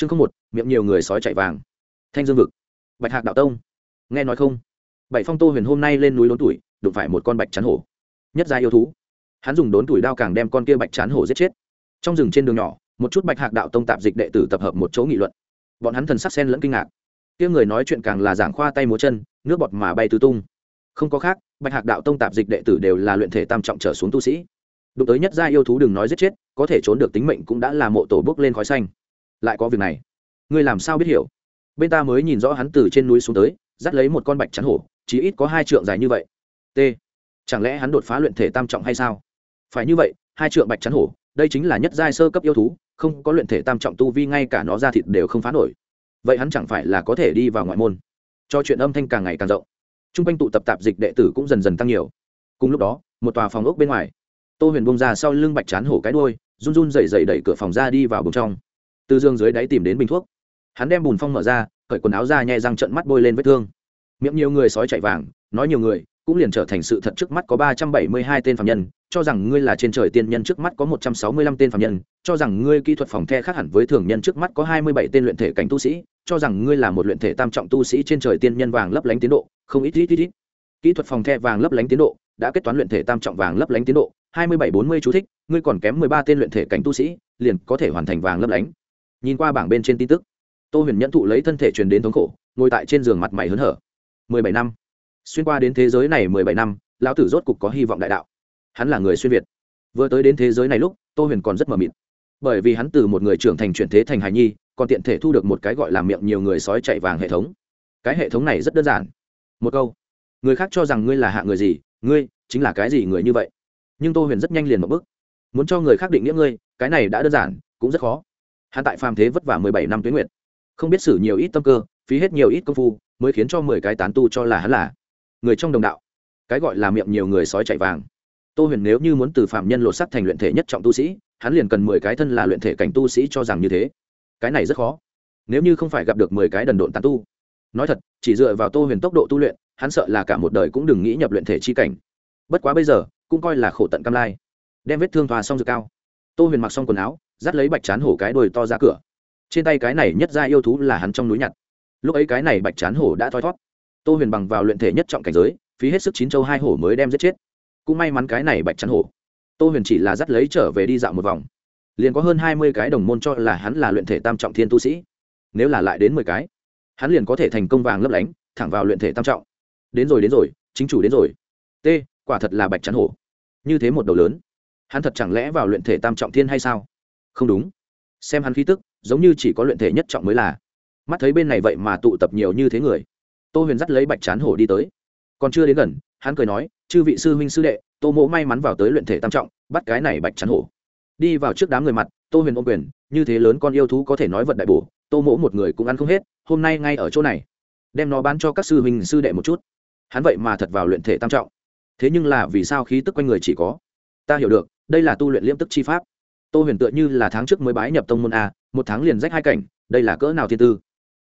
chương không một, miệng nhiều người sói chạy vàng. Thanh dương vực. Bạch hạc đạo tông. Nghe nói không? Bảy phong tô huyền hôm nay lên núi đốn tuổi, đụng phải một con bạch chán hổ. Nhất gia yêu thú. Hắn dùng đốn tuổi đao càng đem con kia bạch chán hổ giết chết. Trong rừng trên đường nhỏ, một chút bạch hạc đạo tông tạp dịch đệ tử tập hợp một chỗ nghị luận. Bọn hắn thần sắc sen lẫn kinh ngạc. Kia người nói chuyện càng là giảng khoa tay múa chân, nước bọt mà bay tứ tung. Không có khác, bạch hạc đạo tông tạp dịch đệ tử đều là luyện thể tam trọng trở xuống tu sĩ. Đụng tới nhất gia yêu thú đừng nói giết chết, có thể trốn được tính mệnh cũng đã là mộ tổ bước lên khói xanh lại có việc này. Ngươi làm sao biết hiểu? Bên ta mới nhìn rõ hắn từ trên núi xuống tới, dắt lấy một con bạch chắn hổ chỉ ít có hai trượng dài như vậy. T. Chẳng lẽ hắn đột phá luyện thể tam trọng hay sao? Phải như vậy, hai trượng bạch chắn hổ, đây chính là nhất giai sơ cấp yêu thú, không có luyện thể tam trọng tu vi ngay cả nó ra thịt đều không phá nổi. Vậy hắn chẳng phải là có thể đi vào ngoại môn? Cho chuyện âm thanh càng ngày càng rộng. T r u n g quanh tụ tập tạp dịch đệ tử cũng dần dần tăng nhiều. Cùng lúc đó, một tòa phòng ốc bên ngoài, tô huyền bông ra sau lưng bạch chán hổ cái đôi run run dày dày đẩy cửa phòng ra đi vào bùng trong từ dương dưới đáy tìm đến bình thuốc. Hắn đem bùn phong mở ra, cởi quần áo ra nhẹ răng trận mắt bôi lên vết thương. Miệng nhiều người sói chạy vàng, nói nhiều người, cũng liền trở thành sự thật trước mắt có ba trăm bảy mươi hai tên phạm nhân, cho rằng ngươi là trên trời tiên nhân trước mắt có một trăm sáu mươi lăm tên phạm nhân, cho rằng ngươi kỹ thuật phòng the khác hẳn với thường nhân trước mắt có hai mươi bảy tên luyện thể cảnh tu sĩ, cho rằng ngươi là một luyện thể tam trọng tu sĩ trên trời tiên nhân vàng lấp lánh tiến độ, không ít ít ít ít. Kỹ thuật phòng the vàng lấp lánh tiến độ, đã kết toán luyện thể tam trọng vàng lấp lánh tiến độ, hai mươi bảy bốn mươi chú thích, ngươi còn kém mười ba tên luyện thể cảnh tu sĩ, liền có thể hoàn thành vàng lấp lánh nhìn qua bảng bên trên tin tức. Tô huyền nhẫn thụ lấy thân thể truyền đến thống khổ, ngồi tại trên giường mặt mày hớn hở. Mười bảy năm. Xuyên qua đến thế giới này mười bảy năm, lão tử rốt cục có hy vọng đại đạo. Hắn là người xuyên việt. Vừa tới đến thế giới này lúc, tô huyền còn rất mờ mịt. Bởi vì hắn từ một người trưởng thành chuyển thế thành hài nhi, còn tiện thể thu được một cái gọi là miệng nhiều người sói chạy vàng hệ thống. Cái hệ thống này rất đơn giản. Một câu, người khác cho rằng ngươi là hạ người gì, ngươi chính là cái gì người như vậy? Nhưng tô huyền rất nhanh liền một bước. Muốn cho người khác định nghĩa ngươi, cái này đã đơn giản, cũng rất khó hắn tại phàm thế vất vả mười bảy năm tuyến nguyện không biết xử nhiều ít tâm cơ, phí hết nhiều ít công phu, mới khiến cho mười cái tán tu cho là hắn là người trong đồng đạo. Cái gọi là miệng nhiều người sói chạy vàng. Tô huyền nếu như muốn từ phạm nhân lột sắt thành luyện thể nhất trọng tu sĩ, hắn liền cần mười cái thân là luyện thể cảnh tu sĩ cho rằng như thế. Cái này rất khó. Nếu như không phải gặp được mười cái đần độn tán tu. Nói thật, chỉ dựa vào tô huyền tốc độ tu luyện, hắn sợ là cả một đời cũng đừng nghĩ nhập luyện thể chi cảnh. Bất quá bây giờ, cũng coi là khổ tận cam lai. Đem vết thương thoa xong dược cao. Tô huyền mặc xong quần áo dắt lấy bạch chán hổ cái đuôi to ra cửa. Trên tay cái này nhất ra yêu thú là hắn trong núi nhặt. Lúc ấy cái này bạch chán hổ đã thoi thót. Tô huyền bằng vào luyện thể nhất trọng cảnh giới, phí hết sức chín châu hai hổ mới đem giết chết. Cũng may mắn cái này bạch chán hổ. Tô huyền chỉ là dắt lấy trở về đi dạo một vòng. Liền có hơn hai mươi cái đồng môn cho là hắn là luyện thể tam trọng thiên tu sĩ. Nếu là lại đến mười cái, hắn liền có thể thành công vàng lấp lánh, thẳng vào luyện thể tam trọng. Đến rồi đến rồi, chính chủ đến rồi. T quả thật là bạch chán hổ. Như thế một đầu lớn. Hắn thật chẳng lẽ vào luyện thể tam trọng thiên hay sao? Không đúng. Xem hắn khí tức, giống như chỉ có luyện thể nhất trọng mới là. Mắt thấy bên này vậy mà tụ tập nhiều như thế người. Tô huyền dắt lấy bạch chán hổ đi tới. Còn chưa đến gần, hắn cười nói, chư vị sư huynh sư đệ, tô mỗ may mắn vào tới luyện thể tam trọng, bắt cái này bạch chán hổ. Đi vào trước đám người mặt, tô huyền ôm quyền, như thế lớn con yêu thú có thể nói vật đại bổ, tô mỗ một người cũng ăn không hết, hôm nay ngay ở chỗ này. Đem nó bán cho các sư huynh sư đệ một chút. Hắn vậy mà thật vào luyện thể tam trọng. Thế nhưng là vì sao khí tức quanh người chỉ có? Ta hiểu được, đây là tu luyện liêm tức chi pháp tô huyền tựa như là tháng trước mới bái nhập tông môn a, một tháng liền rách hai cảnh, đây là cỡ nào thiên tư?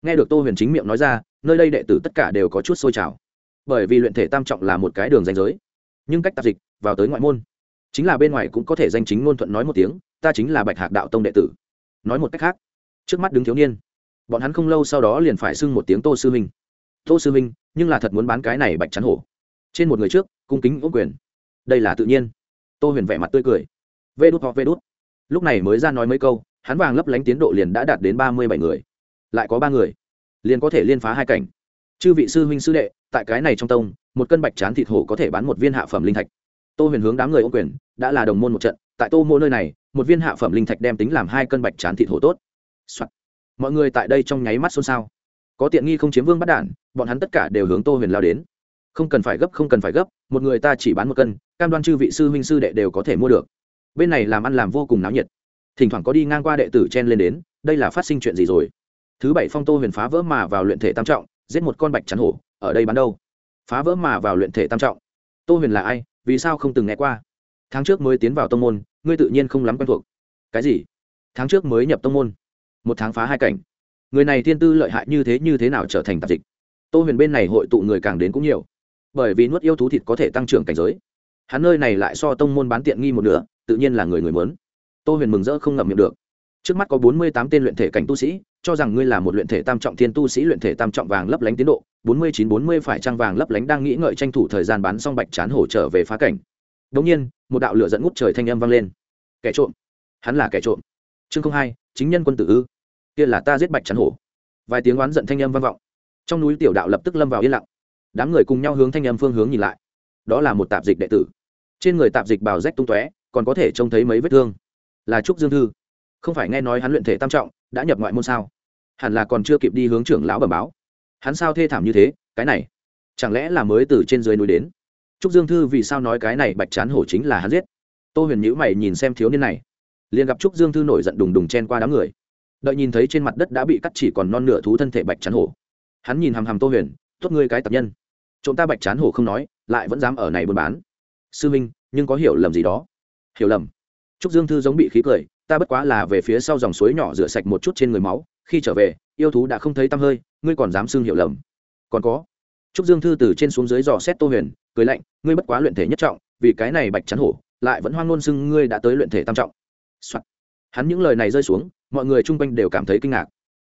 Nghe được tô huyền chính miệng nói ra, nơi đây đệ tử tất cả đều có chút sôi trào. Bởi vì luyện thể tam trọng là một cái đường danh giới. Nhưng cách tạp dịch, vào tới ngoại môn, chính là bên ngoài cũng có thể danh chính ngôn thuận nói một tiếng, ta chính là bạch hạc đạo tông đệ tử. Nói một cách khác, trước mắt đứng thiếu niên, bọn hắn không lâu sau đó liền phải xưng một tiếng tô sư minh. Tô sư minh, nhưng là thật muốn bán cái này bạch chắn hổ. Trên một người trước, cung kính ôm quyền. Đây là tự nhiên. Tô huyền vẻ mặt tươi cười. Vê đút hoặc vê đút lúc này mới ra nói mấy câu, hắn vàng lấp lánh tiến độ liền đã đạt đến ba mươi bảy người. Lại có ba người, liền có thể liên phá hai cảnh. Chư vị sư huynh sư đệ, tại cái này trong tông, một cân bạch chán thịt hổ có thể bán một viên hạ phẩm linh thạch. Tô huyền hướng đám người ô quyền, đã là đồng môn một trận, tại tô mô nơi này, một viên hạ phẩm linh thạch đem tính làm hai cân bạch chán thịt hổ tốt、Soạn. mọi người tại đây trong nháy mắt xôn xao. Có tiện nghi không chiếm vương bắt đản, bọn hắn tất cả đều hướng tô huyền lao đến. Không cần phải gấp, không cần phải gấp, một người ta chỉ bán một cân, cam đoan chư vị sư huynh sư đệ đều có thể mua được bên này làm ăn làm vô cùng náo nhiệt. Thỉnh thoảng có đi ngang qua đệ tử chen lên đến, đây là phát sinh chuyện gì rồi? Thứ bảy phong tô huyền phá vỡ mà vào luyện thể tam trọng, giết một con bạch chắn hổ, ở đây bán đâu? Phá vỡ mà vào luyện thể tam trọng. Tô huyền là ai? Vì sao không từng nghe qua? Tháng trước mới tiến vào tông môn, ngươi tự nhiên không lắm quen thuộc. Cái gì? Tháng trước mới nhập tông môn. Một tháng phá hai cảnh. Người này thiên tư lợi hại như thế như thế nào trở thành tạp dịch? Tô huyền bên này hội tụ người càng đến cũng nhiều. Bởi vì nuốt yêu thú thịt có thể tăng trưởng cảnh giới hắn nơi này lại so tông môn bán tiện nghi một nửa, tự nhiên là người người muốn. Tô huyền mừng rỡ không ngậm miệng được. Trước mắt có bốn mươi tám tên luyện thể cảnh tu sĩ, cho rằng ngươi là một luyện thể tam trọng thiên tu sĩ luyện thể tam trọng vàng lấp lánh tiến độ, bốn mươi chín bốn mươi phải trang vàng lấp lánh đang nghĩ ngợi tranh thủ thời gian bán xong bạch chán hổ trở về phá cảnh. Đống nhiên, một đạo lửa dẫn ngút trời thanh âm vang lên. Kẻ trộm. Hắn là kẻ trộm. Chương không hai, chính nhân quân tử ư? Kia là ta giết bạch chán hổ. Vài tiếng oán giận thanh âm vang vọng. Trong núi tiểu đạo lập tức lâm vào yên lặng. Đám người cùng nhau hướng thanh âm phương hướng nhìn lại. Đó là một tạp dịch đệ tử trên người tạp dịch bào rách tung tóe, còn có thể trông thấy mấy vết thương. Là trúc dương thư. Không phải nghe nói hắn luyện thể tam trọng, đã nhập ngoại môn sao? Hẳn là còn chưa kịp đi hướng trưởng lão bẩm báo. Hắn sao thê thảm như thế, cái này, chẳng lẽ là mới từ trên dưới núi đến? Trúc dương thư vì sao nói cái này bạch chán hổ chính là hắn giết? Tô huyền nhữ mày nhìn xem thiếu niên này. Liền gặp trúc dương thư nổi giận đùng đùng chen qua đám người. Đợi nhìn thấy trên mặt đất đã bị cắt chỉ còn non nửa thú thân thể bạch chán hổ. Hắn nhìn hằm hằm tô huyền, tốt ngươi cái tập nhân. Trộm ta bạch chán hổ không nói, lại vẫn dám ở này buôn bán sư minh, nhưng có hiểu lầm gì đó? Hiểu lầm. Trúc dương thư giống bị khí cười, ta bất quá là về phía sau dòng suối nhỏ rửa sạch một chút trên người máu, khi trở về, yêu thú đã không thấy tăm hơi, ngươi còn dám xưng hiểu lầm. Còn có. Trúc dương thư từ trên xuống dưới dò xét tô huyền, cười lạnh, ngươi bất quá luyện thể nhất trọng, vì cái này bạch chắn hổ, lại vẫn hoang ngôn xưng ngươi đã tới luyện thể tam trọng、Soạn. hắn những lời này rơi xuống, mọi người chung quanh đều cảm thấy kinh ngạc.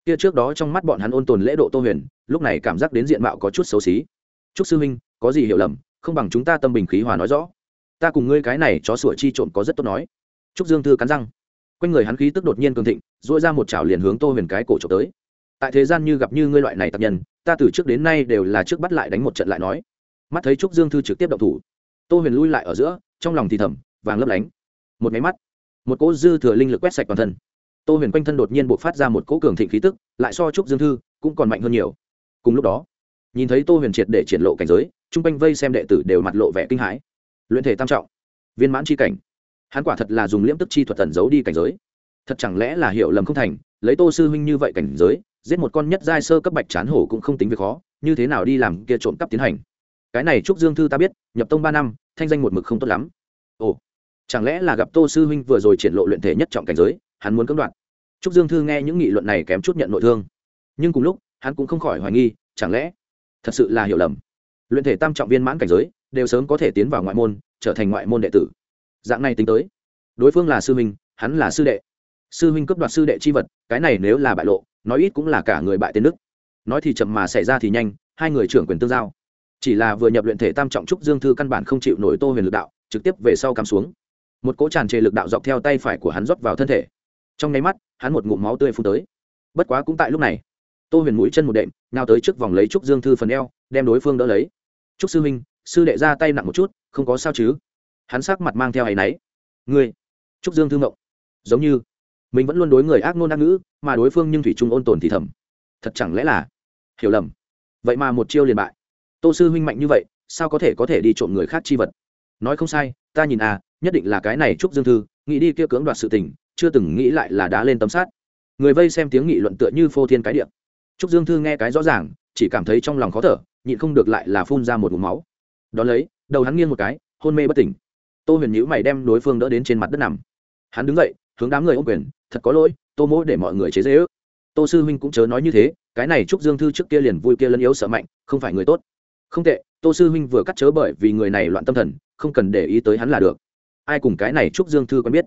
Kia trước đó trong mắt bọn hắn ôn tồn lễ độ tô huyền, lúc này cảm giác đến diện mạo có chút xấu xí. Trúc sư huynh có gì hiểu lầm? Không bằng chúng ta tâm bình khí hòa nói rõ. Ta cùng ngươi cái này chó sủa chi trộm có rất tốt nói. Trúc dương thư cắn răng. Quanh người hắn khí tức đột nhiên cường thịnh dỗi ra một chảo liền hướng tô huyền cái cổ trộm tới. Tại thế gian như gặp như ngươi loại này tập nhân, ta từ trước đến nay đều là trước bắt lại đánh một trận lại nói. Mắt thấy trúc dương thư trực tiếp động thủ, tô huyền lui lại ở giữa, trong lòng thì thầm, vàng lấp lánh. Một máy mắt, một cỗ dư thừa linh lực quét sạch toàn thân. Tô huyền quanh thân đột nhiên buộc phát ra một cỗ cường thịnh khí tức, lại so trúc dương thư cũng còn mạnh hơn nhiều. Cùng lúc đó nhìn thấy tô huyền triệt để triển lộ cảnh giới, chung quanh vây xem đệ tử đều mặt lộ vẻ kinh hãi. Luyện thể tam trọng, viên mãn c h i cảnh. Hắn quả thật là dùng liễm tức chi thuật tẩn giấu đi cảnh giới. Thật chẳng lẽ là hiểu lầm không thành, lấy tô sư huynh như vậy cảnh giới, giết một con nhất giai sơ cấp bạch chán hổ cũng không tính việc khó, như thế nào đi làm kia trộm cắp tiến hành? Cái này trúc dương thư ta biết, nhập tông ba năm, thanh danh một mực không tốt lắm. Ồ, chẳng lẽ là gặp tô sư huynh vừa rồi triển lộ luyện thể nhất trọng cảnh giới, hắn muốn cưỡng đoạt? Trúc dương thư nghe những nghị luận này kém chút nhận nội thương. Nhưng cùng lúc, hắn cũng không khỏi hoài nghi, chẳng lẽ thật sự là hiểu lầm. Luyện thể tam trọng viên mãn cảnh giới, đều sớm có thể tiến vào ngoại môn, trở thành ngoại môn đệ tử. Dạng này tính tới, đối phương là sư huynh, hắn là sư đệ. Sư huynh cướp đoạt sư đệ chi vật, cái này nếu là bại lộ, nói ít cũng là cả người bại tên đức nói thì chậm mà xảy ra thì nhanh, hai người trưởng quyền tương giao. Chỉ là vừa nhập luyện thể tam trọng trúc dương thư căn bản không chịu nổi tô huyền lực đạo, trực tiếp về sau cắm xuống. Một cỗ tràn trề lực đạo dọc theo tay phải của hắn rót vào thân thể. Trong nháy mắt, hắn một ngụm máu tươi phun tới. Bất quá cũng tại lúc này tô huyền mũi chân một đệm, nào tới trước vòng lấy trúc dương thư phần eo, đem đối phương đỡ lấy. Trúc sư huynh, sư đệ ra tay nặng một chút, không có sao chứ? Hắn sắc mặt mang theo áy náy. Ngươi, trúc dương thư mộng, giống như mình vẫn luôn đối người ác ngôn ác ngữ, mà đối phương nhưng thủy trung ôn tồn thì thầm. Thật chẳng lẽ là hiểu lầm? Vậy mà một chiêu liền bại. Tô sư huynh mạnh như vậy, sao có thể có thể đi trộm người khác chi vật? Nói không sai, ta nhìn à nhất định là cái này trúc dương thư, nghĩ đi kia cưỡng đoạt sự tình, chưa từng nghĩ lại là đá lên tấm sát người vây xem tiếng nghị luận tựa như phô thiên cái điệp trúc dương thư nghe cái rõ ràng, chỉ cảm thấy trong lòng khó thở, nhịn không được lại là phun ra một mụm máu. Đó lấy, đầu hắn nghiêng một cái, hôn mê bất tỉnh. Tô huyền nhữ mày đem đối phương đỡ đến trên mặt đất nằm. Hắn đứng dậy, hướng đám người ô quyền, thật có lỗi, tô mỗ để mọi người chế dễ ước tô sư huynh cũng chớ nói như thế, cái này trúc dương thư trước kia liền vui kia lân yếu sợ mạnh, không phải người tốt. Không tệ, tô sư huynh vừa cắt chớ bởi vì người này loạn tâm thần, không cần để ý tới hắn là được. Ai cùng cái này trúc dương thư quen biết?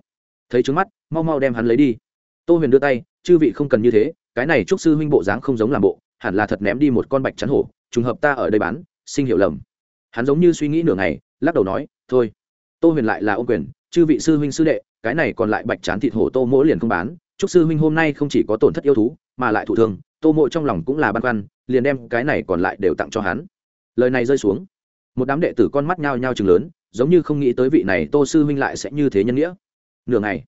Thấy trước mắt, mau mau đem hắn lấy đi. Tô huyền đưa tay, chư vị không cần như thế cái này trúc sư huynh bộ dáng không giống làm bộ, hẳn là thật ném đi một con bạch chắn hổ, trùng hợp ta ở đây bán, sinh hiểu lầm. Hắn giống như suy nghĩ nửa ngày, lắc đầu nói, thôi, tô huyền lại là ô quyền, chư vị sư huynh sư đệ, cái này còn lại bạch chán thịt hổ tô mỗ liền không bán chúc sư huynh hôm nay không chỉ có tổn thất yêu thú, mà lại thụ thương, tô mộ trong lòng cũng là băn khoăn, liền đem cái này còn lại đều tặng cho hắn. Lời này rơi xuống, một đám đệ tử con mắt nhao nhao chừng lớn, giống như không nghĩ tới vị này tô sư huynh lại sẽ như thế nhân nghĩa. Nửa ngày,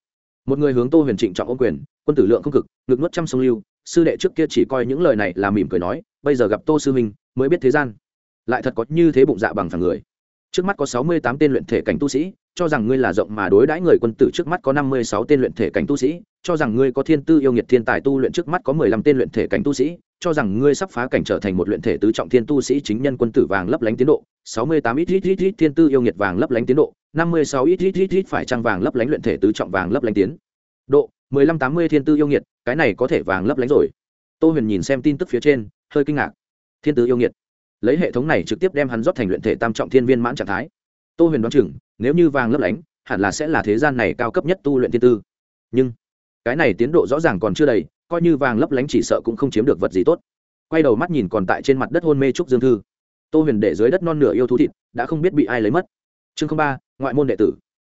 một người hướng tô huyền trịnh trọng ô quyền, quân tử lượng không cực, ngực nuốt trăm sông lưu sư đệ trước kia chỉ coi những lời này là mỉm cười nói, bây giờ gặp tô sư minh, mới biết thế gian. Lại thật có như thế bụng dạ bằng phẳng người. Trước mắt có sáu mươi tám tên luyện thể cảnh tu sĩ, cho rằng ngươi là rộng mà đối đãi người quân tử trước mắt có năm mươi sáu tên luyện thể cảnh tu sĩ, cho rằng ngươi có thiên tư yêu nghiệt thiên tài tu luyện trước mắt có mười lăm tên luyện thể cảnh tu sĩ, cho rằng ngươi sắp phá cảnh trở thành một luyện thể tứ trọng thiên tu sĩ chính nhân quân tử vàng lấp lánh tiến độ. Sáu mươi tám ít ít ít ít thiên tư yêu nghiệt vàng lấp lánh tiến độ, năm mươi sáu ít ít ít ít phải trăng vàng lấp lánh luyện thể tứ trọng vàng lấp lánh tiến độ, mười lăm tám mươi thiên tư yêu nghiệt, cái này có thể vàng lấp lánh rồi. Tô huyền nhìn xem tin tức phía trên, hơi kinh ngạc. Thiên tư yêu nghiệt. Lấy hệ thống này trực tiếp đem hắn rót thành luyện thể tam trọng thiên viên mãn trạng thái. Tô huyền đoán chừng, nếu như vàng lấp lánh, hẳn là sẽ là thế gian này cao cấp nhất tu luyện thiên tư. Nhưng, cái này tiến độ rõ ràng còn chưa đầy, coi như vàng lấp lánh chỉ sợ cũng không chiếm được vật gì tốt. Quay đầu mắt nhìn còn tại trên mặt đất hôn mê trúc dương thư. Tô huyền để dưới đất non nửa yêu thú thịt, đã không biết bị ai lấy mất. Chương ba, ngoại môn đệ tử.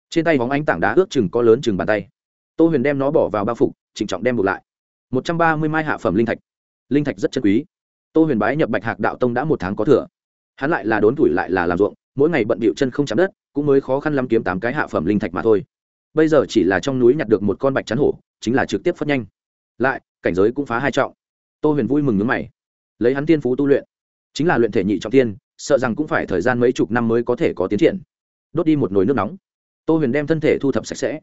Trên tay bóng ánh tảng đá ước chừng có lớn chừng bàn tay tô huyền đem nó bỏ vào bao phục trịnh trọng đem buộc lại. Một trăm ba mươi mai hạ phẩm linh thạch. Linh thạch rất chân quý. Tô huyền bái nhập bạch hạc đạo tông đã một tháng có thừa. Hắn lại là đốn tuổi lại là làm ruộng, mỗi ngày bận bịu chân không chạm đất, cũng mới khó khăn lắm kiếm tám cái hạ phẩm linh thạch mà thôi. Bây giờ chỉ là trong núi nhặt được một con bạch chắn hổ, chính là trực tiếp phất nhanh. Lại, cảnh giới cũng phá hai trọng. Tô huyền vui mừng nhớ mày. Lấy hắn tiên phú tu luyện, chính là luyện thể nhị trọng tiên, sợ rằng cũng phải thời gian mấy chục năm mới có thể có tiến triển. Đốt đi một nồi nước nóng. Tô huyền đem thân thể thu thập sạch sẽ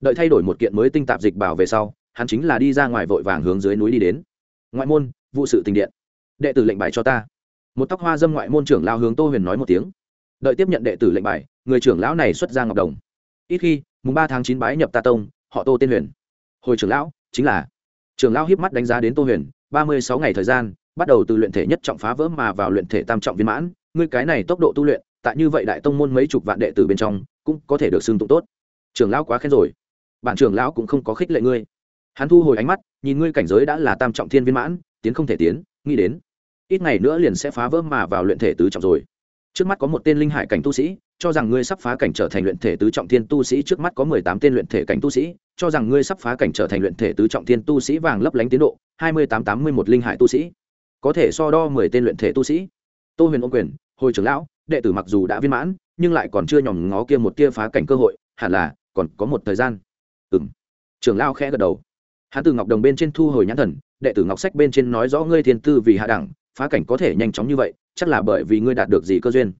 đợi thay đổi một kiện mới tinh tạp dịch bảo về sau, hắn chính là đi ra ngoài vội vàng hướng dưới núi đi đến. Ngoại môn vụ sự tình điện. Đệ tử lệnh bài cho ta. Một tóc hoa dâm ngoại môn trưởng lao hướng tô huyền nói một tiếng. Đợi tiếp nhận đệ tử lệnh bài, người trưởng lão này xuất ra ngọc đồng. Ít khi, mùng ba tháng chín bái nhập ta tông, họ tô tên huyền. Hồi trưởng lão, chính là. Trưởng lão hiếp mắt đánh giá đến tô huyền, ba mươi sáu ngày thời gian, bắt đầu từ luyện thể nhất trọng phá vỡ mà vào luyện thể tam trọng viên mãn. Ngươi cái này tốc độ tu luyện, tại như vậy đại tông môn mấy chục vạn đệ tử bên trong, cũng có thể được xưng tụng tốt. Trưởng lão quá khen rồi bản trưởng lão cũng không có khích lệ ngươi. Hắn thu hồi ánh mắt, nhìn ngươi cảnh giới đã là tam trọng thiên viên mãn, tiến không thể tiến, nghĩ đến, ít ngày nữa liền sẽ phá vỡ mà vào luyện thể tứ trọng rồi. Trước mắt có một tên linh hải cảnh tu sĩ, cho rằng ngươi sắp phá cảnh trở thành luyện thể tứ trọng thiên tu sĩ, trước mắt có mười tám tên luyện thể cảnh tu sĩ, cho rằng ngươi sắp phá cảnh trở thành luyện thể tứ trọng thiên tu sĩ vàng lấp lánh tiến độ, hai mươi tám tám mươi một linh hải tu sĩ. Có thể so đo mười tên luyện thể tu sĩ. Tô huyền ô quyền, hồi trưởng lão, đệ tử mặc dù đã viên mãn, nhưng lại còn chưa nhòm ngó kia một tia phá cảnh cơ hội, hẳn là còn có một thời gian ừng trưởng lão khẽ gật đầu. Hắn từ ngọc đồng bên trên thu hồi nhãn thần, đệ tử ngọc sách bên trên nói rõ ngươi thiên tư vì hạ đẳng, phá cảnh có thể nhanh chóng như vậy, chắc là bởi vì ngươi đạt được gì cơ duyên.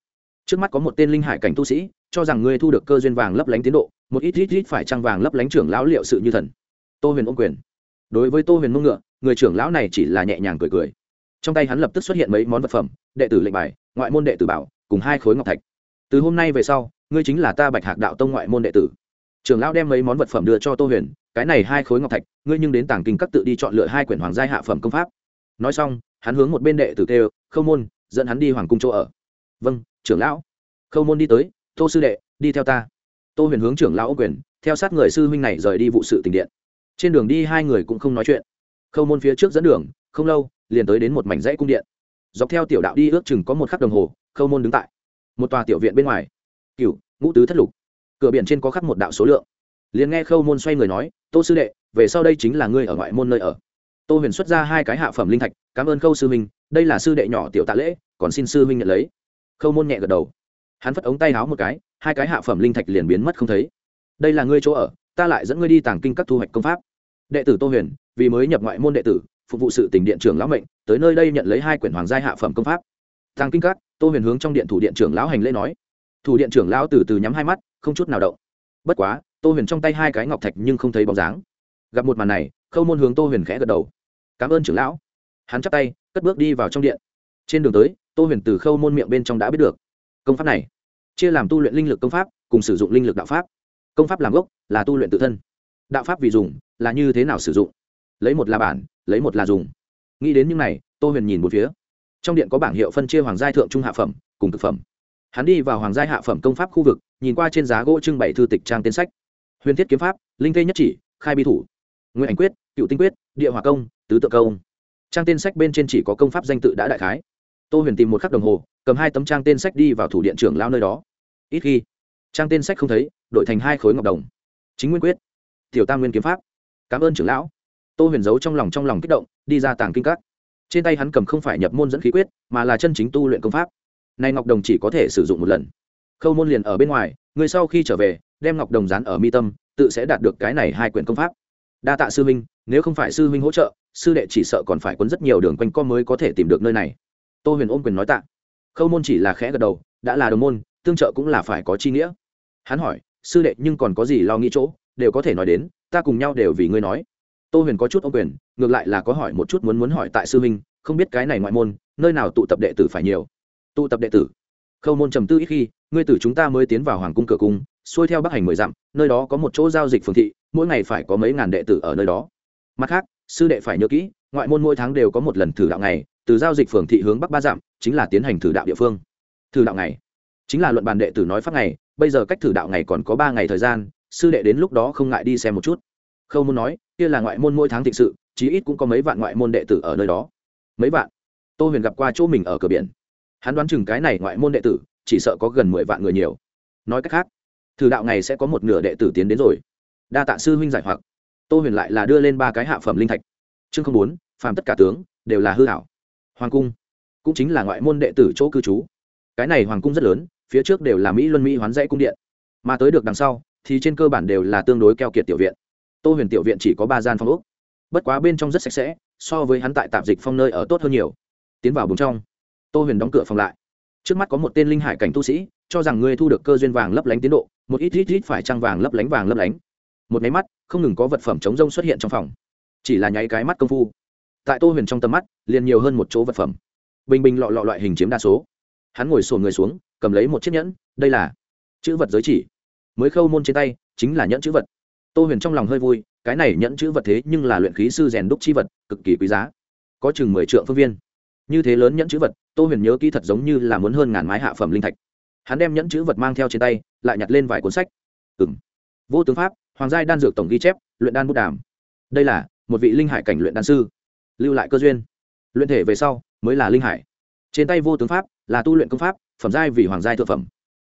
Trước mắt có một tên linh hải cảnh tu sĩ, cho rằng ngươi thu được cơ duyên vàng lấp lánh tiến độ, một ít ít ít phải trăng vàng lấp lánh trưởng lão liệu sự như thần. Tô huyền ôm quyền. Đối với tô huyền mông ngựa, người trưởng lão này chỉ là nhẹ nhàng cười cười. Trong tay hắn lập tức xuất hiện mấy món vật phẩm, đệ tử lệnh bài, ngoại môn đệ tử bảo, cùng hai khối ngọc thạch. Từ hôm nay về sau, ngươi chính là ta bạch hạc đạo tông ngoại môn đệ tử trưởng lão đem mấy món vật phẩm đưa cho tô huyền, cái này hai khối ngọc thạch, ngươi nhưng đến tàng kinh các tự đi chọn lựa hai quyển hoàng giai hạ phẩm công pháp. Nói xong, hắn hướng một bên đệ tử kêu, khâu môn, dẫn hắn đi hoàng cung chỗ ở. Vâng trưởng lão. Khâu môn đi tới, tô sư đệ, đi theo ta. Tô huyền hướng trưởng lão ô quyền, theo sát người sư huynh này rời đi vụ sự tình điện. Trên đường đi hai người cũng không nói chuyện. Khâu môn phía trước dẫn đường, không lâu, liền tới đến một mảnh dãy cung điện. Dọc theo tiểu đạo đi ước chừng có một khắc đồng hồ, khâu môn đứng tại một tòa tiểu viện bên ngoài. Cựu ngũ tứ thất lục cửa biển trên có khắc một đạo số lượng. Liền nghe khâu môn xoay người nói, tô sư đệ, về sau đây chính là ngươi ở ngoại môn nơi ở. Tô huyền xuất ra hai cái hạ phẩm linh thạch, cảm ơn khâu sư minh đây là sư đệ nhỏ tiểu tạ lễ, còn xin sư minh nhận lấy. Khâu môn nhẹ gật đầu. Hắn phất ống tay háo một cái, hai cái hạ phẩm linh thạch liền biến mất không thấy. Đây là ngươi chỗ ở, ta lại dẫn ngươi đi tàng kinh các thu hoạch công pháp. Đệ tử tô huyền, vì mới nhập ngoại môn đệ tử, phục vụ sự tỉnh điện trưởng lão mệnh, tới nơi đây nhận lấy hai quyển hoàng gia hạ phẩm công pháp. Tàng kinh các, tô huyền hướng trong điện thủ điện trưởng lão hành lễ nói. Thủ điện trưởng lão từ từ nhắm hai mắt không chút nào động. Bất quá, tô huyền trong tay hai cái ngọc thạch nhưng không thấy bóng dáng. Gặp một màn này, khâu môn hướng tô huyền khẽ gật đầu. Cảm ơn trưởng lão. Hắn chắp tay, cất bước đi vào trong điện. Trên đường tới, tô huyền từ khâu môn miệng bên trong đã biết được. Công pháp này, chia làm tu luyện linh lực công pháp, cùng sử dụng linh lực đạo pháp. Công pháp làm gốc là tu luyện tự thân. Đạo pháp vì dùng, là như thế nào sử dụng? Lấy một là bản, lấy một là dùng. Nghĩ đến những này, tô huyền nhìn một phía. Trong điện có bảng hiệu phân chia hoàng giai thượng trung hạ phẩm, cùng thực phẩm hắn đi vào hoàng giai hạ phẩm công pháp khu vực, nhìn qua trên giá gỗ trưng bày thư tịch trang tên sách. Huyền thiết kiếm pháp, linh tê nhất chỉ, khai bi thủ. Nguyễn ảnh quyết, cựu tinh quyết, địa hòa công, tứ tự công. Trang tên sách bên trên chỉ có công pháp danh tự đã đại khái. Tô huyền tìm một khắc đồng hồ, cầm hai tấm trang tên sách đi vào thủ điện trưởng lao nơi đó. Ít khi, trang tên sách không thấy, đổi thành hai khối ngọc đồng. Chính nguyên quyết, tiểu tam nguyên kiếm pháp. Cảm ơn trưởng lão. Tô huyền giấu trong lòng trong lòng kích động, đi ra tàng kinh các. Trên tay hắn cầm không phải nhập môn dẫn khí quyết, mà là chân chính tu luyện công pháp này ngọc đồng chỉ có thể sử dụng một lần. Khâu môn liền ở bên ngoài, người sau khi trở về, đem ngọc đồng dán ở mi tâm, tự sẽ đạt được cái này hai quyển công pháp. Đa tạ sư minh nếu không phải sư minh hỗ trợ, sư đệ chỉ sợ còn phải quấn rất nhiều đường quanh co mới có thể tìm được nơi này. Tô huyền ôm quyền nói tạ. Khâu môn chỉ là khẽ gật đầu, đã là đồng môn, tương trợ cũng là phải có chi nghĩa. Hắn hỏi, sư đệ nhưng còn có gì lo nghĩ chỗ, đều có thể nói đến, ta cùng nhau đều vì ngươi nói. Tô huyền có chút ôm quyền, ngược lại là có hỏi một chút muốn muốn hỏi tại sư minh không biết cái này ngoại môn, nơi nào tụ tập đệ tử phải nhiều tụ tập đệ tử. Khâu môn trầm tư ít khi, ngươi tử chúng ta mới tiến vào hoàng cung cửa cung, xuôi theo bắc hành mười dặm, nơi đó có một chỗ giao dịch phường thị, mỗi ngày phải có mấy ngàn đệ tử ở nơi đó. Mặt khác, sư đệ phải nhớ kỹ, ngoại môn mỗi tháng đều có một lần thử đạo ngày, từ giao dịch phường thị hướng bắc ba dặm, chính là tiến hành thử đạo địa phương. Thử đạo ngày. Chính là luận bàn đệ tử nói pháp ngày, bây giờ cách thử đạo ngày còn có ba ngày thời gian, sư đệ đến lúc đó không ngại đi xem một chút. Khâu môn nói, kia là ngoại môn mỗi tháng thịnh sự, chí ít cũng có mấy vạn ngoại môn đệ tử ở nơi đó. Mấy vạn? Tô huyền gặp qua chỗ mình ở cửa biển hắn đoán chừng cái này ngoại môn đệ tử, chỉ sợ có gần mười vạn người nhiều. Nói cách khác, thử đạo này sẽ có một nửa đệ tử tiến đến rồi. Đa tạ sư huynh giải hoặc. Tô huyền lại là đưa lên ba cái hạ phẩm linh thạch. Chương không bốn, phàm tất cả tướng, đều là hư hảo hoàng cung cũng chính là ngoại môn đệ tử chỗ cư trú. Cái này hoàng cung rất lớn, phía trước đều là mỹ luân mỹ hoán dãy cung điện. Mà tới được đằng sau, thì trên cơ bản đều là tương đối keo kiệt tiểu viện. Tô huyền tiểu viện chỉ có ba gian phòng úc bất quá bên trong rất sạch sẽ, so với hắn tại tạp dịch phong nơi ở tốt hơn nhiều. Tiến vào bùng trong tô huyền đóng cửa phòng lại. Trước mắt có một tên linh hải cảnh tu sĩ, cho rằng ngươi thu được cơ duyên vàng lấp lánh tiến độ, một ít ít ít phải trăng vàng lấp lánh vàng lấp lánh. Một máy mắt, không ngừng có vật phẩm chống rông xuất hiện trong phòng. Chỉ là nháy cái mắt công phu. Tại tô huyền trong tầm mắt, liền nhiều hơn một chỗ vật phẩm. Bình bình lọ lọ loại hình chiếm đa số. Hắn ngồi sổ người xuống, cầm lấy một chiếc nhẫn, đây là chữ vật giới chỉ. Mới khâu môn trên tay, chính là nhẫn chữ vật. Tô huyền trong lòng hơi vui, cái này nhẫn chữ vật thế nhưng là luyện khí sư rèn đúc chi vật, cực kỳ quý giá. Có chừng mười triệu phương viên như thế lớn nhẫn chữ vật, tô huyền nhớ kỹ thật giống như là muốn hơn ngàn mái hạ phẩm linh thạch. Hắn đem nhẫn chữ vật mang theo trên tay, lại nhặt lên vài cuốn sách. Ừ m vô tướng pháp, hoàng giai đan dược tổng ghi chép, luyện đan bút đàm. Đây là một vị linh hải cảnh luyện đan sư. Lưu lại cơ duyên. Luyện thể về sau, mới là linh hải. Trên tay vô tướng pháp là tu luyện công pháp, phẩm giai vì hoàng giai thượng phẩm.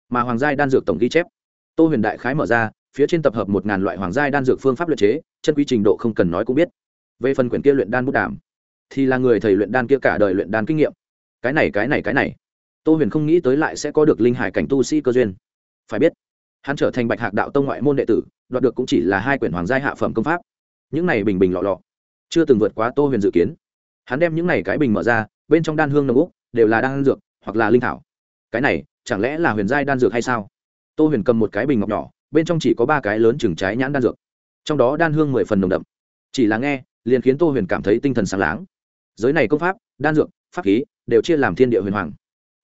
Mà hoàng giai đan dược tổng ghi chép, tô huyền đại khái mở ra, phía trên tập hợp một ngàn loại hoàng giai đan dược phương pháp luyện chế, chân quy trình độ không cần nói cũng biết. Về phần quyển kia luyện đan bút đàm thì là người thầy luyện đan kia cả đời luyện đan kinh nghiệm. Cái này cái này cái này. Tô huyền không nghĩ tới lại sẽ có được linh hải cảnh tu sĩ cơ duyên. Phải biết, hắn trở thành bạch hạc đạo tông ngoại môn đệ tử, đoạt được cũng chỉ là hai quyển hoàng giai hạ phẩm công pháp. Những này bình bình lọ lọ, chưa từng vượt quá tô huyền dự kiến. Hắn đem những này cái bình mở ra, bên trong đan hương nồng úc đều là đan dược hoặc là linh thảo. Cái này, chẳng lẽ là huyền giai đan dược hay sao? Tô huyền cầm một cái bình ngọc nhỏ, bên trong chỉ có ba cái lớn chừng trái nhãn đan dược. Trong đó đan hương mười phần nồng đậm. Chỉ là nghe, liền khiến tô huyền cảm thấy tinh thần sáng láng giới này công pháp, đan dược, pháp khí, đều chia làm thiên địa huyền hoàng.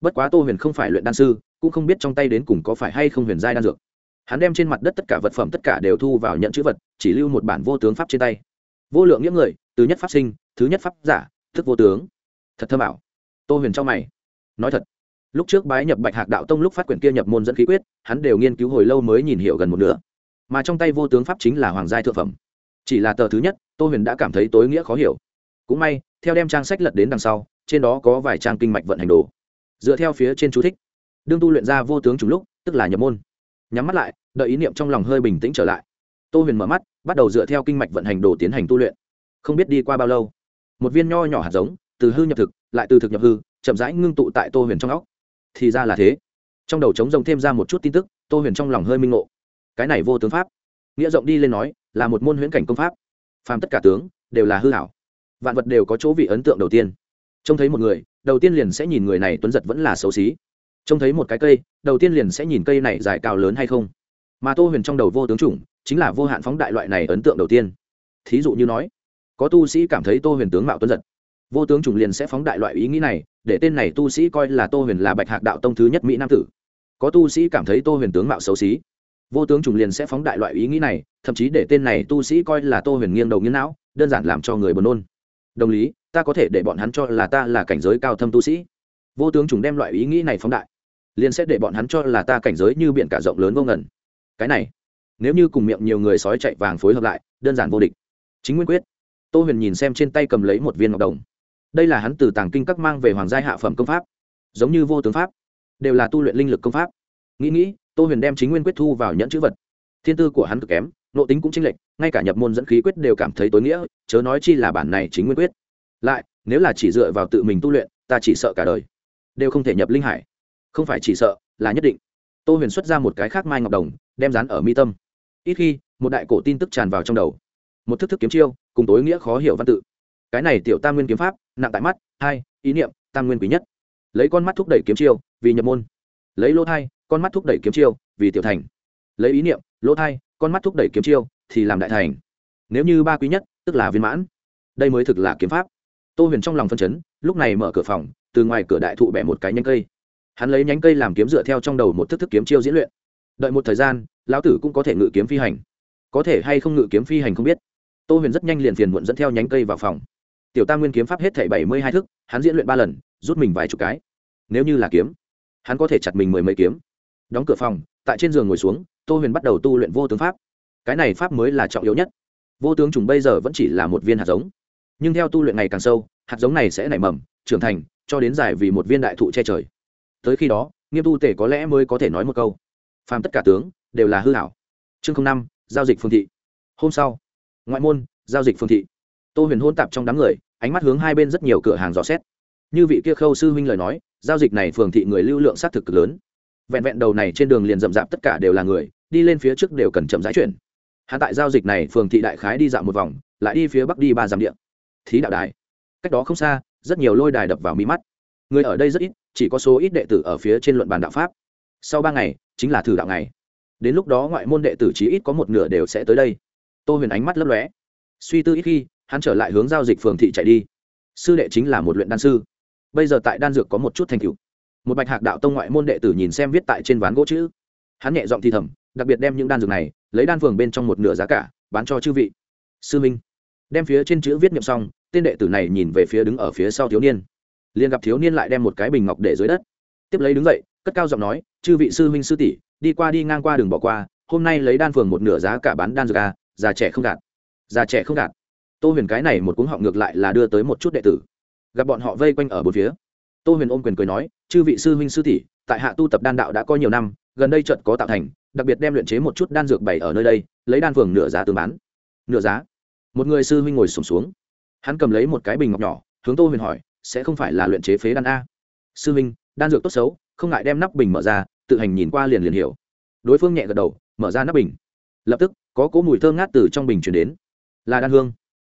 Bất quá tô huyền không phải luyện đan sư, cũng không biết trong tay đến cùng có phải hay không huyền giai đan dược. Hắn đem trên mặt đất tất cả vật phẩm tất cả đều thu vào nhận chữ vật, chỉ lưu một bản vô tướng pháp trên tay. Vô lượng nghĩa người, từ nhất pháp sinh, thứ nhất pháp giả, thức vô tướng. Thật thơ bảo tô huyền trong mày. Nói thật, lúc trước bái nhập bạch hạc đạo tông lúc phát quyển kia nhập môn dẫn khí quyết, hắn đều nghiên cứu hồi lâu mới nhìn hiểu gần một nửa. Mà trong tay vô tướng pháp chính là hoàng giai thượng phẩm. Chỉ là tờ thứ nhất, tô huyền đã cảm thấy tối nghĩa khó hiểu. Cũng may theo đem trang sách lật đến đằng sau, trên đó có vài trang kinh mạch vận hành đồ. Dựa theo phía trên chú thích, đương tu luyện ra vô tướng trùng lúc, tức là nhập môn. Nhắm mắt lại, đợi ý niệm trong lòng hơi bình tĩnh trở lại. Tô huyền mở mắt, bắt đầu dựa theo kinh mạch vận hành đồ tiến hành tu luyện. Không biết đi qua bao lâu, một viên nho nhỏ hạt giống, từ hư nhập thực, lại từ thực nhập hư, chậm rãi ngưng tụ tại tô huyền trong óc. Thì ra là thế. Trong đầu trống rồng thêm ra một chút tin tức, tô huyền trong lòng hơi minh ngộ. Cái này vô tướng pháp. Nghĩa rộng đi lên nói, là một môn huyễn cảnh công pháp. Phàm tất cả tướng, đều là hư hảo vạn vật đều có chỗ vị ấn tượng đầu tiên. Trông thấy một người, đầu tiên liền sẽ nhìn người này tuấn giật vẫn là xấu xí. Trông thấy một cái cây, đầu tiên liền sẽ nhìn cây này dài cao lớn hay không. Mà tô huyền trong đầu vô tướng chủng, chính là vô hạn phóng đại loại này ấn tượng đầu tiên. Thí dụ như nói, có tu sĩ cảm thấy tô huyền tướng mạo tuấn giật. Vô tướng chủng liền sẽ phóng đại loại ý nghĩ này, để tên này tu sĩ coi là tô huyền là bạch hạc đạo tông thứ nhất mỹ nam tử. Có tu sĩ cảm thấy tô huyền tướng mạo xấu xí. Vô tướng chủng liền sẽ phóng đại loại ý nghĩ này, thậm chí để tên này tu sĩ coi là tô huyền nghiêng đầu nghiêng não, đơn giản làm cho người buồn nôn đồng lý, ta có thể để bọn hắn cho là ta là cảnh giới cao thâm tu sĩ. Vô tướng chúng đem loại ý nghĩ này phóng đại, liền sẽ để bọn hắn cho là ta cảnh giới như biển cả rộng lớn vô ngần. Cái này, nếu như cùng miệng nhiều người sói chạy vàng phối hợp lại, đơn giản vô địch. Chính nguyên quyết, tô huyền nhìn xem trên tay cầm lấy một viên ngọc đồng. Đây là hắn từ tàng kinh các mang về hoàng gia hạ phẩm công pháp, giống như vô tướng pháp, đều là tu luyện linh lực công pháp. Nghĩ nghĩ, tô huyền đem chính nguyên quyết thu vào nhẫn chữ vật. Thiên tư của hắn cực kém nộ tính cũng chênh lệch, ngay cả nhập môn dẫn khí quyết đều cảm thấy tối nghĩa, chớ nói chi là bản này chính nguyên quyết. Lại, nếu là chỉ dựa vào tự mình tu luyện, ta chỉ sợ cả đời, đều không thể nhập linh hải. Không phải chỉ sợ, là nhất định. Tô huyền xuất ra một cái khác mai ngọc đồng, đem dán ở mi tâm. Ít khi, một đại cổ tin tức tràn vào trong đầu. Một thức thức kiếm chiêu, cùng tối nghĩa khó hiểu văn tự. Cái này tiểu tam nguyên kiếm pháp, nặng tại mắt, hai, ý niệm, tam nguyên quý nhất. Lấy con mắt thúc đẩy kiếm chiêu, vì nhập môn. Lấy lỗ thai, con mắt thúc đẩy kiếm chiêu, vì tiểu thành. Lấy ý niệm, lỗ thai con mắt thúc đẩy kiếm chiêu thì làm đại thành. Nếu như ba quý nhất, tức là viên mãn, đây mới thực là kiếm pháp. Tô huyền trong lòng phân chấn, lúc này mở cửa phòng, từ ngoài cửa đại thụ bẻ một cái nhánh cây. Hắn lấy nhánh cây làm kiếm dựa theo trong đầu một thức thức kiếm chiêu diễn luyện. Đợi một thời gian, lão tử cũng có thể ngự kiếm phi hành. Có thể hay không ngự kiếm phi hành không biết. Tô huyền rất nhanh liền phiền muộn dẫn theo nhánh cây vào phòng. Tiểu tam nguyên kiếm pháp hết thảy bảy mươi hai thức, hắn diễn luyện ba lần, rút mình vài chục cái. Nếu như là kiếm, hắn có thể chặt mình mười mấy kiếm. Đóng cửa phòng, tại trên giường ngồi xuống tô huyền bắt đầu tu luyện vô tướng pháp. Cái này pháp mới là trọng yếu nhất. Vô tướng trùng bây giờ vẫn chỉ là một viên hạt giống. Nhưng theo tu luyện ngày càng sâu, hạt giống này sẽ nảy mầm, trưởng thành, cho đến dài vì một viên đại thụ che trời. Tới khi đó, nghiêm tu tể có lẽ mới có thể nói một câu. Phàm tất cả tướng đều là hư hảo chương năm, giao dịch phương thị. Hôm sau, ngoại môn, giao dịch phương thị. Tô huyền hôn tạp trong đám người, ánh mắt hướng hai bên rất nhiều cửa hàng dò xét. Như vị kia khâu sư huynh lời nói, giao dịch này phường thị người lưu lượng xác thực cực lớn vẹn vẹn đầu này trên đường liền rậm rạp tất cả đều là người, đi lên phía trước đều cần chậm rãi chuyển. Hạ tại giao dịch này, phường thị đại khái đi dạo một vòng, lại đi phía bắc đi ba dặm điện thí đạo đài. Cách đó không xa, rất nhiều lôi đài đập vào mi mắt. Người ở đây rất ít, chỉ có số ít đệ tử ở phía trên luận bàn đạo pháp. Sau ba ngày, chính là thử đạo ngày. Đến lúc đó ngoại môn đệ tử chí ít có một nửa đều sẽ tới đây. Tô huyền ánh mắt lấp lóe. Suy tư ít khi, hắn trở lại hướng giao dịch phường thị chạy đi. Sư đệ chính là một luyện đan sư. Bây giờ tại đan dược có một chút thành tựu một bạch hạc đạo tông ngoại môn đệ tử nhìn xem viết tại trên ván gỗ chữ. Hắn nhẹ giọng thì thầm đặc biệt đem những đan dược này lấy đan phường bên trong một nửa giá cả bán cho chư vị. Sư minh đem phía trên chữ viết nhậm xong tên đệ tử này nhìn về phía đứng ở phía sau thiếu niên. Liền gặp thiếu niên lại đem một cái bình ngọc để dưới đất. Tiếp lấy đứng dậy cất cao giọng nói chư vị sư minh sư tỷ đi qua đi ngang qua đường bỏ qua hôm nay lấy đan phường một nửa giá cả bán đan dược à, già trẻ không gạt. Già trẻ không gạt. Tô huyền cái này một cuống họng ngược lại là đưa tới một chút đệ tử. Gặp bọn họ vây quanh ở bốn phía tô huyền ôm quyền cười nói chư vị sư huynh sư tỷ tại hạ tu tập đan đạo đã có nhiều năm gần đây trận có tạo thành đặc biệt đem luyện chế một chút đan dược bày ở nơi đây lấy đan phường nửa giá tương bán. Nửa giá? Một người sư huynh ngồi sùng xuống, xuống hắn cầm lấy một cái bình ngọc nhỏ hướng tô huyền hỏi sẽ không phải là luyện chế phế đan a? Sư huynh đan dược tốt xấu không ngại đem nắp bình mở ra tự hành nhìn qua liền liền hiểu. Đối phương nhẹ gật đầu mở ra nắp bình. Lập tức có cỗ mùi thơm ngát từ trong bình chuyển đến. Là đan hương.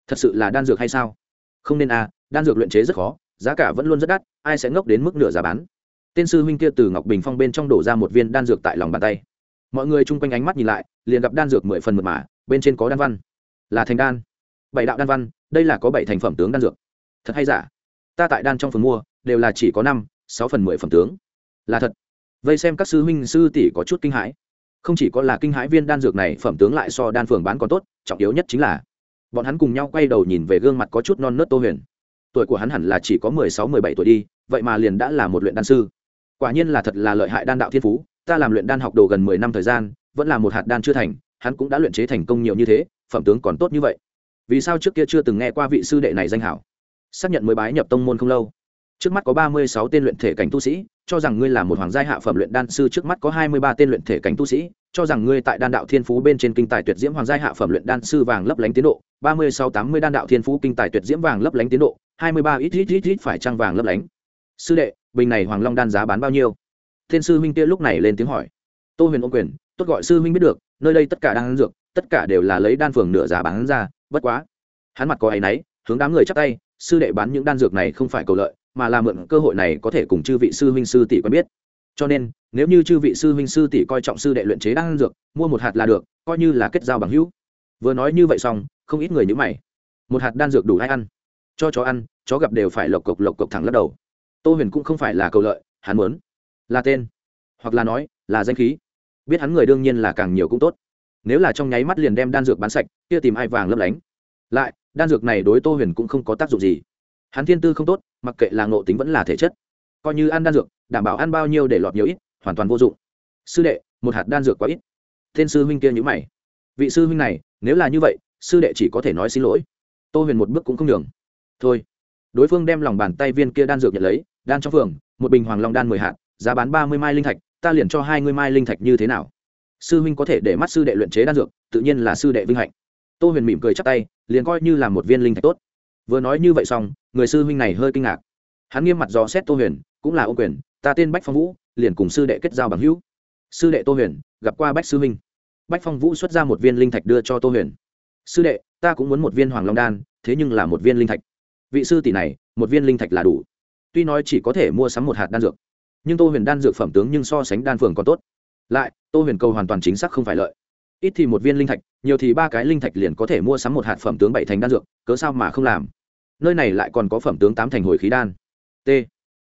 Thật sự là đan dược hay sao? Không nên a đan dược luyện chế rất khó giá cả vẫn luôn rất đắt, ai sẽ ngốc đến mức nửa giá bán? Tên sư huynh kia từ ngọc bình phong bên trong đổ ra một viên đan dược tại lòng bàn tay. Mọi người chung quanh ánh mắt nhìn lại, liền gặp đan dược mười phần mật mã bên trên có đan văn. Là thành đan. Bảy đạo đan văn, đây là có bảy thành phẩm tướng đan dược. Thật hay giả? Ta tại đan trong phần mua, đều là chỉ có năm, sáu phần mười phẩm tướng. Là thật. Vây xem các sư huynh sư tỷ có chút kinh hãi. Không chỉ có là kinh hãi viên đan dược này, phẩm tướng lại so đan phường bán còn tốt, trọng yếu nhất chính là bọn hắn cùng nhau quay đầu nhìn về gương mặt có chút non nớt tô huyền tuổi của hắn hẳn là chỉ có mười sáu, mười bảy tuổi đi, vậy mà liền đã là một luyện đan sư. Quả nhiên là thật là lợi hại đan đạo thiên phú, ta làm luyện đan học đồ gần mười năm thời gian, vẫn là một hạt đan chưa thành, hắn cũng đã luyện chế thành công nhiều như thế, phẩm tướng còn tốt như vậy. Vì sao trước kia chưa từng nghe qua vị sư đệ này danh hảo? Xác nhận mới bái nhập tông môn không lâu. Trước mắt có ba mươi sáu tên luyện thể cảnh tu sĩ, cho rằng ngươi là một hoàng gia hạ phẩm luyện đan sư, trước mắt có hai mươi ba tên luyện thể cảnh tu sĩ, cho rằng ngươi tại đan đạo thiên phú bên trên kinh tài tuyệt diễm hoàng gia hạ phẩm luyện đan sư vàng lấp lánh tiến độ, ba mươi sáu, tám mươi đan đạo thiên phú kinh tài tuyệt diễm vàng lấp lánh tiến độ hai mươi ba ít ít ít ít phải trăng vàng lấp lánh. Sư đệ, bình này hoàng long đan giá bán bao nhiêu? Thiên sư huynh kia lúc này lên tiếng hỏi. Tô huyền ô quyền, tốt gọi sư huynh biết được, nơi đây tất cả đang dược, tất cả đều là lấy đan phường nửa giá bán ra, bất quá. Hắn mặt có áy náy, hướng đám người chắc tay, sư đệ bán những đan dược này không phải cầu lợi, mà là mượn cơ hội này có thể cùng chư vị sư huynh sư tỷ quen biết. Cho nên, nếu như chư vị sư huynh sư tỷ coi trọng sư đệ luyện chế đan dược, mua một hạt là được, coi như là kết giao bằng hữu. Vừa nói như vậy xong, không ít người nhữ mày. Một hạt đan dược đủ ai ăn? Cho chó ăn, chó gặp đều phải lộc cộc lộc cộc thẳng lắc đầu. Tô huyền cũng không phải là cầu lợi, hắn muốn là tên, hoặc là nói là danh khí. Biết hắn người đương nhiên là càng nhiều cũng tốt. Nếu là trong nháy mắt liền đem đan dược bán sạch, kia tìm ai vàng lấp lánh. Lại, đan dược này đối tô huyền cũng không có tác dụng gì. Hắn thiên tư không tốt, mặc kệ là ngộ tính vẫn là thể chất. Coi như ăn đan dược, đảm bảo ăn bao nhiêu để lọt nhiều ít, hoàn toàn vô dụng. Sư đệ, một hạt đan dược quá ít. Tên sư huynh kia nhữ mày. Vị sư huynh này, nếu là như vậy, sư đệ chỉ có thể nói xin lỗi. Tô huyền một bước cũng không đường thôi. Đối phương đem lòng bàn tay viên kia đan dược nhận lấy, đan trong phường, một bình hoàng long đan mười hạt, giá bán ba mươi mai linh thạch, ta liền cho hai mươi mai linh thạch như thế nào? Sư huynh có thể để mắt sư đệ luyện chế đan dược, tự nhiên là sư đệ vinh hạnh. Tô huyền mỉm cười chắc tay, liền coi như là một viên linh thạch tốt. Vừa nói như vậy xong, người sư huynh này hơi kinh ngạc. Hắn nghiêm mặt dò xét tô huyền, cũng là ô quyền, ta tên bách phong vũ, liền cùng sư đệ kết giao bằng hữu. Sư đệ tô huyền, gặp qua bách sư huynh. Bách phong vũ xuất ra một viên linh thạch đưa cho tô huyền. Sư đệ, ta cũng muốn một viên hoàng long đan, thế nhưng là một viên linh thạch vị sư tỷ này, một viên linh thạch là đủ. Tuy nói chỉ có thể mua sắm một hạt đan dược, nhưng tô huyền đan dược phẩm tướng nhưng so sánh đan phường còn tốt. Lại, tô huyền cầu hoàn toàn chính xác không phải lợi. Ít thì một viên linh thạch, nhiều thì ba cái linh thạch liền có thể mua sắm một hạt phẩm tướng bảy thành đan dược, cớ sao mà không làm? Nơi này lại còn có phẩm tướng tám thành hồi khí đan. T.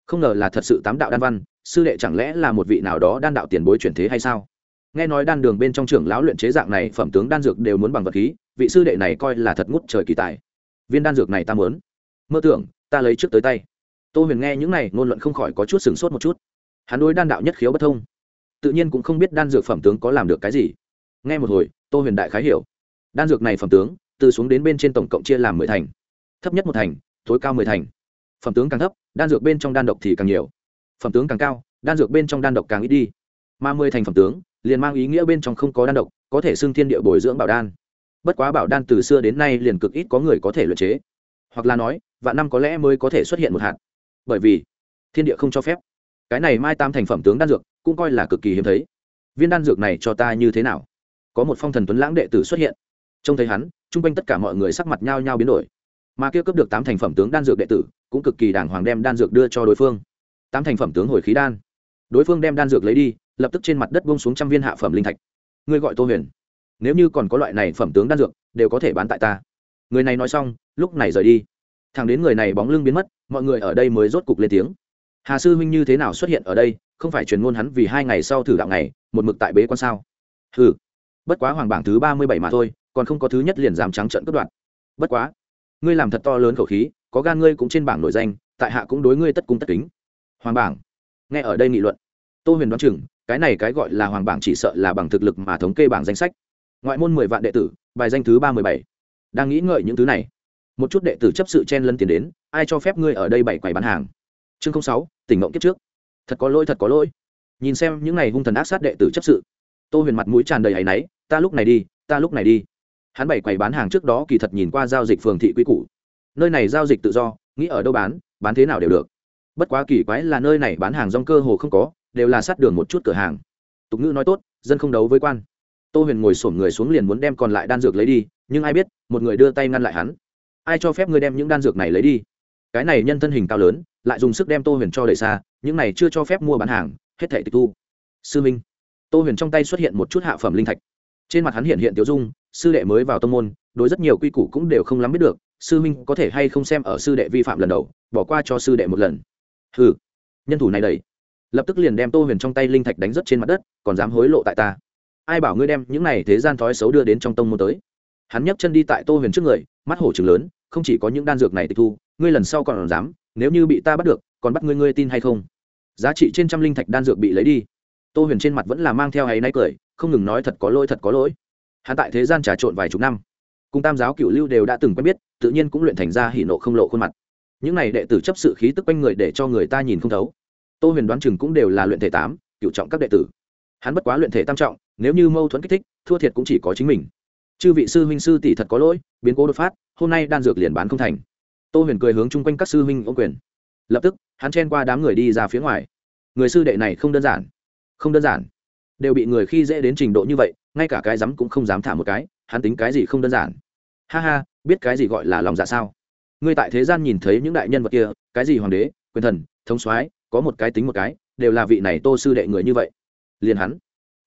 Không ngờ là thật sự tám đạo đan văn, sư đệ chẳng lẽ là một vị nào đó đan đạo tiền bối chuyển thế hay sao? Nghe nói đan đường bên trong trưởng lão luyện chế dạng này, phẩm tướng đan dược đều muốn bằng vật khí, vị sư đệ này coi là thật ngút trời kỳ tài. Viên đan dược này ta muốn mơ tưởng, ta lấy trước tới tay. Tô huyền nghe những này, ngôn luận không khỏi có chút sửng sốt một chút. Hắn đối đan đạo nhất khiếu bất thông. Tự nhiên cũng không biết đan dược phẩm tướng có làm được cái gì. Nghe một hồi, tô huyền đại khái hiểu. Đan dược này phẩm tướng, từ xuống đến bên trên tổng cộng chia làm mười thành. Thấp nhất một thành, tối cao mười thành. Phẩm tướng càng thấp, đan dược bên trong đan độc thì càng nhiều. Phẩm tướng càng cao, đan dược bên trong đan độc càng ít đi. Mà mười thành phẩm tướng, liền mang ý nghĩa bên trong không có đan độc, có thể xưng thiên địa bồi dưỡng bảo đan. Bất quá bảo đan từ xưa đến nay liền cực ít có người có thể luyện chế. Hoặc là nói vạn năm có lẽ mới có thể xuất hiện một hạt. Bởi vì, thiên địa không cho phép. Cái này mai tam thành phẩm tướng đan dược cũng coi là cực kỳ hiếm thấy. Viên đan dược này cho ta như thế nào? Có một phong thần tuấn lãng đệ tử xuất hiện. Trông thấy hắn, chung quanh tất cả mọi người sắc mặt nhao nhao biến đổi. Mà kia cấp được tám thành phẩm tướng đan dược đệ tử cũng cực kỳ đàng hoàng đem đan dược đưa cho đối phương. Tám thành phẩm tướng hồi khí đan. Đối phương đem đan dược lấy đi, lập tức trên mặt đất bông xuống trăm viên hạ phẩm linh thạch. Ngươi gọi tô huyền. Nếu như còn có loại này phẩm tướng đan dược, đều có thể bán tại ta. Người này nói xong, lúc này rời đi thằng đến người này bóng lưng biến mất, mọi người ở đây mới rốt cục lên tiếng. Hà sư huynh như thế nào xuất hiện ở đây, không phải truyền ngôn hắn vì hai ngày sau thử đạo này một mực tại bế quan sao? Ừ bất quá hoàng bảng thứ ba mươi bảy mà thôi, còn không có thứ nhất liền dám trắng trận cướp đoạn bất quá, ngươi làm thật to lớn khẩu khí, có gan ngươi cũng trên bảng nổi danh, tại hạ cũng đối ngươi tất cung tất kính. Hoàng bảng, nghe ở đây nghị luận. Tô huyền đoán chừng, cái này cái gọi là hoàng bảng chỉ sợ là bằng thực lực mà thống kê bảng danh sách. Ngoại môn mười vạn đệ tử, bài danh thứ ba mươi bảy. Đang nghĩ ngợi những thứ này một chút đệ tử chấp sự chen lân tiền đến, ai cho phép ngươi ở đây bảy quầy bán hàng? Chương sáu, tỉnh mộng kiếp trước. Thật có lỗi, thật có lỗi. Nhìn xem những ngày hung thần ác sát đệ tử chấp sự. Tô huyền mặt mũi tràn đầy áy náy, ta lúc này đi, ta lúc này đi. Hắn bảy quầy bán hàng trước đó kỳ thật nhìn qua giao dịch phường thị quy củ. Nơi này giao dịch tự do, nghĩ ở đâu bán bán thế nào đều được. Bất quá kỳ quái là nơi này bán hàng rong cơ hồ không có, đều là sát đường một chút cửa hàng. Tục ngữ nói tốt, dân không đấu với quan. Tô huyền ngồi sổm người xuống liền muốn đem còn lại đan dược lấy đi, nhưng ai biết, một người đưa tay ngăn lại hắn ai cho phép ngươi đem những đan dược này lấy đi? Cái này nhân thân hình cao lớn, lại dùng sức đem tô huyền cho đầy xa, những này chưa cho phép mua bán hàng, hết thể tịch thu. Sư minh. Tô huyền trong tay xuất hiện một chút hạ phẩm linh thạch. Trên mặt hắn hiện hiện tiểu dung, sư đệ mới vào tông môn, đối rất nhiều quy củ cũng đều không lắm biết được, sư minh có thể hay không xem ở sư đệ vi phạm lần đầu, bỏ qua cho sư đệ một lần. Ừ nhân thủ này đầy lập tức liền đem tô huyền trong tay linh thạch đánh rất trên mặt đất, còn dám hối lộ tại ta. Ai bảo ngươi đem những này thế gian thói xấu đưa đến trong tông môn tới? Hắn nhấc chân đi tại tô huyền trước người, mắt hổ trừng lớn, không chỉ có những đan dược này tịch thu, ngươi lần sau còn dám, nếu như bị ta bắt được, còn bắt ngươi ngươi tin hay không? Giá trị trên trăm linh thạch đan dược bị lấy đi. Tô huyền trên mặt vẫn là mang theo hay náy cười, không ngừng nói thật có lỗi, thật có lỗi. Hắn tại thế gian trà trộn vài chục năm. Cùng tam giáo cựu lưu đều đã từng quen biết, tự nhiên cũng luyện thành ra hỉ nộ không lộ khuôn mặt. Những này đệ tử chấp sự khí tức quanh người để cho người ta nhìn không thấu. Tô huyền đoán chừng cũng đều là luyện thể tám, cựu trọng các đệ tử. Hắn bất quá luyện thể tam trọng, nếu như mâu thuẫn kích thích, thua thiệt cũng chỉ có chính mình chư vị sư huynh sư tỷ thật có lỗi, biến cố đột phát, hôm nay đan dược liền bán không thành. Tô huyền cười hướng chung quanh các sư huynh ô quyền. Lập tức, hắn chen qua đám người đi ra phía ngoài. Người sư đệ này không đơn giản. Không đơn giản. Đều bị người khi dễ đến trình độ như vậy, ngay cả cái rắm cũng không dám thả một cái, hắn tính cái gì không đơn giản. Ha ha, biết cái gì gọi là lòng dạ sao? Ngươi tại thế gian nhìn thấy những đại nhân vật kia, cái gì hoàng đế, quyền thần, thống soái, có một cái tính một cái, đều là vị này tô sư đệ người như vậy. Liền hắn.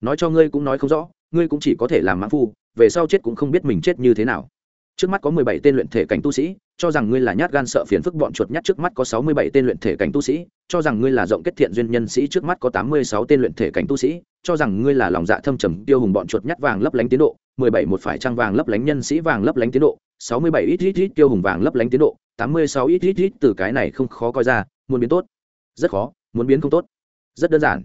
Nói cho ngươi cũng nói không rõ, ngươi cũng chỉ có thể làm mãn phu về sau chết cũng không biết mình chết như thế nào. Trước mắt có mười bảy tên luyện thể cảnh tu sĩ, cho rằng ngươi là nhát gan sợ phiền phức bọn chuột nhát trước mắt có sáu mươi bảy tên luyện thể cảnh tu sĩ, cho rằng ngươi là rộng kết thiện duyên nhân sĩ trước mắt có tám mươi sáu tên luyện thể cảnh tu sĩ, cho rằng ngươi là lòng dạ thâm trầm, tiêu hùng bọn chuột nhát vàng lấp lánh tiến độ, mười bảy một phải trăng vàng lấp lánh nhân sĩ vàng lấp lánh tiến độ, sáu mươi bảy ít ít ít tiêu hùng vàng lấp lánh tiến độ, tám mươi sáu ít ít ít từ cái này không khó coi ra, muốn biến tốt. Rất khó, muốn biến không tốt. Rất đơn giản.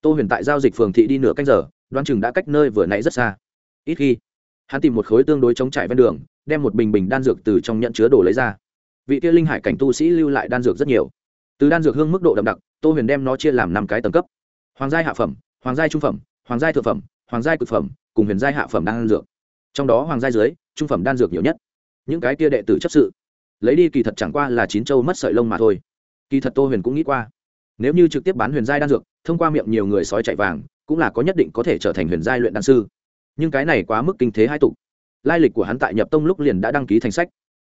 Tô huyền tại giao dịch phường thị đi nửa canh giờ, đoán chừng đã cách nơi vừa nãy rất xa. Ít khi hắn tìm một khối tương đối chống trải ven đường, đem một bình bình đan dược từ trong nhận chứa đồ lấy ra. Vị kia linh hải cảnh tu sĩ lưu lại đan dược rất nhiều. Từ đan dược hương mức độ đậm đặc, tô huyền đem nó chia làm năm cái tầng cấp. Hoàng giai hạ phẩm, hoàng giai trung phẩm, hoàng giai thượng phẩm, hoàng giai cực phẩm, cùng huyền giai hạ phẩm đan dược. Trong đó hoàng giai dưới, trung phẩm đan dược nhiều nhất. Những cái kia đệ tử chấp sự, lấy đi kỳ thật chẳng qua là chín châu mất sợi lông mà thôi. Kỳ thật tô huyền cũng nghĩ qua, nếu như trực tiếp bán huyền giai đan dược, thông qua miệng nhiều người sói chạy vàng, cũng là có nhất định có thể trở thành huyền giai luyện đan sư nhưng cái này quá mức kinh thế hai tục. Lai lịch của hắn tại nhập tông lúc liền đã đăng ký thành sách.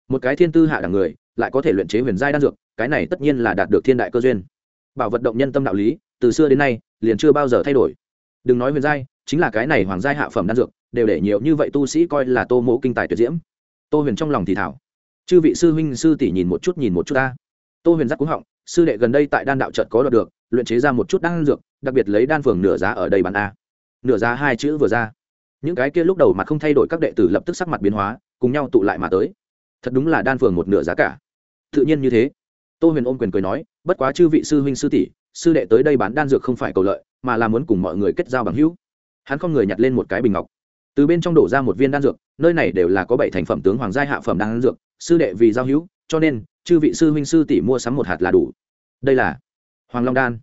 Một cái thiên tư hạ đẳng người, lại có thể luyện chế huyền giai đan dược, cái này tất nhiên là đạt được thiên đại cơ duyên. Bảo vật động nhân tâm đạo lý, từ xưa đến nay, liền chưa bao giờ thay đổi. Đừng nói huyền giai, chính là cái này hoàng giai hạ phẩm đan dược, đều để nhiều như vậy tu sĩ coi là tô mộ kinh tài tuyệt diễm. Tô huyền trong lòng thì thảo. Chư vị sư huynh, sư tỷ nhìn một chút, nhìn một chút ta. Tô huyền giác cúng họng, sư đệ gần đây tại đan đạo trận có đoạt được, luyện chế ra một chút đan dược, đặc biệt lấy đan phường nửa giá ở đây bán a. Nửa giá hai chữ vừa ra những cái kia lúc đầu mà không thay đổi các đệ tử lập tức sắc mặt biến hóa, cùng nhau tụ lại mà tới. Thật đúng là đan phường một nửa giá cả. Tự nhiên như thế. Tô huyền ôm quyền cười nói, bất quá chư vị sư huynh sư tỷ, sư đệ tới đây bán đan dược không phải cầu lợi, mà là muốn cùng mọi người kết giao bằng hữu. Hắn không người nhặt lên một cái bình ngọc. Từ bên trong đổ ra một viên đan dược, nơi này đều là có bảy thành phẩm tướng hoàng giai hạ phẩm đan dược, sư đệ vì giao hữu, cho nên, chư vị sư huynh sư tỷ mua sắm một hạt là đủ. Đây là hoàng long đan.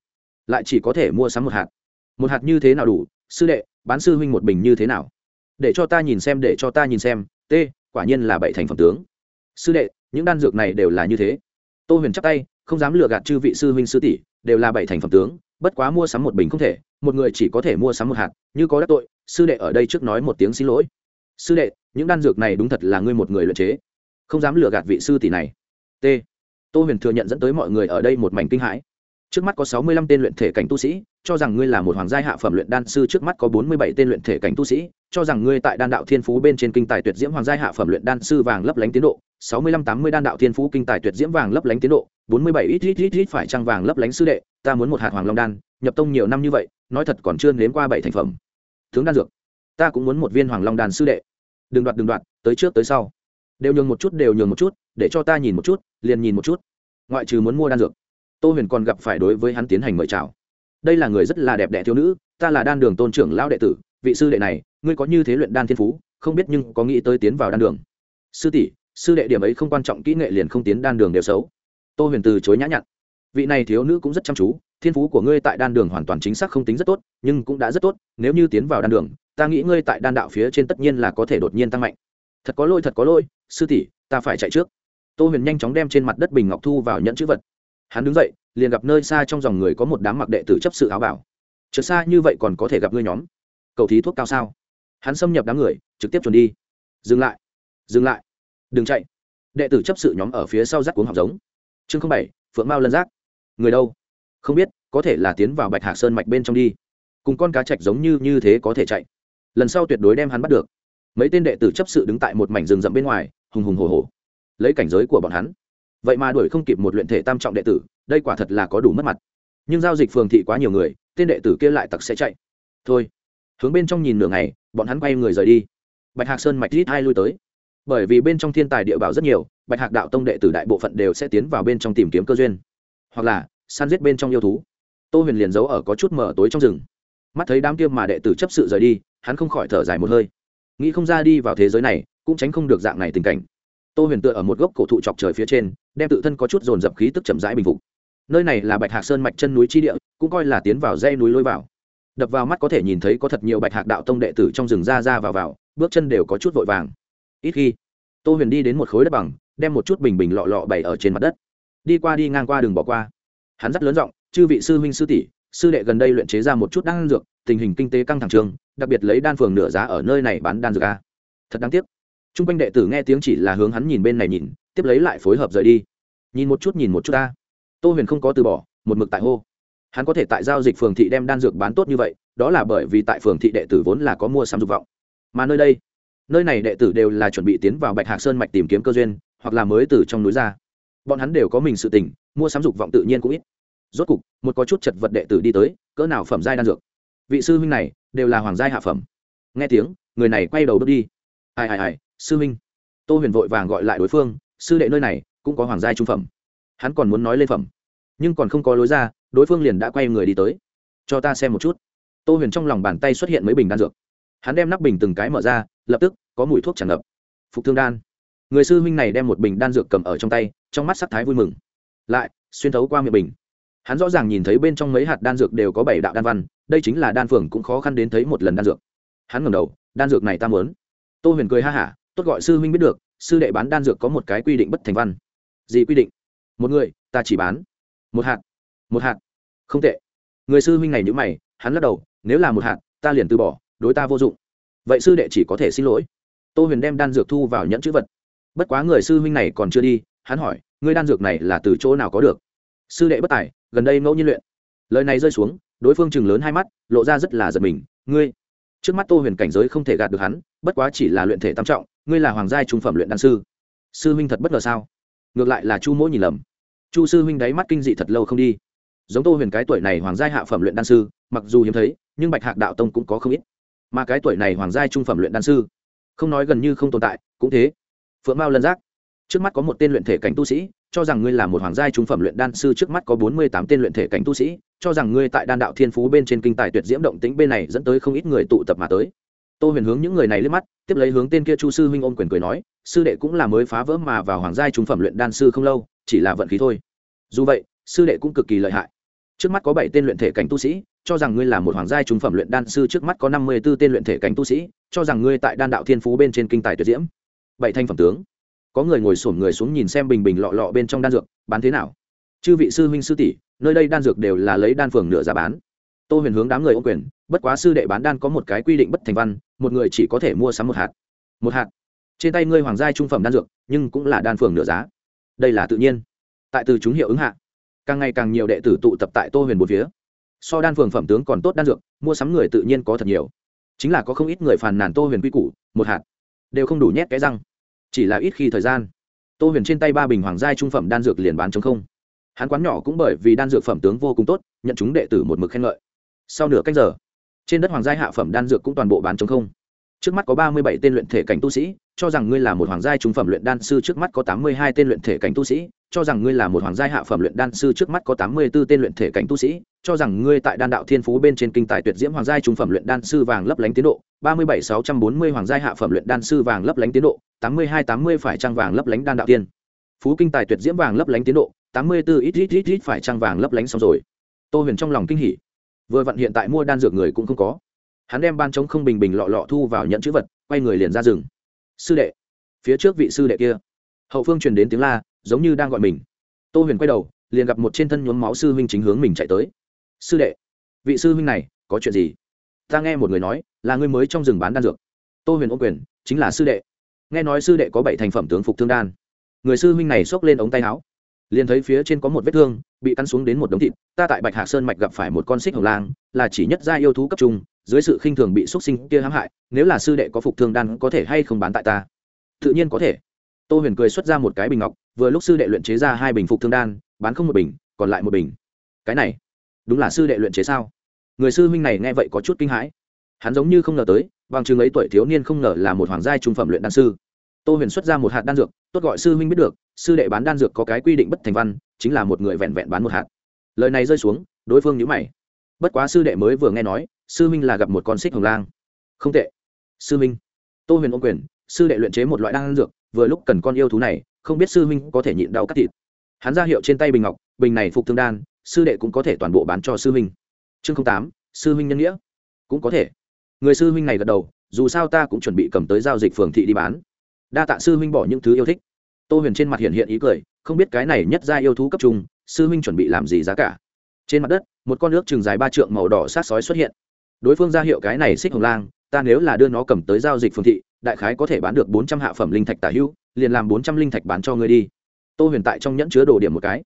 Lại chỉ có thể mua sắm một hạt. Một hạt như thế nào đủ, sư đệ bán sư huynh một bình như thế nào? Để cho ta nhìn xem, để cho ta nhìn xem. T, quả nhiên là bảy thành phẩm tướng. Sư đệ, những đan dược này đều là như thế. Tô huyền chắp tay, không dám lừa gạt chư vị sư huynh sư tỷ, đều là bảy thành phẩm tướng. Bất quá mua sắm một bình không thể, một người chỉ có thể mua sắm một hạt, như có đắc tội, sư đệ ở đây trước nói một tiếng xin lỗi. Sư đệ, những đan dược này đúng thật là ngươi một người luyện chế. Không dám lừa gạt vị sư tỷ này. T. Tô huyền thừa nhận dẫn tới mọi người ở đây một mảnh kinh hãi trước mắt có sáu mươi lăm tên luyện thể cảnh tu sĩ, cho rằng ngươi là một hoàng gia hạ phẩm luyện đan sư, trước mắt có bốn mươi bảy tên luyện thể cảnh tu sĩ, cho rằng ngươi tại đan đạo thiên phú bên trên kinh tài tuyệt diễm hoàng gia hạ phẩm luyện đan sư vàng lấp lánh tiến độ. sáu mươi lăm tám mươi đan đạo thiên phú kinh tài tuyệt diễm vàng lấp lánh tiến độ, bốn mươi bảy ít ít ít ít phải trăng vàng lấp lánh sư đệ, ta muốn một hạt hoàng long đan, nhập tông nhiều năm như vậy, nói thật còn chưa nếm qua bảy thành phẩm. Tướng đan dược, ta cũng muốn một viên hoàng long đan sư đệ. Đừng đoạt đừng đoạt, tới trước tới sau. Đều nhường một chút, đều nhường một chút, để cho ta nhìn một chút, liền nhìn một chút. Ngoại trừ muốn mua đan dược tô huyền còn gặp phải đối với hắn tiến hành mời chào. Đây là người rất là đẹp đẽ thiếu nữ, ta là đan đường tôn trưởng lão đệ tử, vị sư đệ này, ngươi có như thế luyện đan thiên phú, không biết nhưng có nghĩ tới tiến vào đan đường. Sư tỷ, sư đệ điểm ấy không quan trọng, kỹ nghệ liền không tiến đan đường đều xấu. Tô huyền từ chối nhã nhặn. Vị này thiếu nữ cũng rất chăm chú, thiên phú của ngươi tại đan đường hoàn toàn chính xác không tính rất tốt, nhưng cũng đã rất tốt, nếu như tiến vào đan đường, ta nghĩ ngươi tại đan đạo phía trên tất nhiên là có thể đột nhiên tăng mạnh. Thật có lỗi, thật có lỗi, sư tỷ, ta phải chạy trước. Tô huyền nhanh chóng đem trên mặt đất bình ngọc thu vào nhận chữ vật hắn đứng dậy, liền gặp nơi xa trong dòng người có một đám mặc đệ tử chấp sự áo bảo. Trượt xa như vậy còn có thể gặp ngươi nhóm? Cầu thí thuốc cao sao? Hắn xâm nhập đám người, trực tiếp chuẩn đi. Dừng lại dừng lại, đừng chạy. Đệ tử chấp sự nhóm ở phía sau rác cuống học giống. Chương bảy, phượng mao lân rác người đâu? Không biết, có thể là tiến vào bạch hạc sơn mạch bên trong đi. Cùng con cá chạch giống như như thế có thể chạy. Lần sau tuyệt đối đem hắn bắt được. Mấy tên đệ tử chấp sự đứng tại một mảnh rừng rậm bên ngoài, hùng hùng hồ hồ lấy cảnh giới của bọn hắn vậy mà đuổi không kịp một luyện thể tam trọng đệ tử, đây quả thật là có đủ mất mặt. Nhưng giao dịch phường thị quá nhiều người, tên đệ tử kia lại tặc sẽ chạy. Thôi, hướng bên trong nhìn nửa ngày, bọn hắn quay người rời đi. Bạch hạc sơn mạch rít hai lui tới. Bởi vì bên trong thiên tài địa bảo rất nhiều, bạch hạc đạo tông đệ tử đại bộ phận đều sẽ tiến vào bên trong tìm kiếm cơ duyên. Hoặc là, săn giết bên trong yêu thú. Tô huyền liền giấu ở có chút mở tối trong rừng. Mắt thấy đám kia mà đệ tử chấp sự rời đi, hắn không khỏi thở dài một hơi. Nghĩ không ra đi vào thế giới này, cũng tránh không được dạng này tình cảnh tô huyền tựa ở một gốc cổ thụ chọc trời phía trên đem tự thân có chút dồn dập khí tức chậm rãi bình phục nơi này là bạch hạc sơn mạch chân núi chi địa cũng coi là tiến vào dây núi lôi vào đập vào mắt có thể nhìn thấy có thật nhiều bạch hạc đạo tông đệ tử trong rừng ra ra vào vào bước chân đều có chút vội vàng ít khi tô huyền đi đến một khối đất bằng đem một chút bình bình lọ lọ bày ở trên mặt đất đi qua đi ngang qua đường bỏ qua hắn rất lớn giọng chư vị sư huynh sư tỷ sư đệ gần đây luyện chế ra một chút đan dược tình hình kinh tế căng thẳng trường, đặc biệt lấy đan phường nửa giá ở nơi này bán đan dược a. Thật đáng tiếc t r u n g quanh đệ tử nghe tiếng chỉ là hướng hắn nhìn bên này nhìn, tiếp lấy lại phối hợp rời đi. Nhìn một chút, nhìn một chút ta. Tô huyền không có từ bỏ, một mực tại hô. Hắn có thể tại giao dịch phường thị đem đan dược bán tốt như vậy, đó là bởi vì tại phường thị đệ tử vốn là có mua sắm dục vọng. Mà nơi đây, nơi này đệ tử đều là chuẩn bị tiến vào bạch hạc sơn mạch tìm kiếm cơ duyên, hoặc là mới từ trong núi ra. Bọn hắn đều có mình sự tình, mua sắm dục vọng tự nhiên cũng ít. Rốt cục, một có chút chật vật đệ tử đi tới, cỡ nào phẩm giai đan dược. Vị sư huynh này, đều là hoàng giai hạ phẩm. Nghe tiếng, người này quay đầu bước đi. Ai ai ai sư Minh, tô huyền vội vàng gọi lại đối phương sư đệ nơi này cũng có hoàng gia trung phẩm. Hắn còn muốn nói lên phẩm nhưng còn không có lối ra đối phương liền đã quay người đi tới. Cho ta xem một chút. Tô huyền trong lòng bàn tay xuất hiện mấy bình đan dược. Hắn đem nắp bình từng cái mở ra lập tức có mùi thuốc tràn ngập. Phục thương đan. Người sư huynh này đem một bình đan dược cầm ở trong tay trong mắt sắc thái vui mừng. Lại xuyên thấu qua miệng bình. Hắn rõ ràng nhìn thấy bên trong mấy hạt đan dược đều có bảy đạo đan văn đây chính là đan phường cũng khó khăn đến thấy một lần đan dược. Hắn ngẩng đầu đan dược này ta muốn. Tô huyền cười ha hả tốt gọi sư huynh biết được, sư đệ bán đan dược có một cái quy định bất thành văn. Gì quy định? Một người, ta chỉ bán. Một hạt. Một hạt. Không tệ. Người sư huynh này nhữ mày, hắn lắc đầu, nếu là một hạt, ta liền từ bỏ, đối ta vô dụng. Vậy sư đệ chỉ có thể xin lỗi. Tô huyền đem đan dược thu vào nhẫn chữ vật. Bất quá người sư huynh này còn chưa đi, hắn hỏi, người đan dược này là từ chỗ nào có được? Sư đệ bất tài, gần đây ngẫu nhiên luyện. Lời này rơi xuống, đối phương chừng lớn hai mắt, lộ ra rất là giật mình, ngươi trước mắt tô huyền cảnh giới không thể gạt được hắn, bất quá chỉ là luyện thể tam trọng, ngươi là hoàng gia trung phẩm luyện đan sư. Sư huynh thật bất ngờ sao? Ngược lại là chu mỗi nhìn lầm. Chu sư huynh đáy mắt kinh dị thật lâu không đi. Giống tô huyền cái tuổi này hoàng gia hạ phẩm luyện đan sư, mặc dù hiếm thấy, nhưng bạch hạc đạo tông cũng có không ít. Mà cái tuổi này hoàng gia trung phẩm luyện đan sư, không nói gần như không tồn tại, cũng thế. Phượng mao lân giác. Trước mắt có một tên luyện thể cảnh tu sĩ cho rằng ngươi là một hoàng gia trung phẩm luyện đan sư trước mắt có bốn mươi tám tên luyện thể cảnh tu sĩ, cho rằng ngươi tại đan đạo thiên phú bên trên kinh tài tuyệt diễm động tĩnh bên này dẫn tới không ít người tụ tập mà tới. Tô huyền hướng những người này liếc mắt, tiếp lấy hướng tên kia chu sư huynh ôm quyền cười nói, sư đệ cũng là mới phá vỡ mà vào hoàng gia trung phẩm luyện đan sư không lâu, chỉ là vận khí thôi. Dù vậy, sư đệ cũng cực kỳ lợi hại. Trước mắt có bảy tên luyện thể cảnh tu sĩ, cho rằng ngươi là một hoàng gia trung phẩm luyện đan sư trước mắt có năm mươi b ố tên luyện thể cảnh tu sĩ, cho rằng ngươi tại đan đạo thiên phú bên trên kinh tài tuyệt diễm. Bảy thanh phẩm tướng có người ngồi xổm người xuống nhìn xem bình bình lọ lọ bên trong đan dược, bán thế nào? Chư vị sư huynh sư tỷ, nơi đây đan dược đều là lấy đan phường nửa giá bán. Tô huyền hướng đám người ô quyền, bất quá sư đệ bán đan có một cái quy định bất thành văn, một người chỉ có thể mua sắm một hạt. Một hạt. Trên tay ngươi hoàng gia trung phẩm đan dược, nhưng cũng là đan phường nửa giá. Đây là tự nhiên. Tại từ chúng hiệu ứng hạ. Càng ngày càng nhiều đệ tử tụ tập tại tô huyền một phía. So đan phường phẩm tướng còn tốt đan dược, mua sắm người tự nhiên có thật nhiều. Chính là có không ít người phàn nàn tô huyền quy củ, một hạt. Đều không đủ nhét cái răng chỉ là ít khi thời gian. Tô huyền trên tay ba bình hoàng giai trung phẩm đan dược liền bán chống không. Hắn quán nhỏ cũng bởi vì đan dược phẩm tướng vô cùng tốt, nhận chúng đệ tử một mực khen ngợi. Sau nửa cách giờ, trên đất hoàng giai hạ phẩm đan dược cũng toàn bộ bán chống không. Trước mắt có ba mươi bảy tên luyện thể cảnh tu sĩ, cho rằng ngươi là một hoàng giai trung phẩm luyện đan sư trước mắt có tám mươi hai tên luyện thể cảnh tu sĩ cho rằng ngươi là một hoàng gia hạ phẩm luyện đan sư trước mắt có tám mươi 84 tên luyện thể cảnh tu sĩ, cho rằng ngươi tại đan đạo thiên phú bên trên kinh tài tuyệt diễm hoàng gia trung phẩm luyện đan sư vàng lấp lánh tiến độ, ba mươi bảy sáu trăm bốn mươi hoàng gia hạ phẩm luyện đan sư vàng lấp lánh tiến độ, tám mươi hai tám mươi phải trang vàng lấp lánh đan đạo tiên. Phú kinh tài tuyệt diễm vàng lấp lánh tiến độ, tám mươi 84 ít ít ít ít phải trang vàng lấp lánh xong rồi. Tô huyền trong lòng kinh hỉ. Vừa vặn hiện tại mua đan dược người cũng không có. Hắn đem ban chống không bình bình lọ lọ thu vào nhận chữ vật, quay người liền ra rừng. Sư đệ, phía trước vị sư đệ kia hậu phương truyền đến tiếng la, giống như đang gọi mình. Tô huyền quay đầu, liền gặp một trên thân nhuốm máu sư huynh chính hướng mình chạy tới. Sư đệ, vị sư huynh này có chuyện gì? Ta nghe một người nói, là người mới trong rừng bán đan dược. Tô huyền ô quyền, chính là sư đệ. Nghe nói sư đệ có bảy thành phẩm tướng phục thương đan. Người sư huynh này xốc lên ống tay áo, liền thấy phía trên có một vết thương, bị cắn xuống đến một đống thịt. Ta tại bạch hạc sơn mạch gặp phải một con xích hồng lang, là chỉ nhất gia yêu thú cấp trung, dưới sự khinh thường bị xuất sinh kia hãm hại, nếu là sư đệ có phục thương đan có thể hay không bán tại ta? Tự nhiên có thể tô huyền cười xuất ra một cái bình ngọc, vừa lúc sư đệ luyện chế ra hai bình phục thương đan, bán không một bình, còn lại một bình. Cái này, đúng là sư đệ luyện chế sao? Người sư huynh này nghe vậy có chút kinh hãi. Hắn giống như không ngờ tới, bằng chứng ấy tuổi thiếu niên không ngờ là một hoàng gia trung phẩm luyện đan sư. Tô huyền xuất ra một hạt đan dược, tốt gọi sư huynh biết được, sư đệ bán đan dược có cái quy định bất thành văn, chính là một người vẹn vẹn bán một hạt. Lời này rơi xuống, đối phương nhữ mày. Bất quá sư đệ mới vừa nghe nói, sư huynh là gặp một con xích hồng lang. Không tệ. Sư huynh. Tô huyền ôm quyền, sư đệ luyện chế một loại đan dược vừa lúc cần con yêu thú này, không biết sư huynh có thể nhịn đau cắt thịt. Hắn ra hiệu trên tay bình ngọc, bình này phục thương đan, sư đệ cũng có thể toàn bộ bán cho sư huynh. Chương tám, sư huynh nhân nghĩa. Cũng có thể. Người sư huynh này gật đầu, dù sao ta cũng chuẩn bị cầm tới giao dịch phường thị đi bán. Đa tạ sư huynh bỏ những thứ yêu thích. Tô huyền trên mặt hiện hiện ý cười, không biết cái này nhất ra yêu thú cấp trung, sư huynh chuẩn bị làm gì giá cả. Trên mặt đất, một con nước chừng dài ba trượng màu đỏ sát sói xuất hiện. Đối phương ra hiệu cái này xích hồng lang, ta nếu là đưa nó cầm tới giao dịch phường thị đại khái có thể bán được bốn trăm hạ phẩm linh thạch tả hữu, liền làm bốn trăm linh thạch bán cho ngươi đi. Tô huyền tại trong nhẫn chứa đồ điểm một cái.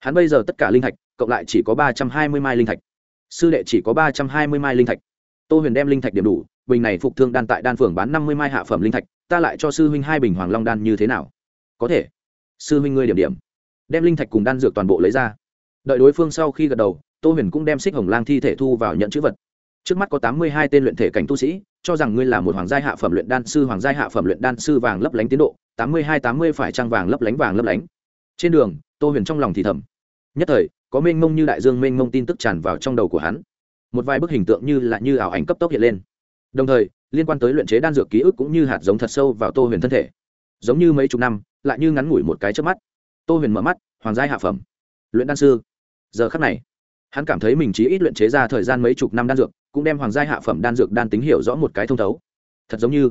Hắn bây giờ tất cả linh thạch, cộng lại chỉ có ba trăm hai mươi mai linh thạch. Sư đệ chỉ có ba trăm hai mươi mai linh thạch. Tô huyền đem linh thạch điểm đủ, bình này phục thương đan tại đan phường bán năm mươi mai hạ phẩm linh thạch, ta lại cho sư huynh hai bình hoàng long đan như thế nào? Có thể. Sư huynh ngươi điểm điểm. Đem linh thạch cùng đan dược toàn bộ lấy ra. Đợi đối phương sau khi gật đầu, tô huyền cũng đem xích hồng lang thi thể thu vào nhận chữ vật trước mắt có tám mươi hai tên luyện thể cảnh tu sĩ, cho rằng ngươi là một hoàng gia hạ phẩm luyện đan sư, hoàng gia hạ phẩm luyện đan sư vàng lấp lánh tiến độ, tám mươi hai tám mươi phải trang vàng lấp lánh, vàng lấp lánh. Trên đường, tô huyền trong lòng thì thầm. Nhất thời, có mênh mông như đại dương mênh mông tin tức tràn vào trong đầu của hắn. Một vài bức hình tượng như là như ảo ảnh cấp tốc hiện lên. Đồng thời, liên quan tới luyện chế đan dược ký ức cũng như hạt giống thật sâu vào tô huyền thân thể. Giống như mấy chục năm, lại như ngắn ngủi một cái trước mắt. Tô huyền mở mắt, hoàng gia hạ phẩm. Luyện đan sư. Giờ khắc này, hắn cảm thấy mình chỉ ít luyện chế ra thời gian mấy chục năm đan dược cũng đem hoàng gia hạ phẩm đan dược đan tính hiểu rõ một cái thông thấu. Thật giống như,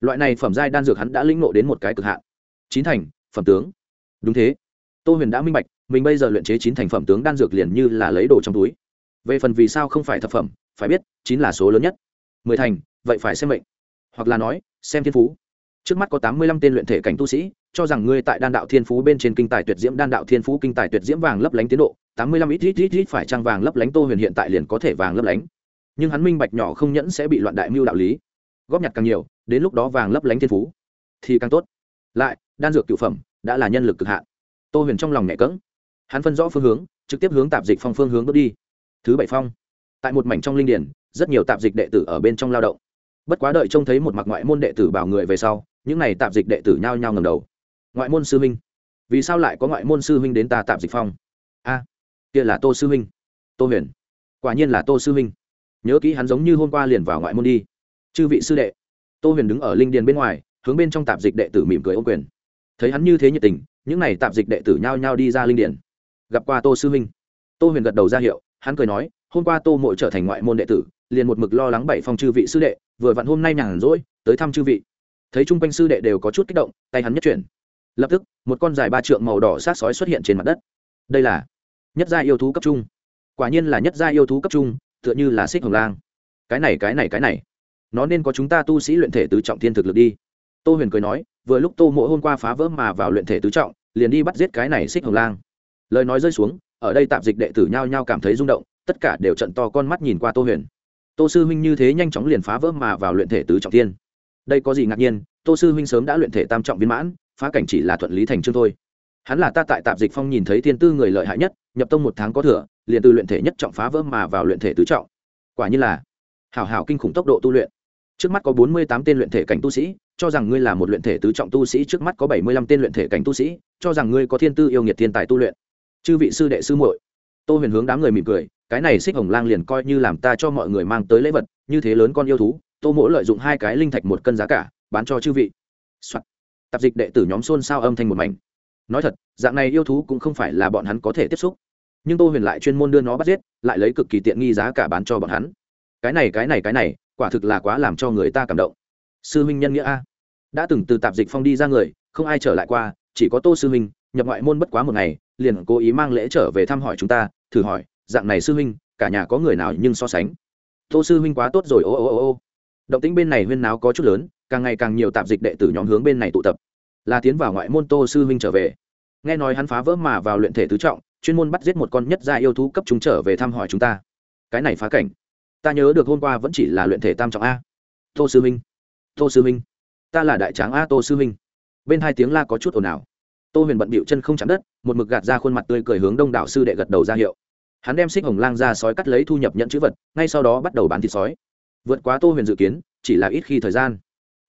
loại này phẩm giai đan dược hắn đã lĩnh ngộ đến một cái cực hạn. Chín thành, phẩm tướng. Đúng thế. Tô huyền đã minh bạch, mình bây giờ luyện chế chín thành phẩm tướng đan dược liền như là lấy đồ trong túi. Về phần vì sao không phải thập phẩm, phải biết, chín là số lớn nhất. Mười thành, vậy phải xem mệnh. Hoặc là nói, xem thiên phú. Trước mắt có tám mươi lăm tên luyện thể cảnh tu sĩ, cho rằng ngươi tại đan đạo thiên phú bên trên kinh tài tuyệt diễm, đan đạo thiên phú kinh tài tuyệt diễm vàng lấp lánh tiến độ. Tám mươi lăm ít ít ít ít phải trang vàng lấp lánh tô huyền hiện tại liền có thể vàng lấp lánh nhưng hắn minh bạch nhỏ không nhẫn sẽ bị loạn đại mưu đạo lý. Góp nhặt càng nhiều, đến lúc đó vàng lấp lánh thiên phú, thì càng tốt. Lại, đan dược cựu phẩm đã là nhân lực cực hạn. Tô huyền trong lòng nhẹ cỡng hắn phân rõ phương hướng, trực tiếp hướng tạp dịch phong phương hướng bước đi. Thứ bảy phong. Tại một mảnh trong linh điển, rất nhiều tạp dịch đệ tử ở bên trong lao động. Bất quá đợi trông thấy một mặc ngoại môn đệ tử bảo người về sau, những n à y tạp dịch đệ tử nhao nhao ngầm đầu. Ngoại môn sư huynh, vì sao lại có ngoại môn sư huynh đến ta tạp dịch phong? A, kia là tô sư huynh. Tô huyền, quả nhiên là tô sư huynh nhớ kỹ hắn giống như hôm qua liền vào ngoại môn đi. Chư vị sư đệ, tô huyền đứng ở linh điền bên ngoài, hướng bên trong tạp dịch đệ tử mỉm cười ô quyền. Thấy hắn như thế nhiệt tình, những n à y tạp dịch đệ tử nhao nhao đi ra linh điền. Gặp qua tô sư huynh, tô huyền gật đầu ra hiệu, hắn cười nói, hôm qua tô mộ trở thành ngoại môn đệ tử, liền một mực lo lắng bảy phong chư vị sư đệ, vừa vặn hôm nay nhàn rỗi, tới thăm chư vị. Thấy chung quanh sư đệ đều có chút kích động, tay hắn nhất chuyển. Lập tức, một con dài ba trượng màu đỏ sát sói xuất hiện trên mặt đất. Đây là nhất gia yêu thú cấp trung. Quả nhiên là nhất gia yêu thú cấp trung tựa như là xích hồng lang. Cái này cái này cái này. Nó nên có chúng ta tu sĩ luyện thể tứ trọng thiên thực lực đi. Tô huyền cười nói, vừa lúc tô mộ hôm qua phá vỡ mà vào luyện thể tứ trọng, liền đi bắt giết cái này xích hồng lang. Lời nói rơi xuống, ở đây tạp dịch đệ tử nhao nhao cảm thấy rung động, tất cả đều trận to con mắt nhìn qua tô huyền. Tô sư huynh như thế nhanh chóng liền phá vỡ mà vào luyện thể tứ trọng thiên. Đây có gì ngạc nhiên, tô sư huynh sớm đã luyện thể tam trọng viên mãn, phá cảnh chỉ là thuận lý thành chương thôi. Hắn là ta tại tạp dịch phong nhìn thấy thiên tư người lợi hại nhất nhập tông một tháng có thừa, liền từ luyện thể nhất trọng phá vỡ mà vào luyện thể tứ trọng. Quả như là, hảo hảo kinh khủng tốc độ tu luyện. Trước mắt có bốn mươi tám tên luyện thể cảnh tu sĩ, cho rằng ngươi là một luyện thể tứ trọng tu sĩ, trước mắt có bảy mươi lăm tên luyện thể cảnh tu sĩ, cho rằng ngươi có thiên tư yêu nghiệt thiên tài tu luyện. Chư vị sư đệ sư muội, tô huyền hướng đám người mỉm cười, cái này xích hồng lang liền coi như làm ta cho mọi người mang tới lễ vật, như thế lớn con yêu thú, tô mỗ lợi dụng hai cái linh thạch một cân giá cả, bán cho chư vị、Soạn. tạp dịch đệ tử nhóm xôn xao âm thanh một mảnh. Nói thật, dạng này yêu thú cũng không phải là bọn hắn có thể tiếp xúc nhưng tô huyền lại chuyên môn đưa nó bắt giết, lại lấy cực kỳ tiện nghi giá cả bán cho bọn hắn. Cái này cái này cái này, quả thực là quá làm cho người ta cảm động. Sư huynh nhân nghĩa a. Đã từng từ tạp dịch phong đi ra người, không ai trở lại qua, chỉ có tô sư huynh, nhập ngoại môn bất quá một ngày, liền cố ý mang lễ trở về thăm hỏi chúng ta, thử hỏi, dạng này sư huynh, cả nhà có người nào nhưng so sánh? Tô sư huynh quá tốt rồi, ô ô ô ô. Động tĩnh bên này huyên náo có chút lớn, càng ngày càng nhiều tạp dịch đệ tử nhóm hướng bên này tụ tập. Là tiến vào ngoại môn tô sư huynh trở về. Nghe nói hắn phá vỡ mà vào luyện thể tứ trọng chuyên môn bắt giết một con nhất gia yêu thú cấp chúng trở về thăm hỏi chúng ta. Cái này phá cảnh. Ta nhớ được hôm qua vẫn chỉ là luyện thể tam trọng a. Tô sư huynh tô sư huynh ta là đại tráng a tô sư huynh bên hai tiếng la có chút ồn ào. Tô huyền bận bịu chân không chạm đất, một mực gạt ra khuôn mặt tươi cười hướng đông đảo sư đệ gật đầu ra hiệu. Hắn đem xích hồng lang ra sói cắt lấy thu nhập nhận chữ vật, ngay sau đó bắt đầu bán thịt sói. Vượt quá tô huyền dự kiến, chỉ là ít khi thời gian.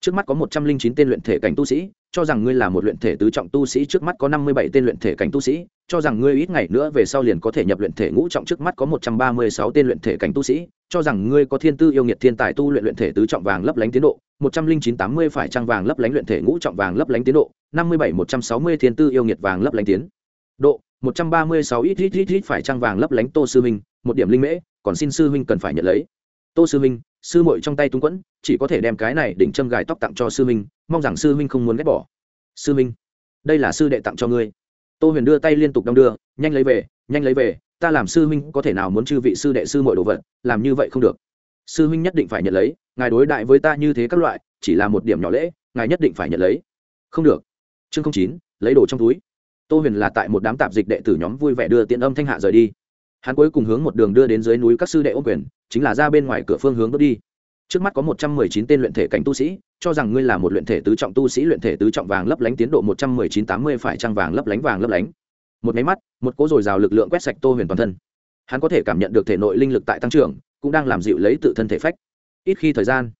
Trước mắt có một trăm linh chín tên luyện thể cảnh tu sĩ cho rằng ngươi là một luyện thể tứ trọng tu sĩ trước mắt có năm mươi bảy tên luyện thể cảnh tu sĩ, cho rằng ngươi ít ngày nữa về sau liền có thể nhập luyện thể ngũ trọng trước mắt có một trăm ba mươi sáu tên luyện thể cảnh tu sĩ, cho rằng ngươi có thiên tư yêu nghiệt thiên tài tu luyện luyện thể tứ trọng vàng lấp lánh tiến độ, một trăm linh chín tám mươi phải trang vàng lấp lánh luyện thể ngũ trọng vàng lấp lánh tiến độ, năm mươi bảy một trăm sáu mươi thiên tư yêu nghiệt vàng lấp lánh tiến độ, một trăm ba mươi sáu ít ít ít ít phải trang vàng lấp lánh tô sư huynh, một điểm linh mễ, còn xin sư huynh cần phải nhận lấy. Tô sư huynh sư muội trong tay túng quẫn chỉ có thể đem cái này đỉnh châm gài tóc tặng cho sư minh, mong rằng sư minh không muốn ghét bỏ. Sư minh, đây là sư đệ tặng cho ngươi. Tô huyền đưa tay liên tục đong đưa nhanh lấy về nhanh lấy về ta làm sư minh, có thể nào muốn chư vị sư đệ sư muội đồ vật làm như vậy không được. Sư minh nhất định phải nhận lấy ngài đối đại với ta như thế các loại chỉ là một điểm nhỏ lễ ngài nhất định phải nhận lấy. Không được. Chương không chín lấy đồ trong túi. Tô huyền là tại một đám tạp dịch đệ tử nhóm vui vẻ đưa tiện âm thanh hạ rời đi. Hắn cuối cùng hướng một đường đưa đến dưới núi các sư đệ ô quyền chính là ra bên ngoài cửa phương hướng bước đi. Trước mắt có một trăm mười chín tên luyện thể cảnh tu sĩ, cho rằng ngươi là một luyện thể tứ trọng tu sĩ, luyện thể tứ trọng vàng lấp lánh tiến độ một trăm mười chín tám mươi phải trăng vàng lấp lánh, vàng lấp lánh. Một máy mắt, một cỗ dồi dào lực lượng quét sạch tô huyền toàn thân. Hắn có thể cảm nhận được thể nội linh lực tại tăng trưởng, cũng đang làm dịu lấy tự thân thể phách. Ít khi thời gian,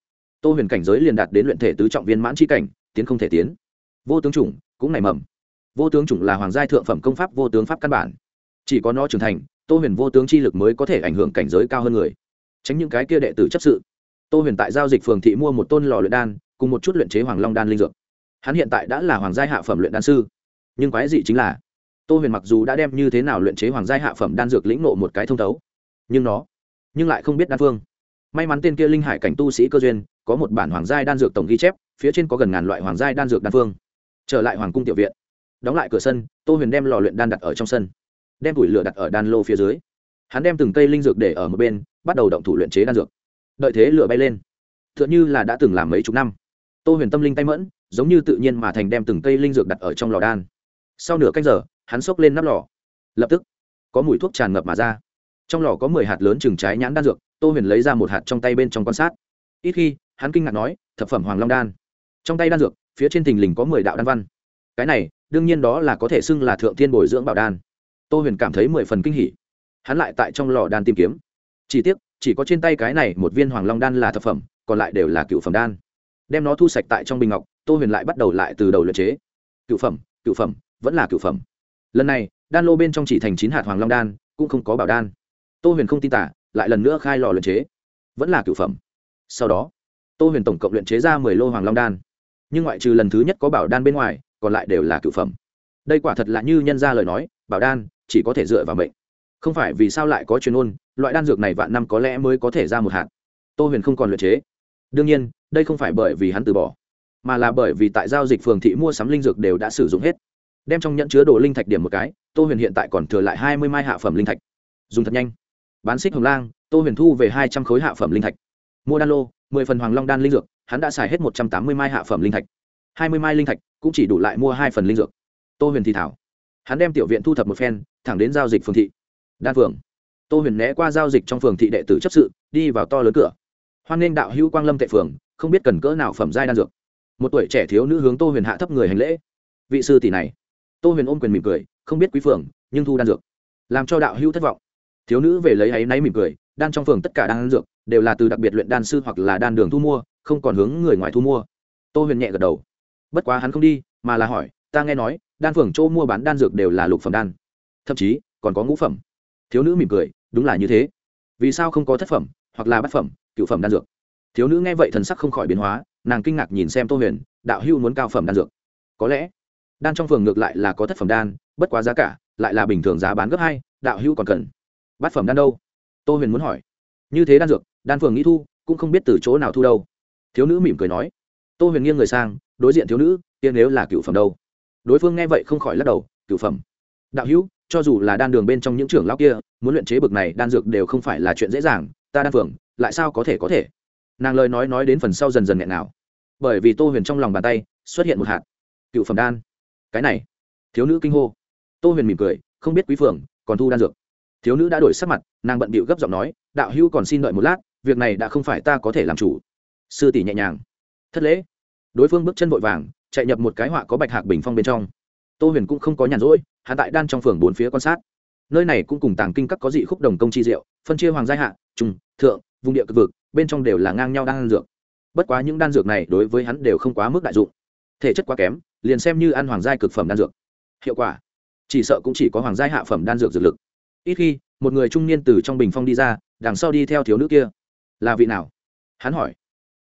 tô huyền cảnh giới liền đạt đến luyện thể tứ trọng viên mãn c cảnh, tiến không thể tiến. Vô tướng chủng, cũng nảy mầm. Vô tướng chủng là hoàng giai thượng phẩm công pháp, vô tướng pháp căn bản. Chỉ có nó trưởng thành, tô huyền vô tướng chi lực mới có thể ảnh hưởng cảnh giới cao hơn người tránh những cái kia đệ tử chấp sự. Tô huyền tại giao dịch phường thị mua một tôn lò luyện đan, cùng một chút luyện chế hoàng long đan linh dược. Hắn hiện tại đã là hoàng gia hạ phẩm luyện đan sư. Nhưng quái dị chính là, tô huyền mặc dù đã đem như thế nào luyện chế hoàng gia hạ phẩm đan dược lĩnh nộ một cái thông thấu, nhưng nó, nhưng lại không biết đan phương. May mắn tên kia linh hải cảnh tu sĩ cơ duyên, có một bản hoàng gia đan dược tổng ghi chép, phía trên có gần ngàn loại hoàng gia đan dược đan phương. Trở lại hoàng cung tiểu viện, đóng lại cửa sân, tô huyền đem lò luyện đan đặt ở trong sân, đem tủi lửa đặt ở đan lô phía dưới. Hắn đem từng cây linh dược để ở một bên bắt đầu động thủ luyện chế đan dược. Đợi thế lửa bay lên. T h ư ợ n h ư là đã từng làm mấy chục năm. Tô huyền tâm linh tay mẫn, giống như tự nhiên mà thành đem từng cây linh dược đặt ở trong lò đan. Sau nửa canh giờ, hắn xốc lên nắp lò. Lập tức, có mùi thuốc tràn ngập mà ra. Trong lò có mười hạt lớn chừng trái nhãn đan dược, tô huyền lấy ra một hạt trong tay bên trong quan sát. Ít khi, hắn kinh ngạc nói, thập phẩm hoàng long đan. Trong tay đan dược, phía trên thình lình có mười đạo đan văn. Cái này, đương nhiên đó là có thể xưng là thượng thiên bồi dưỡng bảo đan. Tô huyền cảm thấy mười phần kinh hỉ. Hắn lại tại trong lò đan tìm kiếm chỉ tiếc, chỉ có trên tay cái này một viên hoàng long đan là thập phẩm, còn lại đều là cựu phẩm đan. Đem nó thu sạch tại trong bình ngọc, tô huyền lại bắt đầu lại từ đầu luyện chế. Cựu phẩm cựu phẩm, vẫn là cựu phẩm. Lần này, đan lô bên trong chỉ thành chín hạt hoàng long đan, cũng không có bảo đan. Tô huyền không tin tả, lại lần nữa khai lò luyện chế. Vẫn là cựu phẩm. Sau đó, tô huyền tổng cộng luyện chế ra mười lô hoàng long đan. Nhưng ngoại trừ lần thứ nhất có bảo đan bên ngoài, còn lại đều là cựu phẩm. Đây quả thật là như nhân ra lời nói, bảo đan chỉ có thể dựa vào mệnh không phải vì sao lại có chuyên ôn loại đan dược này vạn năm có lẽ mới có thể ra một hạt. Tô huyền không còn luyện chế. Đương nhiên, đây không phải bởi vì hắn từ bỏ, mà là bởi vì tại giao dịch phường thị mua sắm linh dược đều đã sử dụng hết. Đem trong nhẫn chứa đồ linh thạch điểm một cái, tô huyền hiện tại còn thừa lại hai mươi mai hạ phẩm linh thạch. Dùng thật nhanh. Bán xích hồng lang, tô huyền thu về hai trăm khối hạ phẩm linh thạch. Mua đan lô, mười phần hoàng long đan linh dược, hắn đã xài hết một trăm tám mươi mai hạ phẩm linh thạch. hai mươi mai linh thạch cũng chỉ đủ lại mua hai phần linh dược. Tô huyền thì thảo. Hắn đem tiểu viện thu thập một phen, thẳng đến giao dịch phường thị đan phường tô huyền né qua giao dịch trong phường thị đệ tử chấp sự, đi vào to lớn cửa. Hoan nghênh đạo hữu quang lâm tệ phường, không biết cần cỡ nào phẩm giai đan dược. Một tuổi trẻ thiếu nữ hướng tô huyền hạ thấp người hành lễ. Vị sư tỷ này. Tô huyền ôm quyền mỉm cười, không biết quý phường, nhưng thu đan dược. Làm cho đạo hữu thất vọng. Thiếu nữ về lấy áy náy mỉm cười, đan trong phường tất cả đan dược đều là từ đặc biệt luyện đan sư hoặc là đan đường thu mua, không còn hướng người ngoài thu mua. Tô huyền nhẹ gật đầu. Bất quá hắn không đi, mà là hỏi, ta nghe nói, đan phường chỗ mua bán đan dược đều là lục phẩm đan. Thậm chí, còn có ngũ phẩm thiếu nữ mỉm cười, đúng là như thế. Vì sao không có thất phẩm, hoặc là bát phẩm, cựu phẩm đan dược? Thiếu nữ nghe vậy thần sắc không khỏi biến hóa, nàng kinh ngạc nhìn xem tô huyền, đạo hưu muốn cao phẩm đan dược. Có lẽ, đan trong phường ngược lại là có thất phẩm đan, bất quá giá cả lại là bình thường giá bán gấp hai, đạo hưu còn cần. Bát phẩm đan đâu? Tô huyền muốn hỏi. Như thế đan dược, đan phường nghĩ thu, cũng không biết từ chỗ nào thu đâu. Thiếu nữ mỉm cười nói. Tô huyền nghiêng người sang, đối diện thiếu nữ tiên nếu là cựu phẩm đâu? Đối phương nghe vậy không khỏi lắc đầu, cựu phẩm. Đạo hữu cho dù là đan đường bên trong những trưởng lão kia, muốn luyện chế bực này đan dược đều không phải là chuyện dễ dàng, ta đan phường lại sao có thể có thể? Nàng lời nói nói đến phần sau dần dần nghẹn nào. Bởi vì tô huyền trong lòng bàn tay xuất hiện một hạt cựu phẩm đan. Cái này, thiếu nữ kinh hô. Tô huyền mỉm cười, không biết quý phường còn thu đan dược. Thiếu nữ đã đổi sắc mặt, nàng bận bịu gấp giọng nói, đạo hữu còn xin đợi một lát, việc này đã không phải ta có thể làm chủ. Sư tỷ nhẹ nhàng. Thất lễ. Đối phương bước chân vội vàng, chạy nhập một cái họa có bạch hạc bình phong bên trong tô huyền cũng không có nhàn rỗi hạ tại đan trong phường bốn phía quan sát. Nơi này cũng cùng tàng kinh các có dị khúc đồng công chi diệu, phân chia hoàng giai hạ trung thượng, vùng địa cực vực, bên trong đều là ngang nhau đan dược. Bất quá những đan dược này đối với hắn đều không quá mức đại dụng. Thể chất quá kém, liền xem như ăn hoàng giai cực phẩm đan dược. Hiệu quả? Chỉ sợ cũng chỉ có hoàng giai hạ phẩm đan dược dược lực. Ít khi, một người trung niên từ trong bình phong đi ra, đằng sau đi theo thiếu nữ kia. Là vị nào? Hắn hỏi.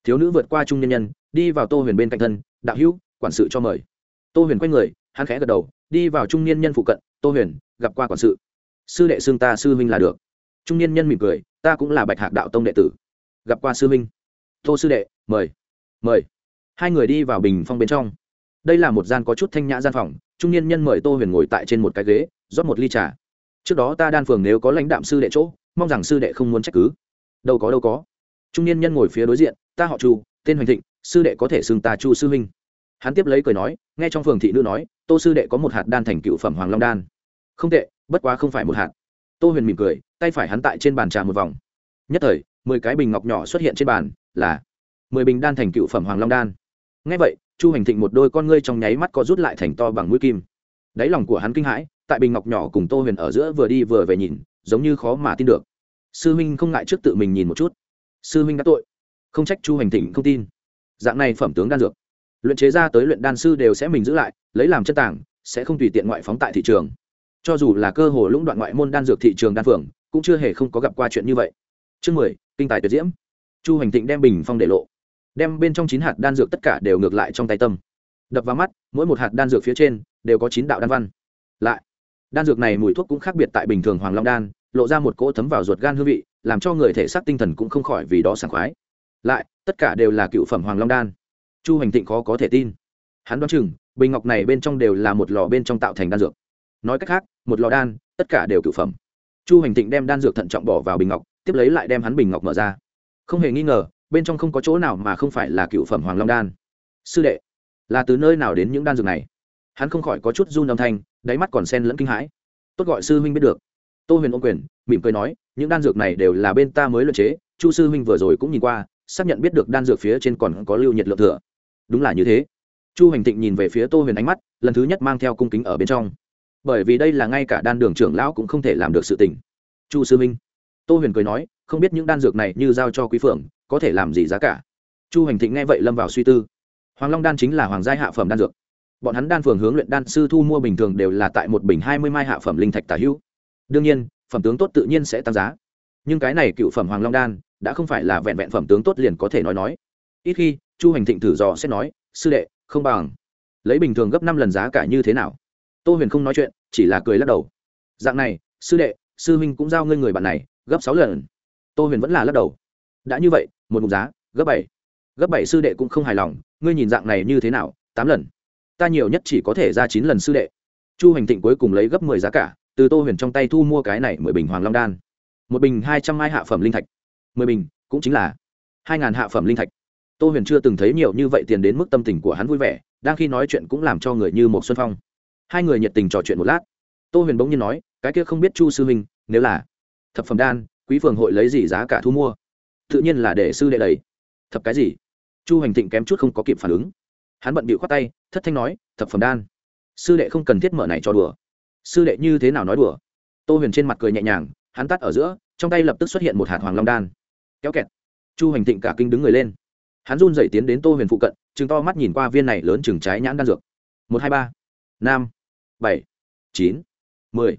Thiếu nữ vượt qua trung nhân nhân, đi vào tô huyền bên cạnh thân, đạo hữu, quản sự cho mời. Tô huyền quay người hắn khẽ gật đầu, đi vào trung niên nhân phụ cận, tô huyền, gặp qua quản sự. Sư đệ xương ta sư huynh là được. Trung niên nhân mỉm cười, ta cũng là bạch hạc đạo tông đệ tử. Gặp qua sư huynh. Tô sư đệ, mời. Mời. Hai người đi vào bình phong bên trong. Đây là một gian có chút thanh nhã gian phòng, trung niên nhân mời tô huyền ngồi tại trên một cái ghế, rót một ly trà. Trước đó ta đan phường nếu có lãnh đạm sư đệ chỗ, mong rằng sư đệ không muốn trách cứ. Đâu có đâu có. Trung niên nhân ngồi phía đối diện, ta họ chu, tên hoành thịnh, sư đệ có thể xưng ta chu sư huynh. Hắn tiếp lấy cười nói, nghe trong phường thị nữ nói tô sư đệ có một hạt đan thành cựu phẩm hoàng long đan. Không tệ, bất quá không phải một hạt. Tô huyền mỉm cười, tay phải hắn tại trên bàn trà một vòng. Nhất thời, mười cái bình ngọc nhỏ xuất hiện trên bàn, là mười bình đan thành cựu phẩm hoàng long đan. Ngay vậy, chu hành thịnh một đôi con ngươi trong nháy mắt có rút lại thành to bằng mũi kim. Đáy lòng của hắn kinh hãi, tại bình ngọc nhỏ cùng tô huyền ở giữa vừa đi vừa về nhìn, giống như khó mà tin được. Sư minh không ngại trước tự mình nhìn một chút. Sư minh đã tội. Không trách chu hành thịnh không tin. Dạng này phẩm tướng đan dược luyện chế ra tới luyện đan sư đều sẽ mình giữ lại, lấy làm chân tảng, sẽ không tùy tiện ngoại phóng tại thị trường. Cho dù là cơ hồ lũng đoạn ngoại môn đan dược thị trường đan phường cũng chưa hề không có gặp qua chuyện như vậy. Chương mười, kinh tài tuyệt diễm. Chu hành thịnh đem bình phong để lộ. Đem bên trong chín hạt đan dược tất cả đều ngược lại trong tay tâm. Đập vào mắt, mỗi một hạt đan dược phía trên đều có chín đạo đan văn. Lại, đan dược này mùi thuốc cũng khác biệt tại bình thường hoàng long đan, lộ ra một cỗ thấm vào ruột gan hương vị, làm cho người thể xác tinh thần cũng không khỏi vì đó sảng khoái. Lại, tất cả đều là cựu phẩm hoàng long đan chu hành thịnh khó có thể tin. Hắn đoán chừng, bình ngọc này bên trong đều là một lò bên trong tạo thành đan dược. Nói cách khác, một lò đan, tất cả đều cựu phẩm. Chu hành thịnh đem đan dược thận trọng bỏ vào bình ngọc, tiếp lấy lại đem hắn bình ngọc mở ra. Không hề nghi ngờ, bên trong không có chỗ nào mà không phải là cựu phẩm hoàng long đan. Sư đệ, là từ nơi nào đến những đan dược này? Hắn không khỏi có chút run âm thanh, đáy mắt còn sen lẫn kinh hãi. Tốt gọi sư huynh biết được. Tô huyền ô quyền, mỉm cười nói, những đan dược này đều là bên ta mới luyện chế, chu sư huynh vừa rồi cũng nhìn qua, xác nhận biết được đan dược phía trên còn có lưu nhiệt lượng thừa đúng là như thế. Chu hành tịnh nhìn về phía tô huyền ánh mắt, lần thứ nhất mang theo cung kính ở bên trong. Bởi vì đây là ngay cả đan đường trưởng lão cũng không thể làm được sự tình. Chu sư minh. Tô huyền cười nói, không biết những đan dược này như giao cho quý phượng, có thể làm gì giá cả. Chu hành thịnh nghe vậy lâm vào suy tư. Hoàng long đan chính là hoàng gia hạ phẩm đan dược. Bọn hắn đan phường hướng luyện đan sư thu mua bình thường đều là tại một bình hai mươi mai hạ phẩm linh thạch tả hữu. Đương nhiên, phẩm tướng tốt tự nhiên sẽ tăng giá. Nhưng cái này cựu phẩm hoàng long đan, đã không phải là vẹn vẹn phẩm tướng tốt liền có thể nói nói. Ít khi chu hành thịnh thử dò xét nói, sư đệ, không bằng. Lấy bình thường gấp năm lần giá cả như thế nào? Tô huyền không nói chuyện, chỉ là cười lắc đầu. Dạng này, sư đệ, sư huynh cũng giao ngươi người bạn này, gấp sáu lần. Tô huyền vẫn là lắc đầu. Đã như vậy, một mục giá, gấp bảy. Gấp bảy sư đệ cũng không hài lòng, ngươi nhìn dạng này như thế nào, tám lần. Ta nhiều nhất chỉ có thể ra chín lần sư đệ. Chu hành thịnh cuối cùng lấy gấp mười giá cả, từ tô huyền trong tay thu mua cái này mười bình hoàng long đan. Một bình hai trăm hai hạ phẩm linh thạch. Mười bình, cũng chính là hai ngàn hạ phẩm linh thạch tô huyền chưa từng thấy nhiều như vậy tiền đến mức tâm tình của hắn vui vẻ, đang khi nói chuyện cũng làm cho người như một xuân phong. Hai người nhiệt tình trò chuyện một lát. Tô huyền bỗng nhiên nói, cái kia không biết chu sư huynh, nếu là thập phẩm đan, quý phường hội lấy gì giá cả thu mua? Tự nhiên là để sư đệ đầy thập cái gì? Chu hành thịnh kém chút không có kịp phản ứng. Hắn bận bịu khoát tay, thất thanh nói, thập phẩm đan, sư đệ không cần thiết mở này cho đùa. Sư đệ như thế nào nói đùa? Tô huyền trên mặt cười nhẹ nhàng, hắn tắt ở giữa, trong tay lập tức xuất hiện một hạt hoàng long đan. Kéo kẹt. Chu hành thịnh cả kinh đứng người lên hắn run dậy tiến đến tô huyền phụ cận chừng to mắt nhìn qua viên này lớn chừng trái nhãn đan dược. Một, hai, ba. Năm bảy. Chín. Mười.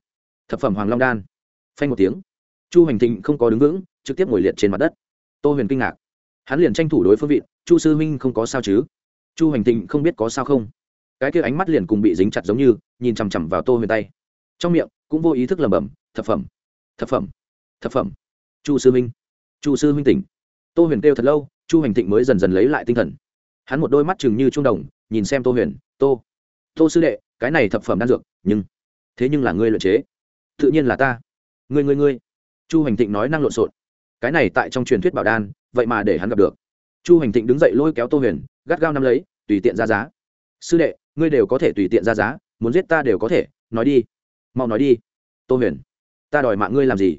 Thập phẩm hoàng long đan. Phanh một tiếng. Chu hành thịnh không có đứng vững, trực tiếp ngồi liệt trên mặt đất. Tô huyền kinh ngạc. Hắn liền tranh thủ đối phương vị, chu sư minh không có sao chứ? Chu hành thịnh không biết có sao không. Cái kia ánh mắt liền cùng bị dính chặt giống như, nhìn chằm chằm vào tô huyền tay. Trong miệng, cũng vô ý thức lẩm bẩm, thập phẩm thập phẩm thập phẩm. Chu sư minh chu sư minh tỉnh. Tô huyền kêu thật lâu chu hành thịnh mới dần dần lấy lại tinh thần hắn một đôi mắt chừng như trung đồng nhìn xem tô huyền tô tô sư đệ cái này thập phẩm đan dược nhưng thế nhưng là ngươi luyện chế tự nhiên là ta ngươi ngươi ngươi chu hành thịnh nói năng lộn xộn cái này tại trong truyền thuyết bảo đan vậy mà để hắn gặp được chu hành thịnh đứng dậy lôi kéo tô huyền gắt gao nắm lấy tùy tiện ra giá sư đệ ngươi đều có thể tùy tiện ra giá muốn giết ta đều có thể nói đi mau nói đi tô huyền ta đòi mạng ngươi làm gì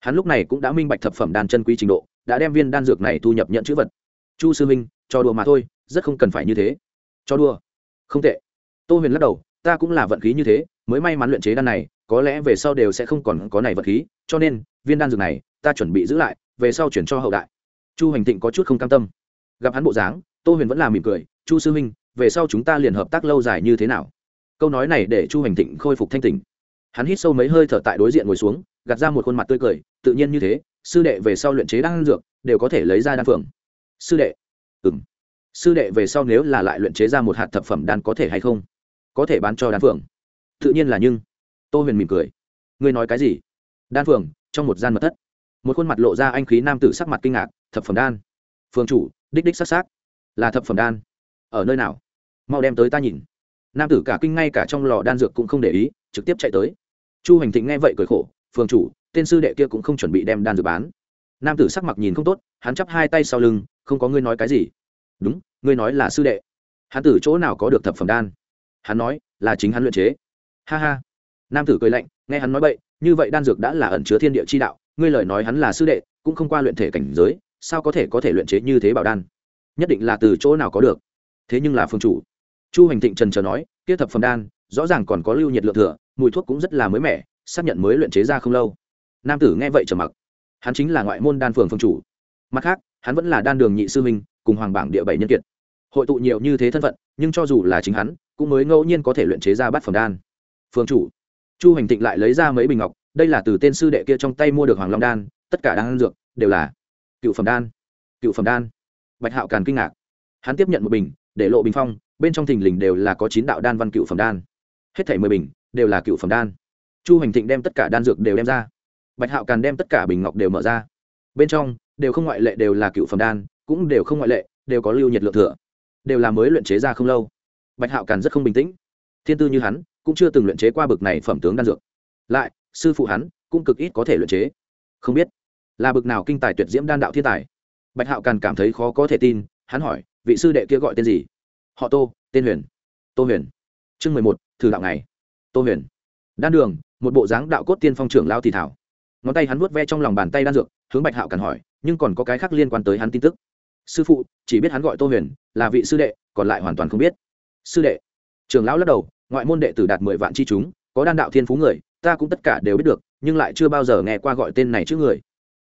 hắn lúc này cũng đã minh bạch thập phẩm đan chân quý trình độ đã đem viên đan dược này thu nhập nhận chữ vật. Chu sư minh cho đùa mà thôi, rất không cần phải như thế. Cho đùa. Không tệ. Tô huyền lắc đầu, ta cũng là vận khí như thế, mới may mắn luyện chế đan này, có lẽ về sau đều sẽ không còn có này vật khí, cho nên, viên đan dược này, ta chuẩn bị giữ lại, về sau chuyển cho hậu đại. Chu hành thịnh có chút không cam tâm. Gặp hắn bộ dáng, tô huyền vẫn là mỉm cười, chu sư huynh, về sau chúng ta liền hợp tác lâu dài như thế nào? Câu nói này để chu hành thịnh khôi phục thanh tình hắn hít sâu mấy hơi thở tại đối diện ngồi xuống, gạt ra một khuôn mặt tươi cười, tự nhiên như thế sư đệ về sau luyện chế đan dược, đều có thể lấy ra đan phượng. Sư đệ. Ừ m sư đệ về sau nếu là lại luyện chế ra một hạt thập phẩm đan có thể hay không? Có thể bán cho đan phượng. Tự nhiên là nhưng. Tô huyền mỉm cười. Ngươi nói cái gì? Đan phượng, trong một gian mật thất. Một khuôn mặt lộ ra anh khí nam tử sắc mặt kinh ngạc, thập phẩm đan. Phường chủ, đích đích sắc sắc là thập phẩm đan. Ở nơi nào? Mau đem tới ta nhìn. Nam tử cả kinh ngay cả trong lò đan dược cũng không để ý, trực tiếp chạy tới. Chu hành thịnh nghe vậy cười khổ phường chủ tên sư đệ kia cũng không chuẩn bị đem đan dược bán. Nam tử sắc mặt nhìn không tốt, hắn chắp hai tay sau lưng, không có ngươi nói cái gì. Đúng, ngươi nói là sư đệ. Hắn tử chỗ nào có được thập phẩm đan? Hắn nói, là chính hắn luyện chế. Ha ha. Nam tử cười lạnh, nghe hắn nói vậy như vậy đan dược đã là ẩn chứa thiên địa chi đạo, ngươi lời nói hắn là sư đệ, cũng không qua luyện thể cảnh giới, sao có thể có thể luyện chế như thế bảo đan? Nhất định là từ chỗ nào có được. Thế nhưng là phương chủ. Chu hành thịnh trần trờ nói, kia thập phẩm đan, rõ ràng còn có lưu nhiệt lượng thừa, mùi thuốc cũng rất là mới mẻ, xác nhận mới luyện chế ra không lâu nam tử nghe vậy trầm mặc. Hắn chính là ngoại môn đan phường phương chủ. Mặt khác, hắn vẫn là đan đường nhị sư minh cùng hoàng bảng địa bảy nhân kiệt. Hội tụ nhiều như thế thân phận, nhưng cho dù là chính hắn, cũng mới ngẫu nhiên có thể luyện chế ra bát phẩm đan. Phương chủ. Chu hành thịnh lại lấy ra mấy bình ngọc, đây là từ tên sư đệ kia trong tay mua được hoàng long đan, tất cả đan dược đều là cựu phẩm đan. Cựu phẩm đan. Bạch hạo càn kinh ngạc. Hắn tiếp nhận một bình, để lộ bình phong, bên trong thình lình đều là có chín đạo đan văn cựu phẩm đan. Hết thảy mười bình đều là cựu phẩm đan. Chu hành thịnh đem tất cả đan dược đều đem ra bạch hạo càn đem tất cả bình ngọc đều mở ra. Bên trong, đều không ngoại lệ đều là cựu phẩm đan, cũng đều không ngoại lệ, đều có lưu nhiệt lượng thừa. Đều là mới luyện chế ra không lâu. Bạch hạo càn rất không bình tĩnh. Thiên tư như hắn, cũng chưa từng luyện chế qua bực này phẩm tướng đan dược. Lại, sư phụ hắn, cũng cực ít có thể luyện chế. Không biết, là bực nào kinh tài tuyệt diễm đan đạo thiên tài. Bạch hạo càn cảm thấy khó có thể tin, hắn hỏi, vị sư đệ kia gọi tên gì? Họ tô, tên huyền. Tô huyền. Chương mười một, thử đạo này tô huyền. Đan đường, một bộ dáng đạo cốt tiên phong trưởng lao thì thảo ngón tay hắn vuốt ve trong lòng bàn tay đan dược, hướng bạch hạo càn hỏi, nhưng còn có cái khác liên quan tới hắn tin tức. Sư phụ, chỉ biết hắn gọi tô huyền, là vị sư đệ, còn lại hoàn toàn không biết. Sư đệ, trường lão lắc đầu, ngoại môn đệ tử đạt mười vạn chi chúng, có đan đạo thiên phú người, ta cũng tất cả đều biết được, nhưng lại chưa bao giờ nghe qua gọi tên này trước người.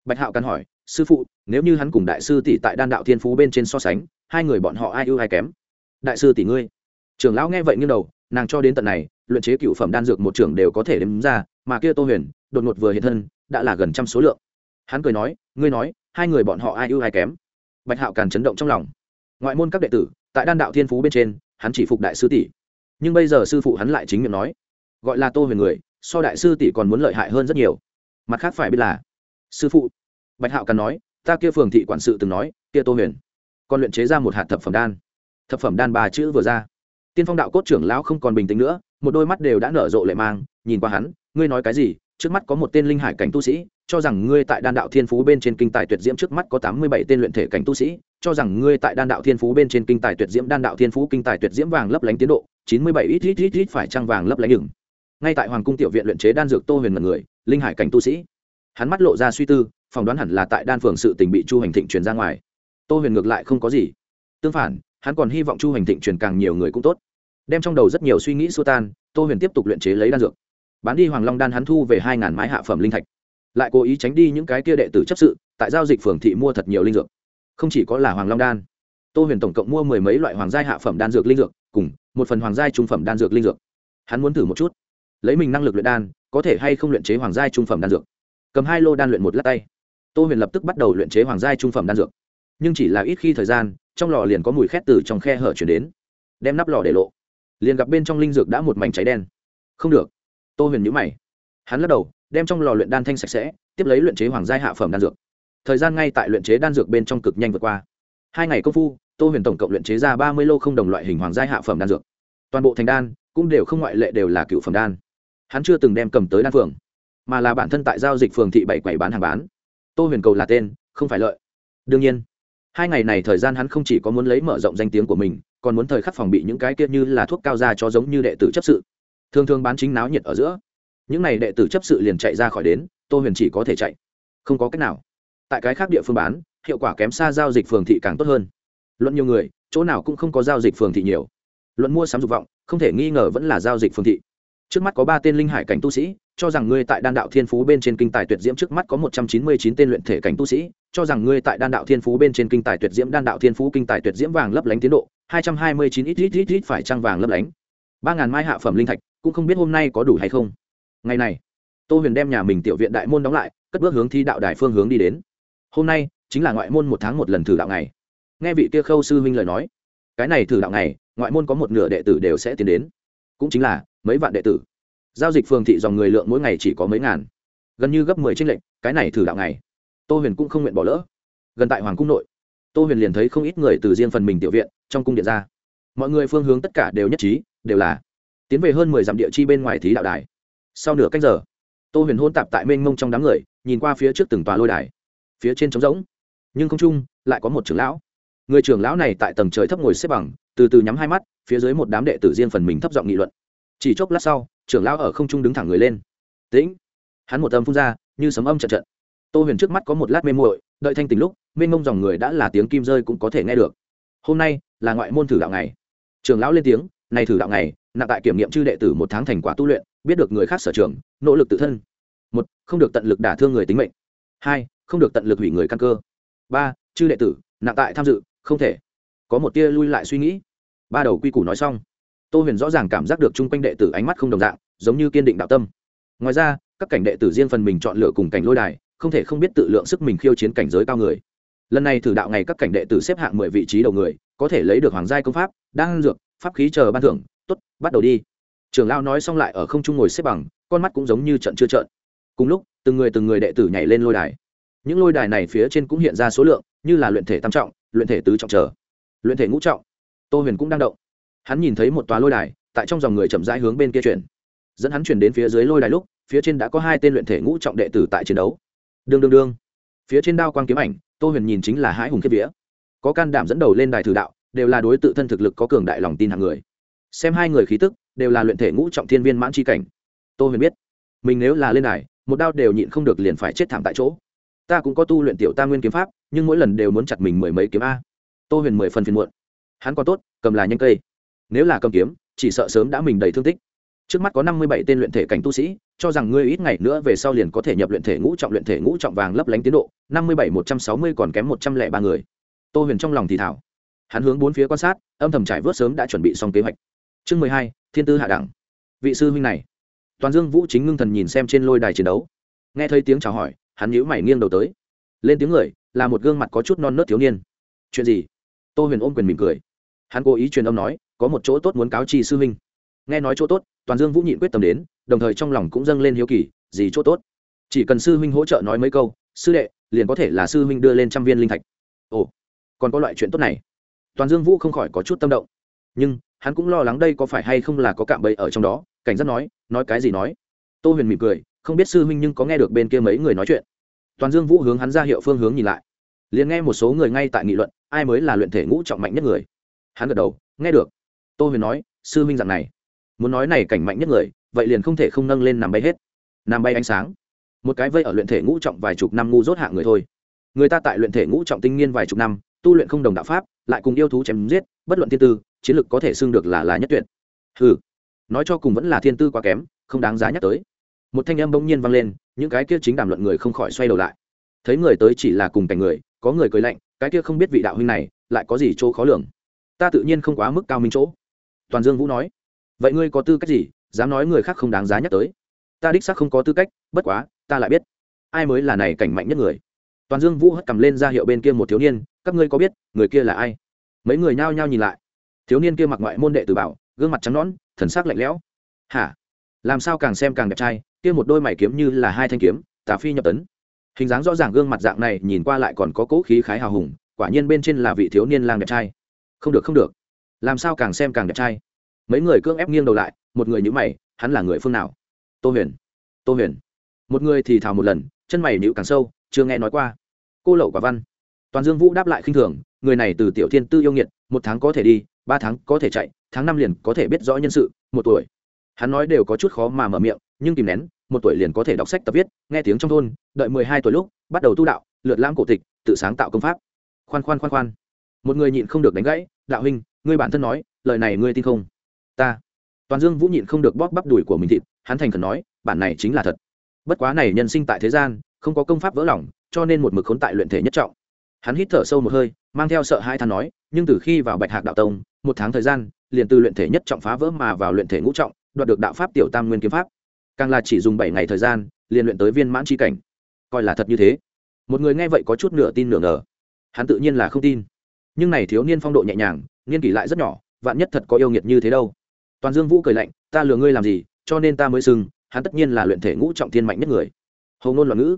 Bạch hạo càn hỏi, sư phụ, nếu như hắn cùng đại sư tỷ tại đan đạo thiên phú bên trên so sánh, hai người bọn họ ai ưu ai kém? Đại sư tỷ ngươi. Trưởng lão nghe vậy nghiêng đầu, nàng cho đến tận này, luyện chế cựu phẩm đan dược một trưởng đều có thể đếm ra, mà kia tô huyền đột ngột vừa hiện thân, đã là gần trăm số lượng. Hắn cười nói, ngươi nói, hai người bọn họ ai ưu ai kém? Bạch hạo càng chấn động trong lòng. Ngoại môn các đệ tử, tại đan đạo thiên phú bên trên, hắn chỉ phục đại sư tỷ. Nhưng bây giờ sư phụ hắn lại chính miệng nói, gọi là tô huyền người, so đại sư tỷ còn muốn lợi hại hơn rất nhiều. Mặt khác phải biết là, sư phụ. Bạch hạo càng nói, ta kia phường thị quản sự từng nói, kia tô huyền, còn luyện chế ra một hạt thập phẩm đan. Thập phẩm đan ba chữ vừa ra. Tiên phong đạo cốt trưởng lão không còn bình tĩnh nữa, một đôi mắt đều đã nở rộ lệ mang, nhìn qua hắn, ngươi nói cái gì? Trước mắt có một tên linh hải cảnh tu sĩ, cho rằng ngươi tại đan đạo thiên phú bên trên kinh tài tuyệt diễm trước mắt có tám mươi bảy tên luyện thể cảnh tu sĩ, cho rằng ngươi tại đan đạo thiên phú bên trên kinh tài tuyệt diễm, đan đạo thiên phú kinh tài tuyệt diễm vàng lấp lánh tiến độ, chín mươi bảy ít ít ít ít phải trăng vàng lấp lánh nhừng ngay tại hoàng cung tiểu viện luyện chế đan dược tô huyền mật người, linh hải cảnh tu sĩ. Hắn mắt lộ ra suy tư, phỏng đoán hẳn là tại đan phường sự tình bị chu hành thịnh truyền ra ngoài. Tô huyền ngược lại không có gì. Tương phản, hắn còn hy vọng chu hành thịnh truyền càng nhiều người cũng tốt. Đem trong đầu rất nhiều suy nghĩ xua tan, tô huyền tiếp tục luyện chế lấy đan dược bán đi hoàng long đan hắn thu về hai ngàn mái hạ phẩm linh thạch. Lại cố ý tránh đi những cái kia đệ tử chấp sự, tại giao dịch phường thị mua thật nhiều linh dược. Không chỉ có là hoàng long đan, tô huyền tổng cộng mua mười mấy loại hoàng gia hạ phẩm đan dược linh dược, cùng một phần hoàng gia trung phẩm đan dược linh dược. Hắn muốn thử một chút, lấy mình năng lực luyện đan, có thể hay không luyện chế hoàng gia trung phẩm đan dược. Cầm hai lô đan luyện một lát tay, tô huyền lập tức bắt đầu luyện chế hoàng gia trung phẩm đan dược. Nhưng chỉ là ít khi thời gian, trong lò liền có mùi khét từ trong khe hở chuyển đến, đem nắp lò để lộ. Liền gặp bên trong linh dược đã một mảnh cháy đen. Không được tô huyền nhữ mày. Hắn lắc đầu, đem trong lò luyện đan thanh sạch sẽ, tiếp lấy luyện chế hoàng gia hạ phẩm đan dược. Thời gian ngay tại luyện chế đan dược bên trong cực nhanh vượt qua. Hai ngày công phu, tô huyền tổng cộng luyện chế ra ba mươi lô không đồng loại hình hoàng gia hạ phẩm đan dược. Toàn bộ thành đan cũng đều không ngoại lệ đều là cựu phẩm đan. Hắn chưa từng đem cầm tới đan phường mà là bản thân tại giao dịch phường thị bảy quầy bán hàng bán. Tô huyền cầu là tên, không phải lợi. Đương nhiên, hai ngày này thời gian hắn không chỉ có muốn lấy mở rộng danh tiếng của mình, còn muốn thời khắc phòng bị những cái kia như là thuốc cao ra cho giống như đệ tử chấp sự thường thường bán chính náo nhiệt ở giữa. Những n à y đệ tử chấp sự liền chạy ra khỏi đến, tô huyền chỉ có thể chạy. Không có cách nào. Tại cái khác địa phương bán, hiệu quả kém xa giao dịch phường thị càng tốt hơn. Luận nhiều người, chỗ nào cũng không có giao dịch phường thị nhiều. Luận mua sắm dục vọng, không thể nghi ngờ vẫn là giao dịch phường thị. Trước mắt có ba tên linh hải cảnh tu sĩ, cho rằng ngươi tại đan đạo thiên phú bên trên kinh tài tuyệt diễm trước mắt có một trăm chín mươi chín tên luyện thể cảnh tu sĩ, cho rằng ngươi tại đan đạo thiên phú bên trên kinh tài tuyệt diễm, đan đạo thiên phú kinh tài tuyệt diễm vàng lấp lánh tiến độ, hai trăm hai mươi chín ít ít ít ít phải trăng vàng lấp lánh. Ba ngàn mai hạ phẩm linh thạch cũng không biết hôm nay có đủ hay không. Ngày này, tô huyền đem nhà mình tiểu viện đại môn đóng lại, cất bước hướng thi đạo đài phương hướng đi đến. Hôm nay chính là ngoại môn một tháng một lần thử đạo ngày. Nghe vị kia khâu sư huynh lời nói, cái này thử đạo ngày, ngoại môn có một nửa đệ tử đều sẽ tiến đến. Cũng chính là mấy vạn đệ tử. Giao dịch phường thị dòng người lượng mỗi ngày chỉ có mấy ngàn. Gần như gấp mười tranh lệnh cái này thử đạo ngày. Tô huyền cũng không nguyện bỏ lỡ. Gần tại hoàng cung nội, tô huyền liền thấy không ít người từ riêng phần mình tiểu viện trong cung điện ra. Mọi người phương hướng tất cả đều nhất trí, đều là tiến về hơn mười dặm địa chi bên ngoài thí đạo đài. Sau nửa cách giờ, tô huyền hôn tạp tại mênh mông trong đám người, nhìn qua phía trước từng tòa lôi đài. Phía trên trống rỗng, nhưng không trung lại có một trưởng lão. Người trưởng lão này tại tầng trời thấp ngồi xếp bằng, từ từ nhắm hai mắt, phía dưới một đám đệ tử riêng phần mình thấp giọng nghị luận. Chỉ chốc lát sau, trưởng lão ở không trung đứng thẳng người lên. Tĩnh! Hắn một âm phun ra, như sấm âm trận trận tô huyền trước mắt có một lát mê muội, đợi thanh tình lúc, mênh mông dòng người đã là tiếng kim rơi cũng có thể nghe được. Hôm nay là ngoại môn thử đạo ngày. Trưởng lão lên tiếng này thử đạo ngày nặng tại kiểm nghiệm chư đệ tử một tháng thành quả tu luyện, biết được người khác sở trường, nỗ lực tự thân. Một, không được tận lực đả thương người tính mệnh. Hai, không được tận lực hủy người căn cơ. Ba, chư đệ tử nặng tại tham dự, không thể. Có một tia lui lại suy nghĩ. Ba đầu quy củ nói xong. Tô huyền rõ ràng cảm giác được chung quanh đệ tử ánh mắt không đồng dạng, giống như kiên định đạo tâm. Ngoài ra, các cảnh đệ tử riêng phần mình chọn lựa cùng cảnh lôi đài, không thể không biết tự lượng sức mình khiêu chiến cảnh giới cao người. Lần này thử đạo ngày các cảnh đệ tử xếp hạng mười vị trí đầu người, có thể lấy được hoàng giai công pháp, đan dược pháp khí chờ ban thưởng t ố t bắt đầu đi. Trưởng lao nói xong lại ở không trung ngồi xếp bằng, con mắt cũng giống như trận chưa trợn. Cùng lúc, từng người từng người đệ tử nhảy lên lôi đài. Những lôi đài này phía trên cũng hiện ra số lượng, như là luyện thể tam trọng, luyện thể tứ trọng chờ luyện thể ngũ trọng. Tô huyền cũng đang động. Hắn nhìn thấy một tòa lôi đài, tại trong dòng người chậm rãi hướng bên kia chuyển. Dẫn hắn chuyển đến phía dưới lôi đài lúc, phía trên đã có hai tên luyện thể ngũ trọng đệ tử tại chiến đấu. Đương đương đương. Phía trên đao quang kiếm ảnh, tô huyền nhìn chính là hãi hùng kiếp vía. Có can đảm dẫn đầu lên đài thử đạo đều là đối tự thân thực lực có cường đại lòng tin hạng người. Xem hai người khí tức, đều là luyện thể ngũ trọng thiên viên mãn c cảnh. Tô huyền biết, mình nếu là lên đài, một đao đều nhịn không được liền phải chết thảm tại chỗ. Ta cũng có tu luyện tiểu ta nguyên kiếm pháp, nhưng mỗi lần đều muốn chặt mình mười mấy kiếm a. Tô huyền mười phần phiền muộn. Hắn còn tốt, cầm là nhanh cây. Nếu là cầm kiếm, chỉ sợ sớm đã mình đầy thương tích. Trước mắt có năm mươi bảy tên luyện thể cảnh tu sĩ, cho rằng ngươi ít ngày nữa về sau liền có thể nhập luyện thể ngũ trọng, luyện thể ngũ trọng vàng lấp lánh tiến độ, năm mươi bảy một trăm sáu mươi còn kém một trăm lẻ ba người. Tô huyền trong lòng thì thảo hắn hướng bốn phía quan sát, âm thầm trải vớt sớm đã chuẩn bị xong kế hoạch. Chương mười hai, thiên tư hạ đẳng. Vị sư huynh này. Toàn dương vũ chính ngưng thần nhìn xem trên lôi đài chiến đấu. Nghe thấy tiếng chào hỏi, hắn nhíu mày nghiêng đầu tới. Lên tiếng người, là một gương mặt có chút non nớt thiếu niên. Chuyện gì? Tô huyền ôm quyền mỉm cười. Hắn cố ý truyền âm nói, có một chỗ tốt muốn cáo chi sư huynh. Nghe nói chỗ tốt, toàn dương vũ nhịn quyết tâm đến, đồng thời trong lòng cũng dâng lên hiếu kỳ, gì chỗ tốt? Chỉ cần sư huynh hỗ trợ nói mấy câu, sư đệ, liền có thể là sư huynh đưa lên trăm viên linh thạch. Ồ, còn có loại chuyện tốt này toàn dương vũ không khỏi có chút tâm động. Nhưng, hắn cũng lo lắng đây có phải hay không là có cạm bẫy ở trong đó, cảnh giác nói nói cái gì nói. Tô huyền mỉm cười, không biết sư huynh nhưng có nghe được bên kia mấy người nói chuyện. Toàn dương vũ hướng hắn ra hiệu phương hướng nhìn lại. Liền nghe một số người ngay tại nghị luận, ai mới là luyện thể ngũ trọng mạnh nhất người. Hắn gật đầu, nghe được. Tô huyền nói, sư huynh rằng này, muốn nói này cảnh mạnh nhất người, vậy liền không thể không nâng lên nằm bay hết. Nằm bay ánh sáng. Một cái vây ở luyện thể ngũ trọng vài chục năm ngu dốt hạ người thôi. Người ta tại luyện thể ngũ trọng tinh nghiên vài chục năm tu luyện không đồng đạo pháp, lại cùng yêu thú chém giết, bất luận thiên tư, chiến lược có thể xưng được là là nhất tuyệt. Hừ, nói cho cùng vẫn là thiên tư quá kém, không đáng giá nhắc tới. Một thanh âm bỗng nhiên vang lên, những cái kia chính đàm luận người không khỏi xoay đầu lại. Thấy người tới chỉ là cùng cảnh người, có người cười lạnh, cái kia không biết vị đạo huynh này, lại có gì chỗ khó lường. Ta tự nhiên không quá mức cao minh chỗ. Toàn dương vũ nói, vậy ngươi có tư cách gì, dám nói người khác không đáng giá nhắc tới? Ta đích xác không có tư cách, bất quá, ta lại biết, ai mới là này cảnh mạnh nhất người toàn dương vũ hất cầm lên ra hiệu bên kia một thiếu niên, các ngươi có biết, người kia là ai? Mấy người nhao nhao nhìn lại. Thiếu niên kia mặc ngoại môn đệ tử bảo, gương mặt trắng nõn, thần sắc lạnh lẽo. Hả? Làm sao càng xem càng đẹp trai, kia một đôi mày kiếm như là hai thanh kiếm, tà phi nhập tấn. Hình dáng rõ ràng gương mặt dạng này, nhìn qua lại còn có cỗ khí khái hào hùng, quả nhiên bên trên là vị thiếu niên lang đẹp trai. Không được không được. Làm sao càng xem càng đẹp trai? Mấy người cưỡng ép nghiêng đầu lại, một người nhữ mày, hắn là người phương nào? Tô huyền. Tô huyền. Một người thì thào một lần, chân mày nhữ càng sâu chưa nghe nói qua. Cô lậu quả văn. Toàn dương vũ đáp lại khinh thường, người này từ tiểu thiên tư yêu nghiệt, một tháng có thể đi, ba tháng có thể chạy, tháng năm liền có thể biết rõ nhân sự, một tuổi. Hắn nói đều có chút khó mà mở miệng, nhưng kìm nén, một tuổi liền có thể đọc sách tập viết, nghe tiếng trong thôn, đợi mười hai tuổi lúc, bắt đầu tu đạo, lượt lãm cổ tịch, tự sáng tạo công pháp. Khoan khoan khoan khoan. Một người nhịn không được đánh gãy, đạo huynh, ngươi bản thân nói, lời này ngươi tin không? Ta. Toàn dương vũ nhịn không được bóp bắp đùi của mình thịt, hắn thành khẩn nói, bản này chính là thật. Bất quá này nhân sinh tại thế gian không có công pháp vỡ lòng, cho nên một mực khốn tại luyện thể nhất trọng. Hắn hít thở sâu một hơi, mang theo sợ hai than nói, nhưng từ khi vào bạch hạc đạo tông, một tháng thời gian, liền từ luyện thể nhất trọng phá vỡ mà vào luyện thể ngũ trọng, đoạt được đạo pháp tiểu tam nguyên kiếm pháp. Càng là chỉ dùng bảy ngày thời gian, liền luyện tới viên mãn tri cảnh. Coi là thật như thế. Một người nghe vậy có chút nửa tin nửa ngờ. Hắn tự nhiên là không tin. Nhưng này thiếu niên phong độ nhẹ nhàng, niên kỷ lại rất nhỏ, vạn nhất thật có yêu nghiệt như thế đâu. Toàn dương vũ cười lạnh, ta lừa ngươi làm gì, cho nên ta mới sưng hắn tất nhiên là luyện thể ngũ trọng thiên mạnh nhất người. Hầu ngôn loạn ngữ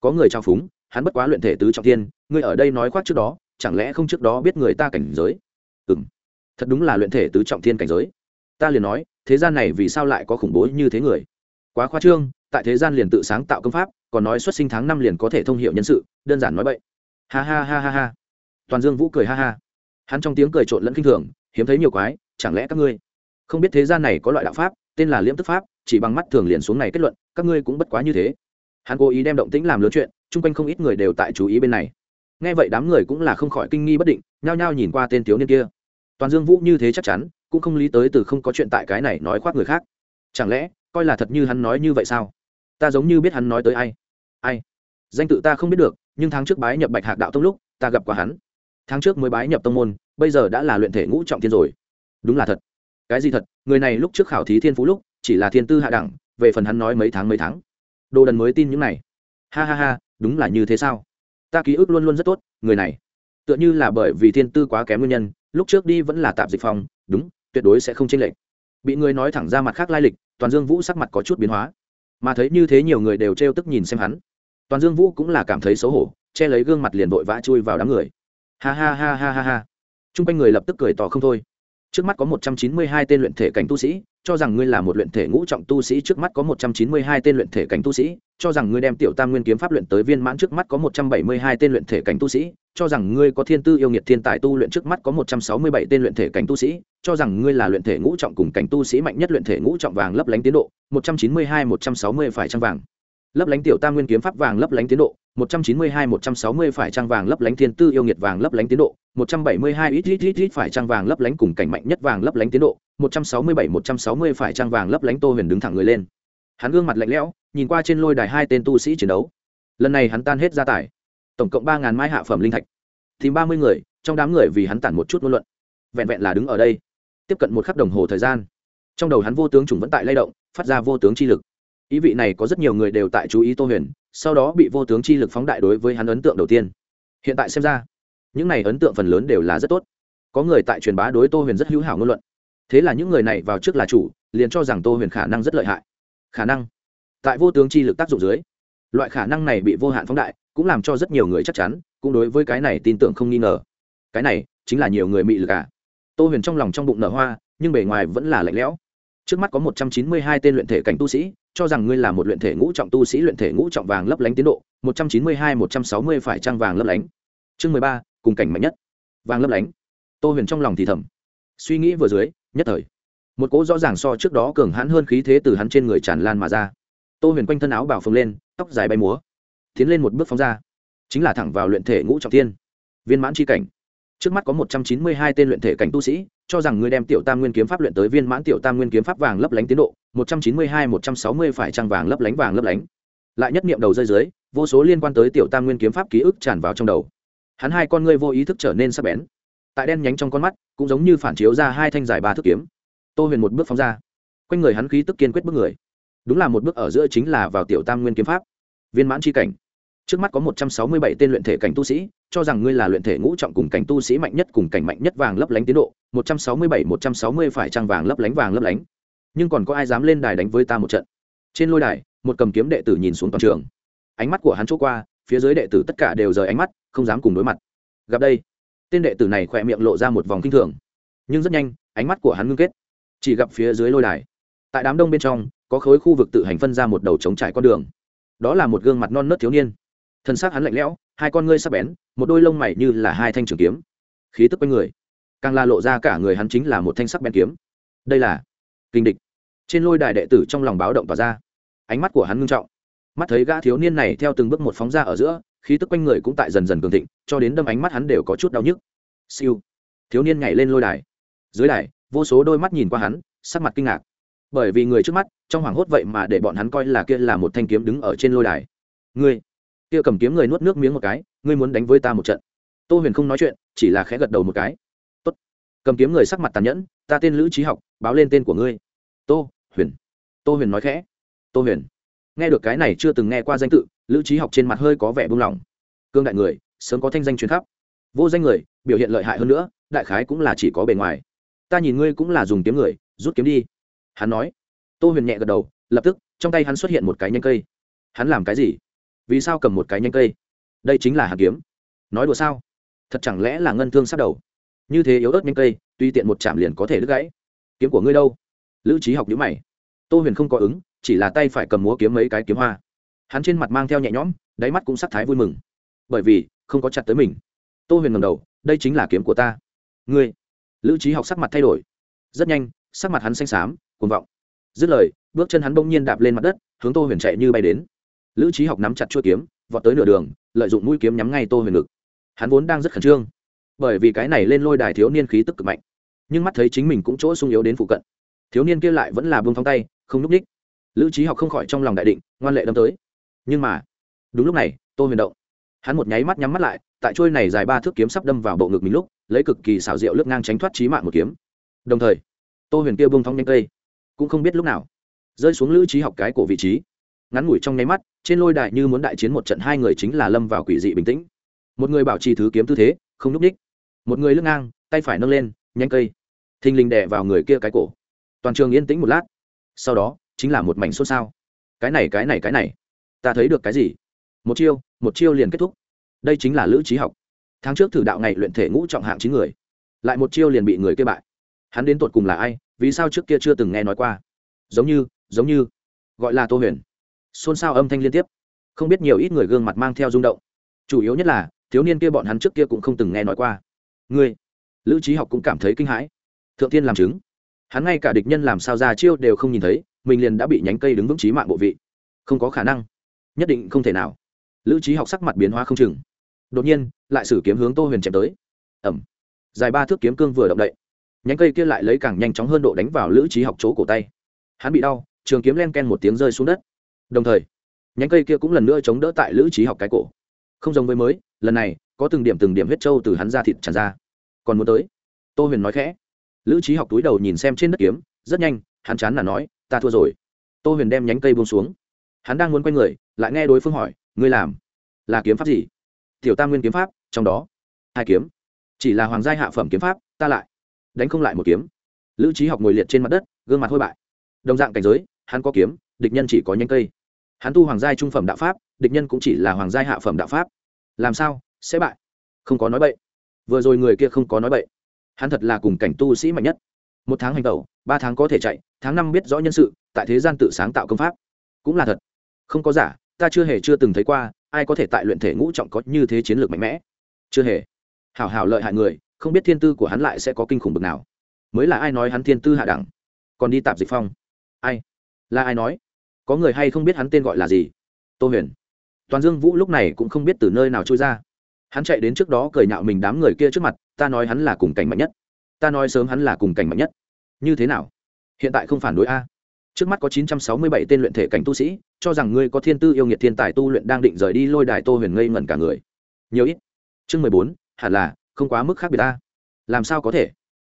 có người trao phúng, hắn bất quá luyện thể tứ trọng thiên, ngươi ở đây nói khoác trước đó, chẳng lẽ không trước đó biết người ta cảnh giới? Ừ m thật đúng là luyện thể tứ trọng thiên cảnh giới. Ta liền nói, thế gian này vì sao lại có khủng bố như thế người? Quá khoa trương, tại thế gian liền tự sáng tạo công pháp, còn nói xuất sinh tháng năm liền có thể thông hiệu nhân sự, đơn giản nói vậy. Ha ha ha ha ha. Toàn dương vũ cười ha ha. Hắn trong tiếng cười trộn lẫn k i n h thường, hiếm thấy nhiều quái, chẳng lẽ các ngươi không biết thế gian này có loại đạo pháp, tên là liễm tức pháp, chỉ bằng mắt thường liền xuống này kết luận, các ngươi cũng bất quá như thế hắn cố ý đem động tĩnh làm lớn chuyện, chung quanh không ít người đều tại chú ý bên này. Nghe vậy đám người cũng là không khỏi kinh nghi bất định, nhao nhao nhìn qua tên thiếu niên kia. Toàn dương vũ như thế chắc chắn, cũng không lý tới từ không có chuyện tại cái này nói khoác người khác. Chẳng lẽ, coi là thật như hắn nói như vậy sao? Ta giống như biết hắn nói tới ai. Ai? Danh tự ta không biết được, nhưng tháng trước bái nhập bạch hạc đạo tông lúc, ta gặp qua hắn. Tháng trước mới bái nhập tông môn, bây giờ đã là luyện thể ngũ trọng thiên rồi. Đúng là thật. Cái gì thật? Người này lúc trước khảo thí thiên phú lúc, chỉ là thiên tư hạ đẳng, về phần hắn nói mấy tháng mấy tháng đồ đần mới tin những này. Ha ha ha, đúng là như thế sao? Ta ký ức luôn luôn rất tốt, người này. Tựa như là bởi vì thiên tư quá kém nguyên nhân, lúc trước đi vẫn là tạp dịch phòng, đúng, tuyệt đối sẽ không chênh lệch. Bị người nói thẳng ra mặt khác lai lịch, toàn dương vũ sắc mặt có chút biến hóa. Mà thấy như thế nhiều người đều trêu tức nhìn xem hắn. Toàn dương vũ cũng là cảm thấy xấu hổ, che lấy gương mặt liền vội vã chui vào đám người. Ha ha ha ha ha ha. T r u n g quanh người lập tức cười tỏ không thôi. Trước mắt có một trăm chín mươi hai tên luyện thể cảnh tu sĩ cho rằng ngươi là một luyện thể ngũ trọng tu sĩ, trước mắt có một trăm chín mươi hai tên luyện thể cảnh tu sĩ, cho rằng ngươi đem tiểu tam nguyên kiếm pháp luyện tới viên mãn, trước mắt có một trăm bảy mươi hai tên luyện thể cảnh tu sĩ, cho rằng ngươi có thiên tư yêu nghiệt thiên tài tu luyện, trước mắt có một trăm sáu mươi bảy tên luyện thể cảnh tu sĩ, cho rằng ngươi là luyện thể ngũ trọng cùng cảnh tu sĩ mạnh nhất luyện thể ngũ trọng vàng lấp lánh tiến độ, một trăm chín mươi hai, một trăm sáu mươi phải trang vàng lấp lánh tiểu tam nguyên kiếm pháp vàng lấp lánh tiến độ, một trăm chín mươi hai, một trăm sáu mươi phải trang vàng lấp lánh thiên tư yêu nghiệt vàng lấp lánh tiến độ, một trăm bảy mươi hai, ít ít ít ít phải trang vàng lấp lánh cùng cảnh mạnh nhất vàng lấp lánh tiến độ, một trăm sáu mươi bảy, một trăm sáu mươi phải trang vàng lấp lánh tô huyền đứng thẳng người lên. Hắn gương mặt lạnh lẽo, nhìn qua trên lôi đài hai tên tu sĩ chiến đấu. Lần này hắn tan hết gia tài. Tổng cộng ba ngàn mai hạ phẩm linh thạch. Tìm ba mươi người, trong đám người vì hắn tản một chút ngôn luận. Vẹn vẹn là đứng ở đây. Tiếp cận một khắc đồng hồ thời gian. Trong đầu hắn vô tướng chủng vẫn tại lay động, phát ra vô tướng chi lực ý vị này có rất nhiều người đều tại chú ý tô huyền, sau đó bị vô tướng chi lực phóng đại đối với hắn ấn tượng đầu tiên. Hiện tại xem ra, những này ấn tượng phần lớn đều là rất tốt. Có người tại truyền bá đối tô huyền rất hữu hảo ngôn luận. Thế là những người này vào trước là chủ, liền cho rằng tô huyền khả năng rất lợi hại. Khả năng? Tại vô tướng chi lực tác dụng dưới, loại khả năng này bị vô hạn phóng đại, cũng làm cho rất nhiều người chắc chắn, cũng đối với cái này tin tưởng không nghi ngờ. Cái này, chính là nhiều người mị lực cả à. tô huyền trong lòng trong bụng nở hoa, nhưng bề ngoài vẫn là lạnh lẽo. Trước mắt có một trăm chín mươi hai tên luyện thể cảnh tu sĩ cho rằng ngươi là một luyện thể ngũ trọng tu sĩ luyện thể ngũ trọng vàng lấp lánh tiến độ, một trăm chín mươi hai, một trăm sáu mươi phải trang vàng lấp lánh. Chương mười ba, cùng cảnh mạnh nhất. Vàng lấp lánh. Tô huyền trong lòng thì thầm. Suy nghĩ vừa dưới, nhất thời, một cỗ rõ ràng so trước đó cường hãn hơn khí thế từ hắn trên người tràn lan mà ra. Tô huyền quanh thân áo bảo phồng lên, tóc dài bay múa, tiến lên một bước phóng ra. Chính là thẳng vào luyện thể ngũ trọng thiên viên mãn c h i cảnh. Trước mắt có một trăm chín mươi hai tên luyện thể cảnh tu sĩ cho rằng ngươi đem tiểu tam nguyên kiếm pháp luyện tới viên mãn tiểu tam nguyên kiếm pháp vàng lấp lánh tiến độ, một trăm chín mươi hai, một trăm sáu mươi phải trăng vàng lấp lánh, vàng lấp lánh. Lại nhất niệm đầu rơi dưới, vô số liên quan tới tiểu tam nguyên kiếm pháp ký ức tràn vào trong đầu. Hắn hai con ngươi vô ý thức trở nên sắc bén. Tại đen nhánh trong con mắt, cũng giống như phản chiếu ra hai thanh dài ba thước kiếm. Tô huyền một bước phóng ra. Quanh người hắn khí tức kiên quyết bước người. Đúng là một bước ở giữa chính là vào tiểu tam nguyên kiếm pháp. Viên mãn c cảnh. Trước mắt có một trăm sáu mươi bảy tên luyện thể cảnh tu sĩ cho rằng ngươi là luyện thể ngũ trọng cùng cảnh tu sĩ mạnh nhất cùng cảnh mạnh nhất vàng lấp lánh tiến độ, một trăm sáu mươi bảy, một trăm sáu mươi phải trăng vàng lấp lánh, vàng lấp lánh. Nhưng còn có ai dám lên đài đánh với ta một trận? Trên lôi đài, một cầm kiếm đệ tử nhìn xuống toàn trường. Ánh mắt của hắn chỗ qua, phía dưới đệ tử tất cả đều rời ánh mắt, không dám cùng đối mặt. Gặp đây, tên đệ tử này khỏe miệng lộ ra một vòng kinh thường. Nhưng rất nhanh, ánh mắt của hắn ngưng kết. Chỉ gặp phía dưới lôi đài, tại đám đông bên trong, có khối khu vực tự hành phân ra một đầu trống trải con đường. Đó là một gương mặt non nớt thiếu niên. Thân xác hắn lạnh lẽo hai con ngươi sắc bén, một đôi lông mày như là hai thanh trường kiếm. Khí tức quanh người, càng la lộ ra cả người hắn chính là một thanh sắc bén kiếm. Đây là kinh địch. Trên lôi đài đệ tử trong lòng báo động tỏa ra. Ánh mắt của hắn ngưng trọng. Mắt thấy gã thiếu niên này theo từng bước một phóng ra ở giữa, khí tức quanh người cũng tại dần dần cường thịnh, cho đến đâm ánh mắt hắn đều có chút đau nhức. Siêu. Thiếu niên nhảy lên lôi đài. Dưới đài, vô số đôi mắt nhìn qua hắn, sắc mặt kinh ngạc. Bởi vì người trước mắt, trong hoảng hốt vậy mà để bọn hắn coi là kia là một thanh kiếm đứng ở trên lôi đài. Ngươi kia cầm kiếm người nuốt nước miếng một cái, ngươi muốn đánh với ta một trận. Tô huyền không nói chuyện, chỉ là khẽ gật đầu một cái. Tốt. cầm kiếm người sắc mặt tàn nhẫn, ta tên lữ trí học, báo lên tên của ngươi. Tô huyền. Tô huyền nói khẽ. Tô huyền. Nghe được cái này chưa từng nghe qua danh tự, lữ trí học trên mặt hơi có vẻ buông lỏng. Cương đại người, sớm có thanh danh truyền khắp. Vô danh người, biểu hiện lợi hại hơn nữa, đại khái cũng là chỉ có bề ngoài. Ta nhìn ngươi cũng là dùng kiếm người, rút kiếm đi. Hắn nói. Tô huyền nhẹ gật đầu, lập tức, trong tay hắn xuất hiện một cái nhanh cây. Hắn làm cái gì? Vì sao cầm một cái nhanh cây? Đây chính là hạt kiếm. Nói đùa sao? Thật chẳng lẽ là ngân thương sắp đầu? Như thế yếu ớt nhanh cây, tuy tiện một chạm liền có thể đứt gãy. Kiếm của ngươi đâu? Lữ trí học nhữ mày. Tô huyền không có ứng, chỉ là tay phải cầm múa kiếm mấy cái kiếm hoa. Hắn trên mặt mang theo nhẹ nhõm, đáy mắt cũng sắc thái vui mừng. Bởi vì, không có chặt tới mình. Tô huyền ngầm đầu, đây chính là kiếm của ta. Ngươi. Lữ trí học sắc mặt thay đổi. Rất nhanh, sắc mặt hắn xanh xám, cuồng vọng. Dứt lời, bước chân hắn bỗng nhiên đạp lên mặt đất, hướng tô huyền chạy như bay đến lữ trí học nắm chặt chuôi kiếm, vọt tới nửa đường, lợi dụng mũi kiếm nhắm ngay tô huyền ngực. Hắn vốn đang rất khẩn trương, bởi vì cái này lên lôi đài thiếu niên khí tức cực mạnh. Nhưng mắt thấy chính mình cũng chỗ sung yếu đến phụ cận. Thiếu niên kia lại vẫn là buông thong tay, không núp ních lữ trí học không khỏi trong lòng đại định, ngoan lệ đâm tới. Nhưng mà, đúng lúc này, tô huyền động. Hắn một nháy mắt nhắm mắt lại, tại trôi này dài ba thước kiếm sắp đâm vào bộ ngực mình lúc, lấy cực kỳ xảo diệu lướt ngang tránh thoát trí mạng một kiếm. Đồng thời, tô huyền kia bông thong nhanh cây. Cũng không biết lúc nào, rơi xuống lữ trí học cái cổ vị trí ngắn ngủi trong nháy mắt, trên lôi đại như muốn đại chiến một trận, hai người chính là lâm vào quỷ dị bình tĩnh. Một người bảo trì thứ kiếm tư thế, không núp ních một người lưng ngang, tay phải nâng lên, nhanh cây. Thình lình đè vào người kia cái cổ. Toàn trường yên tĩnh một lát. Sau đó, chính là một mảnh xôn xao. Cái này cái này cái này. Ta thấy được cái gì? Một chiêu một chiêu liền kết thúc. Đây chính là lữ trí học. Tháng trước thử đạo ngày luyện thể ngũ trọng hạng chín người. Lại một chiêu liền bị người kia bại. Hắn đến tột cùng là ai? Vì sao trước kia chưa từng nghe nói qua? Giống như giống như, gọi là tô huyền xôn xao âm thanh liên tiếp. Không biết nhiều ít người gương mặt mang theo rung động. Chủ yếu nhất là, thiếu niên kia bọn hắn trước kia cũng không từng nghe nói qua. Ngươi, lữ trí học cũng cảm thấy kinh hãi. Thượng tiên làm chứng. Hắn ngay cả địch nhân làm sao ra chiêu đều không nhìn thấy, mình liền đã bị nhánh cây đứng vững trí mạng bộ vị. Không có khả năng. Nhất định không thể nào. Lữ trí học sắc mặt biến hóa không chừng. Đột nhiên, lại sử kiếm hướng tô huyền chém tới. Ẩm dài ba thước kiếm cương vừa động đậy. Nhánh cây kia lại lấy càng nhanh chóng hơn độ đánh vào lữ trí học chỗ cổ tay. Hắn bị đau, trường kiếm len ken một tiếng rơi xuống đất đồng thời, nhánh cây kia cũng lần nữa chống đỡ tại lữ trí học cái cổ. Không giống với mới, lần này, có từng điểm từng điểm huyết trâu từ hắn ra thịt tràn ra. Còn muốn tới? Tô huyền nói khẽ. Lữ trí học túi đầu nhìn xem trên đất kiếm, rất nhanh, hắn chán là nói, ta thua rồi. Tô huyền đem nhánh cây buông xuống. Hắn đang muốn quay người, lại nghe đối phương hỏi, ngươi làm là kiếm pháp gì? Tiểu tam nguyên kiếm pháp, trong đó hai kiếm. Chỉ là hoàng gia hạ phẩm kiếm pháp, ta lại đánh không lại một kiếm. Lữ trí học ngồi liệt trên mặt đất, gương mặt hôi bại. Đồng dạng cảnh giới, hắn có kiếm, địch nhân chỉ có nhánh cây hắn tu hoàng giai trung phẩm đạo pháp, địch nhân cũng chỉ là hoàng giai hạ phẩm đạo pháp. Làm sao? Sẽ bại. Không có nói bậy. Vừa rồi người kia không có nói bậy. Hắn thật là cùng cảnh tu sĩ mạnh nhất. Một tháng hành tẩu, ba tháng có thể chạy, tháng năm biết rõ nhân sự, tại thế gian tự sáng tạo công pháp. Cũng là thật. Không có giả, ta chưa hề chưa từng thấy qua, ai có thể tại luyện thể ngũ trọng có như thế chiến lược mạnh mẽ. Chưa hề. Hảo hảo lợi hại người, không biết thiên tư của hắn lại sẽ có kinh khủng bực nào. Mới là ai nói hắn thiên tư hạ đẳng. Còn đi tạp dịch phong. Ai? Là ai nói? Có người hay không biết hắn tên gọi là gì? Tô huyền. Toàn dương vũ lúc này cũng không biết từ nơi nào trôi ra. Hắn chạy đến trước đó cười nhạo mình đám người kia trước mặt, ta nói hắn là cùng cảnh mạnh nhất. Ta nói sớm hắn là cùng cảnh mạnh nhất. Như thế nào? Hiện tại không phản đối a? Trước mắt có chín trăm sáu mươi bảy tên luyện thể cảnh tu sĩ, cho rằng ngươi có thiên tư yêu nghiệt thiên tài tu luyện đang định rời đi lôi đài tô huyền ngây ngẩn cả người. Nhiều ít. Chương mười bốn, hẳn là, không quá mức khác biệt ta làm sao có thể?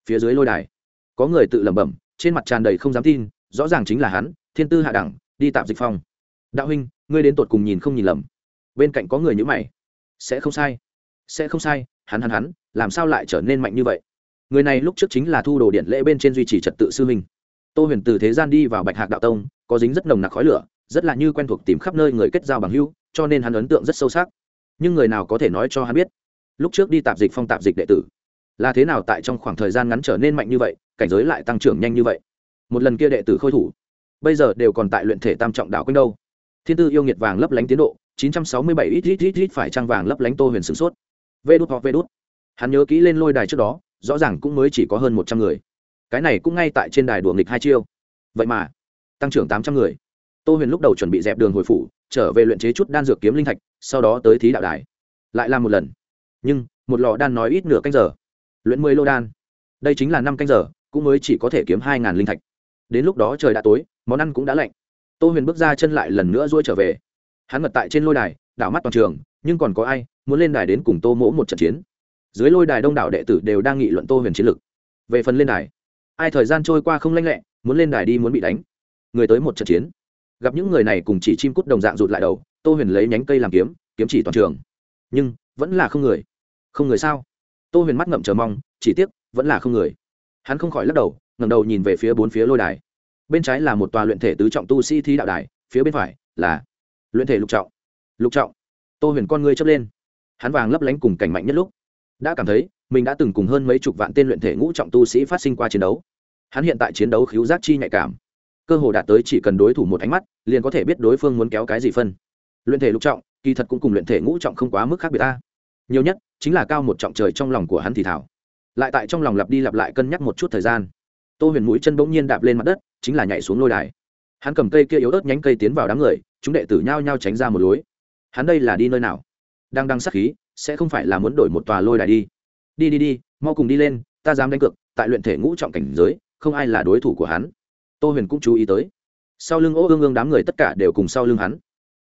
Phía dưới lôi đài, có người tự lẩm bẩm, trên mặt tràn đầy không dám tin, rõ ràng chính là hắn, thiên tư hạ đẳng đi tạm dịch phong. Đạo huynh, ngươi đến tột cùng nhìn không nhìn lầm. Bên cạnh có người như mày. Sẽ không sai. Sẽ không sai, hắn hắn hắn, làm sao lại trở nên mạnh như vậy? Người này lúc trước chính là thu đồ điện lễ bên trên duy trì trật tự sư huynh. Tô huyền từ thế gian đi vào bạch hạc đạo tông, có dính rất nồng nặc khói lửa, rất là như quen thuộc tìm khắp nơi người kết giao bằng hưu cho nên hắn ấn tượng rất sâu sắc. Nhưng người nào có thể nói cho hắn biết? Lúc trước đi tạp dịch phong tạp dịch đệ tử, là thế nào tại trong khoảng thời gian ngắn trở nên mạnh như vậy, cảnh giới lại tăng trưởng nhanh như vậy? Một lần kia đệ tử khôi thủ bây giờ đều còn tại luyện thể tam trọng đảo quanh đâu. Thiên tư yêu nghiệt vàng lấp lánh tiến độ 967 ít ít ít ít phải trăng vàng lấp lánh tô huyền sửng sốt. Vê đút hoặc vê đút. Hắn nhớ kỹ lên lôi đài trước đó, rõ ràng cũng mới chỉ có hơn một trăm người. Cái này cũng ngay tại trên đài đùa nghịch hai chiêu. Vậy mà, tăng trưởng tám trăm người. Tô huyền lúc đầu chuẩn bị dẹp đường hồi phủ, trở về luyện chế chút đan dược kiếm linh thạch, sau đó tới thí đạo đài. Lại làm một lần. Nhưng, một lò đan nói ít nửa canh giờ. Luyện mười lô đan. Đây chính là năm canh giờ, cũng mới chỉ có thể kiếm hai ngàn linh thạch đến lúc đó trời đã tối, món ăn cũng đã lạnh. Tô huyền bước ra chân lại lần nữa ruôi trở về. Hắn mật tại trên lôi đài, đảo mắt toàn trường, nhưng còn có ai muốn lên đài đến cùng tô mỗ một trận chiến? Dưới lôi đài đông đảo đệ tử đều đang nghị luận tô huyền chiến lực. Về phần lên đài, ai thời gian trôi qua không lanh lẹ, muốn lên đài đi muốn bị đánh. Người tới một trận chiến. Gặp những người này cùng chỉ chim cút đồng dạng rụt lại đầu, tô huyền lấy nhánh cây làm kiếm kiếm chỉ toàn trường. Nhưng, vẫn là không người. Không người sao? Tô huyền mắt ngậm chờ mong, chỉ tiếc, vẫn là không người. Hắn không khỏi lắc đầu ngẩng đầu nhìn về phía bốn phía lôi đài. Bên trái là một tòa luyện thể tứ trọng tu sĩ thi đạo đài, phía bên phải là luyện thể lục trọng. Lục trọng. Tô huyền con ngươi chấp lên. Hắn vàng lấp lánh cùng cảnh mạnh nhất lúc, đã cảm thấy mình đã từng cùng hơn mấy chục vạn tên luyện thể ngũ trọng tu sĩ phát sinh qua chiến đấu. Hắn hiện tại chiến đấu khiếu giác chi nhạy cảm, cơ hồ đạt tới chỉ cần đối thủ một ánh mắt, liền có thể biết đối phương muốn kéo cái gì phân. Luyện thể lục trọng, kỳ thật cũng cùng luyện thể ngũ trọng không quá mức khác biệt ta. Nhiều nhất chính là cao một trọng trời trong lòng của hắn thì thảo. Lại tại trong lòng lặp đi lặp lại cân nhắc một chút thời gian tô huyền mũi chân bỗng nhiên đạp lên mặt đất, chính là nhảy xuống lôi đài. Hắn cầm cây kia yếu ớt nhánh cây tiến vào đám người, chúng đệ tử nhao nhao tránh ra một lối. Hắn đây là đi nơi nào? Đang đăng sắc khí, sẽ không phải là muốn đổi một tòa lôi đài đi. Đi đi đi, mau cùng đi lên, ta dám đánh cược, tại luyện thể ngũ trọng cảnh giới, không ai là đối thủ của hắn. Tô huyền cũng chú ý tới. Sau lưng ô ương ương đám người tất cả đều cùng sau lưng hắn.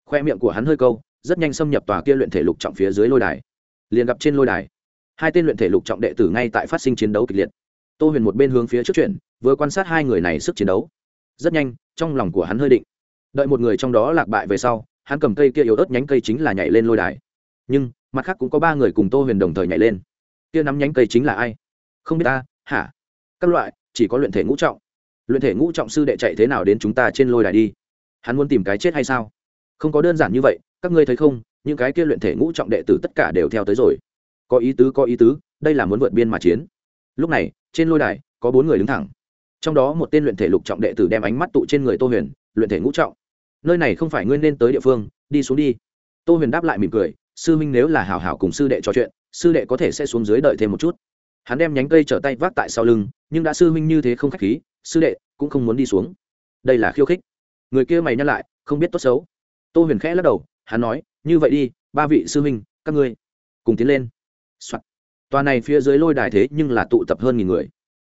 Khoe miệng của hắn hơi câu, rất nhanh xâm nhập tòa kia luyện thể lục trọng phía dưới lôi đài. Liền gặp trên lôi đài, hai tên luyện thể lục trọng đệ tử ngay tại phát sinh chiến đấu kịch liệt. Tô huyền một bên hướng phía trước chuyển vừa quan sát hai người này sức chiến đấu. Rất nhanh, trong lòng của hắn hơi định. Đợi một người trong đó lạc bại về sau, hắn cầm cây kia yếu ớt nhánh cây chính là nhảy lên lôi đài. Nhưng, mặt khác cũng có ba người cùng tô huyền đồng thời nhảy lên. Kia nắm nhánh cây chính là ai? Không biết ta, hả? Các loại, chỉ có luyện thể ngũ trọng. Luyện thể ngũ trọng sư đệ chạy thế nào đến chúng ta trên lôi đài đi? Hắn muốn tìm cái chết hay sao? Không có đơn giản như vậy, các ngươi thấy không, những cái kia luyện thể ngũ trọng đệ tử tất cả đều theo tới rồi. Có ý tứ, có ý tứ, đây là muốn vượt biên mà chiến. Lúc này, trên lôi đài, có bốn người đứng thẳng trong đó một tên luyện thể lục trọng đệ tử đem ánh mắt tụ trên người tô huyền, luyện thể ngũ trọng. Nơi này không phải ngươi nên tới địa phương, đi xuống đi. Tô huyền đáp lại mỉm cười, sư minh nếu là hảo hảo cùng sư đệ trò chuyện, sư đệ có thể sẽ xuống dưới đợi thêm một chút. Hắn đem nhánh cây trở tay vác tại sau lưng, nhưng đã sư minh như thế không k h á c h khí, sư đệ cũng không muốn đi xuống. Đây là khiêu khích. Người kia mày nhắc lại, không biết tốt xấu. Tô huyền khẽ lắc đầu, hắn nói, như vậy đi, ba vị sư minh các ngươi cùng tiến lên、Soạn. tòa này phía dưới lôi đài thế nhưng là tụ tập hơn nghìn người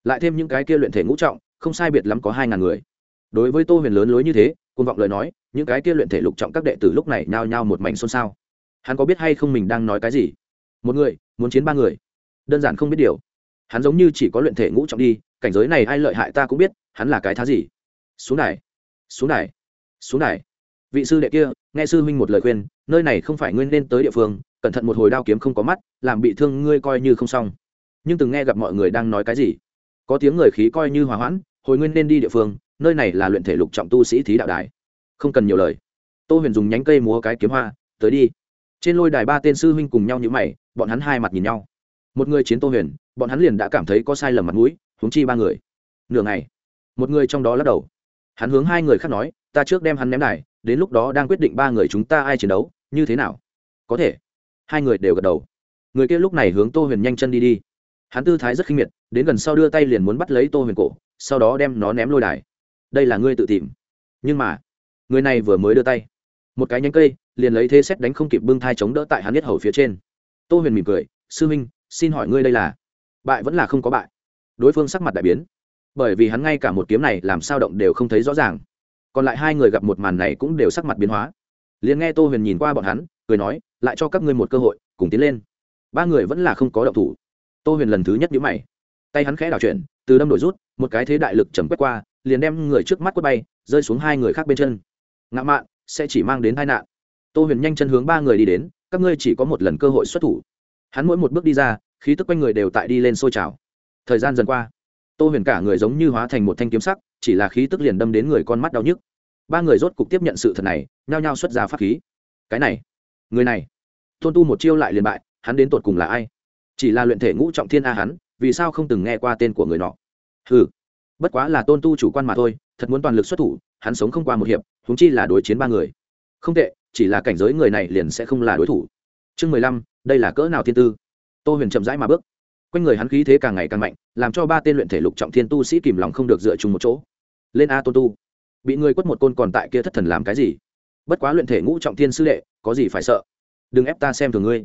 lại thêm những cái kia luyện thể ngũ trọng, không sai biệt lắm có hai ngàn người. Đối với tô huyền lớn lối như thế côn vọng lời nói, những cái kia luyện thể lục trọng các đệ tử lúc này nhao nhao một mảnh xôn xao. Hắn có biết hay không mình đang nói cái gì? Một người, muốn chiến ba người. Đơn giản không biết điều. Hắn giống như chỉ có luyện thể ngũ trọng đi, cảnh giới này ai lợi hại ta cũng biết, hắn là cái thá gì? Xuống đài xuống đài xuống đài. Vị sư đệ kia, nghe sư huynh một lời khuyên, nơi này không phải ngươi nên tới địa phương, cẩn thận một hồi đao kiếm không có mắt, làm bị thương ngươi coi như không xong. Nhưng từng nghe gặp mọi người đang nói cái gì? Có tiếng người khí coi như hòa hoãn, hồi nguyên nên đi địa phương, nơi này là luyện thể lục trọng tu sĩ thí đạo đài. Không cần nhiều lời. Tô huyền dùng nhánh cây múa cái kiếm hoa, tới đi. Trên lôi đài ba tên sư huynh cùng nhau như mày, bọn hắn hai mặt nhìn nhau. Một người chiến tô huyền, bọn hắn liền đã cảm thấy có sai lầm mặt mũi, huống chi ba người. Nửa ngày, một người trong đó lắc đầu. Hắn hướng hai người khác nói, ta trước đem hắn ném đài, đến lúc đó đang quyết định ba người chúng ta ai chiến đấu, như thế nào? Có thể. Hai người đều gật đầu. Người kia lúc này hướng tô huyền nhanh chân đi đi. Hắn tư thái rất khinh miệt đến gần sau đưa tay liền muốn bắt lấy tô huyền cổ, sau đó đem nó ném lôi đài. Đây là ngươi tự tìm. Nhưng mà, người này vừa mới đưa tay. Một cái nhánh cây, liền lấy thế xét đánh không kịp bưng thai chống đỡ tại hắn nhất hầu phía trên. Tô huyền mỉm cười, sư huynh xin hỏi ngươi đây là bại vẫn là không có bại? Đối phương sắc mặt đại biến. Bởi vì hắn ngay cả một kiếm này làm sao động đều không thấy rõ ràng. Còn lại hai người gặp một màn này cũng đều sắc mặt biến hóa. Liền nghe tô huyền nhìn qua bọn hắn, cười nói, lại cho các ngươi một cơ hội, cùng tiến lên. Ba người vẫn là không có động thủ. Tô huyền lần thứ nhất nhữ mày tay hắn khẽ đảo chuyển, từ đâm đổi rút, một cái thế đại lực chầm quét qua, liền đem người trước mắt quét bay, rơi xuống hai người khác bên chân. Ngã mạn, sẽ chỉ mang đến tai nạn. Tô huyền nhanh chân hướng ba người đi đến, các ngươi chỉ có một lần cơ hội xuất thủ. Hắn mỗi một bước đi ra, khí tức quanh người đều tại đi lên sôi trào. Thời gian dần qua, tô huyền cả người giống như hóa thành một thanh kiếm sắc, chỉ là khí tức liền đâm đến người con mắt đau nhức. Ba người rốt cục tiếp nhận sự thật này, nhao nhao xuất ra pháp khí. Cái này, người này, tôn tu một chiêu lại liền bại, hắn đến tột cùng là ai? Chỉ là luyện thể ngũ trọng thiên a hắn vì sao không từng nghe qua tên của người nọ? Ừ bất quá là tôn tu chủ quan mà thôi, thật muốn toàn lực xuất thủ, hắn sống không qua một hiệp húng chi là đối chiến ba người. Không tệ, chỉ là cảnh giới người này liền sẽ không là đối thủ. Chương mười lăm, đây là cỡ nào thiên tư? Tô huyền chậm rãi mà bước. Quanh người hắn khí thế càng ngày càng mạnh, làm cho ba tên luyện thể lục trọng thiên tu sĩ kìm lòng không được dựa chung một chỗ. Lên a tôn tu. Bị người quất một côn còn tại kia thất thần làm cái gì? Bất quá luyện thể ngũ trọng thiên sư đệ, có gì phải sợ? Đừng ép ta xem thường ngươi.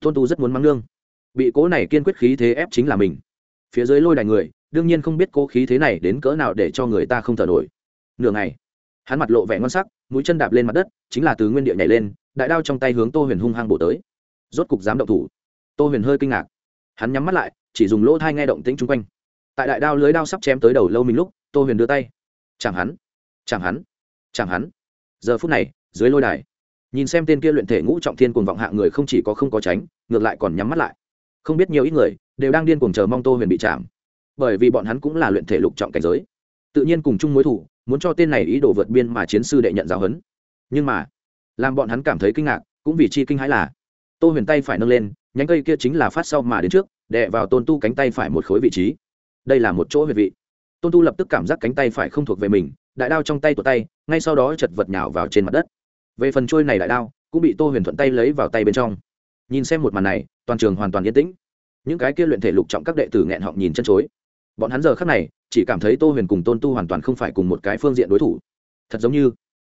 Tôn tu rất muốn mắng nương bị cố này kiên quyết khí thế ép chính là mình. Phía dưới lôi đài người, đương nhiên không biết cố khí thế này đến cỡ nào để cho người ta không thở nổi. Nửa ngày, hắn mặt lộ vẻ ngon sắc, mũi chân đạp lên mặt đất, chính là từ nguyên địa nhảy lên, đại đao trong tay hướng tô huyền hung hăng bổ tới. Rốt cục dám động thủ. Tô huyền hơi kinh ngạc. Hắn nhắm mắt lại, chỉ dùng lỗ thai nghe động tĩnh chung quanh. Tại đại đao lưới đao sắp chém tới đầu lâu mình lúc, tô huyền đưa tay. Chẳng hắn chẳng hắn chẳng hắn. Giờ phút này, dưới lôi đài, nhìn xem tên kia luyện thể ngũ trọng thiên cuồng vọng hạ người không chỉ có không có tránh, ngược lại còn nhắm mắt lại không biết nhiều ít người đều đang điên cuồng chờ mong tô huyền bị chạm. Bởi vì bọn hắn cũng là luyện thể lục trọng cảnh giới. Tự nhiên cùng chung mối thủ, muốn cho tên này ý đồ vượt biên mà chiến sư đệ nhận giáo huấn. Nhưng mà, làm bọn hắn cảm thấy kinh ngạc, cũng vì chi kinh hãi là, tô huyền tay phải nâng lên, nhánh cây kia chính là phát sau mà đến trước, đè vào tôn tu cánh tay phải một khối vị trí. Đây là một chỗ huyệt vị. Tôn tu lập tức cảm giác cánh tay phải không thuộc về mình, đại đao trong tay của tay, ngay sau đó chật vật nhào vào trên mặt đất. Về phần trôi này đại đao, cũng bị tô huyền thuận tay lấy vào tay bên trong nhìn xem một màn này, toàn trường hoàn toàn yên tĩnh. Những cái kia luyện thể lục trọng các đệ tử nghẹn họng nhìn chân chối. Bọn hắn giờ khác này, chỉ cảm thấy tô huyền cùng tôn tu hoàn toàn không phải cùng một cái phương diện đối thủ. Thật giống như,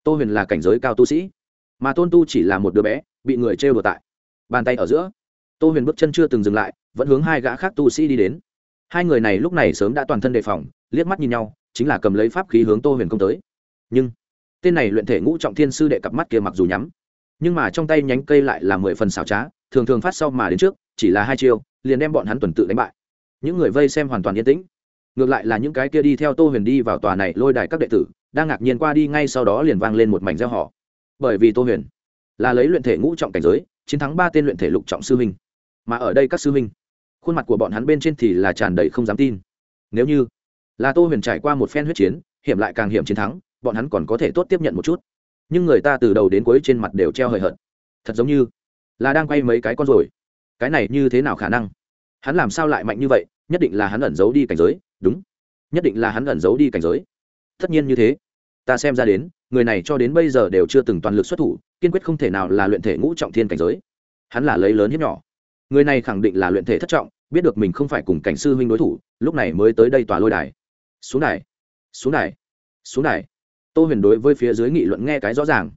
tô huyền là cảnh giới cao tu sĩ, mà tôn tu chỉ là một đứa bé, bị người trêu đùa tại bàn tay ở giữa. Tô huyền bước chân chưa từng dừng lại, vẫn hướng hai gã khác tu sĩ đi đến. Hai người này lúc này sớm đã toàn thân đề phòng, liếc mắt nhìn nhau, chính là cầm lấy pháp khí hướng tô huyền công tới. Nhưng, tên này luyện thể ngũ trọng thiên sư đệ cặp mắt kia mặc dù nhắm nhưng mà trong tay nhánh cây lại là mười phần xảo trá, thường thường phát sau mà đến trước, chỉ là hai chiêu, liền đem bọn hắn tuần tự đánh bại. Những người vây xem hoàn toàn yên tĩnh. Ngược lại là những cái kia đi theo tô huyền đi vào tòa này lôi đài các đệ tử, đang ngạc nhiên qua đi ngay sau đó liền vang lên một mảnh gieo họ bởi vì tô huyền là lấy luyện thể ngũ trọng cảnh giới, chiến thắng ba tên luyện thể lục trọng sư huynh. Mà ở đây các sư huynh, khuôn mặt của bọn hắn bên trên thì là tràn đầy không dám tin. Nếu như là tô huyền trải qua một phen huyết chiến, hiểm lại càng hiểm chiến thắng, bọn hắn còn có thể tốt tiếp nhận một chút nhưng người ta từ đầu đến cuối trên mặt đều treo hời hợt. Thật giống như là đang quay mấy cái con rồi. Cái này như thế nào khả năng? Hắn làm sao lại mạnh như vậy? Nhất định là hắn ẩn giấu đi cảnh giới, đúng. Nhất định là hắn ẩn giấu đi cảnh giới. Tất nhiên như thế. Ta xem ra đến, người này cho đến bây giờ đều chưa từng toàn lực xuất thủ, kiên quyết không thể nào là luyện thể ngũ trọng thiên cảnh giới. Hắn là lấy lớn hiếp nhỏ. Người này khẳng định là luyện thể thất trọng, biết được mình không phải cùng cảnh sư huynh đối thủ, lúc này mới tới đây tòa lôi đài. Xuống đài. Xuống đài. Xuống đài tô huyền đối với phía dưới nghị luận nghe cái rõ ràng.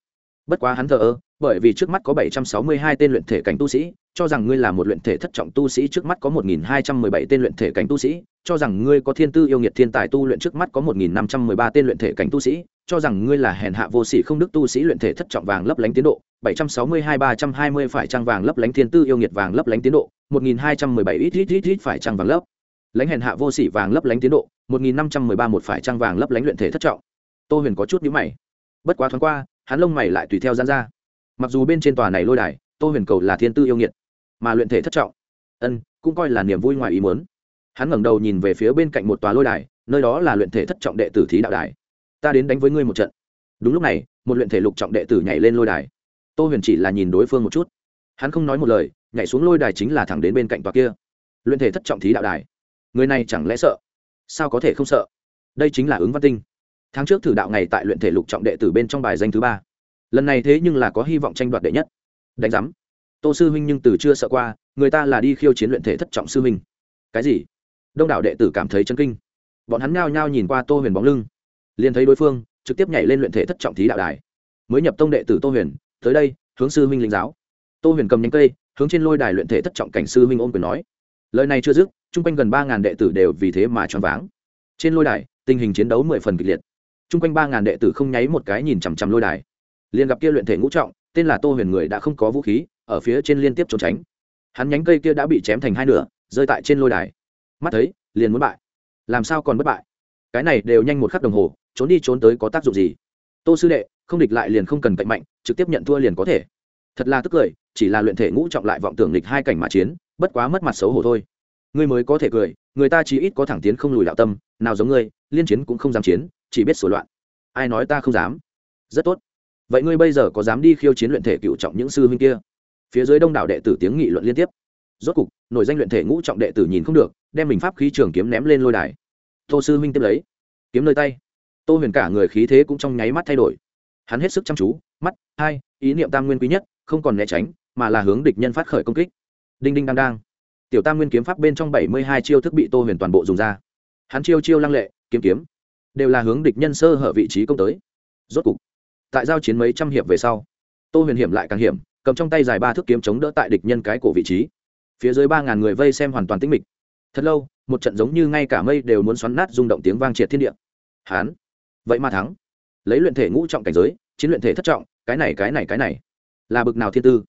Bất quá hắn thờ ơ, bởi vì trước mắt có bảy trăm sáu mươi hai tên luyện thể cảnh tu sĩ, cho rằng ngươi là một luyện thể thất trọng tu sĩ trước mắt có một nghìn hai trăm mười bảy tên luyện thể cảnh tu sĩ, cho rằng ngươi có thiên tư yêu nghiệt thiên tài tu luyện trước mắt có một nghìn năm trăm mười ba tên luyện thể cảnh tu sĩ, cho rằng ngươi là hèn hạ vô sỉ không đức tu sĩ luyện thể thất trọng vàng lấp lánh tiến độ, bảy trăm sáu mươi hai ba trăm hai mươi phải trang vàng lấp lánh thiên tư yêu nghiệt vàng lấp lánh tiến độ, một nghìn hai trăm mười bảy ít ít ít ít phải trang vàng lấp lãnh hèn hạ vô sỉ vàng lấp lánh tiến độ, một nghìn năm trăm mười ba một phải trang vàng lấp lánh luyện thể thất trọng tô huyền có chút nhữ mày. Bất quá thoáng qua, hắn lông mày lại tùy theo gian ra. Mặc dù bên trên tòa này lôi đài, tô huyền cầu là thiên tư yêu nghiệt, mà luyện thể thất trọng, ân, cũng coi là niềm vui ngoài ý muốn. Hắn ngẩng đầu nhìn về phía bên cạnh một tòa lôi đài, nơi đó là luyện thể thất trọng đệ tử thí đạo đài. Ta đến đánh với ngươi một trận. Đúng lúc này, một luyện thể lục trọng đệ tử nhảy lên lôi đài. Tô huyền chỉ là nhìn đối phương một chút. Hắn không nói một lời, nhảy xuống lôi đài chính là thẳng đến bên cạnh tòa kia. Luyện thể thất trọng thí đạo đài. Người này chẳng lẽ sợ? Sao có thể không sợ? Đây chính là ứng văn tinh tháng trước thử đạo ngày tại luyện thể lục trọng đệ tử bên trong bài danh thứ ba. Lần này thế nhưng là có hy vọng tranh đoạt đệ nhất. Đánh giám. Tô sư huynh nhưng từ chưa sợ qua, người ta là đi khiêu chiến luyện thể thất trọng sư huynh. Cái gì? Đông đảo đệ tử cảm thấy chân kinh. Bọn hắn nhao nhao nhìn qua tô huyền bóng lưng. Liền thấy đối phương, trực tiếp nhảy lên luyện thể thất trọng thí đạo đài. Mới nhập tông đệ tử tô huyền, tới đây, hướng sư huynh linh giáo. Tô huyền cầm nhánh cây, hướng trên lôi đài luyện thể thất trọng cảnh sư huynh ôm quyền nói. Lời này chưa dứt, chung quanh gần ba ngàn đệ tử đều vì thế mà choáng váng. Trên lôi đài, tình hình chiến đấu mười phần kịch liệt chung quanh ba ngàn đệ tử không nháy một cái nhìn chằm chằm lôi đài. Liền gặp kia luyện thể ngũ trọng, tên là tô huyền người đã không có vũ khí, ở phía trên liên tiếp trốn tránh. Hắn nhánh cây kia đã bị chém thành hai nửa, rơi tại trên lôi đài. Mắt thấy, liền muốn bại. Làm sao còn bất bại? Cái này đều nhanh một khắc đồng hồ, trốn đi trốn tới có tác dụng gì? Tô sư đệ, không địch lại liền không cần cạnh mạnh, trực tiếp nhận thua liền có thể. Thật là tức cười, chỉ là luyện thể ngũ trọng lại vọng tưởng địch hai cảnh mà chiến, bất quá mất mặt xấu hổ thôi. Ngươi mới có thể cười, người ta chỉ ít có thẳng tiến không lùi đạo tâm, nào giống ngươi liên chiến cũng không dám chiến, chỉ biết sửa loạn. Ai nói ta không dám? Rất tốt. Vậy ngươi bây giờ có dám đi khiêu chiến luyện thể cựu trọng những sư huynh kia? Phía dưới đông đảo đệ tử tiếng nghị luận liên tiếp. Rốt cục, nổi danh luyện thể ngũ trọng đệ tử nhìn không được, đem mình pháp khí trường kiếm ném lên lôi đài. Tô sư huynh tiếp lấy. Kiếm nơi tay. Tô huyền cả người khí thế cũng trong nháy mắt thay đổi. Hắn hết sức chăm chú, mắt, hai, ý niệm tam nguyên quý nhất, không còn né tránh, mà là hướng địch nhân phát khởi công kích. Đinh đinh đang đang. Tiểu tam nguyên kiếm pháp bên trong bảy mươi hai chiêu thức bị tô huyền toàn bộ dùng ra. Hắn chiêu chiêu lăng lệ kiếm kiếm, đều là hướng địch nhân sơ hở vị trí công tới. Rốt cục, tại giao chiến mấy trăm hiệp về sau, tô huyền hiểm lại càng hiểm, cầm trong tay dài ba thước kiếm chống đỡ tại địch nhân cái cổ vị trí. Phía dưới ba ngàn người vây xem hoàn toàn tĩnh mịch. Thật lâu, một trận giống như ngay cả mây đều muốn xoắn nát rung động tiếng vang triệt thiên địa. Hán, vậy mà thắng. Lấy luyện thể ngũ trọng cảnh giới, chiến luyện thể thất trọng, cái này cái này cái này. Là bực nào thiên tư?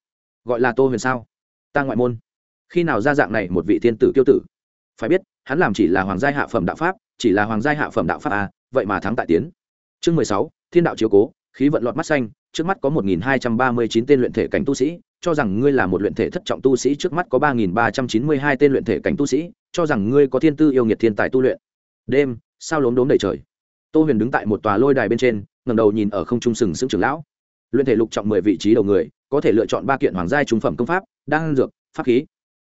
Gọi là tô huyền sao? Ta ngoại môn. Khi nào ra dạng này một vị thiên tử kiêu tử? Phải biết, hắn làm chỉ là hoàng gia hạ phẩm đạo pháp chỉ là hoàng gia hạ phẩm đạo pháp à vậy mà thắng tại tiến. Chương mười sáu, thiên đạo chiếu cố, khí vận lọt mắt xanh, trước mắt có một nghìn hai trăm ba mươi chín tên luyện thể cảnh tu sĩ, cho rằng ngươi là một luyện thể thất trọng tu sĩ, trước mắt có ba nghìn ba trăm chín mươi hai tên luyện thể cảnh tu sĩ, cho rằng ngươi có thiên tư yêu nghiệt thiên tài tu luyện. Đêm, sao lốm đốm đầy trời? Tô huyền đứng tại một tòa lôi đài bên trên ngầm đầu nhìn ở không trung sừng sững trưởng lão. Luyện thể lục trọng mười vị trí đầu người, có thể lựa chọn ba kiện hoàng gia trung phẩm công pháp, đan dược, pháp khí.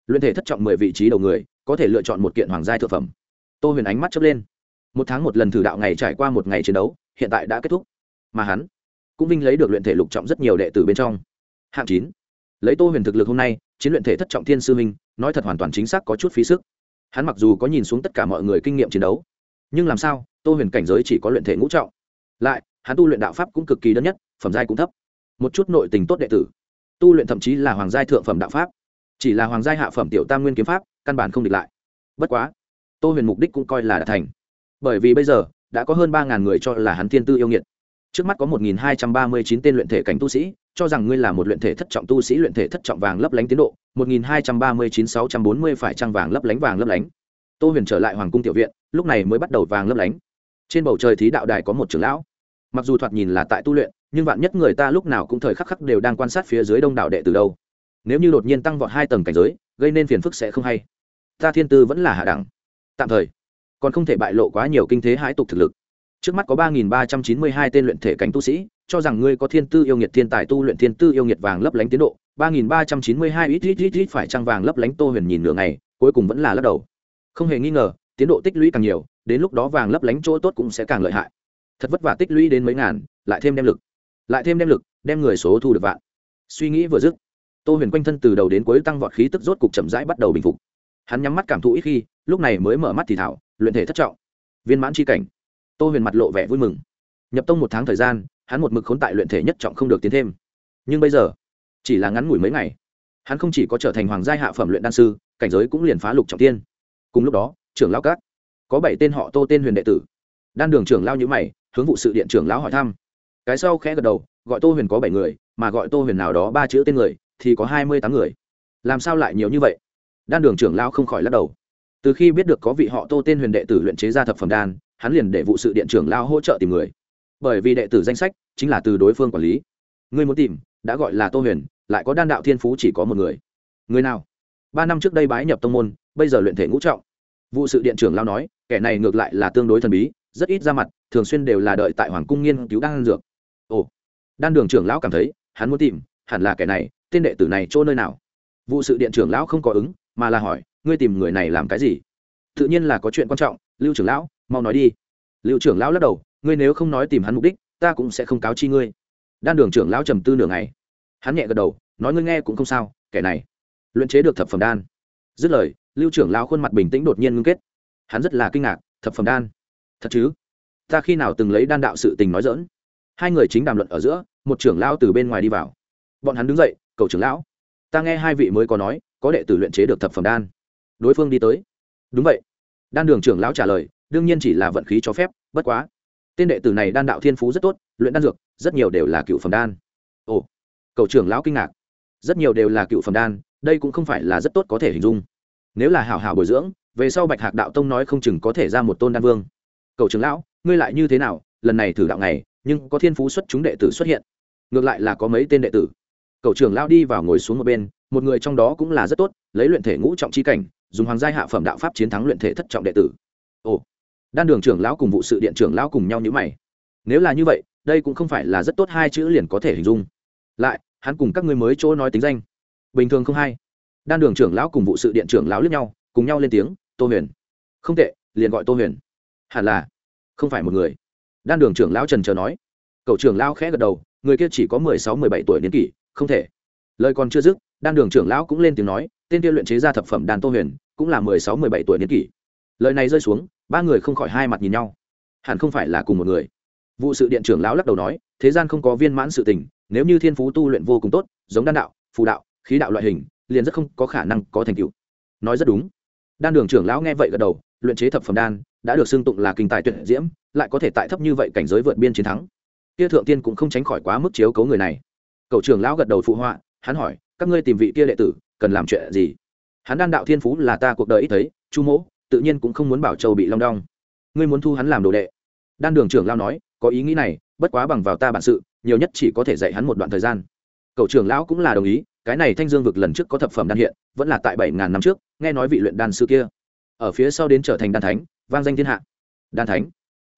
Luyện thể thất trọng mười vị trí đầu người, có thể lựa chọn một kiện hoàng gia thượng phẩm tô huyền ánh mắt chớp lên. Một tháng một lần thử đạo ngày trải qua một ngày chiến đấu, hiện tại đã kết thúc. Mà hắn cũng vinh lấy được luyện thể lục trọng rất nhiều đệ tử bên trong. Hạng chín. Lấy tô huyền thực lực hôm nay, chiến luyện thể thất trọng thiên sư minh nói thật hoàn toàn chính xác có chút phí sức. Hắn mặc dù có nhìn xuống tất cả mọi người kinh nghiệm chiến đấu, nhưng làm sao, tô huyền cảnh giới chỉ có luyện thể ngũ trọng. Lại, hắn tu luyện đạo pháp cũng cực kỳ đơn nhất, phẩm giai cũng thấp. Một chút nội tình tốt đệ tử. Tu luyện thậm chí là hoàng giai thượng phẩm đạo pháp. Chỉ là hoàng giai hạ phẩm tiểu tam nguyên kiếm pháp, căn bản không địch lại. Bất quá tô huyền mục đích cũng coi là đã thành. Bởi vì bây giờ, đã có hơn ba ngàn người cho là hắn thiên tư yêu nghiệt. Trước mắt có một nghìn hai trăm ba mươi chín tên luyện thể cảnh tu sĩ, cho rằng ngươi là một luyện thể thất trọng tu sĩ luyện thể thất trọng vàng lấp lánh tiến độ, một nghìn hai trăm ba mươi chín sáu trăm bốn mươi phải trăng vàng lấp lánh, vàng lấp lánh. Tô huyền trở lại hoàng cung tiểu viện, lúc này mới bắt đầu vàng lấp lánh. Trên bầu trời thí đạo đài có một trưởng lão. Mặc dù thoạt nhìn là tại tu luyện, nhưng vạn nhất người ta lúc nào cũng thời khắc khắc đều đang quan sát phía dưới đông đảo đệ từ đâu. Nếu như đột nhiên tăng vọt hai tầng cảnh giới, gây nên phiền phức sẽ không hay. Ta thiên tư vẫn là hạ đẳng tạm thời, còn không thể bại lộ quá nhiều kinh thế hãi tục thực lực. Trước mắt có ba nghìn ba trăm chín mươi hai tên luyện thể cảnh tu sĩ, cho rằng ngươi có thiên tư yêu nghiệt thiên tài tu luyện thiên tư yêu nghiệt vàng lấp lánh tiến độ. ba nghìn ba trăm chín mươi hai ít ít ít ít phải trăng vàng lấp lánh tô huyền nhìn nửa ngày, cuối cùng vẫn là lắc đầu. Không hề nghi ngờ, tiến độ tích lũy càng nhiều, đến lúc đó vàng lấp lánh chỗ tốt cũng sẽ càng lợi hại. Thật vất vả tích lũy đến mấy ngàn, lại thêm đem lực, lại thêm đem lực, đem người số thu được vạn. Suy nghĩ vừa dứt, tô huyền quanh thân từ đầu đến cuối tăng vọt khí tức rốt cục chậm rãi bắt đầu bình phục. Hắn nhắm mắt cảm thụ ít khi lúc này mới mở mắt thì thảo, luyện thể thất trọng. Viên mãn c cảnh. Tô huyền mặt lộ vẻ vui mừng. Nhập tông một tháng thời gian, hắn một mực khốn tại luyện thể nhất trọng không được tiến thêm. Nhưng bây giờ, chỉ là ngắn ngủi mấy ngày, hắn không chỉ có trở thành hoàng gia hạ phẩm luyện đan sư, cảnh giới cũng liền phá lục trọng tiên. Cùng lúc đó, trưởng lao cát có bảy tên họ tô tên huyền đệ tử. Đan đường trưởng lao nhữ mày, hướng vụ sự điện trưởng lão hỏi thăm. Cái sau khẽ gật đầu, gọi tô huyền có bảy người, mà gọi tô huyền nào đó ba chữ tên người, thì có hai mươi tám người. Làm sao lại nhiều như vậy? Đan đường trưởng lao không khỏi lắc đầu từ khi biết được có vị họ tô tên huyền đệ tử luyện chế ra thập phẩm đan, hắn liền để vụ sự điện trưởng lao hỗ trợ tìm người. Bởi vì đệ tử danh sách chính là từ đối phương quản lý. Người muốn tìm, đã gọi là tô huyền, lại có đan đạo thiên phú chỉ có một người. Người nào? Ba năm trước đây bái nhập tông môn, bây giờ luyện thể ngũ trọng. Vụ sự điện trưởng lao nói, kẻ này ngược lại là tương đối thần bí, rất ít ra mặt, thường xuyên đều là đợi tại hoàng cung nghiên cứu đan dược. Ồ, đan đường trưởng lão cảm thấy, hắn muốn tìm, hẳn là kẻ này, tên đệ tử này chỗ nơi nào? Vụ sự điện trưởng lão không có ứng, mà là hỏi ngươi tìm người này làm cái gì? Tự nhiên là có chuyện quan trọng, lưu trưởng lão, mau nói đi. Lưu trưởng lão lắc đầu, ngươi nếu không nói tìm hắn mục đích, ta cũng sẽ không cáo chi ngươi. Đan đường trưởng lão trầm tư nửa ngày. Hắn nhẹ gật đầu, nói ngươi nghe cũng không sao, kẻ này. Luyện chế được thập phẩm đan. Dứt lời, lưu trưởng lão khuôn mặt bình tĩnh đột nhiên ngưng kết. Hắn rất là kinh ngạc, thập phẩm đan. Thật chứ? Ta khi nào từng lấy đan đạo sự tình nói dỡn hai người chính đàm luận ở giữa, một trưởng lão từ bên ngoài đi vào. Bọn hắn đứng dậy, cầu trưởng lão, ta nghe hai vị mới có nói, có đệ tử luyện chế được thập phẩm đan đối phương đi tới. Đúng vậy. Đan đường trưởng lão trả lời, đương nhiên chỉ là vận khí cho phép, bất quá. Tên đệ tử này đan đạo thiên phú rất tốt, luyện đan dược, rất nhiều đều là cựu phẩm đan. Ồ. Cậu trưởng lão kinh ngạc. Rất nhiều đều là cựu phẩm đan, đây cũng không phải là rất tốt có thể hình dung. Nếu là hảo hảo bồi dưỡng, về sau bạch hạc đạo tông nói không chừng có thể ra một tôn đan vương. Cậu trưởng lão, ngươi lại như thế nào? Lần này thử đạo này nhưng có thiên phú xuất chúng đệ tử xuất hiện. Ngược lại là có mấy tên đệ tử. Cậu trưởng lão đi vào ngồi xuống một bên, một người trong đó cũng là rất tốt, lấy luyện thể ngũ trọng chi cảnh dùng hoàng giai hạ phẩm đạo pháp chiến thắng luyện thể thất trọng đệ tử. Ồ, đan đường trưởng lão cùng vụ sự điện trưởng lão cùng nhau như mày. Nếu là như vậy, đây cũng không phải là rất tốt hai chữ liền có thể hình dung. Lại, hắn cùng các ngươi mới chỗ nói tính danh. Bình thường không hay. Đan đường trưởng lão cùng vụ sự điện trưởng lão lướt nhau, cùng nhau lên tiếng, tô huyền. Không tệ, liền gọi tô huyền. Hẳn là, không phải một người. Đan đường trưởng lão trần trờ nói. Cậu trưởng lão khẽ gật đầu, người kia chỉ có mười sáu, mười bảy tuổi niên kỷ, không thể. Lời còn chưa dứt đan đường trưởng lão cũng lên tiếng nói, tên kia luyện chế ra thập phẩm đan tô huyền, cũng là mười sáu, mười bảy tuổi niên kỷ. Lời này rơi xuống, ba người không khỏi hai mặt nhìn nhau. Hẳn không phải là cùng một người. Vụ sự điện trưởng lão lắc đầu nói, thế gian không có viên mãn sự tình, nếu như thiên phú tu luyện vô cùng tốt, giống đan đạo, phù đạo, khí đạo loại hình, liền rất không có khả năng có thành tựu. Nói rất đúng. Đan đường trưởng lão nghe vậy gật đầu, luyện chế thập phẩm đan, đã được xưng tụng là kinh tài tuyệt diễm, lại có thể tại thấp như vậy cảnh giới vượt biên chiến thắng. Kia thượng tiên cũng không tránh khỏi quá mức chiếu cấu người này. Cậu trưởng lão gật đầu phụ họa, hắn hỏi các ngươi tìm vị kia đệ tử, cần làm chuyện gì? Hắn đan đạo thiên phú là ta cuộc đời ít thấy, chu mỗ, tự nhiên cũng không muốn bảo châu bị long đong. Ngươi muốn thu hắn làm đồ đệ. Đan đường trưởng lao nói, có ý nghĩ này, bất quá bằng vào ta bản sự, nhiều nhất chỉ có thể dạy hắn một đoạn thời gian. Cậu trưởng lão cũng là đồng ý, cái này thanh dương vực lần trước có thập phẩm đan hiện, vẫn là tại bảy ngàn năm trước, nghe nói vị luyện đan sư kia. Ở phía sau đến trở thành đan thánh, vang danh thiên hạ. Đan thánh.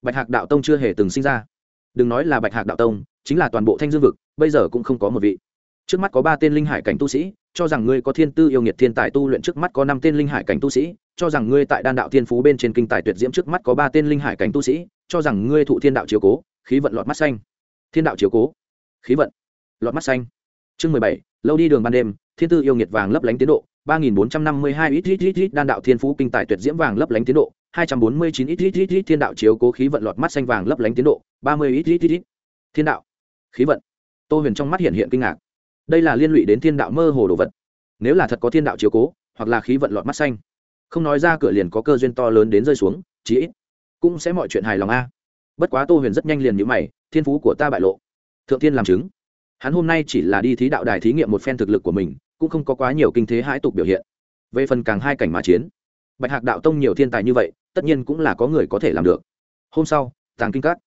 Bạch hạc đạo tông chưa hề từng sinh ra. Đừng nói là bạch hạc đạo tông, chính là toàn bộ thanh dương vực, bây giờ cũng không có một vị trước mắt có ba tên linh hải cảnh tu sĩ, cho rằng ngươi có thiên tư yêu nghiệt thiên tài tu luyện trước mắt có năm tên linh hải cảnh tu sĩ, cho rằng ngươi tại đan đạo thiên phú bên trên kinh tài tuyệt diễm trước mắt có ba tên linh hải cảnh tu sĩ, cho rằng ngươi thụ thiên đạo chiếu cố, khí vận lọt mắt xanh. Thiên đạo chiếu cố, khí vận lọt mắt xanh. Chương mười bảy, lâu đi đường ban đêm, thiên tư yêu nghiệt vàng lấp lánh tiến độ, ba nghìn bốn trăm năm mươi hai ít ít ít ít, đan đạo thiên phú kinh tài tuyệt diễm vàng lấp lánh tiến độ, hai trăm bốn mươi chín ít ít ít ít, thiên đạo chiếu cố khí vận lọt mắt xanh vàng lấp lánh tiến độ, ba mươi ít ít ít ít. Thiên đạo, khí vận. Tô huyền trong mắt hiện hiện kinh ngạc đây là liên lụy đến thiên đạo mơ hồ đồ vật. Nếu là thật có thiên đạo chiếu cố, hoặc là khí vận lọt mắt xanh, không nói ra cửa liền có cơ duyên to lớn đến rơi xuống, chí ít cũng sẽ mọi chuyện hài lòng a. Bất quá tô huyền rất nhanh liền nhữ mày, thiên phú của ta bại lộ. Thượng thiên làm chứng. Hắn hôm nay chỉ là đi thí đạo đài thí nghiệm một phen thực lực của mình, cũng không có quá nhiều kinh thế hãi tục biểu hiện. Về phần càng hai cảnh mà chiến, bạch hạc đạo tông nhiều thiên tài như vậy, tất nhiên cũng là có người có thể làm được. Hôm sau, tàng kinh các.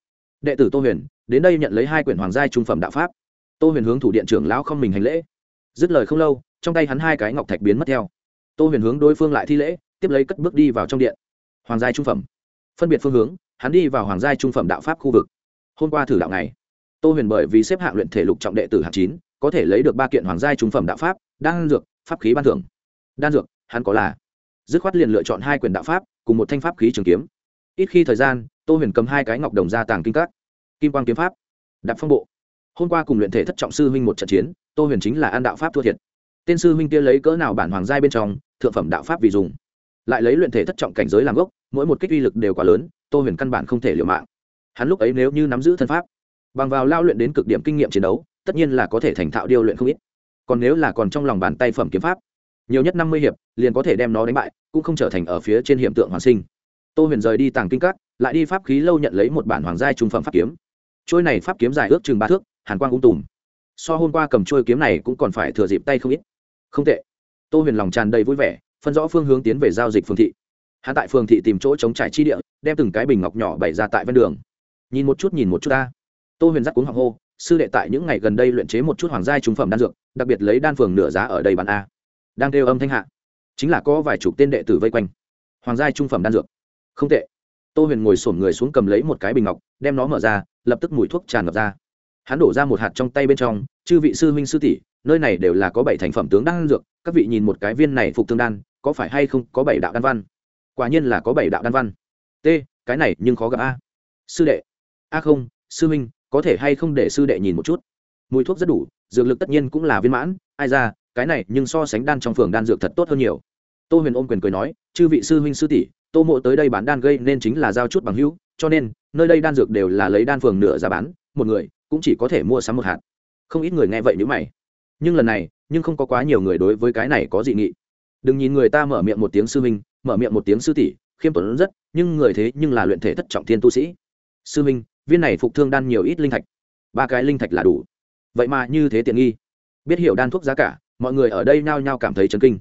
Đệ tử tô huyền đến đây nhận lấy hai quyển hoàng gia trung phẩm đạo pháp tô huyền hướng thủ điện trưởng lão không mình hành lễ. Dứt lời không lâu, trong tay hắn hai cái ngọc thạch biến mất theo. Tô huyền hướng đối phương lại thi lễ, tiếp lấy cất bước đi vào trong điện. Hoàng giai trung phẩm. Phân biệt phương hướng, hắn đi vào hoàng giai trung phẩm đạo pháp khu vực. Hôm qua thử đạo này tô huyền bởi vì xếp hạng luyện thể lục trọng đệ tử hạng chín, có thể lấy được ba kiện hoàng giai trung phẩm đạo pháp, đan dược, pháp khí ban thưởng. Đan dược, hắn có là. Dứt khoát liền lựa chọn hai quyển đạo pháp, cùng một thanh pháp khí trường kiếm. Ít khi thời gian, tô huyền cầm hai cái ngọc đồng ra tàng kinh các. Kim quang kiếm pháp. Đạp phong bộ hôm qua cùng luyện thể thất trọng sư huynh một trận chiến, tô huyền chính là an đạo pháp thua thiệt. Tên sư huynh kia lấy cỡ nào bản hoàng giai bên trong, thượng phẩm đạo pháp vì dùng. Lại lấy luyện thể thất trọng cảnh giới làm gốc, mỗi một kích uy lực đều quá lớn, tô huyền căn bản không thể liều mạng. Hắn lúc ấy nếu như nắm giữ thân pháp, bằng vào lao luyện đến cực điểm kinh nghiệm chiến đấu, tất nhiên là có thể thành thạo điêu luyện không ít. Còn nếu là còn trong lòng bàn tay phẩm kiếm pháp, nhiều nhất năm mươi hiệp, liền có thể đem nó đánh bại, cũng không trở thành ở phía trên hiểm tượng hoàn sinh. Tô huyền rời đi tàng kinh các, lại đi pháp khí lâu nhận lấy một bản hoàng giai trung phẩm pháp kiếm. Trôi này pháp kiếm dài ước chừng ba thước hàn quang ung tùm. So hôm qua cầm trôi kiếm này cũng còn phải thừa dịp tay không ít. Không tệ. Tô huyền lòng tràn đầy vui vẻ, phân rõ phương hướng tiến về giao dịch phương thị. Hắn tại phường thị tìm chỗ chống trải chi địa, đem từng cái bình ngọc nhỏ bày ra tại ven đường. Nhìn một chút, nhìn một chút ta. Tô huyền dắt cuống hoàng hô, sư đệ tại những ngày gần đây luyện chế một chút hoàng gia trung phẩm đan dược, đặc biệt lấy đan phường nửa giá ở đây bán a. Đang kêu âm thanh hạ. Chính là có vài chục tên đệ tử vây quanh. Hoàng gia trung phẩm đan dược. Không tệ. Tô huyền ngồi sổm người xuống cầm lấy một cái bình ngọc, đem nó mở ra, lập tức mùi thuốc tràn ngập ra hắn đổ ra một hạt trong tay bên trong, chư vị sư huynh sư tỷ, nơi này đều là có bảy thành phẩm tướng đan dược, các vị nhìn một cái viên này phục tương đan, có phải hay không có bảy đạo đan văn? Quả nhiên là có bảy đạo đan văn. T cái này nhưng khó gặp a. Sư đệ. A không, sư huynh, có thể hay không để sư đệ nhìn một chút? Mùi thuốc rất đủ, dược lực tất nhiên cũng là viên mãn, ai ra, cái này nhưng so sánh đan trong phường đan dược thật tốt hơn nhiều. Tô huyền ôm quyền cười nói, chư vị sư huynh sư tỷ, tô mộ tới đây bán đan gây nên chính là giao chút bằng hữu, cho nên, nơi đây đan dược đều là lấy đan phường nửa giá bán một người cũng chỉ có thể mua sắm một hạt. Không ít người nghe vậy nếu mày. Nhưng lần này nhưng không có quá nhiều người đối với cái này có dị nghị. Đừng nhìn người ta mở miệng một tiếng sư minh, mở miệng một tiếng sư tỷ khiêm tốn rất nhưng người thế nhưng là luyện thể thất trọng thiên tu sĩ. Sư minh viên này phục thương đan nhiều ít linh thạch. Ba cái linh thạch là đủ. Vậy mà như thế tiện nghi. Biết hiểu đan thuốc giá cả mọi người ở đây nhao nhao cảm thấy chấn kinh.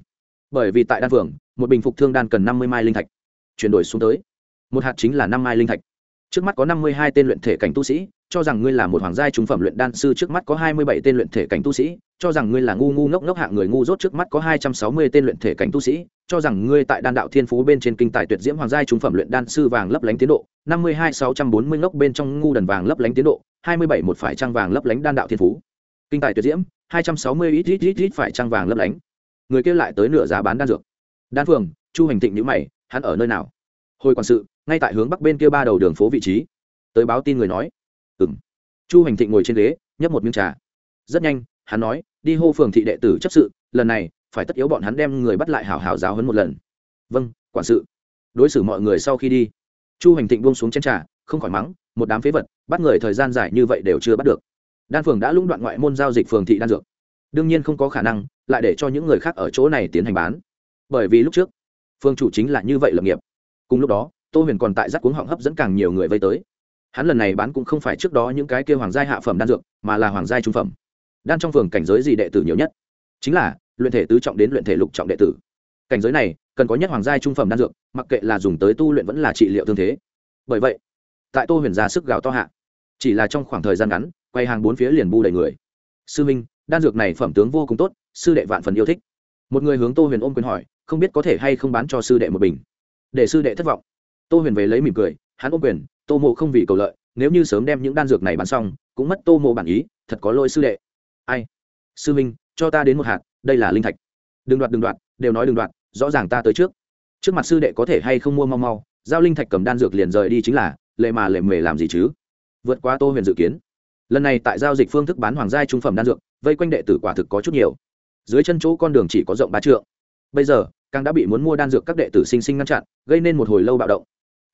Bởi vì tại đan phường một bình phục thương đan cần năm mươi mai linh thạch. Chuyển đổi xuống tới. Một hạt chính là năm mai linh thạch. Trước mắt có năm mươi hai tên luyện thể cảnh tu sĩ cho rằng ngươi là một hoàng gia trung phẩm luyện đan sư trước mắt có hai mươi bảy tên luyện thể cảnh tu sĩ, cho rằng ngươi là ngu ngu ngốc ngốc hạng người ngu dốt trước mắt có hai trăm sáu mươi tên luyện thể cảnh tu sĩ, cho rằng ngươi tại đan đạo thiên phú bên trên kinh tài tuyệt diễm hoàng gia trung phẩm luyện đan sư vàng lấp lánh tiến độ, năm mươi hai sáu trăm bốn mươi ngốc bên trong ngu đần vàng lấp lánh tiến độ, hai mươi bảy một phải trang vàng lấp lánh đan đạo thiên phú. Kinh tài tuyệt diễm, hai trăm sáu mươi ít ít ít ít phải trang vàng lấp lánh. Người kia lại tới nửa giá bán đan dược. Đan phường chu hành thịnh nhíu mày, hắn ở nơi nào? Hồi quản sự, ngay tại hướng bắc bên kia ba đầu đường phố vị trí. Tới báo tin người nói ừng chu hành thịnh ngồi trên ghế, nhấp một miếng trà. Rất nhanh, hắn nói, đi hô phường thị đệ tử chấp sự, lần này, phải tất yếu bọn hắn đem người bắt lại hảo hảo giáo hơn một lần. Vâng quản sự. Đối xử mọi người sau khi đi. Chu hành thịnh buông xuống chén trà, không khỏi mắng, một đám phế vật, bắt người thời gian dài như vậy đều chưa bắt được. Đan phường đã lũng đoạn ngoại môn giao dịch phường thị đan dược. Đương nhiên không có khả năng, lại để cho những người khác ở chỗ này tiến hành bán. Bởi vì lúc trước, phương chủ chính là như vậy lập nghiệp. Cùng lúc đó, tô huyền còn tại giác cuống họng hấp dẫn càng nhiều người vây tới hắn lần này bán cũng không phải trước đó những cái kêu hoàng gia hạ phẩm đan dược, mà là hoàng gia trung phẩm. Đan trong phường cảnh giới gì đệ tử nhiều nhất? Chính là, luyện thể tứ trọng đến luyện thể lục trọng đệ tử. Cảnh giới này, cần có nhất hoàng gia trung phẩm đan dược, mặc kệ là dùng tới tu luyện vẫn là trị liệu thương thế. Bởi vậy, tại tô huyền ra sức gào to hạ, chỉ là trong khoảng thời gian ngắn, quay hàng bốn phía liền bu đầy người. Sư minh, đan dược này phẩm tướng vô cùng tốt, sư đệ vạn phần yêu thích. Một người hướng tô huyền ôm quyền hỏi, không biết có thể hay không bán cho sư đệ một bình. Để sư đệ thất vọng. Tô huyền về lấy mỉm cười hắn ôm quyền, tô mộ không vì cầu lợi, nếu như sớm đem những đan dược này bán xong, cũng mất tô mộ bản ý, thật có lỗi sư đệ. Ai? Sư minh, cho ta đến một hạt, đây là linh thạch. Đừng đoạt đừng đoạt, đều nói đừng đoạt, rõ ràng ta tới trước. Trước mặt sư đệ có thể hay không mua mau mau, giao linh thạch cầm đan dược liền rời đi chính là, lệ mà lệ mề làm gì chứ? Vượt qua tô huyền dự kiến. Lần này tại giao dịch phương thức bán hoàng gia trung phẩm đan dược, vây quanh đệ tử quả thực có chút nhiều. Dưới chân chỗ con đường chỉ có rộng ba trượng. Bây giờ, càng đã bị muốn mua đan dược các đệ tử sinh sinh ngăn chặn, gây nên một hồi lâu bạo động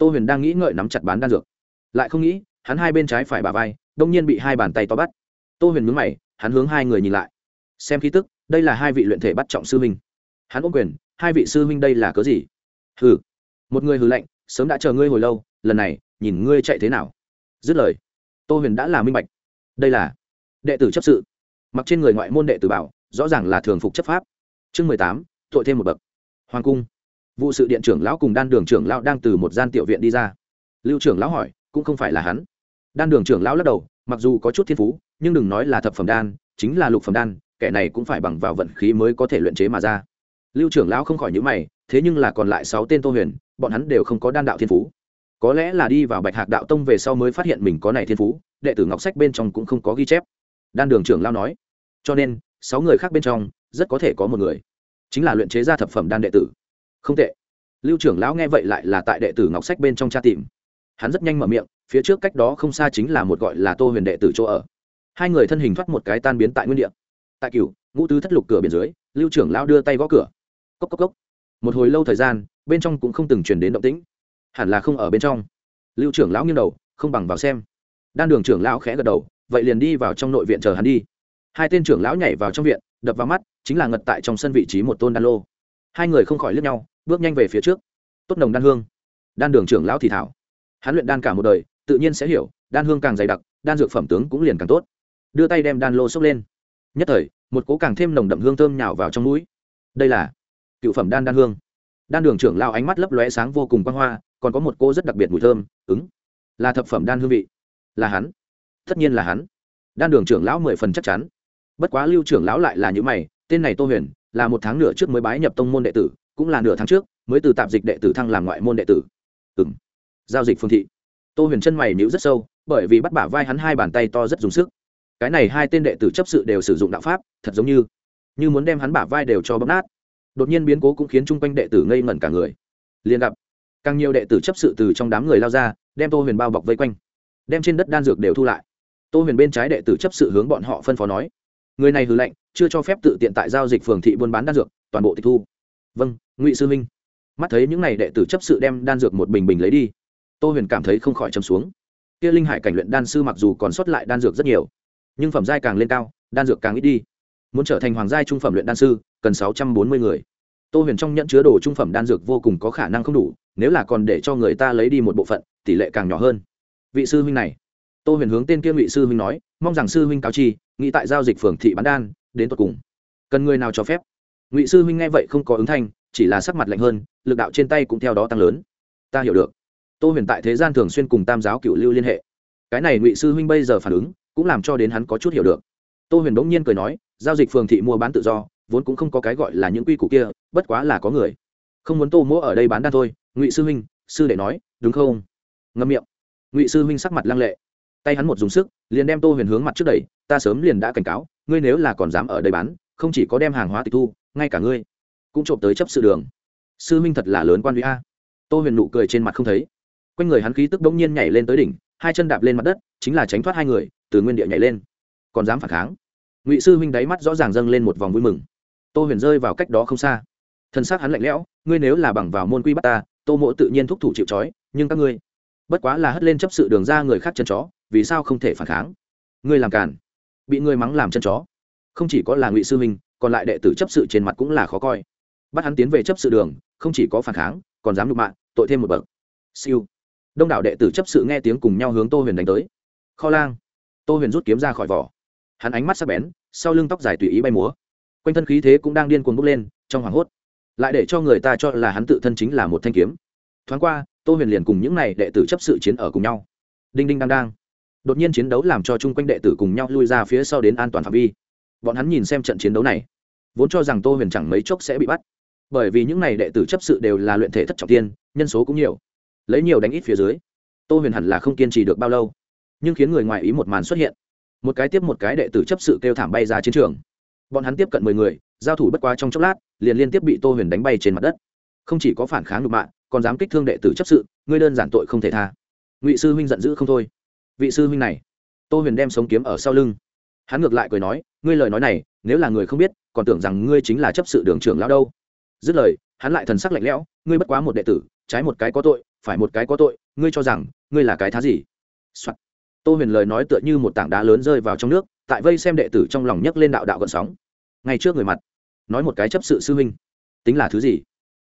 tô huyền đang nghĩ ngợi nắm chặt bán đan dược. Lại không nghĩ, hắn hai bên trái phải bà vai, đông nhiên bị hai bàn tay to bắt. Tô huyền mướn mày, hắn hướng hai người nhìn lại. Xem khí tức, đây là hai vị luyện thể bắt trọng sư huynh. Hắn ôm quyền, hai vị sư huynh đây là cớ gì? Hừ. Một người hừ lạnh, sớm đã chờ ngươi hồi lâu, lần này, nhìn ngươi chạy thế nào? Dứt lời, tô huyền đã là minh bạch. Đây là đệ tử chấp sự. Mặc trên người ngoại môn đệ tử bảo, rõ ràng là thường phục chấp pháp. Chương mười tám, tội thêm một bậc. Hoàng cung vụ sự điện trưởng lão cùng đan đường trưởng lão đang từ một gian tiểu viện đi ra. Lưu trưởng lão hỏi, cũng không phải là hắn? Đan đường trưởng lão lắc đầu, mặc dù có chút thiên phú, nhưng đừng nói là thập phẩm đan, chính là lục phẩm đan, kẻ này cũng phải bằng vào vận khí mới có thể luyện chế mà ra. Lưu trưởng lão không khỏi nhữ mày, thế nhưng là còn lại sáu tên tô huyền, bọn hắn đều không có đan đạo thiên phú. Có lẽ là đi vào bạch hạc đạo tông về sau mới phát hiện mình có này thiên phú, đệ tử ngọc sách bên trong cũng không có ghi chép. Đan đường trưởng lão nói. Cho nên, sáu người khác bên trong, rất có thể có một người, chính là luyện chế ra thập phẩm đan đệ tử không tệ. Lưu trưởng lão nghe vậy lại là tại đệ tử ngọc sách bên trong tra tìm. Hắn rất nhanh mở miệng, phía trước cách đó không xa chính là một gọi là tô huyền đệ tử chỗ ở. Hai người thân hình thoát một cái tan biến tại nguyên địa. Tại cửu, ngũ tứ thất lục cửa biển dưới, lưu trưởng lão đưa tay gõ cửa. Cốc cốc cốc. Một hồi lâu thời gian, bên trong cũng không từng chuyển đến động tĩnh. Hẳn là không ở bên trong. Lưu trưởng lão nghiêng đầu, không bằng vào xem. Đan đường trưởng lão khẽ gật đầu, vậy liền đi vào trong nội viện chờ hắn đi. Hai tên trưởng lão nhảy vào trong viện, đập vào mắt, chính là ngật tại trong sân vị trí một tôn đan lô. Hai người không khỏi lướt nhau bước nhanh về phía trước. Tốt nồng đan hương. Đan đường trưởng lão thì thảo. Hắn luyện đan cả một đời, tự nhiên sẽ hiểu, đan hương càng dày đặc, đan dược phẩm tướng cũng liền càng tốt. Đưa tay đem đan lô xốc lên. Nhất thời, một cố càng thêm nồng đậm hương thơm nhào vào trong mũi. Đây là cựu phẩm đan đan hương. Đan đường trưởng lao ánh mắt lấp lóe sáng vô cùng quang hoa, còn có một cô rất đặc biệt mùi thơm, ứng. Là thập phẩm đan hương vị. Là hắn. Tất nhiên là hắn. Đan đường trưởng lão mười phần chắc chắn. Bất quá lưu trưởng lão lại là những mày, tên này tô huyền, là một tháng nửa trước mới bái nhập tông môn đệ tử cũng là nửa tháng trước, mới từ tạp dịch đệ tử thăng làm ngoại môn đệ tử. Ừ m giao dịch phương thị. Tô huyền chân mày níu rất sâu, bởi vì bắt bả vai hắn hai bàn tay to rất dùng sức. Cái này hai tên đệ tử chấp sự đều sử dụng đạo pháp, thật giống như như muốn đem hắn bả vai đều cho bấm nát. Đột nhiên biến cố cũng khiến chung quanh đệ tử ngây ngẩn cả người. Liền gặp, càng nhiều đệ tử chấp sự từ trong đám người lao ra, đem tô huyền bao bọc vây quanh. Đem trên đất đan dược đều thu lại. Tô huyền bên trái đệ tử chấp sự hướng bọn họ phân phó nói, người này hư lệnh chưa cho phép tự tiện tại giao dịch phường thị buôn bán đan dược, toàn bộ tịch thu vâng ngụy sư minh. Mắt thấy những n à y đệ tử chấp sự đem đan dược một bình bình lấy đi, tô huyền cảm thấy không khỏi châm xuống. Kia linh hải cảnh luyện đan sư mặc dù còn sót lại đan dược rất nhiều, nhưng phẩm giai càng lên cao, đan dược càng ít đi. Muốn trở thành hoàng giai trung phẩm luyện đan sư, cần sáu trăm bốn mươi người. Tô huyền trong nhận chứa đồ trung phẩm đan dược vô cùng có khả năng không đủ, nếu là còn để cho người ta lấy đi một bộ phận, tỷ lệ càng nhỏ hơn. Vị sư huynh này. Tô huyền hướng tên kia ngụy sư huynh nói, mong rằng sư huynh cáo chi, nghĩ tại giao dịch phường thị bán đan, đến tột cùng. Cần người nào cho phép? Ngụy sư huynh nghe vậy không có ứng thanh chỉ là sắc mặt lạnh hơn lực đạo trên tay cũng theo đó tăng lớn ta hiểu được tô huyền tại thế gian thường xuyên cùng tam giáo cựu lưu liên hệ cái này ngụy sư huynh bây giờ phản ứng cũng làm cho đến hắn có chút hiểu được tô huyền bỗng nhiên cười nói giao dịch phường thị mua bán tự do vốn cũng không có cái gọi là những quy củ kia bất quá là có người không muốn tô mỗ ở đây bán đan thôi ngụy sư huynh sư đệ nói đúng không ngâm miệng ngụy sư huynh sắc mặt lăng lệ tay hắn một dùng sức liền đem tô huyền hướng mặt trước đẩy ta sớm liền đã cảnh cáo ngươi nếu là còn dám ở đây bán không chỉ có đem hàng hóa tịch thu ngay cả ngươi cũng trộm tới chấp sự đường. Sư minh thật là lớn quan huy a. Tô huyền nụ cười trên mặt không thấy. Quanh người hắn khí tức bỗng nhiên nhảy lên tới đỉnh, hai chân đạp lên mặt đất, chính là tránh thoát hai người, từ nguyên địa nhảy lên. Còn dám phản kháng? Ngụy sư huynh đáy mắt rõ ràng dâng lên một vòng vui mừng. Tô huyền rơi vào cách đó không xa. Thân xác hắn lạnh lẽo, ngươi nếu là bằng vào môn quy bắt ta, tô mộ tự nhiên thúc thủ chịu trói, nhưng các ngươi, bất quá là hất lên chấp sự đường ra người khác chân chó, vì sao không thể phản kháng? Ngươi làm cản bị ngươi mắng làm chân chó. Không chỉ có là ngụy sư huynh còn lại đệ tử chấp sự trên mặt cũng là khó coi. Bắt hắn tiến về chấp sự đường, không chỉ có phản kháng, còn dám đụng mạng, tội thêm một bậc. Siêu. Đông đảo đệ tử chấp sự nghe tiếng cùng nhau hướng tô huyền đánh tới. Kho lang. Tô huyền rút kiếm ra khỏi vỏ. Hắn ánh mắt sắc bén, sau lưng tóc dài tùy ý bay múa. Quanh thân khí thế cũng đang điên cuồng bốc lên, trong hoảng hốt. Lại để cho người ta cho là hắn tự thân chính là một thanh kiếm. Thoáng qua, tô huyền liền cùng những n à y đệ tử chấp sự chiến ở cùng nhau. Đinh đinh đang đang. Đột nhiên chiến đấu làm cho chung quanh đệ tử cùng nhau lui ra phía sau đến an toàn phạm vi bọn hắn nhìn xem trận chiến đấu này, vốn cho rằng tô huyền chẳng mấy chốc sẽ bị bắt. Bởi vì những n à y đệ tử chấp sự đều là luyện thể thất trọng tiên, nhân số cũng nhiều. Lấy nhiều đánh ít phía dưới, tô huyền hẳn là không kiên trì được bao lâu. Nhưng khiến người ngoài ý một màn xuất hiện. Một cái tiếp một cái đệ tử chấp sự kêu thảm bay ra chiến trường. Bọn hắn tiếp cận mười người, giao thủ bất quá trong chốc lát, liền liên tiếp bị tô huyền đánh bay trên mặt đất. Không chỉ có phản kháng nhục mạ còn dám kích thương đệ tử chấp sự, ngươi đơn giản tội không thể tha. Ngụy sư huynh giận dữ không thôi. Vị sư huynh này, tô huyền đem sống kiếm ở sau lưng hắn ngược lại cười nói, ngươi lời nói này, nếu là người không biết, còn tưởng rằng ngươi chính là chấp sự đường trưởng lão đâu. Dứt lời, hắn lại thần sắc lạnh lẽo, ngươi bất quá một đệ tử, trái một cái có tội, phải một cái có tội, ngươi cho rằng, ngươi là cái thá gì、Soạn. tô huyền lời nói tựa như một tảng đá lớn rơi vào trong nước, tại vây xem đệ tử trong lòng nhấc lên đạo đạo gợn sóng. Ngay trước người mặt, nói một cái chấp sự sư huynh. Tính là thứ gì?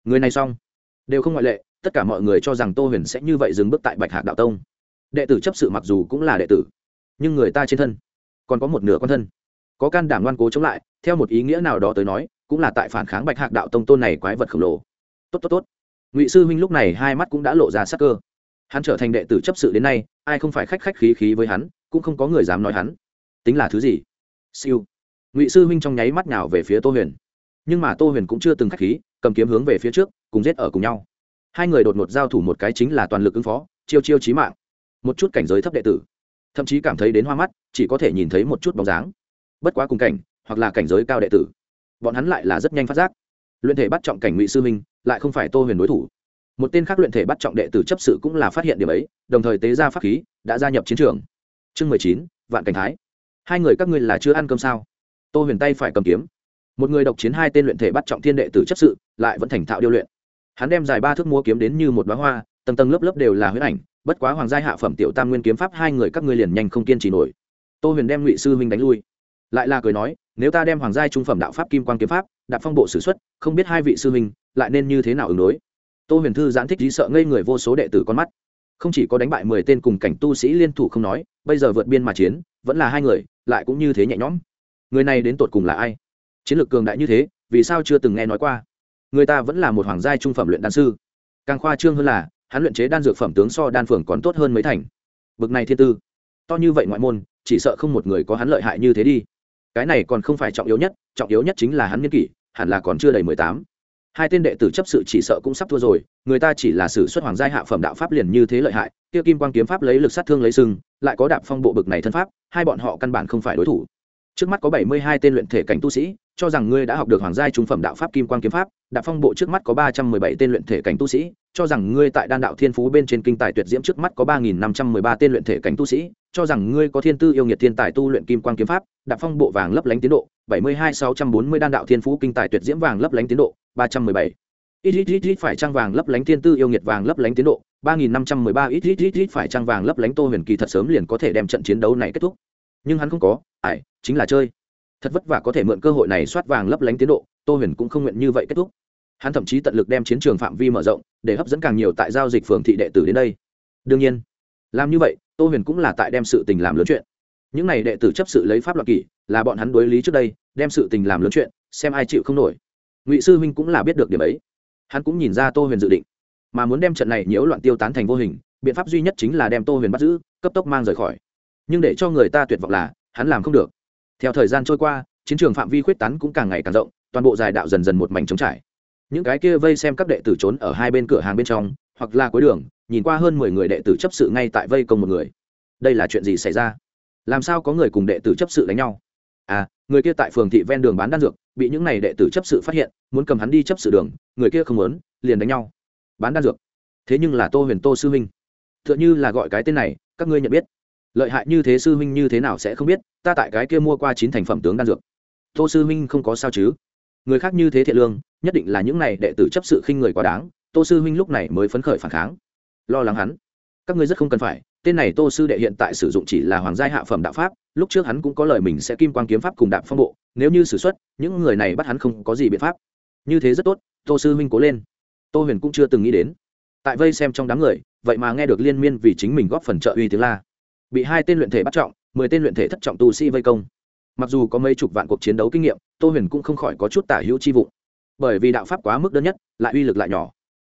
Người này xong. Đều không ngoại lệ, tất cả mọi người cho rằng tô huyền sẽ như vậy dừng bước tại bạch hạc đạo tông. Đệ tử chấp sự mặc dù cũng là đệ tử, nhưng người ta trên thân còn có một nửa con thân. Có can đảm ngoan cố chống lại, theo một ý nghĩa nào đó tới nói, cũng là tại phản kháng bạch hạc đạo tông tôn này quái vật khổng lồ. Tốt tốt tốt. Ngụy sư huynh lúc này hai mắt cũng đã lộ ra sắc cơ. Hắn trở thành đệ tử chấp sự đến nay, ai không phải khách khách khí khí với hắn, cũng không có người dám nói hắn. Tính là thứ gì? Siêu. Ngụy sư huynh trong nháy mắt nào về phía tô huyền. Nhưng mà tô huyền cũng chưa từng khách khí, cầm kiếm hướng về phía trước, cùng giết ở cùng nhau. Hai người đột ngột giao thủ một cái chính là toàn lực ứng phó, chiêu chiêu trí mạng. Một chút cảnh giới thấp đệ tử thậm chí cảm thấy đến hoa mắt, chỉ có thể nhìn thấy một chút bóng dáng. Bất quá cùng cảnh, hoặc là cảnh giới cao đệ tử, bọn hắn lại là rất nhanh phát giác. Luyện thể bắt trọng cảnh ngụy sư minh, lại không phải tô huyền đối thủ. Một tên khác luyện thể bắt trọng đệ tử chấp sự cũng là phát hiện điểm ấy, đồng thời tế ra pháp khí, đã gia nhập chiến trường. Chương mười chín, vạn cảnh thái. Hai người các ngươi là chưa ăn cơm sao? Tô huyền tay phải cầm kiếm. Một người độc chiến hai tên luyện thể bắt trọng thiên đệ tử chấp sự, lại vẫn thành thạo điêu luyện. Hắn đem dài ba thước mua kiếm đến như một bá hoa tầng tầng lớp lớp đều là huyết ảnh, bất quá hoàng gia hạ phẩm tiểu tam nguyên kiếm pháp hai người các ngươi liền nhanh không kiên trì nổi. Tô huyền đem ngụy sư huynh đánh lui. Lại là cười nói, nếu ta đem hoàng gia trung phẩm đạo pháp kim quan kiếm pháp, đạp phong bộ s ử x u ấ t không biết hai vị sư huynh, lại nên như thế nào ứng đối? Tô huyền thư giãn thích dí sợ ngây người vô số đệ tử con mắt. Không chỉ có đánh bại mười tên cùng cảnh tu sĩ liên thủ không nói, bây giờ vượt biên mà chiến, vẫn là hai người, lại cũng như thế nhẹ nhõm. Người này đến tột cùng là ai? Chiến lược cường đại như thế, vì sao chưa từng nghe nói qua? Người ta vẫn là một hoàng gia trung phẩm luyện đan sư. Càng khoa trương hơn là hắn luyện chế đan dược phẩm tướng so đan phường còn tốt hơn mấy thành. Bực này thiên tư. To như vậy ngoại môn, chỉ sợ không một người có hắn lợi hại như thế đi. Cái này còn không phải trọng yếu nhất, trọng yếu nhất chính là hắn nghiên kỷ, hẳn là còn chưa đầy mười tám. Hai tên đệ tử chấp sự chỉ sợ cũng sắp thua rồi, người ta chỉ là sử xuất hoàng giai hạ phẩm đạo pháp liền như thế lợi hại, kia kim quang kiếm pháp lấy lực sát thương lấy sưng lại có đạp phong bộ bực này thân pháp, hai bọn họ căn bản không phải đối thủ trước mắt có bảy mươi hai tên luyện thể cảnh tu sĩ, cho rằng ngươi đã học được hoàng giai trung phẩm đạo pháp kim quang kiếm pháp, đạp phong bộ trước mắt có ba trăm mười bảy tên luyện thể cảnh tu sĩ, cho rằng ngươi tại đan đạo thiên phú bên trên kinh tài tuyệt diễm trước mắt có ba nghìn năm trăm mười ba tên luyện thể cảnh tu sĩ, cho rằng ngươi có thiên tư yêu nghiệt thiên tài tu luyện kim quang kiếm pháp, đạp phong bộ vàng lấp lánh tiến độ, bảy mươi hai sáu trăm bốn mươi đan đạo thiên phú kinh tài tuyệt diễm vàng lấp lánh tiến độ, ba trăm mười bảy. Ít ít ít ít phải trang vàng lấp lánh thiên tư yêu nghiệt vàng lấp lánh tiến độ, ba nghìn năm trăm mười ba ít ít ít ít phải trang vàng lấp lánh tô huyền kỳ thật sớm liền có thể đem trận chiến đấu này kết thúc. Nhưng hắn không có ải chính là chơi. Thật vất vả có thể mượn cơ hội này soát vàng lấp lánh tiến độ, tô huyền cũng không nguyện như vậy kết thúc. Hắn thậm chí tận lực đem chiến trường phạm vi mở rộng, để hấp dẫn càng nhiều tại giao dịch phường thị đệ tử đến đây. Đương nhiên, làm như vậy, tô huyền cũng là tại đem sự tình làm lớn chuyện. Những n à y đệ tử chấp sự lấy pháp luật kỷ, là bọn hắn đối lý trước đây, đem sự tình làm lớn chuyện, xem ai chịu không nổi. Ngụy sư huynh cũng là biết được điểm ấy. Hắn cũng nhìn ra tô huyền dự định, mà muốn đem trận này nhiễu loạn tiêu tán thành vô hình, biện pháp duy nhất chính là đem tô huyền bắt giữ, cấp tốc mang rời khỏi. Nhưng để cho người ta tuyệt vọng là, hắn làm không được theo thời gian trôi qua, chiến trường phạm vi khuyết tán cũng càng ngày càng rộng, toàn bộ dài đạo dần dần một mảnh trống trải. Những cái kia vây xem các đệ tử trốn ở hai bên cửa hàng bên trong, hoặc là cuối đường, nhìn qua hơn mười người đệ tử chấp sự ngay tại vây công một người. Đây là chuyện gì xảy ra? Làm sao có người cùng đệ tử chấp sự đánh nhau? À người kia tại phường thị ven đường bán đan dược, bị những n à y đệ tử chấp sự phát hiện, muốn cầm hắn đi chấp sự đường, người kia không muốn, liền đánh nhau. Bán đan dược. Thế nhưng là tô huyền tô sư huynh. T h ư ợ n h ư là gọi cái tên này, các ngươi nhận biết lợi hại như thế sư huynh như thế nào sẽ không biết, ta tại cái kia mua qua chín thành phẩm tướng đan dược. Tô sư huynh không có sao chứ? Người khác như thế thiện lương, nhất định là những này đệ tử chấp sự khinh người quá đáng, tô sư huynh lúc này mới phấn khởi phản kháng. Lo lắng hắn. Các ngươi rất không cần phải, tên này tô sư đệ hiện tại sử dụng chỉ là hoàng gia hạ phẩm đạo pháp, lúc trước hắn cũng có lời mình sẽ kim quan kiếm pháp cùng đạp phong bộ, nếu như xử x u ấ t những người này bắt hắn không có gì biện pháp. Như thế rất tốt, tô sư huynh cố lên. Tô huyền cũng chưa từng nghĩ đến. Tại vây xem trong đám người, vậy mà nghe được liên miên vì chính mình góp phần trợ uy tiếng la bị hai tên luyện thể bắt trọng, mười tên luyện thể thất trọng tu sĩ vây công. Mặc dù có mấy chục vạn cuộc chiến đấu kinh nghiệm, tô huyền cũng không khỏi có chút tả hữu chi vụ. Bởi vì đạo pháp quá mức đơn nhất, lại uy lực lại nhỏ.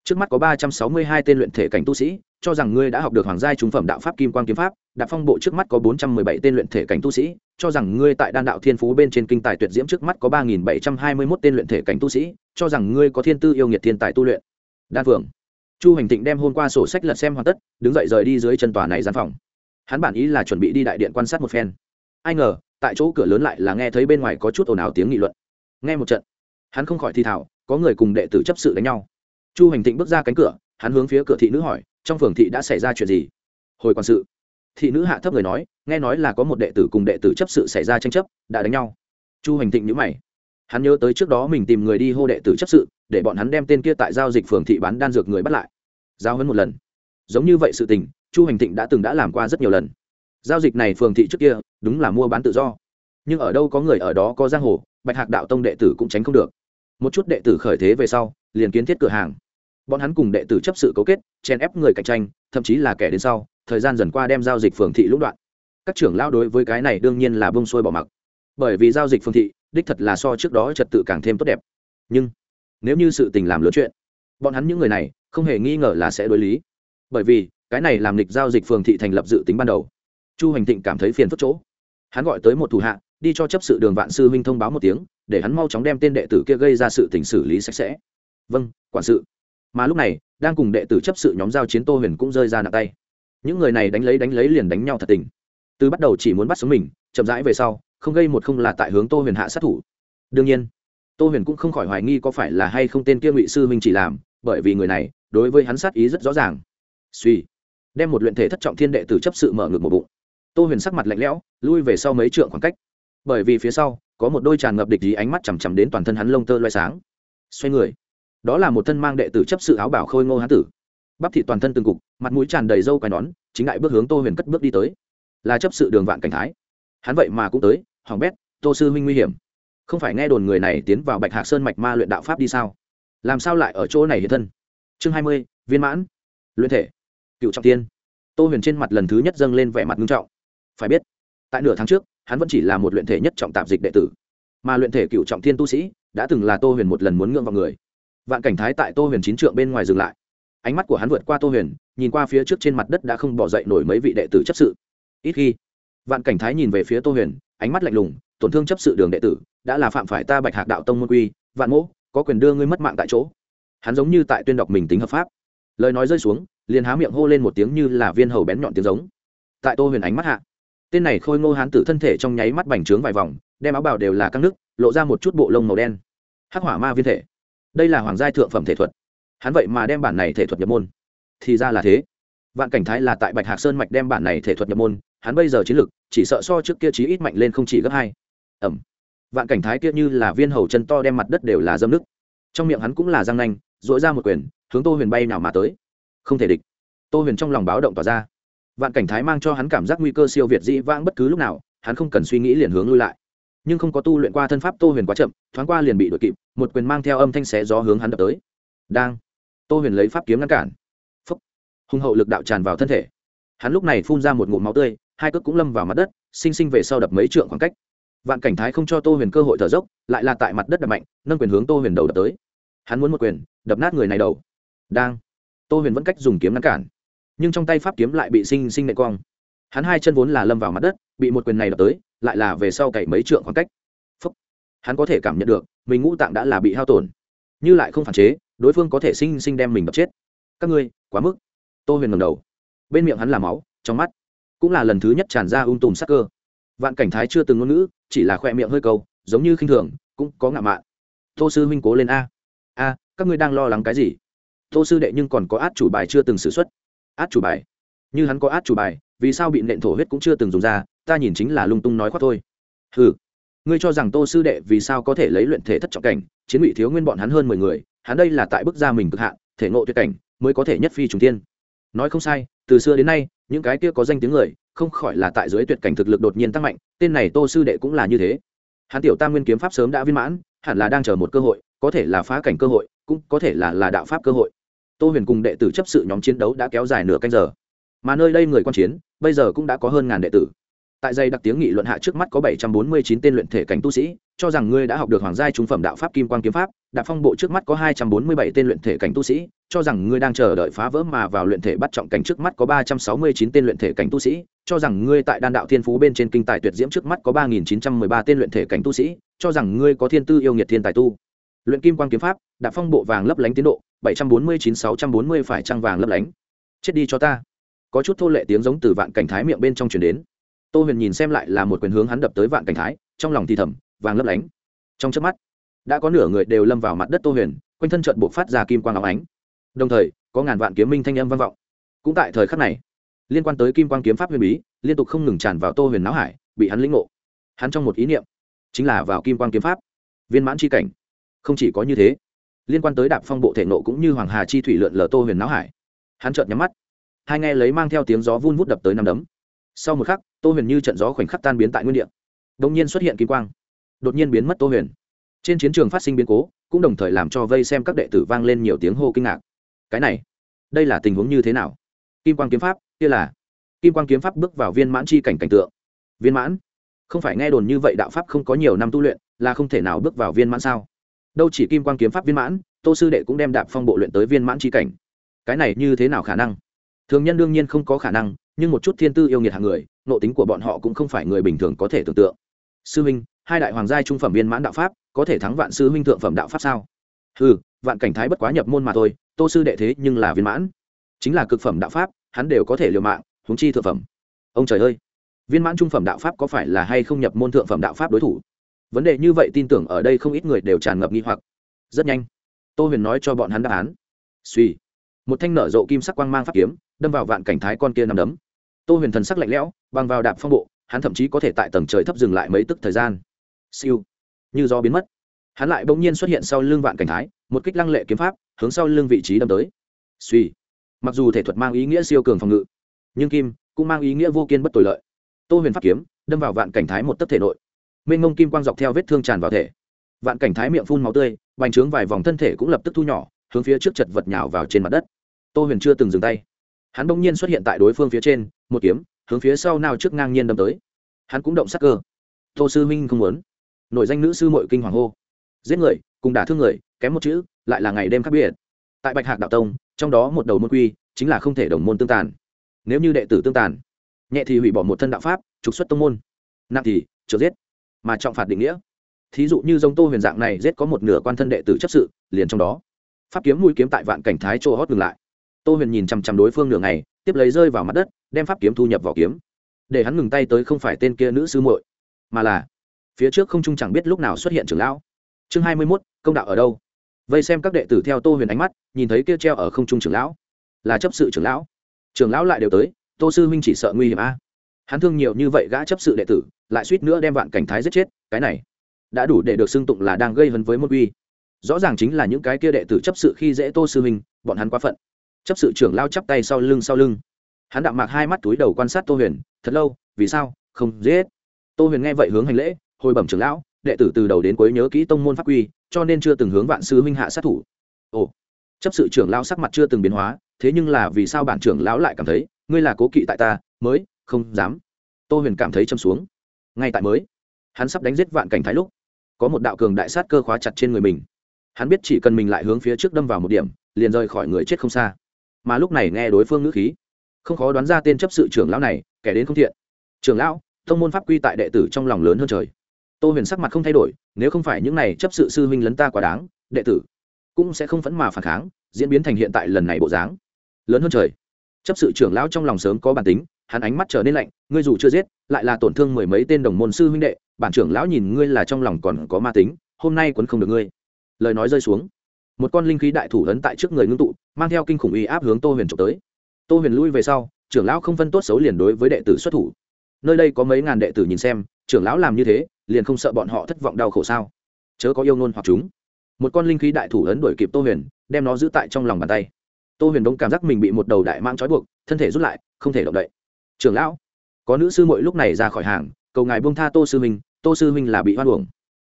Trước mắt có ba trăm sáu mươi hai tên luyện thể cảnh tu sĩ, cho rằng ngươi đã học được hoàng gia trung phẩm đạo pháp kim quang kiếm pháp, đạp phong bộ trước mắt có bốn trăm mười bảy tên luyện thể cảnh tu sĩ, cho rằng ngươi tại đan đạo thiên phú bên trên kinh tài tuyệt diễm trước mắt có ba nghìn bảy trăm hai mươi mốt tên luyện thể cảnh tu sĩ, cho rằng ngươi có thiên tư yêu nghiệt thiên tài tu luyện. Đan phượng. Chu hành tịnh đem hôm qua sổ sách lật xem hoàn tất, đứng dậy rời đi dưới chân tòa này gian phòng hắn bản ý là chuẩn bị đi đại điện quan sát một phen. Ai ngờ, tại chỗ cửa lớn lại là nghe thấy bên ngoài có chút ồn ào tiếng nghị luận. Nghe một trận, hắn không khỏi thi thảo có người cùng đệ tử chấp sự đánh nhau. Chu hành tịnh bước ra cánh cửa, hắn hướng phía cửa thị nữ hỏi, trong phường thị đã xảy ra chuyện gì? Hồi quản sự, thị nữ hạ thấp người nói, nghe nói là có một đệ tử cùng đệ tử chấp sự xảy ra tranh chấp, đã đánh nhau. Chu hành thịnh nhữ mày. Hắn nhớ tới trước đó mình tìm người đi hô đệ tử chấp sự, để bọn hắn đem tên kia tại giao dịch phường thị bán đan dược người bắt lại. Giao hơn một lần. Giống như vậy sự tình chu hành thịnh đã từng đã làm qua rất nhiều lần. Giao dịch này phường thị trước kia, đúng là mua bán tự do. Nhưng ở đâu có người ở đó có giang hồ, bạch hạc đạo tông đệ tử cũng tránh không được. Một chút đệ tử khởi thế về sau, liền kiến thiết cửa hàng. Bọn hắn cùng đệ tử chấp sự cấu kết chen ép người cạnh tranh, thậm chí là kẻ đến sau, thời gian dần qua đem giao dịch phường thị lũng đoạn. Các trưởng lao đối với cái này đương nhiên là bông xuôi bỏ mặc. Bởi vì giao dịch phường thị, đích thật là so trước đó trật tự càng thêm tốt đẹp. Nhưng, nếu như sự tình làm lớn chuyện, bọn hắn những người này, không hề nghi ngờ là sẽ đối lý. Bởi vì cái này làm lịch giao dịch phường thị thành lập dự tính ban đầu. Chu hành thịnh cảm thấy phiền phức chỗ. Hắn gọi tới một thủ hạ, đi cho chấp sự đường vạn sư huynh thông báo một tiếng, để hắn mau chóng đem tên đệ tử kia gây ra sự tình xử lý sạch sẽ. Vâng quản sự. Mà lúc này, đang cùng đệ tử chấp sự nhóm giao chiến tô huyền cũng rơi ra nặng tay. Những người này đánh lấy đánh lấy liền đánh nhau thật tình. Từ bắt đầu chỉ muốn bắt sống mình, chậm rãi về sau, không gây một không là tại hướng tô huyền hạ sát thủ. Đương nhiên, tô huyền cũng không khỏi hoài nghi có phải là hay không tên kia ngụy sư huynh chỉ làm, bởi vì người này, đối với hắn sát ý rất rõ ràng. Suy đem một luyện thể thất trọng thiên đệ tử chấp sự mở ngực một bụng. Tô huyền sắc mặt lạnh lẽo, lui về sau mấy trượng khoảng cách. Bởi vì phía sau, có một đôi tràn ngập địch gì ánh mắt chằm chằm đến toàn thân hắn lông tơ loay sáng. Xoay người. Đó là một thân mang đệ tử chấp sự áo bảo khôi ngô hán tử. Bắp thị toàn thân từng cục, mặt mũi tràn đầy râu quai nón, chính đại bước hướng tô huyền cất bước đi tới. Là chấp sự đường vạn cảnh thái. Hắn vậy mà cũng tới, hoàng bét, tô sư huynh nguy hiểm. Không phải nghe đồn người này tiến vào bạch hạc sơn mạch ma luyện đạo pháp đi sao? Làm sao lại ở chỗ này hiện thân? Chương hai mươi, viên mãn. Luyện thể cựu trọng tiên. Tô huyền trên mặt lần thứ nhất dâng lên vẻ mặt nghiêm trọng. Phải biết, tại nửa tháng trước, hắn vẫn chỉ là một luyện thể nhất trọng tạp dịch đệ tử. Mà luyện thể cựu trọng thiên tu sĩ, đã từng là tô huyền một lần muốn ngưỡng vào người. Vạn cảnh thái tại tô huyền chín trượng bên ngoài dừng lại. Ánh mắt của hắn vượt qua tô huyền, nhìn qua phía trước trên mặt đất đã không bỏ dậy nổi mấy vị đệ tử chấp sự. Ít khi, vạn cảnh thái nhìn về phía tô huyền, ánh mắt lạnh lùng, tổn thương chấp sự đường đệ tử, đã là phạm phải ta bạch hạc đạo tông môn quy, vạn mỗ, có quyền đưa ngươi mất mạng tại chỗ. Hắn giống như tại tuyên đọc mình tính hợp pháp. Lời nói rơi xuống liền há miệng hô lên một tiếng như là viên hầu bén nhọn tiếng giống. Tại tô huyền ánh mắt hạ, tên này khôi ngô hán tử thân thể trong nháy mắt bành trướng vài vòng, đem áo bào đều là căng nước, lộ ra một chút bộ lông màu đen. Hắc hỏa ma viên thể. Đây là hoàng giai thượng phẩm thể thuật. Hắn vậy mà đem bản này thể thuật nhập môn. Thì ra là thế. Vạn cảnh thái là tại bạch hạc sơn mạch đem bản này thể thuật nhập môn, hắn bây giờ chiến lực, chỉ sợ so trước kia chí ít mạnh lên không chỉ gấp hai. Ẩm. Vạn cảnh thái kia như là viên hầu chân to đem mặt đất đều là dâm nước. Trong miệng hắn cũng là răng nanh dội ra một quyền, hướng tô huyền bay nào mà tới không thể địch. Tô huyền trong lòng báo động tỏ ra. Vạn cảnh thái mang cho hắn cảm giác nguy cơ siêu việt dĩ vãng bất cứ lúc nào, hắn không cần suy nghĩ liền hướng lui lại. Nhưng không có tu luyện qua thân pháp, tô huyền quá chậm, thoáng qua liền bị đội kịp, một quyền mang theo âm thanh xé gió hướng hắn đập tới. Đang. Tô huyền lấy pháp kiếm ngăn cản. Phúc. Hùng hậu lực đạo tràn vào thân thể. Hắn lúc này phun ra một ngụm máu tươi, hai cước cũng lâm vào mặt đất, sinh sinh về sau đập mấy trượng khoảng cách. Vạn cảnh thái không cho tô huyền cơ hội thở dốc, lại là tại mặt đất đập mạnh, nâng quyền hướng tô huyền đầu đập tới. Hắn muốn một quyền, đập nát người này đầu. Đang tô huyền vẫn cách dùng kiếm ngăn cản. Nhưng trong tay pháp kiếm lại bị sinh sinh nệ quang hắn hai chân vốn là lâm vào mặt đất, bị một quyền này đập tới, lại là về sau cày mấy trượng khoảng cách. Phúc. hắn có thể cảm nhận được, mình ngũ tạng đã là bị hao tổn. Như lại không phản chế, đối phương có thể sinh sinh đem mình đập chết. Các ngươi, quá mức. Tô huyền ngầm đầu. Bên miệng hắn là máu, trong mắt cũng là lần thứ nhất tràn ra ung tùm sắc cơ. Vạn cảnh thái chưa từng ngôn ngữ, chỉ là khoe miệng hơi câu, giống như khinh thường, cũng có ngạo mạn. Tô sư huynh cố lên a. A, các ngươi đang lo lắng cái gì? Tô sư đệ nhưng còn có át chủ bài chưa từng xử x u ấ t át chủ bài? Như hắn có át chủ bài, vì sao bị nện thổ huyết cũng chưa từng dùng ra, ta nhìn chính là lung tung nói khoác thôi. Ừ ngươi cho rằng tô sư đệ vì sao có thể lấy luyện thể thất trọng cảnh, chiến ngụy thiếu nguyên bọn hắn hơn mười người, hắn đây là tại bức gia mình cực hạn, thể ngộ tuyệt cảnh, mới có thể nhất phi trùng tiên nói không sai, từ xưa đến nay, những cái kia có danh tiếng người, không khỏi là tại dưới tuyệt cảnh thực lực đột nhiên tăng mạnh, tên này tô sư đệ cũng là như thế. Hắn tiểu tam nguyên kiếm pháp sớm đã viên mãn, hẳn là đang chờ một cơ hội, có thể là phá cảnh cơ hội, cũng có thể là là đạo pháp cơ hội tô huyền cùng đệ tử chấp sự nhóm chiến đấu đã kéo dài nửa canh giờ. Mà nơi đây người quan chiến, bây giờ cũng đã có hơn ngàn đệ tử. Tại dây đặc tiếng nghị luận hạ trước mắt có bảy trăm bốn mươi chín tên luyện thể cảnh tu sĩ, cho rằng ngươi đã học được hoàng gia trung phẩm đạo pháp kim quan kiếm pháp, đạp phong bộ trước mắt có hai trăm bốn mươi bảy tên luyện thể cảnh tu sĩ, cho rằng ngươi đang chờ đợi phá vỡ mà vào luyện thể bắt trọng cảnh trước mắt có ba trăm sáu mươi chín tên luyện thể cảnh tu sĩ, cho rằng ngươi tại đan đạo thiên phú bên trên kinh tài tuyệt diễm trước mắt có ba nghìn chín trăm mười ba tên luyện thể cảnh tu sĩ, cho rằng ngươi có thiên tư yêu nghiệt thiên tài tu luyện kim quan kiếm pháp, đạp phong bộ vàng lấp lánh tiến độ, bảy trăm bốn mươi chín sáu trăm bốn mươi phải trăng vàng lấp lánh. Chết đi cho ta. Có chút thô lệ tiếng giống từ vạn cảnh thái miệng bên trong truyền đến. Tô huyền nhìn xem lại là một quyền hướng hắn đập tới vạn cảnh thái, trong lòng thì thầm, vàng lấp lánh. Trong chớp mắt, đã có nửa người đều lâm vào mặt đất tô huyền, quanh thân trận buộc phát ra kim quang áo ánh. Đồng thời, có ngàn vạn kiếm minh thanh âm vang vọng. Cũng tại thời khắc này, liên quan tới kim quang kiếm pháp huyền bí, liên tục không ngừng tràn vào tô huyền não hải, bị hắn lĩnh ngộ. Hắn trong một ý niệm, chính là vào kim quang kiếm pháp, viên mãn c h i cảnh không chỉ có như thế, liên quan tới đạp phong bộ thể nộ cũng như hoàng hà chi thủy lượn lờ tô huyền não hải. Hắn trợn nhắm mắt, hai nghe lấy mang theo tiếng gió vun vút đập tới năm đấm. Sau một khắc, tô huyền như trận gió khoảnh khắc tan biến tại nguyên đ ị a đ ỗ n g nhiên xuất hiện kim quang, đột nhiên biến mất tô huyền. Trên chiến trường phát sinh biến cố, cũng đồng thời làm cho vây xem các đệ tử vang lên nhiều tiếng hô kinh ngạc. Cái này, đây là tình huống như thế nào? Kim quang kiếm pháp, kia là kim quang kiếm pháp bước vào viên mãn chi cảnh cảnh tượng. Viên mãn? Không phải nghe đồn như vậy đạo pháp không có nhiều năm tu luyện, là không thể nào bước vào viên mãn sao? Đâu chỉ kim quang kiếm pháp viên mãn, tô sư đệ cũng đem đạp phong bộ luyện tới viên mãn chi cảnh. Cái này như thế nào khả năng? Thường nhân đương nhiên không có khả năng, nhưng một chút thiên tư yêu nghiệt hàng người nộ tính của bọn họ cũng không phải người bình thường có thể tưởng tượng. Sư huynh, hai đại hoàng gia trung phẩm viên mãn đạo pháp, có thể thắng vạn sư huynh thượng phẩm đạo pháp sao? Ừ vạn cảnh thái bất quá nhập môn mà thôi, tô sư đệ thế nhưng là viên mãn. Chính là cực phẩm đạo pháp, hắn đều có thể liều mạng húng chi thượng phẩm. Ông trời ơi! Viên mãn trung phẩm đạo pháp có phải là hay không nhập môn thượng phẩm đạo pháp đối thủ? Vấn đề như vậy tin tưởng ở đây không ít người đều tràn ngập nghi hoặc. Rất nhanh, tô huyền nói cho bọn hắn đáp án. Suy một thanh nở rộ kim sắc quang mang pháp kiếm, đâm vào vạn cảnh thái con kia nằm đấm. Tô huyền thần sắc lạnh lẽo bằng vào đạp phong bộ, hắn thậm chí có thể tại tầng trời thấp dừng lại mấy tức thời gian. Siêu, như do biến mất. Hắn lại bỗng nhiên xuất hiện sau lưng vạn cảnh thái, một kích lăng lệ kiếm pháp, hướng sau lưng vị trí đâm tới. Suy mặc dù thể thuật mang ý nghĩa siêu cường phòng ngự, nhưng kim cũng mang ý nghĩa vô kiên bất tội lợi. Tô huyền pháp kiếm, đâm vào vạn cảnh thái một tấc thể nội mênh mông kim quang dọc theo vết thương tràn vào thể. Vạn cảnh thái miệng phun máu tươi, bành trướng vài vòng thân thể cũng lập tức thu nhỏ, hướng phía trước chật vật nhào vào trên mặt đất. Tô huyền chưa từng dừng tay. Hắn bỗng nhiên xuất hiện tại đối phương phía trên, một kiếm, hướng phía sau nào trước ngang nhiên đâm tới. Hắn cũng động sắc cơ. Tô sư minh không muốn. Nội danh nữ sư mội kinh hoàng hô. Giết người, cùng đả thương người, kém một chữ, lại là ngày đêm khác biệt. Tại bạch hạc đạo tông, trong đó một đầu môn quy, chính là không thể đồng môn tương tàn. Nếu như đệ tử tương tàn, nhẹ thì hủy bỏ một thân đạo pháp, trục xuất tông môn. Nặng thì trượt giết mà trọng phạt định nghĩa. Thí dụ như giống tô huyền dạng này giết có một nửa quan thân đệ tử chấp sự, liền trong đó. Pháp kiếm mũi kiếm tại vạn cảnh thái chỗ hót ngừng lại. Tô huyền nhìn chằm chằm đối phương nửa ngày, tiếp lấy rơi vào mặt đất, đem pháp kiếm thu nhập vào kiếm. Để hắn ngừng tay tới không phải tên kia nữ sư muội, mà là phía trước không trung chẳng biết lúc nào xuất hiện trưởng lão. Chương hai mươi mốt, công đạo ở đâu? Vây xem các đệ tử theo tô huyền ánh mắt, nhìn thấy kia treo ở không trung trưởng lão, là chấp sự trưởng lão. Trưởng lão lại đều tới, tô sư huynh chỉ sợ nguy hiểm a. Hắn thương nhiều như vậy gã chấp sự đệ tử lại suýt nữa đem vạn cảnh thái giết chết, cái này đã đủ để được xưng tụng là đang gây hấn với môn uy. Rõ ràng chính là những cái kia đệ tử chấp sự khi dễ tô sư huynh bọn hắn quá phận. Chấp sự trưởng lao chắp tay sau lưng sau lưng. Hắn đạm mạc hai mắt túi đầu quan sát tô huyền, thật lâu, vì sao? Không dễ tô huyền nghe vậy hướng hành lễ, hồi bẩm trưởng lão, đệ tử từ đầu đến cuối nhớ kỹ tông môn pháp quy, cho nên chưa từng hướng vạn sư huynh hạ sát thủ. Ồ. Chấp sự trưởng lão sắc mặt chưa từng biến hóa, thế nhưng là vì sao bản trưởng lão lại cảm thấy, ngươi là cố kỵ tại ta, mới không dám? Tô huyền cảm thấy châm xuống ngay tại mới, hắn sắp đánh giết vạn cảnh thái lúc, có một đạo cường đại sát cơ khóa chặt trên người mình. Hắn biết chỉ cần mình lại hướng phía trước đâm vào một điểm, liền rời khỏi người chết không xa. Mà lúc này nghe đối phương ngữ khí, không khó đoán ra tên chấp sự trưởng lão này, kẻ đến không thiện. Trưởng lão, thông môn pháp quy tại đệ tử trong lòng lớn hơn trời. Tô huyền sắc mặt không thay đổi, nếu không phải những này chấp sự sư huynh lấn ta quá đáng, đệ tử cũng sẽ không phẫn mà phản kháng, diễn biến thành hiện tại lần này bộ dáng. Lớn hơn trời, chấp sự trưởng lão trong lòng sớm có bản tính hắn ánh mắt trở nên lạnh, ngươi dù chưa giết, lại là tổn thương mười mấy tên đồng môn sư huynh đệ, bản trưởng lão nhìn ngươi là trong lòng còn có ma tính, hôm nay quấn không được ngươi. Lời nói rơi xuống. Một con linh khí đại thủ ấn tại trước người ngưng tụ, mang theo kinh khủng uy áp hướng tô huyền trộm tới. Tô huyền lui về sau, trưởng lão không phân tốt xấu liền đối với đệ tử xuất thủ. Nơi đây có mấy ngàn đệ tử nhìn xem, trưởng lão làm như thế, liền không sợ bọn họ thất vọng đau khổ sao? Chớ có yêu ngôn hoặc chúng. Một con linh khí đại thủ ấn đuổi kịp tô huyền, đem nó giữ tại trong lòng bàn tay. Tô huyền đông cảm giác mình bị một đầu đại mang trói buộc, thân thể rút lại, không thể động đậy trưởng lão, có nữ sư mội lúc này ra khỏi hàng, cầu ngài buông tha tô sư huynh, tô sư huynh là bị hoan uổng.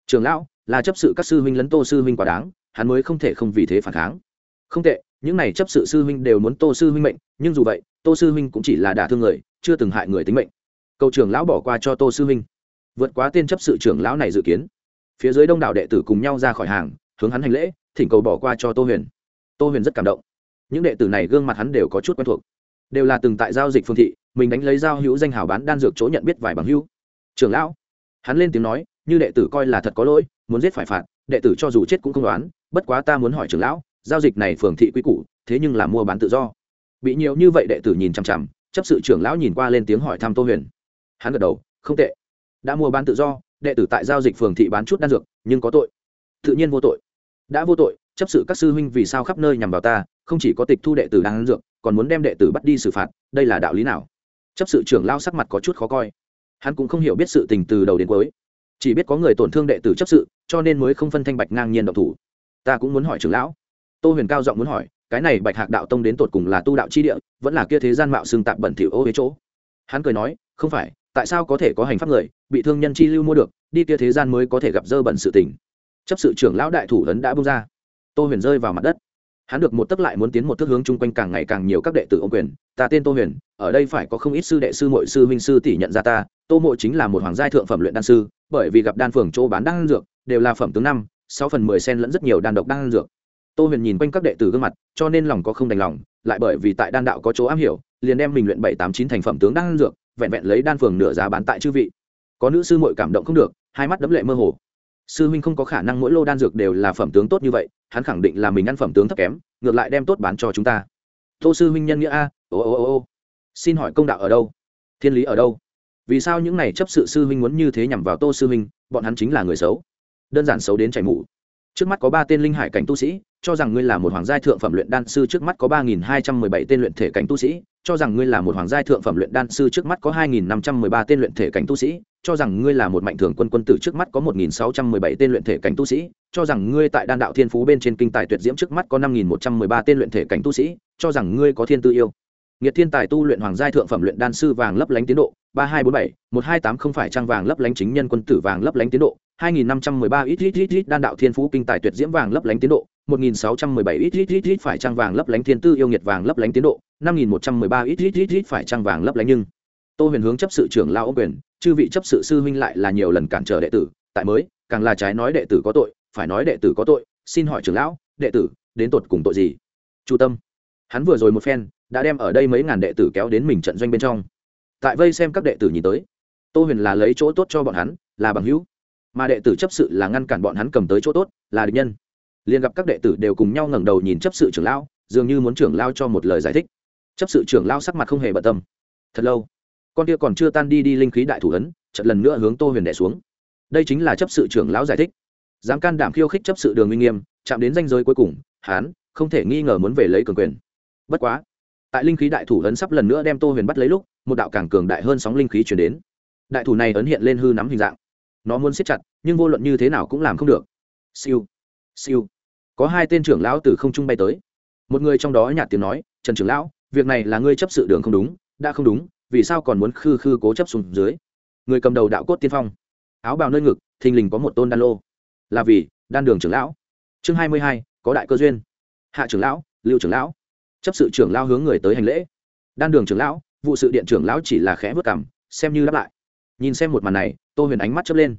Trưởng lão, là chấp sự các sư huynh lấn tô sư huynh quá đáng, hắn mới không thể không vì thế phản kháng. Không tệ, những này chấp sự sư huynh đều muốn tô sư huynh mệnh, nhưng dù vậy, tô sư huynh cũng chỉ là đả thương người, chưa từng hại người tính mệnh. Cầu trưởng lão bỏ qua cho tô sư huynh. Vượt quá tên chấp sự trưởng lão này dự kiến. Phía dưới đông đảo đệ tử cùng nhau ra khỏi hàng, hướng hắn hành lễ, thỉnh cầu bỏ qua cho tô huyền. Tô huyền rất cảm động. Những đệ tử này gương mặt hắn đều có chút quen thuộc đều là từng tại giao dịch phương thị, mình đánh lấy giao hữu danh hào bán đan dược chỗ nhận biết vài bằng hữu. Trưởng lão, hắn lên tiếng nói, như đệ tử coi là thật có lỗi, muốn giết phải phạt, đệ tử cho dù chết cũng không đoán, bất quá ta muốn hỏi trưởng lão, giao dịch này phường thị quy củ, thế nhưng là mua bán tự do. Bị nhiều như vậy đệ tử nhìn chằm chằm, chấp sự trưởng lão nhìn qua lên tiếng hỏi thăm tô huyền. Hắn gật đầu, không tệ. Đã mua bán tự do, đệ tử tại giao dịch phường thị bán chút đan dược, nhưng có tội. Tự nhiên vô tội. Đã vô tội chấp sự các sư huynh vì sao khắp nơi nhằm vào ta, không chỉ có tịch thu đệ tử đan dược, còn muốn đem đệ tử bắt đi xử phạt, đây là đạo lý nào? Chấp sự trưởng lao sắc mặt có chút khó coi. Hắn cũng không hiểu biết sự tình từ đầu đến cuối. Chỉ biết có người tổn thương đệ tử chấp sự, cho nên mới không phân thanh bạch ngang nhiên độc thủ. Ta cũng muốn hỏi trưởng lão. Tô huyền cao giọng muốn hỏi, cái này bạch hạc đạo tông đến tột cùng là tu đạo chi địa, vẫn là kia thế gian mạo xương tạm bẩn thỉu ô huế chỗ? Hắn cười nói, không phải, tại sao có thể có hành pháp người, bị thương nhân chi lưu mua được, đi kia thế gian mới có thể gặp dơ bẩn sự tình. Chấp sự trưởng lão đại thủ lớn đã bung ra tô huyền rơi vào mặt đất. Hắn được một tấc lại muốn tiến một thước hướng chung quanh càng ngày càng nhiều các đệ tử ô quyền. Ta tên tô huyền, ở đây phải có không ít sư đệ, sư mội sư huynh, sư tỷ nhận ra ta. Tô mộ chính là một hoàng giai thượng phẩm luyện đan sư, bởi vì gặp đan phường chỗ bán đan dược, đều là phẩm tướng năm, sáu phần mười sen lẫn rất nhiều đan độc đan dược. Tô huyền nhìn quanh các đệ tử gương mặt, cho nên lòng có không đành lòng, lại bởi vì tại đan đạo có chỗ am hiểu, liền đem mình luyện bảy tám chín thành phẩm tướng đan dược, vẹn vẹn lấy đan phường nửa giá bán tại chư vị. Có nữ sư mội cảm động không được, hai mắt đấm lệ mơ hồ sư huynh không có khả năng mỗi lô đan dược đều là phẩm tướng tốt như vậy, hắn khẳng định là mình ăn phẩm tướng thấp kém, ngược lại đem tốt bán cho chúng ta. Tô sư huynh nhân nghĩa a, ô ô ô ô. Xin hỏi công đạo ở đâu? Thiên lý ở đâu? Vì sao những này chấp sự sư huynh muốn như thế nhằm vào tô sư huynh, bọn hắn chính là người xấu. Đơn giản xấu đến chảy mũ trước mắt có ba tên linh hải cảnh tu sĩ, cho rằng ngươi là một hoàng gia thượng phẩm luyện đan sư, trước mắt có ba nghìn hai trăm mười bảy tên luyện thể cảnh tu sĩ, cho rằng ngươi là một hoàng gia thượng phẩm luyện đan sư, trước mắt có hai nghìn năm trăm mười ba tên luyện thể cảnh tu sĩ, cho rằng ngươi là một mạnh thường quân quân tử, trước mắt có một nghìn sáu trăm mười bảy tên luyện thể cảnh tu sĩ, cho rằng ngươi tại đan đạo thiên phú bên trên kinh tài tuyệt diễm, trước mắt có năm nghìn một trăm mười ba tên luyện thể cảnh tu sĩ, cho rằng ngươi có thiên tư yêu nghiệt thiên tài tu luyện hoàng giai thượng phẩm luyện đan sư vàng lấp lánh tiến độ ba hai bốn bảy một hai tám không phải trang vàng lấp lánh chính nhân quân tử vàng lấp lánh tiến độ 2513 ít ít ít ít đan đạo thiên phú kinh tài tuyệt diễm vàng lấp lánh tiến độ, 1617 ít ít ít ít phải trang vàng lấp lánh thiên tư yêu nghiệt vàng lấp lánh tiến độ, 5113 ít ít ít ít phải trang vàng lấp lánh nhưng. Tô Huyền hướng chấp sự trưởng lão quyền, chư vị chấp sự sư huynh lại là nhiều lần cản trở đệ tử, tại mới, càng là trái nói đệ tử có tội, phải nói đệ tử có tội, xin hỏi trưởng lão, đệ tử đến tột cùng tội gì? Chu Tâm. Hắn vừa rồi một phen, đã đem ở đây mấy ngàn đệ tử kéo đến mình trận doanh bên trong. Tại vây xem các đệ tử nhìn tới, Tô Huyền là lấy chỗ tốt cho bọn hắn, là bằng hữu. Mà đệ tử chấp sự là ngăn cản bọn hắn cầm tới chỗ tốt là địch nhân. Liền gặp các đệ tử đều cùng nhau ngẩng đầu nhìn chấp sự trưởng lão dường như muốn trưởng lao cho một lời giải thích. Chấp sự trưởng lao sắc mặt không hề bận tâm. Thật lâu con kia còn chưa tan đi đi linh khí đại thủ ấn trận lần nữa hướng tô huyền đẻ xuống. Đây chính là chấp sự trưởng lão giải thích. Dám can đảm khiêu khích chấp sự đường uy nghiêm chạm đến danh giới cuối cùng hán không thể nghi ngờ muốn về lấy cường quyền. Bất quá tại linh khí đại thủ ấn sắp lần nữa đem tô huyền bắt lấy lúc, một đạo càng cường đại hơn sóng linh khí chuyển đến. Đại thủ này ấn hiện lên hư nắm hình dạng. Nó muốn siết chặt, nhưng vô luận như thế nào cũng làm không được. Siêu siêu. Có hai tên trưởng lão từ không trung bay tới. Một người trong đó nhạt tiếng nói, trần trưởng lão, việc này là ngươi chấp sự đường không đúng, đã không đúng, vì sao còn muốn khư khư cố chấp xuống dưới? Người cầm đầu đạo cốt tiên phong. Áo bào nơi ngực, thình lình có một tôn đan lô. Là vì, đan đường trưởng lão. Chương hai mươi hai, có đại cơ duyên. Hạ trưởng lão, lưu trưởng lão chấp sự trưởng lão hướng người tới hành lễ. Đan đường trưởng lão, vụ sự điện trưởng lão chỉ là khẽ vất cảm xem như đáp lại. Nhìn xem một màn này, tô huyền ánh mắt chớp lên.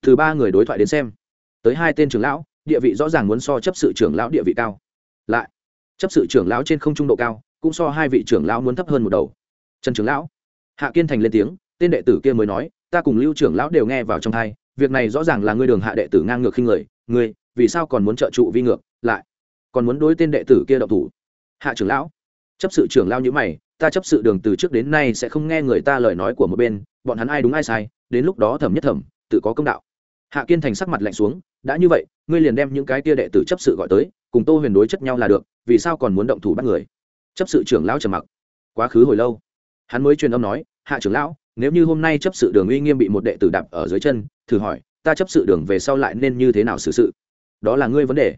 Từ ba người đối thoại đến xem, tới hai tên trưởng lão, địa vị rõ ràng muốn so chấp sự trưởng lão địa vị cao. Lại, chấp sự trưởng lão trên không trung độ cao, cũng so hai vị trưởng lão muốn thấp hơn một đầu. Trần trưởng lão, hạ kiên thành lên tiếng, tên đệ tử kia mới nói, ta cùng lưu trưởng lão đều nghe vào trong thai, việc này rõ ràng là ngươi đường hạ đệ tử ngang ngược khinh người, ngươi vì sao còn muốn trợ trụ vi ngược? Lại, còn muốn đối tên đệ tử kia độc thủ? Hạ trưởng lão. Chấp sự trưởng lão như mày, ta chấp sự đường từ trước đến nay sẽ không nghe người ta lời nói của một bên, bọn hắn ai đúng ai sai, đến lúc đó thẩm nhất thẩm, tự có công đạo. Hạ kiên thành sắc mặt lạnh xuống, đã như vậy, ngươi liền đem những cái tia đệ tử chấp sự gọi tới, cùng tô huyền đối chất nhau là được, vì sao còn muốn động thủ bắt người? Chấp sự trưởng lão trầm mặc. Quá khứ hồi lâu. Hắn mới truyền âm nói, hạ trưởng lão, nếu như hôm nay chấp sự đường uy nghiêm bị một đệ tử đạp ở dưới chân, thử hỏi, ta chấp sự đường về sau lại nên như thế nào xử sự? Đó là ngươi vấn đề.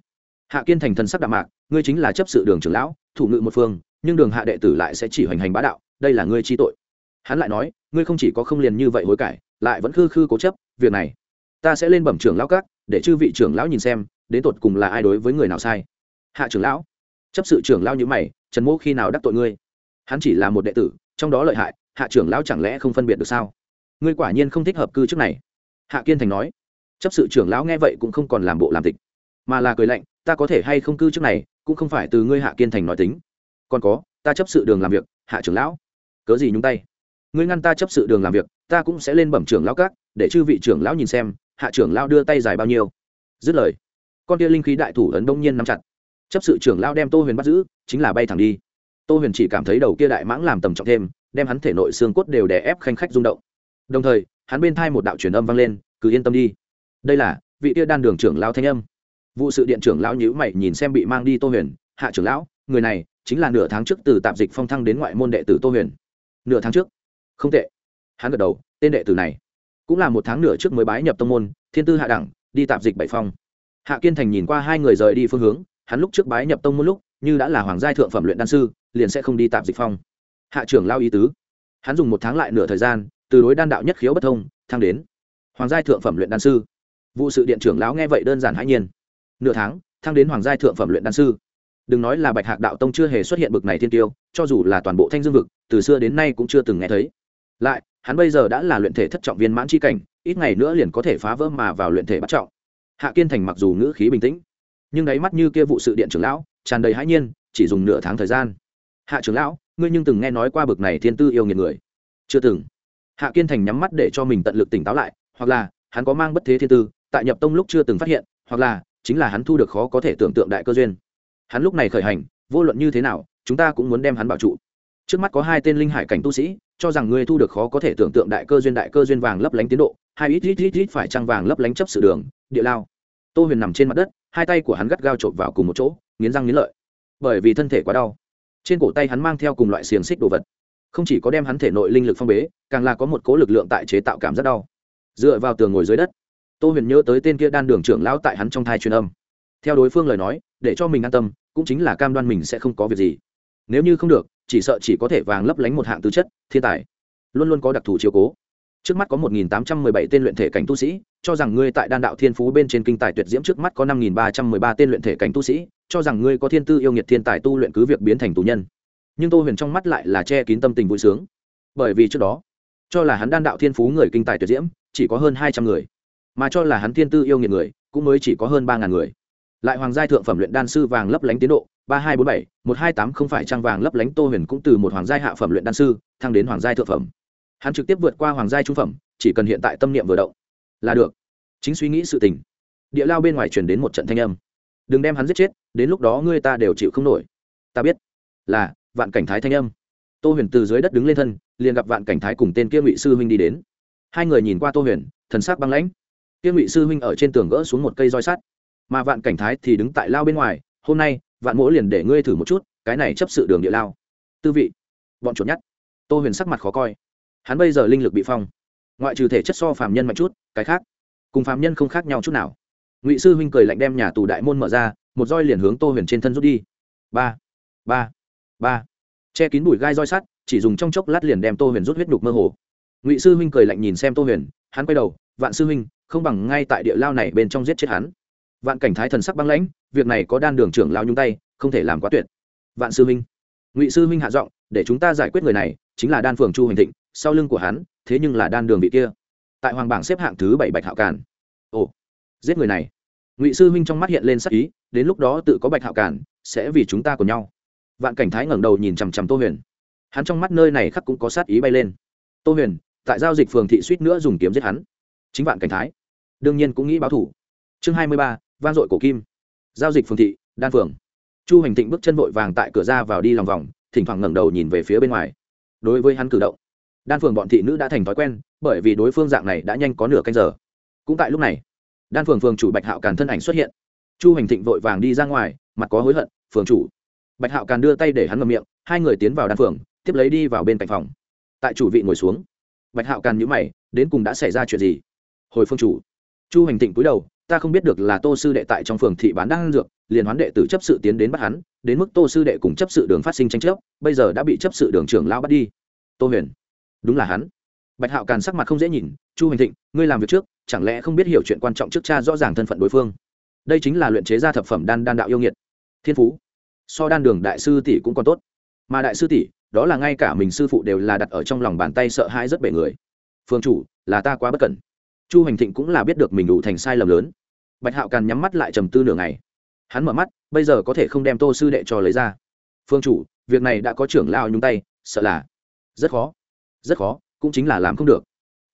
Hạ kiên thành thần sắc đạm mạc, ngươi chính là chấp sự đường trưởng lão thủ ngự một phương, nhưng đường hạ đệ tử lại sẽ chỉ hoành hành bá đạo, đây là ngươi chi tội. Hắn lại nói, ngươi không chỉ có không liền như vậy hối cải, lại vẫn khư khư cố chấp, việc này, ta sẽ lên bẩm trưởng lão các, để chư vị trưởng lão nhìn xem, đến tột cùng là ai đối với người nào sai. Hạ trưởng lão, chấp sự trưởng lão như mày, trần mỗ khi nào đắc tội ngươi? Hắn chỉ là một đệ tử, trong đó lợi hại, hạ trưởng lão chẳng lẽ không phân biệt được sao? Ngươi quả nhiên không thích hợp cư chức này. Hạ kiên thành nói, chấp sự trưởng lão nghe vậy cũng không còn làm bộ làm tịch, mà là cười lạnh, ta có thể hay không cư chức này cũng không phải từ ngươi hạ kiên thành nói tính. Còn có, ta chấp sự đường làm việc, hạ trưởng lão. Cớ gì nhúng tay? Ngươi ngăn ta chấp sự đường làm việc, ta cũng sẽ lên bẩm trưởng lão các, để chư vị trưởng lão nhìn xem, hạ trưởng lão đưa tay dài bao nhiêu. Dứt lời, con tia linh khí đại thủ ấn đông nhiên nắm chặt. Chấp sự trưởng lão đem tô huyền bắt giữ, chính là bay thẳng đi. Tô huyền chỉ cảm thấy đầu kia đại mãng làm tầm trọng thêm, đem hắn thể nội xương cốt đều đè ép khanh khách rung động. Đồng thời, hắn bên thai một đạo truyền âm vang lên, cứ yên tâm đi. Đây là vị tia đan đường trưởng lão thanh âm vụ sự điện trưởng lão nhữ mày nhìn xem bị mang đi tô huyền. Hạ trưởng lão, người này chính là nửa tháng trước từ tạp dịch phong thăng đến ngoại môn đệ tử tô huyền. Nửa tháng trước? Không tệ. Hắn gật đầu, tên đệ tử này cũng là một tháng nửa trước mới bái nhập tông môn, thiên tư hạ đẳng, đi tạp dịch bảy phong. Hạ kiên thành nhìn qua hai người rời đi phương hướng, hắn lúc trước bái nhập tông môn lúc, như đã là hoàng gia thượng phẩm luyện đan sư, liền sẽ không đi tạp dịch phong. Hạ trưởng lao ý tứ. Hắn dùng một tháng lại nửa thời gian, từ đối đan đạo nhất khiếu bất thông, thăng đến hoàng gia thượng phẩm luyện đan sư. Vụ sự điện trưởng lão nghe vậy đơn giản hãi nhiên nửa tháng, thăng đến hoàng gia thượng phẩm luyện đan sư. Đừng nói là bạch hạc đạo tông chưa hề xuất hiện bực này thiên tiêu, cho dù là toàn bộ thanh dương vực, từ xưa đến nay cũng chưa từng nghe thấy. Lại, hắn bây giờ đã là luyện thể thất trọng viên mãn c h i cảnh, ít ngày nữa liền có thể phá vỡ mà vào luyện thể bắt trọng. Hạ kiên thành mặc dù ngữ khí bình tĩnh, nhưng đáy mắt như kia vụ sự điện trưởng lão, tràn đầy hãi nhiên, chỉ dùng nửa tháng thời gian. Hạ trưởng lão, ngươi nhưng từng nghe nói qua bực này thiên tư yêu nghiệt người? Chưa từng. Hạ kiên thành nhắm mắt để cho mình tận lực tỉnh táo lại, hoặc là, hắn có mang bất thế thiên tư, tại nhập tông lúc chưa từng phát hiện, hoặc là chính là hắn thu được khó có thể tưởng tượng đại cơ duyên. Hắn lúc này khởi hành, vô luận như thế nào, chúng ta cũng muốn đem hắn bảo trụ. Trước mắt có hai tên linh hải cảnh tu sĩ, cho rằng ngươi thu được khó có thể tưởng tượng đại cơ duyên, đại cơ duyên vàng lấp lánh tiến độ, hai ít ít ít ít phải trăng vàng lấp lánh chấp sự đường, địa lao. Tô huyền nằm trên mặt đất, hai tay của hắn gắt gao trộm vào cùng một chỗ, nghiến răng nghiến lợi. Bởi vì thân thể quá đau, trên cổ tay hắn mang theo cùng loại xiềng xích đồ vật. Không chỉ có đem hắn thể nội linh lực phong bế, càng là có một cố lực lượng tại chế tạo cảm rất đau. Dựa vào tường ngồi dưới đất tô huyền nhớ tới tên kia đan đường trưởng lão tại hắn trong thai truyền âm. Theo đối phương lời nói, để cho mình an tâm, cũng chính là cam đoan mình sẽ không có việc gì. Nếu như không được, chỉ sợ chỉ có thể vàng lấp lánh một hạng tư chất, thiên tài. Luôn luôn có đặc thù chiếu cố. Trước mắt có một nghìn tám trăm mười bảy tên luyện thể cảnh tu sĩ, cho rằng ngươi tại đan đạo thiên phú bên trên kinh tài tuyệt diễm trước mắt có năm nghìn ba trăm mười ba tên luyện thể cảnh tu sĩ, cho rằng ngươi có thiên tư yêu nghiệt thiên tài tu luyện cứ việc biến thành tù nhân. Nhưng tô huyền trong mắt lại là che kín tâm tình vui sướng. Bởi vì trước đó, cho là hắn đan đạo thiên phú người kinh tài tuyệt diễm, chỉ có hơn hai trăm người mà cho là hắn thiên tư yêu nghiệt người, cũng mới chỉ có hơn ba ngàn người. Lại hoàng giai thượng phẩm luyện đan sư vàng lấp lánh tiến độ, ba hai bốn bảy, một hai tám không phải trang vàng lấp lánh, tô huyền cũng từ một hoàng giai hạ phẩm luyện đan sư, thăng đến hoàng giai thượng phẩm. Hắn trực tiếp vượt qua hoàng giai trung phẩm, chỉ cần hiện tại tâm niệm vừa động, là được. Chính suy nghĩ sự tình. Địa lao bên ngoài truyền đến một trận thanh âm. Đừng đem hắn giết chết, đến lúc đó ngươi ta đều chịu không nổi. Ta biết. Là, vạn cảnh thái thanh âm. Tô huyền từ dưới đất đứng lên thân, liền gặp vạn cảnh thái cùng tên kia ngụy sư huynh đi đến. Hai người nhìn qua tô huyền, thần sắc băng lãnh kia ngụy sư huynh ở trên tường gỡ xuống một cây roi sắt. Mà vạn cảnh thái thì đứng tại lao bên ngoài, hôm nay, vạn mỗ liền để ngươi thử một chút, cái này chấp sự đường địa lao. Tư vị, bọn chuột nhắt. Tô huyền sắc mặt khó coi. Hắn bây giờ linh lực bị phong. Ngoại trừ thể chất so phàm nhân mạnh chút, cái khác, cùng phàm nhân không khác nhau chút nào. Ngụy sư huynh cười lạnh đem nhà tù đại môn mở ra, một roi liền hướng tô huyền trên thân rút đi. Ba ba ba. Che kín bụi gai roi sắt, chỉ dùng trong chốc lát liền đem tô huyền rút huyết nhục mơ hồ. Ngụy sư huynh cười lạnh nhìn xem tô huyền, hắn quay đầu, vạn sư huynh không bằng ngay tại địa lao này bên trong giết chết hắn. Vạn cảnh thái thần sắc băng lãnh, việc này có đan đường trưởng lao nhung tay, không thể làm quá tuyệt. Vạn sư huynh, ngụy sư huynh hạ giọng, để chúng ta giải quyết người này, chính là đan phường chu hành thịnh, sau lưng của hắn, thế nhưng là đan đường vị kia. Tại hoàng bảng xếp hạng thứ bảy bạch hạo càn. Ồ, giết người này. Ngụy sư huynh trong mắt hiện lên sắc ý, đến lúc đó tự có bạch hạo càn, sẽ vì chúng ta của nhau. Vạn cảnh thái ngẩng đầu nhìn chằm chằm tô huyền. Hắn trong mắt nơi này khắc cũng có sát ý bay lên. Tô huyền, tại giao dịch phường thị suýt nữa dùng kiếm giết hắn chính vạn cảnh thái. Đương nhiên cũng nghĩ báo thủ. Chương hai mươi ba, vang dội cổ kim. Giao dịch phường thị, đan phường. Chu hành thịnh bước chân vội vàng tại cửa ra vào đi lòng vòng, thỉnh thoảng ngẩng đầu nhìn về phía bên ngoài. Đối với hắn cử động, đan phường bọn thị nữ đã thành thói quen, bởi vì đối phương dạng này đã nhanh có nửa canh giờ. Cũng tại lúc này, đan phường phường chủ bạch hạo càn thân ảnh xuất hiện. Chu hành thịnh vội vàng đi ra ngoài, mặt có hối hận, phường chủ. Bạch hạo càn đưa tay để hắn ngầm miệng, hai người tiến vào đan phường, tiếp lấy đi vào bên cạnh phòng. Tại chủ vị ngồi xuống, bạch hạo càn nhữ mày, đến cùng đã xảy ra chuyện gì? Hồi phương chủ. Chu hành thịnh cúi đầu, ta không biết được là tô sư đệ tại trong phường thị bán đang dược, liền hoán đệ tử chấp sự tiến đến bắt hắn, đến mức tô sư đệ cùng chấp sự đường phát sinh tranh chấp, bây giờ đã bị chấp sự đường trưởng lao bắt đi. Tô huyền. Đúng là hắn. Bạch hạo càn sắc mặt không dễ nhìn, chu hành thịnh, ngươi làm việc trước, chẳng lẽ không biết hiểu chuyện quan trọng trước cha rõ ràng thân phận đối phương? Đây chính là luyện chế ra thập phẩm đan đan đạo yêu nghiệt. Thiên phú. So đan đường đại sư tỷ cũng còn tốt. Mà đại sư tỷ, đó là ngay cả mình sư phụ đều là đặt ở trong lòng bàn tay sợ hãi rất bể người. Phương chủ, là ta quá bất cẩn chu hành thịnh cũng là biết được mình đủ thành sai lầm lớn. Bạch hạo càn nhắm mắt lại trầm tư nửa ngày. Hắn mở mắt, bây giờ có thể không đem tô sư đệ cho lấy ra. Phương chủ, việc này đã có trưởng lao nhúng tay, sợ là rất khó rất khó, cũng chính là làm không được.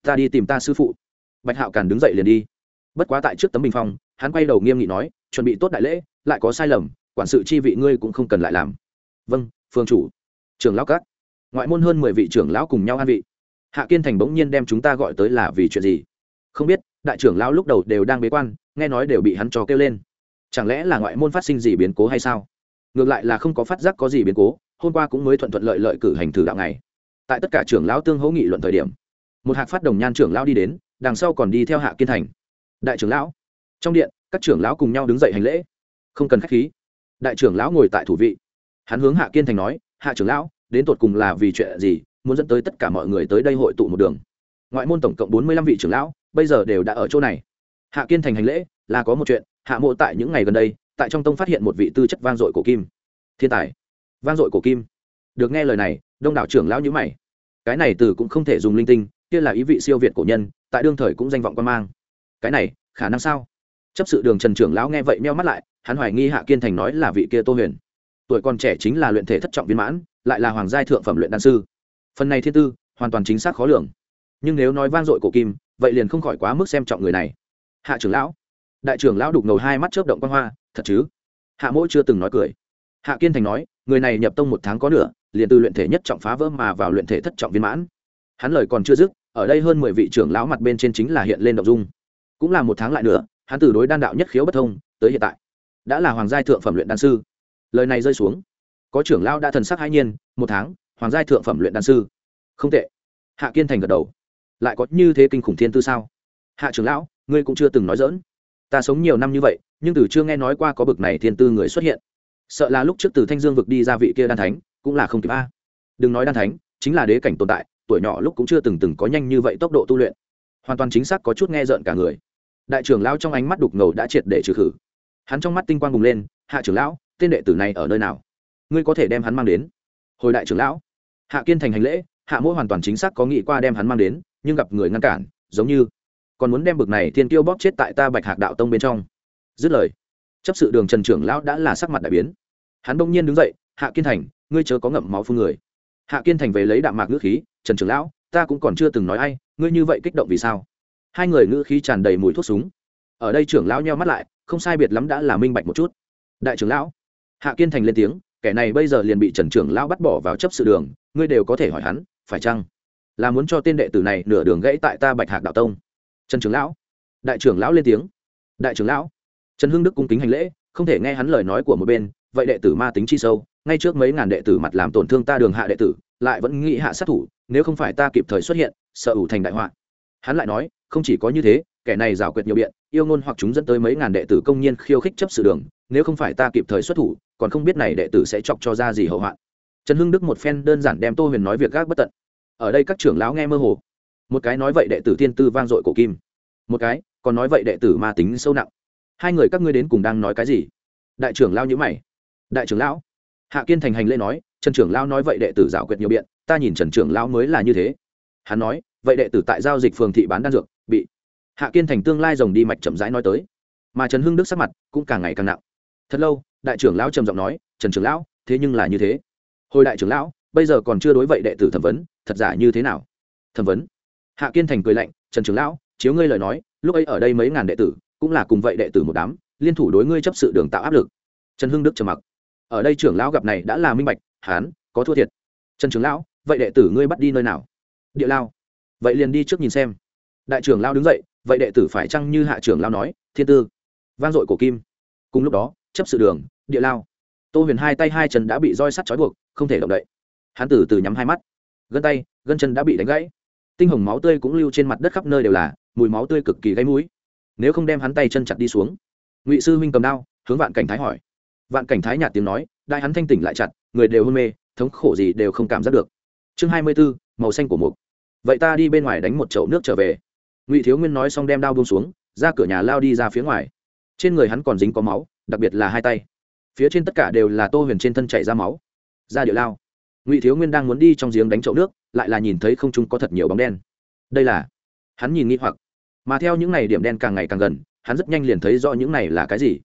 Ta đi tìm ta sư phụ. Bạch hạo càn đứng dậy liền đi. Bất quá tại trước tấm bình phong, hắn quay đầu nghiêm nghị nói, chuẩn bị tốt đại lễ, lại có sai lầm, quản sự chi vị ngươi cũng không cần lại làm. Vâng phương chủ. Trưởng lão các. Ngoại môn hơn mười vị trưởng lão cùng nhau an vị. Hạ kiên thành bỗng nhiên đem chúng ta gọi tới là vì chuyện gì? Không biết, đại trưởng lão lúc đầu đều đang bế quan, nghe nói đều bị hắn trò kêu lên. Chẳng lẽ là ngoại môn phát sinh gì biến cố hay sao? Ngược lại là không có phát giác có gì biến cố, hôm qua cũng mới thuận thuận lợi lợi cử hành thử đạo này tại tất cả trưởng lão tương hỗ nghị luận thời điểm, một hạc phát đồng nhan trưởng lão đi đến, đằng sau còn đi theo hạ kiên thành. Đại trưởng lão, trong điện, các trưởng lão cùng nhau đứng dậy hành lễ. Không cần k h á c h khí. Đại trưởng lão ngồi tại thủ vị. Hắn hướng hạ kiên thành nói, hạ trưởng lão, đến tột cùng là vì chuyện gì, muốn dẫn tới tất cả mọi người tới đây hội tụ một đường? Ngoại môn tổng cộng bốn mươi lăm vị trưởng lão bây giờ đều đã ở chỗ này. Hạ kiên thành hành lễ, là có một chuyện, hạ mộ tại những ngày gần đây, tại trong tông phát hiện một vị tư chất vang dội cổ kim. Thiên tài. Vang dội cổ kim. Được nghe lời này, đông đảo trưởng lão nhữ mày. Cái này từ cũng không thể dùng linh tinh, kia là ý vị siêu việt cổ nhân, tại đương thời cũng danh vọng quan mang. Cái này, khả năng sao? Chấp sự đường trần trưởng lão nghe vậy meo mắt lại, hắn hoài nghi hạ kiên thành nói là vị kia tô huyền. Tuổi còn trẻ chính là luyện thể thất trọng viên mãn, lại là hoàng giai thượng phẩm luyện đan sư. Phần này thiên tư, hoàn toàn chính xác khó lường. Nhưng nếu nói vang dội cổ kim vậy liền không khỏi quá mức xem trọng người này. Hạ trưởng lão, đại trưởng lão đục ngầu hai mắt chớp động quan hoa, thật chứ? Hạ mỗi chưa từng nói cười. Hạ kiên thành nói, người này nhập tông một tháng có nửa, liền từ luyện thể nhất trọng phá vỡ mà vào luyện thể thất trọng viên mãn. Hắn lời còn chưa dứt, ở đây hơn mười vị trưởng lão mặt bên trên chính là hiện lên động dung. Cũng là một tháng lại nữa hắn từ đối đan đạo nhất khiếu bất thông, tới hiện tại, đã là hoàng giai thượng phẩm luyện đan sư. Lời này rơi xuống, có trưởng lão đã thần sắc hai nhiên, một tháng, hoàng giai thượng phẩm luyện đan sư. Không tệ. Hạ kiên thành gật đầu lại có như thế kinh khủng thiên tư sao? Hạ trưởng lão, ngươi cũng chưa từng nói dỡn ta sống nhiều năm như vậy, nhưng từ chưa nghe nói qua có bực này thiên tư người xuất hiện. Sợ là lúc trước từ thanh dương vực đi ra vị kia đan thánh, cũng là không kịp a. Đừng nói đan thánh, chính là đế cảnh tồn tại, tuổi nhỏ lúc cũng chưa từng từng có nhanh như vậy tốc độ tu luyện. Hoàn toàn chính xác có chút nghe rợn cả người. Đại trưởng lão trong ánh mắt đục ngầu đã triệt để trừ khử. Hắn trong mắt tinh quang bùng lên, hạ trưởng lão, tên đệ tử này ở nơi nào? Ngươi có thể đem hắn mang đến? Hồi đại trưởng lão. Hạ kiên thành hành lễ, hạ mỗi hoàn toàn chính xác có nghĩ qua đem hắn mang đến nhưng gặp người ngăn cản, giống như, còn muốn đem bực này thiên tiêu bóp chết tại ta bạch hạc đạo tông bên trong. Dứt lời, chấp sự đường trần trưởng lão đã là sắc mặt đại biến. Hắn bỗng nhiên đứng dậy, hạ kiên thành, ngươi chớ có ngậm máu phương người. Hạ kiên thành về lấy đạm mạc ngữ khí, trần trưởng lão, ta cũng còn chưa từng nói ai, ngươi như vậy kích động vì sao? Hai người ngữ khí tràn đầy mùi thuốc súng. Ở đây trưởng lão nheo mắt lại, không sai biệt lắm đã là minh bạch một chút. Đại trưởng lão, hạ kiên thành lên tiếng, kẻ này bây giờ liền bị trần trưởng lão bắt bỏ vào chấp sự đường, ngươi đều có thể hỏi hắn, phải chăng? Là muốn cho tên đệ tử này nửa đường gãy tại ta bạch hạc đạo tông. Trần trưởng lão. Đại trưởng lão lên tiếng. Đại trưởng lão. Trần hưng đức cung kính hành lễ, không thể nghe hắn lời nói của một bên, vậy đệ tử ma tính chi sâu, ngay trước mấy ngàn đệ tử mặt làm tổn thương ta đường hạ đệ tử, lại vẫn nghĩ hạ sát thủ, nếu không phải ta kịp thời xuất hiện, sợ ủ thành đại họa. Hắn lại nói, không chỉ có như thế, kẻ này rào quyệt nhiều biện, yêu ngôn hoặc chúng dẫn tới mấy ngàn đệ tử công nhiên khiêu khích chấp sự đường, nếu không phải ta kịp thời xuất thủ, còn không biết này đệ tử sẽ chọc cho ra gì hậu hoạn. Trần hưng đức một phen đơn giản đem tô huyền nói việc gác bất tận ở đây các trưởng lão nghe mơ hồ. Một cái nói vậy đệ tử thiên tư vang dội cổ kim. Một cái, còn nói vậy đệ tử ma tính sâu nặng. Hai người các ngươi đến cùng đang nói cái gì? Đại trưởng lao nhữ mày. Đại trưởng lão? Hạ kiên thành hành lễ nói, trần trưởng lao nói vậy đệ tử giảo quyệt nhiều biện, ta nhìn trần trưởng lão mới là như thế. Hắn nói, vậy đệ tử tại giao dịch phường thị bán đan dược, bị hạ kiên thành tương lai rồng đi mạch chậm rãi nói tới. Mà trần hưng đức sắc mặt cũng càng ngày càng nặng. Thật lâu, đại trưởng lão trầm giọng nói, trần trưởng lão, thế nhưng là như thế. Hồi đại trưởng lão bây giờ còn chưa đối vậy đệ tử thẩm vấn, thật giả như thế nào? Thẩm vấn? Hạ kiên thành cười lạnh, trần trưởng lão, chiếu ngươi lời nói, lúc ấy ở đây mấy ngàn đệ tử, cũng là cùng vậy đệ tử một đám, liên thủ đối ngươi chấp sự đường tạo áp lực. Trần hưng đức trầm mặc. Ở đây trưởng lão gặp này đã là minh bạch, hán, có thua thiệt. Trần trưởng lão, vậy đệ tử ngươi bắt đi nơi nào? Địa lao. Vậy liền đi trước nhìn xem. Đại trưởng lao đứng dậy, vậy đệ tử phải chăng như hạ trưởng lao nói, thiên tư, vang dội cổ kim? Cùng lúc đó, chấp sự đường, địa lao. Tô huyền hai tay hai chân đã bị roi sắt trói buộc, không thể động đậy hắn từ từ nhắm hai mắt. Gân tay, gân chân đã bị đánh gãy. Tinh hồng máu tươi cũng lưu trên mặt đất khắp nơi đều là, mùi máu tươi cực kỳ gáy mũi. Nếu không đem hắn tay chân chặt đi xuống, ngụy sư huynh cầm đao, hướng vạn cảnh thái hỏi. Vạn cảnh thái nhạt tiếng nói, đại hắn thanh tỉnh lại chặt, người đều hôn mê, thống khổ gì đều không cảm giác được. Chương hai mươi bốn, màu xanh của mục. Vậy ta đi bên ngoài đánh một chậu nước trở về. Ngụy thiếu nguyên nói xong đem đao buông xuống, ra cửa nhà lao đi ra phía ngoài. Trên người hắn còn dính có máu, đặc biệt là hai tay. Phía trên tất cả đều là tô huyền trên thân chảy ra máu. Ra địa lao ngụy thiếu nguyên đang muốn đi trong giếng đánh chậu nước lại là nhìn thấy không trung có thật nhiều bóng đen đây là hắn nhìn nghi hoặc mà theo những này điểm đen càng ngày càng gần hắn rất nhanh liền thấy rõ những này là cái gì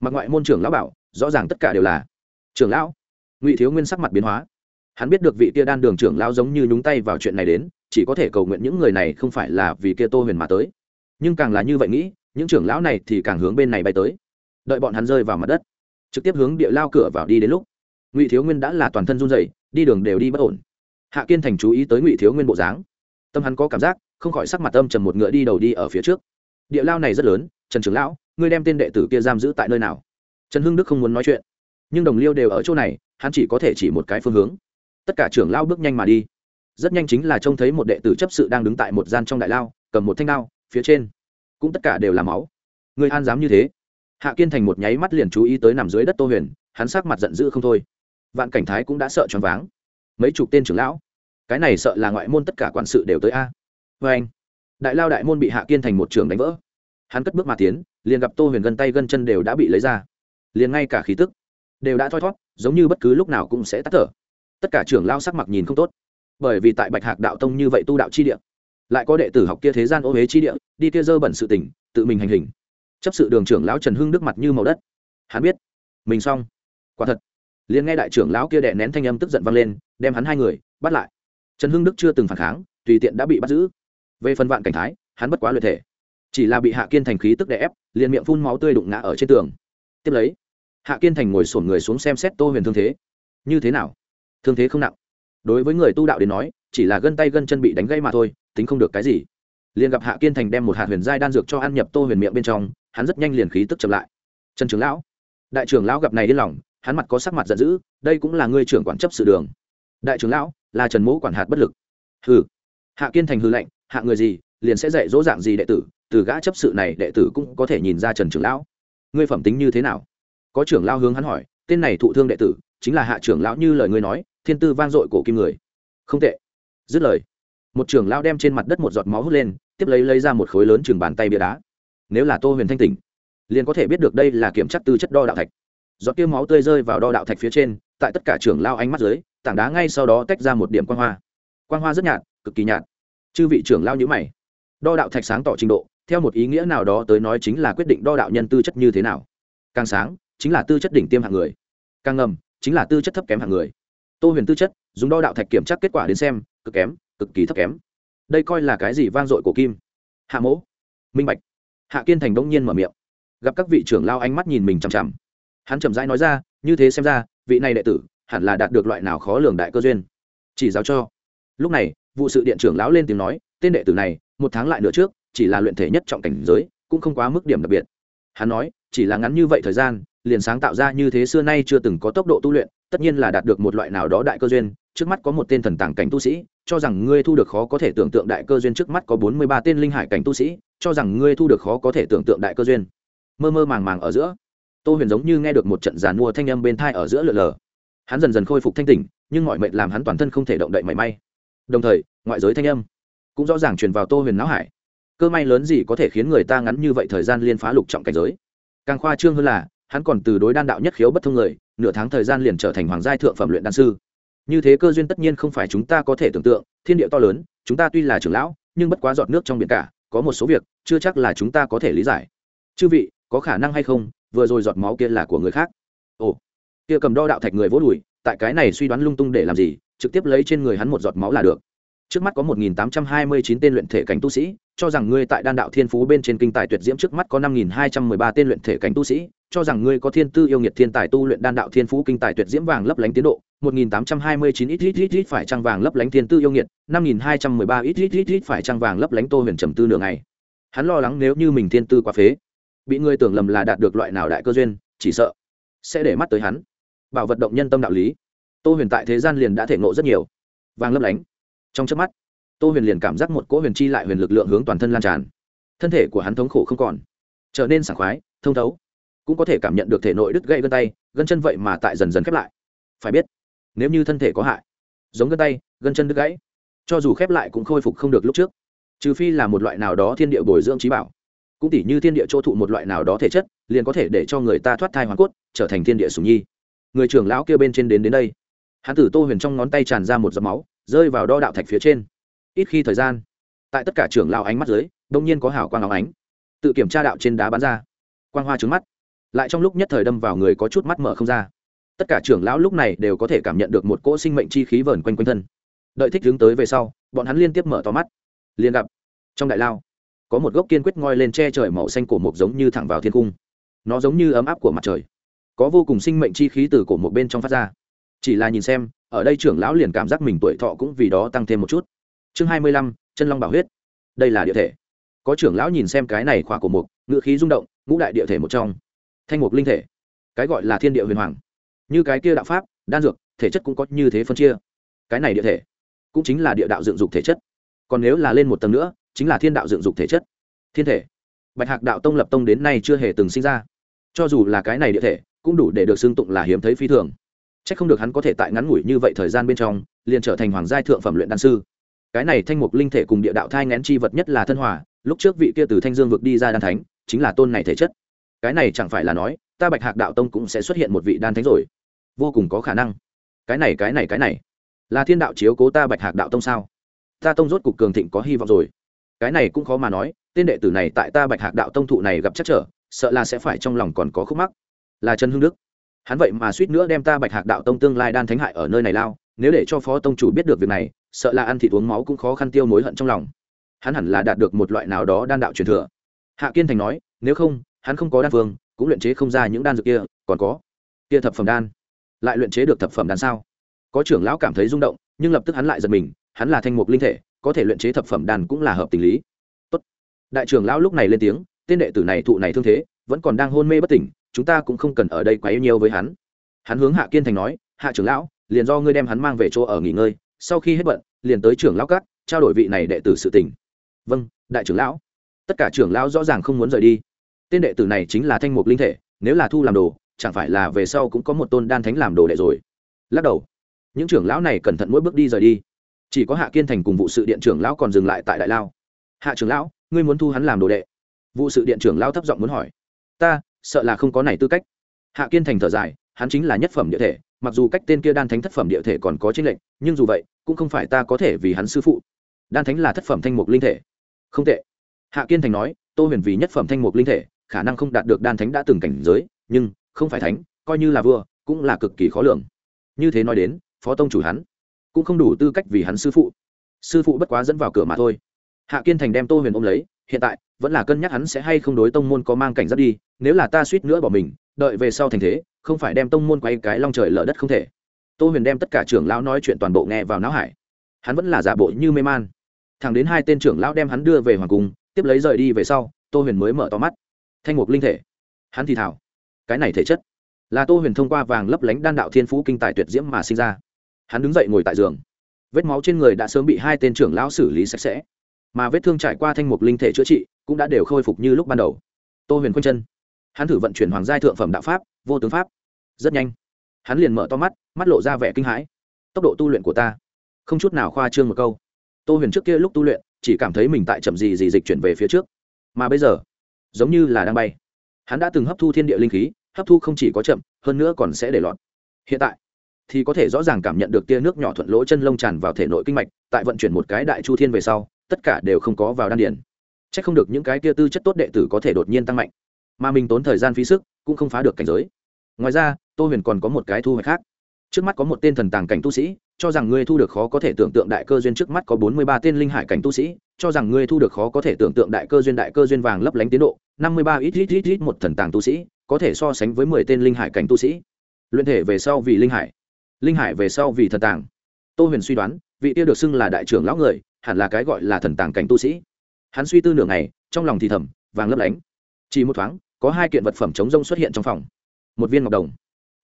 mặc ngoại môn trưởng lão bảo rõ ràng tất cả đều là trưởng lão ngụy thiếu nguyên sắc mặt biến hóa hắn biết được vị kia đan đường trưởng lão giống như nhúng tay vào chuyện này đến chỉ có thể cầu nguyện những người này không phải là vì kia tô huyền mà tới nhưng càng là như vậy nghĩ những trưởng lão này thì càng hướng bên này bay tới đợi bọn hắn rơi vào mặt đất trực tiếp hướng địa lao cửa vào đi đến lúc ngụy thiếu nguyên đã là toàn thân run dày đi đường đều đi bất ổn. Hạ kiên thành chú ý tới ngụy thiếu nguyên bộ dáng. Tâm hắn có cảm giác, không khỏi sắc mặt âm trầm một ngựa đi đầu đi ở phía trước. Địa lao này rất lớn, trần trưởng lão, ngươi đem tên đệ tử kia giam giữ tại nơi nào? Trần hưng đức không muốn nói chuyện. Nhưng đồng liêu đều ở chỗ này, hắn chỉ có thể chỉ một cái phương hướng. Tất cả trưởng lao bước nhanh mà đi. Rất nhanh chính là trông thấy một đệ tử chấp sự đang đứng tại một gian trong đại lao, cầm một thanh đao, phía trên. Cũng tất cả đều là máu. Người an dám như thế? Hạ kiên thành một nháy mắt liền chú ý tới nằm dưới đất tô huyền, hắn sắc mặt giận dữ không thôi vạn cảnh thái cũng đã sợ choáng váng. Mấy chục tên trưởng lão. Cái này sợ là ngoại môn tất cả quản sự đều tới a. Vê anh, đại lao đại môn bị hạ kiên thành một trường đánh vỡ. Hắn cất bước mà tiến, liền gặp tô huyền gân tay gân chân đều đã bị lấy ra. Liền ngay cả khí tức đều đã thoi thót giống như bất cứ lúc nào cũng sẽ tắt thở. Tất cả trưởng lao sắc mặt nhìn không tốt. Bởi vì tại bạch hạc đạo tông như vậy tu đạo chi địa, lại có đệ tử học kia thế gian ô huế chi địa, đi kia dơ bẩn sự tỉnh tự mình hành hình. Chấp sự đường trưởng lão trần hưng đức mặt như màu đất. Hắn biết, mình xong. Quả thật liền nghe đại trưởng lão kia đè nén thanh âm tức giận vang lên, đem hắn hai người bắt lại. Trần hưng đức chưa từng phản kháng, tùy tiện đã bị bắt giữ. Về phần vạn cảnh thái, hắn bất quá luyện thể. Chỉ là bị hạ kiên thành khí tức đè ép, liền miệng phun máu tươi đụng ngã ở trên tường. Tiếp lấy, hạ kiên thành ngồi sổn người xuống xem xét tô huyền thương thế. Như thế nào? Thương thế không nặng. Đối với người tu đạo đến nói, chỉ là gân tay gân chân bị đánh gây mà thôi, tính không được cái gì. Liền gặp hạ kiên thành đem một hạt huyền giai đan dược cho ăn nhập tô huyền miệng bên trong, hắn rất nhanh liền khí tức chậm lại. Trần trưởng lão, đại trưởng lão gặp này điên lòng hắn mặt có sắc mặt giận dữ, đây cũng là ngươi trưởng quản chấp sự đường. Đại trưởng lão, là trần mỗ quản hạt bất lực. Hừ. Hạ kiên thành hư lệnh hạ người gì, liền sẽ dạy dỗ dạng gì đệ tử, từ gã chấp sự này đệ tử cũng có thể nhìn ra trần trưởng lão. Ngươi phẩm tính như thế nào? Có trưởng lão hướng hắn hỏi, tên này thụ thương đệ tử, chính là hạ trưởng lão như lời ngươi nói, thiên tư vang dội cổ kim người. Không tệ. Dứt lời, một trưởng lão đem trên mặt đất một giọt máu hút lên, tiếp lấy lấy ra một khối lớn chừng bàn tay bia đá. Nếu là tô huyền thanh tỉnh, liền có thể biết được đây là kiểm tra tư chất đo đạo thạch giọt kia máu tươi rơi vào đo đạo thạch phía trên, tại tất cả trưởng lao ánh mắt dưới, tảng đá ngay sau đó tách ra một điểm quan hoa. Quan hoa rất nhạt, cực kỳ nhạt. Chư vị trưởng lao nhữ mày. Đo đạo thạch sáng tỏ trình độ, theo một ý nghĩa nào đó tới nói chính là quyết định đo đạo nhân tư chất như thế nào. Càng sáng, chính là tư chất đỉnh tiêm hạng người. Càng ngầm, chính là tư chất thấp kém hạng người. Tô huyền tư chất, dùng đo đạo thạch kiểm tra kết quả đến xem, cực kém, cực kỳ thấp kém. Đây coi là cái gì vang dội của kim? Hạ mỗ. Minh bạch. Hạ kiên thành đông nhiên mở miệng. Gặp các vị trưởng lao ánh mắt nhìn mình chằm chằm hắn chậm rãi nói ra, như thế xem ra, vị này đệ tử hẳn là đạt được loại nào khó lường đại cơ duyên. Chỉ giáo cho. Lúc này, vụ sự điện trưởng lão lên tiếng nói, tên đệ tử này, một tháng lại nữa trước, chỉ là luyện thể nhất trọng cảnh giới, cũng không quá mức điểm đặc biệt. Hắn nói, chỉ là ngắn như vậy thời gian, liền sáng tạo ra như thế xưa nay chưa từng có tốc độ tu luyện, tất nhiên là đạt được một loại nào đó đại cơ duyên, trước mắt có một tên thần tàng cảnh tu sĩ, cho rằng ngươi thu được khó có thể tưởng tượng đại cơ duyên trước mắt có bốn mươi ba tên linh hải cảnh tu sĩ, cho rằng ngươi thu được khó có thể tưởng tượng đại cơ duyên. Mơ mơ màng màng ở giữa tô huyền giống như nghe được một trận giàn mua thanh âm bên thai ở giữa lượn lờ. Hắn dần dần khôi phục thanh tỉnh, nhưng mọi mệnh làm hắn toàn thân không thể động đậy mảy may. Đồng thời, ngoại giới thanh âm cũng rõ ràng truyền vào tô huyền não hải. Cơ may lớn gì có thể khiến người ta ngắn như vậy thời gian liên phá lục trọng cảnh giới? Càng khoa trương hơn là, hắn còn từ đối đan đạo nhất khiếu bất thông người, nửa tháng thời gian liền trở thành hoàng giai thượng phẩm luyện đan sư. Như thế cơ duyên tất nhiên không phải chúng ta có thể tưởng tượng, thiên địa to lớn, chúng ta tuy là trưởng lão, nhưng bất quá giọt nước trong biển cả, có một số việc, chưa chắc là chúng ta có thể lý giải. Chư vị, có khả năng hay không vừa rồi giọt máu kia là của người khác. Ồ, kia cầm đo đạo thạch người vỗ đùi, tại cái này suy đoán lung tung để làm gì, trực tiếp lấy trên người hắn một giọt máu là được. Trước mắt có một nghìn tám trăm hai mươi chín tên luyện thể cảnh tu sĩ, cho rằng ngươi tại đan đạo thiên phú bên trên kinh tài tuyệt diễm trước mắt có năm nghìn hai trăm mười ba tên luyện thể cảnh tu sĩ, cho rằng ngươi có thiên tư yêu nghiệt thiên tài tu luyện đan đạo thiên phú kinh tài tuyệt diễm vàng lấp lánh tiến độ, một nghìn tám trăm hai mươi chín ít ít ít ít phải trăng vàng lấp lánh thiên tư yêu nghiệt, năm nghìn hai trăm mười ba ít ít ít ít phải trăng vàng lấp lánh tô huyền trầm tư nửa ngày. Hắn lo lắng nếu như mình thiên tư quá phế bị người tưởng lầm là đạt được loại nào đại cơ duyên, chỉ sợ sẽ để mắt tới hắn. Bảo vật động nhân tâm đạo lý. Tô huyền tại thế gian liền đã thể ngộ rất nhiều. Vàng lấp lánh. Trong chớp mắt, tô huyền liền cảm giác một cỗ huyền chi lại huyền lực lượng hướng toàn thân lan tràn. Thân thể của hắn thống khổ không còn, trở nên sảng khoái, thông thấu. Cũng có thể cảm nhận được thể nội đứt gãy gân tay, gân chân vậy mà tại dần dần khép lại. Phải biết, nếu như thân thể có hại, giống gân tay, gân chân đứt gãy, cho dù khép lại cũng khôi phục không được lúc trước. Trừ phi là một loại nào đó thiên địa bồi dưỡng trí bảo cũng tỉ như thiên địa chỗ thụ một loại nào đó thể chất, liền có thể để cho người ta thoát thai hoàn cốt, trở thành thiên địa sùng nhi. Người trưởng lão kia bên trên đến đến đây. Hắn tử tô huyền trong ngón tay tràn ra một giọt máu, rơi vào đo đạo thạch phía trên. Ít khi thời gian, tại tất cả trưởng lão ánh mắt dưới, đông nhiên có hảo quang áo ánh. Tự kiểm tra đạo trên đá bắn ra. Quang hoa trứng mắt. Lại trong lúc nhất thời đâm vào người có chút mắt mở không ra. Tất cả trưởng lão lúc này đều có thể cảm nhận được một cỗ sinh mệnh chi khí vờn quanh quanh thân. Đợi thích hướng tới về sau, bọn hắn liên tiếp mở to mắt. Liền gặp, trong đại lao có một gốc kiên quyết ngoi lên che trời màu xanh cổ mục giống như thẳng vào thiên cung nó giống như ấm áp của mặt trời. Có vô cùng sinh mệnh chi khí từ cổ một bên trong phát ra. Chỉ là nhìn xem, ở đây trưởng lão liền cảm giác mình tuổi thọ cũng vì đó tăng thêm một chút. Chương hai mươi lăm, chân long bảo huyết. Đây là địa thể. Có trưởng lão nhìn xem cái này khỏa cổ mục ngự khí rung động, ngũ đại địa thể một trong. Thanh mục linh thể. Cái gọi là thiên địa huyền hoàng. Như cái kia đạo pháp, đan dược, thể chất cũng có như thế phân chia. Cái này địa thể cũng chính là địa đạo dựng dục thể chất. Còn nếu là lên một tầng nữa chính là thiên đạo dựng dục thể chất. Thiên thể. Bạch hạc đạo tông lập tông đến nay chưa hề từng sinh ra. Cho dù là cái này địa thể, cũng đủ để được xưng tụng là hiếm thấy phi thường. C h ắ c không được hắn có thể tại ngắn ngủi như vậy thời gian bên trong, liền trở thành hoàng giai thượng phẩm luyện đan sư. Cái này thanh mục linh thể cùng địa đạo thai ngén chi vật nhất là thân hòa, lúc trước vị kia từ thanh dương vực đi ra đan thánh, chính là tôn này thể chất. Cái này chẳng phải là nói, ta bạch hạc đạo tông cũng sẽ xuất hiện một vị đan thánh rồi. Vô cùng có khả năng. Cái này cái này cái này. Là thiên đạo chiếu cố ta bạch hạc đạo tông sao? Ta tông rốt cục cường thịnh có hy vọng rồi cái này cũng khó mà nói, tên đệ tử này tại ta bạch hạc đạo tông thụ này gặp chắc trở, sợ là sẽ phải trong lòng còn có khúc mắc. Là trần hưng đức. Hắn vậy mà suýt nữa đem ta bạch hạc đạo tông tương lai đan thánh hại ở nơi này lao, nếu để cho phó tông chủ biết được việc này, sợ là ăn thịt uống máu cũng khó khăn tiêu mối hận trong lòng. Hắn hẳn là đạt được một loại nào đó đan đạo truyền thừa. Hạ kiên thành nói, nếu không, hắn không có đan phương cũng luyện chế không ra những đan dược kia, còn có kia thập phẩm đan. Lại luyện chế được thập phẩm đan sao? Có trưởng lão cảm thấy rung động, nhưng lập tức hắn lại giật mình, hắn là thanh mục linh thể có thể luyện chế thập phẩm đan cũng là hợp tình lý. Tốt. đại trưởng lão lúc này lên tiếng, tên đệ tử này thụ này thương thế, vẫn còn đang hôn mê bất tỉnh, chúng ta cũng không cần ở đây quá yêu nhiều với hắn. Hắn hướng hạ kiên thành nói, hạ trưởng lão, liền do ngươi đem hắn mang về chỗ ở nghỉ ngơi, sau khi hết bận, liền tới trưởng lão cát trao đổi vị này đệ tử sự tình. Vâng đại trưởng lão. Tất cả trưởng lão rõ ràng không muốn rời đi. Tên đệ tử này chính là thanh mục linh thể, nếu là thu làm đồ, chẳng phải là về sau cũng có một tôn đan thánh làm đồ đệ rồi. Lắc đầu. Những trưởng lão này cẩn thận mỗi bước đi rời đi chỉ có hạ kiên thành cùng vụ sự điện trưởng lão còn dừng lại tại đại lao. Hạ trưởng lão, ngươi muốn thu hắn làm đồ đệ? Vụ sự điện trưởng lão thấp giọng muốn hỏi. Ta, sợ là không có này tư cách. Hạ kiên thành thở dài, hắn chính là nhất phẩm địa thể, mặc dù cách tên kia đan thánh thất phẩm địa thể còn có tranh lệnh nhưng dù vậy, cũng không phải ta có thể vì hắn sư phụ. Đan thánh là thất phẩm thanh mục linh thể. Không tệ. Hạ kiên thành nói, tô huyền vì nhất phẩm thanh mục linh thể, khả năng không đạt được đan thánh đã từng cảnh giới, nhưng không phải thánh, coi như là vua, cũng là cực kỳ khó lường. Như thế nói đến, phó tông chủ hắn cũng không đủ tư cách vì hắn sư phụ. Sư phụ bất quá dẫn vào cửa mà thôi. Hạ kiên thành đem tô huyền ôm lấy, hiện tại, vẫn là cân nhắc hắn sẽ hay không đối tông môn có mang cảnh giác đi, nếu là ta suýt nữa bỏ mình, đợi về sau thành thế, không phải đem tông môn quay cái long trời lở đất không thể. Tô huyền đem tất cả trưởng lão nói chuyện toàn bộ nghe vào não hải. Hắn vẫn là giả bộ như mê man. Thẳng đến hai tên trưởng lão đem hắn đưa về hoàng cung, tiếp lấy rời đi về sau, tô huyền mới mở to mắt. Thanh mục linh thể. Hắn thì thảo. Cái này thể chất. Là tô huyền thông qua vàng lấp lánh đan đạo thiên phú kinh tài tuyệt diễm mà sinh ra hắn đứng dậy ngồi tại giường. Vết máu trên người đã sớm bị hai tên trưởng lão xử lý sạch sẽ. Mà vết thương trải qua thanh mục linh thể chữa trị cũng đã đều khôi phục như lúc ban đầu. Tô huyền quanh chân. Hắn thử vận chuyển hoàng giai thượng phẩm đạo pháp, vô tướng pháp. Rất nhanh, hắn liền mở to mắt mắt lộ ra vẻ kinh hãi. Tốc độ tu luyện của ta, không chút nào khoa trương một câu. Tô huyền trước kia lúc tu luyện, chỉ cảm thấy mình tại chậm gì gì dịch chuyển về phía trước. Mà bây giờ, giống như là đang bay. Hắn đã từng hấp thu thiên địa linh khí, hấp thu không chỉ có chậm, hơn nữa còn sẽ để lọt. Hiện tại thì có thể rõ ràng cảm nhận được tia nước nhỏ thuận lỗ chân lông tràn vào thể nội kinh mạch, tại vận chuyển một cái đại chu thiên về sau, tất cả đều không có vào đan điển c h ắ c không được những cái tia tư chất tốt đệ tử có thể đột nhiên tăng mạnh. Mà mình tốn thời gian phí sức, cũng không phá được cảnh giới. Ngoài ra, tô huyền còn có một cái thu hoạch khác. Trước mắt có một tên thần tàng cảnh tu sĩ, cho rằng ngươi thu được khó có thể tưởng tượng đại cơ duyên trước mắt có bốn mươi ba tên linh hải cảnh tu sĩ, cho rằng ngươi thu được khó có thể tưởng tượng đại cơ duyên đại cơ duyên vàng lấp lánh tiến độ, năm mươi ba ít ít ít ít một thần tàng tu sĩ, có thể so sánh với mười tên linh hải cảnh tu sĩ. Luyện thể về sau vì linh hải linh hải về sau vì thần tàng. Tô huyền suy đoán, vị tiêu được xưng là đại trưởng lão người, hẳn là cái gọi là thần tàng cảnh tu sĩ. Hắn suy tư nửa ngày, trong lòng thì thầm, vàng lấp lánh. Chỉ một thoáng, có hai kiện vật phẩm chống rông xuất hiện trong phòng. Một viên ngọc đồng,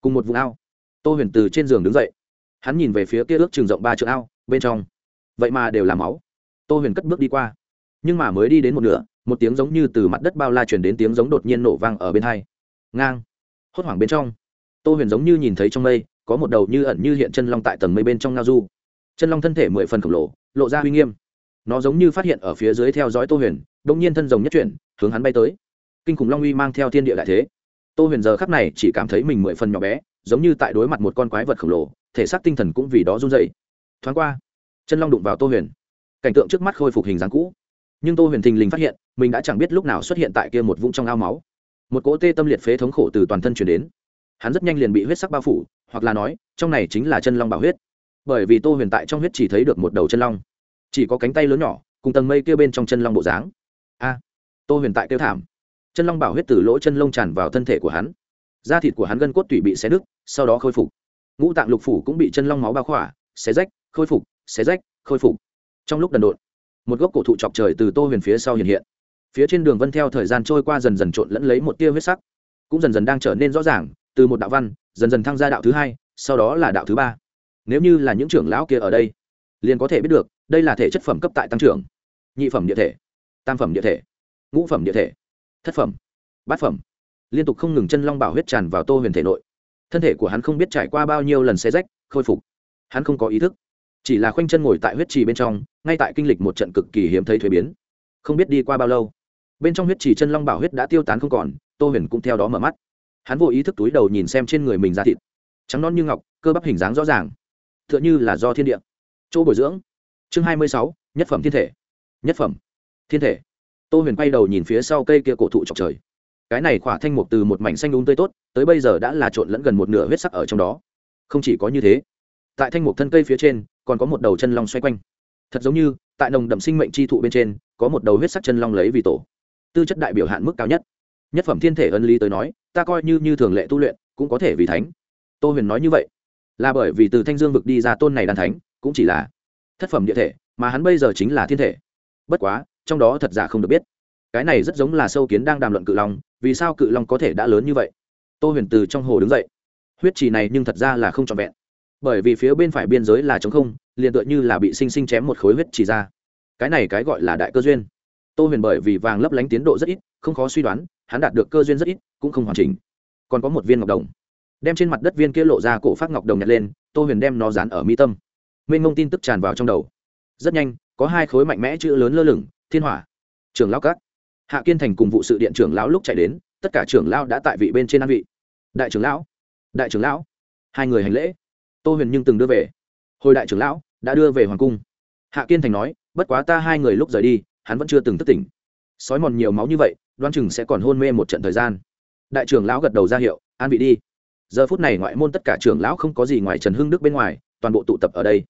cùng một vùng ao. Tô huyền từ trên giường đứng dậy. Hắn nhìn về phía kia ước trường rộng ba chữ ao, bên trong. Vậy mà đều là máu. Tô huyền cất bước đi qua. Nhưng mà mới đi đến một nửa, một tiếng giống như từ mặt đất bao la chuyển đến tiếng giống đột nhiên nổ vang ở bên hai. Ngang. Hốt hoảng bên trong. Tô huyền giống như nhìn thấy trong mây có một đầu như ẩn như hiện chân long tại tầng mây bên trong ngao du. Chân long thân thể mười phần khổng lồ, lộ ra uy nghiêm. Nó giống như phát hiện ở phía dưới theo dõi tô huyền đ ỗ n g nhiên thân rồng nhất chuyển, hướng hắn bay tới. Kinh khủng long uy mang theo thiên địa đại thế. Tô huyền giờ khắp này chỉ cảm thấy mình mười phần nhỏ bé, giống như tại đối mặt một con quái vật khổng lồ, thể xác tinh thần cũng vì đó run dậy thoáng qua, chân long đụng vào tô huyền. Cảnh tượng trước mắt khôi phục hình dáng cũ. Nhưng tô huyền thình lình phát hiện, mình đã chẳng biết lúc nào xuất hiện tại kia một vũng trong ao máu. Một cỗ tê tâm liệt phế thống khổ từ toàn thân chuyển đến hắn rất nhanh liền bị huyết sắc bao phủ, hoặc là nói, trong này chính là chân long bảo huyết. Bởi vì tô huyền tại trong huyết chỉ thấy được một đầu chân long, chỉ có cánh tay lớn nhỏ, cùng tầng mây kia bên trong chân long bộ dáng. A, tô huyền tại kêu thảm. Chân long bảo huyết từ lỗ chân lông tràn vào thân thể của hắn. Da thịt của hắn gân cốt tủy bị xé nứt, sau đó khôi phục. Ngũ tạng lục phủ cũng bị chân long máu bao khỏa, xé rách, khôi phục, xé rách, khôi phục. Trong lúc đần độn, một gốc cổ thụ chọc trời từ tô huyền phía sau hiện hiện. Phía trên đường vân theo thời gian trôi qua dần dần trộn lẫn lấy một tia huyết sắc, cũng dần dần đang trở nên rõ ràng từ một đạo văn, dần dần thăng ra đạo thứ hai, sau đó là đạo thứ ba. Nếu như là những trưởng lão kia ở đây, liền có thể biết được, đây là thể chất phẩm cấp tại tăng trưởng. Nhị phẩm địa thể, tam phẩm địa thể, ngũ phẩm địa thể, thất phẩm, bát phẩm. Liên tục không ngừng chân long bảo huyết tràn vào tô huyền thể nội. Thân thể của hắn không biết trải qua bao nhiêu lần xe rách, khôi phục. Hắn không có ý thức. Chỉ là khoanh chân ngồi tại huyết trì bên trong, ngay tại kinh lịch một trận cực kỳ hiếm thấy thuế biến. Không biết đi qua bao lâu, bên trong huyết trì chân long bảo huyết đã tiêu tán không còn, tô huyền cũng theo đó mở mắt hắn vô ý thức túi đầu nhìn xem trên người mình ra thịt. Trắng non như ngọc, cơ bắp hình dáng rõ ràng. T h ư ợ n h ư là do thiên địa. Chỗ bồi dưỡng. Chương hai mươi sáu, nhất phẩm thiên thể. Nhất phẩm. Thiên thể. Tô huyền quay đầu nhìn phía sau cây kia cổ thụ chọc trời. Cái này khỏa thanh mục từ một mảnh xanh đúng tươi tốt, tới bây giờ đã là trộn lẫn gần một nửa huyết sắc ở trong đó. Không chỉ có như thế, tại thanh mục thân cây phía trên, còn có một đầu chân long xoay quanh. Thật giống như, tại nồng đậm sinh mệnh chi thụ bên trên, có một đầu huyết sắc chân long lấy vì tổ. Tư chất đại biểu hạn mức cao nhất. Nhất phẩm thiên thể ân lý tới nói ta coi như như thường lệ tu luyện, cũng có thể vì thánh. Tô huyền nói như vậy. Là bởi vì từ thanh dương vực đi ra tôn này đàn thánh, cũng chỉ là thất phẩm địa thể, mà hắn bây giờ chính là thiên thể. Bất quá, trong đó thật giả không được biết. Cái này rất giống là sâu kiến đang đàm luận cự long, vì sao cự long có thể đã lớn như vậy? Tô huyền từ trong hồ đứng dậy. Huyết trì này nhưng thật ra là không trọn vẹn. Bởi vì phía bên phải biên giới là trống không, liền tựa như là bị sinh sinh chém một khối huyết trì ra. Cái này cái gọi là đại cơ duyên. Tô huyền bởi vì vàng lấp lánh tiến độ rất ít, không khó suy đoán hắn đạt được cơ duyên rất ít, cũng không hoàn chỉnh. Còn có một viên ngọc đồng. Đem trên mặt đất viên kia lộ ra cổ phát ngọc đồng nhặt lên, tô huyền đem nó dán ở mi tâm. Mênh mông tin tức tràn vào trong đầu. Rất nhanh, có hai khối mạnh mẽ chữ lớn lơ lửng, thiên hỏa trường lão cát hạ kiên thành cùng vụ sự điện trưởng lão lúc chạy đến, tất cả trưởng lão đã tại vị bên trên an vị. Đại trưởng lão, đại trưởng lão. Hai người hành lễ. Tô huyền nhưng từng đưa về. Hồi đại trưởng lão đã đưa về hoàng cung. Hạ kiên thành nói, bất quá ta hai người lúc rời đi, hắn vẫn chưa từng thức tỉnh. Sói mòn nhiều máu như vậy đoan chừng sẽ còn hôn mê một trận thời gian. Đại trưởng lão gật đầu ra hiệu an vị đi. Giờ phút này ngoại môn tất cả trưởng lão không có gì ngoài trần hưng đức bên ngoài toàn bộ tụ tập ở đây.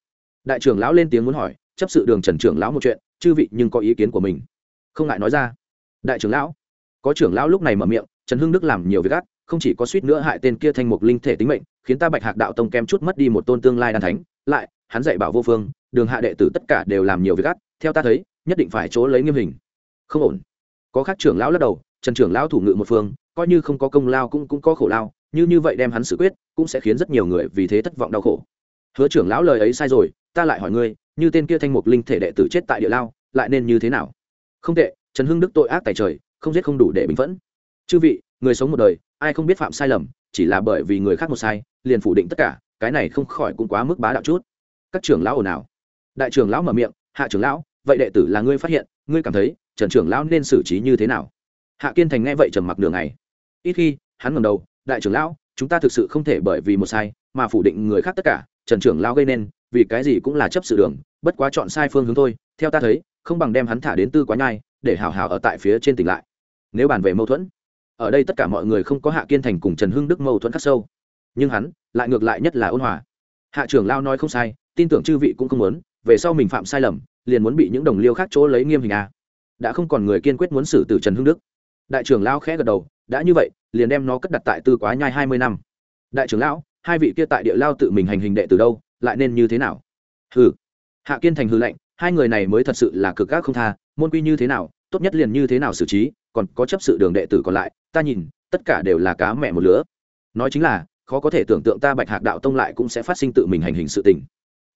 Đại trưởng lão lên tiếng muốn hỏi chấp sự đường trần trưởng lão một chuyện chư vị nhưng có ý kiến của mình? Không ngại nói ra. Đại trưởng lão có trưởng lão lúc này mở miệng trần hưng đức làm nhiều việc gắt, không chỉ có suýt nữa hại tên kia thanh mục linh thể tính mệnh khiến ta bạch hạc đạo tông kem chút mất đi một tôn tương lai đan thánh. Lại hắn dạy bảo vô phương đường hạ đệ tử tất cả đều làm nhiều việc gắt, theo ta thấy nhất định phải chỗ lấy nghiêm hình. Không ổn có khác trưởng lão lắc đầu, trần trưởng lão thủ ngự một phương, coi như không có công lao cũng cũng có khổ lao, như như vậy đem hắn xử quyết, cũng sẽ khiến rất nhiều người vì thế thất vọng đau khổ. Hứa trưởng lão lời ấy sai rồi, ta lại hỏi ngươi, như tên kia thanh mục linh thể đệ tử chết tại địa lao, lại nên như thế nào? Không tệ, trần hưng đức tội ác tại trời, không giết không đủ để bình phẫn. Chư vị, người sống một đời, ai không biết phạm sai lầm, chỉ là bởi vì người khác một sai, liền phủ định tất cả, cái này không khỏi cũng quá mức bá đạo chút. Các trưởng lão ồn ào. Đại trưởng lão mở miệng, hạ trưởng lão, vậy đệ tử là ngươi phát hiện, ngươi cảm thấy trần trưởng lão nên xử trí như thế nào? Hạ kiên thành nghe vậy trầm mặc đường này ít khi, hắn ngầm đầu, đại trưởng lão, chúng ta thực sự không thể bởi vì một sai mà phủ định người khác tất cả. Trần trưởng lão gây nên, vì cái gì cũng là chấp sự đường, bất quá chọn sai phương hướng thôi. Theo ta thấy, không bằng đem hắn thả đến tư quá nhai, để hào hào ở tại phía trên tỉnh lại. Nếu bàn về mâu thuẫn, ở đây tất cả mọi người không có hạ kiên thành cùng trần hưng đức mâu thuẫn khắc sâu. Nhưng hắn, lại ngược lại nhất là ôn hòa. Hạ trưởng lao nói không sai, tin tưởng chư vị cũng không muốn, về sau mình phạm sai lầm, liền muốn bị những đồng liêu khác chỗ lấy nghiêm hình à? Đã không còn người kiên quyết muốn xử tử trần hưng đức. Đại trưởng lão khẽ gật đầu, đã như vậy, liền đem nó cất đặt tại tư quá nhai hai mươi năm. Đại trưởng lão, hai vị kia tại địa lao tự mình hành hình đệ từ đâu, lại nên như thế nào? Hừ. Hạ kiên thành hư lệnh hai người này mới thật sự là cực gác không tha, môn quy như thế nào, tốt nhất liền như thế nào xử trí, còn có chấp sự đường đệ tử còn lại, ta nhìn, tất cả đều là cá mẹ một lứa. Nói chính là, khó có thể tưởng tượng ta bạch hạc đạo tông lại cũng sẽ phát sinh tự mình hành hình sự tình.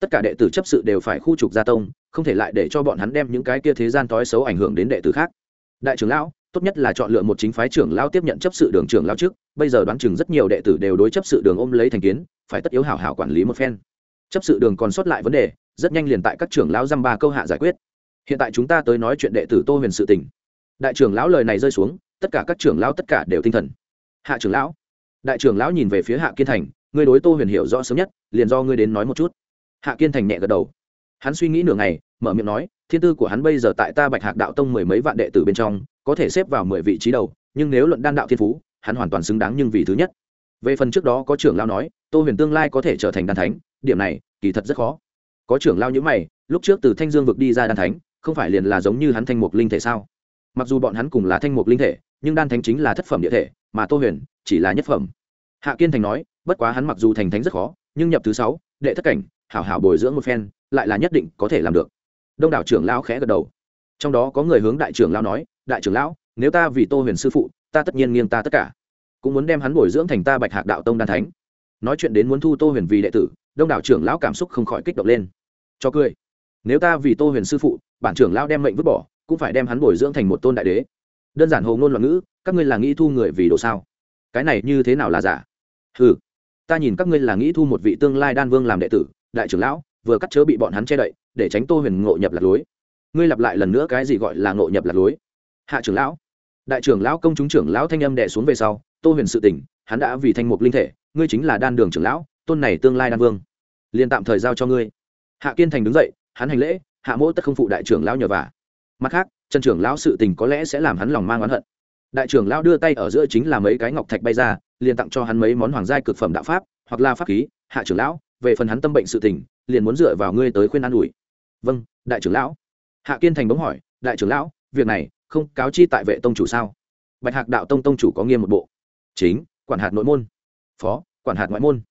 Tất cả đệ tử chấp sự đều phải khu trục gia tông không thể lại để cho bọn hắn đem những cái kia thế gian tối xấu ảnh hưởng đến đệ tử khác. Đại trưởng lão, tốt nhất là chọn lựa một chính phái trưởng lão tiếp nhận chấp sự đường trưởng lão trước, bây giờ đoán chừng rất nhiều đệ tử đều đối chấp sự đường ôm lấy thành kiến, phải tất yếu hảo hảo quản lý một phen. Chấp sự đường còn sót lại vấn đề, rất nhanh liền tại các trưởng lão dăm ba câu hạ giải quyết. Hiện tại chúng ta tới nói chuyện đệ tử tô huyền sự tình. Đại trưởng lão lời này rơi xuống, tất cả các trưởng lão tất cả đều tinh thần. Hạ trưởng lão, đại trưởng lão nhìn về phía hạ kiên thành, ngươi đối tô huyền hiểu rõ sớm nhất, liền do ngươi đến nói một chút. Hạ kiên thành nhẹ gật đầu hắn suy nghĩ nửa ngày, mở miệng nói, thiên tư của hắn bây giờ tại ta bạch hạc đạo tông mười mấy vạn đệ tử bên trong, có thể xếp vào mười vị trí đầu, nhưng nếu luận đan đạo thiên phú, hắn hoàn toàn xứng đáng nhưng vì thứ nhất. Về phần trước đó có trưởng lao nói, tô huyền tương lai có thể trở thành đan thánh, điểm này, kỳ thật rất khó. Có trưởng lao nhữ mày, lúc trước từ thanh dương vực đi ra đan thánh, không phải liền là giống như hắn thanh mục linh thể sao? Mặc dù bọn hắn cùng là thanh mục linh thể, nhưng đan thánh chính là thất phẩm địa thể, mà tô huyền chỉ là nhất phẩm. Hạ kiên thành nói, bất quá hắn mặc dù thành thánh rất khó, nhưng nhập thứ sáu, đệ thất cảnh hảo hảo bồi dưỡng một phen, lại là nhất định có thể làm được. Đông đảo trưởng lão khẽ gật đầu. Trong đó có người hướng đại trưởng lão nói, đại trưởng lão, nếu ta vì tô huyền sư phụ, ta tất nhiên nghiêng ta tất cả. Cũng muốn đem hắn bồi dưỡng thành ta bạch hạc đạo tông đan thánh. Nói chuyện đến muốn thu tô huyền vì đệ tử, đông đảo trưởng lão cảm xúc không khỏi kích động lên. Cho cười. Nếu ta vì tô huyền sư phụ, bản trưởng lão đem mệnh vứt bỏ, cũng phải đem hắn bồi dưỡng thành một tôn đại đế. Đơn giản hồ ngôn loạn ngữ, các ngươi là nghĩ thu người vì đồ sao? Cái này như thế nào là giả? Ừ ta nhìn các ngươi là nghĩ thu một vị tương lai đan vương làm đệ tử đại trưởng lão, vừa cắt chớ bị bọn hắn che đậy, để tránh tô huyền ngộ nhập lạc lối. Ngươi lặp lại lần nữa cái gì gọi là ngộ nhập lạc lối? Hạ trưởng lão. Đại trưởng lão công chúng trưởng lão thanh âm đệ xuống về sau, tô huyền sự tỉnh, hắn đã vì thanh mục linh thể, ngươi chính là đan đường trưởng lão, tôn này tương lai đan vương. Liền tạm thời giao cho ngươi. Hạ kiên thành đứng dậy, hắn hành lễ, hạ mỗ tất không phụ đại trưởng lão nhờ vả. Mặt khác, trần trưởng lão sự tình có lẽ sẽ làm hắn lòng mang oán hận. Đại trưởng lão đưa tay ở giữa chính là mấy cái ngọc thạch bay ra, liền tặng cho hắn mấy món hoàng giai cực phẩm đạo pháp, hoặc là pháp khí. Hạ trưởng lão về phần hắn tâm bệnh sự tình, liền muốn dựa vào ngươi tới khuyên an ủi. Vâng đại trưởng lão. Hạ kiên thành bỗng hỏi, đại trưởng lão, việc này không cáo chi tại vệ tông chủ sao? Bạch hạc đạo tông tông chủ có nghiêm một bộ. Chính, quản hạt nội môn. Phó, quản hạt ngoại môn.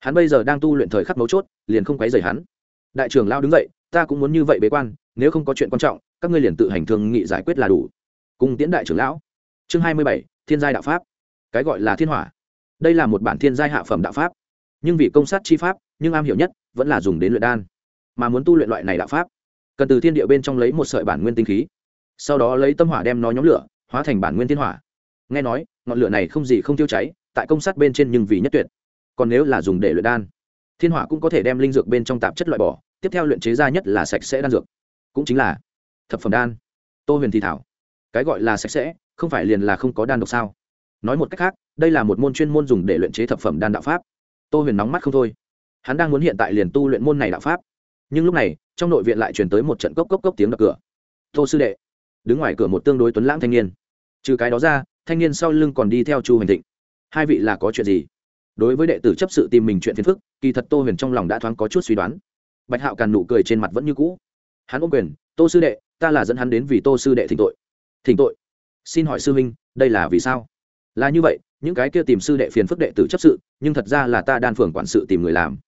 Hắn bây giờ đang tu luyện thời khắc mấu chốt, liền không quấy rầy hắn. Đại trưởng lao đứng dậy, ta cũng muốn như vậy bế quan, nếu không có chuyện quan trọng, các ngươi liền tự hành thương nghị giải quyết là đủ. Cùng tiễn đại trưởng lão. Chương hai mươi bảy, thiên giai đạo pháp. Cái gọi là thiên hỏa. Đây là một bản thiên giai hạ phẩm đạo pháp. Nhưng vì công sát chi pháp nhưng am hiểu nhất vẫn là dùng đến luyện đan, mà muốn tu luyện loại này đạo pháp, cần từ thiên địa bên trong lấy một sợi bản nguyên tinh khí, sau đó lấy tâm hỏa đem nó nhóm lửa, hóa thành bản nguyên thiên hỏa. Nghe nói, ngọn lửa này không gì không tiêu cháy, tại công sát bên trên nhưng vì nhất tuyệt, còn nếu là dùng để luyện đan, thiên hỏa cũng có thể đem linh dược bên trong tạp chất loại bỏ, tiếp theo luyện chế ra nhất là sạch sẽ đan dược, cũng chính là thập phẩm đan. Tô huyền thì thảo, cái gọi là sạch sẽ, không phải liền là không có đan độc sao? Nói một cách khác, đây là một môn chuyên môn dùng để luyện chế thập phẩm đan đạo pháp. Tô huyền nóng mắt không thôi hắn đang muốn hiện tại liền tu luyện môn này đạo pháp. Nhưng lúc này, trong nội viện lại truyền tới một trận cốc cốc cốc tiếng đập cửa. Tô sư đệ, đứng ngoài cửa một tương đối tuấn lãng thanh niên. Trừ cái đó ra, thanh niên sau lưng còn đi theo chu hoành thịnh. Hai vị là có chuyện gì? Đối với đệ tử chấp sự tìm mình chuyện phiền phức, kỳ thật tô huyền trong lòng đã thoáng có chút suy đoán. Bạch hạo càn nụ cười trên mặt vẫn như cũ. Hắn ôm quyền, tô sư đệ, ta là dẫn hắn đến vì tô sư đệ thỉnh tội. Thỉnh tội? Xin hỏi sư huynh, đây là vì sao? Là như vậy, những cái kia tìm sư đệ phiền phức đệ tử chấp sự, nhưng thật ra là ta đan phường quản sự tìm người làm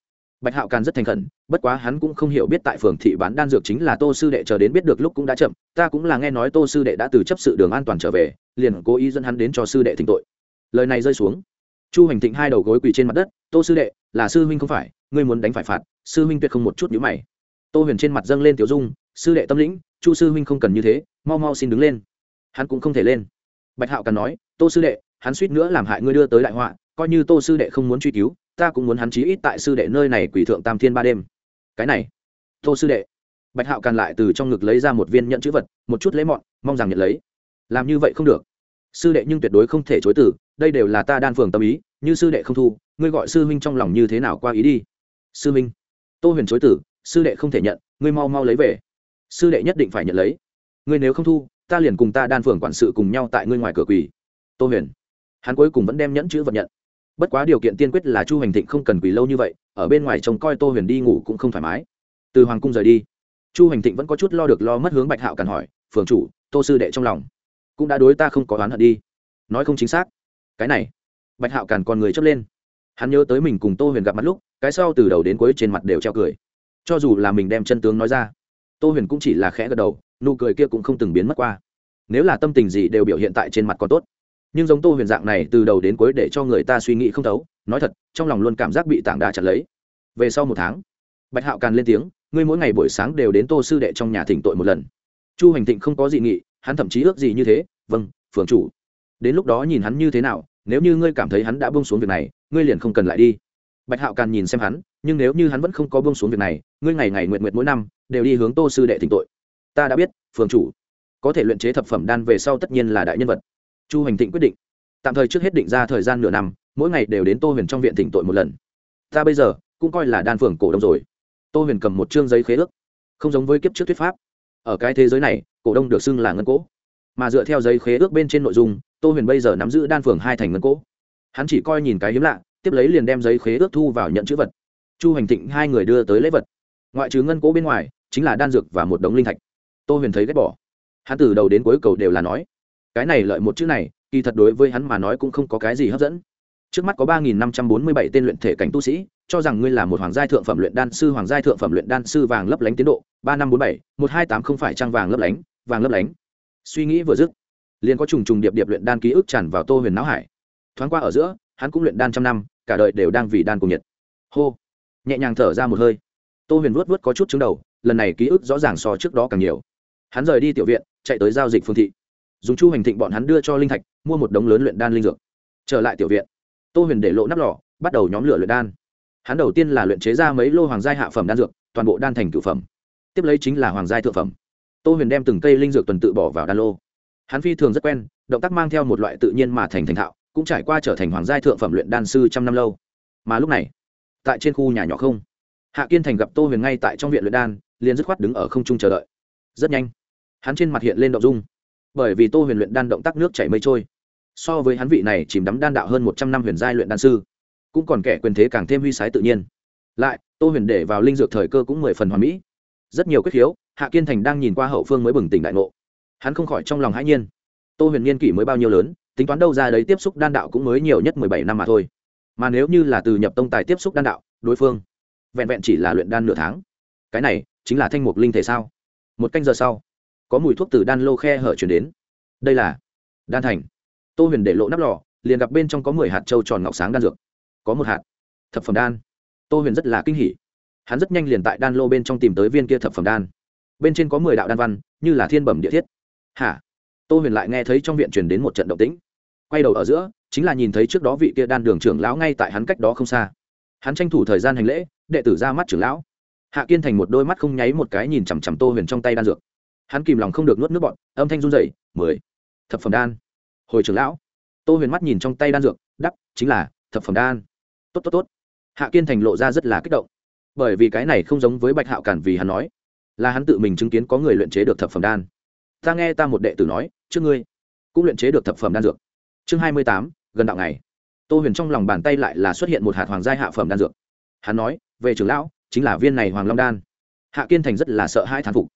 bạch hạo càn rất thành khẩn, bất quá hắn cũng không hiểu biết tại phường thị bán đan dược chính là tô sư đệ chờ đến biết được lúc cũng đã chậm, ta cũng là nghe nói tô sư đệ đã từ chấp sự đường an toàn trở về, liền cố ý dẫn hắn đến cho sư đệ thỉnh tội. Lời này rơi xuống. Chu hành thịnh hai đầu gối quỳ trên mặt đất, tô sư đệ, là sư huynh không phải, ngươi muốn đánh phải phạt, sư huynh tuyệt không một chút nhữ mày. Tô huyền trên mặt dâng lên tiểu dung, sư đệ tâm lĩnh, chu sư huynh không cần như thế, mau mau xin đứng lên. Hắn cũng không thể lên. Bạch hạo càn nói, tô sư đệ, hắn suýt nữa làm hại ngươi đưa tới đại họa, coi như tô sư đệ không muốn truy cứu ta cũng muốn hắn chí ít tại sư đệ nơi này quỷ thượng tam thiên ba đêm. Cái này tô sư đệ. Bạch hạo càn lại từ trong ngực lấy ra một viên nhận chữ vật, một chút lấy mọn, mong rằng nhận lấy. Làm như vậy không được. Sư đệ nhưng tuyệt đối không thể chối từ, đây đều là ta đan phường tâm ý, như sư đệ không thu, ngươi gọi sư huynh trong lòng như thế nào qua ý đi. Sư huynh, tô huyền chối từ, sư đệ không thể nhận, ngươi mau mau lấy về. Sư đệ nhất định phải nhận lấy. Ngươi nếu không thu, ta liền cùng ta đan phường quản sự cùng nhau tại ngươi ngoài cửa quỳ. Tô huyền, hắn cuối cùng vẫn đem nhẫn chữ vật nhận bất quá điều kiện tiên quyết là chu hành thịnh không cần quỳ lâu như vậy, ở bên ngoài trông coi tô huyền đi ngủ cũng không thoải mái. Từ hoàng cung rời đi, chu hành thịnh vẫn có chút lo được lo mất hướng bạch hạo càn hỏi, phường chủ, tô sư đệ trong lòng cũng đã đối ta không có oán hận đi. Nói không chính xác. Cái này. Bạch hạo càn còn người chấp lên. Hắn nhớ tới mình cùng tô huyền gặp mặt lúc, cái sau từ đầu đến cuối trên mặt đều treo cười. Cho dù là mình đem chân tướng nói ra, tô huyền cũng chỉ là khẽ gật đầu, nụ cười kia cũng không từng biến mất qua. Nếu là tâm tình gì đều biểu hiện tại trên mặt còn tốt nhưng giống tô huyền dạng này từ đầu đến cuối để cho người ta suy nghĩ không thấu, nói thật, trong lòng luôn cảm giác bị tảng đá chặt lấy. Về sau một tháng, bạch hạo càn lên tiếng, ngươi mỗi ngày buổi sáng đều đến tô sư đệ trong nhà thỉnh tội một lần. Chu hành thịnh không có gì nghị, hắn thậm chí ước gì như thế vâng phường chủ. Đến lúc đó nhìn hắn như thế nào, nếu như ngươi cảm thấy hắn đã bông xuống việc này, ngươi liền không cần lại đi. Bạch hạo càn nhìn xem hắn, nhưng nếu như hắn vẫn không có bông xuống việc này, ngươi ngày ngày nguyện nguyện mỗi năm đều đi hướng tô sư đệ thỉnh tội. Ta đã biết, phường chủ. Có thể luyện chế thập phẩm đan về sau tất nhiên là đại nhân vật chu hành thịnh quyết định. Tạm thời trước hết định ra thời gian nửa năm, mỗi ngày đều đến tô huyền trong viện thỉnh tội một lần. Ta bây giờ cũng coi là đan phường cổ đông rồi. Tô huyền cầm một chương giấy khế ước, không giống với kiếp trước thuyết pháp. Ở cái thế giới này, cổ đông được xưng là ngân cỗ. Mà dựa theo giấy khế ước bên trên nội dung, tô huyền bây giờ nắm giữ đan phường hai thành ngân cỗ. Hắn chỉ coi nhìn cái hiếm lạ, tiếp lấy liền đem giấy khế ước thu vào nhận chữ vật. Chu hành thịnh hai người đưa tới lễ vật. Ngoại trừ ngân cỗ bên ngoài, chính là đan dược và một đống linh thạch. Tô huyền thấy ghét bỏ. Hắn từ đầu đến cuối cầu đều là nói cái này lợi một chữ này, kỳ thật đối với hắn mà nói cũng không có cái gì hấp dẫn. Trước mắt có ba nghìn năm trăm bốn mươi bảy tên luyện thể cảnh tu sĩ, cho rằng ngươi là một hoàng gia thượng phẩm luyện đan sư, hoàng gia thượng phẩm luyện đan sư vàng lấp lánh tiến độ, ba năm bốn bảy, một hai tám không phải trăng vàng lấp lánh, vàng lấp lánh. Suy nghĩ vừa dứt, liền có trùng trùng điệp điệp luyện đan ký ức tràn vào tô huyền não hải. Thoáng qua ở giữa, hắn cũng luyện đan trăm năm, cả đời đều đang vì đan cùng nhiệt. Hô, nhẹ nhàng thở ra một hơi. Tô huyền vuốt vuốt có chút chứng đầu, lần này ký ức rõ ràng so trước đó càng nhiều. Hắn rời đi tiểu viện, chạy tới giao dịch phương thị dùng chu hành thịnh bọn hắn đưa cho linh thạch, mua một đống lớn luyện đan linh dược. Trở lại tiểu viện, tô huyền để lộ nắp lò, bắt đầu nhóm lửa luyện đan. Hắn đầu tiên là luyện chế ra mấy lô hoàng gia hạ phẩm đan dược, toàn bộ đan thành cửu phẩm. Tiếp lấy chính là hoàng gia thượng phẩm. Tô huyền đem từng cây linh dược tuần tự bỏ vào đan lô. Hắn phi thường rất quen, động tác mang theo một loại tự nhiên mà thành thành thạo, cũng trải qua trở thành hoàng gia thượng phẩm luyện đan sư trăm năm lâu. Mà lúc này, tại trên khu nhà nhỏ không, hạ kiên thành gặp tô huyền ngay tại trong viện luyện đan, liền dứt khoát đứng ở không trung chờ đợi. Rất nhanh, hắn trên mặt hiện lên động dung bởi vì tô huyền luyện đan động tác nước chảy mây trôi. So với hắn vị này chìm đắm đan đạo hơn một trăm năm huyền giai luyện đan sư, cũng còn kẻ quyền thế càng thêm huy sái tự nhiên. Lại, tô huyền để vào linh dược thời cơ cũng mười phần hoàn mỹ. Rất nhiều quyết khiếu, hạ kiên thành đang nhìn qua hậu phương mới bừng tỉnh đại ngộ. Hắn không khỏi trong lòng hãi nhiên. Tô huyền niên kỷ mới bao nhiêu lớn, tính toán đâu ra đấy tiếp xúc đan đạo cũng mới nhiều nhất mười bảy năm mà thôi. Mà nếu như là từ nhập tông tài tiếp xúc đan đạo, đối phương vẹn vẹn chỉ là luyện đan nửa tháng. Cái này chính là thanh mục linh thể sao? Một canh giờ sau có mùi thuốc từ đan lô khe hở chuyển đến. Đây là đan thành. Tô huyền để lộ nắp lò, liền gặp bên trong có mười hạt trâu tròn ngọc sáng đan dược. Có một hạt thập phẩm đan. Tô huyền rất là kinh hỉ. Hắn rất nhanh liền tại đan lô bên trong tìm tới viên kia thập phẩm đan. Bên trên có mười đạo đan văn, như là thiên bẩm địa thiết. Hả? Tô huyền lại nghe thấy trong viện truyền đến một trận động tĩnh. Quay đầu ở giữa, chính là nhìn thấy trước đó vị kia đan đường trưởng lão ngay tại hắn cách đó không xa. Hắn tranh thủ thời gian hành lễ, đệ tử ra mắt trưởng lão. Hạ kiên thành một đôi mắt không nháy một cái nhìn chằm chằm tô huyền trong tay đan dược hắn kìm lòng không được nuốt nước bọn âm thanh run rẩy, mười thập phẩm đan. Hồi trưởng lão. Tô huyền mắt nhìn trong tay đan dược đắp chính là thập phẩm đan. Tốt tốt tốt. Hạ kiên thành lộ ra rất là kích động. Bởi vì cái này không giống với bạch hạo cản vì hắn nói là hắn tự mình chứng kiến có người luyện chế được thập phẩm đan. Ta nghe ta một đệ tử nói trước ngươi cũng luyện chế được thập phẩm đan dược. Chương hai mươi tám gần đạo này tô huyền trong lòng bàn tay lại là xuất hiện một hạt hoàng gia hạ phẩm đan dược. Hắn nói về trưởng lão chính là viên này hoàng long đan. Hạ kiên thành rất là sợ hãi thán phục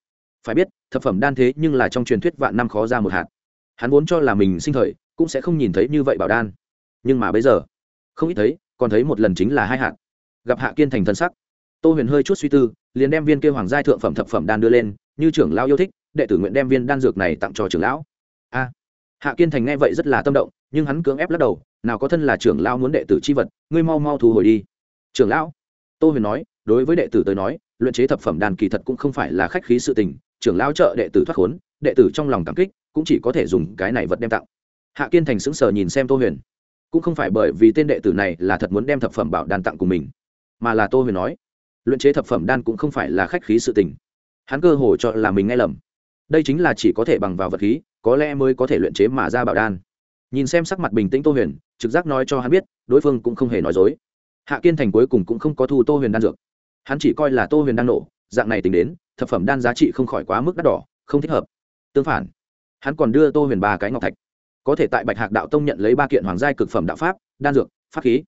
phải biết, thập phẩm đan thế nhưng là trong truyền thuyết vạn năm khó ra một hạt. Hắn vốn cho là mình sinh thời cũng sẽ không nhìn thấy như vậy bảo đan. Nhưng mà bây giờ, không ít thấy, còn thấy một lần chính là hai hạt. Gặp hạ kiên thành thân sắc. Tô huyền hơi chút suy tư, liền đem viên kêu hoàng giai thượng phẩm thập phẩm đan đưa lên, như trưởng lão yêu thích, đệ tử nguyện đem viên đan dược này tặng cho trưởng lão. A. Hạ kiên thành nghe vậy rất là tâm động, nhưng hắn cưỡng ép lắc đầu, nào có thân là trưởng lão muốn đệ tử chi vật, ngươi mau mau thu hồi đi. Trưởng lão, tô huyền nói, đối với đệ tử tới nói, luyện chế thập phẩm đan kỳ thật cũng không phải là khách khí sự tình trưởng lão trợ đệ tử thoát khốn, đệ tử trong lòng cảm kích, cũng chỉ có thể dùng cái này vật đem tặng. Hạ kiên thành sững sờ nhìn xem tô huyền. Cũng không phải bởi vì tên đệ tử này là thật muốn đem thập phẩm bảo đan tặng cùng mình, mà là tô huyền nói, luyện chế thập phẩm đan cũng không phải là khách khí sự tình. Hắn cơ hồ cho là mình nghe lầm. Đây chính là chỉ có thể bằng vào vật khí, có lẽ mới có thể luyện chế mà ra bảo đan. Nhìn xem sắc mặt bình tĩnh tô huyền, trực giác nói cho hắn biết, đối phương cũng không hề nói dối. Hạ kiên thành cuối cùng cũng không có thu tô huyền đan dược. Hắn chỉ coi là tô huyền đang nổ, dạng này tính đến thập phẩm đan giá trị không khỏi quá mức đắt đỏ, không thích hợp. Tương phản, hắn còn đưa tô huyền ba cái ngọc thạch. Có thể tại bạch hạc đạo tông nhận lấy ba kiện hoàng giai cực phẩm đạo pháp, đan dược, pháp khí.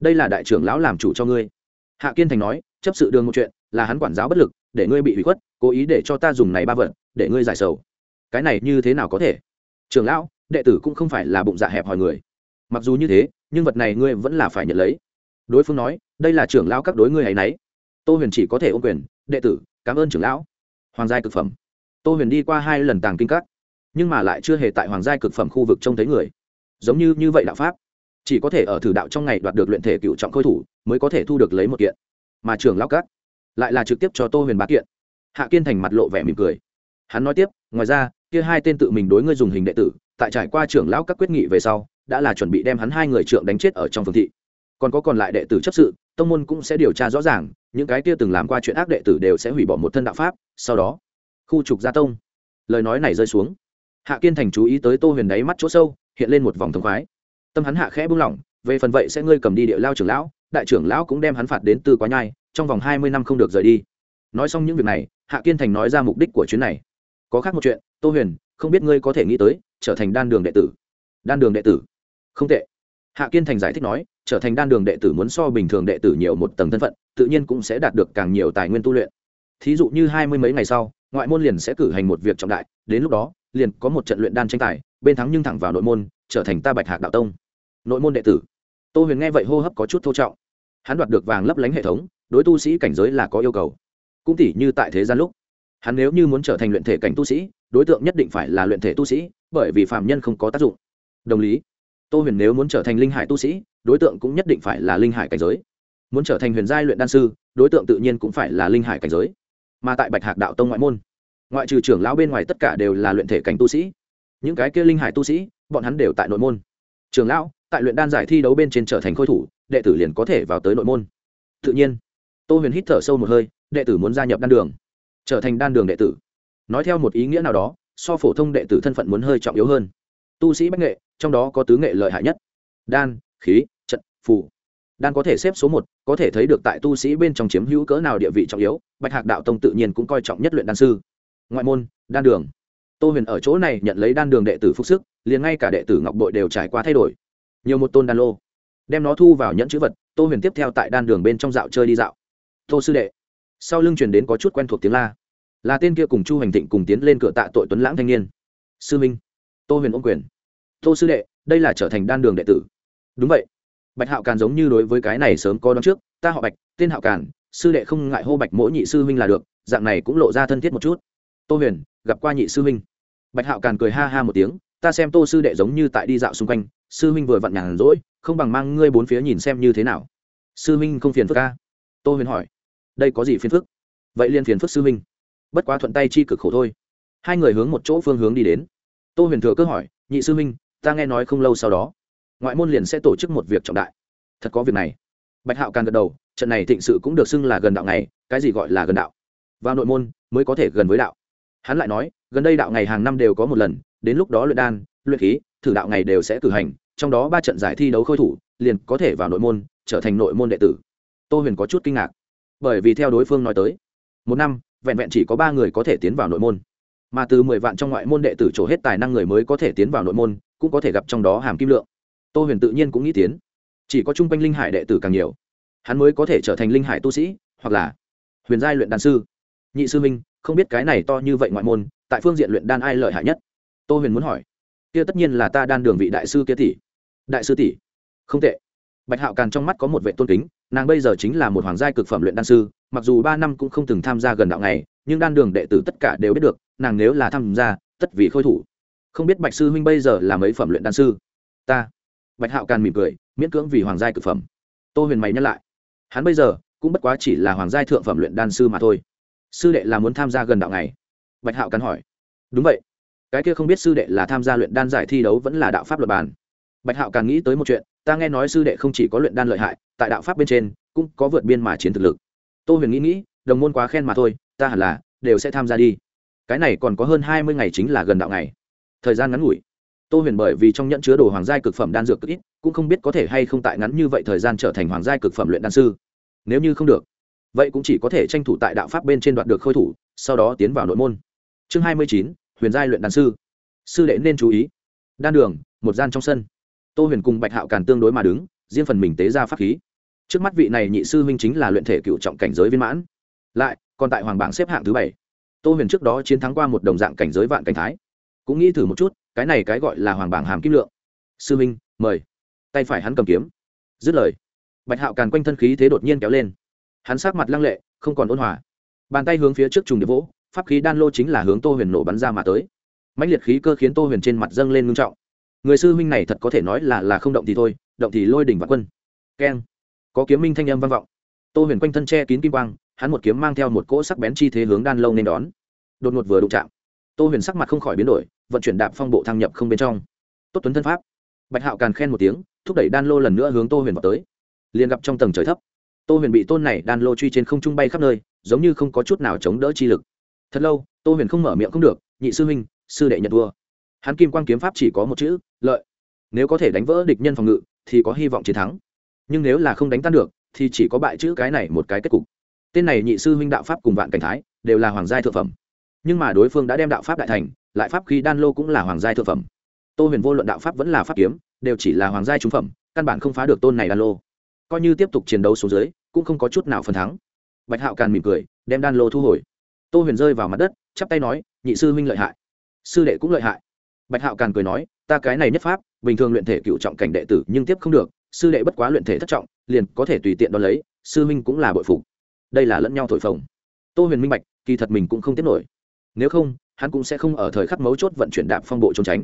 Đây là đại trưởng lão làm chủ cho ngươi. Hạ kiên thành nói, chấp sự đường một chuyện, là hắn quản giáo bất lực, để ngươi bị hủy khuất, cố ý để cho ta dùng này ba vật, để ngươi giải sầu. Cái này như thế nào có thể? Trưởng lão, đệ tử cũng không phải là bụng dạ hẹp hòi người. Mặc dù như thế, nhưng vật này ngươi vẫn là phải nhận lấy. Đối phương nói, đây là trưởng lão các đối ngươi hay nấy. Tô huyền chỉ có thể ôm quyền, đệ tử cảm ơn trưởng lão. Hoàng giai cực phẩm. Tô huyền đi qua hai lần tàng kinh các, nhưng mà lại chưa hề tại hoàng giai cực phẩm khu vực trông thấy người. Giống như như vậy đạo pháp, chỉ có thể ở thử đạo trong ngày đoạt được luyện thể cựu trọng khôi thủ, mới có thể thu được lấy một kiện. Mà trường lão cát lại là trực tiếp cho tô huyền bá kiện. Hạ kiên thành mặt lộ vẻ mỉm cười. Hắn nói tiếp, ngoài ra, kia hai tên tự mình đối ngươi dùng hình đệ tử, tại trải qua trưởng lão các quyết nghị về sau, đã là chuẩn bị đem hắn hai người trượng đánh chết ở trong phương thị. Còn có còn lại đệ tử chấp sự tông môn cũng sẽ điều tra rõ ràng, những cái kia từng làm qua chuyện ác đệ tử đều sẽ hủy bỏ một thân đạo pháp, sau đó, khu trục gia tông. Lời nói này rơi xuống. Hạ kiên thành chú ý tới tô huyền đáy mắt chỗ sâu, hiện lên một vòng thống khoái. Tâm hắn hạ khẽ buông lỏng, về phần vậy sẽ ngươi cầm đi địa lao trưởng lão, đại trưởng lão cũng đem hắn phạt đến tư quá nhai, trong vòng hai mươi năm không được rời đi. Nói xong những việc này, hạ kiên thành nói ra mục đích của chuyến này. Có khác một chuyện, tô huyền, không biết ngươi có thể nghĩ tới, trở thành đan đường đệ tử. Đan đường đệ tử? Không tệ. Hạ kiên thành giải thích nói trở thành đan đường đệ tử muốn so bình thường đệ tử nhiều một tầng thân phận, tự nhiên cũng sẽ đạt được càng nhiều tài nguyên tu luyện. Thí dụ như hai mươi mấy ngày sau, ngoại môn liền sẽ cử hành một việc trọng đại, đến lúc đó, liền có một trận luyện đan tranh tài, bên thắng nhưng thẳng vào nội môn, trở thành ta bạch hạc đạo tông. Nội môn đệ tử. Tô huyền nghe vậy hô hấp có chút thô trọng. Hắn đoạt được vàng lấp lánh hệ thống, đối tu sĩ cảnh giới là có yêu cầu. Cũng tỉ như tại thế gian lúc, hắn nếu như muốn trở thành luyện thể cảnh tu sĩ, đối tượng nhất định phải là luyện thể tu sĩ, bởi vì phạm nhân không có tác dụng. Đồng lý, tô huyền nếu muốn trở thành linh hải tu sĩ đối tượng cũng nhất định phải là linh hải cảnh giới. Muốn trở thành huyền giai luyện đan sư, đối tượng tự nhiên cũng phải là linh hải cảnh giới. Mà tại bạch hạc đạo tông ngoại môn, ngoại trừ trưởng lão bên ngoài tất cả đều là luyện thể cảnh tu sĩ. Những cái kia linh hải tu sĩ, bọn hắn đều tại nội môn. Trưởng lão, tại luyện đan giải thi đấu bên trên trở thành khôi thủ, đệ tử liền có thể vào tới nội môn. Tự nhiên, tô huyền hít thở sâu một hơi, đệ tử muốn gia nhập đan đường, trở thành đan đường đệ tử. Nói theo một ý nghĩa nào đó, so phổ thông đệ tử thân phận muốn hơi trọng yếu hơn. Tu sĩ bách nghệ, trong đó có tứ nghệ lợi hại nhất. Đan khí, trận, phù. Đan có thể xếp số một, có thể thấy được tại tu sĩ bên trong chiếm hữu cỡ nào địa vị trọng yếu, bạch hạc đạo tông tự nhiên cũng coi trọng nhất luyện đan sư. Ngoại môn, đan đường. Tô huyền ở chỗ này nhận lấy đan đường đệ tử phúc sức, liền ngay cả đệ tử ngọc bội đều trải qua thay đổi. Nhiều một tôn đan lô. Đem nó thu vào nhẫn chữ vật, tô huyền tiếp theo tại đan đường bên trong dạo chơi đi dạo. Tô sư đệ. Sau lưng truyền đến có chút quen thuộc tiếng la. Là tên kia cùng chu hành thịnh cùng tiến lên cửa tạ tội tuấn lãng thanh niên. Sư minh. Tô huyền ôm quyền. Tô sư đệ, đây là trở thành đan đường đệ tử đúng vậy. Bạch hạo càn giống như đối với cái này sớm có đón trước, ta họ bạch, tên hạo càn, sư đệ không ngại hô bạch mỗi nhị sư huynh là được, dạng này cũng lộ ra thân thiết một chút. Tô huyền, gặp qua nhị sư huynh. Bạch hạo càn cười ha ha một tiếng, ta xem tô sư đệ giống như tại đi dạo xung quanh, sư huynh vừa vặn nhàn rỗi, không bằng mang ngươi bốn phía nhìn xem như thế nào. Sư huynh không phiền phức ca tô huyền hỏi. Đây có gì phiền phức? Vậy liền phiền phức sư huynh. Bất quá thuận tay chi cực khổ thôi. Hai người hướng một chỗ phương hướng đi đến. Tô huyền thừa cơ hỏi, nhị sư huynh, ta nghe nói không lâu sau đó ngoại môn liền sẽ tổ chức một việc trọng đại. Thật có việc này. Bạch hạo càng gật đầu, trận này thịnh sự cũng được xưng là gần đạo này cái gì gọi là gần đạo? Vào nội môn mới có thể gần với đạo. Hắn lại nói, gần đây đạo ngày hàng năm đều có một lần, đến lúc đó luyện đan, luyện khí, thử đạo ngày đều sẽ cử hành, trong đó ba trận giải thi đấu khôi thủ, liền có thể vào nội môn, trở thành nội môn đệ tử. Tô huyền có chút kinh ngạc, bởi vì theo đối phương nói tới, một năm, vẹn vẹn chỉ có ba người có thể tiến vào nội môn. Mà từ mười vạn trong ngoại môn đệ tử trổ hết tài năng người mới có thể tiến vào nội môn, cũng có thể gặp trong đó hàm kim lượng tô huyền tự nhiên cũng nghĩ tiến. Chỉ có chung quanh linh hải đệ tử càng nhiều, hắn mới có thể trở thành linh hải tu sĩ, hoặc là huyền giai luyện đan sư. Nhị sư minh, không biết cái này to như vậy ngoại môn, tại phương diện luyện đan ai lợi hại nhất? Tô huyền muốn hỏi. Kia tất nhiên là ta đan đường vị đại sư kia tỷ. Đại sư tỷ? Không tệ. Bạch hạo càn trong mắt có một vệ tôn kính, nàng bây giờ chính là một hoàng giai cực phẩm luyện đan sư, mặc dù ba năm cũng không từng tham gia gần đạo này nhưng đan đường đệ tử tất cả đều biết được, nàng nếu là tham gia, tất vì khôi thủ. Không biết bạch sư huynh bây giờ là mấy phẩm luyện đan sư? Ta bạch hạo càn mỉm cười, miễn cưỡng vì hoàng giai cực phẩm. Tô huyền mày nhắc lại, hắn bây giờ cũng bất quá chỉ là hoàng giai thượng phẩm luyện đan sư mà thôi. Sư đệ là muốn tham gia gần đạo này bạch hạo càn hỏi. Đúng vậy. Cái kia không biết sư đệ là tham gia luyện đan giải thi đấu vẫn là đạo pháp luật bàn. Bạch hạo càng nghĩ tới một chuyện, ta nghe nói sư đệ không chỉ có luyện đan lợi hại, tại đạo pháp bên trên cũng có vượt biên mà chiến thực lực. Tô huyền nghĩ nghĩ, đồng môn quá khen mà thôi, ta hẳn là đều sẽ tham gia đi. Cái này còn có hơn hai mươi ngày chính là gần đạo ngày. Thời gian ngắn ngủi tô huyền bởi vì trong nhẫn chứa đồ hoàng giai cực phẩm đan dược cực ít, cũng không biết có thể hay không tại ngắn như vậy thời gian trở thành hoàng giai cực phẩm luyện đan sư. Nếu như không được, vậy cũng chỉ có thể tranh thủ tại đạo pháp bên trên đoạt được khôi thủ, sau đó tiến vào nội môn. Chương hai mươi chín, huyền giai luyện đan sư. Sư đệ nên chú ý. Đan đường, một gian trong sân. Tô huyền cùng bạch hạo càn tương đối mà đứng, riêng phần mình tế ra pháp khí. Trước mắt vị này nhị sư huynh chính là luyện thể cựu trọng cảnh giới viên mãn. Lại, còn tại hoàng bảng xếp hạng thứ bảy. Tô huyền trước đó chiến thắng qua một đồng dạng cảnh giới vạn cảnh thái. Cũng nghĩ thử một chút cái này cái gọi là hoàng bảng hàm kim lượng. Sư minh, mời. Tay phải hắn cầm kiếm. Dứt lời, bạch hạo càn quanh thân khí thế đột nhiên kéo lên. Hắn sát mặt lăng lệ, không còn ôn hòa. Bàn tay hướng phía trước trùng điệp vỗ, pháp khí đan lô chính là hướng tô huyền nổ bắn ra mà tới. Mạnh liệt khí cơ khiến tô huyền trên mặt dâng lên ngưng trọng. Người sư huynh này thật có thể nói là là không động thì thôi, động thì lôi đỉnh và quân. Keng. Có kiếm minh thanh âm vang vọng. Tô huyền quanh thân che kín kim quang, hắn một kiếm mang theo một cỗ sắc bén chi thế hướng đan lâu nên đón. Đột ngột vừa đụng chạm, tô huyền sắc mặt không khỏi biến đổi vận chuyển đạp phong bộ thăng nhập không bên trong. Tốt tuấn thân pháp. Bạch hạo càn khen một tiếng, thúc đẩy đan lô lần nữa hướng tô huyền vào tới. Liền gặp trong tầng trời thấp, tô huyền bị tôn này đan lô truy trên không trung bay khắp nơi, giống như không có chút nào chống đỡ chi lực. Thật lâu, tô huyền không mở miệng không được, nhị sư huynh, sư đệ nhận vua hắn kim quan kiếm pháp chỉ có một chữ, lợi. Nếu có thể đánh vỡ địch nhân phòng ngự, thì có hy vọng chiến thắng. Nhưng nếu là không đánh tan được, thì chỉ có bại chữ cái này một cái kết cục. Tên này nhị sư huynh đạo pháp cùng vạn cảnh thái, đều là hoàng gia thượng phẩm nhưng mà đối phương đã đem đạo pháp đại thành, lại pháp khí đan lô cũng là hoàng gia thượng phẩm. Tô huyền vô luận đạo pháp vẫn là pháp kiếm, đều chỉ là hoàng gia trung phẩm, căn bản không phá được tôn này đan lô. Coi như tiếp tục chiến đấu xuống dưới, cũng không có chút nào phần thắng. Bạch hạo càn mỉm cười, đem đan lô thu hồi. Tô huyền rơi vào mặt đất, chắp tay nói, nhị sư huynh lợi hại. Sư đệ cũng lợi hại. Bạch hạo càn cười nói, ta cái này nhất pháp, bình thường luyện thể cựu trọng cảnh đệ tử nhưng tiếp không được, sư đệ bất quá luyện thể thất trọng, liền có thể tùy tiện đo lấy, sư huynh cũng là bội phục. Đây là lẫn nhau thổi phồng. Tô huyền minh bạch, kỳ thật mình cũng không tiếp nổi nếu không hắn cũng sẽ không ở thời khắc mấu chốt vận chuyển đạp phong bộ trốn tránh.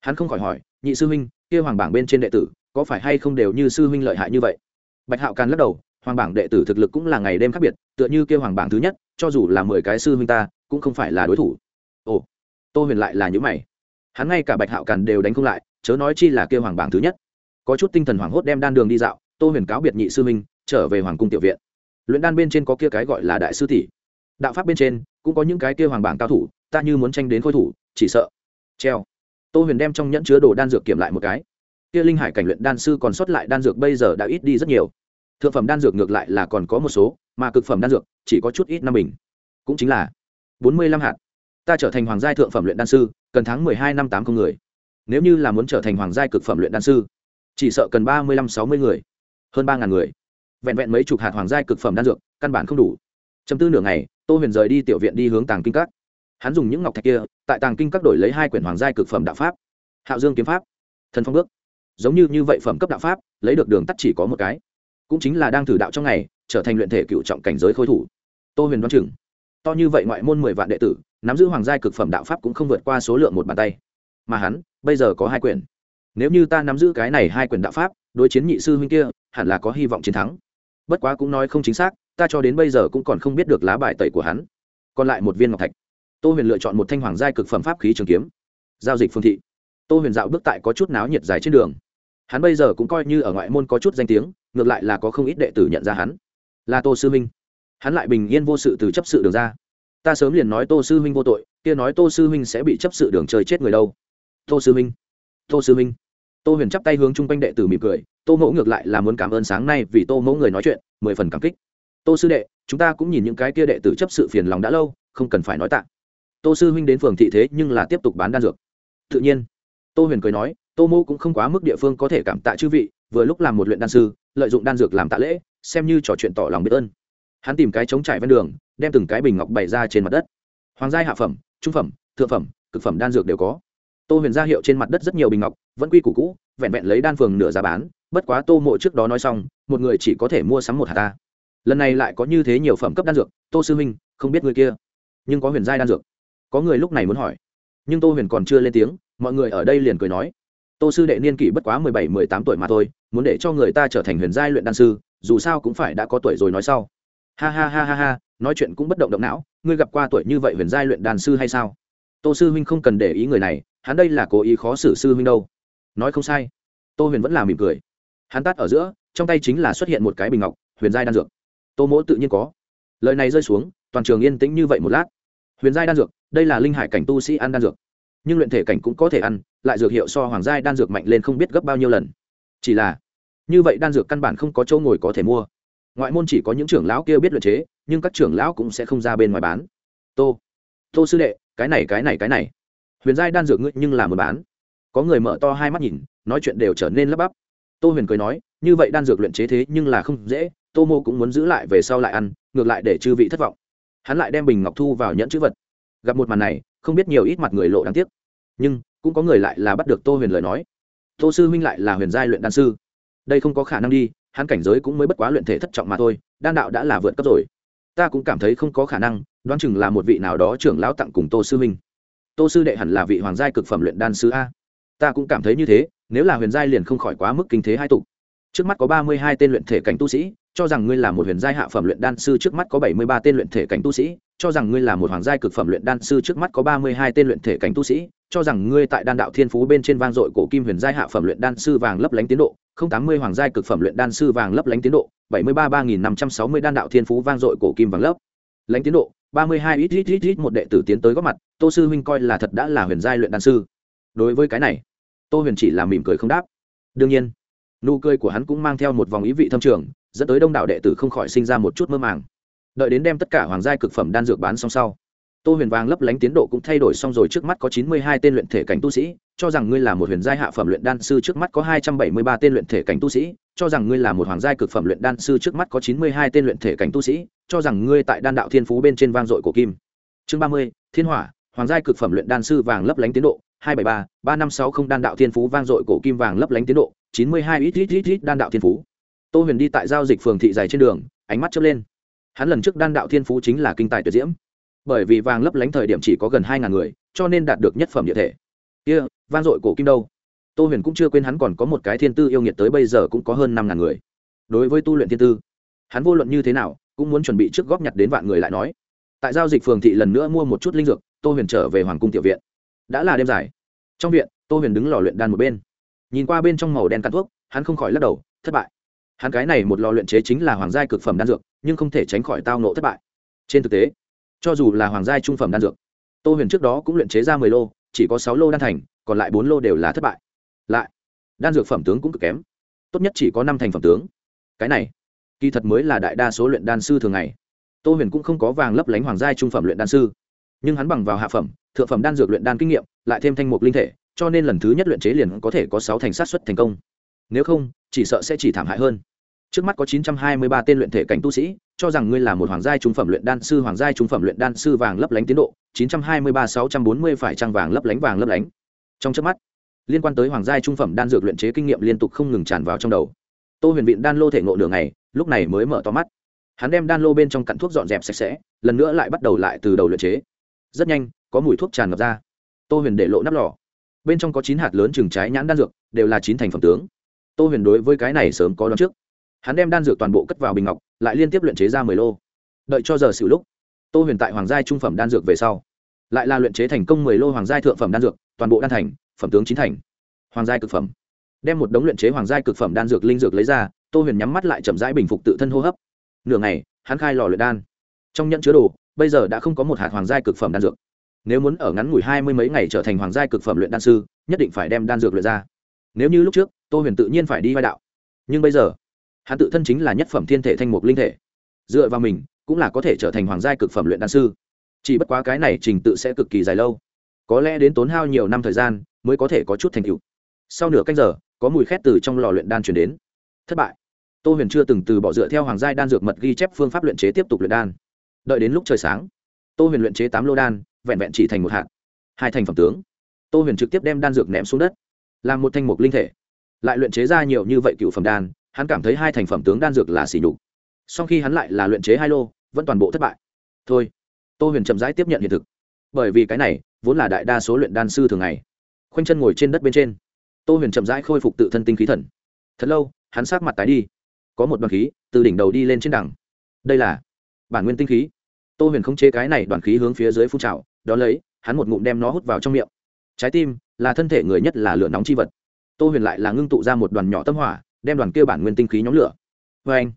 Hắn không khỏi hỏi nhị sư huynh kia hoàng bảng bên trên đệ tử có phải hay không đều như sư huynh lợi hại như vậy? Bạch hạo càn lắc đầu hoàng bảng đệ tử thực lực cũng là ngày đêm khác biệt tựa như kia hoàng bảng thứ nhất cho dù là mười cái sư huynh ta cũng không phải là đối thủ. Ồ tô huyền lại là những mày. Hắn ngay cả bạch hạo càn đều đánh không lại chớ nói chi là kia hoàng bảng thứ nhất. Có chút tinh thần hoảng hốt đem đan đường đi dạo tô huyền cáo biệt nhị sư huynh, trở về hoàng cung tiểu viện. Luyện đan bên trên có kia cái gọi là đại sư tỷ. Đạo pháp bên trên cũng có những cái kia hoàng bảng cao thủ, ta như muốn tranh đến khôi thủ, chỉ sợ. Treo. Tô huyền đem trong nhẫn chứa đồ đan dược kiểm lại một cái. Kia linh hải cảnh luyện đan sư còn sót lại đan dược bây giờ đã ít đi rất nhiều. Thượng phẩm đan dược ngược lại là còn có một số, mà cực phẩm đan dược chỉ có chút ít năm bình. Cũng chính là bốn mươi lăm hạt. Ta trở thành hoàng gia thượng phẩm luyện đan sư, cần tháng mười hai năm tám không người. Nếu như là muốn trở thành hoàng gia cực phẩm luyện đan sư, chỉ sợ cần ba mươi lăm sáu mươi người. Hơn ba ngàn người. Vẹn vẹn mấy chục hạt hoàng gia cực phẩm đan dược, căn bản không đủ. Chấm tư nửa ngày tô huyền rời đi tiểu viện đi hướng tàng kinh các. Hắn dùng những ngọc thạch kia, tại tàng kinh các đổi lấy hai quyển hoàng gia cực phẩm đạo pháp. Hạo dương kiếm pháp, thần phong bước. Giống như như vậy phẩm cấp đạo pháp, lấy được đường tắt chỉ có một cái. Cũng chính là đang thử đạo trong ngày, trở thành luyện thể cựu trọng cảnh giới khôi thủ. Tô huyền đoán chừng, to như vậy ngoại môn mười vạn đệ tử, nắm giữ hoàng giai cực phẩm đạo pháp cũng không vượt qua số lượng một bàn tay. Mà hắn, bây giờ có hai quyển. Nếu như ta nắm giữ cái này hai quyển đạo pháp, đối chiến nhị sư huynh kia, hẳn là có hy vọng chiến thắng. Bất quá cũng nói không chính xác ta cho đến bây giờ cũng còn không biết được lá bài tẩy của hắn. Còn lại một viên ngọc thạch. Tô huyền lựa chọn một thanh hoàng giai cực phẩm pháp khí trường kiếm. Giao dịch phương thị. Tô huyền dạo bước tại có chút náo nhiệt dài trên đường. Hắn bây giờ cũng coi như ở ngoại môn có chút danh tiếng, ngược lại là có không ít đệ tử nhận ra hắn. Là tô sư minh. Hắn lại bình yên vô sự từ chấp sự đường ra. Ta sớm liền nói tô sư Minh vô tội, kia nói tô sư Minh sẽ bị chấp sự đường chơi chết người đâu. Tô sư Minh. tô sư Minh. tô huyền chắp tay hướng chung quanh đệ tử mỉm cười, tô mẫu ngược lại là muốn cảm ơn sáng nay vì tô mẫu người nói chuyện, mười phần cảm kích tô sư đệ, chúng ta cũng nhìn những cái kia đệ tử chấp sự phiền lòng đã lâu, không cần phải nói tạ. Tô sư huynh đến phường thị thế nhưng là tiếp tục bán đan dược. Tự nhiên. Tô huyền cười nói, tô mô cũng không quá mức địa phương có thể cảm tạ chư vị, vừa lúc làm một luyện đan sư, lợi dụng đan dược làm tạ lễ, xem như trò chuyện tỏ lòng biết ơn. Hắn tìm cái trống trải ven đường, đem từng cái bình ngọc bày ra trên mặt đất. Hoàng gia hạ phẩm, trung phẩm, thượng phẩm, cực phẩm đan dược đều có. Tô huyền ra hiệu trên mặt đất rất nhiều bình ngọc, vẫn quy củ cũ, vẹn vẹn lấy đan phường nửa giá bán, bất quá tô mộ trước đó nói xong, một người chỉ có thể mua sắm một hạt ta lần này lại có như thế nhiều phẩm cấp đan dược, tô sư huynh không biết người kia, nhưng có huyền giai đan dược. Có người lúc này muốn hỏi, nhưng tô huyền còn chưa lên tiếng, mọi người ở đây liền cười nói, tô sư đệ niên kỷ bất quá mười bảy, mười tám tuổi mà thôi, muốn để cho người ta trở thành huyền giai luyện đan sư, dù sao cũng phải đã có tuổi rồi nói sau. Ha ha ha ha ha, nói chuyện cũng bất động động não, ngươi gặp qua tuổi như vậy huyền giai luyện đan sư hay sao? Tô sư huynh không cần để ý người này, hắn đây là cố ý khó xử sư huynh đâu. Nói không sai. Tô huyền vẫn là mỉm cười. Hắn tắt ở giữa, trong tay chính là xuất hiện một cái bình ngọc, huyền giai đan dược tô mỗ tự nhiên có. Lời này rơi xuống, toàn trường yên tĩnh như vậy một lát. Huyền giai đan dược, đây là linh hải cảnh tu sĩ ăn đan dược. Nhưng luyện thể cảnh cũng có thể ăn, lại dược hiệu so hoàng giai đan dược mạnh lên không biết gấp bao nhiêu lần. Chỉ là, như vậy đan dược căn bản không có chỗ ngồi có thể mua. Ngoại môn chỉ có những trưởng lão kia biết luyện chế, nhưng các trưởng lão cũng sẽ không ra bên ngoài bán. Tô tô sư đệ, cái này cái này cái này. Huyền giai đan dược ngươi nhưng là muốn bán. Có người mở to hai mắt nhìn, nói chuyện đều trở nên lấp bắp. Tô huyền cười nói, như vậy đan dược luyện chế thế nhưng là không dễ tô mô cũng muốn giữ lại về sau lại ăn, ngược lại để chư vị thất vọng. Hắn lại đem bình ngọc thu vào nhẫn chữ vật. Gặp một màn này, không biết nhiều ít mặt người lộ đáng tiếc. Nhưng, cũng có người lại là bắt được tô huyền lời nói. Tô sư huynh lại là huyền giai luyện đan sư. Đây không có khả năng đi, hắn cảnh giới cũng mới bất quá luyện thể thất trọng mà thôi, đan đạo đã là vượt cấp rồi. Ta cũng cảm thấy không có khả năng, đoán chừng là một vị nào đó trưởng lão tặng cùng tô sư huynh. Tô sư đệ hẳn là vị hoàng giai cực phẩm luyện đan sư a. Ta cũng cảm thấy như thế, nếu là huyền giai liền không khỏi quá mức kinh thế hai tục. Trước mắt có ba mươi hai tên luyện thể cảnh tu sĩ cho rằng ngươi là một huyền giai hạ phẩm luyện đan sư trước mắt có bảy mươi ba tên luyện thể cảnh tu sĩ, cho rằng ngươi là một hoàng giai cực phẩm luyện đan sư trước mắt có ba mươi hai tên luyện thể cảnh tu sĩ, cho rằng ngươi tại đan đạo thiên phú bên trên vang dội cổ kim huyền giai hạ phẩm luyện đan sư vàng lấp lánh tiến độ, không tám mươi hoàng giai cực phẩm luyện đan sư vàng lấp lánh tiến độ, bảy mươi ba ba nghìn năm trăm sáu mươi đan đạo thiên phú vang dội cổ kim vàng lấp lánh tiến độ, ba mươi hai ít ít ít ít một đệ tử tiến tới góp mặt, tô sư huynh coi là thật đã là huyền giai luyện đan sư. Đối với cái này, tô huyền chỉ là mỉm cười không đáp. Đương nhiên, nụ cười của hắn cũng mang theo một vòng ý vị thâm trường dẫn tới đông đảo đệ tử không khỏi sinh ra một chút mơ màng. Đợi đến đem tất cả hoàng Gia cực phẩm đan dược bán xong sau, tô huyền vàng lấp lánh tiến độ cũng thay đổi xong rồi. Trước mắt có chín mươi hai tên luyện thể cảnh tu sĩ, cho rằng ngươi là một huyền giai hạ phẩm luyện đan sư. Trước mắt có hai trăm bảy mươi ba tên luyện thể cảnh tu sĩ, cho rằng ngươi là một hoàng giai cực phẩm luyện đan sư. Trước mắt có chín mươi hai tên luyện thể cảnh tu sĩ, cho rằng ngươi tại đan đạo thiên phú bên trên vang dội của kim. Chương ba mươi, thiên hỏa, hoàng giai cực phẩm luyện đan sư vàng lấp lánh tiến độ. hai bảy ba ba năm sáu không đan đạo thiên phú vang dội cổ kim vàng lấp lánh tiến độ. chín mươi hai ít ít ít ít đan đạo thiên phú tô huyền đi tại giao dịch phường thị dày trên đường ánh mắt chớp lên. Hắn lần trước đan đạo thiên phú chính là kinh tài tuyệt diễm. Bởi vì vàng lấp lánh thời điểm chỉ có gần hai ngàn người cho nên đạt được nhất phẩm địa thể. Kia、yeah, vang dội cổ kim đâu? Tô huyền cũng chưa quên hắn còn có một cái thiên tư yêu nghiệt tới bây giờ cũng có hơn năm ngàn người. Đối với tu luyện thiên tư hắn vô luận như thế nào cũng muốn chuẩn bị trước góp nhặt đến vạn người lại nói. Tại giao dịch phường thị lần nữa mua một chút linh dược tô huyền trở về hoàng cung tiểu viện. Đã là đêm dài. Trong viện tô huyền đứng lò luyện đan một bên. Nhìn qua bên trong màu đen cắn thuốc hắn không khỏi lắc đầu thất bại hắn cái này một lò luyện chế chính là hoàng giai cực phẩm đan dược, nhưng không thể tránh khỏi tao nộ thất bại. Trên thực tế, cho dù là hoàng giai trung phẩm đan dược, tô huyền trước đó cũng luyện chế ra mười lô, chỉ có sáu lô đan thành, còn lại bốn lô đều là thất bại. Lại, đan dược phẩm tướng cũng cực kém. Tốt nhất chỉ có năm thành phẩm tướng. Cái này, kỳ thật mới là đại đa số luyện đan sư thường ngày. Tô huyền cũng không có vàng lấp lánh hoàng giai trung phẩm luyện đan sư. Nhưng hắn bằng vào hạ phẩm, thượng phẩm đan dược luyện đan kinh nghiệm, lại thêm thanh mục linh thể, cho nên lần thứ nhất luyện chế liền có thể có sáu thành sát xuất thành công. Nếu không, chỉ sợ sẽ chỉ thảm hại hơn trước mắt có chín trăm hai mươi ba tên luyện thể cảnh tu sĩ, cho rằng ngươi là một hoàng giai trung phẩm luyện đan sư, hoàng giai trung phẩm luyện đan sư vàng lấp lánh tiến độ, chín trăm hai mươi ba sáu trăm bốn mươi phải trang vàng lấp lánh, vàng lấp lánh. Trong trước mắt, liên quan tới hoàng giai trung phẩm đan dược luyện chế kinh nghiệm liên tục không ngừng tràn vào trong đầu. Tô huyền viện đan lô thể ngộ đường này lúc này mới mở to mắt. Hắn đem đan lô bên trong cặn thuốc dọn dẹp sạch sẽ, lần nữa lại bắt đầu lại từ đầu luyện chế. Rất nhanh, có mùi thuốc tràn ngập ra. Tô huyền để lộ nắp lò. Bên trong có chín hạt lớn chừng trái nhãn đan dược, đều là chín thành phẩm tướng. Tô huyền đối với cái này sớm có đón trước hắn đem đan dược toàn bộ cất vào bình ngọc, lại liên tiếp luyện chế ra mười lô. Đợi cho giờ xỉu lúc, tô huyền tại hoàng gia trung phẩm đan dược về sau, lại là luyện chế thành công mười lô hoàng gia thượng phẩm đan dược, toàn bộ đan thành, phẩm tướng chín thành. Hoàng gia cực phẩm. Đem một đống luyện chế hoàng gia cực phẩm đan dược linh dược lấy ra, tô huyền nhắm mắt lại chậm rãi bình phục tự thân hô hấp. Nửa ngày, hắn khai lò luyện đan. Trong nhận chứa đồ, bây giờ đã không có một hạt hoàng gia cực phẩm đan dược. Nếu muốn ở ngắn ngủi hai mươi mấy ngày trở thành hoàng gia cực phẩm luyện đan sư, nhất định phải đem đan dược luyện ra. Nếu như lúc trước, tô huyền tự nhiên phải đi vai đạo. Nhưng bây giờ hắn tự thân chính là nhất phẩm thiên thể thanh mục linh thể. Dựa vào mình, cũng là có thể trở thành hoàng giai cực phẩm luyện đan sư. Chỉ bất quá cái này trình tự sẽ cực kỳ dài lâu. Có lẽ đến tốn hao nhiều năm thời gian mới có thể có chút thành tựu. Sau nửa canh giờ, có mùi khét từ trong lò luyện đan chuyển đến. Thất bại. Tô huyền chưa từng từ bỏ dựa theo hoàng giai đan dược mật ghi chép phương pháp luyện chế tiếp tục luyện đan. Đợi đến lúc trời sáng, tô huyền luyện chế tám lô đan, vẹn vẹn chỉ thành một hạt. Hai thành phẩm tướng. Tô huyền trực tiếp đem đan dược ném xuống đất. Làm một thanh mục linh thể. Lại luyện chế ra nhiều như vậy cựu phẩm đan hắn cảm thấy hai thành phẩm tướng đan dược là xỉ nhục. Sau khi hắn lại là luyện chế hai lô, vẫn toàn bộ thất bại. Thôi, tô huyền chậm rãi tiếp nhận hiện thực. Bởi vì cái này, vốn là đại đa số luyện đan sư thường ngày, khoanh chân ngồi trên đất bên trên. Tô huyền chậm rãi khôi phục tự thân tinh khí thần. Thật lâu, hắn sát mặt tái đi. Có một đoàn khí từ đỉnh đầu đi lên trên đẳng đây là bản nguyên tinh khí. Tô huyền không chế cái này đoàn khí hướng phía dưới phun trào, đó lấy, hắn một ngụm đem nó hút vào trong miệng. Trái tim là thân thể người nhất là lửa nóng chi vật. Tô huyền lại là ngưng tụ ra một đoàn nhỏ tâm hỏa đem đoàn kia bản nguyên tinh khí nhóm lửa. Vê anh,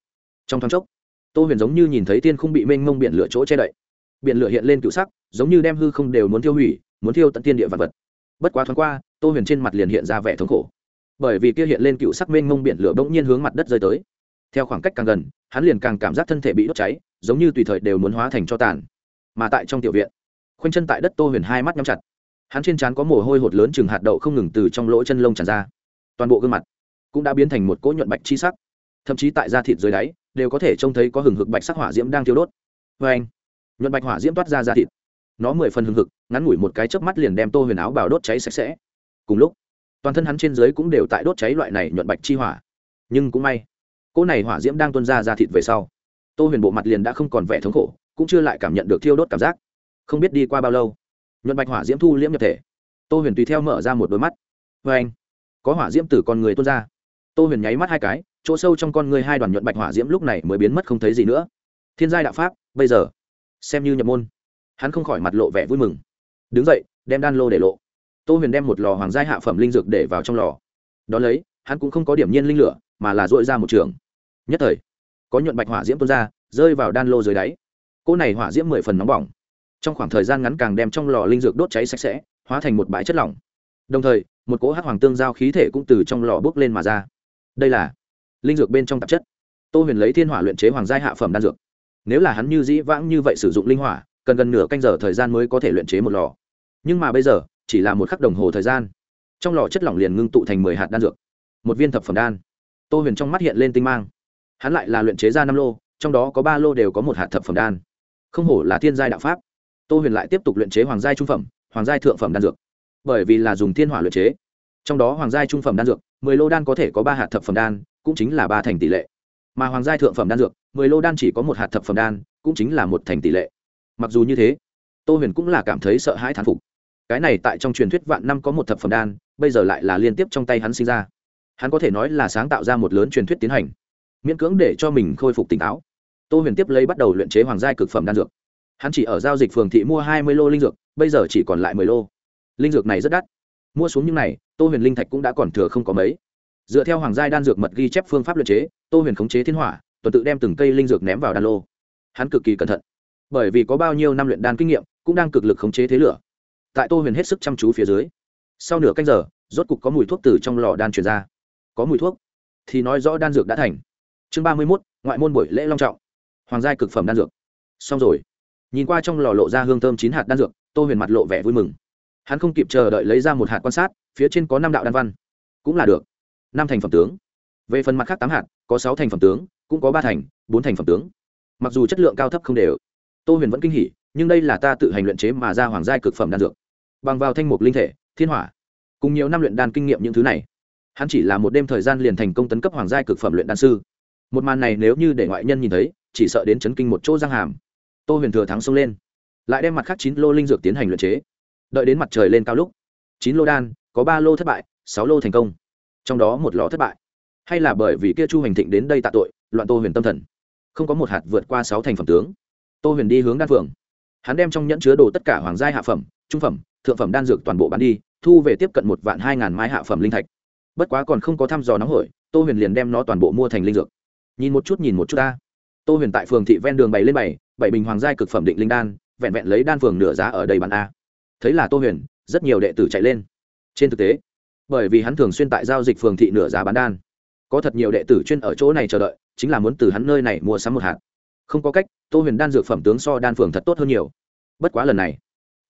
trong thoáng chốc, tô huyền giống như nhìn thấy tiên không bị mênh mông biển lửa chỗ che đậy. Biển lửa hiện lên cựu sắc, giống như đem hư không đều muốn tiêu hủy, muốn thiêu tận tiên địa vật vật. Bất quá thoáng qua, tô huyền trên mặt liền hiện ra vẻ thống khổ. Bởi vì kia hiện lên cựu sắc mênh mông biển lửa bỗng nhiên hướng mặt đất rơi tới. Theo khoảng cách càng gần, hắn liền càng cảm giác thân thể bị đốt cháy, giống như tùy thời đều muốn hóa thành cho tàn. Mà tại trong tiểu viện, khoanh chân tại đất tô huyền hai mắt nhắm chặt. Hắn trên trán có mồ hôi hột lớn chừng hạt đậu không ngừng từ trong lỗ chân lông tràn ra. Toàn bộ gương mặt cũng đã biến thành một cỗ nhuận bạch chi sắc. Thậm chí tại da thịt dưới đáy, đều có thể trông thấy có hừng hực bạch sắc hỏa diễm đang thiêu đốt. Vê anh, nhuận bạch hỏa diễm toát ra da thịt. Nó mười phần hừng hực, ngắn ngủi một cái chớp mắt liền đem tô huyền áo bào đốt cháy sạch sẽ. Cùng lúc, toàn thân hắn trên dưới cũng đều tại đốt cháy loại này nhuận bạch chi hỏa. Nhưng cũng may, cỗ này hỏa diễm đang tuân ra da thịt về sau, tô huyền bộ mặt liền đã không còn vẻ thống khổ, cũng chưa lại cảm nhận được thiêu đốt cảm giác. Không biết đi qua bao lâu, nhuận bạch hỏa diễm thu liễm nhập thể. Tô huyền tùy theo mở ra một đôi mắt. Vê anh, có hỏa diễm từ con người tuôn ra tô huyền nháy mắt hai cái, chỗ sâu trong con người hai đoàn nhuận bạch hỏa diễm lúc này mới biến mất không thấy gì nữa. Thiên giai đạo pháp, bây giờ, xem như nhập môn. Hắn không khỏi mặt lộ vẻ vui mừng. Đứng dậy, đem đan lô để lộ. Tô huyền đem một lò hoàng giai hạ phẩm linh dược để vào trong lò. Đ ó lấy, hắn cũng không có điểm nhiên linh lửa, mà là dội ra một trường. Nhất thời, có nhuận bạch hỏa diễm tuôn ra, rơi vào đan lô dưới đáy. Cỗ này hỏa diễm mười phần nóng bỏng. Trong khoảng thời gian ngắn càng đem trong lò linh dược đốt cháy sạch sẽ, hóa thành một bãi chất lỏng. Đồng thời, một cỗ hắc hoàng tương giao khí thể cũng từ trong lò bốc lên mà ra đây là linh dược bên trong tạp chất. Tô huyền lấy thiên hỏa luyện chế hoàng giai hạ phẩm đan dược. Nếu là hắn như dĩ vãng như vậy sử dụng linh hỏa, cần gần nửa canh giờ thời gian mới có thể luyện chế một lò. Nhưng mà bây giờ, chỉ là một khắc đồng hồ thời gian, trong lò chất lỏng liền ngưng tụ thành mười hạt đan dược, một viên thập phẩm đan. Tô huyền trong mắt hiện lên tinh mang. Hắn lại là luyện chế ra năm lô, trong đó có ba lô đều có một hạt thập phẩm đan. Không hổ là thiên giai đạo pháp. Tô huyền lại tiếp tục luyện chế hoàng giai trung phẩm, hoàng giai thượng phẩm đan dược. Bởi vì là dùng thiên hỏa luyện chế, trong đó hoàng giai trung phẩm đan dược mười lô đan có thể có ba hạt thập phẩm đan, cũng chính là ba thành tỷ lệ. Mà hoàng giai thượng phẩm đan dược, mười lô đan chỉ có một hạt thập phẩm đan, cũng chính là một thành tỷ lệ. Mặc dù như thế, tô huyền cũng là cảm thấy sợ hãi thán phục. Cái này tại trong truyền thuyết vạn năm có một thập phẩm đan, bây giờ lại là liên tiếp trong tay hắn sinh ra. Hắn có thể nói là sáng tạo ra một lớn truyền thuyết tiến hành, miễn cưỡng để cho mình khôi phục tỉnh táo. Tô huyền tiếp lấy bắt đầu luyện chế hoàng giai cực phẩm đan dược. Hắn chỉ ở giao dịch phường thị mua hai mươi lô linh dược, bây giờ chỉ còn lại mười lô. Linh dược này rất đắt. Mua xuống những này tô huyền linh thạch cũng đã còn thừa không có mấy. Dựa theo hoàng giai đan dược mật ghi chép phương pháp luyện chế, tô huyền khống chế thiên hỏa, tuần tự đem từng cây linh dược ném vào đan lô. Hắn cực kỳ cẩn thận, bởi vì có bao nhiêu năm luyện đan kinh nghiệm, cũng đang cực lực khống chế thế lửa. Tại tô huyền hết sức chăm chú phía dưới, sau nửa canh giờ, rốt cục có mùi thuốc từ trong lò đan truyền ra. Có mùi thuốc? Thì nói rõ đan dược đã thành. Chương ba mươi mốt, ngoại môn buổi lễ long trọng. Hoàng giai cực phẩm đan dược. Xong rồi. Nhìn qua trong lò lộ ra hương thơm chín hạt đan dược, tô huyền mặt lộ vẻ vui mừng. Hắn không kịp chờ đợi lấy ra một hạt quan sát phía trên có năm đạo đan văn. Cũng là được. Năm thành phẩm tướng. Về phần mặt khác tám hạt, có sáu thành phẩm tướng, cũng có ba thành, bốn thành phẩm tướng. Mặc dù chất lượng cao thấp không đều, tô huyền vẫn kinh hỉ, nhưng đây là ta tự hành luyện chế mà ra hoàng giai cực phẩm đan dược. Bằng vào thanh mục linh thể, thiên hỏa, cùng nhiều năm luyện đan kinh nghiệm những thứ này, hắn chỉ là một đêm thời gian liền thành công tấn cấp hoàng giai cực phẩm luyện đan sư. Một màn này nếu như để ngoại nhân nhìn thấy, chỉ sợ đến chấn kinh một chỗ giang hàm. Tô huyền thừa thắng xông lên, lại đem mặt khác chín lô linh dược tiến hành luyện chế. Đợi đến mặt trời lên cao lúc, chín lô đan có ba lô thất bại, sáu lô thành công. Trong đó một lò thất bại. Hay là bởi vì kia chu hành thịnh đến đây tạ tội, loạn tô huyền tâm thần. Không có một hạt vượt qua sáu thành phẩm tướng. Tô huyền đi hướng đan phường hắn đem trong nhẫn chứa đồ tất cả hoàng giai hạ phẩm, trung phẩm, thượng phẩm đan dược toàn bộ bán đi, thu về tiếp cận một vạn hai ngàn mai hạ phẩm linh thạch. Bất quá còn không có thăm dò nóng hổi, tô huyền liền đem nó toàn bộ mua thành linh dược. Nhìn một chút, nhìn một chút ta. Tô huyền tại phường thị ven đường bày lên bảy bảy bình hoàng giai cực phẩm định linh đan, vẹn vẹn lấy đan phường nửa giá ở đây bán a. Thấy là tô huyền, rất nhiều đệ tử chạy lên trên thực tế, bởi vì hắn thường xuyên tại giao dịch phường thị nửa giá bán đan, có thật nhiều đệ tử chuyên ở chỗ này chờ đợi, chính là muốn từ hắn nơi này mua sắm một hạt. Không có cách, tô huyền đan dược phẩm tướng so đan phường thật tốt hơn nhiều. Bất quá lần này,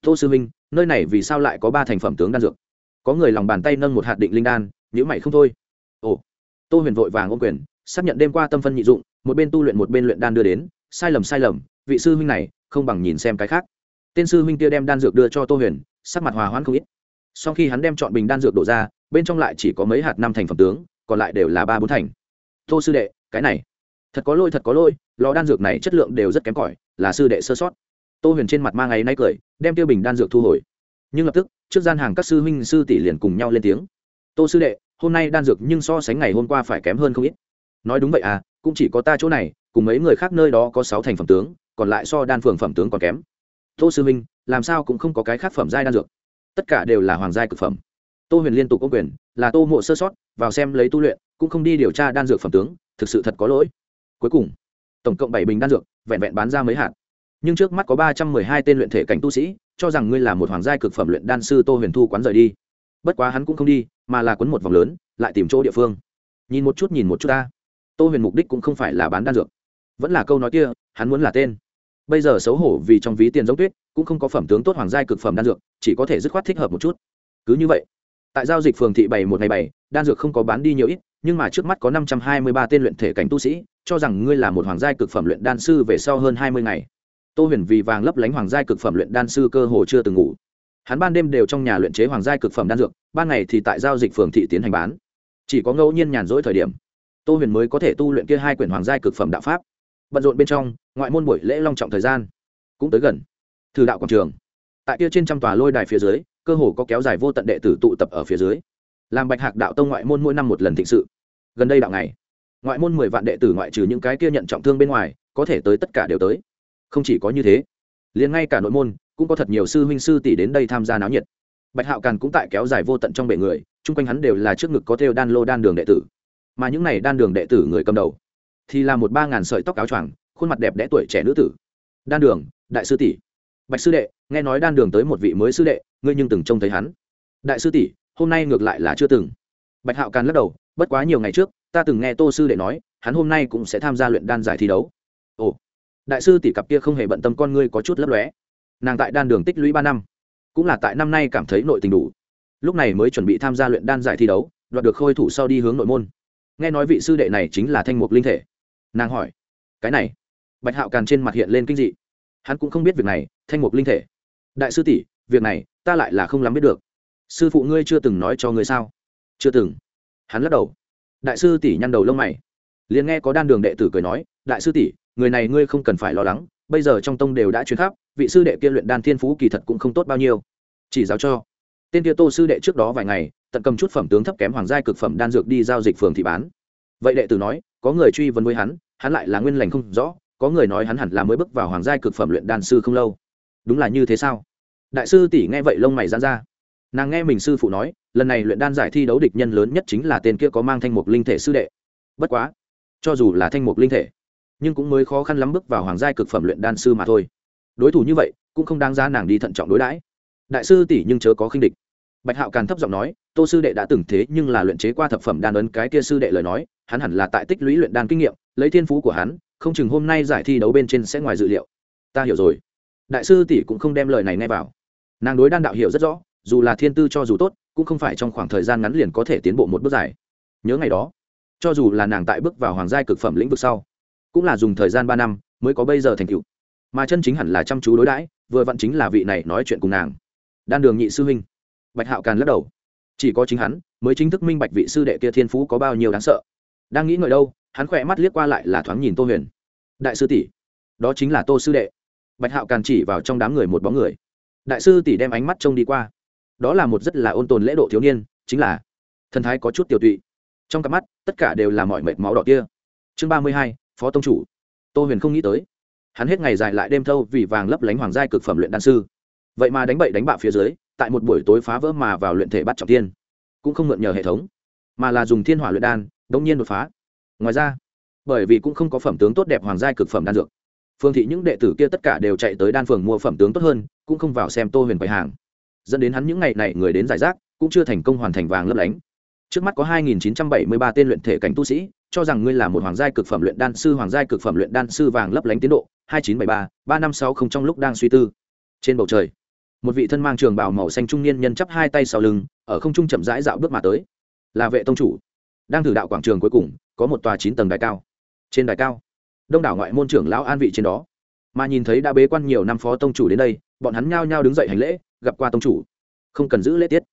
tô sư minh nơi này vì sao lại có ba thành phẩm tướng đan dược? Có người lòng bàn tay nâng một hạt định linh đan nhữ mày không thôi. Ồ, tô huyền vội vàng ôm quyền, xác nhận đêm qua tâm phân nhị dụng, một bên tu luyện một bên luyện đan đưa đến, sai lầm sai lầm, vị sư huynh này không bằng nhìn xem cái khác. Tên sư huynh kia đem đan dược đưa cho tô huyền, sắc mặt hòa hoãn không ít sau khi hắn đem chọn bình đan dược đổ ra, bên trong lại chỉ có mấy hạt năm thành phẩm tướng, còn lại đều là ba bốn thành. Tô sư đệ, cái này, thật có lỗi, thật có lỗi, lò đan dược này chất lượng đều rất kém cỏi, là sư đệ sơ sót. Tô huyền trên mặt mang ngày nay cười, đem tiêu bình đan dược thu hồi. Nhưng lập tức, trước gian hàng các sư huynh sư tỷ liền cùng nhau lên tiếng. Tô sư đệ, hôm nay đan dược nhưng so sánh ngày hôm qua phải kém hơn không ít. Nói đúng vậy à cũng chỉ có ta chỗ này, cùng mấy người khác nơi đó có sáu thành phẩm tướng, còn lại so đan phường phẩm tướng còn kém. Tô sư huynh, làm sao cũng không có cái khác phẩm giai đan dược tất cả đều là hoàng giai cực phẩm. Tô huyền liên tục có quyền, là tô mộ sơ sót, vào xem lấy tu luyện, cũng không đi điều tra đan dược phẩm tướng, thực sự thật có lỗi. Cuối cùng, tổng cộng bảy bình đan dược, vẹn vẹn bán ra mấy hạt. Nhưng trước mắt có ba trăm mười hai tên luyện thể cảnh tu sĩ, cho rằng ngươi là một hoàng giai cực phẩm luyện đan sư tô huyền thu quán rời đi. Bất quá hắn cũng không đi, mà là quấn một vòng lớn, lại tìm chỗ địa phương. Nhìn một chút, nhìn một chút ta. Tô huyền mục đích cũng không phải là bán đan dược. Vẫn là câu nói kia, hắn muốn là tên. Bây giờ xấu hổ vì trong ví tiền giống tuyết, cũng không có phẩm tướng tốt hoàng giai cực phẩm đan dược chỉ có thể dứt khoát thích hợp một chút. Cứ như vậy, tại giao dịch phường thị bảy một ngày bảy, đan dược không có bán đi nhiều ít, nhưng mà trước mắt có năm trăm hai mươi ba tên luyện thể cảnh tu sĩ, cho rằng ngươi là một hoàng giai cực phẩm luyện đan sư về sau hơn hai mươi ngày. Tô huyền vì vàng lấp lánh hoàng giai cực phẩm luyện đan sư cơ hồ chưa từng ngủ. Hắn ban đêm đều trong nhà luyện chế hoàng giai cực phẩm đan dược, ban ngày thì tại giao dịch phường thị tiến hành bán. Chỉ có ngẫu nhiên nhàn rỗi thời điểm, tô huyền mới có thể tu luyện kia hai quyển hoàng giai cực phẩm đạo pháp. Bận rộn bên trong, ngoại môn buổi lễ long trọng thời gian cũng tới gần. Thử đạo quảng trường tại kia trên trăm tòa lôi đài phía dưới, cơ hồ có kéo dài vô tận đệ tử tụ tập ở phía dưới. Làm bạch hạc đạo tông ngoại môn mỗi năm một lần thịnh sự. Gần đây đạo ngày, ngoại môn mười vạn đệ tử ngoại trừ những cái kia nhận trọng thương bên ngoài, có thể tới tất cả đều tới. Không chỉ có như thế, liền ngay cả nội môn, cũng có thật nhiều sư huynh sư tỷ đến đây tham gia náo nhiệt. Bạch hạo càn cũng tại kéo dài vô tận trong bể người, chung quanh hắn đều là trước ngực có theo đan lô đan đường đệ tử. Mà những này đan đường đệ tử người cầm đầu, thì là một ba ngàn sợi tóc áo choàng, khuôn mặt đẹp đẽ tuổi trẻ nữ tử. Đan đường, đại sư tỷ bạch sư đệ, nghe nói đan đường tới một vị mới sư đệ, ngươi nhưng từng trông thấy hắn. Đại sư tỷ, hôm nay ngược lại là chưa từng. Bạch hạo càn lắc đầu, bất quá nhiều ngày trước, ta từng nghe tô sư đệ nói, hắn hôm nay cũng sẽ tham gia luyện đan giải thi đấu. Ồ, đại sư tỷ cặp kia không hề bận tâm con ngươi có chút lấp lóe. Nàng tại đan đường tích lũy ba năm, cũng là tại năm nay cảm thấy nội tình đủ. Lúc này mới chuẩn bị tham gia luyện đan giải thi đấu, đoạt được khôi thủ sau đi hướng nội môn. Nghe nói vị sư đệ này chính là thanh mục linh thể. Nàng hỏi, cái này? Bạch hạo càn trên mặt hiện lên kinh dị hắn cũng không biết việc này, thanh mục linh thể. Đại sư tỷ, việc này, ta lại là không lắm biết được. Sư phụ ngươi chưa từng nói cho ngươi sao? Chưa từng. Hắn lắc đầu. Đại sư tỷ nhăn đầu lông mày. Liền nghe có đan đường đệ tử cười nói, đại sư tỷ, người này ngươi không cần phải lo lắng, bây giờ trong tông đều đã chuyển khắp, vị sư đệ kia luyện đan thiên phú kỳ thật cũng không tốt bao nhiêu. Chỉ giáo cho. Tên kia tô sư đệ trước đó vài ngày, tận cầm chút phẩm tướng thấp kém hoàng giai cực phẩm đan dược đi giao dịch phường thị bán. Vậy đệ tử nói, có người truy vấn với hắn hắn lại là nguyên lành không rõ có người nói hắn hẳn là mới bước vào hoàng giai cực phẩm luyện đan sư không lâu. Đúng là như thế sao? Đại sư tỷ nghe vậy lông mày dán ra. Nàng nghe mình sư phụ nói, lần này luyện đan giải thi đấu địch nhân lớn nhất chính là tên kia có mang thanh mục linh thể sư đệ. Bất quá, cho dù là thanh mục linh thể, nhưng cũng mới khó khăn lắm bước vào hoàng giai cực phẩm luyện đan sư mà thôi. Đối thủ như vậy, cũng không đáng ra nàng đi thận trọng đối đãi. Đại sư tỷ nhưng chớ có khinh địch. Bạch hạo càn thấp giọng nói, tô sư đệ đã từng thế, nhưng là luyện chế qua thập phẩm đan ấn cái kia sư đệ lời nói, hắn hẳn là tại tích lũy luyện đan kinh nghiệm, lấy thiên phú của hắn không chừng hôm nay giải thi đấu bên trên sẽ ngoài dự liệu. Ta hiểu rồi. Đại sư tỷ cũng không đem lời này nghe vào. Nàng đối đan đạo hiểu rất rõ, dù là thiên tư cho dù tốt, cũng không phải trong khoảng thời gian ngắn liền có thể tiến bộ một bước dài. Nhớ ngày đó, cho dù là nàng tại bước vào hoàng giai cực phẩm lĩnh vực sau, cũng là dùng thời gian ba năm mới có bây giờ thành tựu. Mà chân chính hẳn là chăm chú đối đãi, vừa vặn chính là vị này nói chuyện cùng nàng. Đan đường nhị sư huynh. Bạch hạo càn lắc đầu. Chỉ có chính hắn mới chính thức minh bạch vị sư đệ kia thiên phú có bao nhiêu đáng sợ. Đang nghĩ ngợi đâu hắn khỏe mắt liếc qua lại là thoáng nhìn tô huyền đại sư tỷ đó chính là tô sư đệ bạch hạo càn chỉ vào trong đám người một bóng người đại sư tỷ đem ánh mắt trông đi qua đó là một rất là ôn tồn lễ độ thiếu niên chính là thần thái có chút tiểu tụy trong cặp mắt tất cả đều là mọi mệt máu đỏ kia chương ba mươi hai, phó tông chủ tô huyền không nghĩ tới hắn hết ngày dài lại đêm thâu vì vàng lấp lánh hoàng giai cực phẩm luyện đan sư vậy mà đánh bậy đánh bạo phía dưới tại một buổi tối phá vỡ mà vào luyện thể bắt trọng tiên cũng không mượn nhờ hệ thống mà là dùng thiên hỏa luyện đan đống nhiên đột phá ngoài ra bởi vì cũng không có phẩm tướng tốt đẹp hoàng giai cực phẩm đan dược phương thị những đệ tử kia tất cả đều chạy tới đan phường mua phẩm tướng tốt hơn cũng không vào xem tô huyền bày hàng. Dẫn đến hắn những ngày này người đến giải rác cũng chưa thành công hoàn thành vàng lấp lánh. Trước mắt có 2.973 tên luyện thể cảnh tu sĩ cho rằng ngươi là một hoàng giai cực phẩm luyện đan sư hoàng giai cực phẩm luyện đan sư vàng lấp lánh tiến độ 2973, 3560 trong lúc đang suy tư. Trên bầu trời một vị thân mang trường bào màu xanh trung niên nhân chắp hai tay sau lưng ở không trung chậm rãi dạo bước mà tới. Là vệ tông chủ đang thử đạo quảng trường cuối cùng, có một tòa chín tầng đài cao. Trên đài cao, đông đảo ngoại môn trưởng lão an vị trên đó. Mà nhìn thấy đã bế quan nhiều năm phó tông chủ đến đây, bọn hắn nhao nhao đứng dậy hành lễ, gặp qua tông chủ. Không cần giữ lễ tiết.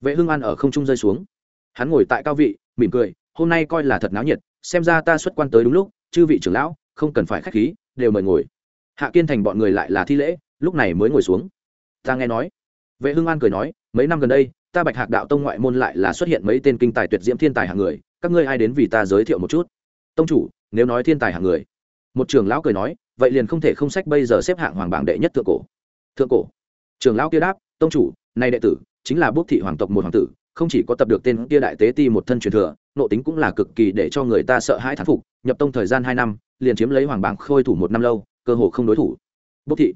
Vệ hưng an ở không trung rơi xuống. Hắn ngồi tại cao vị, mỉm cười, hôm nay coi là thật náo nhiệt, xem ra ta xuất quan tới đúng lúc, chư vị trưởng lão, không cần phải k h á c h khí, đều mời ngồi. Hạ kiên thành bọn người lại là thi lễ, lúc này mới ngồi xuống. Ta nghe nói. Vệ hưng an cười nói, mấy năm gần đây ta bạch hạc đạo tông ngoại môn lại là xuất hiện mấy tên kinh tài tuyệt diễm thiên tài hạng người, các ngươi ai đến vì ta giới thiệu một chút? Tông chủ, nếu nói thiên tài hạng người. Một trưởng lão cười nói, vậy liền không thể không sách bây giờ xếp hạng hoàng bảng đệ nhất thượng cổ. Thượng cổ. Trưởng lão kia đáp, tông chủ nay đệ tử chính là bốc thị hoàng tộc một hoàng tử, không chỉ có tập được tên kia đại tế ti một thân truyền thừa nộ tính cũng là cực kỳ để cho người ta sợ hãi thán phục, nhập tông thời gian hai năm, liền chiếm lấy hoàng bảng khôi thủ một năm lâu, cơ hồ không đối thủ. Bốc thị.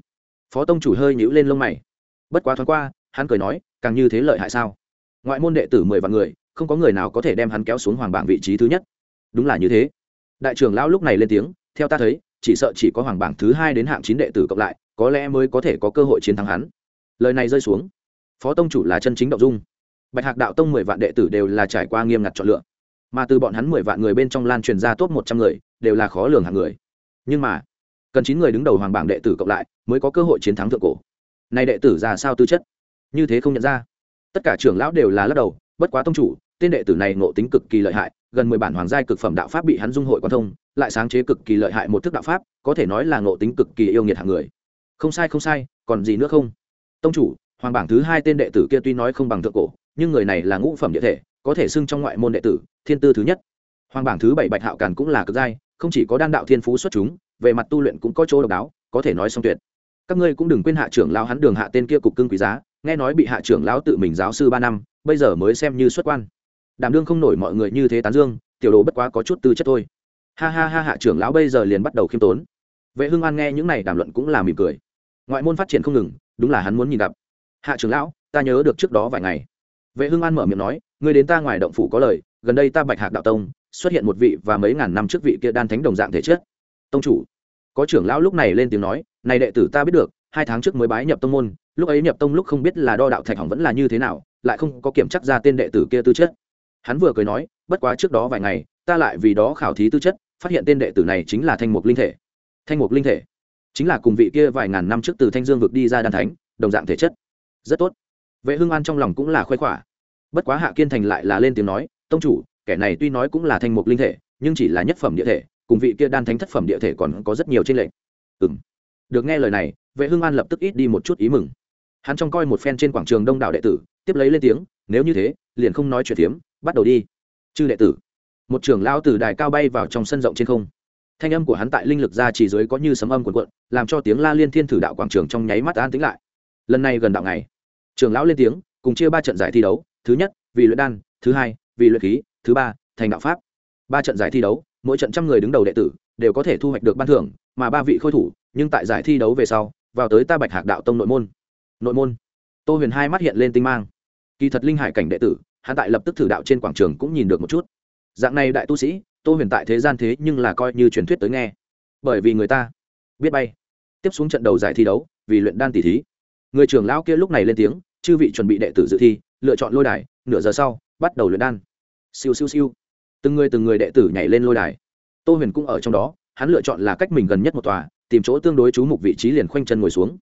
Phó tông chủ hơi nhíu lên lông mày. Bất quá thoáng qua, hắn cười nói càng như thế lợi hại sao? Ngoại môn đệ tử mười vạn người, không có người nào có thể đem hắn kéo xuống hoàng bảng vị trí thứ nhất. Đúng là như thế. Đại trưởng lão lúc này lên tiếng, theo ta thấy, chỉ sợ chỉ có hoàng bảng thứ hai đến hạng chín đệ tử cộng lại, có lẽ mới có thể có cơ hội chiến thắng hắn. Lời này rơi xuống. Phó tông chủ là chân chính động dung. Bạch hạc đạo tông mười vạn đệ tử đều là trải qua nghiêm ngặt chọn lựa. Mà từ bọn hắn mười vạn người bên trong lan truyền ra top một trăm người, đều là khó lường hạng người. Nhưng mà, cần chín người đứng đầu hoàng bảng đệ tử cộng lại, mới có cơ hội chiến thắng thượng cổ. Nay đệ tử ra sao tư chất? Như thế không nhận ra. Tất cả trưởng lão đều là lắc đầu, bất quá tông chủ, tên đệ tử này ngộ tính cực kỳ lợi hại, gần mười bản hoàng giai cực phẩm đạo pháp bị hắn dung hội quan thông, lại sáng chế cực kỳ lợi hại một thức đạo pháp, có thể nói là ngộ tính cực kỳ yêu nghiệt hạng người. Không sai không sai, còn gì nữa không? Tông chủ, hoàng bảng thứ hai tên đệ tử kia tuy nói không bằng thượng cổ, nhưng người này là ngũ phẩm địa thể, có thể xưng trong ngoại môn đệ tử, thiên tư thứ nhất. Hoàng bảng thứ bảy bạch hạo càn cũng là cực giai, không chỉ có đan đạo thiên phú xuất chúng, về mặt tu luyện cũng có chỗ độc đáo, có thể nói song tuyệt. Các ngươi cũng đừng quên hạ trưởng lao hắn đường hạ tên kia cục cưng quý giá nghe nói bị hạ trưởng lão tự mình giáo sư ba năm, bây giờ mới xem như xuất quan. Đảm đương không nổi mọi người như thế tán dương, tiểu đồ bất quá có chút tư chất thôi. Ha ha ha, hạ trưởng lão bây giờ liền bắt đầu khiêm tốn. Vệ hưng an nghe những này đàm luận cũng là mỉm cười. Ngoại môn phát triển không ngừng, đúng là hắn muốn nhìn gặp. Hạ trưởng lão, ta nhớ được trước đó vài ngày. Vệ hưng an mở miệng nói người đến ta ngoài động phủ có lời, gần đây ta bạch hạc đạo tông, xuất hiện một vị và mấy ngàn năm trước vị kia đan thánh đồng dạng thể chất. Tông chủ. Có trưởng lão lúc này lên tiếng nói, này đệ tử ta biết được hai tháng trước mới bái nhập tông môn, lúc ấy nhập tông lúc không biết là đo đạo thạch hỏng vẫn là như thế nào, lại không có kiểm chắc ra tên đệ tử kia tư chất. Hắn vừa cười nói, bất quá trước đó vài ngày, ta lại vì đó khảo thí tư chất, phát hiện tên đệ tử này chính là thanh mục linh thể. Thanh mục linh thể chính là cùng vị kia vài ngàn năm trước từ thanh dương vực đi ra đan thánh, đồng dạng thể chất. Rất tốt. Vệ hưng an trong lòng cũng là khoe khỏa. Bất quá hạ kiên thành lại là lên tiếng nói, tông chủ, kẻ này tuy nói cũng là thanh mục linh thể, nhưng chỉ là nhất phẩm địa thể, cùng vị kia đan thánh thất phẩm địa thể còn có rất nhiều tranh lệch. Ừ m được nghe lời này, vệ hưng an lập tức ít đi một chút ý mừng. Hắn trông coi một phen trên quảng trường đông đảo đệ tử, tiếp lấy lên tiếng, nếu như thế, liền không nói chuyện phiếm bắt đầu đi. Chư đệ tử. Một trưởng lao từ đài cao bay vào trong sân rộng trên không. Thanh âm của hắn tại linh lực ra chỉ dưới có như sấm âm cuộn cuộn, làm cho tiếng la liên thiên thử đạo quảng trường trong nháy mắt an tĩnh lại. Lần này gần đạo ngày, trưởng lão lên tiếng, cùng chia ba trận giải thi đấu, thứ nhất, vì luyện đan, thứ hai, vì luyện khí, thứ ba, thành đạo pháp. Ba trận giải thi đấu, mỗi trận trăm người đứng đầu đệ tử đều có thể thu hoạch được ban thưởng, mà ba vị khôi thủ nhưng tại giải thi đấu về sau, vào tới ta bạch hạc đạo tông nội môn. Nội môn. Tô huyền hai mắt hiện lên tinh mang. Kỳ thật linh hải cảnh đệ tử, hắn tại lập tức thử đạo trên quảng trường cũng nhìn được một chút. Dạng này đại tu sĩ, tô huyền tại thế gian thế nhưng là coi như truyền thuyết tới nghe. Bởi vì người ta biết bay. Tiếp xuống trận đầu giải thi đấu, vì luyện đan tỷ thí. Người trưởng lão kia lúc này lên tiếng, chư vị chuẩn bị đệ tử dự thi, lựa chọn lôi đài, nửa giờ sau, bắt đầu luyện đan. Siêu siêu siêu. Từng người từng người đệ tử nhảy lên lôi đài. Tô huyền cũng ở trong đó, hắn lựa chọn là cách mình gần nhất một tòa tìm chỗ tương đối chú mục vị trí liền khoanh chân ngồi xuống.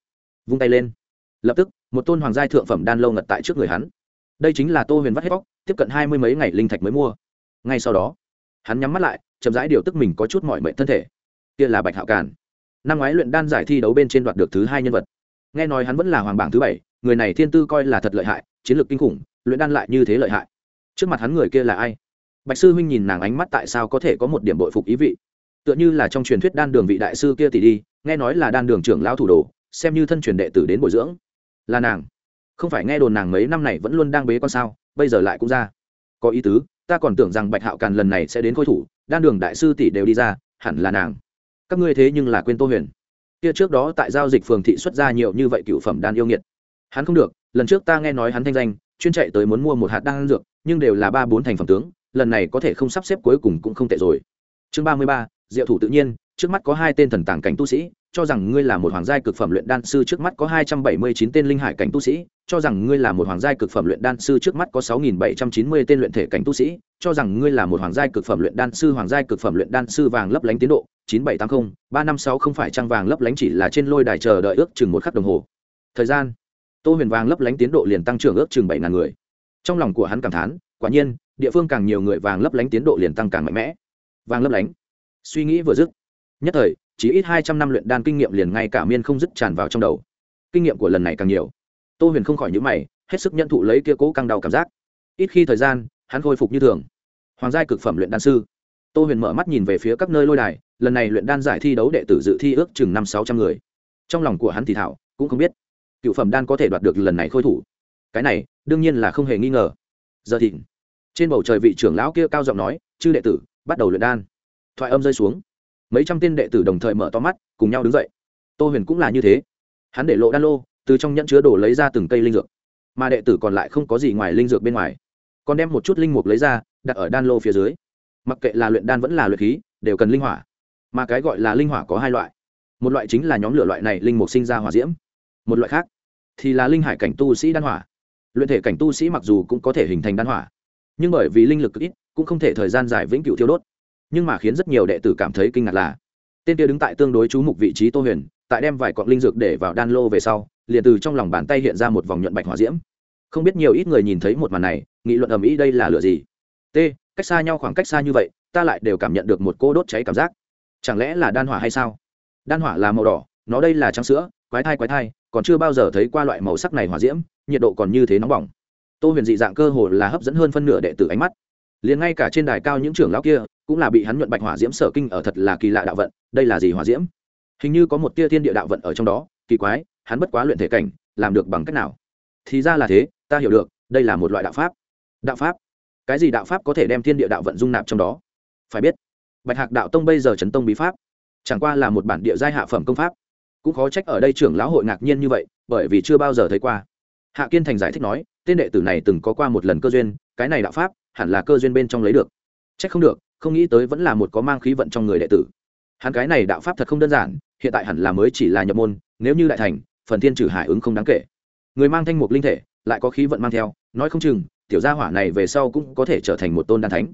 Vung tay lên. Lập tức, một tôn hoàng giai thượng phẩm đan lâu ngật tại trước người hắn. Đây chính là tô huyền vắt hết bóc, tiếp cận hai mươi mấy ngày linh thạch mới mua. Ngay sau đó, hắn nhắm mắt lại, chậm rãi điều tức mình có chút mọi mệnh thân thể. Kia là bạch hạo càn. Năm ngoái luyện đan giải thi đấu bên trên đoạt được thứ hai nhân vật. Nghe nói hắn vẫn là hoàng bảng thứ bảy, người này thiên tư coi là thật lợi hại, chiến lược kinh khủng, luyện đan lại như thế lợi hại. Trước mặt hắn người kia là ai? Bạch sư huynh nhìn nàng ánh mắt tại sao có thể có một điểm bội phục ý vị tựa như là trong truyền thuyết đan đường vị đại sư kia tỷ đi, nghe nói là đan đường trưởng lão thủ đồ, xem như thân truyền đệ tử đến bồi dưỡng. Là nàng. Không phải nghe đồn nàng mấy năm này vẫn luôn đang bế con sao, bây giờ lại cũng ra. Có ý tứ, ta còn tưởng rằng bạch hạo càn lần này sẽ đến khôi thủ, đan đường đại sư tỷ đều đi ra, hẳn là nàng. Các ngươi thế nhưng là quên tô huyền. Kia trước đó tại giao dịch phường thị xuất ra nhiều như vậy cựu phẩm đan yêu nghiệt. Hắn không được, lần trước ta nghe nói hắn thanh danh, chuyên chạy tới muốn mua một hạt đan dược, nhưng đều là ba bốn thành phẩm tướng, lần này có thể không sắp xếp cuối cùng cũng không tệ rồi. Chương ba mươi ba diệu thủ tự nhiên, trước mắt có hai tên thần tàng cảnh tu sĩ, cho rằng ngươi là một hoàng giai cực phẩm luyện đan sư, trước mắt có hai trăm bảy mươi chín tên linh hải cảnh tu sĩ, cho rằng ngươi là một hoàng giai cực phẩm luyện đan sư, trước mắt có sáu nghìn bảy trăm chín mươi tên luyện thể cảnh tu sĩ, cho rằng ngươi là một hoàng giai cực phẩm luyện đan sư, hoàng giai cực phẩm luyện đan sư vàng lấp lánh tiến độ, chín bảy tám mươi ba năm sáu không phải trăng vàng lấp lánh chỉ là trên lôi đài chờ đợi ước chừng một khắc đồng hồ. Thời gian, tô huyền vàng lấp lánh tiến độ liền tăng trưởng ước chừng bảy ngàn người. Trong lòng của hắn cảm thán, quả nhiên, địa phương càng nhiều người vàng lấp lánh tiến độ liền tăng càng mạnh mẽ. Vàng lấp lánh suy nghĩ vừa dứt, nhất thời, chỉ ít hai trăm năm luyện đan kinh nghiệm liền ngay cả miên không dứt tràn vào trong đầu. Kinh nghiệm của lần này càng nhiều. Tô huyền không khỏi nhữ mày, hết sức nhận thụ lấy kia cố căng đau cảm giác. Ít khi thời gian, hắn khôi phục như thường. Hoàng giai cực phẩm luyện đan sư. Tô huyền mở mắt nhìn về phía các nơi lôi đài, lần này luyện đan giải thi đấu đệ tử dự thi ước chừng năm sáu trăm người. Trong lòng của hắn thì thảo, cũng không biết cựu phẩm đan có thể đoạt được lần này khôi thủ. Cái này, đương nhiên là không hề nghi ngờ. Giờ thì trên bầu trời vị trưởng lão kia cao giọng nói, chư đệ tử, bắt đầu luyện đan thoại âm rơi xuống. Mấy trăm tên đệ tử đồng thời mở to mắt, cùng nhau đứng dậy. Tô huyền cũng là như thế. Hắn để lộ đan lô, từ trong nhẫn chứa đồ lấy ra từng cây linh dược. Mà đệ tử còn lại không có gì ngoài linh dược bên ngoài. Còn đem một chút linh mục lấy ra, đặt ở đan lô phía dưới. Mặc kệ là luyện đan vẫn là luyện khí, đều cần linh hỏa. Mà cái gọi là linh hỏa có hai loại. Một loại chính là nhóm lửa loại này linh mục sinh ra hỏa diễm. Một loại khác thì là linh hải cảnh tu sĩ đan hỏa. Luyện thể cảnh tu sĩ mặc dù cũng có thể hình thành đan hỏa, nhưng bởi vì linh lực ít, cũng không thể thời gian dài vĩnh cửu thiêu đốt nhưng mà khiến rất nhiều đệ tử cảm thấy kinh ngạc là, tên kia đứng tại tương đối chú mục vị trí tô huyền, tại đem vài cọng linh dược để vào đan lô về sau, liền từ trong lòng bàn tay hiện ra một vòng nhuận bạch hỏa diễm. Không biết nhiều ít người nhìn thấy một màn này, nghị luận ầm ĩ đây là lửa gì? T, cách xa nhau khoảng cách xa như vậy, ta lại đều cảm nhận được một cô đốt cháy cảm giác. Chẳng lẽ là đan hỏa hay sao? Đan hỏa là màu đỏ, nó đây là trắng sữa, quái thai quái thai, còn chưa bao giờ thấy qua loại màu sắc này hỏa diễm, nhiệt độ còn như thế nóng bỏng. Tô huyền dị dạng cơ hồ là hấp dẫn hơn phân nửa đệ tử ánh mắt liền ngay cả trên đài cao những trưởng lão kia cũng là bị hắn nhuận bạch hỏa diễm sở kinh ở thật là kỳ lạ đạo vận, đây là gì hỏa diễm? Hình như có một tia thiên địa đạo vận ở trong đó, kỳ quái, hắn bất quá luyện thể cảnh, làm được bằng cách nào? Thì ra là thế, ta hiểu được, đây là một loại đạo pháp. Đạo pháp? Cái gì đạo pháp có thể đem thiên địa đạo vận dung nạp trong đó? Phải biết, bạch hạc đạo tông bây giờ chấn tông bí pháp, chẳng qua là một bản địa giai hạ phẩm công pháp. Cũng khó trách ở đây trưởng lão hội ngạc nhiên như vậy, bởi vì chưa bao giờ thấy qua. Hạ kiên thành giải thích nói, tên đệ tử này từng có qua một lần cơ duyên, cái này đạo pháp hẳn là cơ duyên bên trong lấy được. Trách không được, không nghĩ tới vẫn là một có mang khí vận trong người đệ tử. Hắn cái này đạo pháp thật không đơn giản, hiện tại hẳn là mới chỉ là nhập môn, nếu như đại thành, phần thiên trừ hải ứng không đáng kể. Người mang thanh mục linh thể, lại có khí vận mang theo, nói không chừng, tiểu gia hỏa này về sau cũng có thể trở thành một tôn đan thánh.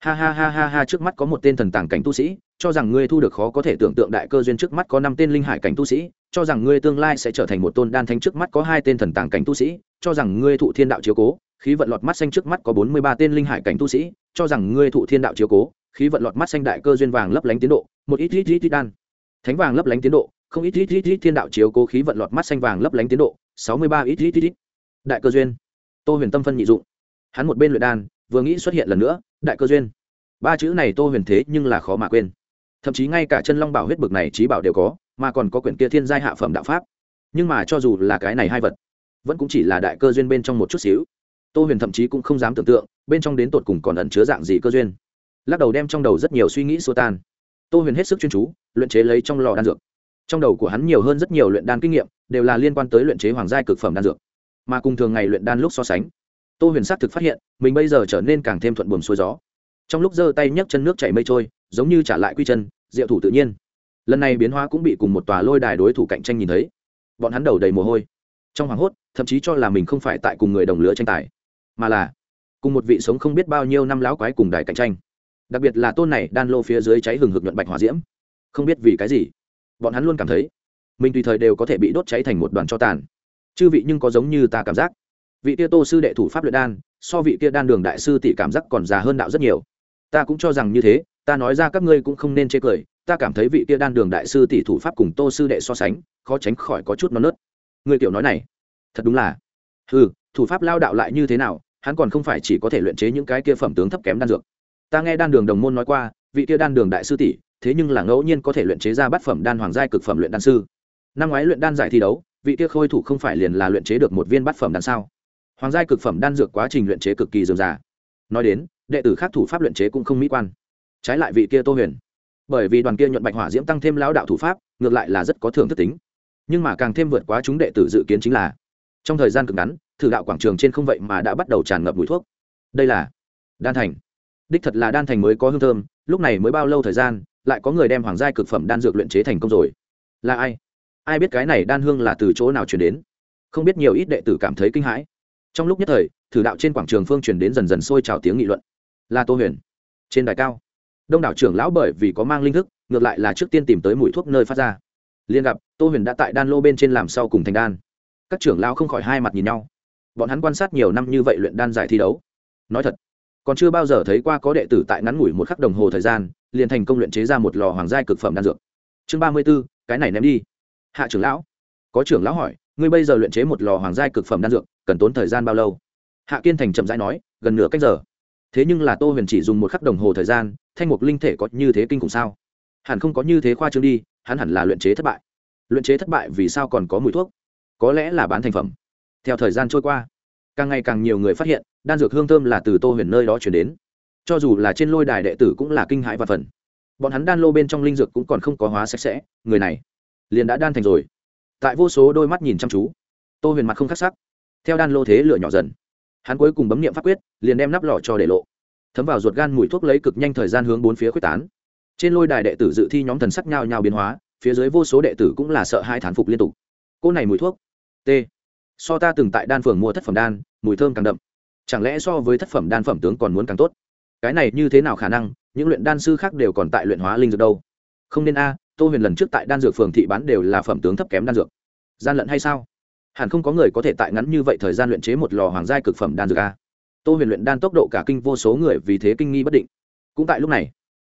Ha ha ha ha ha, trước mắt có một tên thần tàng cảnh tu sĩ, cho rằng ngươi thu được khó có thể tưởng tượng đại cơ duyên trước mắt có năm tên linh hải cảnh tu sĩ, cho rằng ngươi tương lai sẽ trở thành một tôn đan thánh trước mắt có hai tên thần tàng cảnh tu sĩ, cho rằng ngươi thụ thiên đạo chiếu cố khí vận lọt mắt xanh trước mắt có bốn mươi ba tên linh hải cảnh tu sĩ, cho rằng ngươi thụ thiên đạo chiếu cố, khí vận lọt mắt xanh đại cơ duyên vàng lấp lánh tiến độ, một ít ít ít ít đan. Thánh vàng lấp lánh tiến độ, không ít ít ít ít thiên đạo chiếu cố khí vận lọt mắt xanh vàng lấp lánh tiến độ, sáu mươi ba ít ít ít ít. Đại cơ duyên. Tô huyền tâm phân nhị dụng. Hắn một bên luyện đan, vừa nghĩ xuất hiện lần nữa, đại cơ duyên. Ba chữ này tô huyền thế nhưng là khó mà quên. Thậm chí ngay cả chân long bảo huyết bực này trí bảo đều có, mà còn có quyển kia thiên giai hạ phẩm đạo pháp. Nhưng mà cho dù là cái này hai vật, vẫn cũng chỉ là đại cơ duyên bên trong một chút xíu tô huyền thậm chí cũng không dám tưởng tượng, bên trong đến tột cùng còn ẩn chứa dạng gì cơ duyên. Lắc đầu đem trong đầu rất nhiều suy nghĩ xô tan. Tô huyền hết sức chuyên chú, luyện chế lấy trong lò đan dược. Trong đầu của hắn nhiều hơn rất nhiều luyện đan kinh nghiệm, đều là liên quan tới luyện chế hoàng giai cực phẩm đan dược. Mà cùng thường ngày luyện đan lúc so sánh, tô huyền xác thực phát hiện, mình bây giờ trở nên càng thêm thuận buồm xuôi gió. Trong lúc giơ tay nhấc chân nước chảy mây trôi, giống như trả lại quy chân diệu thủ tự nhiên. Lần này biến hóa cũng bị cùng một tòa lôi đài đối thủ cạnh tranh nhìn thấy. Bọn hắn đầu đầy mồ hôi. Trong hoảng hốt, thậm chí cho là mình không phải tại cùng người đồng lứa tranh tài mà là cùng một vị sống không biết bao nhiêu năm lão quái cùng đài cạnh tranh. Đặc biệt là tôn này đan lô phía dưới cháy hừng hực nhuận bạch hỏa diễm. Không biết vì cái gì, bọn hắn luôn cảm thấy mình tùy thời đều có thể bị đốt cháy thành một đoàn cho tàn. Chư vị nhưng có giống như ta cảm giác. Vị tia tô sư đệ thủ pháp luyện đan, so vị tia đan đường đại sư tỷ cảm giác còn già hơn đạo rất nhiều. Ta cũng cho rằng như thế, ta nói ra các ngươi cũng không nên chê cười, ta cảm thấy vị tia đan đường đại sư tỷ thủ pháp cùng tô sư đệ so sánh, khó tránh khỏi có chút non nớt. Người tiểu nói này, thật đúng là ừ thủ pháp lao đạo lại như thế nào hắn còn không phải chỉ có thể luyện chế những cái kia phẩm tướng thấp kém đan dược. Ta nghe đan đường đồng môn nói qua, vị kia đan đường đại sư tỷ, thế nhưng là ngẫu nhiên có thể luyện chế ra bát phẩm đan hoàng giai cực phẩm luyện đan sư. Năm ngoái luyện đan giải thi đấu, vị kia khôi thủ không phải liền là luyện chế được một viên bát phẩm đan sao? Hoàng giai cực phẩm đan dược quá trình luyện chế cực kỳ dườm già. Nói đến, đệ tử khác thủ pháp luyện chế cũng không mỹ quan. Trái lại vị kia tô huyền, bởi vì đoàn kia nhuận bạch hỏa diễm tăng thêm lão đạo thủ pháp, ngược lại là rất có thưởng thức tính. Nhưng mà càng thêm vượt quá chúng đệ tử dự kiến chính là, trong thời gian cực ngắn thử đạo quảng trường trên không vậy mà đã bắt đầu tràn ngập mùi thuốc. Đây là đan thành. Đích thật là đan thành mới có hương thơm, lúc này mới bao lâu thời gian, lại có người đem hoàng giai cực phẩm đan dược luyện chế thành công rồi. Là ai? Ai biết cái này đan hương là từ chỗ nào chuyển đến? Không biết nhiều ít đệ tử cảm thấy kinh hãi. Trong lúc nhất thời, thử đạo trên quảng trường phương chuyển đến dần dần sôi trào tiếng nghị luận. Là tô huyền, trên đài cao. Đông đảo trưởng lão bởi vì có mang linh thức, ngược lại là trước tiên tìm tới mùi thuốc nơi phát ra. Liên gặp, tô huyền đã tại đan lô bên trên làm sau cùng thành đan. Các trưởng lão không khỏi hai mặt nhìn nhau bọn hắn quan sát nhiều năm như vậy luyện đan giải thi đấu. Nói thật, còn chưa bao giờ thấy qua có đệ tử tại ngắn ngủi một khắc đồng hồ thời gian, liền thành công luyện chế ra một lò hoàng giai cực phẩm đan dược. Chương ba mươi b ố cái này ném đi. Hạ trưởng lão. Có trưởng lão hỏi, ngươi bây giờ luyện chế một lò hoàng giai cực phẩm đan dược, cần tốn thời gian bao lâu? Hạ kiên thành chậm rãi nói, gần nửa cách giờ. Thế nhưng là tô huyền chỉ dùng một khắc đồng hồ thời gian, thanh mục linh thể có như thế kinh khủng sao? Hẳn không có như thế khoa trương đi, hắn hẳn là luyện chế thất bại. Luyện chế thất bại vì sao còn có mùi thuốc? Có lẽ là bán thành phẩm theo thời gian trôi qua, càng ngày càng nhiều người phát hiện, đan dược hương thơm là từ tô huyền nơi đó chuyển đến. Cho dù là trên lôi đài đệ tử cũng là kinh hãi và phần bọn hắn đan lô bên trong linh dược cũng còn không có hóa sạch sẽ, người này liền đã đan thành rồi. Tại vô số đôi mắt nhìn chăm chú, tô huyền mặt không khắc sắc. Theo đan lô thế lửa nhỏ dần, hắn cuối cùng bấm nghiệm pháp quyết, liền đem nắp lò cho để lộ. Thấm vào ruột gan mùi thuốc lấy cực nhanh thời gian hướng bốn phía quyết tán. Trên lôi đài đệ tử dự thi nhóm thần sắc nhao nhao biến hóa, phía dưới vô số đệ tử cũng là sợ hai thán phục liên tục. Cô này mùi thuốc, t so ta từng tại đan phường mua thất phẩm đan, mùi thơm càng đậm. Chẳng lẽ so với thất phẩm đan phẩm tướng còn muốn càng tốt? Cái này như thế nào khả năng? Những luyện đan sư khác đều còn tại luyện hóa linh dược đâu. Không nên a, tô huyền lần trước tại đan dược phường thị bán đều là phẩm tướng thấp kém đan dược. Gian lận hay sao? Hẳn không có người có thể tại ngắn như vậy thời gian luyện chế một lò hoàng giai cực phẩm đan dược a. Tô huyền luyện đan tốc độ cả kinh vô số người vì thế kinh nghi bất định. Cũng tại lúc này,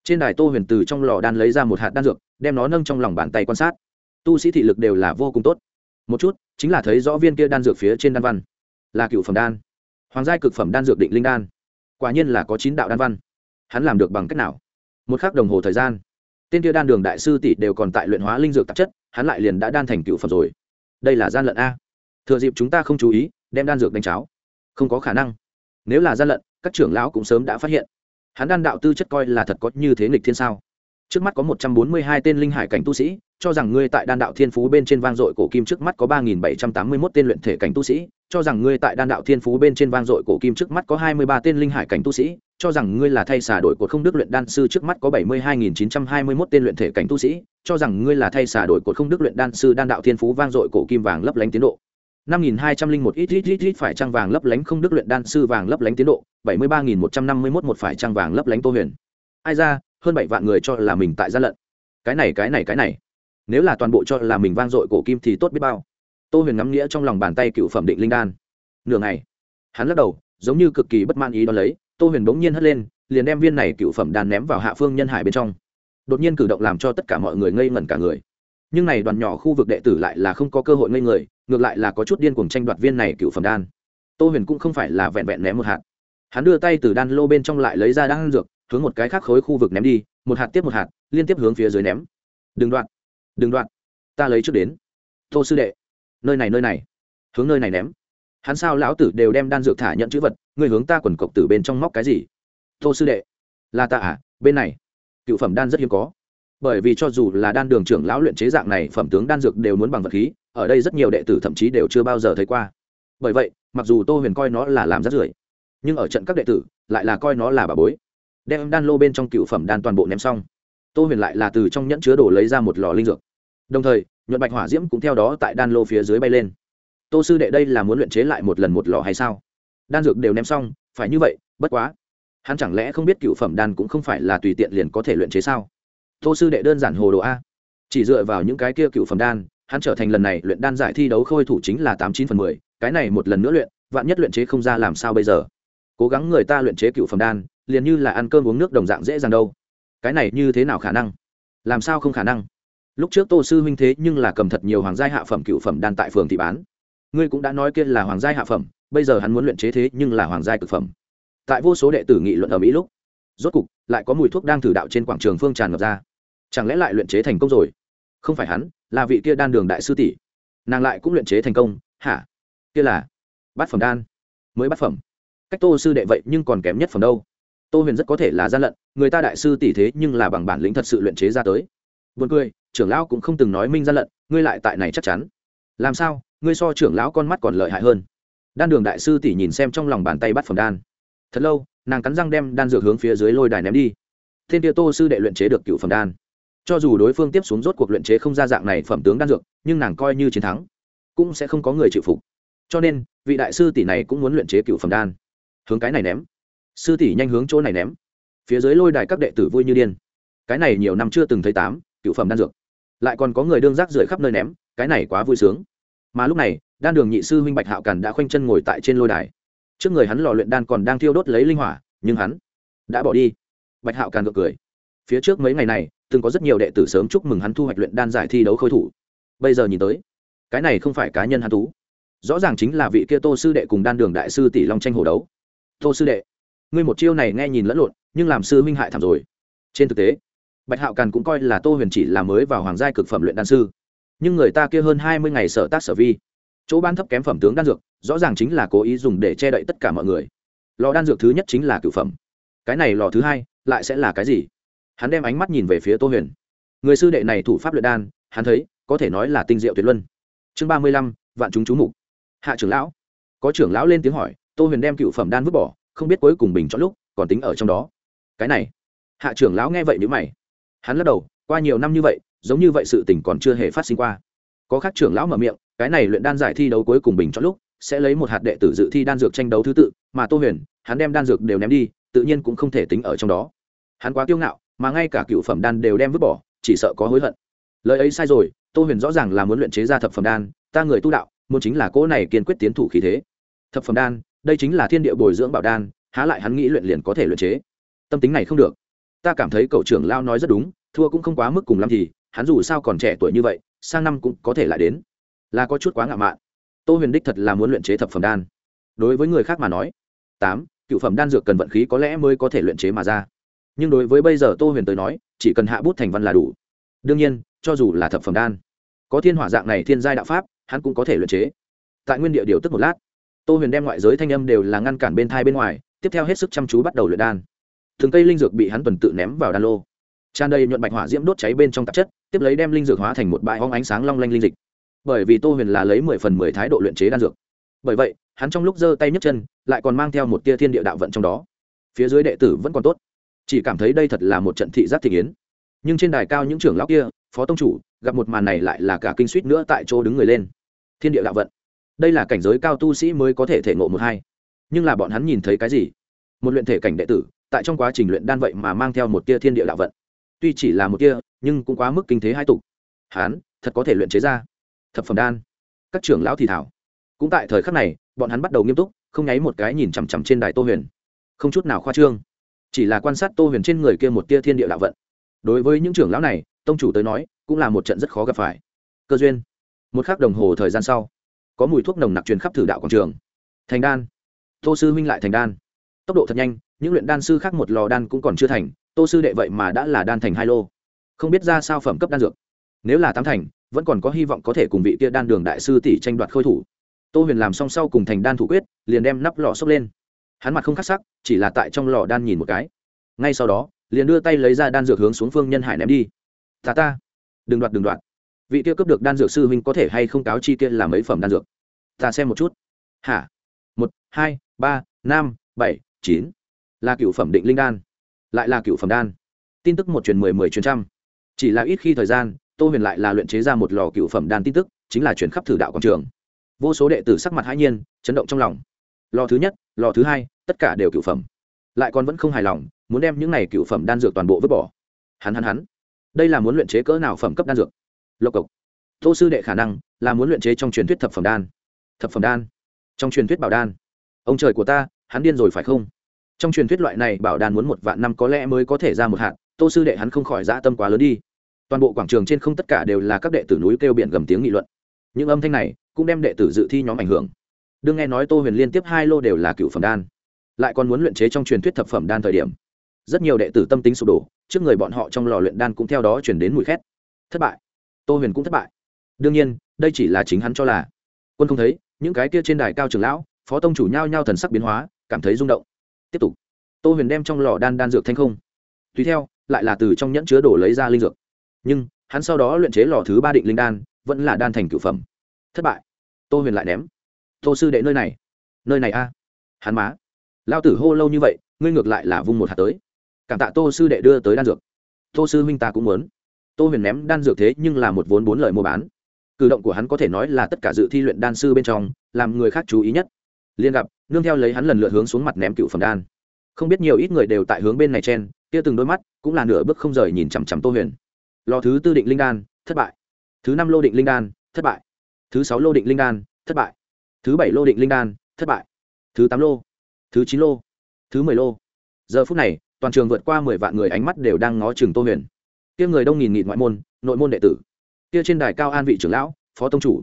trên đài tô huyền từ trong lò đan lấy ra một hạt đan dược, đem nó nâng trong lòng bàn tay quan sát. Tu sĩ thị lực đều là vô cùng tốt một chút, chính là thấy rõ viên kia đan dược phía trên đan văn. Là cựu phẩm đan. Hoàng giai cực phẩm đan dược định linh đan. Quả nhiên là có chín đạo đan văn. Hắn làm được bằng cách nào? Một khắc đồng hồ thời gian. Tên kia đan đường đại sư tỷ đều còn tại luyện hóa linh dược tạp chất, hắn lại liền đã đan thành cựu phẩm rồi. Đây là gian lận a. Thừa dịp chúng ta không chú ý, đem đan dược đánh cháo. Không có khả năng. Nếu là gian lận, các trưởng lão cũng sớm đã phát hiện. Hắn đan đạo tư chất coi là thật có như thế nghịch thiên sao? Trước mắt có một trăm bốn mươi hai tên linh hải cảnh tu sĩ cho rằng ngươi tại đan đạo thiên phú bên trên vang dội cổ kim trước mắt có ba nghìn bảy trăm tám mươi mốt tên luyện thể cảnh tu sĩ, cho rằng ngươi tại đan đạo thiên phú bên trên vang dội cổ kim trước mắt có hai mươi ba tên linh hải cảnh tu sĩ, cho rằng ngươi là thay xả đổi cột không đức luyện đan sư trước mắt có bảy mươi hai nghìn chín trăm hai mươi mốt tên luyện thể cảnh tu sĩ, cho rằng ngươi là thay xả đổi cột không đức luyện đan sư đan đạo thiên phú vang dội cổ kim vàng lấp lánh tiến độ. năm nghìn hai trăm linh một ít ít ít ít phải trăng vàng lấp lánh không đức luyện đan sư vàng lấp lánh tiến độ, bảy mươi ba nghìn một trăm năm mươi mốt một phải trăng vàng lấp lánh tô huyền. Ai ra, hơn bảy vạn người cho là mình tại gian lận. Cái này cái này cái này nếu là toàn bộ cho là mình vang dội cổ kim thì tốt biết bao. Tô huyền ngắm nghĩa trong lòng bàn tay cựu phẩm định linh đan. Nửa ngày, hắn lắc đầu, giống như cực kỳ bất man ý đ ó lấy, tô huyền bỗng nhiên hất lên, liền đem viên này cựu phẩm đan ném vào hạ phương nhân hải bên trong. Đột nhiên cử động làm cho tất cả mọi người ngây ngẩn cả người. Nhưng này đoàn nhỏ khu vực đệ tử lại là không có cơ hội ngây người, ngược lại là có chút điên cuồng tranh đoạt viên này cựu phẩm đan. Tô huyền cũng không phải là vẹn vẹn ném một hạt. Hắn đưa tay từ đan lô bên trong lại lấy ra đan dược, hướng một cái khác khối khu vực ném đi, một hạt tiếp một hạt, liên tiếp hướng phía dưới ném. Đừng đoạn đừng đoạn. Ta lấy trước đến. Tô sư đệ. Nơi này nơi này. Hướng nơi này ném. Hắn sao lão tử đều đem đan dược thả nhận chữ vật người hướng ta quần cộc từ bên trong móc cái gì? Tô sư đệ. Là ta à? Bên này. Cựu phẩm đan rất hiếm có. Bởi vì cho dù là đan đường trưởng lão luyện chế dạng này, phẩm tướng đan dược đều muốn bằng vật khí, ở đây rất nhiều đệ tử thậm chí đều chưa bao giờ thấy qua. Bởi vậy, mặc dù tô huyền coi nó là làm rất rưởi, nhưng ở trận các đệ tử, lại là coi nó là bà bối. Đem đan lô bên trong cựu phẩm đan toàn bộ ném xong tô huyền lại là từ trong nhẫn chứa đồ lấy ra một lò linh dược. Đồng thời, nhuận bạch hỏa diễm cũng theo đó tại đan lô phía dưới bay lên. Tô sư đệ đây là muốn luyện chế lại một lần một lò hay sao? Đan dược đều ném xong, phải như vậy, bất quá. Hắn chẳng lẽ không biết cựu phẩm đan cũng không phải là tùy tiện liền có thể luyện chế sao? Tô sư đệ đơn giản hồ đồ a. Chỉ dựa vào những cái kia cựu phẩm đan, hắn trở thành lần này luyện đan giải thi đấu khôi thủ chính là tám chín phần mười, cái này một lần nữa luyện, vạn nhất luyện chế không ra làm sao bây giờ? Cố gắng người ta luyện chế cựu phẩm đan, liền như là ăn cơm uống nước đồng dạng dễ dàng đâu cái này như thế nào khả năng? Làm sao không khả năng? Lúc trước tô sư huynh thế nhưng là cầm thật nhiều hoàng gia hạ phẩm cựu phẩm đan tại phường thị bán. Ngươi cũng đã nói kia là hoàng gia hạ phẩm, bây giờ hắn muốn luyện chế thế nhưng là hoàng gia cực phẩm. Tại vô số đệ tử nghị luận ở mỹ lúc, rốt cục lại có mùi thuốc đang thử đạo trên quảng trường phương tràn ngập ra. Chẳng lẽ lại luyện chế thành công rồi? Không phải hắn, là vị kia đan đường đại sư tỷ. Nàng lại cũng luyện chế thành công, hả? Kia là bát phẩm đan, mới bát phẩm. Cách tô sư đệ vậy nhưng còn kém nhất phẩm đâu tô huyền rất có thể là gian lận người ta đại sư tỷ thế nhưng là bằng bản lĩnh thật sự luyện chế ra tới Buồn cười, trưởng lão cũng không từng nói minh gian lận, ngươi lại tại này chắc chắn. Làm sao, ngươi so trưởng lão con mắt còn lợi hại hơn. Đan Đường đại sư tỷ nhìn xem trong lòng bàn tay bắt phẩm đan. Thật lâu, nàng cắn răng đem đan dược hướng phía dưới lôi đài ném đi. Thiên Tiêu Tô sư đệ luyện chế được cựu phẩm đan. Cho dù đối phương tiếp xuống rốt cuộc luyện chế không ra dạng này phẩm tướng đan dược, nhưng nàng coi như chiến thắng, cũng sẽ không có người chịu phục. Cho nên, vị đại sư tỷ này cũng muốn luyện chế cựu phẩm đan. Hướng cái này ném. Sư tỷ nhanh hướng chỗ này ném. Phía dưới lôi đài các đệ tử vui như điên. Cái này nhiều năm chưa từng thấy tám, cựu phẩm đan dược. Lại còn có người đương rác rưởi khắp nơi ném cái này quá vui sướng. Mà lúc này đan đường nhị sư huynh bạch hạo càn đã khoanh chân ngồi tại trên lôi đài. Trước người hắn lò luyện đan còn đang thiêu đốt lấy linh hỏa nhưng hắn đã bỏ đi. Bạch hạo càn gượng cười. Phía trước mấy ngày này từng có rất nhiều đệ tử sớm chúc mừng hắn thu hoạch luyện đan giải thi đấu khôi thủ. Bây giờ nhìn tới cái này không phải cá nhân hắn tú rõ ràng chính là vị kia tô sư đệ cùng đan đường đại sư tỷ long tranh hồ đấu. Tô sư đệ ngươi một chiêu này nghe nhìn lẫn lộn, nhưng làm sư minh hại thảm rồi. Trên thực tế, bạch hạo càn cũng coi là tô huyền chỉ là mới vào hoàng giai cực phẩm luyện đan sư. Nhưng người ta kia hơn hai mươi ngày sở tác sở vi. Chỗ ban thấp kém phẩm tướng đan dược, rõ ràng chính là cố ý dùng để che đậy tất cả mọi người. Lò đan dược thứ nhất chính là cựu phẩm. Cái này lò thứ hai, lại sẽ là cái gì? Hắn đem ánh mắt nhìn về phía tô huyền. Người sư đệ này thủ pháp luyện đan, hắn thấy, có thể nói là tinh diệu tuyệt luân. Chương ba mươi lăm, vạn chúng chú mục. Hạ trưởng lão. Có trưởng lão lên tiếng hỏi, tô huyền đem cựu phẩm đan vứt bỏ không biết cuối cùng bình chọn lúc còn tính ở trong đó. Cái này, hạ trưởng lão nghe vậy nếu mày. Hắn lắc đầu, qua nhiều năm như vậy, giống như vậy sự tình còn chưa hề phát sinh qua. Có khác trưởng lão mở miệng, cái này luyện đan giải thi đấu cuối cùng bình chọn lúc sẽ lấy một hạt đệ tử dự thi đan dược tranh đấu thứ tự, mà tô huyền, hắn đem đan dược đều ném đi, tự nhiên cũng không thể tính ở trong đó. Hắn quá kiêu ngạo, mà ngay cả cựu phẩm đan đều đem vứt bỏ, chỉ sợ có hối hận. Lời ấy sai rồi, tô huyền rõ ràng là muốn luyện chế ra thập phẩm đan, ta người tu đạo, muốn chính là cỗ này kiên quyết tiến thủ khí thế. Thập phẩm đan đây chính là thiên địa bồi dưỡng bảo đan, há lại hắn nghĩ luyện liền có thể luyện chế. Tâm tính này không được. Ta cảm thấy cậu trưởng lao nói rất đúng, thua cũng không quá mức cùng lắm thì, hắn dù sao còn trẻ tuổi như vậy, sang năm cũng có thể lại đến. Là có chút quá ngạo mạn. Tô huyền đích thật là muốn luyện chế thập phẩm đan. Đối với người khác mà nói, tám, cựu phẩm đan dược cần vận khí có lẽ mới có thể luyện chế mà ra. Nhưng đối với bây giờ tô huyền tới nói, chỉ cần hạ bút thành văn là đủ. Đương nhiên, cho dù là thập phẩm đan, có thiên hỏa dạng này thiên giai đạo pháp, hắn cũng có thể luyện chế. Tại nguyên địa điều tức một lát tô huyền đem ngoại giới thanh âm đều là ngăn cản bên thai bên ngoài, tiếp theo hết sức chăm chú bắt đầu luyện đan. Thường cây linh dược bị hắn tuần tự ném vào đan lô. Tràn đầy nhuận bạch hỏa diễm đốt cháy bên trong tạp chất, tiếp lấy đem linh dược hóa thành một bãi hóng ánh sáng long lanh linh dịch. Bởi vì tô huyền là lấy mười phần mười thái độ luyện chế đan dược. Bởi vậy, hắn trong lúc giơ tay nhấc chân, lại còn mang theo một tia thiên địa đạo vận trong đó. Phía dưới đệ tử vẫn còn tốt. Chỉ cảm thấy đây thật là một trận thị giác thị kiến nhưng trên đài cao những trưởng lão kia, phó tông chủ, gặp một màn này lại là cả kinh suýt nữa tại chỗ đứng người lên. Thiên địa đạo vận đây là cảnh giới cao tu sĩ mới có thể thể ngộ một hai. Nhưng là bọn hắn nhìn thấy cái gì? Một luyện thể cảnh đệ tử tại trong quá trình luyện đan vậy mà mang theo một tia thiên địa đạo vận. Tuy chỉ là một tia nhưng cũng quá mức kinh thế hai tục. Hán, thật có thể luyện chế ra. Thập phẩm đan. Các trưởng lão thì thảo. Cũng tại thời khắc này bọn hắn bắt đầu nghiêm túc không nháy một cái nhìn chằm chằm trên đài tô huyền. Không chút nào khoa trương. Chỉ là quan sát tô huyền trên người kia một tia thiên địa đạo vận. Đối với những trưởng lão này tông chủ tới nói cũng là một trận rất khó gặp phải. Cơ duyên. Một k h ắ c đồng hồ thời gian sau có mùi thuốc nồng nặc truyền khắp thử đạo quảng trường. Thành đan. Tô sư huynh lại thành đan. Tốc độ thật nhanh, những luyện đan sư khác một lò đan cũng còn chưa thành, tô sư đệ vậy mà đã là đan thành hai lô. Không biết ra sao phẩm cấp đan dược. Nếu là tám thành, vẫn còn có hy vọng có thể cùng vị kia đan đường đại sư tỷ tranh đoạt khôi thủ. Tô huyền làm xong sau cùng thành đan thủ quyết, liền đem nắp lò xốc lên. Hắn mặt không khắc sắc, chỉ là tại trong lò đan nhìn một cái. Ngay sau đó, liền đưa tay lấy ra đan dược hướng xuống phương nhân hải ném đi. Ta ta. Đừng đoạt đừng đoạt vị kia cướp được đan dược sư huynh có thể hay không cáo chi kia là mấy phẩm đan dược? Ta xem một chút. Hả? Một, hai, ba, năm, bảy, chín. Là cựu phẩm định linh đan. Lại là cựu phẩm đan. Tin tức một truyền mười mười truyền trăm. Chỉ là ít khi thời gian, tô huyền lại là luyện chế ra một lò cựu phẩm đan tin tức, chính là chuyển khắp thử đạo quảng trường. Vô số đệ tử sắc mặt hãi nhiên, chấn động trong lòng. Lò thứ nhất, lò thứ hai, tất cả đều cựu phẩm. Lại còn vẫn không hài lòng, muốn đem những này cựu phẩm đan dược toàn bộ vứt bỏ. Hắn hắn hắn. Đây là muốn luyện chế cỡ nào phẩm cấp đan dược? Lộc cộc. Tô sư đệ khả năng là muốn luyện chế trong truyền thuyết thập phẩm đan. Thập phẩm đan? Trong truyền thuyết bảo đan. Ông trời của ta, hắn điên rồi phải không? Trong truyền thuyết loại này bảo đan muốn một vạn năm có lẽ mới có thể ra một hạn tô sư đệ hắn không khỏi dã tâm quá lớn đi. Toàn bộ quảng trường trên không tất cả đều là các đệ tử núi kêu biển gầm tiếng nghị luận. Những âm thanh này cũng đem đệ tử dự thi nhóm ảnh hưởng. Đương nghe nói tô huyền liên tiếp hai lô đều là cựu phẩm đan, lại còn muốn luyện chế trong truyền thuyết thập phẩm đan thời điểm, rất nhiều đệ tử tâm tính sụp đổ, trước người bọn họ trong lò luyện đan cũng theo đó chuyển đến mùi khét. Thất bại tô huyền cũng thất bại. Đương nhiên, đây chỉ là chính hắn cho là. Quân không thấy, những cái kia trên đài cao trường lão, phó tông chủ nhao nhao thần sắc biến hóa, cảm thấy rung động. Tiếp tục. Tô huyền đem trong lò đan đan dược thanh không. Tùy theo, lại là từ trong nhẫn chứa đổ lấy ra linh dược. Nhưng, hắn sau đó luyện chế lò thứ ba định linh đan, vẫn là đan thành cửu phẩm. Thất bại. Tô huyền lại ném. Tô sư đệ nơi này. Nơi này a. Hắn má. Lao tử hô lâu như vậy, ngươi ngược lại là vung một hạt tới. Cảm tạ tô sư đệ đưa tới đan dược. Tô sư huynh ta cũng muốn tô huyền ném đan dược thế nhưng là một vốn bốn lời mua bán. Cử động của hắn có thể nói là tất cả dự thi luyện đan sư bên trong, làm người khác chú ý nhất. Liên gặp, nương theo lấy hắn lần lượt hướng xuống mặt ném cựu phẩm đan. Không biết nhiều ít người đều tại hướng bên này chen, kia từng đôi mắt cũng là nửa bước không rời nhìn chằm chằm tô huyền. Lò thứ tư định linh đan, thất bại. Thứ năm lô định linh đan, thất bại. Thứ sáu lô định linh đan, thất bại. Thứ bảy lô định linh đan, thất bại. Thứ tám lô, thứ chín lô, thứ mười lô. Giờ phút này, toàn trường vượt qua mười vạn người ánh mắt đều đang ngó chừng tô huyền kia người đông nghìn nghịt ngoại môn, nội môn đệ tử. Kia trên đài cao an vị trưởng lão, phó tông chủ.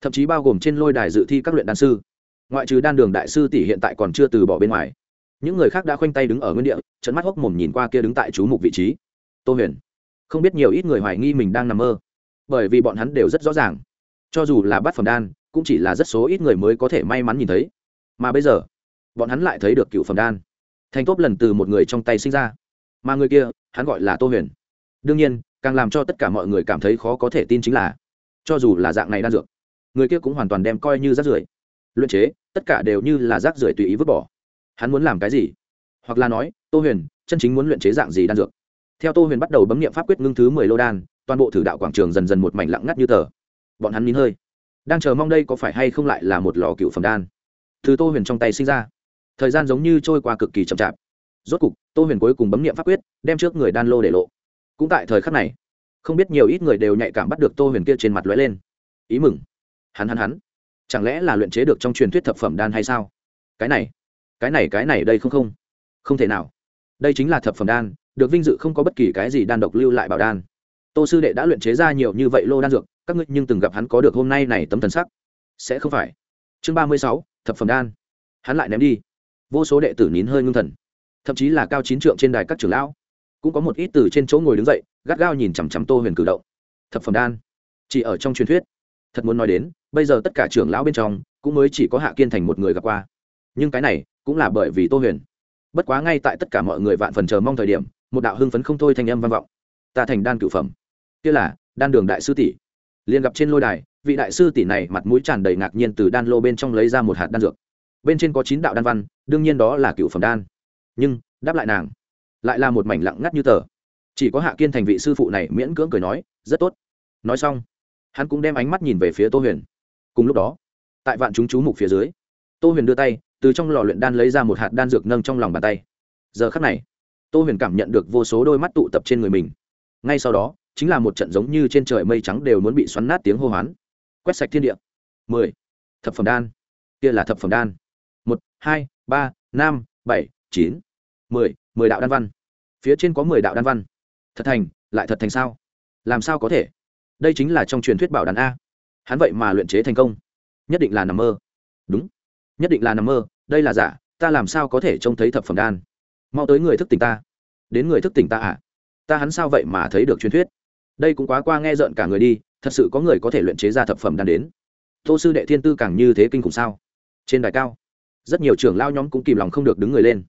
Thậm chí bao gồm trên lôi đài dự thi các luyện đan sư. Ngoại trừ đan đường đại sư tỷ hiện tại còn chưa từ bỏ bên ngoài. Những người khác đã khoanh tay đứng ở nguyên địa trận mắt hốc mồm nhìn qua kia đứng tại chú mục vị trí. Tô huyền, không biết nhiều ít người hoài nghi mình đang nằm mơ, bởi vì bọn hắn đều rất rõ ràng. Cho dù là bát phẩm đan, cũng chỉ là rất số ít người mới có thể may mắn nhìn thấy. Mà bây giờ, bọn hắn lại thấy được cựu phẩm đan. Thành tốt lần từ một người trong tay sinh ra. Mà người kia, hắn gọi là tô huyền đương nhiên, càng làm cho tất cả mọi người cảm thấy khó có thể tin chính là, cho dù là dạng này đan dược, người kia cũng hoàn toàn đem coi như rác rưởi. Luyện chế, tất cả đều như là rác rưởi tùy ý vứt bỏ. Hắn muốn làm cái gì? Hoặc là nói, tô huyền, chân chính muốn luyện chế dạng gì đan dược? Theo tô huyền bắt đầu bấm nghiệm pháp quyết ngưng thứ mười lô đan, toàn bộ thử đạo quảng trường dần dần một mảnh lặng ngắt như tờ. Bọn hắn nín hơi. Đang chờ mong đây có phải hay không lại là một lò cựu phẩm đan? Thứ tô huyền trong tay sinh ra. Thời gian giống như trôi qua cực kỳ chậm chạp. Rốt cục, tô huyền cuối cùng bấm nghiệm pháp quyết, đem trước người đan lô để lộ cũng tại thời khắc này, không biết nhiều ít người đều nhạy cảm bắt được tô huyền kia trên mặt lóe lên. Ý mừng. Hắn hắn hắn. Chẳng lẽ là luyện chế được trong truyền thuyết thập phẩm đan hay sao? Cái này cái này cái này đây không không. Không thể nào. Đây chính là thập phẩm đan, được vinh dự không có bất kỳ cái gì đan độc lưu lại bảo đan. Tô sư đệ đã luyện chế ra nhiều như vậy lô đan dược, các ngươi nhưng từng gặp hắn có được hôm nay này tấm thần sắc? Sẽ không phải. Chương ba mươi sáu, thập phẩm đan. Hắn lại ném đi. Vô số đệ tử nín hơi ngưng thần. Thậm chí là cao chín trượng trên đài các trưởng lão cũng có một ít từ trên chỗ ngồi đứng dậy, gắt gao nhìn chằm chằm tô huyền cử động. Thập phẩm đan. Chỉ ở trong truyền thuyết. Thật muốn nói đến, bây giờ tất cả trưởng lão bên trong, cũng mới chỉ có hạ kiên thành một người gặp qua. Nhưng cái này, cũng là bởi vì tô huyền. Bất quá ngay tại tất cả mọi người vạn phần chờ mong thời điểm, một đạo hưng phấn không thôi thành âm vang vọng. Ta thành đan cựu phẩm. Kia là, đan đường đại sư tỷ. Liền gặp trên lôi đài, vị đại sư tỷ này mặt mũi tràn đầy ngạc nhiên từ đan lô bên trong lấy ra một hạt đan dược. Bên trên có chín đạo đan văn, đương nhiên đó là cựu phẩm đan. Nhưng, đáp lại nàng lại là một mảnh lặng ngắt như tờ. Chỉ có hạ kiên thành vị sư phụ này miễn cưỡng cười nói, rất tốt. Nói xong, hắn cũng đem ánh mắt nhìn về phía tô huyền. Cùng lúc đó, tại vạn chúng chú mục phía dưới, tô huyền đưa tay, từ trong lò luyện đan lấy ra một hạt đan dược nâng trong lòng bàn tay. Giờ khắc này, tô huyền cảm nhận được vô số đôi mắt tụ tập trên người mình. Ngay sau đó, chính là một trận giống như trên trời mây trắng đều muốn bị xoắn nát tiếng hô hoán. Quét sạch thiên địa. Mười. Thập phẩm đan. Kia là thập phẩm đan. Một, hai, ba, năm, bảy, chín. Mười mười đạo đan văn. Phía trên có mười đạo đan văn. Thật thành, lại thật thành sao? Làm sao có thể? Đây chính là trong truyền thuyết bảo đàn a. Hắn vậy mà luyện chế thành công. Nhất định là nằm mơ. Đúng. Nhất định là nằm mơ, đây là giả, ta làm sao có thể trông thấy thập phẩm đan? Mau tới người thức tỉnh ta. Đến người thức tỉnh ta à? Ta hắn sao vậy mà thấy được truyền thuyết? Đây cũng quá qua nghe rợn cả người đi, thật sự có người có thể luyện chế ra thập phẩm đan đến. Tô sư đệ thiên tư càng như thế kinh khủng sao? Trên đài cao, rất nhiều trưởng lao nhóm cũng kìm lòng không được đứng người lên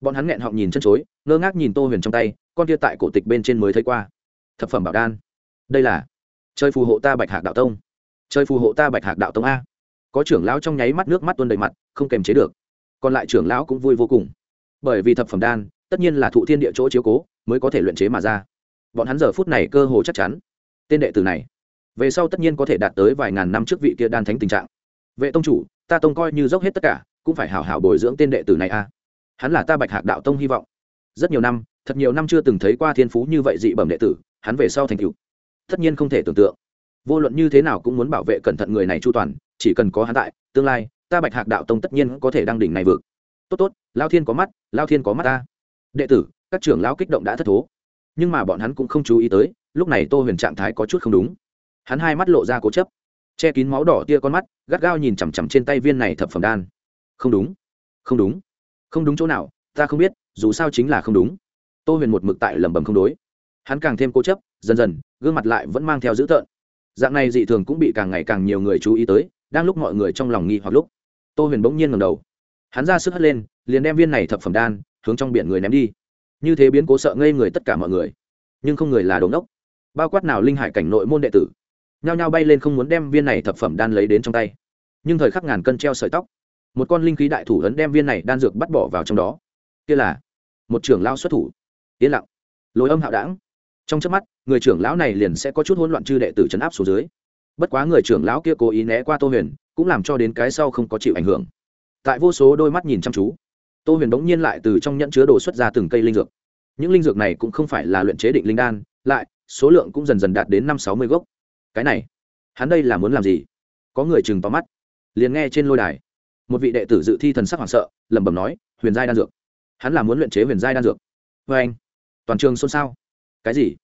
bọn hắn nghẹn họng nhìn chân chối, ngơ ngác nhìn tô huyền trong tay, con kia tại cổ tịch bên trên mới thấy qua. Thập phẩm bảo đan. Đây là chơi phù hộ ta bạch hạc đạo tông. Chơi phù hộ ta bạch hạc đạo tông a. Có trưởng lão trong nháy mắt nước mắt tuôn đầy mặt, không kềm chế được. Còn lại trưởng lão cũng vui vô cùng. Bởi vì thập phẩm đan, tất nhiên là thụ thiên địa chỗ chiếu cố, mới có thể luyện chế mà ra. Bọn hắn giờ phút này cơ hồ chắc chắn. Tên đệ tử này, về sau tất nhiên có thể đạt tới vài ngàn năm trước vị kia đan thánh tình trạng. Vệ tông chủ, ta tông coi như dốc hết tất cả, cũng phải hảo hảo bồi dưỡng tên đệ tử này a hắn là ta bạch hạc đạo tông hy vọng. Rất nhiều năm, thật nhiều năm chưa từng thấy qua thiên phú như vậy dị bẩm đệ tử, hắn về sau thành cựu tất nhiên không thể tưởng tượng. Vô luận như thế nào cũng muốn bảo vệ cẩn thận người này chu toàn, chỉ cần có hắn tại, tương lai, ta bạch hạc đạo tông tất nhiên có thể đăng đỉnh này vượt tốt tốt, lao thiên có mắt, lao thiên có mắt ta. Đệ tử, các trưởng lão kích động đã thất thố. Nhưng mà bọn hắn cũng không chú ý tới, lúc này tô huyền trạng thái có chút không đúng. Hắn hai mắt lộ ra cố chấp, che kín máu đỏ tia con mắt, gắt gao nhìn chằm chằm trên tay viên này thập phẩm đan. Không đúng không đúng không đúng chỗ nào, ta không biết, dù sao chính là không đúng. Tô huyền một mực tại lẩm bẩm không đối. Hắn càng thêm cố chấp, dần dần, gương mặt lại vẫn mang theo dữ tợn. Dạng này dị thường cũng bị càng ngày càng nhiều người chú ý tới, đang lúc mọi người trong lòng nghi hoặc lúc, tô huyền bỗng nhiên ngầm đầu. Hắn ra sức hất lên, liền đem viên này thập phẩm đan, hướng trong biển người ném đi. Như thế biến cố sợ ngây người tất cả mọi người. Nhưng không người là đống đốc bao quát nào linh hải cảnh nội môn đệ tử. Nhao nhao bay lên không muốn đem viên này thập phẩm đan lấy đến trong tay. Nhưng thời khắc ngàn cân treo sợi tóc một con linh khí đại thủ ấn đem viên này đan dược bắt bỏ vào trong đó. Kia là một trưởng lao xuất thủ. Yên lặng. Lối âm hạo đảng trong trước mắt, người trưởng lão này liền sẽ có chút hỗn loạn chư đệ tử chấn áp xuống dưới. Bất quá người trưởng lão kia cố ý né qua tô huyền, cũng làm cho đến cái sau không có chịu ảnh hưởng. Tại vô số đôi mắt nhìn chăm chú, tô huyền bỗng nhiên lại từ trong nhẫn chứa đồ xuất ra từng cây linh dược. Những linh dược này cũng không phải là luyện chế định linh đan, lại, số lượng cũng dần dần đạt đến năm sáu mươi gốc. Cái này, hắn đây là muốn làm gì? Có người chừng tóm mắt, liền nghe trên lôi đài một vị đệ tử dự thi thần sắc hoảng sợ, lẩm bẩm nói, huyền giai đan dược. Hắn là muốn luyện chế huyền giai đan dược. Vê anh. Toàn trường xôn xao. Cái gì?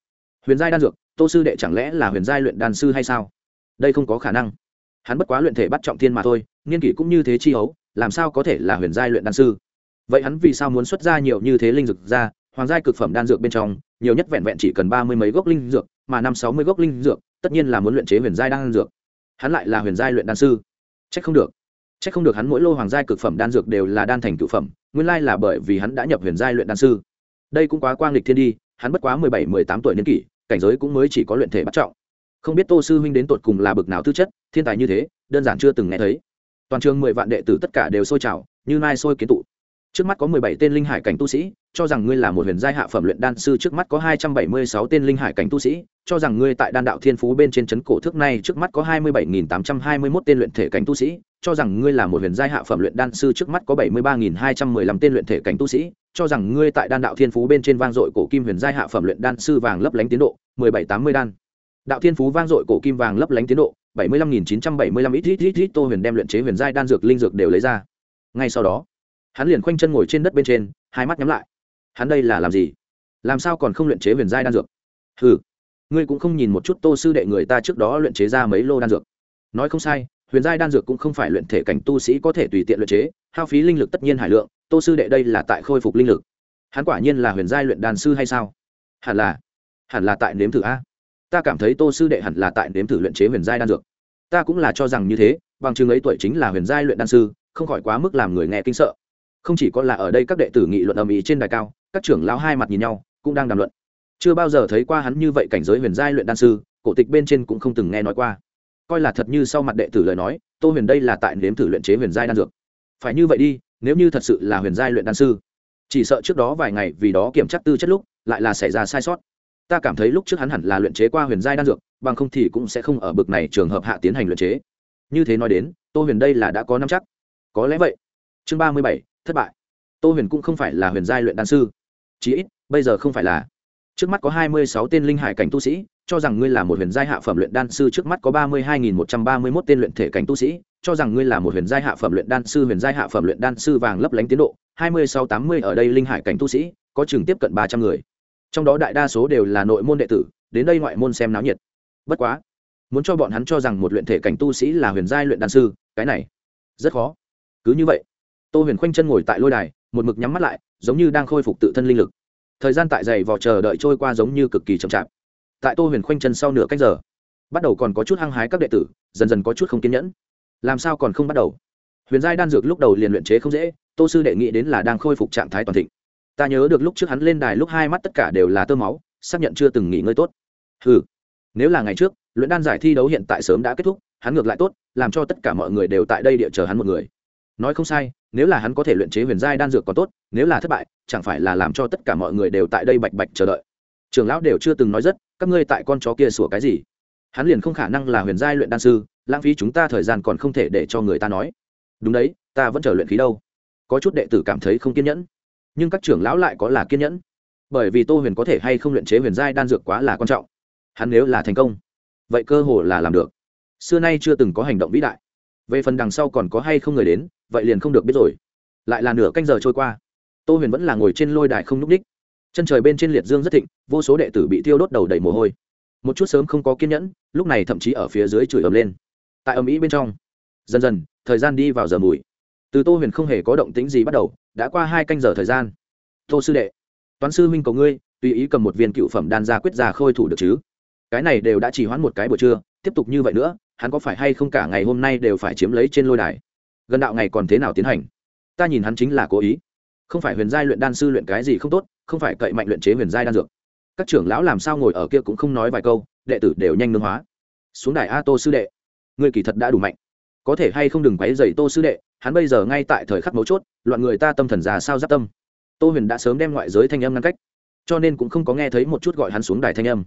Huyền giai đan dược, tô sư đệ chẳng lẽ là huyền giai luyện đan sư hay sao? Đây không có khả năng. Hắn bất quá luyện thể bắt trọng thiên mà thôi, niên kỷ cũng như thế chi hấu, làm sao có thể là huyền giai luyện đan sư? Vậy hắn vì sao muốn xuất ra nhiều như thế linh dược ra? Hoàng giai cực phẩm đan dược bên trong, nhiều nhất vẹn vẹn chỉ cần ba mươi mấy gốc linh dược, mà năm sáu mươi gốc linh dược, tất nhiên là muốn luyện chế huyền giai đan dược. Hắn lại là huyền giai luyện đan sư. C h ắ c không được c h ắ c không được hắn mỗi lô hoàng giai cực phẩm đan dược đều là đan thành cự phẩm, nguyên lai là bởi vì hắn đã nhập huyền giai luyện đan sư. Đây cũng quá quang lịch thiên đi, hắn bất quá mười bảy, mười tám tuổi niên kỷ, cảnh giới cũng mới chỉ có luyện thể bắt trọng. Không biết tô sư huynh đến tột cùng là bực nào tư chất, thiên tài như thế, đơn giản chưa từng nghe thấy. Toàn trường mười vạn đệ tử tất cả đều sôi trào, như mai sôi kiến tụ trước mắt có mười bảy tên linh hải cảnh tu sĩ, cho rằng ngươi là một huyền giai hạ phẩm luyện đan sư, trước mắt có hai trăm bảy mươi sáu tên linh hải cảnh tu sĩ, cho rằng ngươi tại đan đạo thiên phú bên trên chấn cổ thước này trước mắt có hai mươi bảy nghìn tám trăm hai mươi mốt tên luyện thể cảnh tu sĩ, cho rằng ngươi là một huyền giai hạ phẩm luyện đan sư, trước mắt có bảy mươi ba nghìn hai trăm mười lăm tên luyện thể cảnh tu sĩ, cho rằng ngươi tại đan đạo thiên phú bên trên vang dội cổ kim huyền giai hạ phẩm luyện đan sư vàng lấp lánh tiến độ, mười bảy tám mươi đan. Đạo thiên phú vang dội cổ kim vàng lấp lánh tiến độ, bảy mươi lăm nghìn chín trăm bảy mươi lăm ít ít ít ít, tô huyền đem luyện chế huyền giai đan dược linh dược đều lấy ra. Ngay sau đó hắn liền khoanh chân ngồi trên đất bên trên, hai mắt nhắm lại. Hắn đây là làm gì? Làm sao còn không luyện chế huyền giai đan dược? Ừ ngươi cũng không nhìn một chút tô sư đệ người ta trước đó luyện chế ra mấy lô đan dược. Nói không sai, huyền giai đan dược cũng không phải luyện thể cảnh tu sĩ có thể tùy tiện luyện chế, hao phí linh lực tất nhiên hải lượng, tô sư đệ đây là tại khôi phục linh lực. Hắn quả nhiên là huyền giai luyện đan sư hay sao? Hẳn là hẳn là tại nếm thử a. Ta cảm thấy tô sư đệ hẳn là tại nếm thử luyện chế huyền giai đan dược. Ta cũng là cho rằng như thế, bằng chứng ấy tuổi chính là huyền giai luyện đan sư, không khỏi quá mức làm người nghe kinh sợ không chỉ có là ở đây các đệ tử nghị luận âm ý trên đài cao, các trưởng lão hai mặt nhìn nhau, cũng đang đàm luận. Chưa bao giờ thấy qua hắn như vậy cảnh giới huyền giai luyện đan sư, cổ tịch bên trên cũng không từng nghe nói qua. Coi là thật như sau mặt đệ tử lời nói, tô huyền đây là tại nếm thử luyện chế huyền giai đan dược. Phải như vậy đi, nếu như thật sự là huyền giai luyện đan sư, chỉ sợ trước đó vài ngày vì đó kiểm tra tư chất lúc, lại là xảy ra sai sót. Ta cảm thấy lúc trước hắn hẳn là luyện chế qua huyền giai đan dược, bằng không thì cũng sẽ không ở bực này trường hợp hạ tiến hành luyện chế. Như thế nói đến, tô huyền đây là đã có năm chắc. Có lẽ vậy. Chương ba mươi bảy thất bại. Tô huyền cũng không phải là huyền giai luyện đan sư. Chí ít, bây giờ không phải là. Trước mắt có hai mươi sáu tên linh hải cảnh tu sĩ, cho rằng ngươi là một huyền giai hạ phẩm luyện đan sư trước mắt có ba mươi hai nghìn một trăm ba mươi mốt tên luyện thể cảnh tu sĩ, cho rằng ngươi là một huyền giai hạ phẩm luyện đan sư, huyền giai hạ phẩm luyện đan sư vàng lấp lánh tiến độ, hai mươi sáu tám mươi ở đây linh hải cảnh tu sĩ, có chừng tiếp cận ba trăm người. Trong đó đại đa số đều là nội môn đệ tử, đến đây ngoại môn xem náo nhiệt. Bất quá, muốn cho bọn hắn cho rằng một luyện thể cảnh tu sĩ là huyền giai luyện đan sư, cái này rất khó. Cứ như vậy tô huyền khoanh chân ngồi tại lôi đài, một mực nhắm mắt lại, giống như đang khôi phục tự thân linh lực. Thời gian tại dày vò chờ đợi trôi qua giống như cực kỳ chậm chạp. Tại tô huyền khoanh chân sau nửa cách giờ, bắt đầu còn có chút hăng hái các đệ tử, dần dần có chút không kiên nhẫn. Làm sao còn không bắt đầu? Huyền giai đan dược lúc đầu liền luyện chế không dễ, tô sư đệ nghĩ đến là đang khôi phục trạng thái toàn thịnh. Ta nhớ được lúc trước hắn lên đài lúc hai mắt tất cả đều là tơ máu, xác nhận chưa từng nghỉ ngơi tốt. Ừ nếu là ngày trước, luyện đan giải thi đấu hiện tại sớm đã kết thúc, hắn ngược lại tốt, làm cho tất cả mọi người đều tại đây địa chờ hắn một người nói không sai, nếu là hắn có thể luyện chế huyền giai đan dược còn tốt, nếu là thất bại, chẳng phải là làm cho tất cả mọi người đều tại đây bạch bạch chờ đợi. Trưởng lão đều chưa từng nói rất, các ngươi tại con chó kia sủa cái gì? Hắn liền không khả năng là huyền giai luyện đan sư, lãng phí chúng ta thời gian còn không thể để cho người ta nói. Đúng đấy, ta vẫn chờ luyện khí đâu. Có chút đệ tử cảm thấy không kiên nhẫn. Nhưng các trưởng lão lại có là kiên nhẫn. Bởi vì tô huyền có thể hay không luyện chế huyền giai đan dược quá là quan trọng. Hắn nếu là thành công, vậy cơ hồ là làm được. Xưa nay chưa từng có hành động vĩ đại về phần đằng sau còn có hay không người đến, vậy liền không được biết rồi. Lại là nửa canh giờ trôi qua. Tô huyền vẫn là ngồi trên lôi đài không n ú c ních. Chân trời bên trên liệt dương rất thịnh, vô số đệ tử bị tiêu đốt đầu đầy mồ hôi. Một chút sớm không có kiên nhẫn, lúc này thậm chí ở phía dưới chửi ầm lên. Tại ầm ĩ bên trong, dần dần, thời gian đi vào giờ mùi. Từ tô huyền không hề có động tính gì bắt đầu, đã qua hai canh giờ thời gian. Tô sư đệ, toán sư minh cầu ngươi, tùy ý cầm một viên cựu phẩm đan ra quyết ra khôi thủ được chứ? Cái này đều đã chỉ hoãn một cái buổi trưa, tiếp tục như vậy nữa hắn có phải hay không cả ngày hôm nay đều phải chiếm lấy trên lôi đài? Gần đạo ngày còn thế nào tiến hành? Ta nhìn hắn chính là cố ý. Không phải huyền giai luyện đan sư luyện cái gì không tốt, không phải cậy mạnh luyện chế huyền giai đan dược. Các trưởng lão làm sao ngồi ở kia cũng không nói vài câu, đệ tử đều nhanh nương hóa. Xuống đài a tô sư đệ người kỳ thật đã đủ mạnh. Có thể hay không đừng quấy dày tô sư đệ, hắn bây giờ ngay tại thời khắc mấu chốt, loạn người ta tâm thần già sao giáp tâm. Tô huyền đã sớm đem ngoại giới thanh âm ngăn cách, cho nên cũng không có nghe thấy một chút gọi hắn xuống đài thanh âm.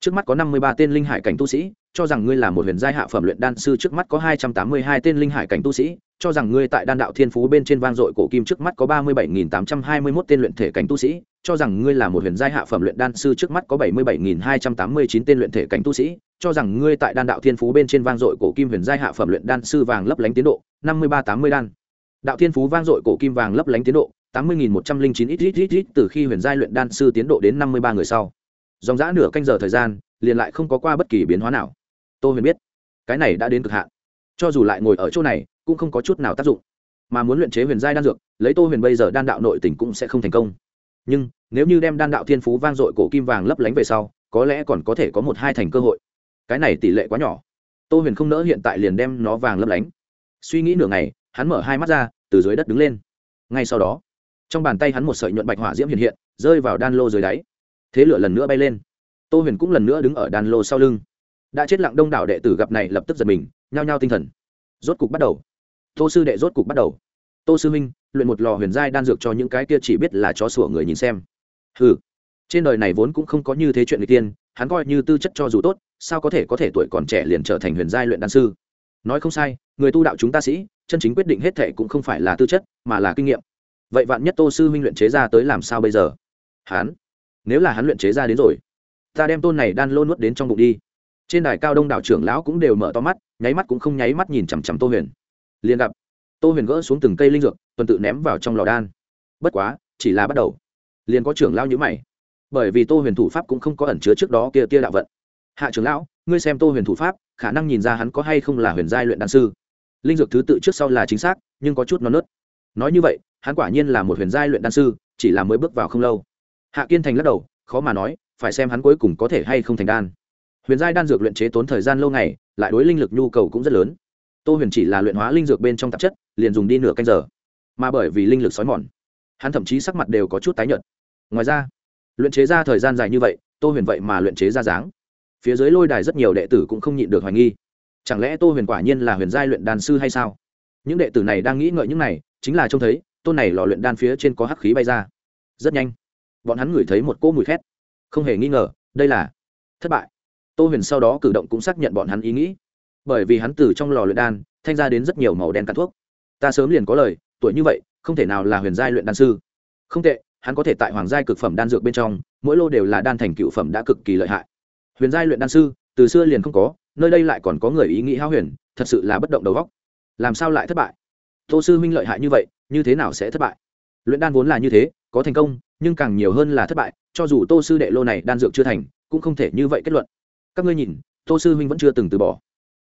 Trước mắt có năm mươi ba tên linh hải cảnh tu sĩ cho rằng ngươi là một huyền giai hạ phẩm luyện đan sư trước mắt có hai trăm tám mươi hai tên linh hải cảnh tu sĩ, cho rằng ngươi tại đan đạo thiên phú bên trên vang dội cổ kim trước mắt có ba mươi bảy nghìn tám trăm hai mươi mốt tên luyện thể cảnh tu sĩ, cho rằng ngươi là một huyền giai hạ phẩm luyện đan sư trước mắt có bảy mươi bảy nghìn hai trăm tám mươi chín tên luyện thể cảnh tu sĩ, cho rằng ngươi tại đan đạo thiên phú bên trên vang dội cổ kim huyền giai hạ phẩm luyện đan sư vàng lấp lánh tiến độ, năm mươi ba tám mươi đan. Đạo thiên phú vang dội cổ kim vàng lấp lánh tiến độ, tám mươi nghìn một trăm linh chín ít ít ít ít từ khi huyền giai luyện đan sư tiến độ đến năm mươi ba người sau. Dòng rã nửa canh giờ thời gian, liền lại không có qua bất kỳ biến hóa nào tô huyền biết, cái này đã đến cực hạn. Cho dù lại ngồi ở chỗ này, cũng không có chút nào tác dụng. Mà muốn luyện chế huyền giai đan dược, lấy tô huyền bây giờ đan đạo nội tỉnh cũng sẽ không thành công. Nhưng, nếu như đem đan đạo thiên phú vang dội cổ kim vàng lấp lánh về sau, có lẽ còn có thể có một hai thành cơ hội. Cái này tỷ lệ quá nhỏ. Tô huyền không nỡ hiện tại liền đem nó vàng lấp lánh. Suy nghĩ nửa ngày, hắn mở hai mắt ra, từ dưới đất đứng lên. Ngay sau đó, trong bàn tay hắn một sợi nhuận bạch hỏa diễm hiện hiện, rơi vào đan lô dưới đáy. Thế lửa lần nữa bay lên. Tô huyền cũng lần nữa đứng ở đan lô sau lưng đã chết lặng đông đảo đệ tử gặp này lập tức giật mình, nhao nhao tinh thần. Rốt cục bắt đầu. Tô sư đệ rốt cục bắt đầu. Tô sư minh luyện một lò huyền giai đan dược cho những cái kia chỉ biết là chó sủa người nhìn xem. Ừ trên đời này vốn cũng không có như thế chuyện người tiên, hắn coi như tư chất cho dù tốt, sao có thể có thể tuổi còn trẻ liền trở thành huyền giai luyện đan sư? Nói không sai, người tu đạo chúng ta sĩ, chân chính quyết định hết thệ cũng không phải là tư chất, mà là kinh nghiệm. Vậy vạn nhất tô sư huynh luyện chế ra tới làm sao bây giờ? Hắn? Nếu là hắn luyện chế ra đến rồi, ta đem tôn này đan lô nuốt đến trong bụng đi trên đài cao đông đảo trưởng lão cũng đều mở to mắt, nháy mắt cũng không nháy mắt nhìn chằm chằm tô huyền. Liền gặp, tô huyền gỡ xuống từng cây linh dược, tuần tự ném vào trong lò đan. Bất quá, chỉ là bắt đầu. Liền có trưởng lão nhữ mày. Bởi vì tô huyền thủ pháp cũng không có ẩn chứa trước đó kia tia đạo vận. Hạ trưởng lão, ngươi xem tô huyền thủ pháp, khả năng nhìn ra hắn có hay không là huyền giai luyện đan sư. Linh dược thứ tự trước sau là chính xác, nhưng có chút non nớt. Nói như vậy, hắn quả nhiên là một huyền giai luyện đan sư, chỉ là mới bước vào không lâu. Hạ kiên thành lắc đầu, khó mà nói, phải xem hắn cuối cùng có thể hay không thành đan huyền giai đan dược luyện chế tốn thời gian lâu ngày, lại đối linh lực nhu cầu cũng rất lớn. Tô huyền chỉ là luyện hóa linh dược bên trong tạp chất, liền dùng đi nửa canh giờ. Mà bởi vì linh lực xói mòn, hắn thậm chí sắc mặt đều có chút tái nhợt. Ngoài ra, luyện chế ra thời gian dài như vậy, tô huyền vậy mà luyện chế ra dáng. Phía dưới lôi đài rất nhiều đệ tử cũng không nhịn được hoài nghi. Chẳng lẽ tô huyền quả nhiên là huyền giai luyện đan sư hay sao? Những đệ tử này đang nghĩ ngợi những này, chính là trông thấy, tôn này lò luyện đan phía trên có hắc khí bay ra. Rất nhanh, bọn hắn ngửi thấy một cỗ mùi khét. Không hề nghi ngờ, đây là thất bại tô huyền sau đó cử động cũng xác nhận bọn hắn ý nghĩ. Bởi vì hắn từ trong lò luyện đan, thanh ra đến rất nhiều màu đen cắn thuốc. Ta sớm liền có lời, tuổi như vậy, không thể nào là huyền giai luyện đan sư. Không tệ, hắn có thể tại hoàng giai cực phẩm đan dược bên trong, mỗi lô đều là đan thành cựu phẩm đã cực kỳ lợi hại. Huyền giai luyện đan sư, từ xưa liền không có, nơi đây lại còn có người ý nghĩ hao huyền, thật sự là bất động đầu góc làm sao lại thất bại? Tô sư huynh lợi hại như vậy, như thế nào sẽ thất bại? Luyện đan vốn là như thế, có thành công, nhưng càng nhiều hơn là thất bại, cho dù tô sư đệ lô này đan dược chưa thành, cũng không thể như vậy kết luận các ngươi nhìn, tô sư huynh vẫn chưa từng từ bỏ.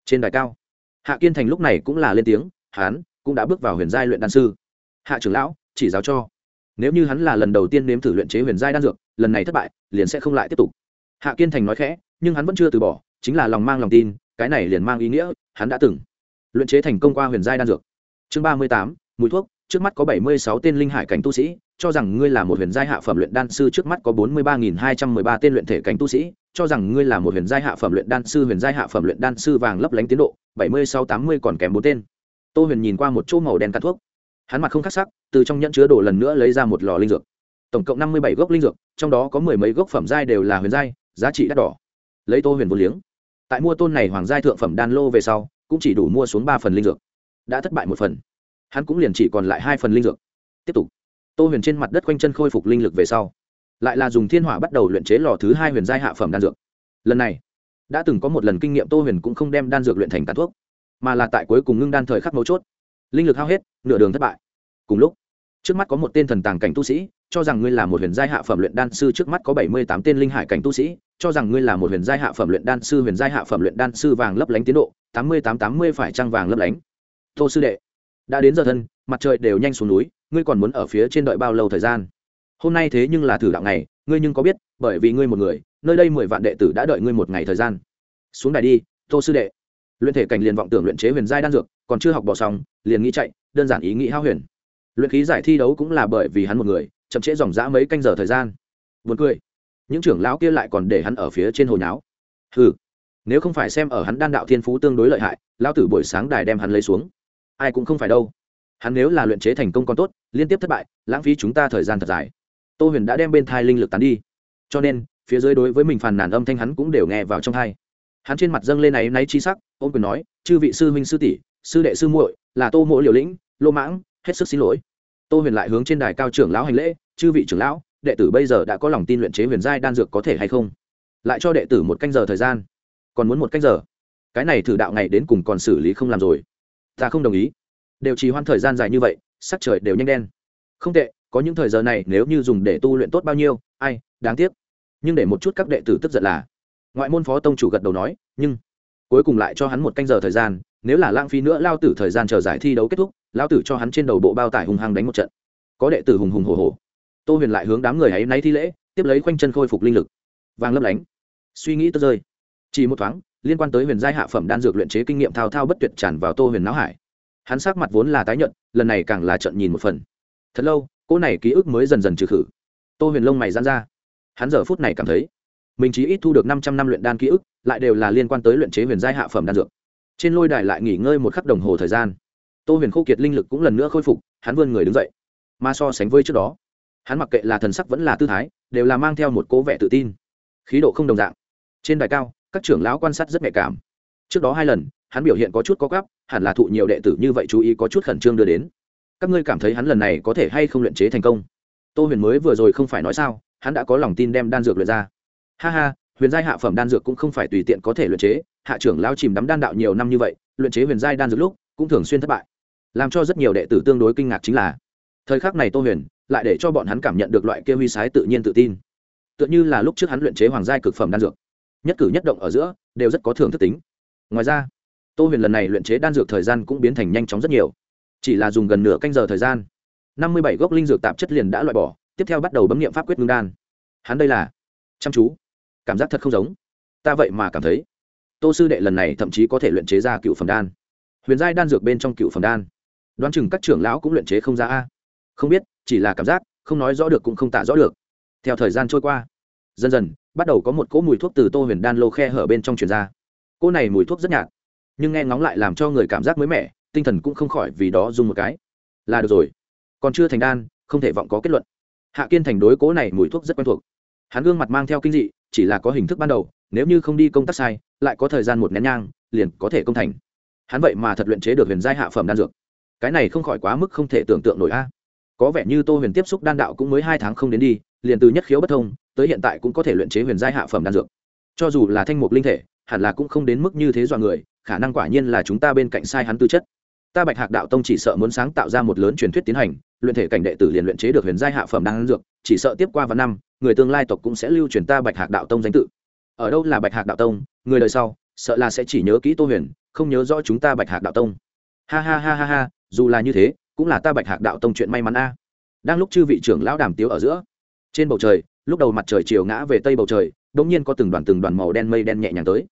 Trên đài cao, hạ kiên thành lúc này cũng là lên tiếng hán cũng đã bước vào huyền giai luyện đan sư. Hạ trưởng lão, chỉ giáo cho. Nếu như hắn là lần đầu tiên nếm thử luyện chế huyền giai đan dược, lần này thất bại, liền sẽ không lại tiếp tục. Hạ kiên thành nói khẽ, nhưng hắn vẫn chưa từ bỏ, chính là lòng mang lòng tin, cái này liền mang ý nghĩa, hắn đã từng luyện chế thành công qua huyền giai đan dược. Chương ba mươi tám, mùi thuốc, trước mắt có bảy mươi sáu tên linh hải cảnh tu sĩ cho rằng ngươi là một huyền giai hạ phẩm luyện đan sư trước mắt có bốn mươi ba nghìn hai trăm mười ba tên luyện thể cánh tu sĩ, cho rằng ngươi là một huyền giai hạ phẩm luyện đan sư, huyền giai hạ phẩm luyện đan sư vàng lấp lánh tiến độ, bảy mươi sáu tám mươi còn kém bốn tên. Tô huyền nhìn qua một chỗ màu đen cát thuốc. Hắn mặt không khắc sắc, từ trong nhẫn chứa đồ lần nữa lấy ra một lò linh dược. Tổng cộng năm mươi bảy gốc linh dược, trong đó có mười mấy gốc phẩm giai đều là huyền giai, giá trị đắt đỏ. Lấy tô huyền vô liếng. Tại mua tôn này hoàng giai thượng phẩm đan lô về sau, cũng chỉ đủ mua xuống ba phần linh dược. Đã thất bại một phần. Hắn cũng liền chỉ còn lại hai phần linh dược. Tiếp tục tô huyền trên mặt đất quanh chân khôi phục linh lực về sau, lại là dùng thiên hỏa bắt đầu luyện chế lò thứ hai huyền giai hạ phẩm đan dược. Lần này, đã từng có một lần kinh nghiệm tô huyền cũng không đem đan dược luyện thành tàn thuốc, mà là tại cuối cùng ngưng đan thời khắc mấu chốt, linh lực hao hết, nửa đường thất bại. Cùng lúc, trước mắt có một tên thần tàng cảnh tu sĩ, cho rằng ngươi là một huyền giai hạ phẩm luyện đan sư, trước mắt có bảy mươi tám tên linh hải cảnh tu sĩ, cho rằng ngươi là một huyền giai hạ phẩm luyện đan sư, huyền giai hạ phẩm luyện đan sư vàng lấp lánh tiến độ, tám mươi tám tám mươi phải trăng vàng lấp lánh. Tô sư đệ, đã đến giờ thân mặt trời đều nhanh xuống núi ngươi còn muốn ở phía trên đợi bao lâu thời gian? Hôm nay thế nhưng là thử đạo này, ngươi nhưng có biết bởi vì ngươi một người nơi đây mười vạn đệ tử đã đợi ngươi một ngày thời gian. Xuống đài đi tô sư đệ. Luyện thể cảnh liền vọng tưởng luyện chế huyền giai đan dược còn chưa học bỏ xong liền nghĩ chạy đơn giản ý nghĩ hao huyền. Luyện khí giải thi đấu cũng là bởi vì hắn một người chậm trễ dòng dã mấy canh giờ thời gian. Vượt cười. Những trưởng lão kia lại còn để hắn ở phía trên hồi náo ừ nếu không phải xem ở hắn đan đạo thiên phú tương đối lợi hại lão tử buổi sáng đài đem hắn lấy xuống. Ai cũng không phải đâu hắn nếu là luyện chế thành công còn tốt, liên tiếp thất bại, lãng phí chúng ta thời gian thật dài. Tô huyền đã đem bên thai linh lực tán đi. Cho nên, phía dưới đối với mình phàn nàn âm thanh hắn cũng đều nghe vào trong thai hắn trên mặt dâng lên này náy chi sắc ôm quyền nói, chư vị sư huynh sư tỷ, sư đệ sư muội, là tô mỗ liều lĩnh, lô mãng, hết sức xin lỗi. Tô huyền lại hướng trên đài cao trưởng lão hành lễ, chư vị trưởng lão, đệ tử bây giờ đã có lòng tin luyện chế huyền giai đan dược có thể hay không? Lại cho đệ tử một canh giờ thời gian. Còn muốn một canh giờ? Cái này thử đạo ngày đến cùng còn xử lý không làm rồi. Ta không đồng ý đều trì hoãn thời gian dài như vậy, sắc trời đều nhanh đen. Không tệ, có những thời giờ này nếu như dùng để tu luyện tốt bao nhiêu, ai, đáng tiếc. Nhưng để một chút các đệ tử tức giận là, ngoại môn phó tông chủ gật đầu nói, nhưng cuối cùng lại cho hắn một canh giờ thời gian, nếu là lãng phí nữa lao tử thời gian chờ giải thi đấu kết thúc, lao tử cho hắn trên đầu bộ bao tải hùng hăng đánh một trận. Có đệ tử hùng hùng hồ hồ tô huyền lại hướng đám người ấy náy thi lễ, tiếp lấy khoanh chân khôi phục linh lực. Vàng lấp lánh. Suy nghĩ tớ rơi. Chỉ một thoáng, liên quan tới huyền giai hạ phẩm đan dược luyện chế kinh nghiệm thao thao bất tuyệt tràn vào tô huyền não hải hắn sắc mặt vốn là tái nhợt, lần này càng là trận nhìn một phần. Thật lâu cô này ký ức mới dần dần trừ khử. Tô huyền lông mày dán ra. Hắn giờ phút này cảm thấy mình chỉ ít thu được năm trăm năm luyện đan ký ức lại đều là liên quan tới luyện chế huyền giai hạ phẩm đan dược. Trên lôi đài lại nghỉ ngơi một khắc đồng hồ thời gian. Tô huyền khô kiệt linh lực cũng lần nữa khôi phục hắn vươn người đứng dậy. Mà so sánh với trước đó hắn mặc kệ là thần sắc vẫn là tư thái đều là mang theo một cố vẻ tự tin. Khí độ không đồng dạng. Trên đài cao các trưởng lão quan sát rất nhạy cảm trước đó hai lần, hắn biểu hiện có chút có gắp, hẳn là thụ nhiều đệ tử như vậy chú ý có chút khẩn trương đưa đến. Các ngươi cảm thấy hắn lần này có thể hay không luyện chế thành công? Tô huyền mới vừa rồi không phải nói sao, hắn đã có lòng tin đem đan dược luyện ra. Ha ha, huyền giai hạ phẩm đan dược cũng không phải tùy tiện có thể luyện chế, hạ trưởng lao chìm đắm đan đạo nhiều năm như vậy, luyện chế huyền giai đan dược lúc, cũng thường xuyên thất bại. Làm cho rất nhiều đệ tử tương đối kinh ngạc chính là, thời khắc này tô huyền lại để cho bọn hắn cảm nhận được loại kia huy sái tự nhiên tự tin. Tựa như là lúc trước hắn luyện chế hoàng giai cực phẩm đan dược, nhất cử nhất động ở giữa, đều rất có thường thức tính ngoài ra, tô huyền lần này luyện chế đan dược thời gian cũng biến thành nhanh chóng rất nhiều. Chỉ là dùng gần nửa canh giờ thời gian, năm mươi bảy gốc linh dược tạp chất liền đã loại bỏ, tiếp theo bắt đầu bấm nghiệm pháp quyết ngưng đan. Hắn đây là chăm chú, cảm giác thật không giống. Ta vậy mà cảm thấy, tô sư đệ lần này thậm chí có thể luyện chế ra cựu phẩm đan. Huyền giai đan dược bên trong cựu phẩm đan. Đoán chừng các trưởng lão cũng luyện chế không ra a. Không biết, chỉ là cảm giác, không nói rõ được cũng không tả rõ được. Theo thời gian trôi qua, dần dần, bắt đầu có một cỗ mùi thuốc từ tô huyền đan lô khe hở bên trong truyền ra. Cô này mùi thuốc rất nhạt, nhưng nghe ngóng lại làm cho người cảm giác mới mẻ, tinh thần cũng không khỏi vì đó dùng một cái. Là được rồi, còn chưa thành đan, không thể vọng có kết luận. Hạ kiên thành đối cố này mùi thuốc rất quen thuộc. Hắn gương mặt mang theo kinh dị, chỉ là có hình thức ban đầu, nếu như không đi công tác sai, lại có thời gian một nén nhang, liền có thể công thành. Hắn vậy mà thật luyện chế được huyền giai hạ phẩm đan dược. Cái này không khỏi quá mức không thể tưởng tượng nổi a. Có vẻ như tô huyền tiếp xúc đan đạo cũng mới hai tháng không đến đi, liền từ nhất khiếu bất thông, tới hiện tại cũng có thể luyện chế huyền giai hạ phẩm đan dược cho dù là thanh mục linh thể, hẳn là cũng không đến mức như thế dọa người, khả năng quả nhiên là chúng ta bên cạnh sai hắn tư chất. Ta bạch hạc đạo tông chỉ sợ muốn sáng tạo ra một lớn truyền thuyết tiến hành, luyện thể cảnh đệ tử liền luyện chế được huyền giai hạ phẩm đang dược, chỉ sợ tiếp qua vài năm, người tương lai tộc cũng sẽ lưu truyền ta bạch hạc đạo tông danh tự. Ở đâu là bạch hạc đạo tông, người đời sau, sợ là sẽ chỉ nhớ kỹ tô huyền, không nhớ rõ chúng ta bạch hạc đạo tông. Ha ha ha ha ha, dù là như thế, cũng là ta bạch hạc đạo tông chuyện may mắn a. Đang lúc chư vị trưởng lão đàm tiếu ở giữa, trên bầu trời, lúc đầu mặt trời chiều ngã về tây bầu trời đột nhiên có từng đoàn từng đoàn màu đen mây đen nhẹ nhàng tới.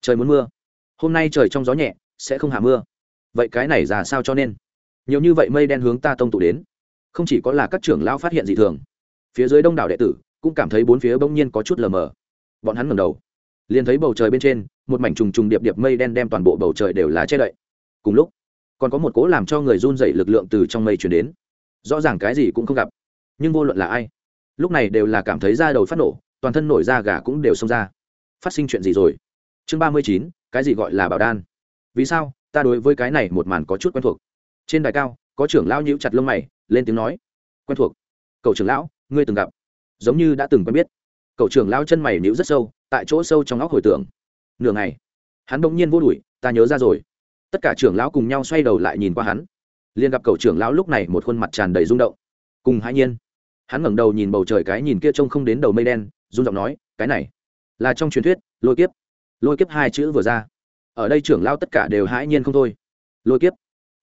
Trời muốn mưa. Hôm nay trời trong gió nhẹ, sẽ không hạ mưa. Vậy cái này ra sao cho nên? Nhiều như vậy mây đen hướng ta tông tụ đến. Không chỉ có là các trưởng lão phát hiện dị thường, phía dưới đông đảo đệ tử cũng cảm thấy bốn phía bỗng nhiên có chút lờ mờ. Bọn hắn ngẩng đầu, liền thấy bầu trời bên trên, một mảnh trùng trùng điệp điệp mây đen đem toàn bộ bầu trời đều là che đậy. Cùng lúc, còn có một cố làm cho người run rẩy lực lượng từ trong mây truyền đến. Rõ ràng cái gì cũng không gặp, nhưng vô luận là ai, lúc này đều là cảm thấy da đầu phát nổ toàn thân nổi da gà cũng đều xông ra. Phát sinh chuyện gì rồi? Chương ba mươi chín, cái gì gọi là bảo đan? Vì sao, ta đối với cái này một màn có chút quen thuộc. Trên đài cao, có trưởng lão nhíu chặt lông mày, lên tiếng nói. Quen thuộc. Cậu trưởng lão, ngươi từng gặp. Giống như đã từng quen biết. Cậu trưởng lão chân mày nhíu rất sâu, tại chỗ sâu trong óc hồi tưởng. Nửa ngày, hắn bỗng nhiên vô đuổi, ta nhớ ra rồi. Tất cả trưởng lão cùng nhau xoay đầu lại nhìn qua hắn. Liền gặp cậu trưởng lão lúc này một khuôn mặt tràn đầy rung động. Cùng hãi nhiên, hắn ngẩng đầu nhìn bầu trời cái nhìn kia trông không đến đầu mây đen Dung giọng nói, cái này là trong truyền thuyết, lôi kiếp. Lôi kiếp hai chữ vừa ra. Ở đây trưởng lão tất cả đều hãi nhiên không thôi. Lôi kiếp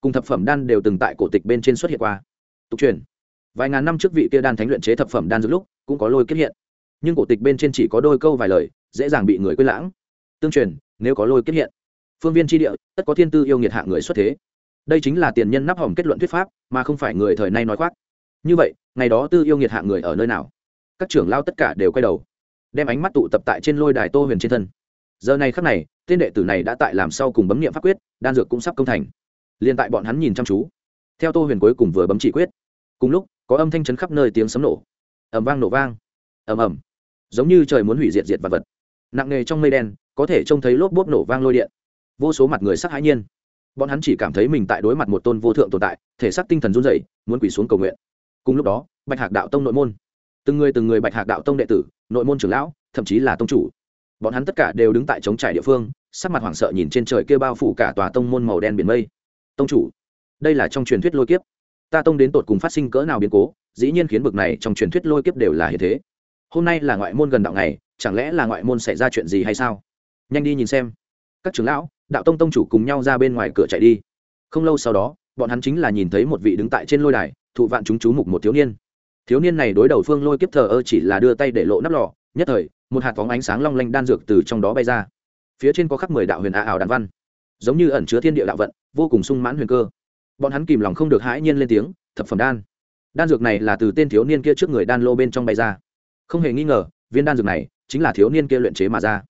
cùng thập phẩm đan đều từng tại cổ tịch bên trên xuất hiện qua. Tục truyền, vài ngàn năm trước vị kia đan thánh luyện chế thập phẩm đan giữa lúc, cũng có lôi kiếp hiện. Nhưng cổ tịch bên trên chỉ có đôi câu vài lời, dễ dàng bị người quên lãng. Tương truyền, nếu có lôi kiếp hiện, phương viên tri địa, tất có thiên tư yêu nghiệt hạ người xuất thế. Đây chính là tiền nhân nắp hỏng kết luận thuyết pháp, mà không phải người thời nay nói khoác. Như vậy, ngày đó tư yêu nghiệt hạ người ở nơi nào? Các trưởng lao tất cả đều quay đầu, đem ánh mắt tụ tập tại trên lôi đài tô huyền trên thân. Giờ này khắc này, tên đệ tử này đã tại làm sau cùng bấm nghiệm pháp quyết, đan dược cũng sắp công thành. Liền tại bọn hắn nhìn chăm chú, theo tô huyền cuối cùng vừa bấm chỉ quyết, cùng lúc, có âm thanh chấn khắp nơi tiếng sấm nổ. Ẩm vang nổ vang. Ẩm ẩm giống như trời muốn hủy diệt diệt vật vật. Nặng nề trong mây đen, có thể trông thấy lốp bốp nổ vang lôi điện. Vô số mặt người sắc hãi nhiên. Bọn hắn chỉ cảm thấy mình tại đối mặt một tôn vô thượng tồn tại, thể xác tinh thần run dậy muốn quỳ xuống cầu nguyện. Cùng lúc đó, bạch hạc đạo tông nội môn từng người từng người bạch hạc đạo tông đệ tử, nội môn trưởng lão, thậm chí là tông chủ. Bọn hắn tất cả đều đứng tại chống trải địa phương, sắc mặt hoảng sợ nhìn trên trời kia bao phủ cả tòa tông môn màu đen biển mây. Tông chủ, đây là trong truyền thuyết lôi kiếp. Ta tông đến tột cùng phát sinh cỡ nào biến cố, dĩ nhiên khiến bực này trong truyền thuyết lôi kiếp đều là như thế. Hôm nay là ngoại môn gần đạo ngày, chẳng lẽ là ngoại môn xảy ra chuyện gì hay sao? Nhanh đi nhìn xem. Các trưởng lão, đạo tông tông chủ cùng nhau ra bên ngoài cửa chạy đi. Không lâu sau đó, bọn hắn chính là nhìn thấy một vị đứng tại trên lôi đài, thụ vạn chúng chú mục một thiếu niên thiếu niên này đối đầu phương lôi kiếp thờ ơ chỉ là đưa tay để lộ nắp lò, nhất thời, một hạt phóng ánh sáng long lanh đan dược từ trong đó bay ra. Phía trên có khắp mười đạo huyền ả ảo đàn văn, giống như ẩn chứa thiên địa đạo vận, vô cùng sung mãn huyền cơ. Bọn hắn kìm lòng không được hãi nhiên lên tiếng, thập phẩm đan. Đan dược này là từ tên thiếu niên kia trước người đan lô bên trong bay ra. Không hề nghi ngờ, viên đan dược này chính là thiếu niên kia luyện chế mà ra.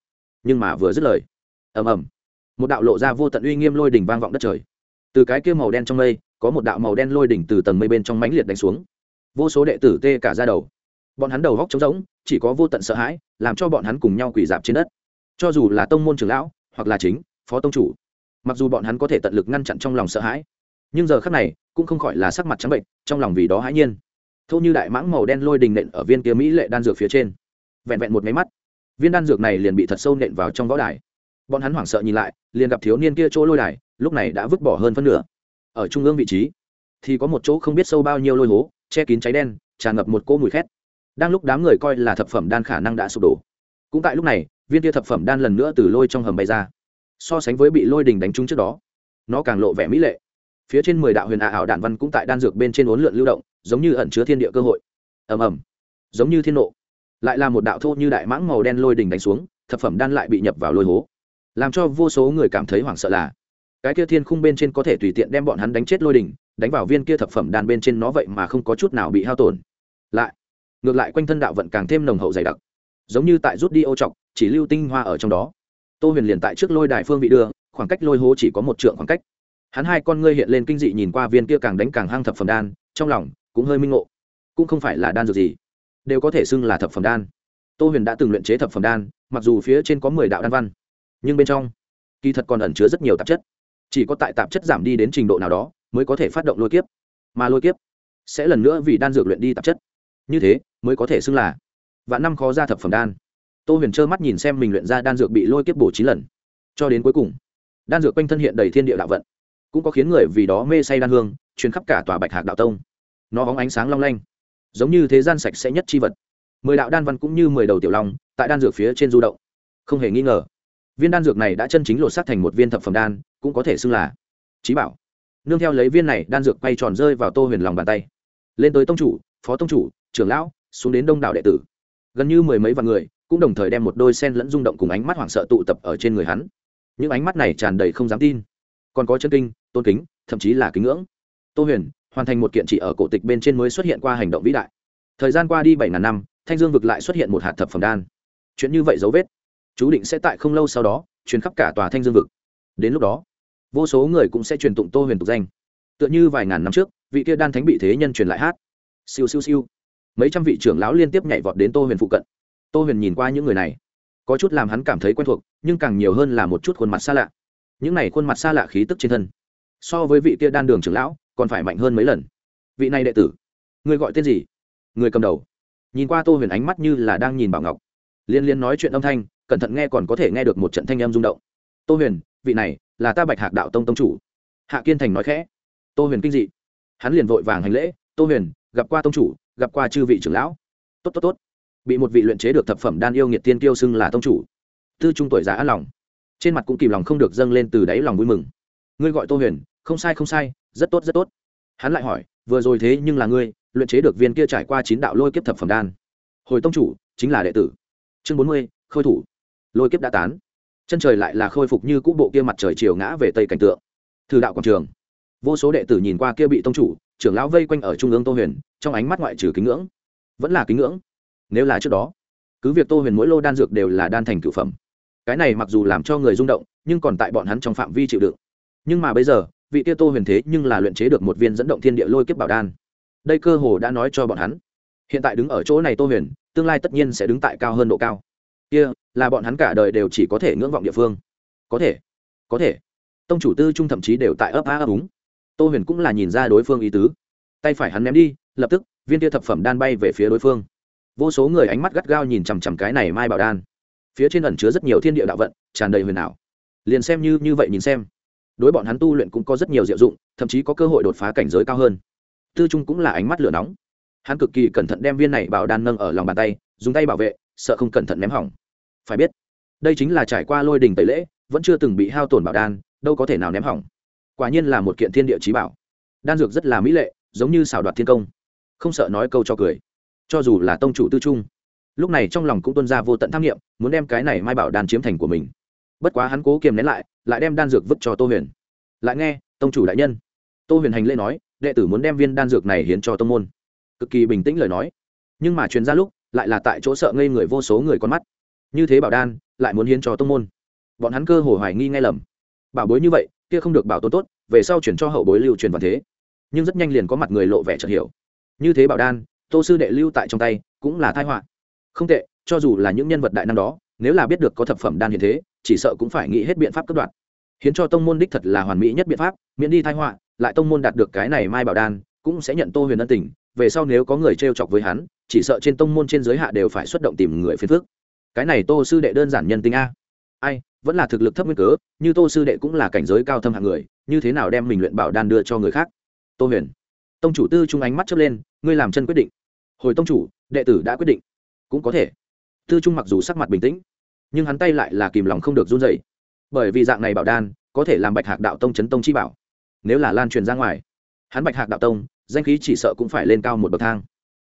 Nhưng mà vừa dứt lời, ầm ầm, một đạo lộ ra vô tận uy nghiêm lôi đỉnh vang vọng đất trời. Từ cái kia màu đen trong mây, có một đạo màu đen lôi đỉnh từ tầng mây bên trong mãnh liệt đánh xuống vô số đệ tử tê cả ra đầu. Bọn hắn đầu góc trống rỗng, chỉ có vô tận sợ hãi, làm cho bọn hắn cùng nhau quỳ dạp trên đất. Cho dù là tông môn trưởng lão, hoặc là chính, phó tông chủ, mặc dù bọn hắn có thể tận lực ngăn chặn trong lòng sợ hãi, nhưng giờ khác này, cũng không khỏi là sắc mặt trắng bệnh, trong lòng vì đó hãi nhiên. Thô như đại mãng màu đen lôi đình nện ở viên kia mỹ lệ đan dược phía trên. Vẹn vẹn một máy mắt, viên đan dược này liền bị thật sâu nện vào trong võ đài. Bọn hắn hoảng sợ nhìn lại, liền gặp thiếu niên kia chỗ lôi đài, lúc này đã vứt bỏ hơn phân nửa. Ở trung ương vị trí, thì có một chỗ không biết sâu bao nhiêu lôi hố che kín cháy đen, tràn ngập một cỗ mùi khét. Đang lúc đám người coi là thập phẩm đan khả năng đã sụp đổ. Cũng tại lúc này, viên kia thập phẩm đan lần nữa từ lôi trong hầm bay ra. So sánh với bị lôi đình đánh trúng trước đó, nó càng lộ vẻ mỹ lệ. Phía trên mười đạo huyền ả ảo đạn văn cũng tại đan dược bên trên uốn lượn lưu động, giống như ẩn chứa thiên địa cơ hội. Ầm ầm. Giống như thiên nộ. Lại là một đạo thô như đại mãng màu đen lôi đình đánh xuống, thập phẩm đan lại bị nhập vào lôi hố. Làm cho vô số người cảm thấy hoảng sợ là, cái kia thiên khung bên trên có thể tùy tiện đem bọn hắn đánh chết lôi đình đánh vào viên kia thập phẩm đan bên trên nó vậy mà không có chút nào bị hao tổn. Lại, ngược lại quanh thân đạo vận càng thêm nồng hậu dày đặc, giống như tại rút đi ô trọc, chỉ lưu tinh hoa ở trong đó. Tô huyền liền tại trước lôi đài phương vị đưa, khoảng cách lôi hố chỉ có một trượng khoảng cách. Hắn hai con ngươi hiện lên kinh dị nhìn qua viên kia càng đánh càng hăng thập phẩm đan, trong lòng cũng hơi minh ngộ. Cũng không phải là đan dược gì, đều có thể xưng là thập phẩm đan. Tô huyền đã từng luyện chế thập phẩm đan, mặc dù phía trên có mười đạo đan văn, nhưng bên trong kỳ thật còn ẩn chứa rất nhiều tạp chất. Chỉ có tại tạp chất giảm đi đến trình độ nào đó mới có thể phát động lôi kiếp. Mà lôi kiếp sẽ lần nữa vì đan dược luyện đi tạp chất. Như thế mới có thể xưng là vạn năm khó ra thập phẩm đan. Tô huyền trơ mắt nhìn xem mình luyện ra đan dược bị lôi kiếp bổ chín lần. Cho đến cuối cùng, đan dược quanh thân hiện đầy thiên địa đạo vận, cũng có khiến người vì đó mê say đan hương, truyền khắp cả tòa bạch hạc đạo tông. Nó hóng ánh sáng long lanh, giống như thế gian sạch sẽ nhất chi vật. Mười đạo đan văn cũng như mười đầu tiểu long tại đan dược phía trên du động. Không hề nghi ngờ, viên đan dược này đã chân chính lột xác thành một viên thập phẩm đan, cũng có thể xưng là trí bảo nương theo lấy viên này đan dược quay tròn rơi vào tô huyền lòng bàn tay. Lên tới tông chủ, phó tông chủ, trưởng lão, xuống đến đông đảo đệ tử. Gần như mười mấy vạn người, cũng đồng thời đem một đôi sen lẫn rung động cùng ánh mắt hoảng sợ tụ tập ở trên người hắn. Những ánh mắt này tràn đầy không dám tin. Còn có chân kinh, tôn kính, thậm chí là kính ngưỡng. Tô huyền, hoàn thành một kiện chỉ ở cổ tịch bên trên mới xuất hiện qua hành động vĩ đại. Thời gian qua đi bảy ngàn năm, thanh dương vực lại xuất hiện một hạt thập phẩm đan. Chuyện như vậy dấu vết, chú định sẽ tại không lâu sau đó, truyền khắp cả tòa thanh dương vực. Đến lúc đó vô số người cũng sẽ truyền tụng tô huyền tục danh. Tựa như vài ngàn năm trước, vị kia đan thánh bị thế nhân truyền lại hát. Siêu siêu siêu. Mấy trăm vị trưởng lão liên tiếp nhảy vọt đến tô huyền phụ cận. Tô huyền nhìn qua những người này, có chút làm hắn cảm thấy quen thuộc, nhưng càng nhiều hơn là một chút khuôn mặt xa lạ. Những này khuôn mặt xa lạ khí tức trên thân, so với vị kia đan đường trưởng lão, còn phải mạnh hơn mấy lần. Vị này đệ tử, người gọi tên gì? Người cầm đầu. Nhìn qua tô huyền ánh mắt như là đang nhìn bảo ngọc. Liên liên nói chuyện âm thanh, cẩn thận nghe còn có thể nghe được một trận thanh âm rung động. Tô huyền, vị này là ta bạch hạc đạo tông tông chủ. Hạ kiên thành nói khẽ. Tô huyền kinh dị. Hắn liền vội vàng hành lễ, tô huyền, gặp qua tông chủ, gặp qua chư vị trưởng lão. Tốt tốt tốt. Bị một vị luyện chế được thập phẩm đan yêu nghiệt tiên tiêu xưng là tông chủ. Tư trung tuổi già an lòng. Trên mặt cũng kìm lòng không được dâng lên từ đáy lòng vui mừng. Ngươi gọi tô huyền, không sai không sai, rất tốt rất tốt. Hắn lại hỏi, vừa rồi thế nhưng là ngươi, luyện chế được viên kia trải qua chín đạo lôi kiếp thập phẩm đan. Hồi tông chủ chính là đệ tử. Chương bốn mươi, khôi thủ. Lôi kiếp đã tán chân trời lại là khôi phục như cũ bộ kia mặt trời chiều ngã về tây cảnh tượng. Thư đạo quảng trường. Vô số đệ tử nhìn qua kia bị tông chủ, trưởng lão vây quanh ở trung ương tô huyền, trong ánh mắt ngoại trừ kính ngưỡng. Vẫn là kính ngưỡng. Nếu là trước đó, cứ việc tô huyền mỗi lô đan dược đều là đan thành cửu phẩm. Cái này mặc dù làm cho người rung động, nhưng còn tại bọn hắn trong phạm vi chịu đựng. Nhưng mà bây giờ, vị kia tô huyền thế nhưng là luyện chế được một viên dẫn động thiên địa lôi kiếp bảo đan. Đây cơ hồ đã nói cho bọn hắn. Hiện tại đứng ở chỗ này tô huyền, tương lai tất nhiên sẽ đứng tại cao hơn độ cao kia, là bọn hắn cả đời đều chỉ có thể ngưỡng vọng địa phương. Có thể có thể. Tông chủ tư trung thậm chí đều tại ấp á ấp úng. Tô huyền cũng là nhìn ra đối phương ý tứ. Tay phải hắn ném đi, lập tức, viên tia thập phẩm đan bay về phía đối phương. Vô số người ánh mắt gắt gao nhìn chằm chằm cái này mai bảo đan. Phía trên ẩn chứa rất nhiều thiên địa đạo vận, tràn đầy huyền ảo. Liền xem như như vậy nhìn xem, đối bọn hắn tu luyện cũng có rất nhiều diệu dụng, thậm chí có cơ hội đột phá cảnh giới cao hơn. Tư trung cũng là ánh mắt lửa nóng. Hắn cực kỳ cẩn thận đem viên này bảo đan nâng ở lòng bàn tay, dùng tay bảo vệ sợ không cẩn thận ném hỏng. Phải biết, đây chính là trải qua lôi đình tẩy lễ, vẫn chưa từng bị hao tổn bảo đan, đâu có thể nào ném hỏng. Quả nhiên là một kiện thiên địa trí bảo. Đan dược rất là mỹ lệ, giống như xảo đoạt thiên công. Không sợ nói câu cho cười. Cho dù là tông chủ tư trung, lúc này trong lòng cũng tuân ra vô tận tham nghiệm muốn đem cái này mai bảo đan chiếm thành của mình. Bất quá hắn cố kiềm nén lại lại đem đan dược vứt cho tô huyền. Lại nghe, tông chủ đại nhân. Tô huyền hành lễ nói, đệ tử muốn đem viên đan dược này hiến cho tông môn. Cực kỳ bình tĩnh lời nói. Nhưng mà truyền ra lúc lại là tại chỗ sợ ngây người vô số người con mắt. Như thế bảo đan, lại muốn hiến cho tông môn. Bọn hắn cơ hồ hoài nghi ngay lầm. Bảo bối như vậy, kia không được bảo tồn tốt, về sau chuyển cho hậu bối lưu truyền vào thế. Nhưng rất nhanh liền có mặt người lộ vẻ chợt hiểu. Như thế bảo đan, tô sư đệ lưu tại trong tay, cũng là thai họa. Không tệ, cho dù là những nhân vật đại năng đó, nếu là biết được có thập phẩm đan hiện thế, chỉ sợ cũng phải nghĩ hết biện pháp cất đoạn. Hiến cho tông môn đích thật là hoàn mỹ nhất biện pháp, miễn đi thai họa, lại tông môn đạt được cái này mai bảo đan, cũng sẽ nhận tô huyền ân tình về sau nếu có người t chọc với hắn, chỉ sợ trên tông môn trên giới hạ đều phải xuất động tìm người phiền phước cái này tô sư đệ đơn giản nhân tính a. Ai, vẫn là thực lực thấp nguyên cớ, như tô sư đệ cũng là cảnh giới cao thâm hạng người, như thế nào đem mình luyện bảo đan đưa cho người khác? Tô huyền, tông chủ tư trung ánh mắt chớp lên, ngươi làm chân quyết định. Hồi tông chủ, đệ tử đã quyết định. Cũng có thể. Tư trung mặc dù sắc mặt bình tĩnh, nhưng hắn tay lại là kìm lòng không được run dậy bởi vì dạng này bảo đan, có thể làm bạch hạc đạo tông chấn tông chi bảo, nếu là lan truyền ra ngoài. Hắn bạch hạc đạo tông danh khí chỉ sợ cũng phải lên cao một bậc thang.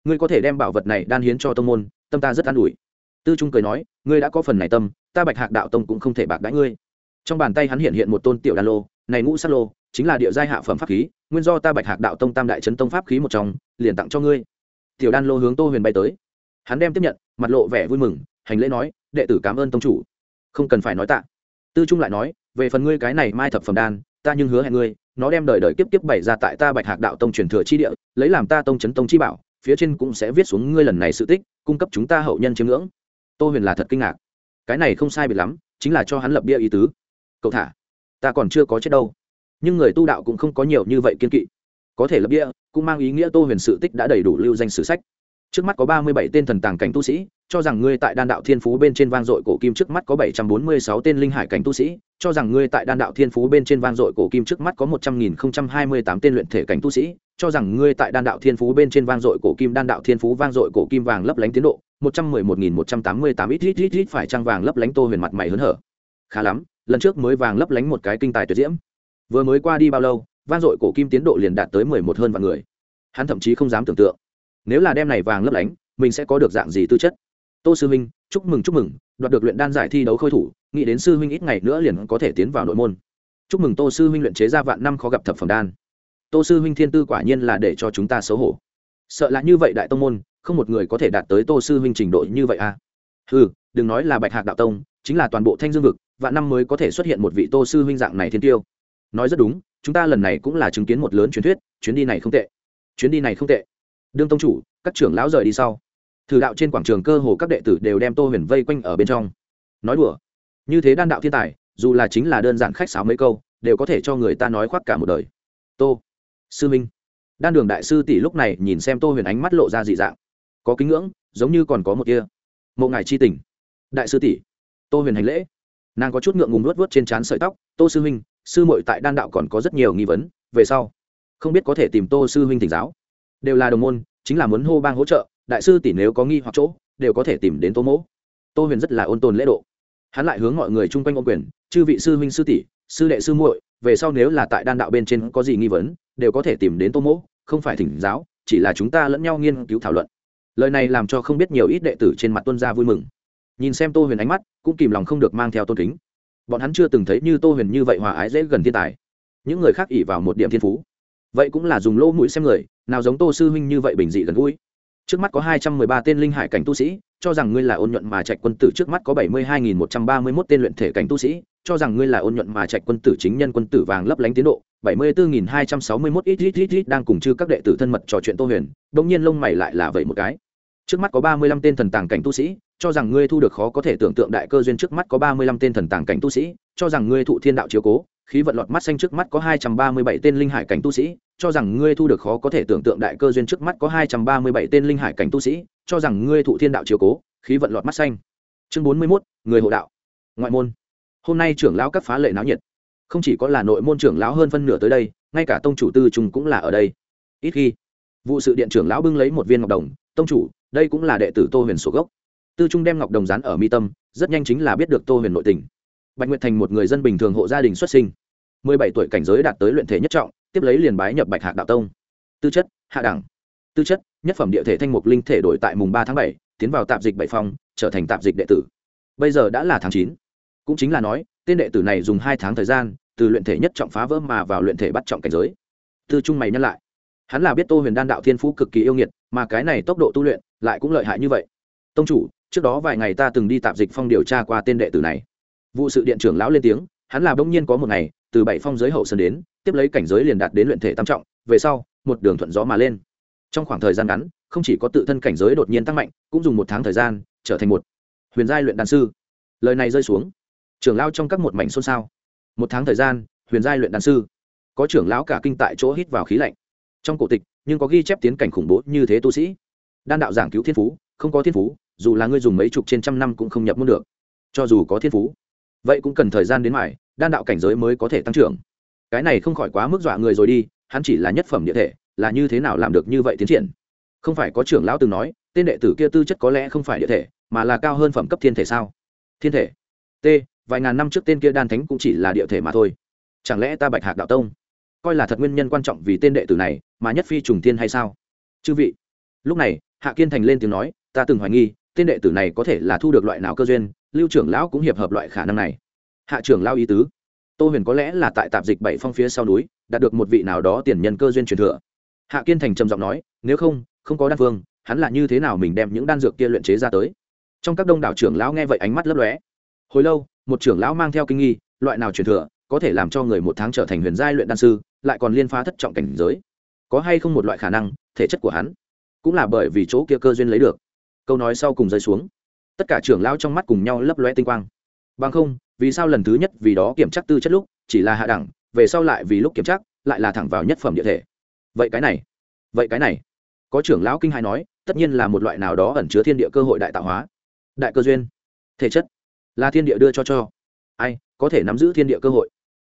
Ngươi có thể đem bảo vật này đan hiến cho tông môn, tâm ta rất an ủi. Tư trung cười nói, ngươi đã có phần này tâm, ta bạch hạc đạo tông cũng không thể bạc đãi ngươi. Trong bàn tay hắn hiện hiện một tôn tiểu đan lô, này ngũ sát lô, chính là địa giai hạ phẩm pháp khí, nguyên do ta bạch hạc đạo tông tam đại trấn tông pháp khí một trong, liền tặng cho ngươi. Tiểu đan lô hướng tô huyền bay tới. Hắn đem tiếp nhận, mặt lộ vẻ vui mừng, hành lễ nói, đệ tử cảm ơn tông chủ. Không cần phải nói tạ. Tư trung lại nói, về phần ngươi cái này mai thập phẩm đan, ta nhưng hứa hẹn ngươi nó đem đời đời kiếp kiếp bày ra tại ta bạch hạc đạo tông truyền thừa chi địa, lấy làm ta tông chấn tông chi bảo, phía trên cũng sẽ viết xuống ngươi lần này sự tích, cung cấp chúng ta hậu nhân chiếm ngưỡng. Tô huyền là thật kinh ngạc. Cái này không sai biệt lắm, chính là cho hắn lập bia ý tứ. Cậu thả, ta còn chưa có chết đâu. Nhưng người tu đạo cũng không có nhiều như vậy kiên kỵ. Có thể lập bia, cũng mang ý nghĩa tô huyền sự tích đã đầy đủ lưu danh sử sách. Trước mắt có ba mươi bảy tên thần tàng cảnh tu sĩ cho rằng ngươi tại đan đạo thiên phú bên trên vang dội cổ kim trước mắt có bảy trăm bốn mươi sáu tên linh hải cảnh tu sĩ, cho rằng ngươi tại đan đạo thiên phú bên trên vang dội cổ kim trước mắt có một trăm nghìn không trăm hai mươi tám tên luyện thể cảnh tu sĩ, cho rằng ngươi tại đan đạo thiên phú bên trên vang dội cổ kim, đan đạo thiên phú vang dội cổ kim vàng lấp lánh tiến độ, một trăm mười một nghìn một trăm tám mươi tám ít ít ít ít phải trang vàng lấp lánh tô huyền mặt mày hớn hở. Khá lắm, lần trước mới vàng lấp lánh một cái kinh tài tuyệt diễm. Vừa mới qua đi bao lâu, vang dội cổ kim tiến độ liền đạt tới mười một hơn vạn người. Hắn thậm chí không dám tưởng tượng. Nếu là đem này vàng lấp lánh, mình sẽ có được dạng gì tư chất? Tô sư Minh, chúc mừng chúc mừng đoạt được luyện đan giải thi đấu khôi thủ nghĩ đến sư huynh ít ngày nữa liền có thể tiến vào nội môn. Chúc mừng tô sư huynh luyện chế ra vạn năm khó gặp thập phẩm đan. Tô sư huynh thiên tư quả nhiên là để cho chúng ta xấu hổ. Sợ là như vậy đại tông môn không một người có thể đạt tới tô sư huynh trình độ như vậy à? Ừ đừng nói là bạch hạc đạo tông chính là toàn bộ thanh dương vực vạn năm mới có thể xuất hiện một vị tô sư huynh dạng này thiên tiêu. Nói rất đúng chúng ta lần này cũng là chứng kiến một lớn truyền thuyết chuyến đi này không tệ. Chuyến đi này không tệ. Đương tông chủ các trưởng lão rời đi sau thử đạo trên quảng trường cơ hồ các đệ tử đều đem tô huyền vây quanh ở bên trong. Nói đùa. Như thế đan đạo thiên tài, dù là chính là đơn giản khách sáo mấy câu, đều có thể cho người ta nói khoác cả một đời. Tô sư minh. Đan đường đại sư tỷ lúc này nhìn xem tô huyền ánh mắt lộ ra dị dạng. Có kính ngưỡng, giống như còn có một kia mộ ngài chi tình. Đại sư tỷ, tô huyền hành lễ. Nàng có chút ngượng ngùng luốt vớt trên trán sợi tóc. Tô sư huynh sư muội tại đan đạo còn có rất nhiều nghi vấn, về sau, không biết có thể tìm tô sư huynh thỉnh giáo. Đều là đồng môn, chính là muốn hô bang hỗ trợ đại sư tỷ nếu có nghi hoặc chỗ, đều có thể tìm đến tô mỗ. Tô huyền rất là ôn tồn lễ độ. Hắn lại hướng mọi người chung quanh ôn quyền, chư vị sư huynh sư tỷ, sư đệ sư muội, về sau nếu là tại đan đạo bên trên có gì nghi vấn, đều có thể tìm đến tô mỗ, không phải thỉnh giáo, chỉ là chúng ta lẫn nhau nghiên cứu thảo luận. Lời này làm cho không biết nhiều ít đệ tử trên mặt tuân gia vui mừng. Nhìn xem tô huyền ánh mắt, cũng kìm lòng không được mang theo tôn kính. Bọn hắn chưa từng thấy như tô huyền như vậy hòa ái dễ gần thiên tài. Những người khác ỉ vào một điểm thiên phú. Vậy cũng là dùng lỗ mũi xem người, nào giống tô sư huynh như vậy bình dị gần gũi trước mắt có hai trăm mười ba tên linh hải cảnh tu sĩ, cho rằng ngươi là ôn nhuận mà trạch quân tử trước mắt có bảy mươi hai nghìn một trăm ba mươi mốt tên luyện thể cảnh tu sĩ, cho rằng ngươi là ôn nhuận mà trạch quân tử chính nhân quân tử vàng lấp lánh tiến độ, bảy mươi bốn nghìn hai trăm sáu mươi mốt ít ít ít ít đang cùng chư các đệ tử thân mật trò chuyện tô huyền đ ỗ n g nhiên lông mày lại là vậy một cái. Trước mắt có ba mươi lăm tên thần tàng cảnh tu sĩ, cho rằng ngươi thu được khó có thể tưởng tượng đại cơ duyên trước mắt có ba mươi lăm tên thần tàng cảnh tu sĩ, cho rằng ngươi thụ thiên đạo chiếu cố khí vận lọt mắt xanh trước mắt có hai trăm ba mươi bảy tên linh hải cảnh tu sĩ, cho rằng ngươi thu được khó có thể tưởng tượng đại cơ duyên trước mắt có hai trăm ba mươi bảy tên linh hải cảnh tu sĩ, cho rằng ngươi thụ thiên đạo chiếu cố, khí vận lọt mắt xanh. Chương bốn mươi mốt, người hộ đạo. Ngoại môn. Hôm nay trưởng lão các phá lệ náo nhiệt. Không chỉ có là nội môn trưởng lão hơn phân nửa tới đây, ngay cả tông chủ tư trung cũng là ở đây. Ít khi, vụ sự điện trưởng lão bưng lấy một viên ngọc đồng, tông chủ, đây cũng là đệ tử tô huyền sổ gốc. Tư trung đem ngọc đồng dán ở mi tâm, rất nhanh chính là biết được tô huyền nội tình bạch nguyệt thành một người dân bình thường hộ gia đình xuất sinh. Mười bảy tuổi cảnh giới đạt tới luyện thể nhất trọng, tiếp lấy liền bái nhập bạch hạc đạo tông. Tư chất, hạ đẳng. Tư chất, nhất phẩm địa thể thanh mục linh thể đổi tại mùng ba tháng bảy, tiến vào tạp dịch bảy phong, trở thành tạp dịch đệ tử. Bây giờ đã là tháng chín. Cũng chính là nói, tên đệ tử này dùng hai tháng thời gian, từ luyện thể nhất trọng phá vỡ mà vào luyện thể bắt trọng cảnh giới. Tư trung mày nhân lại. Hắn là biết tô huyền đan đạo thiên phú cực kỳ yêu nghiệt, mà cái này tốc độ tu luyện lại cũng lợi hại như vậy. Tông chủ, trước đó vài ngày ta từng đi tạp dịch phong điều tra qua tên đệ tử này vụ sự điện trưởng lão lên tiếng, hắn là bỗng nhiên có một ngày, từ bảy phong giới hậu sơn đến, tiếp lấy cảnh giới liền đạt đến luyện thể tam trọng, về sau, một đường thuận gió mà lên. Trong khoảng thời gian ngắn, không chỉ có tự thân cảnh giới đột nhiên tăng mạnh, cũng dùng một tháng thời gian, trở thành một huyền giai luyện đan sư. Lời này rơi xuống, trưởng lão trong các một mảnh xôn xao. Một tháng thời gian, huyền giai luyện đan sư. Có trưởng lão cả kinh tại chỗ hít vào khí lạnh. Trong cổ tịch, nhưng có ghi chép tiến cảnh khủng bố như thế tu sĩ. Đan đạo giảng cứu thiên phú, không có thiên phú, dù là ngươi dùng mấy chục trên trăm năm cũng không nhập môn được. Cho dù có thiên phú vậy cũng cần thời gian đến mải đan đạo cảnh giới mới có thể tăng trưởng. Cái này không khỏi quá mức dọa người rồi đi, hắn chỉ là nhất phẩm địa thể, là như thế nào làm được như vậy tiến triển? Không phải có trưởng lão từng nói, tên đệ tử kia tư chất có lẽ không phải địa thể, mà là cao hơn phẩm cấp thiên thể sao? Thiên thể? T, vài ngàn năm trước tên kia đan thánh cũng chỉ là địa thể mà thôi. Chẳng lẽ ta bạch hạc đạo tông? Coi là thật nguyên nhân quan trọng vì tên đệ tử này, mà nhất phi trùng thiên hay sao? Chư vị, lúc này, hạ kiên thành lên tiếng nói, ta từng hoài nghi, tên đệ tử này có thể là thu được loại nào cơ duyên lưu trưởng lão cũng hiệp hợp loại khả năng này. Hạ trưởng lao ý tứ. Tô huyền có lẽ là tại tạp dịch bảy phong phía sau núi, đạt được một vị nào đó tiền nhân cơ duyên truyền thừa. Hạ kiên thành trầm giọng nói, nếu không không có đan phương hắn là như thế nào mình đem những đan dược kia luyện chế ra tới? Trong các đông đảo trưởng lão nghe vậy ánh mắt lấp lóe. Hồi lâu, một trưởng lão mang theo kinh nghi, loại nào truyền thừa, có thể làm cho người một tháng trở thành huyền giai luyện đan sư, lại còn liên phá thất trọng cảnh giới? Có hay không một loại khả năng, thể chất của hắn cũng là bởi vì chỗ kia cơ duyên lấy được? Câu nói sau cùng rơi xuống tất cả trưởng lão trong mắt cùng nhau lấp lóe tinh quang. Bằng không, vì sao lần thứ nhất vì đó kiểm tra tư chất lúc chỉ là hạ đẳng, về sau lại vì lúc kiểm tra, lại là thẳng vào nhất phẩm địa thể? Vậy cái này, vậy cái này. Có trưởng lão kinh hai nói, tất nhiên là một loại nào đó ẩn chứa thiên địa cơ hội đại tạo hóa. Đại cơ duyên. Thể chất. Là thiên địa đưa cho cho. Ai, có thể nắm giữ thiên địa cơ hội.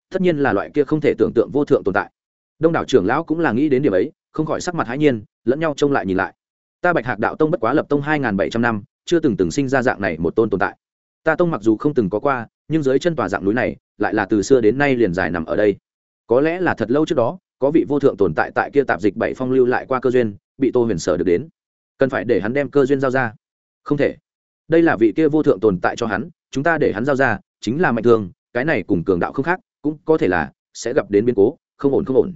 Tất nhiên là loại kia không thể tưởng tượng vô thượng tồn tại. Đông đảo trưởng lão cũng là nghĩ đến điểm ấy, không khỏi sắc mặt hãi nhiên, lẫn nhau trông lại nhìn lại. Ta bạch hạc đạo tông bất quá lập tông hai bảy trăm năm chưa từng từng sinh ra dạng này một tôn tồn tại. Ta tông mặc dù không từng có qua, nhưng dưới chân tòa dạng núi này, lại là từ xưa đến nay liền dài nằm ở đây. Có lẽ là thật lâu trước đó, có vị vô thượng tồn tại tại kia tạp dịch bảy phong lưu lại qua cơ duyên, bị tô huyền sở được đến. Cần phải để hắn đem cơ duyên giao ra. Không thể. Đây là vị kia vô thượng tồn tại cho hắn, chúng ta để hắn giao ra, chính là mạnh thường, cái này cùng cường đạo không khác, cũng có thể là sẽ gặp đến biến cố, không ổn không ổn.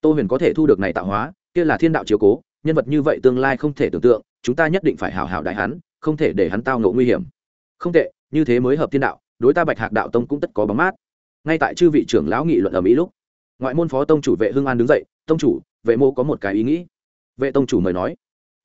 Tô huyền có thể thu được này tạo hóa, kia là thiên đạo chiếu cố, nhân vật như vậy tương lai không thể tưởng tượng, chúng ta nhất định phải hảo hảo đại hắn không thể để hắn tao ngộ nguy hiểm. Không tệ, như thế mới hợp thiên đạo, đối ta bạch hạc đạo tông cũng tất có bóng mát. Ngay tại chư vị trưởng lão nghị luận ở mỹ lúc, ngoại môn phó tông chủ vệ hưng an đứng dậy, tông chủ, vệ mô có một cái ý nghĩ. Vệ tông chủ mời nói.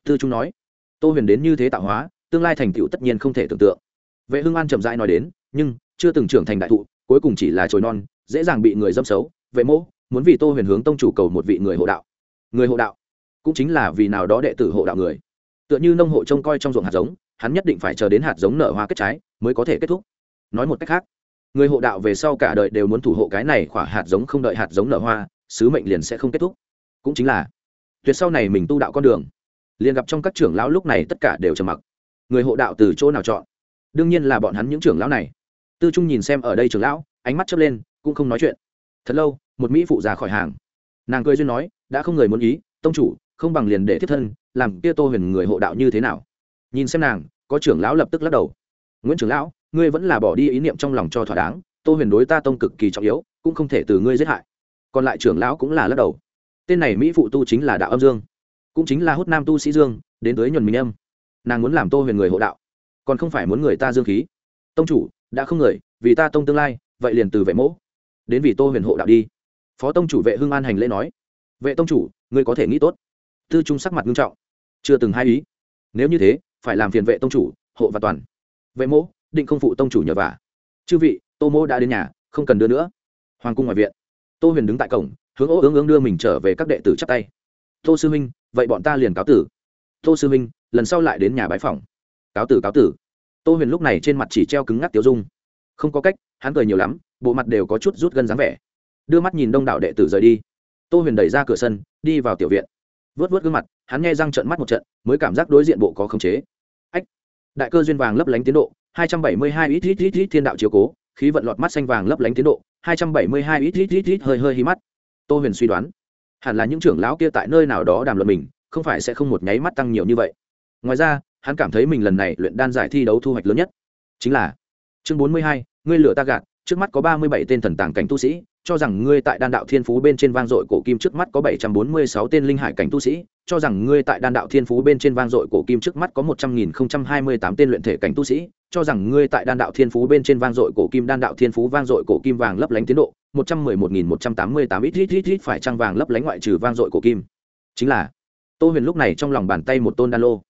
Tư trung nói, tô huyền đến như thế tạo hóa, tương lai thành tựu tất nhiên không thể tưởng tượng. Vệ hưng an chậm rãi nói đến, nhưng, chưa từng trưởng thành đại thụ, cuối cùng chỉ là trồi non, dễ dàng bị người dâm xấu. Vệ mô, muốn vì tô huyền hướng tông chủ cầu một vị người hộ đạo. Người hộ đạo cũng chính là vì nào đó đệ tử hộ đạo người. Tựa như nông hộ trông coi trong ruộng hạt giống hắn nhất định phải chờ đến hạt giống nở hoa kết trái mới có thể kết thúc. Nói một cách khác, người hộ đạo về sau cả đời đều muốn thủ hộ cái này khỏa hạt giống không đợi hạt giống nở hoa, sứ mệnh liền sẽ không kết thúc. Cũng chính là, tuyệt sau này mình tu đạo con đường, liền gặp trong các trưởng lão lúc này tất cả đều trầm mặc. Người hộ đạo từ chỗ nào chọn? Đương nhiên là bọn hắn những trưởng lão này. Tư trung nhìn xem ở đây trưởng lão, ánh mắt chớp lên, cũng không nói chuyện. Thật lâu, một mỹ phụ già khỏi hàng. Nàng cười duyên nói, đã không người muốn ý, tông chủ, không bằng liền để thiết thân, làm kia tô huyền người hộ đạo như thế nào? Nhìn xem nàng, có trưởng lão lập tức lắc đầu. Nguyễn trưởng lão, ngươi vẫn là bỏ đi ý niệm trong lòng cho thỏa đáng, tô huyền đối ta tông cực kỳ trọng yếu, cũng không thể từ ngươi giết hại. Còn lại trưởng lão cũng là lắc đầu. Tên này mỹ phụ tu chính là đạo âm dương, cũng chính là hút nam tu sĩ dương, đến tới nhuần minh âm. Nàng muốn làm tô huyền người hộ đạo, còn không phải muốn người ta dương khí. Tông chủ, đã không người, vì ta tông tương lai, vậy liền từ vệ mẫu đến vì tô huyền hộ đạo đi. Phó tông chủ vệ hưng an hành lễ nói. Vệ tông chủ, ngươi có thể nghĩ tốt. Tư trung sắc mặt nghiêm trọng, chưa từng hai ý. Nếu như thế phải làm phiền vệ tông chủ, hộ và toàn. Vệ mỗ, định không phụ tông chủ nhờ vả. Chư vị, tô mỗ đã đến nhà, không cần đưa nữa. Hoàng cung ngoài viện. Tô huyền đứng tại cổng, hướng ô ương ương đưa mình trở về các đệ tử chắp tay. Tô sư minh vậy bọn ta liền cáo tử. Tô sư minh lần sau lại đến nhà bái phòng cáo tử cáo tử. Tô huyền lúc này trên mặt chỉ treo cứng ngắc tiêu dung. Không có cách, hắn cười nhiều lắm, bộ mặt đều có chút rút gân dáng vẻ. Đưa mắt nhìn đông đảo đệ tử rời đi. Tô huyền đẩy ra cửa sân, đi vào tiểu viện. Vớt vớt gương mặt, hắn nghe răng trận mắt một trận, mới cảm giác đối diện bộ có khống chế đại cơ duyên vàng lấp lánh tiến độ, hai trăm bảy mươi hai ít ít ít ít thiên đạo chiếu cố, khí vận lọt mắt xanh vàng lấp lánh tiến độ, hai trăm bảy mươi hai ít ít ít ít hơi hơi hí mắt. Tô huyền suy đoán, hẳn là những trưởng lão kia tại nơi nào đó đàm luận mình, không phải sẽ không một nháy mắt tăng nhiều như vậy. Ngoài ra, hắn cảm thấy mình lần này luyện đan giải thi đấu thu hoạch lớn nhất chính là chương bốn mươi hai, ngươi lửa ta gạt, trước mắt có ba mươi bảy tên thần tàng cảnh tu sĩ, cho rằng ngươi tại đan đạo thiên phú bên trên vang dội cổ kim trước mắt có bảy trăm bốn mươi sáu tên linh hải cảnh tu sĩ cho rằng ngươi tại đan đạo thiên phú bên trên vang dội cổ kim trước mắt có một trăm nghìn không trăm hai mươi tám tên luyện thể cảnh tu sĩ, cho rằng ngươi tại đan đạo thiên phú bên trên vang dội cổ kim, đan đạo thiên phú vang dội cổ kim vàng lấp lánh tiến độ, một trăm mười một nghìn một trăm tám mươi tám ít ít ít ít phải trăng vàng lấp lánh ngoại trừ vang dội cổ kim. Chính là, tô huyền lúc này trong lòng bàn tay một tôn đan lô.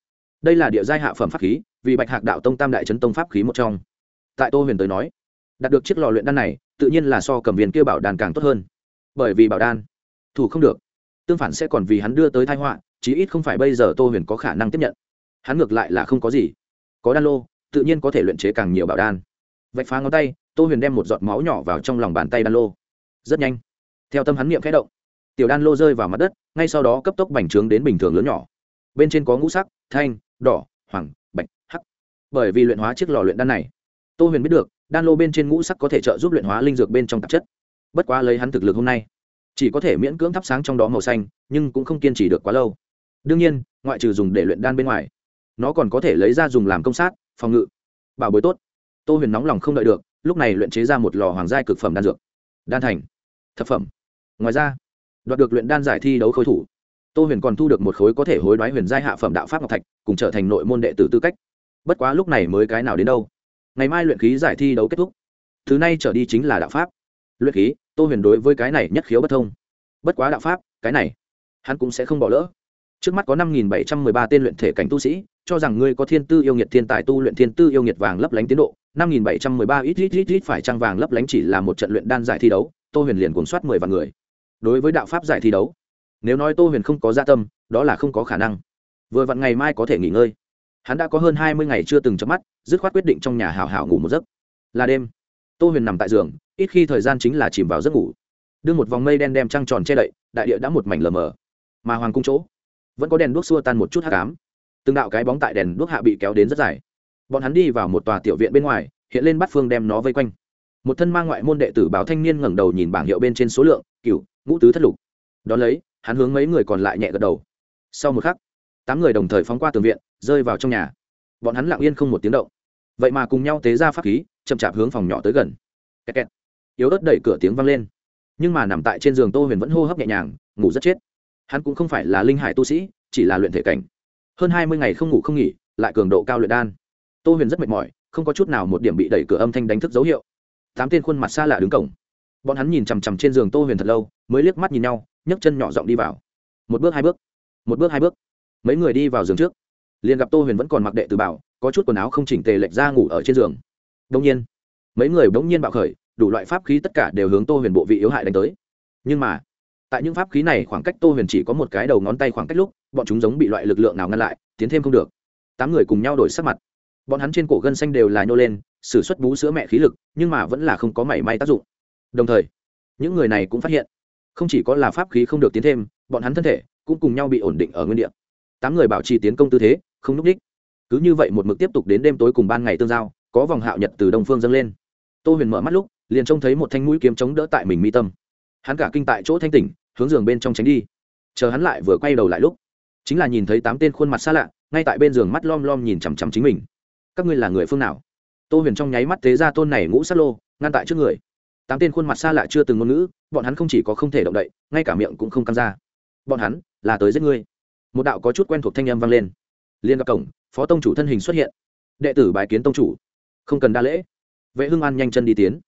Đây là địa giai hạ phẩm pháp khí, vì bạch hạc đạo tông tam đại trấn tông pháp khí một trong. Tại tô huyền tới nói, đạt được chiếc lò luyện đan này, tự nhiên là so cầm viên kia bảo đan càng tốt hơn. Bởi vì bảo đan, thủ không được tương phản sẽ còn vì hắn đưa tới thái họa, chí ít không phải bây giờ tô huyền có khả năng tiếp nhận. Hắn ngược lại là không có gì. Có đan lô, tự nhiên có thể luyện chế càng nhiều bảo đan. Vạch phá ngón tay, tô huyền đem một giọt máu nhỏ vào trong lòng bàn tay đan lô. Rất nhanh, theo tâm hắn niệm khẽ động, tiểu đan lô rơi vào mặt đất, ngay sau đó cấp tốc bành trướng đến bình thường lớn nhỏ. Bên trên có ngũ sắc, thanh, đỏ, hoàng, bạch, hắc. Bởi vì luyện hóa chiếc lò luyện đan này, tô huyền biết được, đan lô bên trên ngũ sắc có thể trợ giúp luyện hóa linh dược bên trong tạp chất. Bất quá lấy hắn thực lực hôm nay chỉ có thể miễn cưỡng thắp sáng trong đó màu xanh, nhưng cũng không kiên trì được quá lâu. Đương nhiên, ngoại trừ dùng để luyện đan bên ngoài, nó còn có thể lấy ra dùng làm công sát, phòng ngự. Bảo bối tốt. Tô huyền nóng lòng không đợi được, lúc này luyện chế ra một lò hoàng giai cực phẩm đan dược. Đan thành. Thập phẩm. Ngoài ra, đoạt được luyện đan giải thi đấu khối thủ, tô huyền còn thu được một khối có thể hối đoái huyền giai hạ phẩm đạo pháp ngọc thạch, cùng trở thành nội môn đệ tử tư cách. Bất quá lúc này mới cái nào đến đâu. Ngày mai luyện khí giải thi đấu kết thúc. Thứ nay trở đi chính là đạo pháp. Luyện khí tô huyền đối với cái này nhất khiếu bất thông. Bất quá đạo pháp, cái này, hắn cũng sẽ không bỏ lỡ. Trước mắt có năm nghìn bảy trăm mười ba tên luyện thể cảnh tu sĩ, cho rằng ngươi có thiên tư yêu nghiệt thiên tài tu luyện thiên tư yêu nghiệt vàng lấp lánh tiến độ. năm nghìn bảy trăm mười ba ít ít ít ít phải trăng vàng lấp lánh chỉ là một trận luyện đan giải thi đấu, tô huyền liền cuốn soát mười vạn người. Đối với đạo pháp giải thi đấu, nếu nói tô huyền không có gia tâm, đó là không có khả năng. Vừa vặn ngày mai có thể nghỉ ngơi. Hắn đã có hơn hai mươi ngày chưa từng chấm mắt, dứt khoát quyết định trong nhà hào hào ngủ một giấc. Là đêm tô huyền nằm tại giường, ít khi thời gian chính là chìm vào giấc ngủ. Đưa một vòng mây đen đem trăng tròn che đậy, đại địa đã một mảnh lờ mờ. Mà hoàng cung chỗ, vẫn có đèn đuốc xua tan một chút hát cám từng đạo cái bóng tại đèn đuốc hạ bị kéo đến rất dài. Bọn hắn đi vào một tòa tiểu viện bên ngoài, hiện lên bắt phương đem nó vây quanh. Một thân mang ngoại môn đệ tử báo thanh niên ngẩng đầu nhìn bảng hiệu bên trên số lượng cựu ngũ tứ thất lục. Đón lấy, hắn hướng mấy người còn lại nhẹ gật đầu. Sau một khắc, tám người đồng thời phóng qua tường viện, rơi vào trong nhà. Bọn hắn lặng yên không một tiếng động vậy mà cùng nhau tế ra pháp khí, chậm chạp hướng phòng nhỏ tới gần. Kẹt kẹt. yếu ớt đẩy cửa tiếng vang lên. Nhưng mà nằm tại trên giường tô huyền vẫn hô hấp nhẹ nhàng, ngủ rất chết. Hắn cũng không phải là linh hải tu sĩ, chỉ là luyện thể cảnh. Hơn hai mươi ngày không ngủ không nghỉ, lại cường độ cao luyện đan. Tô huyền rất mệt mỏi, không có chút nào một điểm bị đẩy cửa âm thanh đánh thức dấu hiệu. Tám tên khuôn mặt xa lạ đứng cổng. Bọn hắn nhìn chằm chằm trên giường tô huyền thật lâu, mới liếc mắt nhìn nhau, nhấc chân nhỏ giọng đi vào. Một bước hai bước. Một bước hai bước. Mấy người đi vào giường trước. Liền gặp tô huyền vẫn còn mặc đệ từ bảo có chút quần áo không chỉnh tề lệch ra ngủ ở trên giường. Đông nhiên, mấy người bỗng nhiên bạo khởi, đủ loại pháp khí tất cả đều hướng tô huyền bộ vị yếu hại đánh tới. Nhưng mà, tại những pháp khí này khoảng cách tô huyền chỉ có một cái đầu ngón tay khoảng cách lúc, bọn chúng giống bị loại lực lượng nào ngăn lại, tiến thêm không được. Tám người cùng nhau đổi sắc mặt. Bọn hắn trên cổ gân xanh đều là nhô lên s ử suất bú sữa mẹ khí lực, nhưng mà vẫn là không có mảy may tác dụng. Đồng thời, những người này cũng phát hiện, không chỉ có là pháp khí không được tiến thêm, bọn hắn thân thể cũng cùng nhau bị ổn định ở nguyên đ ị a tám người bảo trì tiến công tư thế, không núp đích cứ như vậy một mực tiếp tục đến đêm tối cùng ban ngày tương giao, có vòng hạo nhật từ đông phương dâng lên. Tô huyền mở mắt lúc, liền trông thấy một thanh mũi kiếm chống đỡ tại mình mi tâm. Hắn cả kinh tại chỗ thanh tỉnh, hướng giường bên trong tránh đi. Chờ hắn lại vừa quay đầu lại lúc, chính là nhìn thấy tám tên khuôn mặt xa lạ, ngay tại bên giường mắt lom lom nhìn chằm chằm chính mình. Các ngươi là người phương nào? Tô huyền trong nháy mắt tế ra tôn này ngũ sát lô, ngăn tại trước người. Tám tên khuôn mặt xa lạ chưa từng ngôn ngữ, bọn hắn không chỉ có không thể động đậy, ngay cả miệng cũng không căng ra. Bọn hắn là tới giết ngươi. Một đạo có chút quen thuộc thanh âm vang lên. Liên gặp cổng phó tông chủ thân hình xuất hiện. Đệ tử bài kiến tông chủ. Không cần đa lễ. Vệ hưng an nhanh chân đi tiến.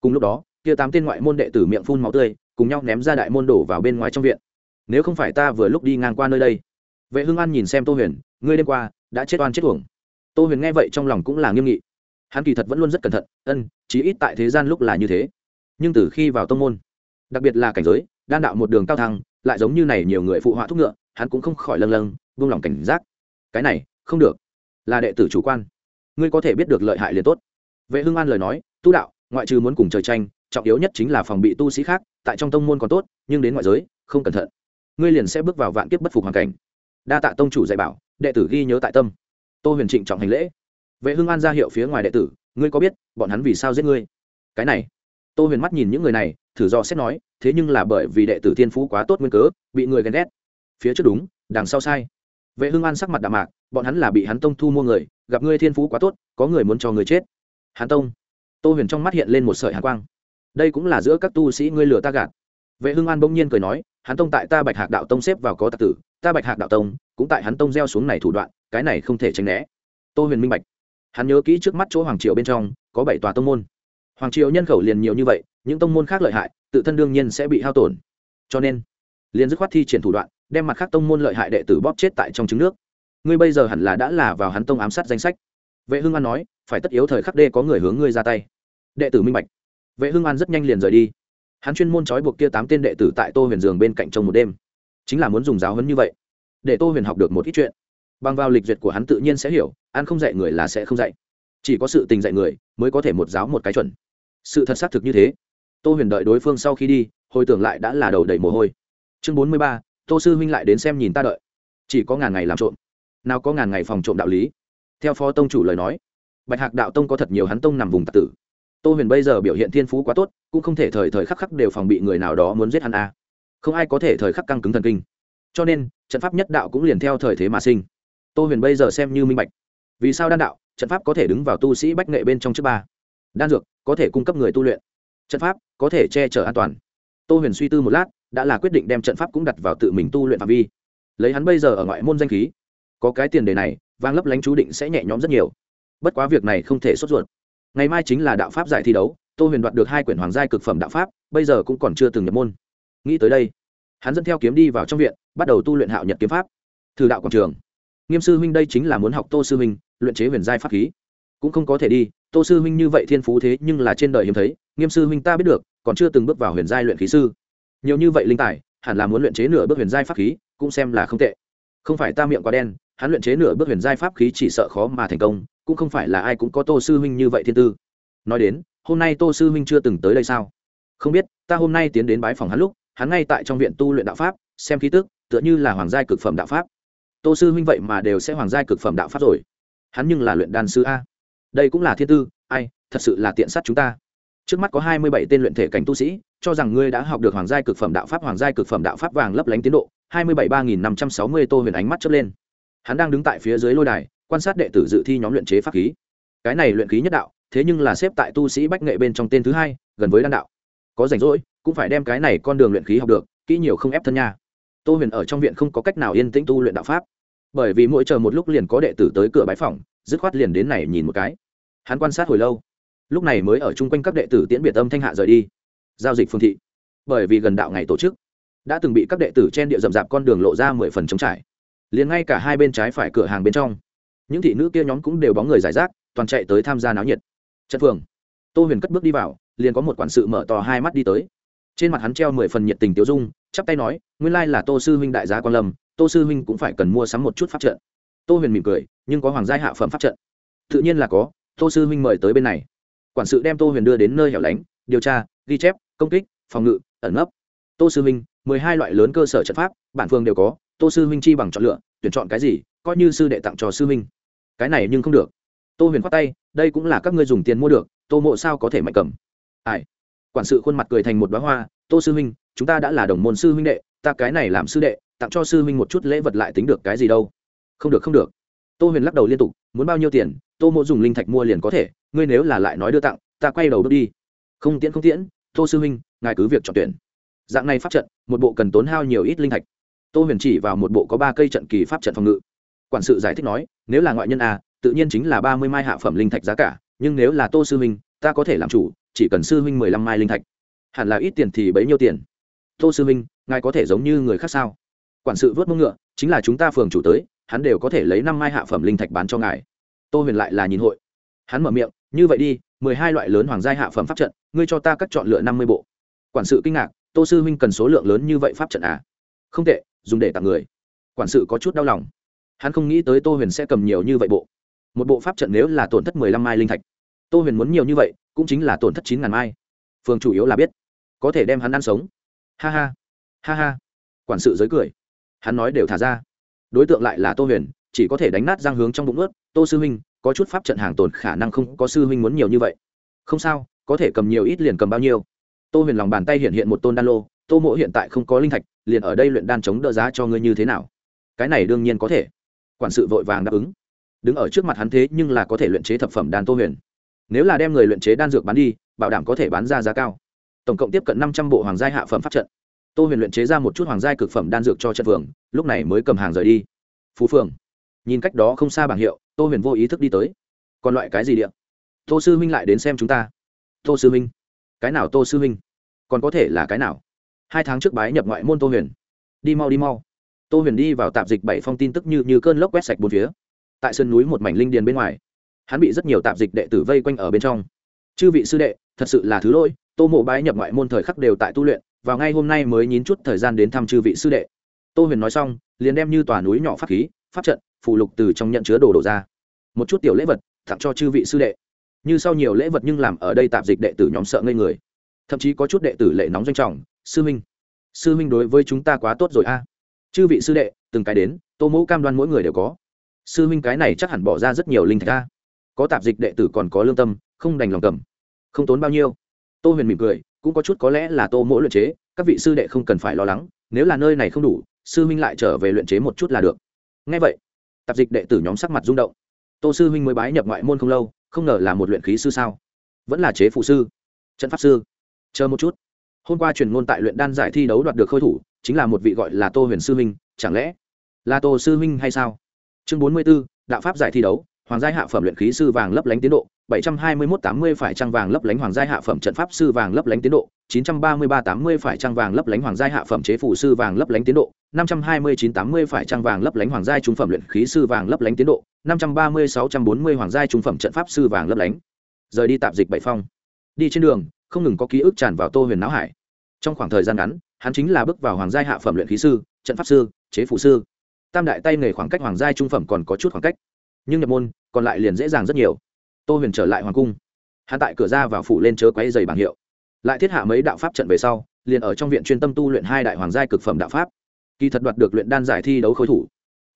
Cùng lúc đó, kia tám tên ngoại môn đệ tử miệng phun máu tươi, cùng nhau ném ra đại môn đổ vào bên ngoài trong viện. Nếu không phải ta vừa lúc đi ngang qua nơi đây. Vệ hưng an nhìn xem tô huyền, ngươi đêm qua đã chết oan chết uổng. Tô huyền nghe vậy trong lòng cũng là nghiêm nghị. Hắn kỳ thật vẫn luôn rất cẩn thận, ân, chí ít tại thế gian lúc là như thế. Nhưng từ khi vào tông môn, đặc biệt là cảnh giới, đan đạo một đường cao thăng, lại giống như này nhiều người phụ họa thúc ngựa, hắn cũng không khỏi lâng lâng vung lòng cảnh giác. Cái này không được. Là đệ tử chủ quan. Ngươi có thể biết được lợi hại liền tốt. Vệ hưng an lời nói, tu đạo, ngoại trừ muốn cùng trời tranh, trọng yếu nhất chính là phòng bị tu sĩ khác, tại trong tông môn còn tốt, nhưng đến ngoại giới, không cẩn thận. Ngươi liền sẽ bước vào vạn kiếp bất phục hoàn cảnh. Đa tạ tông chủ dạy bảo, đệ tử ghi nhớ tại tâm. Tô huyền trịnh trọng hành lễ. Vệ hưng an ra hiệu phía ngoài đệ tử, ngươi có biết, bọn hắn vì sao giết ngươi? Cái này. Tô huyền mắt nhìn những người này, thử do xét nói, thế nhưng là bởi vì đệ tử thiên phú quá tốt nguyên cớ, bị người ghen ghét. Phía trước đúng, đằng sau sai vệ hưng an sắc mặt đạm mạc, bọn hắn là bị hắn tông thu mua người, gặp ngươi thiên phú quá tốt, có người muốn cho người chết. Hắn tông. Tô huyền trong mắt hiện lên một sợi hàn quang. Đây cũng là giữa các tu sĩ ngươi lừa ta gạt. Vệ hưng an bỗng nhiên cười nói hắn tông tại ta bạch hạc đạo tông xếp vào có tạc tử, ta bạch hạc đạo tông cũng tại hắn tông gieo xuống này thủ đoạn, cái này không thể tránh né. Tô huyền minh bạch. Hắn nhớ kỹ trước mắt chỗ hoàng triều bên trong, có bảy tòa tông môn. Hoàng triều nhân khẩu liền nhiều như vậy, những tông môn khác lợi hại, tự thân đương nhiên sẽ bị hao tổn. Cho nên, liền dứt khoát thi triển thủ đoạn đem mặt khác tông môn lợi hại đệ tử bóp chết tại trong trứng nước. Ngươi bây giờ hẳn là đã là vào hắn tông ám sát danh sách. Vệ hưng an nói, phải tất yếu thời khắc đê có người hướng ngươi ra tay. Đệ tử minh bạch. Vệ hưng an rất nhanh liền rời đi. Hắn chuyên môn trói buộc kia tám tên đệ tử tại tô huyền giường bên cạnh trong một đêm. Chính là muốn dùng giáo hấn như vậy, để tô huyền học được một ít chuyện. Bằng vào lịch duyệt của hắn tự nhiên sẽ hiểu an không dạy người là sẽ không dạy. Chỉ có sự tình dạy người, mới có thể một giáo một cái chuẩn. Sự thật xác thực như thế. Tô huyền đợi đối phương sau khi đi, hồi tưởng lại đã là đầu đầy mồ hôi. Chương bốn mươi ba tô sư huynh lại đến xem nhìn ta đợi. Chỉ có ngàn ngày làm trộm. Nào có ngàn ngày phòng trộm đạo lý. Theo phó tông chủ lời nói, bạch hạc đạo tông có thật nhiều hắn tông nằm vùng tạc tử. Tô huyền bây giờ biểu hiện thiên phú quá tốt, cũng không thể thời thời khắc khắc đều phòng bị người nào đó muốn giết hắn a. Không ai có thể thời khắc căng cứng thần kinh. Cho nên, trận pháp nhất đạo cũng liền theo thời thế mà sinh. Tô huyền bây giờ xem như minh bạch. Vì sao đan đạo, trận pháp có thể đứng vào tu sĩ bách nghệ bên trong trước ba. Đan dược, có thể cung cấp người tu luyện. Trận pháp, có thể che chở an toàn. Tô huyền suy tư một lát đã là quyết định đem trận pháp cũng đặt vào tự mình tu luyện phạm vi. Lấy hắn bây giờ ở ngoại môn danh khí, có cái tiền đề này, vang lấp lánh chú định sẽ nhẹ nhõm rất nhiều. Bất quá việc này không thể sốt ruột. Ngày mai chính là đạo pháp giải thi đấu, tô huyền đoạt được hai quyển hoàng giai cực phẩm đạo pháp, bây giờ cũng còn chưa từng nhập môn. Nghĩ tới đây, hắn dẫn theo kiếm đi vào trong viện, bắt đầu tu luyện hạo nhật kiếm pháp. Thử đạo quảng trường. Nghiêm sư huynh đây chính là muốn học tô sư huynh, luyện chế huyền giai pháp khí. Cũng không có thể đi, tô sư huynh như vậy thiên phú thế nhưng là trên đời hiếm thấy, nghiêm sư huynh ta biết được, còn chưa từng bước vào huyền giai luyện khí sư nhiều như vậy linh tài, hẳn là muốn luyện chế nửa bước huyền giai pháp khí, cũng xem là không tệ. Không phải ta miệng quá đen, hắn luyện chế nửa bước huyền giai pháp khí chỉ sợ khó mà thành công, cũng không phải là ai cũng có tô sư huynh như vậy thiên tư. Nói đến, hôm nay tô sư huynh chưa từng tới đây sao? Không biết, ta hôm nay tiến đến bái phòng hắn lúc, hắn ngay tại trong viện tu luyện đạo pháp, xem khí tức, tựa như là hoàng giai cực phẩm đạo pháp. Tô sư huynh vậy mà đều sẽ hoàng giai cực phẩm đạo pháp rồi. Hắn nhưng là luyện đan sư a. Đây cũng là thiên tư, ai, thật sự là tiện sát chúng ta. Trước mắt có hai mươi bảy tên luyện thể cảnh tu sĩ cho rằng ngươi đã học được hoàng giai cực phẩm đạo pháp, hoàng giai cực phẩm đạo pháp vàng lấp lánh tiến độ, hai mươi bảy ba nghìn năm trăm sáu mươi tô huyền ánh mắt chớp lên. Hắn đang đứng tại phía dưới lôi đài, quan sát đệ tử dự thi nhóm luyện chế pháp khí. Cái này luyện khí nhất đạo, thế nhưng là xếp tại tu sĩ bách nghệ bên trong tên thứ hai, gần với đan đạo. Có rảnh rỗi, cũng phải đem cái này con đường luyện khí học được, kỹ nhiều không ép thân nha. Tô huyền ở trong viện không có cách nào yên tĩnh tu luyện đạo pháp. Bởi vì mỗi chờ một lúc liền có đệ tử tới cửa bãi phòng dứt khoát liền đến này nhìn một cái. Hắn quan sát hồi lâu. Lúc này mới ở chung quanh các đệ tử tiễn biệt âm thanh hạ rời đi giao dịch phương thị. Bởi vì gần đạo ngày tổ chức, đã từng bị các đệ tử trên địa rậm rạp con đường lộ ra mười phần trống trải. Liền ngay cả hai bên trái phải cửa hàng bên trong, những thị nữ kia nhóm cũng đều bóng người giải rác, toàn chạy tới tham gia náo nhiệt. Trận phường, tô huyền cất bước đi vào, liền có một quản sự mở to hai mắt đi tới. Trên mặt hắn treo mười phần nhiệt tình tiêu dung, chắp tay nói, nguyên lai là tô sư huynh đại gia quan lâm, tô sư huynh cũng phải cần mua sắm một chút pháp trận. Tô huyền mỉm cười, nhưng có hoàng gia hạ phẩm pháp trận. Tự nhiên là có, tô sư huynh mời tới bên này. Quản sự đem tô huyền đưa đến nơi hẻo lánh, điều tra, ghi chép công kích, phòng ngự, ẩn nấp. Tô sư huynh mười hai loại lớn cơ sở trận pháp, bản phương đều có, tô sư huynh chi bằng chọn lựa, tuyển chọn cái gì, coi như sư đệ tặng cho sư huynh cái này nhưng không được. Tô huyền khoát tay, đây cũng là các ngươi dùng tiền mua được, tô mộ sao có thể mạnh cầm? Ai? Quản sự khuôn mặt cười thành một bá hoa, tô sư huynh chúng ta đã là đồng môn sư huynh đệ, ta cái này làm sư đệ, tặng cho sư huynh một chút lễ vật lại tính được cái gì đâu. Không được không được. Tô huyền lắc đầu liên tục, muốn bao nhiêu tiền, tô mộ dùng linh thạch mua liền có thể, ngươi nếu là lại nói đưa tặng, ta quay đầu bước đi. Không tiễn không tiễn tô sư huynh, ngài cứ việc chọn tuyển. Dạng này pháp trận, một bộ cần tốn hao nhiều ít linh thạch. Tô huyền chỉ vào một bộ có ba cây trận kỳ pháp trận phòng ngự. Quản sự giải thích nói, nếu là ngoại nhân a, tự nhiên chính là ba mươi mai hạ phẩm linh thạch giá cả, nhưng nếu là tô sư huynh, ta có thể làm chủ, chỉ cần sư huynh mười lăm mai linh thạch. Hẳn là ít tiền thì bấy nhiêu tiền. Tô sư huynh, ngài có thể giống như người khác sao? Quản sự vớt mông ngựa, chính là chúng ta phường chủ tới, hắn đều có thể lấy năm mai hạ phẩm linh thạch bán cho ngài. Tô huyền lại là nhìn hội. Hắn mở miệng như vậy đi, mười hai loại lớn hoàng gia hạ phẩm pháp trận, ngươi cho ta cắt chọn lựa năm mươi bộ. Quản sự kinh ngạc, tô sư huynh cần số lượng lớn như vậy pháp trận à? Không tệ, dùng để tặng người. Quản sự có chút đau lòng. Hắn không nghĩ tới tô huyền sẽ cầm nhiều như vậy bộ. Một bộ pháp trận nếu là tổn thất mười lăm mai linh thạch, tô huyền muốn nhiều như vậy, cũng chính là tổn thất chín ngàn mai. Phường chủ yếu là biết. Có thể đem hắn ăn sống. Ha ha. Ha ha. Quản sự giới cười. Hắn nói đều thả ra. Đối tượng lại là tô huyền, chỉ có thể đánh nát giang hướng trong bụng ướt. Tô sư huynh có chút pháp trận hàng tồn khả năng không có sư huynh muốn nhiều như vậy. Không sao, có thể cầm nhiều ít liền cầm bao nhiêu. Tô huyền lòng bàn tay hiện hiện một tôn đan lô, tô mộ hiện tại không có linh thạch, liền ở đây luyện đan chống đỡ giá cho ngươi như thế nào? Cái này đương nhiên có thể. Quản sự vội vàng đáp ứng. Đứng ở trước mặt hắn thế nhưng là có thể luyện chế thập phẩm đan tô huyền. Nếu là đem người luyện chế đan dược bán đi, bảo đảm có thể bán ra giá cao. Tổng cộng tiếp cận năm trăm bộ hoàng gia hạ phẩm pháp trận. Tô huyền luyện chế ra một chút hoàng gia cực phẩm đan dược cho trận phường lúc này mới cầm hàng rời đi. Phú phường nhìn cách đó không xa bảng hiệu tô huyền vô ý thức đi tới. Còn loại cái gì điện tô sư huynh lại đến xem chúng ta. Tô sư huynh cái nào tô sư huynh còn có thể là cái nào? Hai tháng trước bái nhập ngoại môn tô huyền. Đi mau đi mau. Tô huyền đi vào tạp dịch bảy phong tin tức như như cơn lốc quét sạch bốn phía. Tại sân núi một mảnh linh điền bên ngoài, hắn bị rất nhiều tạp dịch đệ tử vây quanh ở bên trong. Chư vị sư đệ, thật sự là thứ lỗi, tô mộ bái nhập ngoại môn thời khắc đều tại tu luyện, vào ngay hôm nay mới nhín chút thời gian đến thăm chư vị sư đệ. Tô huyền nói xong, liền đem như tòa núi nhỏ pháp khí, pháp trận phụ lục từ trong nhận chứa đồ đổ ra. Một chút tiểu lễ vật, tặng cho chư vị sư đệ. Như sau nhiều lễ vật nhưng làm ở đây tạp dịch đệ tử nhóm sợ ngây người. Thậm chí có chút đệ tử lệ nóng doanh trọng, sư minh sư minh đối với chúng ta quá tốt rồi a. Chư vị sư đệ, từng cái đến, tô mẫu cam đoan mỗi người đều có. Sư minh cái này chắc hẳn bỏ ra rất nhiều linh thạch a. Có tạp dịch đệ tử còn có lương tâm, không đành lòng cầm. Không tốn bao nhiêu. Tô huyền mỉm cười, cũng có chút có lẽ là tô mỗi luyện chế, các vị sư đệ không cần phải lo lắng, nếu là nơi này không đủ, sư minh lại trở về luyện chế một chút là được. Ngay vậy tạp dịch đệ tử nhóm sắc mặt rung động. Tô sư huynh mới bái nhập ngoại môn không lâu, không ngờ là một luyện khí sư sao? Vẫn là chế phụ sư, trận pháp sư. Chờ một chút. Hôm qua truyền ngôn tại luyện đan giải thi đấu đoạt được khôi thủ, chính là một vị gọi là tô huyền sư huynh, chẳng lẽ là tô sư huynh hay sao? Chương bốn mươi b ố đạo pháp giải thi đấu, hoàng gia hạ phẩm luyện khí sư vàng lấp lánh tiến độ bảy trăm hai mươi mốt tám mươi phải trăng vàng lấp lánh hoàng gia hạ phẩm trận pháp sư vàng lấp lánh tiến độ, chín trăm ba mươi ba tám mươi phải trăng vàng lấp lánh hoàng gia hạ phẩm chế phủ sư vàng lấp lánh tiến độ, năm trăm hai mươi chín tám mươi phải trăng vàng lấp lánh hoàng gia trung phẩm luyện khí sư vàng lấp lánh tiến độ, năm trăm ba mươi sáu trăm bốn mươi hoàng gia trung phẩm trận pháp sư vàng lấp lánh. Rời đi tạp dịch bảy phong. Đi trên đường, không ngừng có ký ức tràn vào tô huyền não hải. Trong khoảng thời gian ngắn, hắn chính là bước vào hoàng gia hạ phẩm luyện khí sư, trận pháp sư, chế phủ sư. Tam đại tay nghề khoảng cách hoàng gia trung phẩm còn có chút khoảng cách. Nhưng nhập môn, còn lại liền dễ dàng rất nhiều tô huyền trở lại hoàng cung. Hạ tại cửa ra vào phủ lên chớ quáy dày bảng hiệu. Lại thiết hạ mấy đạo pháp trận về sau, liền ở trong viện chuyên tâm tu luyện hai đại hoàng giai cực phẩm đạo pháp. Kỳ thật đoạt được luyện đan giải thi đấu khối thủ,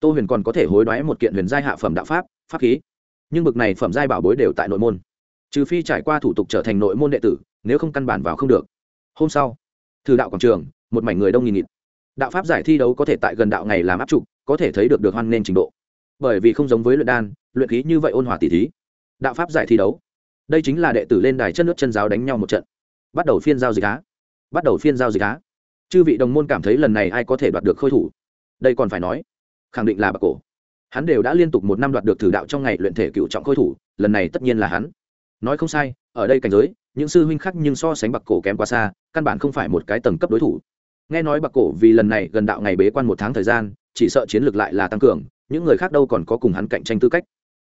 tô huyền còn có thể hối đoái một kiện huyền giai hạ phẩm đạo pháp pháp khí. Nhưng bực này phẩm giai bảo bối đều tại nội môn. Trừ phi trải qua thủ tục trở thành nội môn đệ tử, nếu không căn bản vào không được. Hôm sau, thử đạo quảng trường, một mảnh người đông nghìn nghịt. Đạo pháp giải thi đấu có thể tại gần đạo ngày làm áp trục có thể thấy được được hoan nên trình độ. Bởi vì không giống với luyện đan, luyện khí như vậy ôn hòa tỷ thí đạo pháp giải thi đấu. Đây chính là đệ tử lên đài chân nước chân giáo đánh nhau một trận. Bắt đầu phiên giao dịch á. Bắt đầu phiên giao dịch á. Chư vị đồng môn cảm thấy lần này ai có thể đoạt được khôi thủ? Đây còn phải nói, khẳng định là bạc cổ. Hắn đều đã liên tục một năm đoạt được thử đạo trong ngày luyện thể cựu trọng khôi thủ, lần này tất nhiên là hắn. Nói không sai, ở đây cảnh giới, những sư huynh khác nhưng so sánh bạc cổ kém quá xa, căn bản không phải một cái tầng cấp đối thủ. Nghe nói bạc cổ vì lần này gần đạo ngày bế quan một tháng thời gian, chỉ sợ chiến lược lại là tăng cường, những người khác đâu còn có cùng hắn cạnh tranh tư cách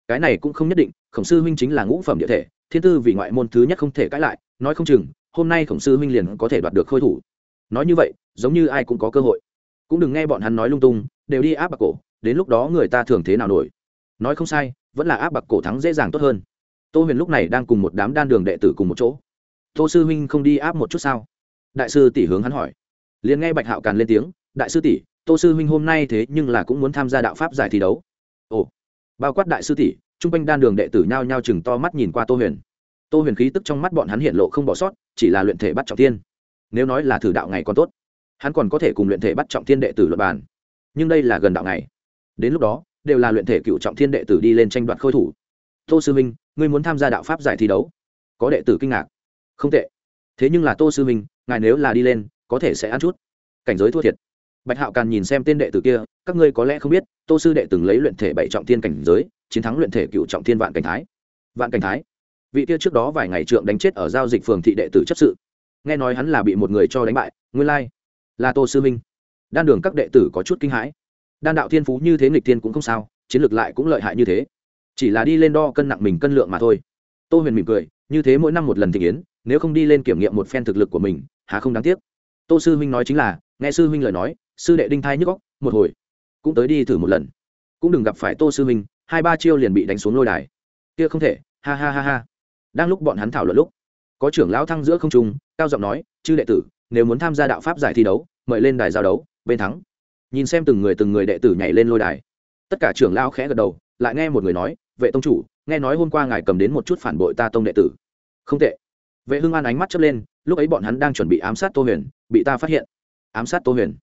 cái này cũng không nhất định, khổng sư huynh chính là ngũ phẩm địa thể, thiên tư vì ngoại môn thứ nhất không thể cãi lại, nói không chừng, hôm nay khổng sư huynh liền có thể đoạt được khôi thủ. Nói như vậy, giống như ai cũng có cơ hội. Cũng đừng nghe bọn hắn nói lung tung, đều đi áp bạc cổ, đến lúc đó người ta thường thế nào nổi. Nói không sai, vẫn là áp bạc cổ thắng dễ dàng tốt hơn. Tô huyền lúc này đang cùng một đám đan đường đệ tử cùng một chỗ. Tô sư huynh không đi áp một chút sao? Đại sư tỷ hướng hắn hỏi. Liền nghe bạch hạo càn lên tiếng, đại sư tỷ, tô sư huynh hôm nay thế nhưng là cũng muốn tham gia đạo pháp giải thi đấu bao quát đại sư tỷ, chung quanh đan đường đệ tử nhao nhao chừng to mắt nhìn qua tô huyền. Tô huyền khí tức trong mắt bọn hắn hiện lộ không bỏ sót, chỉ là luyện thể bắt trọng tiên. Nếu nói là thử đạo ngày còn tốt, hắn còn có thể cùng luyện thể bắt trọng tiên đệ tử luật bàn. Nhưng đây là gần đạo ngày. Đến lúc đó, đều là luyện thể cựu trọng thiên đệ tử đi lên tranh đoạt khôi thủ. Tô sư minh, ngươi muốn tham gia đạo pháp giải thi đấu? Có đệ tử kinh ngạc. Không tệ. Thế nhưng là tô sư minh, ngài nếu là đi lên, có thể sẽ ăn chút. Cảnh giới thua thiệt bạch hạo càn nhìn xem tên đệ tử kia các ngươi có lẽ không biết tô sư đệ từng lấy luyện thể bảy trọng thiên cảnh giới chiến thắng luyện thể cựu trọng thiên vạn cảnh thái. Vạn cảnh thái? Vị kia trước đó vài ngày trượng đánh chết ở giao dịch phường thị đệ tử chấp sự. Nghe nói hắn là bị một người cho đánh bại nguyên lai là tô sư minh. Đan đường các đệ tử có chút kinh hãi. Đan đạo thiên phú như thế nghịch thiên cũng không sao chiến lược lại cũng lợi hại như thế. Chỉ là đi lên đo cân nặng mình cân lượng mà thôi. Tô huyền mỉm cười như thế mỗi năm một lần thị yến, nếu không đi lên kiểm nghiệm một phen thực lực của mình há không đáng tiếc. Tô sư huynh nói chính là nghe sư huynh lời nói sư đệ đinh thai nhức góc, một hồi, cũng tới đi thử một lần. Cũng đừng gặp phải tô sư Minh hai ba chiêu liền bị đánh xuống lôi đài. Kia không thể, ha ha ha ha. Đang lúc bọn hắn thảo luận lúc, có trưởng lão thăng giữa không trung, cao giọng nói, chư đệ tử, nếu muốn tham gia đạo pháp giải thi đấu, mời lên đài giao đấu, bên thắng. Nhìn xem từng người từng người đệ tử nhảy lên lôi đài. Tất cả trưởng lão khẽ gật đầu, lại nghe một người nói, vệ tông chủ, nghe nói hôm qua ngài cầm đến một chút phản bội ta tông đệ tử. Không tệ. Vệ hưng an ánh mắt chớp lên, lúc ấy bọn hắn đang chuẩn bị ám sát tô huyền, bị ta phát hiện. Ám sát tô huyền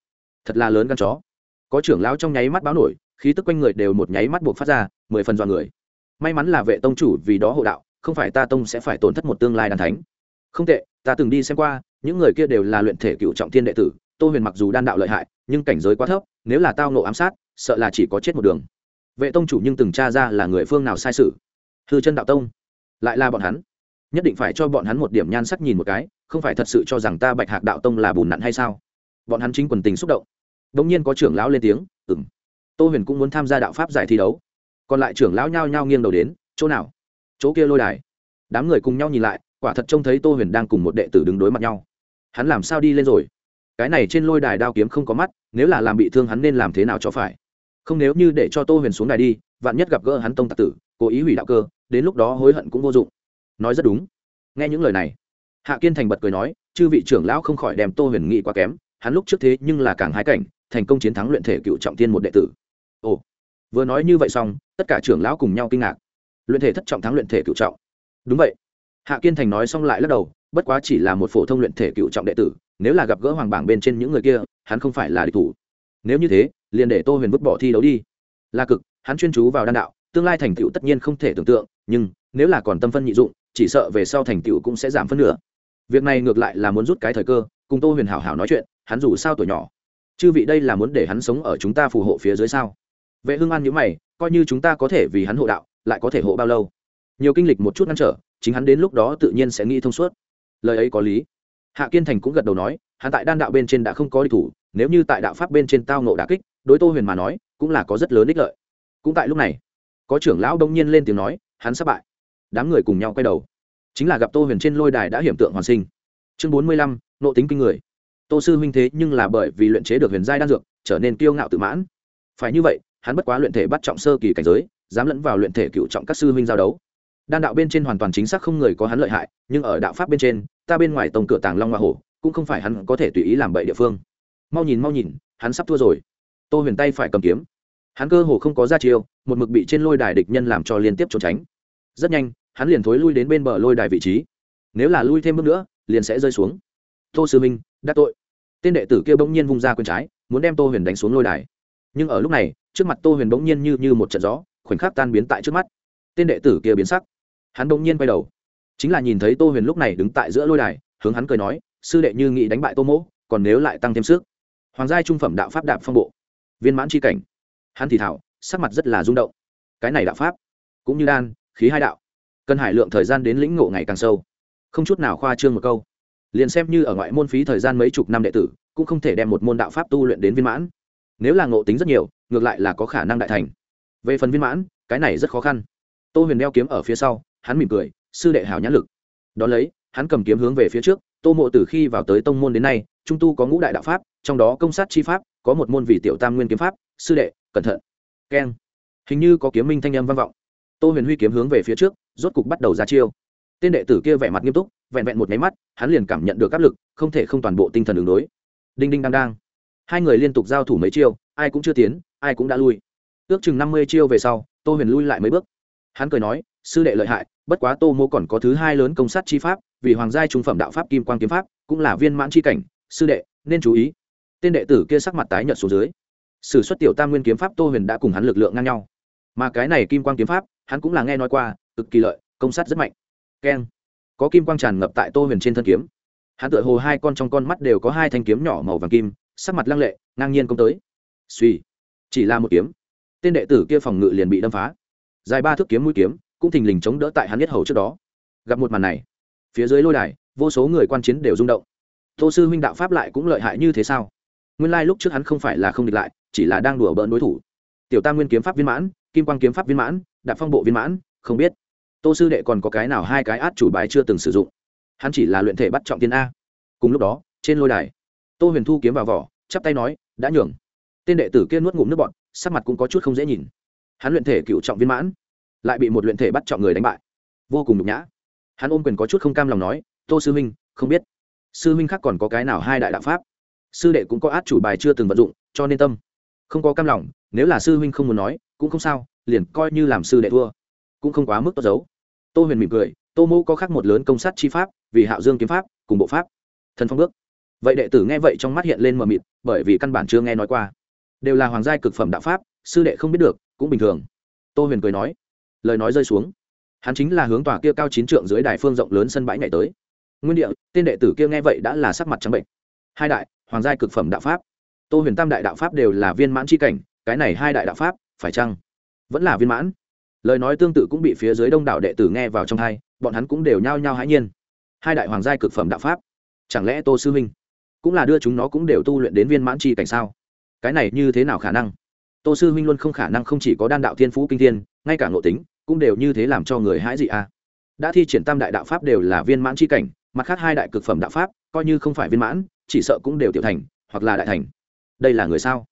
thật là lớn gan chó. Có trưởng lão trong nháy mắt báo nổi, khí tức quanh người đều một nháy mắt buộc phát ra, mười phần dọn người. May mắn là vệ tông chủ vì đó hộ đạo, không phải ta tông sẽ phải tổn thất một tương lai đàn thánh. Không tệ, ta từng đi xem qua, những người kia đều là luyện thể cựu trọng thiên đệ tử, tô huyền mặc dù đan đạo lợi hại, nhưng cảnh giới quá thấp, nếu là tao nộ ám sát, sợ là chỉ có chết một đường. Vệ tông chủ nhưng từng tra ra là người phương nào sai sự. Hư chân đạo tông, lại là bọn hắn. Nhất định phải cho bọn hắn một điểm nhan sắc nhìn một cái, không phải thật sự cho rằng ta bạch hạc đạo tông là bùn nặn hay sao? Bọn hắn chính quần tình xúc động. Đ ỗ n g nhiên có trưởng lão lên tiếng ừng tô huyền cũng muốn tham gia đạo pháp giải thi đấu. Còn lại trưởng lão nhao nhao nghiêng đầu đến, chỗ nào? Chỗ kia lôi đài. Đám người cùng nhau nhìn lại, quả thật trông thấy tô huyền đang cùng một đệ tử đứng đối mặt nhau. Hắn làm sao đi lên rồi? Cái này trên lôi đài đao kiếm không có mắt, nếu là làm bị thương hắn nên làm thế nào cho phải? Không nếu như để cho tô huyền xuống đài đi, vạn nhất gặp gỡ hắn tông tạc tử, cố ý hủy đạo cơ, đến lúc đó hối hận cũng vô dụng. Nói rất đúng. Nghe những lời này, hạ kiên thành bật cười nói, chư vị trưởng lão không khỏi đem tô huyền nghị quá kém hắn lúc trước thế nhưng là càng hái cảnh, thành công chiến thắng luyện thể cựu trọng tiên một đệ tử. Ồ, vừa nói như vậy xong, tất cả trưởng lão cùng nhau kinh ngạc. Luyện thể thất trọng thắng luyện thể cựu trọng. Đúng vậy. Hạ kiên thành nói xong lại lắc đầu, bất quá chỉ là một phổ thông luyện thể cựu trọng đệ tử, nếu là gặp gỡ hoàng bảng bên trên những người kia, hắn không phải là địch thủ. Nếu như thế, liền để tô huyền vứt bỏ thi đấu đi. Là cực, hắn chuyên chú vào đan đạo, tương lai thành tựu tất nhiên không thể tưởng tượng, nhưng, nếu là còn tâm phân nhị dụng, chỉ sợ về sau thành tựu cũng sẽ giảm phân nửa. Việc này ngược lại là muốn rút cái thời cơ cùng tô huyền hảo hảo nói chuyện, hắn dù sao tuổi nhỏ, chư vị đây là muốn để hắn sống ở chúng ta phù hộ phía dưới sao? Vệ hưng an nhữ mày, coi như chúng ta có thể vì hắn hộ đạo, lại có thể hộ bao lâu? Nhiều kinh lịch một chút ngăn trở, chính hắn đến lúc đó tự nhiên sẽ nghĩ thông suốt. Lời ấy có lý. Hạ kiên thành cũng gật đầu nói, hắn tại đan đạo bên trên đã không có địch thủ, nếu như tại đạo pháp bên trên tao nộ đà kích, đối tô huyền mà nói, cũng là có rất lớn ích lợi. Cũng tại lúc này, có trưởng lão đông nhiên lên tiếng nói, hắn sắp bại. Đám người cùng nhau quay đầu. Chính là gặp tô huyền trên lôi đài đã hiểm tượng hoàn sinh. Chương bốn mươi lăm nộ tính kinh người. Tô sư huynh thế nhưng là bởi vì luyện chế được huyền giai đan dược, trở nên kiêu ngạo tự mãn. Phải như vậy, hắn bất quá luyện thể bắt trọng sơ kỳ cảnh giới, dám lẫn vào luyện thể cựu trọng các sư huynh giao đấu. Đan đạo bên trên hoàn toàn chính xác không người có hắn lợi hại, nhưng ở đạo pháp bên trên, ta bên ngoài tổng cửa tàng long hoa hổ, cũng không phải hắn có thể tùy ý làm bậy địa phương. Mau nhìn mau nhìn, hắn sắp thua rồi. Tô huyền tay phải cầm kiếm. Hắn cơ hồ không có ra chiêu, một mực bị trên lôi đài địch nhân làm cho liên tiếp trốn tránh. Rất nhanh, hắn liền thối lui đến bên bờ lôi đài vị trí. Nếu là lui thêm bước nữa, liền sẽ rơi xuống tô sư minh đắc tội. Tên đệ tử kia bỗng nhiên vung ra quyền trái, muốn đem tô huyền đánh xuống lôi đài. Nhưng ở lúc này, trước mặt tô huyền bỗng nhiên như như một trận gió, khoảnh khắc tan biến tại trước mắt. Tên đệ tử kia biến sắc. Hắn bỗng nhiên quay đầu. Chính là nhìn thấy tô huyền lúc này đứng tại giữa lôi đài, hướng hắn cười nói, sư đệ như nghĩ đánh bại tô mỗ, còn nếu lại tăng thêm sức. Hoàng gia trung phẩm đạo pháp đạp phong bộ. Viên mãn c h i cảnh. Hắn thì thảo, sắc mặt rất là rung động. Cái này đạo pháp, cũng như đan, khí hai đạo. Cần hải lượng thời gian đến lĩnh ngộ ngày càng sâu. Không chút nào khoa trương một câu liền xem như ở ngoại môn phí thời gian mấy chục năm đệ tử, cũng không thể đem một môn đạo pháp tu luyện đến viên mãn. Nếu là ngộ tính rất nhiều, ngược lại là có khả năng đại thành. Về phần viên mãn, cái này rất khó khăn. Tô huyền đeo kiếm ở phía sau, hắn mỉm cười, sư đệ hảo nhãn lực. Đ ó lấy, hắn cầm kiếm hướng về phía trước, tô mộ từ khi vào tới tông môn đến nay, trung tu có ngũ đại đạo pháp, trong đó công sát chi pháp, có một môn vị tiểu tam nguyên kiếm pháp, sư đệ, cẩn thận. Keng. Hình như có kiếm minh thanh âm vang vọng. Tô huyền huy kiếm hướng về phía trước, rốt cục bắt đầu ra chiêu. Tên đệ tử kia vẻ mặt nghiêm túc vẹn vẹn một máy mắt, hắn liền cảm nhận được áp lực, không thể không toàn bộ tinh thần đường đối. Đinh đinh đang đang. Hai người liên tục giao thủ mấy chiêu, ai cũng chưa tiến, ai cũng đã lui. Ước chừng năm mươi chiêu về sau, tô huyền lui lại mấy bước. Hắn cười nói, sư đệ lợi hại, bất quá tô mô còn có thứ hai lớn công sát chi pháp, vì hoàng gia trung phẩm đạo pháp kim quan kiếm pháp, cũng là viên mãn chi cảnh, sư đệ, nên chú ý. Tên đệ tử kia sắc mặt tái nhợt xuống dưới. Sử xuất tiểu tam nguyên kiếm pháp tô huyền đã cùng hắn lực lượng ngang nhau. Mà cái này kim quang kiếm pháp, hắn cũng là nghe nói qua, cực kỳ lợi, công sát rất mạnh. Keng có kim quang tràn ngập tại tô huyền trên thân kiếm. Hắn tựa hồ hai con trong con mắt đều có hai thanh kiếm nhỏ màu vàng kim, sắc mặt lăng lệ, ngang nhiên công tới. Suy, chỉ là một kiếm. Tên đệ tử kia phòng ngự liền bị đâm phá. Dài ba thước kiếm mũi kiếm, cũng thình lình chống đỡ tại hắn nhất hầu trước đó. Gặp một màn này, phía dưới lôi đài, vô số người quan chiến đều rung động. Tô sư huynh đạo pháp lại cũng lợi hại như thế sao? Nguyên lai lúc trước hắn không phải là không địch lại, chỉ là đang đùa bỡn đối thủ. Tiểu tam nguyên kiếm pháp viên mãn, kim quang kiếm pháp viên mãn, đạp phong bộ viên mãn, không biết tô sư đệ còn có cái nào hai cái át chủ bài chưa từng sử dụng? Hắn chỉ là luyện thể bắt trọng tiên a. Cùng lúc đó, trên lôi đài, tô huyền thu kiếm vào vỏ, chắp tay nói, đã nhường. Tên đệ tử kia nuốt ngụm nước bọt, sắc mặt cũng có chút không dễ nhìn. Hắn luyện thể cựu trọng viên mãn, lại bị một luyện thể bắt trọng người đánh bại. Vô cùng nhục nhã. Hắn ôm quyền có chút không cam lòng nói, tô sư huynh, không biết. Sư huynh khác còn có cái nào hai đại đạo pháp? Sư đệ cũng có át chủ bài chưa từng vận dụng, cho nên tâm không có cam lòng. Nếu là sư huynh không muốn nói, cũng không sao, liền coi như làm sư đệ thua. Cũng không quá mức tốt giấu tô huyền mỉm cười, tô mô có khác một lớn công sát chi pháp, vì hạo dương kiếm pháp, cùng bộ pháp. Thần phong bước. Vậy đệ tử nghe vậy trong mắt hiện lên mờ mịt, bởi vì căn bản chưa nghe nói qua. Đều là hoàng giai cực phẩm đạo pháp, sư đệ không biết được, cũng bình thường. Tô huyền cười nói. Lời nói rơi xuống. Hắn chính là hướng tòa kia cao chín trượng dưới đài phương rộng lớn sân bãi ngày tới. Nguyên địa, tên đệ tử kia nghe vậy đã là sắc mặt trắng bệnh. Hai đại, hoàng giai cực phẩm đạo pháp. Tô huyền tam đại đạo pháp đều là viên mãn c h i cảnh, cái này hai đại đạo pháp, phải chăng vẫn là viên mãn? Lời nói tương tự cũng bị phía dưới đông đảo đệ tử nghe vào trong hai, bọn hắn cũng đều nhao nhao hãi nhiên. Hai đại hoàng giai cực phẩm đạo pháp, chẳng lẽ tô sư huynh cũng là đưa chúng nó cũng đều tu luyện đến viên mãn chi cảnh sao? Cái này như thế nào khả năng? Tô sư huynh luôn không khả năng không chỉ có đan đạo thiên phú kinh thiên, ngay cả ngộ tính cũng đều như thế làm cho người hãi dị a. Đã thi triển tam đại đạo pháp đều là viên mãn chi cảnh, mặt khác hai đại cực phẩm đạo pháp coi như không phải viên mãn, chỉ sợ cũng đều tiểu thành hoặc là đại thành. Đây là người sao?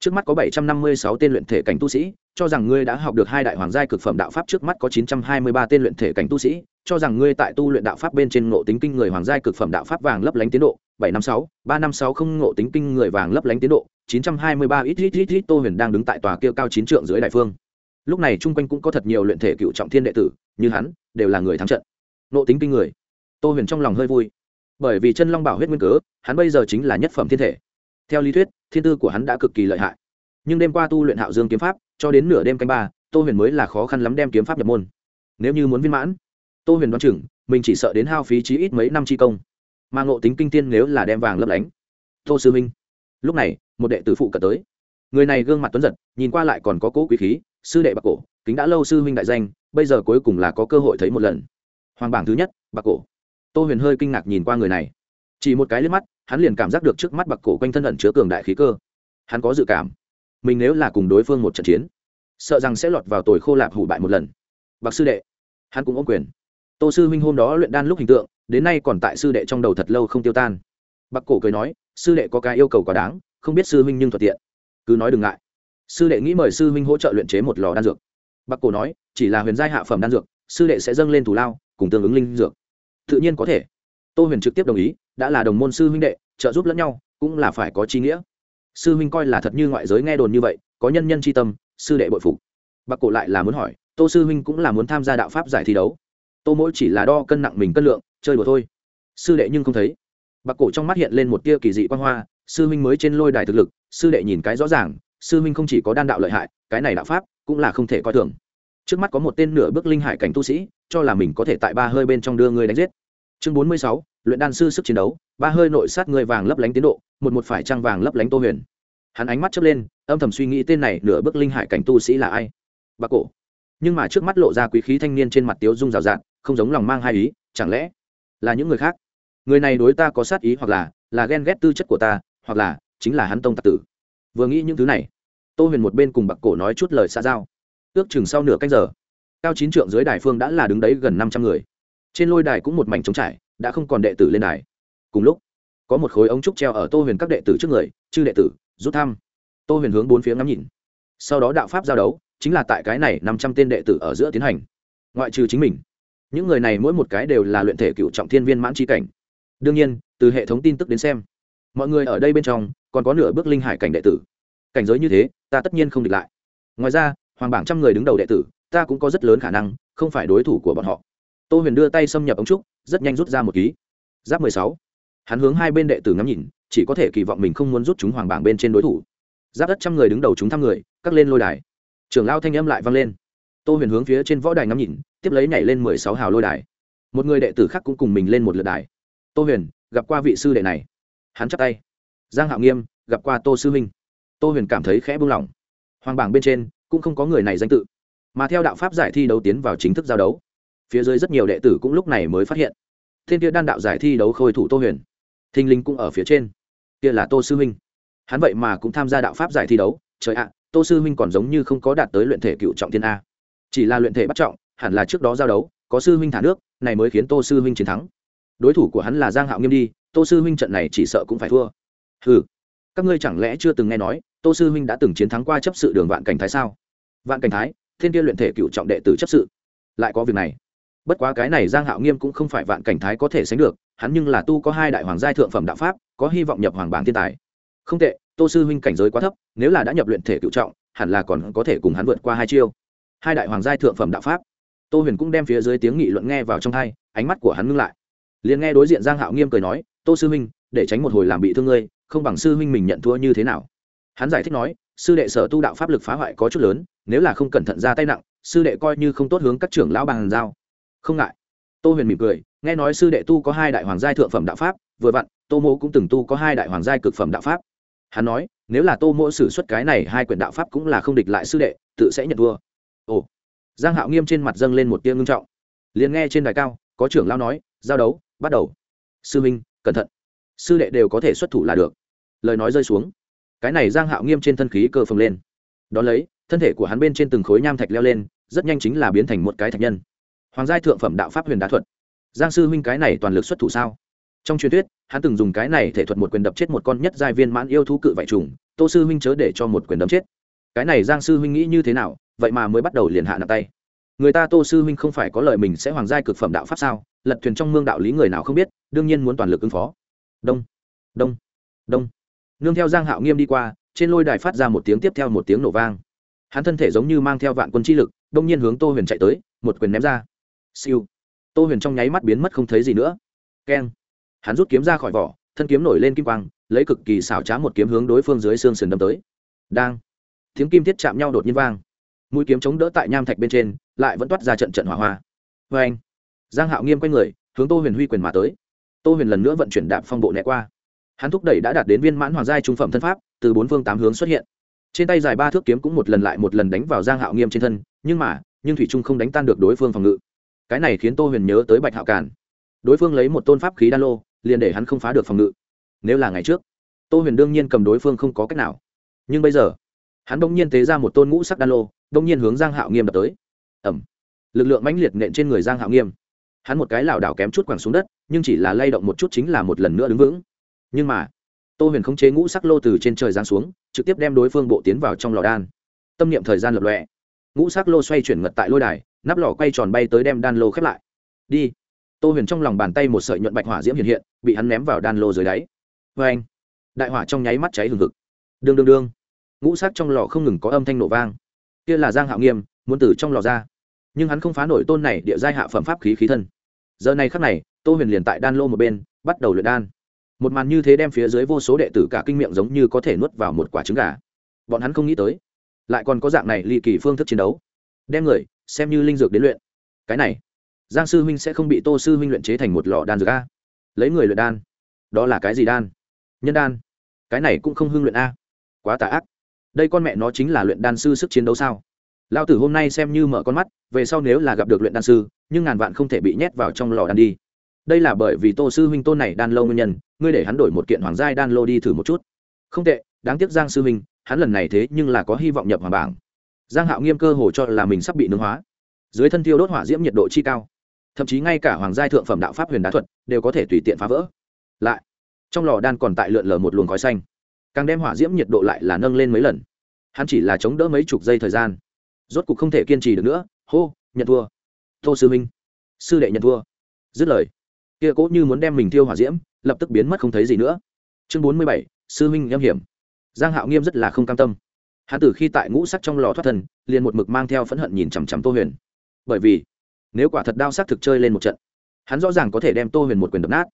Trước mắt có bảy trăm năm mươi sáu tên luyện thể cảnh tu sĩ cho rằng ngươi đã học được hai đại hoàng giai cực phẩm đạo pháp trước mắt có chín trăm hai mươi ba tên luyện thể cảnh tu sĩ, cho rằng ngươi tại tu luyện đạo pháp bên trên ngộ tính kinh người hoàng giai cực phẩm đạo pháp vàng lấp lánh tiến độ, bảy năm sáu, ba năm sáu không ngộ tính kinh người vàng lấp lánh tiến độ, chín trăm hai mươi ba ít ít ít ít tô huyền đang đứng tại tòa kia cao chín trượng dưới đại phương. Lúc này chung quanh cũng có thật nhiều luyện thể cựu trọng thiên đệ tử, như hắn, đều là người thắng trận. Ngộ tính kinh người. Tô huyền trong lòng hơi vui. Bởi vì chân long bảo huyết nguyên cớ, hắn bây giờ chính là nhất phẩm thiên thể. Theo lý thuyết, thiên tư của hắn đã cực kỳ lợi hại. Nhưng đêm qua tu luyện hạo dương kiếm pháp cho đến nửa đêm canh ba, tô huyền mới là khó khăn lắm đem kiếm pháp nhập môn. Nếu như muốn viên mãn, tô huyền đoán chừng, mình chỉ sợ đến hao phí chí ít mấy năm chi công. Mà ngộ tính kinh tiên nếu là đem vàng lấp lánh. Tô sư minh, lúc này, một đệ tử phụ cận tới. Người này gương mặt tuấn giật, nhìn qua lại còn có cỗ quý khí, sư đệ bạc cổ, kính đã lâu sư huynh đại danh, bây giờ cuối cùng là có cơ hội thấy một lần. Hoàng bảng thứ nhất, bạc cổ. Tô huyền hơi kinh ngạc nhìn qua người này. Chỉ một cái liếc mắt, hắn liền cảm giác được trước mắt bạc cổ quanh thân ẩn chứa cường đại khí cơ. Hắn có dự cảm mình nếu là cùng đối phương một trận chiến, sợ rằng sẽ lọt vào tồi khô lạp hủ bại một lần. Bạc sư đệ, hắn cũng ôm quyền. Tô sư huynh hôm đó luyện đan lúc hình tượng, đến nay còn tại sư đệ trong đầu thật lâu không tiêu tan. Bạc cổ cười nói, sư đệ có cái yêu cầu quá đáng, không biết sư huynh nhưng thuận tiện. Cứ nói đừng ngại. Sư đệ nghĩ mời sư huynh hỗ trợ luyện chế một lò đan dược. Bạc cổ nói, chỉ là huyền giai hạ phẩm đan dược, sư đệ sẽ dâng lên thủ lao, cùng tương ứng linh dược. Tự nhiên có thể. Tô huyền trực tiếp đồng ý, đã là đồng môn sư huynh đệ, trợ giúp lẫn nhau, cũng là phải có chi nghĩa sư huynh coi là thật như ngoại giới nghe đồn như vậy, có nhân nhân c h i tâm, sư đệ bội phục. Bạc cổ lại là muốn hỏi, tô sư huynh cũng là muốn tham gia đạo pháp giải thi đấu. Tô mỗi chỉ là đo cân nặng mình cân lượng, chơi đùa thôi. Sư đệ nhưng không thấy. Bạc cổ trong mắt hiện lên một tia kỳ dị quan hoa, sư huynh mới trên lôi đài thực lực, sư đệ nhìn cái rõ ràng, sư huynh không chỉ có đan đạo lợi hại, cái này đạo pháp cũng là không thể coi thường. Trước mắt có một tên nửa bước linh hải cảnh tu sĩ, cho là mình có thể tại ba hơi bên trong đưa người đánh giết chương bốn mươi sáu, luyện đan sư sức chiến đấu, ba hơi nội sát người vàng lấp lánh tiến độ, một một phải trăng vàng lấp lánh tô huyền. Hắn ánh mắt chớp lên, âm thầm suy nghĩ tên này nửa bước linh hải cảnh tu sĩ là ai. Bạc cổ. Nhưng mà trước mắt lộ ra quý khí thanh niên trên mặt tiếu dung rào rạt, không giống lòng mang hai ý, chẳng lẽ là những người khác? Người này đối ta có sát ý hoặc là là ghen ghét tư chất của ta, hoặc là chính là hắn tông tạc tử. Vừa nghĩ những thứ này, tô huyền một bên cùng bạc cổ nói chút lời xa giao. Ước chừng sau nửa canh giờ, cao chín trượng dưới đài phương đã là đứng đấy gần năm trăm người trên lôi đài cũng một mảnh trống trải, đã không còn đệ tử lên đài. Cùng lúc, có một khối ống trúc treo ở tô huyền các đệ tử trước người, chư đệ tử, rút thăm. Tô huyền hướng bốn phía ngắm nhìn. Sau đó đạo pháp giao đấu, chính là tại cái này năm trăm tên đệ tử ở giữa tiến hành. Ngoại trừ chính mình, những người này mỗi một cái đều là luyện thể cựu trọng thiên viên mãn tri cảnh. Đương nhiên, từ hệ thống tin tức đến xem, mọi người ở đây bên trong còn có nửa bước linh hải cảnh đệ tử. Cảnh giới như thế, ta tất nhiên không địch lại. Ngoài ra, hoàng bảng trăm người đứng đầu đệ tử, ta cũng có rất lớn khả năng không phải đối thủ của bọn họ tô huyền đưa tay xâm nhập ống trúc, rất nhanh rút ra một ký. Giáp mười sáu. Hắn hướng hai bên đệ tử ngắm nhìn, chỉ có thể kỳ vọng mình không muốn rút chúng hoàng bảng bên trên đối thủ. Giáp đất trăm người đứng đầu chúng thăm người cắt lên lôi đài. Trưởng lao thanh âm lại vang lên. Tô huyền hướng phía trên võ đài ngắm nhìn, tiếp lấy nhảy lên mười sáu hào lôi đài. Một người đệ tử khác cũng cùng mình lên một lượt đài. Tô huyền, gặp qua vị sư đệ này. Hắn chắp tay. Giang hạo nghiêm, gặp qua tô sư huynh tô huyền cảm thấy khẽ buông lỏng. Hoàng bảng bên trên, cũng không có người này danh tự. Mà theo đạo pháp giải thi đấu tiến vào chính thức giao đấu phía dưới rất nhiều đệ tử cũng lúc này mới phát hiện. Thiên kia đan đạo giải thi đấu khôi thủ tô huyền thinh linh cũng ở phía trên. Kia là tô sư huynh. Hắn vậy mà cũng tham gia đạo pháp giải thi đấu. Trời ạ, tô sư huynh còn giống như không có đạt tới luyện thể cựu trọng thiên a. Chỉ là luyện thể bắt trọng, hẳn là trước đó giao đấu, có sư huynh thả nước, này mới khiến tô sư huynh chiến thắng. Đối thủ của hắn là giang hạo nghiêm đi, tô sư huynh trận này chỉ sợ cũng phải thua. Ừ các ngươi chẳng lẽ chưa từng nghe nói, tô sư huynh đã từng chiến thắng qua chấp sự đường vạn cảnh thái sao? Vạn cảnh thái, thiên kia luyện thể cựu trọng đệ tử chấp sự. Lại có việc này bất quá cái này giang hạo nghiêm cũng không phải vạn cảnh thái có thể sánh được, hắn nhưng là tu có hai đại hoàng giai thượng phẩm đạo pháp, có hy vọng nhập hoàng bảng thiên tài. Không tệ, tô sư huynh cảnh giới quá thấp, nếu là đã nhập luyện thể cựu trọng, hẳn là còn có thể cùng hắn vượt qua hai chiêu. Hai đại hoàng giai thượng phẩm đạo pháp. Tô huyền cũng đem phía dưới tiếng nghị luận nghe vào trong thai ánh mắt của hắn ngưng lại. Liền nghe đối diện giang hạo nghiêm cười nói, tô sư huynh, để tránh một hồi làm bị thương ngươi, không bằng sư huynh mình nhận thua như thế nào? Hắn giải thích nói, sư đệ sở tu đạo pháp lực phá hoại có chút lớn, nếu là không cẩn thận ra tay nặng, sư đệ coi như không tốt hướng các trưởng lão bàn giao không ngại. Tô huyền mỉm cười, nghe nói sư đệ tu có hai đại hoàng giai thượng phẩm đạo pháp, vừa vặn, tô mô cũng từng tu có hai đại hoàng giai cực phẩm đạo pháp. Hắn nói, nếu là tô mô xử suất cái này hai quyển đạo pháp cũng là không địch lại sư đệ, tự sẽ nhận thua. Ồ. Giang hạo nghiêm trên mặt dâng lên một tia ngưng trọng. Liền nghe trên đài cao, có trưởng lao nói, giao đấu, bắt đầu. Sư minh, cẩn thận. Sư đệ đều có thể xuất thủ là được. Lời nói rơi xuống. Cái này giang hạo nghiêm trên thân khí cơ phồng lên. Đón lấy, thân thể của hắn bên trên từng khối nham thạch leo lên, rất nhanh chính là biến thành một cái thạch nhân hoàng giai thượng phẩm đạo pháp huyền đá thuật. Giang sư huynh cái này toàn lực xuất thủ sao? Trong truyền thuyết, hắn từng dùng cái này thể thuật một quyền đập chết một con nhất giai viên mãn yêu thú cự vải trùng, tô sư huynh chớ để cho một quyền đấm chết. Cái này giang sư huynh nghĩ như thế nào, vậy mà mới bắt đầu liền hạ nặng tay. Người ta tô sư huynh không phải có lời mình sẽ hoàng giai cực phẩm đạo pháp sao? Lật thuyền trong mương đạo lý người nào không biết, đương nhiên muốn toàn lực ứng phó. Đông đông đông. Nương theo giang hạo nghiêm đi qua, trên lôi đài phát ra một tiếng tiếp theo một tiếng nổ vang. Hắn thân thể giống như mang theo vạn quân chi lực, đông nhiên hướng tô huyền chạy tới, một quyền ném ra siêu. Tô huyền trong nháy mắt biến mất không thấy gì nữa. Keng. Hắn rút kiếm ra khỏi vỏ, thân kiếm nổi lên kim quang, lấy cực kỳ xảo trá một kiếm hướng đối phương dưới xương sườn đâm tới. Đang. Tiếng kim thiết chạm nhau đột nhiên vang. Mũi kiếm chống đỡ tại nham thạch bên trên, lại vẫn toát ra trận trận hỏa hoa. Vê anh giang hạo nghiêm quay người, hướng tô huyền huy quyền mà tới. Tô huyền lần nữa vận chuyển đạp phong bộ né qua. Hắn thúc đẩy đã đạt đến viên mãn hoàng giai trung phẩm thân pháp, từ bốn phương tám hướng xuất hiện. Trên tay dài ba thước kiếm cũng một lần lại một lần đánh vào giang hạo nghiêm trên thân, nhưng mà, nhưng thủy trung không đánh tan được đối phương phòng ngự cái này khiến tô huyền nhớ tới bạch hạo cản đối phương lấy một tôn pháp khí đan lô, liền để hắn không phá được phòng ngự. Nếu là ngày trước, tô huyền đương nhiên cầm đối phương không có cách nào. Nhưng bây giờ, hắn bỗng nhiên tế ra một tôn ngũ sắc đan lô, bỗng nhiên hướng giang hạo nghiêm đập tới. Ẩm. Lực lượng mãnh liệt nện trên người giang hạo nghiêm. Hắn một cái lảo đảo kém chút quẳng xuống đất, nhưng chỉ là lay động một chút chính là một lần nữa đứng vững. Nhưng mà, tô huyền khống chế ngũ sắc lô từ trên trời giáng xuống, trực tiếp đem đối phương bộ tiến vào trong lò đan. Tâm niệm thời gian lập lọe ngũ sắc lô xoay chuyển ngật tại lôi đài nắp lò quay tròn bay tới đem đan lô khép lại. Đi. Tô huyền trong lòng bàn tay một sợi nhuận bạch hỏa diễm hiện hiện, bị hắn ném vào đan lô dưới đáy. Vê anh, đại hỏa trong nháy mắt cháy hừng hực. Đương đương đương. Ngũ sắc trong lò không ngừng có âm thanh nổ vang. Kia là giang hạo nghiêm, muốn từ trong lò ra. Nhưng hắn không phá nổi tôn này địa giai hạ phẩm pháp khí khí thân. Giờ này khắc này, tô huyền liền tại đan lô một bên, bắt đầu luyện đan. Một màn như thế đem phía dưới vô số đệ tử cả kinh miệng giống như có thể nuốt vào một quả trứng gà. Bọn hắn không nghĩ tới, lại còn có dạng này ly kỳ phương thức chiến đấu đem người, xem như linh dược đến luyện. Cái này, giang sư huynh sẽ không bị tô sư huynh luyện chế thành một lò đan dược a. Lấy người luyện đan, đó là cái gì đan? Nhân đan, cái này cũng không hưng luyện a. Quá tà ác. Đây con mẹ nó chính là luyện đan sư sức chiến đấu sao? Lao tử hôm nay xem như mở con mắt, về sau nếu là gặp được luyện đan sư, nhưng ngàn vạn không thể bị nhét vào trong lò đan đi. Đây là bởi vì tô sư huynh tôn này đan lâu nguyên nhân, ngươi để hắn đổi một kiện hoàng giai đan lô đi thử một chút. Không tệ, đáng tiếc giang sư huynh, hắn lần này thế nhưng là có hy vọng nhập hoàng bảng giang hạo nghiêm cơ hồ cho là mình sắp bị nướng hóa. Dưới thân thiêu đốt hỏa diễm nhiệt độ chi cao, thậm chí ngay cả hoàng giai thượng phẩm đạo pháp huyền đá thuật đều có thể tùy tiện phá vỡ. Lại, trong lò đan còn tại lượn lờ một luồng khói xanh. Càng đem hỏa diễm nhiệt độ lại là nâng lên mấy lần. Hắn chỉ là chống đỡ mấy chục giây thời gian. Rốt cục không thể kiên trì được nữa. Hô, nhận thua. Tô sư minh, sư đệ nhận thua. Dứt lời, kia cố như muốn đem mình tiêu hỏa diễm, lập tức biến mất không thấy gì nữa. Chương bốn mươi bảy, sư minh nham hiểm. Giang hạo nghiêm rất là không cam tâm hắn từ khi tại ngũ sắc trong lò thoát thân, liền một mực mang theo phẫn hận nhìn chằm chằm tô huyền. Bởi vì, nếu quả thật đao sắc thực chơi lên một trận, hắn rõ ràng có thể đem tô huyền một quyền đập nát.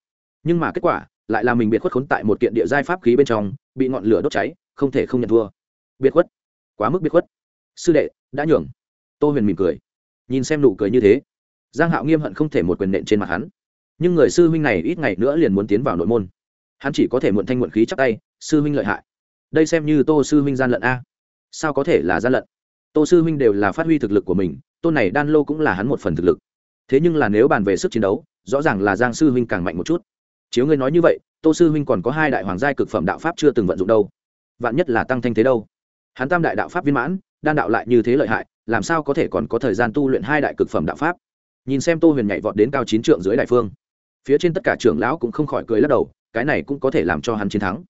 Nhưng mà kết quả, lại là mình biệt khuất khốn tại một kiện địa giai pháp khí bên trong, bị ngọn lửa đốt cháy, không thể không nhận thua. Biệt khuất. Quá mức biệt khuất. Sư đệ, đã nhường. Tô huyền mỉm cười. Nhìn xem nụ cười như thế, giang hạo nghiêm hận không thể một quyền nện trên mặt hắn. Nhưng người sư huynh này ít ngày nữa liền muốn tiến vào nội môn. Hắn chỉ có thể muộn thanh muộn khí chắc tay, sư huynh lợi hại. Đây xem như tô sư huynh gian lận a sao có thể là gian lận? Tô sư huynh đều là phát huy thực lực của mình, tôn này đan lô cũng là hắn một phần thực lực. Thế nhưng là nếu bàn về sức chiến đấu, rõ ràng là giang sư huynh càng mạnh một chút. Chiếu ngươi nói như vậy, tô sư huynh còn có hai đại hoàng giai cực phẩm đạo pháp chưa từng vận dụng đâu. Vạn nhất là tăng thanh thế đâu? Hắn tam đại đạo pháp viên mãn, đan đạo lại như thế lợi hại, làm sao có thể còn có thời gian tu luyện hai đại cực phẩm đạo pháp? Nhìn xem tô huyền nhảy vọt đến cao chín trượng dưới đại phương, phía trên tất cả trưởng lão cũng không khỏi cười lắc đầu, cái này cũng có thể làm cho hắn chiến thắng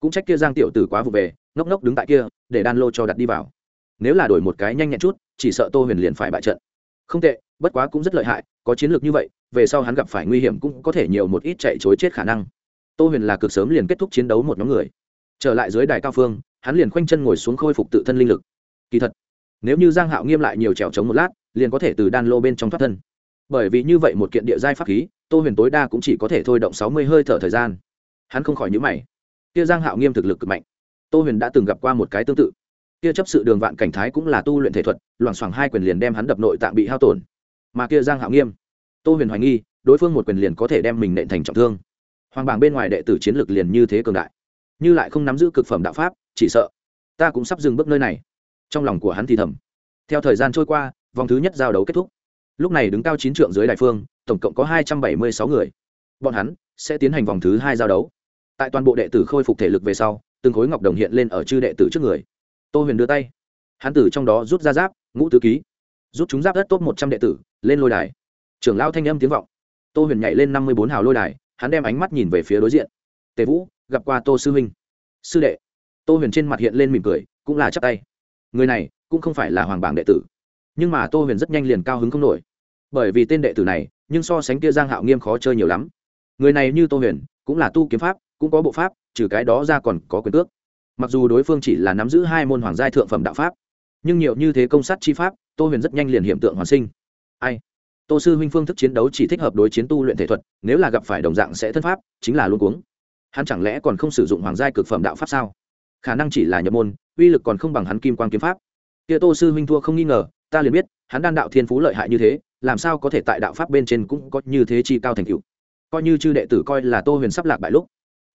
cũng trách kia giang tiểu tử quá vụ về, ngốc ngốc đứng tại kia, để đan lô cho đặt đi vào. Nếu là đổi một cái nhanh nhẹn chút, chỉ sợ tô huyền liền phải bại trận. Không tệ, bất quá cũng rất lợi hại, có chiến lược như vậy, về sau hắn gặp phải nguy hiểm cũng có thể nhiều một ít chạy chối chết khả năng. Tô huyền là cực sớm liền kết thúc chiến đấu một nhóm người. Trở lại dưới đài cao phương, hắn liền khoanh chân ngồi xuống khôi phục tự thân linh lực. Kỳ thật, nếu như giang hạo nghiêm lại nhiều trèo trống một lát, liền có thể từ đan lô bên trong thoát thân. Bởi vì như vậy một kiện địa giai pháp khí, tô huyền tối đa cũng chỉ có thể thôi động sáu mươi hơi thở thời gian. Hắn không khỏi nhữ mày kia giang hạo nghiêm thực lực cực mạnh. Tô huyền đã từng gặp qua một cái tương tự. Kia chấp sự đường vạn cảnh thái cũng là tu luyện thể thuật, loảng xoảng hai quyền liền đem hắn đập nội tạng bị hao tổn. Mà kia giang hạo nghiêm, tô huyền hoài nghi, đối phương một quyền liền có thể đem mình nện thành trọng thương. Hoàng bảng bên ngoài đệ tử chiến lược liền như thế cường đại. Như lại không nắm giữ cực phẩm đạo pháp, chỉ sợ ta cũng sắp dừng bước nơi này. Trong lòng của hắn thì thầm. Theo thời gian trôi qua, vòng thứ nhất giao đấu kết thúc. Lúc này đứng cao chín trượng dưới đại phương, tổng cộng có hai trăm bảy mươi sáu người. Bọn hắn sẽ tiến hành vòng thứ hai giao đấu tại toàn bộ đệ tử khôi phục thể lực về sau, từng khối ngọc đồng hiện lên ở chư đệ tử trước người. Tô huyền đưa tay. Hắn tử trong đó rút ra giáp, ngũ tứ ký. Rút chúng giáp đất tốt một trăm đệ tử, lên lôi đài. Trưởng lao thanh âm tiếng vọng. Tô huyền nhảy lên năm mươi bốn hào lôi đài, hắn đem ánh mắt nhìn về phía đối diện. Tề vũ, gặp qua tô sư huynh sư đệ. Tô huyền trên mặt hiện lên mỉm cười, cũng là chắp tay. Người này, cũng không phải là hoàng bảng đệ tử. Nhưng mà tô huyền rất nhanh liền cao hứng không nổi. Bởi vì tên đệ tử này, nhưng so sánh kia giang hạo nghiêm khó chơi nhiều lắm. Người này như tô huyền, cũng là tu kiếm pháp cũng có bộ pháp, trừ cái đó ra còn có quyền tước mặc dù đối phương chỉ là nắm giữ hai môn hoàng giai thượng phẩm đạo pháp, nhưng nhiều như thế công sát chi pháp, tô huyền rất nhanh liền hiện tượng hoàn sinh. Ai? Tô sư huynh phương thức chiến đấu chỉ thích hợp đối chiến tu luyện thể thuật, nếu là gặp phải đồng dạng sẽ thân pháp, chính là luôn cuống. Hắn chẳng lẽ còn không sử dụng hoàng giai cực phẩm đạo pháp sao? Khả năng chỉ là nhập môn, uy lực còn không bằng hắn kim quan kiếm pháp. Kia tô sư huynh thua không nghi ngờ, ta liền biết, hắn đan đạo thiên phú lợi hại như thế, làm sao có thể tại đạo pháp bên trên cũng có như thế chi cao thành cựu coi như chư đệ tử coi là tô huyền sắp lạc bại lúc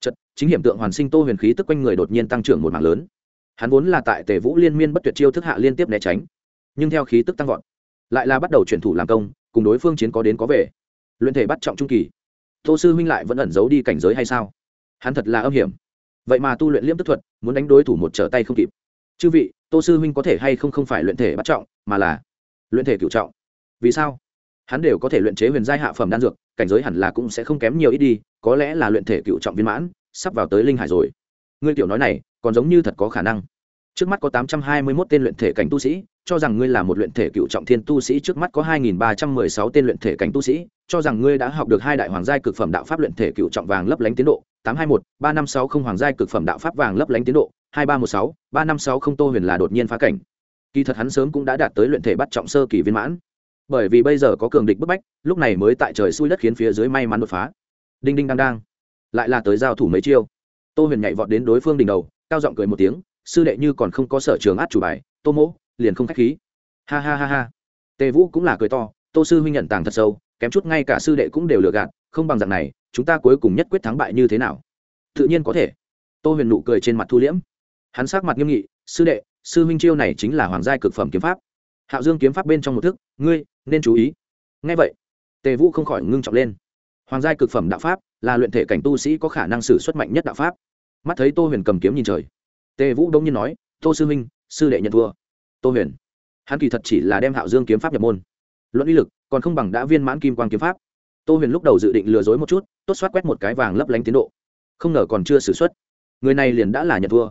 chật, chính hiểm tượng hoàn sinh tô huyền khí tức quanh người đột nhiên tăng trưởng một mạng lớn. Hắn vốn là tại tề vũ liên miên bất tuyệt chiêu thức hạ liên tiếp né tránh, nhưng theo khí tức tăng vọt, lại là bắt đầu chuyển thủ làm công, cùng đối phương chiến có đến có về. Luyện thể bắt trọng trung kỳ. Tô sư huynh lại vẫn ẩn giấu đi cảnh giới hay sao? Hắn thật là âm hiểm. Vậy mà tu luyện liêm tức thuật, muốn đánh đối thủ một trở tay không kịp. Chư vị, tô sư huynh có thể hay không không phải luyện thể bắt trọng, mà là luyện thể cựu trọng. Vì sao? Hắn đều có thể luyện chế huyền giai hạ phẩm đan dược, cảnh giới hẳn là cũng sẽ không kém nhiều ít đi có lẽ là luyện thể cựu trọng viên mãn, sắp vào tới linh hải rồi. Ngươi tiểu nói này, còn giống như thật có khả năng. Trước mắt có tám trăm hai mươi 821 tên luyện thể cảnh tu sĩ, cho rằng ngươi là một luyện thể cựu trọng thiên tu sĩ, trước mắt có hai nghìn ba trăm mười sáu tên luyện thể cảnh tu sĩ, cho rằng ngươi đã học được hai đại hoàng giai cực phẩm đạo pháp luyện thể cựu trọng vàng lấp lánh tiến độ, tám hai một, ba năm sáu không hoàng giai cực phẩm đạo pháp vàng lấp lánh tiến độ, hai ba một sáu, ba năm sáu không tô huyền là đột nhiên phá cảnh. Kỳ thật hắn sớm cũng đã đạt tới luyện thể bắt trọng sơ kỳ viên mãn. Bởi vì bây giờ có cường địch bức bách, lúc này mới tại trời xui đất khiến phía dưới may mắn đột phá đinh đinh đang đang. Lại là tới giao thủ mấy chiêu. Tô huyền nhảy vọt đến đối phương đỉnh đầu, cao giọng cười một tiếng, sư đệ như còn không có sở trường át chủ bài, tô mỗ, liền không k h á c h khí. Ha ha ha ha. Tề vũ cũng là cười to, tô sư huynh nhận tàng thật sâu, kém chút ngay cả sư đệ cũng đều lừa gạt, không bằng dạng này, chúng ta cuối cùng nhất quyết thắng bại như thế nào? Tự nhiên có thể. Tô huyền nụ cười trên mặt thu liễm. Hắn sát mặt nghiêm nghị, sư đệ, sư huynh chiêu này chính là hoàng giai cực phẩm kiếm pháp. Hạo dương kiếm pháp bên trong một thức, ngươi nên chú ý. Ngay vậy, tề vũ không khỏi ngưng trọng lên hoàng giai cực phẩm đạo pháp là luyện thể cảnh tu sĩ có khả năng xử xuất mạnh nhất đạo pháp. Mắt thấy tô huyền cầm kiếm nhìn trời, tề vũ đông nhiên nói, tô sư huynh, sư đệ nhận thua. Tô huyền? Hắn kỳ thật chỉ là đem hạo dương kiếm pháp nhập môn. Luận uy lực, còn không bằng đã viên mãn kim quang kiếm pháp. Tô huyền lúc đầu dự định lừa dối một chút, tốt xoát quét một cái vàng lấp lánh tiến độ. Không ngờ còn chưa xử x u ấ t người này liền đã là nhận thua.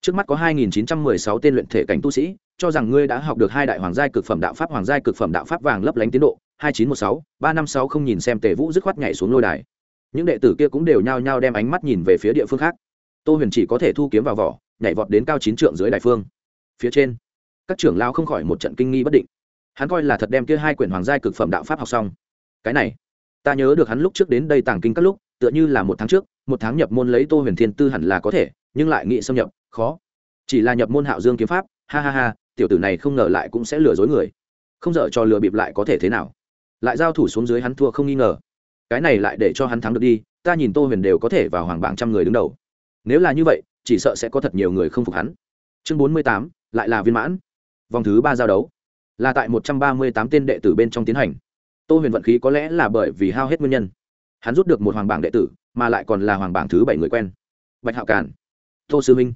Trước mắt có 2.916 tên luyện thể cảnh tu sĩ, cho rằng ngươi đã học được hai đại hoàng giai cực phẩm đạo pháp, hoàng giai cực phẩm đạo pháp vàng lấp lánh tiến độ. 2916, 356 không nhìn xem tề vũ dứt khoát nhảy xuống lôi đài. Những đệ tử kia cũng đều nhao nhao đem ánh mắt nhìn về phía địa phương khác. Tô huyền chỉ có thể thu kiếm vào vỏ nhảy vọt đến cao chín trượng dưới đại phương. Phía trên các trưởng lao không khỏi một trận kinh nghi bất định. Hắn coi là thật đem kia hai quyển hoàng giai cực phẩm đạo pháp học xong. Cái này ta nhớ được hắn lúc trước đến đây tàng kinh các lúc tựa như là một tháng trước một tháng nhập môn lấy tô huyền thiên tư hẳn là có thể nhưng lại nghĩ xâm nhập khó. Chỉ là nhập môn hạo dương kiếm pháp ha ha ha tiểu tử này không ngờ lại cũng sẽ lừa dối người. Không dở cho lừa bịp lại có thể thế nào? Lại giao thủ xuống dưới hắn thua không nghi ngờ. Cái này lại để cho hắn thắng được đi, ta nhìn tô huyền đều có thể vào hoàng bảng trăm người đứng đầu. Nếu là như vậy, chỉ sợ sẽ có thật nhiều người không phục hắn. Chương bốn mươi tám, lại là viên mãn. Vòng thứ ba giao đấu. Là tại một trăm ba mươi tám tên đệ tử bên trong tiến hành. Tô huyền vận khí có lẽ là bởi vì hao hết nguyên nhân. Hắn rút được một hoàng bảng đệ tử, mà lại còn là hoàng bảng thứ bảy người quen. Bạch hạo càn. Tô sư minh.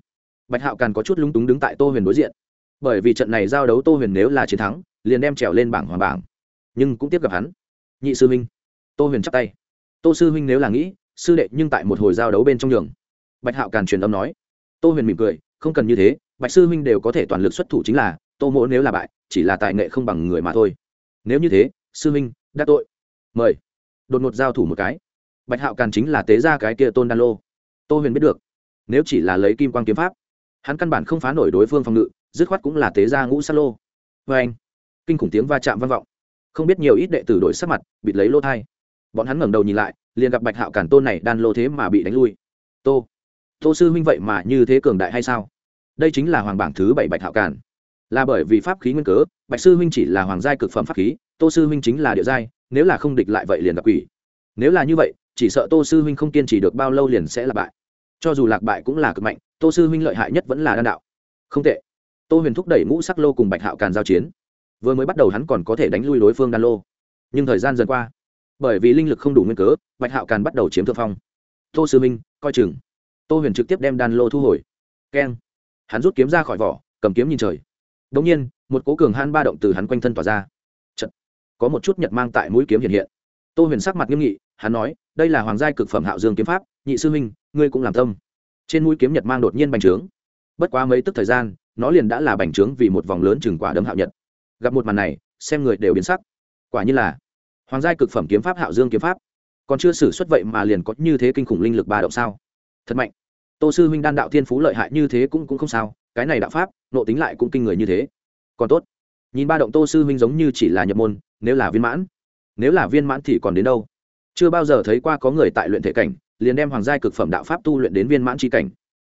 Bạch hạo càn có chút lúng túng đứng tại tô huyền đối diện. Bởi vì trận này giao đấu tô huyền nếu là chiến thắng, liền đem trèo lên bảng hoàng bảng nhưng cũng tiếp gặp hắn. Nhị sư huynh. Tô huyền chắp tay. Tô sư huynh nếu là nghĩ, sư đệ nhưng tại một hồi giao đấu bên trong đường bạch hạo càn truyền âm nói. Tô huyền mỉm cười, không cần như thế, bạch sư huynh đều có thể toàn lực xuất thủ chính là, tô mỗ nếu là bại, chỉ là tài nghệ không bằng người mà thôi. Nếu như thế, sư huynh đã tội. Mời. Đột ngột giao thủ một cái. Bạch hạo càn chính là tế ra cái kia tôn đan lô. Tô huyền biết được. Nếu chỉ là lấy kim quan g kiếm pháp, hắn căn bản không phá nổi đối phương phòng ngự, dứt khoát cũng là tế ra ngũ sát lô. Vê anh kinh khủng tiếng va chạm vang vọng không biết nhiều ít đệ tử đổi sắc mặt, bịt lấy lô thai. Bọn hắn ngẩng đầu nhìn lại, liền gặp bạch hạo cản tôn này đan lô thế mà bị đánh lui. Tô tô sư huynh vậy mà như thế cường đại hay sao? Đây chính là hoàng bảng thứ bảy bạch hạo cản là bởi vì pháp khí nguyên cớ, bạch sư huynh chỉ là hoàng giai cực phẩm pháp khí, tô sư huynh chính là địa giai, nếu là không địch lại vậy liền gặp quỷ. Nếu là như vậy, chỉ sợ tô sư huynh không kiên trì được bao lâu liền sẽ là bại. Cho dù lạc bại cũng là cực mạnh, tô sư huynh lợi hại nhất vẫn là đan đạo. Không tệ. Tô huyền thúc đẩy ngũ sắc lô cùng bạch hạo càn giao chiến vừa mới bắt đầu hắn còn có thể đánh lui đối phương đan lô. Nhưng thời gian dần qua, bởi vì linh lực không đủ nguyên cớ, bạch hạo càn bắt đầu chiếm thượng phong. Tô sư minh, coi chừng. Tô huyền trực tiếp đem đan lô thu hồi. Keng. Hắn rút kiếm ra khỏi vỏ, cầm kiếm nhìn trời. Đ ỗ n g nhiên, một cố cường han ba động từ hắn quanh thân tỏa ra. Chật. có một chút nhật mang tại mũi kiếm hiện hiện. Tô huyền sắc mặt nghiêm nghị, hắn nói, đây là hoàng giai cực phẩm hạo dương kiếm pháp, nhị sư minh ngươi cũng làm tâm. Trên mũi kiếm nhật mang đột nhiên bành trướng. Bất quá mấy tức thời gian, nó liền đã là bành trướng vì một vòng lớn chừng quả đấm hạo nhật gặp một màn này, xem người đều biến sắc. Quả như là, hoàng giai cực phẩm kiếm pháp hạo dương kiếm pháp. Còn chưa xử xuất vậy mà liền có như thế kinh khủng linh lực ba động sao? Thật mạnh. Tô sư huynh đan đạo thiên phú lợi hại như thế cũng cũng không sao, cái này đạo pháp nộ tính lại cũng kinh người như thế. Còn tốt. Nhìn ba động tô sư huynh giống như chỉ là nhập môn, nếu là viên mãn, nếu là viên mãn thì còn đến đâu? Chưa bao giờ thấy qua có người tại luyện thể cảnh, liền đem hoàng giai cực phẩm đạo pháp tu luyện đến viên mãn tri cảnh.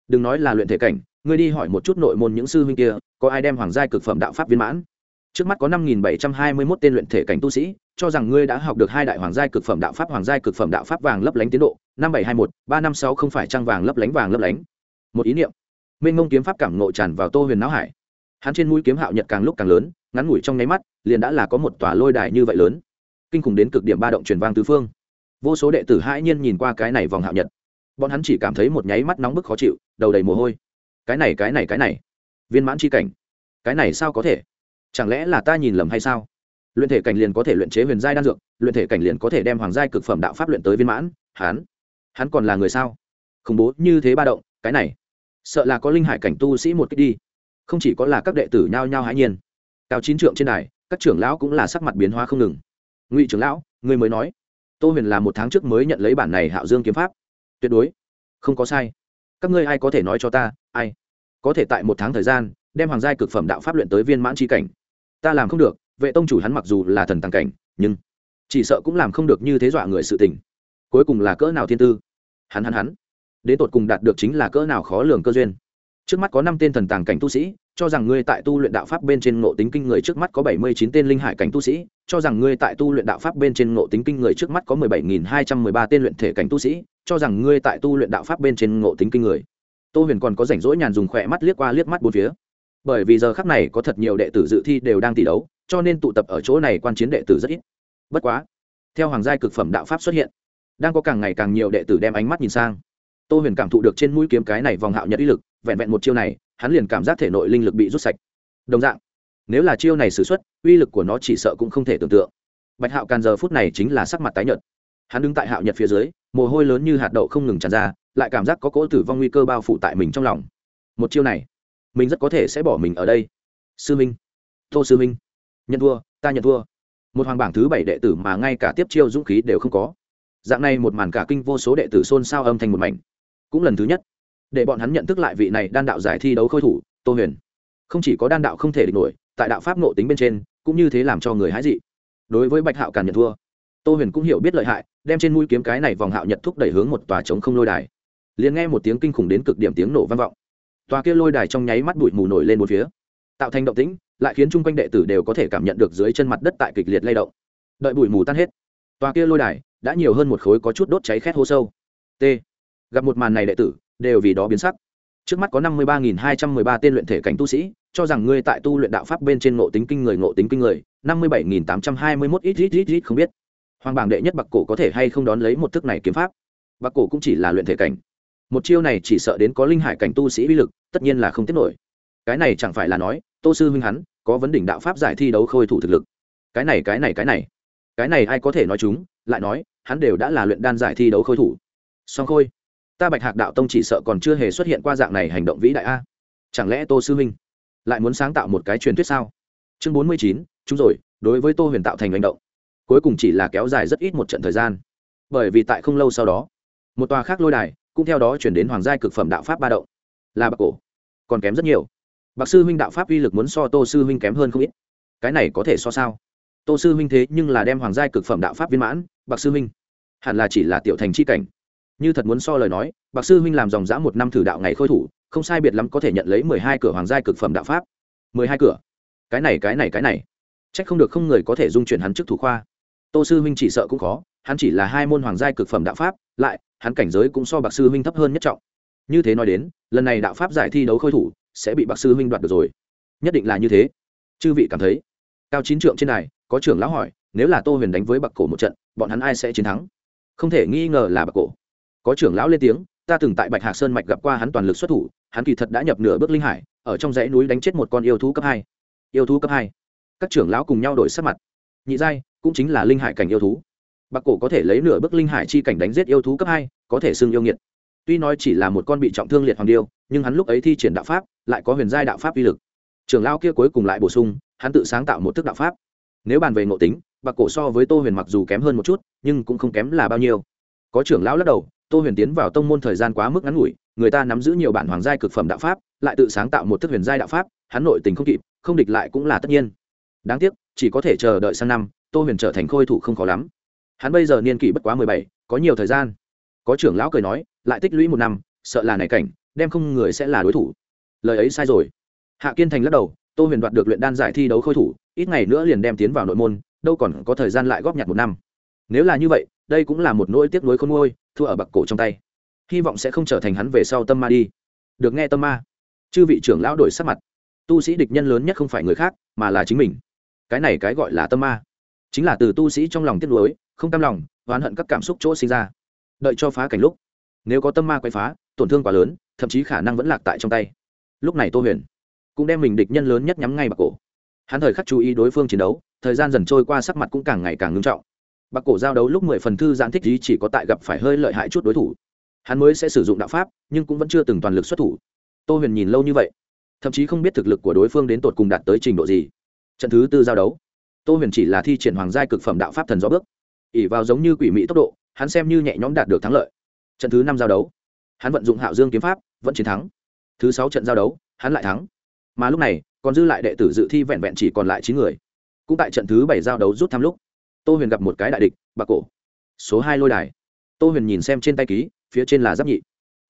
Đừng nói là luyện thể cảnh, ngươi đi hỏi một chút nội môn những sư huynh kia, có ai đem hoàng giai cực phẩm đạo pháp viên mãn? Trước mắt có năm nghìn bảy trăm hai mươi mốt tên luyện thể cảnh tu sĩ, cho rằng ngươi đã học được hai đại hoàng giai cực phẩm đạo pháp, hoàng giai cực phẩm đạo pháp vàng lấp lánh tiến độ. năm bảy hai một ba năm sáu không phải trăng vàng lấp lánh, vàng lấp lánh. Một ý niệm. Minh ngông kiếm pháp cảm nộ tràn vào tô huyền não hải. Hắn trên mũi kiếm hạo nhật càng lúc càng lớn, ngắn ngủi trong nháy mắt, liền đã là có một tòa lôi đài như vậy lớn. Kinh khủng đến cực điểm ba động truyền vang tứ phương. Vô số đệ tử hãi nhiên nhìn qua cái này vòng hạo nhật. Bọn hắn chỉ cảm thấy một nháy mắt nóng bức khó chịu, đầu đầy mồ hôi. Cái này cái này cái này. Viên mãn c h i cảnh. Cái này sao có thể? Chẳng lẽ là ta nhìn lầm hay sao? Luyện thể cảnh liền có thể luyện chế huyền giai đan dược, luyện thể cảnh liền có thể đem hoàng giai cực phẩm đạo pháp luyện tới viên mãn. Hắn hắn còn là người sao? Khủng bố như thế ba động, cái này, sợ là có linh hải cảnh tu sĩ một cách đi. Không chỉ có là các đệ tử nhao nhao hãi nhiên. Cao chín trượng trên đài, các trưởng lão cũng là sắc mặt biến hóa không ngừng. Ngụy trưởng lão, người mới nói, tô huyền là một tháng trước mới nhận lấy bản này hạo dương kiếm pháp. Tuyệt đối, không có sai. Các ngươi ai có thể nói cho ta, ai? Có thể tại một tháng thời gian, đem hoàng giai cực phẩm đạo pháp luyện tới viên mãn tri cảnh ta làm không được, vệ tông chủ hắn mặc dù là thần tàng cảnh, nhưng chỉ sợ cũng làm không được như thế dọa người sự tình. Cuối cùng là cỡ nào thiên tư? Hắn hắn hắn. Đến tột cùng đạt được chính là cỡ nào khó lường cơ duyên? Trước mắt có năm tên thần tàng cảnh tu sĩ, cho rằng ngươi tại tu luyện đạo pháp bên trên ngộ tính kinh người trước mắt có bảy mươi chín tên linh hải cảnh tu sĩ, cho rằng ngươi tại tu luyện đạo pháp bên trên ngộ tính kinh người trước mắt có mười bảy nghìn hai trăm mười ba tên luyện thể cảnh tu sĩ, cho rằng ngươi tại tu luyện đạo pháp bên trên ngộ tính kinh người. Tô huyền còn có rảnh rỗi nhàn dùng khỏe mắt liếc qua liếc mắt bốn phía bởi vì giờ khắc này có thật nhiều đệ tử dự thi đều đang tỷ đấu, cho nên tụ tập ở chỗ này quan chiến đệ tử rất ít. Bất quá, theo hoàng giai cực phẩm đạo pháp xuất hiện, đang có càng ngày càng nhiều đệ tử đem ánh mắt nhìn sang. Tô huyền cảm thụ được trên mũi kiếm cái này vòng hạo nhật uy lực, vẹn vẹn một chiêu này, hắn liền cảm giác thể nội linh lực bị rút sạch. Đồng dạng, nếu là chiêu này s ử x u ấ t uy lực của nó chỉ sợ cũng không thể tưởng tượng. Bạch hạo càn giờ phút này chính là sắc mặt tái nhợt. Hắn đứng tại hạo nhật phía dưới, mồ hôi lớn như hạt đậu không ngừng tràn ra, lại cảm giác có cỗ tử vong nguy cơ bao phủ tại mình trong lòng. Một chiêu này mình rất có thể sẽ bỏ mình ở đây. Sư minh. Tô sư minh. Nhận thua, ta nhận thua. Một hoàng bảng thứ bảy đệ tử mà ngay cả tiếp chiêu dũng khí đều không có. Dạng này một màn cả kinh vô số đệ tử xôn xao âm thanh một mảnh. Cũng lần thứ nhất, để bọn hắn nhận thức lại vị này đan đạo giải thi đấu khôi thủ, tô huyền. Không chỉ có đan đạo không thể địch nổi, tại đạo pháp nộ tính bên trên, cũng như thế làm cho người hái dị. Đối với bạch hạo càn nhận thua, tô huyền cũng hiểu biết lợi hại, đem trên mũi kiếm cái này vòng hạo nhật thúc đẩy hướng một tòa trống không lôi đài. Liền nghe một tiếng kinh khủng đến cực điểm tiếng nổ vang vọng tòa kia lôi đài trong nháy mắt bụi mù nổi lên một phía. Tạo thành động tĩnh, lại khiến chung quanh đệ tử đều có thể cảm nhận được dưới chân mặt đất tại kịch liệt lay động. Đợi bụi mù tan hết, tòa kia lôi đài đã nhiều hơn một khối có chút đốt cháy khét hô sâu. T. Gặp một màn này đệ tử, đều vì đó biến sắc. Trước mắt có năm mươi ba nghìn hai trăm mười ba tên luyện thể cảnh tu sĩ, cho rằng ngươi tại tu luyện đạo pháp bên trên ngộ tính kinh người, ngộ tính kinh người, năm mươi bảy nghìn tám trăm hai mươi mốt ít ít ít ít không biết. Hoàng bảng đệ nhất bạc cổ có thể hay không đón lấy một thức này kiếm pháp? Bạc cổ cũng chỉ là luyện thể cảnh một chiêu này chỉ sợ đến có linh hải cảnh tu sĩ uy lực, tất nhiên là không tiếp nổi. Cái này chẳng phải là nói, tô sư huynh hắn, có vấn đỉnh đạo pháp giải thi đấu khôi thủ thực lực. Cái này cái này cái này. Cái này ai có thể nói chúng, lại nói, hắn đều đã là luyện đan giải thi đấu khôi thủ. Song khôi, ta bạch hạc đạo tông chỉ sợ còn chưa hề xuất hiện qua dạng này hành động vĩ đại a. Chẳng lẽ tô sư huynh lại muốn sáng tạo một cái truyền thuyết sao? Chương bốn mươi chín, chúng rồi, đối với tô huyền tạo thành hành động. Cuối cùng chỉ là kéo dài rất ít một trận thời gian. Bởi vì tại không lâu sau đó, một tòa khác lôi đài cũng theo đó chuyển đến hoàng giai cực phẩm đạo pháp ba động. Là bạc cổ, còn kém rất nhiều. Bạc sư huynh đạo pháp uy lực muốn so tô sư huynh kém hơn không ít. Cái này có thể so sao? Tô sư huynh thế nhưng là đem hoàng giai cực phẩm đạo pháp viên mãn, bạc sư huynh. Hẳn là chỉ là tiểu thành c h i cảnh. Như thật muốn so lời nói, bạc sư huynh làm dòng dã một năm thử đạo ngày khôi thủ, không sai biệt lắm có thể nhận lấy mười hai cửa hoàng giai cực phẩm đạo pháp. Mười hai cửa? Cái này cái này cái này. C h ắ c không được không người có thể dung chuyển hắn trước thủ khoa. Tô sư huynh chỉ sợ cũng khó hắn chỉ là hai môn hoàng giai cực phẩm đạo pháp, lại, hắn cảnh giới cũng so bạc sư huynh thấp hơn nhất trọng. Như thế nói đến, lần này đạo pháp giải thi đấu khôi thủ, sẽ bị bạc sư huynh đoạt được rồi. Nhất định là như thế. Chư vị cảm thấy, cao chín trượng trên này có trưởng lão hỏi, nếu là tô huyền đánh với bạc cổ một trận, bọn hắn ai sẽ chiến thắng? Không thể nghi ngờ là bạc cổ. Có trưởng lão lên tiếng, ta từng tại bạch hạc sơn mạch gặp qua hắn toàn lực xuất thủ, hắn kỳ thật đã nhập nửa bước linh hải, ở trong dãy núi đánh chết một con yêu thú cấp hai. Yêu thú cấp hai. Các trưởng lão cùng nhau đổi sắc mặt. Nhị giai cũng chính là linh hải cảnh yêu thú bạc cổ có thể lấy nửa bức linh hải chi cảnh đánh giết yêu thú cấp hai, có thể xưng yêu nghiệt. Tuy nói chỉ là một con bị trọng thương liệt hoàng điêu, nhưng hắn lúc ấy thi triển đạo pháp, lại có huyền giai đạo pháp uy lực. Trưởng lão kia cuối cùng lại bổ sung, hắn tự sáng tạo một thức đạo pháp. Nếu bàn về ngộ tính bạc cổ so với tô huyền mặc dù kém hơn một chút, nhưng cũng không kém là bao nhiêu. Có trưởng lão lắc đầu, tô huyền tiến vào tông môn thời gian quá mức ngắn ngủi, người ta nắm giữ nhiều bản hoàng giai cực phẩm đạo pháp, lại tự sáng tạo một thức huyền giai đạo pháp, hắn nội tình không kịp, không địch lại cũng là tất nhiên. Đáng tiếc, chỉ có thể chờ đợi sang năm, tô huyền trở thành khôi thủ không khó lắm hắn bây giờ niên kỷ bất quá mười bảy, có nhiều thời gian. Có trưởng lão cười nói, lại tích lũy một năm, sợ là này cảnh, đem không người sẽ là đối thủ. Lời ấy sai rồi. Hạ kiên thành lắc đầu, tô huyền đoạt được luyện đan giải thi đấu khôi thủ, ít ngày nữa liền đem tiến vào nội môn, đâu còn có thời gian lại góp nhặt một năm. Nếu là như vậy, đây cũng là một nỗi tiếc nuối khôn ngôi thua ở bậc cổ trong tay. Hy vọng sẽ không trở thành hắn về sau tâm ma đi. Được nghe tâm ma. Chư vị trưởng lão đổi sắc mặt. Tu sĩ địch nhân lớn nhất không phải người khác, mà là chính mình. Cái này cái gọi là tâm ma. Chính là từ tu sĩ trong lòng tiếc nuối không cam lòng, oán hận các cảm xúc chỗ sinh ra. Đợi cho phá cảnh lúc, nếu có tâm ma quay phá, tổn thương quá lớn, thậm chí khả năng vẫn lạc tại trong tay. Lúc này tô huyền cũng đem mình địch nhân lớn nhất nhắm ngay bạc cổ. Hắn thời khắc chú ý đối phương chiến đấu, thời gian dần trôi qua sắc mặt cũng càng ngày càng ngưng trọng. Bạc cổ giao đấu lúc mười phần thư giãn thích gì chỉ có tại gặp phải hơi lợi hại chút đối thủ. Hắn mới sẽ sử dụng đạo pháp, nhưng cũng vẫn chưa từng toàn lực xuất thủ. Tô huyền nhìn lâu như vậy, thậm chí không biết thực lực của đối phương đến tột cùng đạt tới trình độ gì. Trận thứ tư giao đấu, tô huyền chỉ là thi triển hoàng giai cực phẩm đạo pháp thần gió bước ỉ vào giống như quỷ mỹ tốc độ, hắn xem như nhẹ nhõm đạt được thắng lợi. Trận thứ năm giao đấu, hắn vận dụng hạo dương kiếm pháp, vẫn chiến thắng. Thứ sáu trận giao đấu, hắn lại thắng. Mà lúc này, còn dư lại đệ tử dự thi vẹn vẹn chỉ còn lại chín người. Cũng tại trận thứ bảy giao đấu rút thăm lúc, tô huyền gặp một cái đại địch, bạc cổ. Số hai lôi đài. Tô huyền nhìn xem trên tay ký, phía trên là giáp nhị.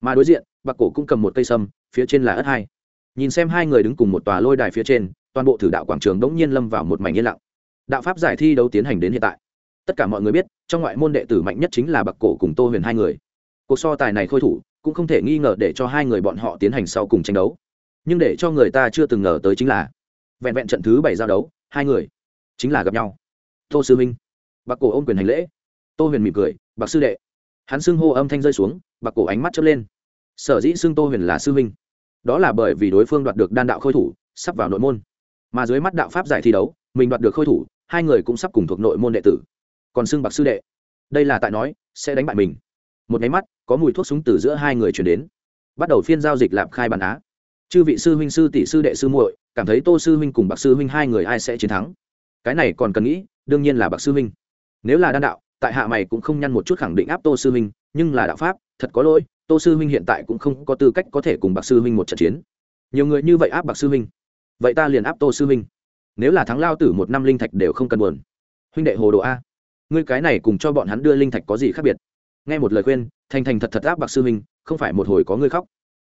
Mà đối diện, bạc cổ cũng cầm một cây sâm, phía trên là ất hai. Nhìn xem hai người đứng cùng một tòa lôi đài phía trên, toàn bộ thử đạo quảng trường đống nhiên lâm vào một mảnh yên lặng. Đạo pháp giải thi đấu tiến hành đến hiện tại tất cả mọi người biết, trong ngoại môn đệ tử mạnh nhất chính là bạc cổ cùng tô huyền hai người. Cuộc so tài này khôi thủ, cũng không thể nghi ngờ để cho hai người bọn họ tiến hành sau cùng tranh đấu. Nhưng để cho người ta chưa từng ngờ tới chính là, vẹn vẹn trận thứ bảy giao đấu, hai người chính là gặp nhau. Tô sư minh, bạc cổ ôm quyền hành lễ. Tô huyền mỉm cười, bạc sư đệ. Hắn xưng hô âm thanh rơi xuống, bạc cổ ánh mắt chớp lên. Sở dĩ xưng tô huyền là sư minh đó là bởi vì đối phương đoạt được đan đạo khôi thủ, sắp vào nội môn. Mà dưới mắt đạo pháp giải thi đấu, mình đoạt được khôi thủ, hai người cũng sắp cùng thuộc nội môn đệ tử còn xưng bạc sư đệ. Đây là tại nói, sẽ đánh bại mình. Một nháy mắt, có mùi thuốc súng từ giữa hai người chuyển đến. Bắt đầu phiên giao dịch lạp khai bản á. Chư vị sư huynh sư tỷ sư đệ sư muội, cảm thấy tô sư huynh cùng bạc sư huynh hai người ai sẽ chiến thắng? Cái này còn cần nghĩ, đương nhiên là bạc sư huynh. Nếu là đan đạo, tại hạ mày cũng không nhăn một chút khẳng định áp tô sư huynh, nhưng là đạo pháp, thật có lỗi, tô sư huynh hiện tại cũng không có tư cách có thể cùng bạc sư huynh một trận chiến. Nhiều người như vậy áp bạc sư huynh, vậy ta liền áp tô sư huynh. Nếu là thắng lao tử một năm linh thạch đều không cần buồn. Huynh đệ hồ đồ a ngươi cái này cùng cho bọn hắn đưa linh thạch có gì khác biệt? Nghe một lời khuyên, thành thành thật thật áp bạc sư huynh, không phải một hồi có ngươi khóc.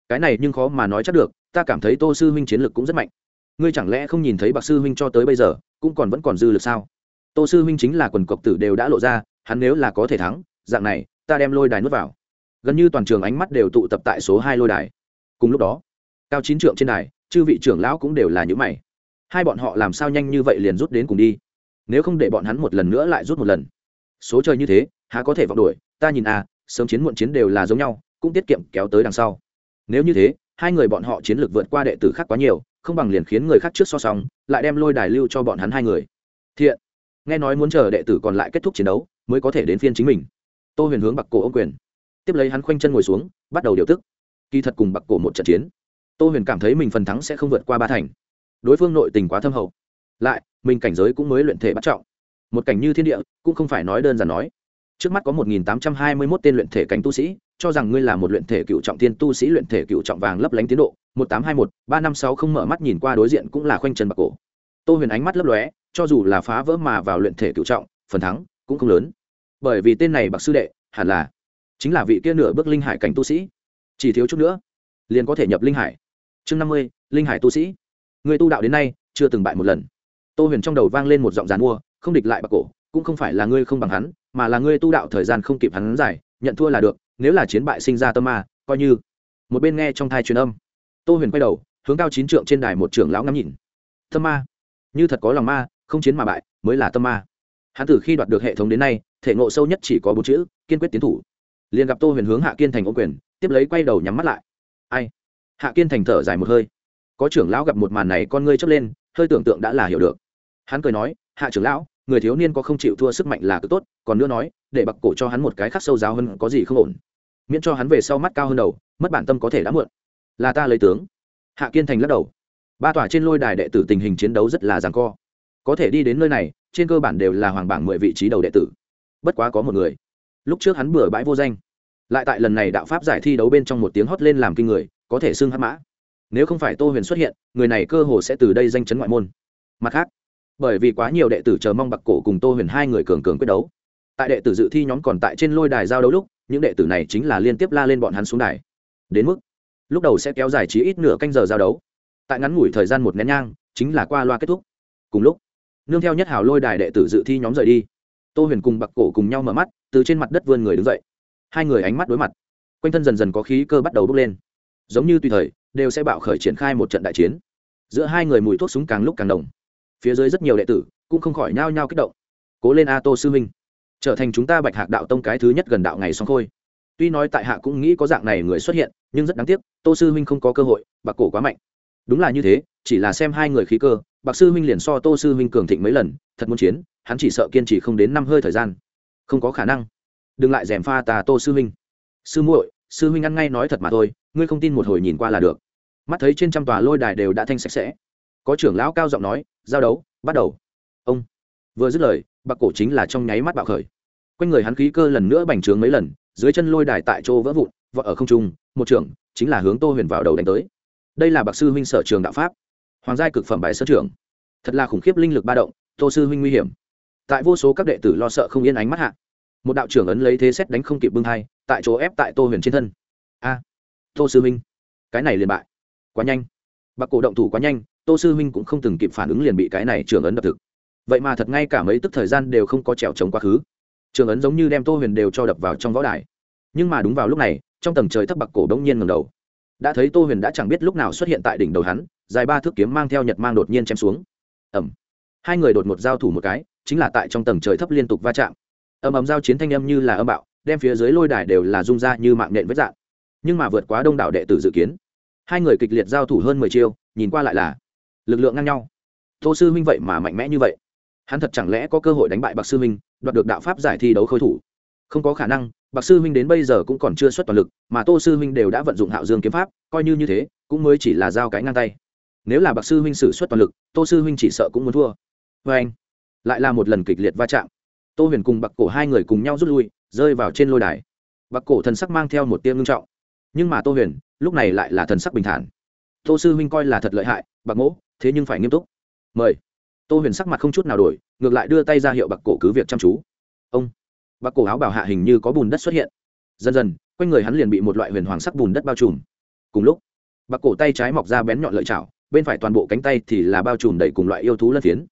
Cái này nhưng khó mà nói chắc được, ta cảm thấy tô sư huynh chiến lực cũng rất mạnh. Ngươi chẳng lẽ không nhìn thấy bạc sư huynh cho tới bây giờ, cũng còn vẫn còn dư lực sao? Tô sư huynh chính là quần cộc tử đều đã lộ ra, hắn nếu là có thể thắng, dạng này, ta đem lôi đài nuốt vào. Gần như toàn trường ánh mắt đều tụ tập tại số hai lôi đài. Cùng lúc đó, cao chín trượng trên đài, chư vị trưởng lão cũng đều là những mày. Hai bọn họ làm sao nhanh như vậy liền rút đến cùng đi? Nếu không để bọn hắn một lần nữa lại rút một lần. Số chơi như thế, há có thể vọng đuổi, ta nhìn à sớm chiến muộn chiến đều là giống nhau, cũng tiết kiệm kéo tới đằng sau. Nếu như thế, hai người bọn họ chiến lược vượt qua đệ tử khác quá nhiều, không bằng liền khiến người khác trước so sóng lại đem lôi đài lưu cho bọn hắn hai người. Thiện. Nghe nói muốn chờ đệ tử còn lại kết thúc chiến đấu, mới có thể đến phiên chính mình. Tô huyền hướng bạc cổ ô quyền. Tiếp lấy hắn khoanh chân ngồi xuống, bắt đầu điều tức. Kỳ thật cùng bạc cổ một trận chiến, tô huyền cảm thấy mình phần thắng sẽ không vượt qua ba thành. Đối phương nội tình quá thâm hậu. Lại mình cảnh giới cũng mới luyện thể bắt trọng. Một cảnh như thiên địa, cũng không phải nói đơn giản nói. Trước mắt có một nghìn tám trăm hai mươi mốt tên luyện thể cảnh tu sĩ, cho rằng ngươi là một luyện thể cựu trọng thiên tu sĩ luyện thể cựu trọng vàng lấp lánh tiến độ. Một tám hai một, ba năm sáu không mở mắt nhìn qua đối diện cũng là khoanh chân bạc cổ. Tô huyền ánh mắt lấp lóe, cho dù là phá vỡ mà vào luyện thể cựu trọng, phần thắng cũng không lớn. Bởi vì tên này bạc sư đệ, hẳn là chính là vị kia nửa bước linh hải cảnh tu sĩ. Chỉ thiếu chút nữa, liền có thể nhập linh hải. Chương năm mươi, linh hải tu sĩ. Người tu đạo đến nay, chưa từng bại một lần tô huyền trong đầu vang lên một giọng giàn mua, không địch lại bạc cổ, cũng không phải là ngươi không bằng hắn, mà là ngươi tu đạo thời gian không kịp hắn giải, nhận thua là được, nếu là chiến bại sinh ra tâm ma, coi như. Một bên nghe trong thai truyền âm, tô huyền quay đầu, hướng cao chín trượng trên đài một trưởng lão ngắm nhìn. Tâm ma? Như thật có lòng ma, không chiến mà bại, mới là tâm ma. Hắn từ khi đoạt được hệ thống đến nay, thể ngộ sâu nhất chỉ có bốn chữ, kiên quyết tiến thủ. Liền gặp tô huyền hướng hạ kiên thành ô quyền, tiếp lấy quay đầu nhắm mắt lại. Ai? Hạ kiên thành thở dài một hơi. Có trưởng lão gặp một màn này con ngươi chớp lên, hơi tưởng tượng đã là hiểu được hắn cười nói, hạ trưởng lão, người thiếu niên có không chịu thua sức mạnh là cực tốt, còn nữa nói, để bặc cổ cho hắn một cái khắc sâu giáo hơn có gì không ổn. Miễn cho hắn về sau mắt cao hơn đầu, mất bản tâm có thể đã muộn. Là ta lấy tướng. Hạ kiên thành lắc đầu. Ba tòa trên lôi đài đệ tử tình hình chiến đấu rất là giằng co. Có thể đi đến nơi này, trên cơ bản đều là hoàng bảng mười vị trí đầu đệ tử. Bất quá có một người. Lúc trước hắn bừa bãi vô danh. Lại tại lần này đạo pháp giải thi đấu bên trong một tiếng hót lên làm kinh người, có thể xưng hát mã. Nếu không phải tô huyền xuất hiện, người này cơ hồ sẽ từ đây danh chấn ngoại môn. Mặt khác bởi vì quá nhiều đệ tử chờ mong bạc cổ cùng tô huyền hai người cường cường quyết đấu. Tại đệ tử dự thi nhóm còn tại trên lôi đài giao đấu lúc, những đệ tử này chính là liên tiếp la lên bọn hắn xuống đài. Đến mức, lúc đầu sẽ kéo dài trí ít nửa canh giờ giao đấu. Tại ngắn ngủi thời gian một nén nhang, chính là qua loa kết thúc. Cùng lúc, nương theo nhất hào lôi đài đệ tử dự thi nhóm rời đi, tô huyền cùng bạc cổ cùng nhau mở mắt, từ trên mặt đất vươn người đứng dậy. Hai người ánh mắt đối mặt, quanh thân dần dần có khí cơ bắt đầu bốc lên. Giống như tùy thời, đều sẽ bạo khởi triển khai một trận đại chiến. Giữa hai người mùi thuốc súng càng lúc càng đồng phía dưới rất nhiều đệ tử cũng không khỏi nhao nhao kích động. Cố lên a tô sư minh trở thành chúng ta bạch hạc đạo tông cái thứ nhất gần đạo ngày xong khôi. Tuy nói tại hạ cũng nghĩ có dạng này người xuất hiện, nhưng rất đáng tiếc, tô sư huynh không có cơ hội, bạc cổ quá mạnh. Đúng là như thế, chỉ là xem hai người khí cơ, bạc sư huynh liền so tô sư huynh cường thịnh mấy lần, thật muốn chiến, hắn chỉ sợ kiên trì không đến năm hơi thời gian. Không có khả năng. Đừng lại dèm pha tà tô sư huynh. Sư muội, sư huynh ăn ngay nói thật mà thôi, ngươi không tin một hồi nhìn qua là được. Mắt thấy trên trăm tòa lôi đài đều đã thanh sạch sẽ có trưởng lão cao giọng nói, giao đấu, bắt đầu. Ông vừa dứt lời, bạc cổ chính là trong nháy mắt bạo khởi. Quanh người hắn khí cơ lần nữa bành trướng mấy lần, dưới chân lôi đài tại chỗ vỡ vụn, vọt ở không trung, một trưởng chính là hướng tô huyền vào đầu đánh tới. Đây là bạc sư huynh sở trường đạo pháp. Hoàng giai cực phẩm bài sơ trưởng. Thật là khủng khiếp linh lực ba động, tô sư huynh nguy hiểm. Tại vô số các đệ tử lo sợ không yên ánh mắt hạ, một đạo trưởng ấn lấy thế xét đánh không kịp bưng hai, tại chỗ ép tại tô huyền trên thân. A, tô sư huynh, cái này liền bại. Quá nhanh. Bạc cổ động thủ quá nhanh tô sư huynh cũng không từng kịp phản ứng liền bị cái này trưởng ấn đập thực. Vậy mà thật ngay cả mấy tức thời gian đều không có trèo trống quá khứ. Trường ấn giống như đem tô huyền đều cho đập vào trong võ đài. Nhưng mà đúng vào lúc này, trong tầng trời thấp bạc cổ đông nhiên ngầm đầu. Đã thấy tô huyền đã chẳng biết lúc nào xuất hiện tại đỉnh đầu hắn, dài ba thước kiếm mang theo nhật mang đột nhiên chém xuống. Ẩm hai người đột một giao thủ một cái, chính là tại trong tầng trời thấp liên tục va chạm. Ầm ầm giao chiến thanh âm như là âm bạo, đem phía dưới lôi đài đều là rung ra như mạng nện vết dạng nhưng mà vượt quá đông đảo đệ tử dự kiến. Hai người kịch liệt giao thủ hơn mười chiêu, nhìn qua lại là lực lượng ngang nhau. Tô sư huynh vậy mà mạnh mẽ như vậy. Hắn thật chẳng lẽ có cơ hội đánh bại bạc sư huynh đoạt được đạo pháp giải thi đấu khôi thủ? Không có khả năng, bạc sư huynh đến bây giờ cũng còn chưa xuất toàn lực, mà tô sư huynh đều đã vận dụng hạo dương kiếm pháp, coi như như thế, cũng mới chỉ là giao cái ngang tay. Nếu là bạc sư huynh xử xuất toàn lực, tô sư huynh chỉ sợ cũng muốn thua. Vê anh, lại là một lần kịch liệt va chạm. Tô huyền cùng bạc cổ hai người cùng nhau rút lui, rơi vào trên lôi đài. Bạc cổ thần sắc mang theo một tiêm ngưng trọng. Nhưng mà tô huyền, lúc này lại là thần sắc bình thản. Tô sư huynh coi là thật lợi hại, bạc mỗ thế nhưng phải nghiêm túc. Mời. Tô huyền sắc mặt không chút nào đổi, ngược lại đưa tay ra hiệu bạc cổ cứ việc chăm chú. Ông. Bạc cổ áo bảo hạ hình như có bùn đất xuất hiện. Dần dần, quanh người hắn liền bị một loại huyền hoàng sắc bùn đất bao trùm. Cùng lúc, bạc cổ tay trái mọc ra bén nhọn lợi chảo, bên phải toàn bộ cánh tay thì là bao trùm đầy cùng loại yêu thú lân phiến.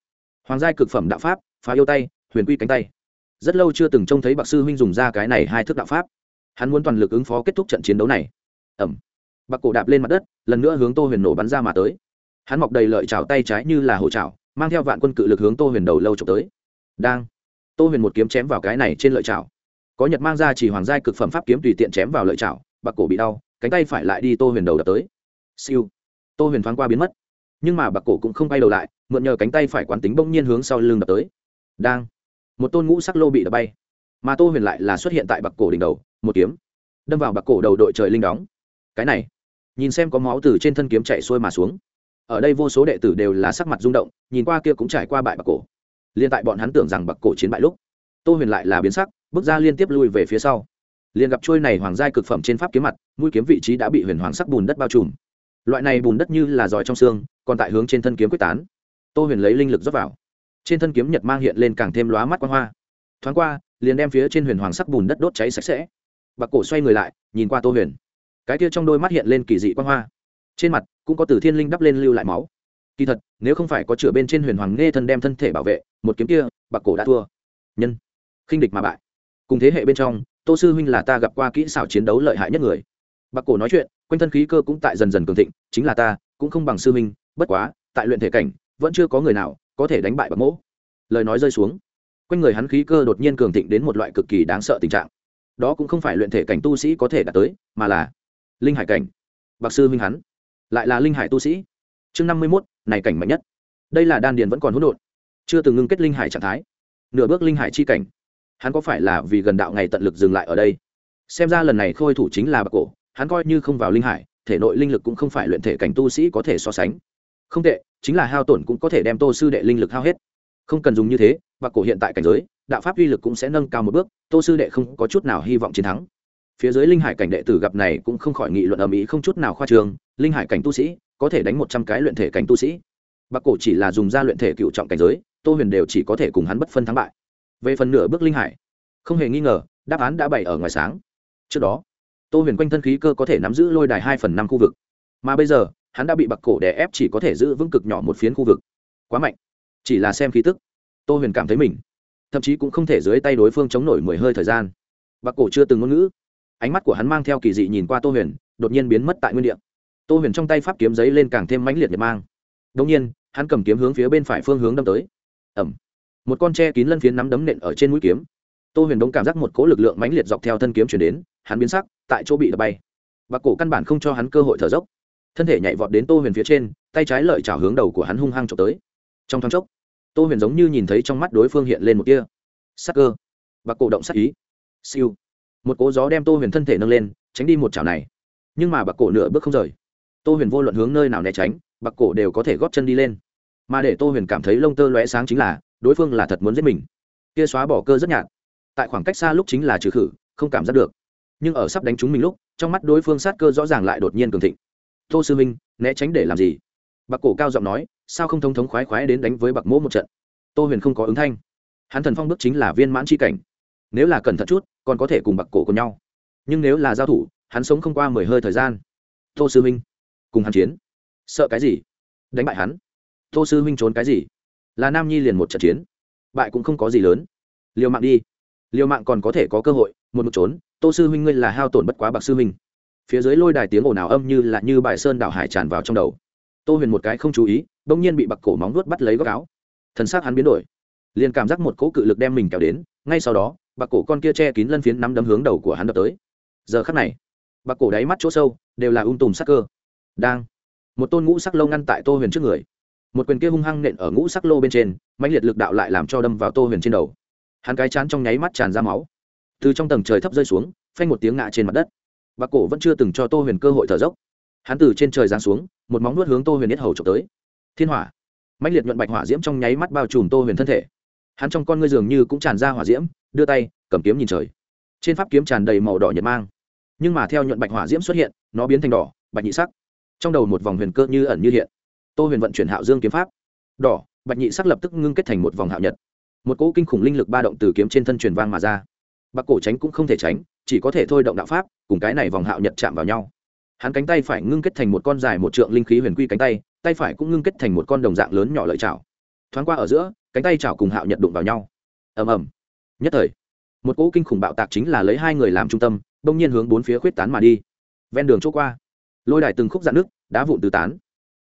Hoàng giai cực phẩm đạo pháp, phá yêu tay, huyền quy cánh tay. Rất lâu chưa từng trông thấy bạc sư huynh dùng ra cái này hai thức đạo pháp. Hắn muốn toàn lực ứng phó kết thúc trận chiến đấu này. Ẩm. Bạc cổ đạp lên mặt đất, lần nữa hướng tô huyền nổ bắn ra mà tới hắn mọc đầy lợi chảo tay trái như là hổ chảo, mang theo vạn quân cự lực hướng tô huyền đầu lâu trộm tới. Đang, tô huyền một kiếm chém vào cái này trên lợi chảo. Có nhật mang ra chỉ hoàng giai cực phẩm pháp kiếm tùy tiện chém vào lợi chảo, bạc cổ bị đau, cánh tay phải lại đi tô huyền đầu đập tới. Siêu. Tô huyền thoáng qua biến mất. Nhưng mà bạc cổ cũng không bay đầu lại, mượn nhờ cánh tay phải quán tính bỗng nhiên hướng sau lưng đập tới. Đang, một tôn ngũ sắc lô bị đập bay. Mà tô huyền lại là xuất hiện tại bạc cổ đỉnh đầu, một kiếm. Đâm vào bạc cổ đầu đội trời linh đóng. Cái này, nhìn xem có máu từ trên thân kiếm chạy xuôi mà xuống ở đây vô số đệ tử đều là sắc mặt rung động, nhìn qua kia cũng trải qua bại bạc cổ. Liên tại bọn hắn tưởng rằng bạc cổ chiến bại lúc, tô huyền lại là biến sắc, bước ra liên tiếp lui về phía sau. Liền gặp trôi này hoàng giai cực phẩm trên pháp kiếm mặt, mũi kiếm vị trí đã bị huyền hoàng sắc bùn đất bao trùm. Loại này bùn đất như là giỏi trong xương, còn tại hướng trên thân kiếm quyết tán. Tô huyền lấy linh lực dốc vào. Trên thân kiếm nhật mang hiện lên càng thêm lóa mắt quang hoa. Thoáng qua, liền đem phía trên huyền hoàng sắc bùn đất đốt cháy sạch sẽ. Bạc cổ xoay người lại, nhìn qua tô huyền. Cái kia trong đôi mắt hiện lên kỳ dị quang hoa trên mặt, cũng có từ thiên linh đắp lên lưu lại máu. Kỳ thật, nếu không phải có chửa bên trên huyền hoàng nghe thân đem thân thể bảo vệ, một kiếm kia, bạc cổ đã thua. Nhân, khinh địch mà bại. Cùng thế hệ bên trong, tô sư huynh là ta gặp qua kỹ xảo chiến đấu lợi hại nhất người. Bạc cổ nói chuyện, quanh thân khí cơ cũng tại dần dần cường thịnh, chính là ta, cũng không bằng sư huynh, bất quá, tại luyện thể cảnh, vẫn chưa có người nào có thể đánh bại bạc mỗ. Lời nói rơi xuống, quanh người hắn khí cơ đột nhiên cường thịnh đến một loại cực kỳ đáng sợ tình trạng. Đó cũng không phải luyện thể cảnh tu sĩ có thể đạt tới, mà là linh hải cảnh. Bạc sư huynh hắn lại là linh hải tu sĩ. Chương năm mươi mốt, này cảnh mạnh nhất. Đây là đan điền vẫn còn hỗn độn, chưa từng ngưng kết linh hải trạng thái, nửa bước linh hải chi cảnh. Hắn có phải là vì gần đạo ngày tận lực dừng lại ở đây? Xem ra lần này khôi thủ chính là bạc cổ, hắn coi như không vào linh hải, thể nội linh lực cũng không phải luyện thể cảnh tu sĩ có thể so sánh. Không tệ, chính là hao tổn cũng có thể đem tô sư đệ linh lực hao hết. Không cần dùng như thế, bạc cổ hiện tại cảnh giới, đạo pháp uy lực cũng sẽ nâng cao một bước, tô sư đệ không có chút nào hy vọng chiến thắng phía dưới linh hải cảnh đệ tử gặp này cũng không khỏi nghị luận ở mỹ không chút nào khoa trường linh hải cảnh tu sĩ, có thể đánh một trăm cái luyện thể cảnh tu sĩ. Bạc cổ chỉ là dùng ra luyện thể cựu trọng cảnh giới, tô huyền đều chỉ có thể cùng hắn bất phân thắng bại. Về phần nửa bước linh hải, không hề nghi ngờ, đáp án đã bày ở ngoài sáng. Trước đó, tô huyền quanh thân khí cơ có thể nắm giữ lôi đài hai phần năm khu vực. Mà bây giờ, hắn đã bị bạc cổ đè ép chỉ có thể giữ vững cực nhỏ một phiến khu vực. Quá mạnh. Chỉ là xem khí tức, tô huyền cảm thấy mình, thậm chí cũng không thể dưới tay đối phương chống nổi mười hơi thời gian. Bạc cổ chưa từng ngôn ngữ ánh mắt của hắn mang theo kỳ dị nhìn qua tô huyền, đột nhiên biến mất tại nguyên đ tô huyền trong tay pháp kiếm giấy lên càng thêm mãnh liệt nhật mang. Đông nhiên, hắn cầm kiếm hướng phía bên phải phương hướng đâm tới. Ẩm một con tre kín lân phiến nắm đấm nện ở trên mũi kiếm. Tô huyền đông cảm giác một cỗ lực lượng mãnh liệt dọc theo thân kiếm chuyển đến, hắn biến sắc, tại chỗ bị đập bay. Và cổ căn bản không cho hắn cơ hội thở dốc. Thân thể nhảy vọt đến tô huyền phía trên, tay trái lợi chảo hướng đầu của hắn hung hăng trộm tới. Trong thoáng chốc, tô huyền giống như nhìn thấy trong mắt đối phương hiện lên một kia sắc cơ. Và cổ động sắc ý. Siêu một cỗ gió đem tô huyền thân thể nâng lên tránh đi một chảo này nhưng mà bạc cổ nửa bước không rời tô huyền vô luận hướng nơi nào né tránh bạc cổ đều có thể góp chân đi lên mà để tô huyền cảm thấy lông tơ lóe sáng chính là đối phương là thật muốn giết mình kia xóa bỏ cơ rất nhạt tại khoảng cách xa lúc chính là trừ khử không cảm giác được nhưng ở sắp đánh trúng mình lúc trong mắt đối phương sát cơ rõ ràng lại đột nhiên cường thịnh tô sư minh né tránh để làm gì bạc cổ cao giọng nói sao không thông thống khoái khoái đến đánh với bạc mỗ một trận tô huyền không có ứng thanh hắn thần phong bước chính là viên mãn c cảnh nếu là cẩn thận chút còn có thể cùng bạc cổ cùng nhau. Nhưng nếu là giao thủ hắn sống không qua mười hơi thời gian. Tô sư huynh, cùng hắn chiến. Sợ cái gì? Đánh bại hắn. Tô sư huynh trốn cái gì? Là nam nhi liền một trận chiến. Bại cũng không có gì lớn. Liều mạng đi. Liều mạng còn có thể có cơ hội một mực trốn. Tô sư huynh ngươi là hao tổn bất quá bạc sư huynh. Phía dưới lôi đài tiếng ồn ào âm như là như bài sơn đảo hải tràn vào trong đầu. Tô huyền một cái không chú ý bỗng nhiên bị bạc cổ móng nuốt bắt lấy góc áo. Thần xác hắn biến đổi. Liền cảm giác một cỗ cự lực đem mình kéo đến ngay sau đó bạc cổ con kia che kín lân phiến nắm đấm hướng đầu của hắn đập tới. Giờ khắc này, bạc cổ đáy mắt chỗ sâu đều là ung tùm sắc cơ. Đang, một tôn ngũ sắc lâu ngăn tại tô huyền trước người. Một quyền kia hung hăng nện ở ngũ sắc lô bên trên, mãnh liệt lực đạo lại làm cho đâm vào tô huyền trên đầu. Hắn cái chán trong nháy mắt tràn ra máu. Từ trong tầng trời thấp rơi xuống, phanh một tiếng ngã trên mặt đất. Bạc cổ vẫn chưa từng cho tô huyền cơ hội thở dốc. Hắn từ trên trời giáng xuống, một móng nuốt hướng tô huyền nhất hầu trộm tới. Thiên hỏa, mãnh liệt nhuận bạch hỏa diễm trong nháy mắt bao trùm tô huyền thân thể hắn trong con ngươi dường như cũng tràn ra hỏa diễm, đưa tay, cầm kiếm nhìn trời. Trên pháp kiếm tràn đầy màu đỏ nhật mang. Nhưng mà theo nhuận bạch hỏa diễm xuất hiện, nó biến thành đỏ, bạch nhị sắc. Trong đầu một vòng huyền cơ như ẩn như hiện. Tô huyền vận chuyển hạo dương kiếm pháp. Đỏ, bạch nhị sắc lập tức ngưng kết thành một vòng hạo nhật. Một cỗ kinh khủng linh lực ba động từ kiếm trên thân truyền vang mà ra. Bạc cổ tránh cũng không thể tránh, chỉ có thể thôi động đạo pháp, cùng cái này vòng hạo nhật chạm vào nhau. Hắn cánh tay phải ngưng kết thành một con dài một trượng linh khí huyền quy cánh tay tay phải cũng ngưng kết thành một con đồng dạng lớn nhỏ lợi chảo. Thoáng qua ở giữa cánh tay chảo cùng hạo nhật đụng vào nhau. Ầm ầm. Nhất thời, một cỗ kinh khủng bạo tạc chính là lấy hai người làm trung tâm đông nhiên hướng bốn phía khuyết tán mà đi. Ven đường chỗ qua, lôi đài từng khúc dạn nước, đá vụn tứ tán.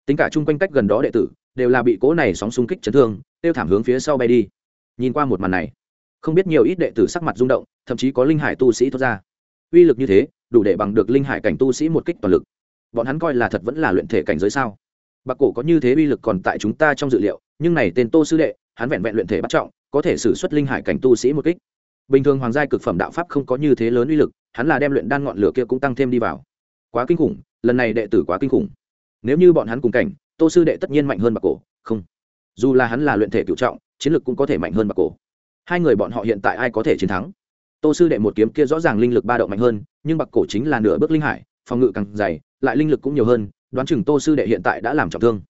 Tính cả chung quanh cách gần đó đệ tử, đều là bị cỗ này sóng xung kích chấn thương, tiêu thảm hướng phía sau bay đi. Nhìn qua một màn này, không biết nhiều ít đệ tử sắc mặt rung động, thậm chí có linh hải tu sĩ thoát ra. Uy lực như thế, đủ để bằng được linh hải cảnh tu sĩ một kích toàn lực. Bọn hắn coi là thật vẫn là luyện thể cảnh giới sao? Bạc cổ có như thế uy lực còn tại chúng ta trong dự liệu, nhưng này tên tô sư đệ hắn vẹn vẹn luyện thể bắt trọng, có thể xử xuất linh hải cảnh tu sĩ một kích. Bình thường hoàng giai cực phẩm đạo pháp không có như thế lớn uy lực, hắn là đem luyện đan ngọn lửa kia cũng tăng thêm đi vào. Quá kinh khủng, lần này đệ tử quá kinh khủng. Nếu như bọn hắn cùng cảnh, tô sư đệ tất nhiên mạnh hơn bạc cổ, không. Dù là hắn là luyện thể cựu trọng, chiến lực cũng có thể mạnh hơn bạc cổ. Hai người bọn họ hiện tại ai có thể chiến thắng? Tô sư đệ một kiếm kia rõ ràng linh lực ba động mạnh hơn, nhưng bạc cổ chính là nửa bước linh hải, phòng ngự càng dày, lại linh lực cũng nhiều hơn, đoán chừng tô sư đệ hiện tại đã làm trọng thương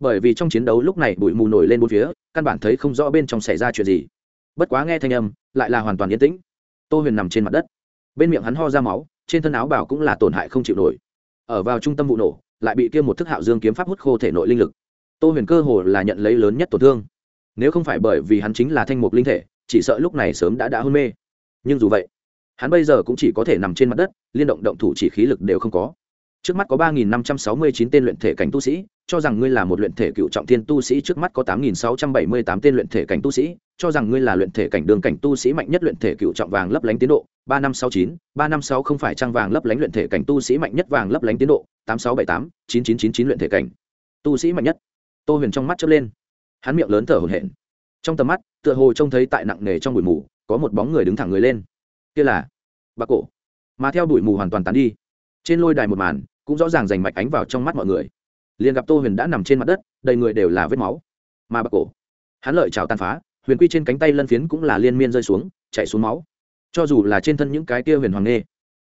bởi vì trong chiến đấu lúc này bụi mù nổi lên bốn phía, căn bản thấy không rõ bên trong xảy ra chuyện gì. Bất quá nghe thanh âm, lại là hoàn toàn yên tĩnh. Tô huyền nằm trên mặt đất. Bên miệng hắn ho ra máu, trên thân áo bảo cũng là tổn hại không chịu nổi. Ở vào trung tâm vụ nổ, lại bị kia một thức hạo dương kiếm pháp hút khô thể nội linh lực. Tô huyền cơ hồ là nhận lấy lớn nhất tổn thương. Nếu không phải bởi vì hắn chính là thanh mục linh thể, chỉ sợ lúc này sớm đã đã hôn mê. Nhưng dù vậy, hắn bây giờ cũng chỉ có thể nằm trên mặt đất, liên động động thủ chỉ khí lực đều không có trước mắt có ba nghìn năm trăm sáu mươi chín tên luyện thể cảnh tu sĩ, cho rằng ngươi là một luyện thể cựu trọng thiên tu sĩ, trước mắt có tám nghìn sáu trăm bảy mươi tám tên luyện thể cảnh tu sĩ, cho rằng ngươi là luyện thể cảnh đường cảnh tu sĩ mạnh nhất luyện thể cựu trọng vàng lấp lánh tiến độ, ba năm sáu chín, ba năm sáu không phải trang vàng lấp lánh luyện thể cảnh tu sĩ mạnh nhất vàng lấp lánh tiến độ, tám sáu bảy tám, chín chín chín chín luyện thể cảnh tu sĩ mạnh nhất. Tô huyền trong mắt chớp lên. Hắn miệng lớn thở hổn hển. Trong tầm mắt, tựa hồ trông thấy tại nặng nề trong bụi mù, có một bóng người đứng thẳng người lên. Kia là bạc cổ. Mà theo bụi mù hoàn toàn tán đi trên lôi đài một màn, cũng rõ ràng rành mạch ánh vào trong mắt mọi người. Liền gặp tô huyền đã nằm trên mặt đất, đầy người đều là vết máu. Mà bạc cổ, hắn lợi trào tàn phá, huyền quy trên cánh tay lân phiến cũng là liên miên rơi xuống chạy xuống máu. Cho dù là trên thân những cái kia huyền hoàng nghê,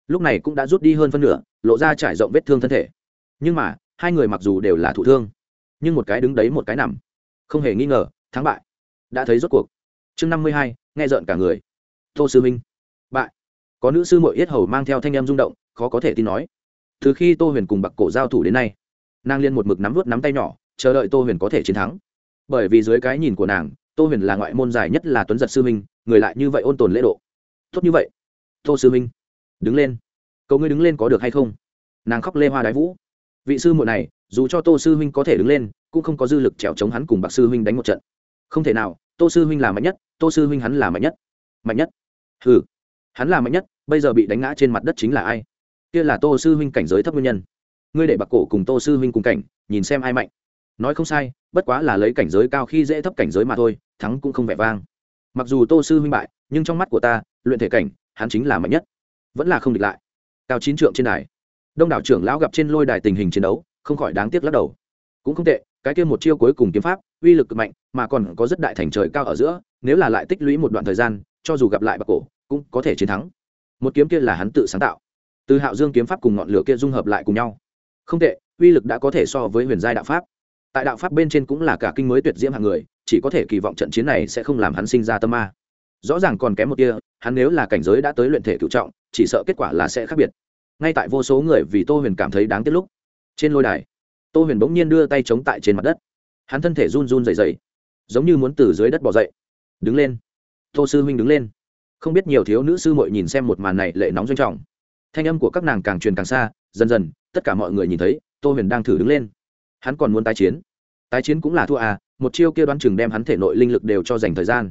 lúc này cũng đã rút đi hơn phân nửa, lộ ra trải rộng vết thương thân thể. Nhưng mà, hai người mặc dù đều là thụ thương, nhưng một cái đứng đấy một cái nằm. Không hề nghi ngờ, thắng bại. Đã thấy rốt cuộc. Chương năm mươi hai, nghe rợn cả người. Tô sư minh. Bại. Có nữ sư mội yết hầu mang theo thanh em rung động khó có thể tin nói. Từ khi tô huyền cùng bạc cổ giao thủ đến nay, nàng liên một mực nắm vút nắm tay nhỏ, chờ đợi tô huyền có thể chiến thắng. Bởi vì dưới cái nhìn của nàng, tô huyền là ngoại môn dài nhất là tuấn giật sư minh người lại như vậy ôn tồn lễ độ. Tốt như vậy. Tô sư minh đứng lên. Cậu ngươi đứng lên có được hay không? Nàng khóc lê hoa đái vũ. Vị sư muội này, dù cho tô sư huynh có thể đứng lên, cũng không có dư lực trèo chống hắn cùng bạc sư huynh đánh một trận. Không thể nào, tô sư huynh là mạnh nhất, tô sư huynh hắn là mạnh nhất. Mạnh nhất. Hừ. Hắn là mạnh nhất, bây giờ bị đánh ngã trên mặt đất chính là ai? Kia là tô sư huynh cảnh giới thấp nguyên nhân. Ngươi để bạc cổ cùng tô sư huynh cùng cảnh, nhìn xem ai mạnh. Nói không sai, bất quá là lấy cảnh giới cao khi dễ thấp cảnh giới mà thôi, thắng cũng không vẻ vang. Mặc dù tô sư huynh bại, nhưng trong mắt của ta, luyện thể cảnh, hắn chính là mạnh nhất. Vẫn là không địch lại. Cao chín trượng trên đài. Đông đảo trưởng lão gặp trên lôi đài tình hình chiến đấu, không khỏi đáng tiếc lắc đầu. Cũng không tệ, cái kia một chiêu cuối cùng kiếm pháp, uy lực cực mạnh, mà còn có rất đại thành trời cao ở giữa, nếu là lại tích lũy một đoạn thời gian, cho dù gặp lại bạc cổ, cũng có thể chiến thắng. Một kiếm kia là hắn tự sáng tạo từ hạo dương kiếm pháp cùng ngọn lửa kia dung hợp lại cùng nhau. Không tệ, uy lực đã có thể so với huyền giai đạo pháp. Tại đạo pháp bên trên cũng là cả kinh mới tuyệt diễm hạng người, chỉ có thể kỳ vọng trận chiến này sẽ không làm hắn sinh ra tâm ma. Rõ ràng còn kém một kia hắn nếu là cảnh giới đã tới luyện thể cựu trọng, chỉ sợ kết quả là sẽ khác biệt. Ngay tại vô số người vì tô huyền cảm thấy đáng tiếc lúc, trên lôi đài, tô huyền bỗng nhiên đưa tay chống tại trên mặt đất. Hắn thân thể run run dày dày giống như muốn từ dưới đất bỏ dậy. Đứng lên. Tô sư huynh đứng lên. Không biết nhiều thiếu nữ sư mội nhìn xem một màn này lệ nóng doanh trọng thanh âm của các nàng càng truyền càng xa, dần dần, tất cả mọi người nhìn thấy, tô huyền đang thử đứng lên. Hắn còn muốn tái chiến. Tái chiến cũng là thua à một chiêu kia đoán chừng đem hắn thể nội linh lực đều cho dành thời gian.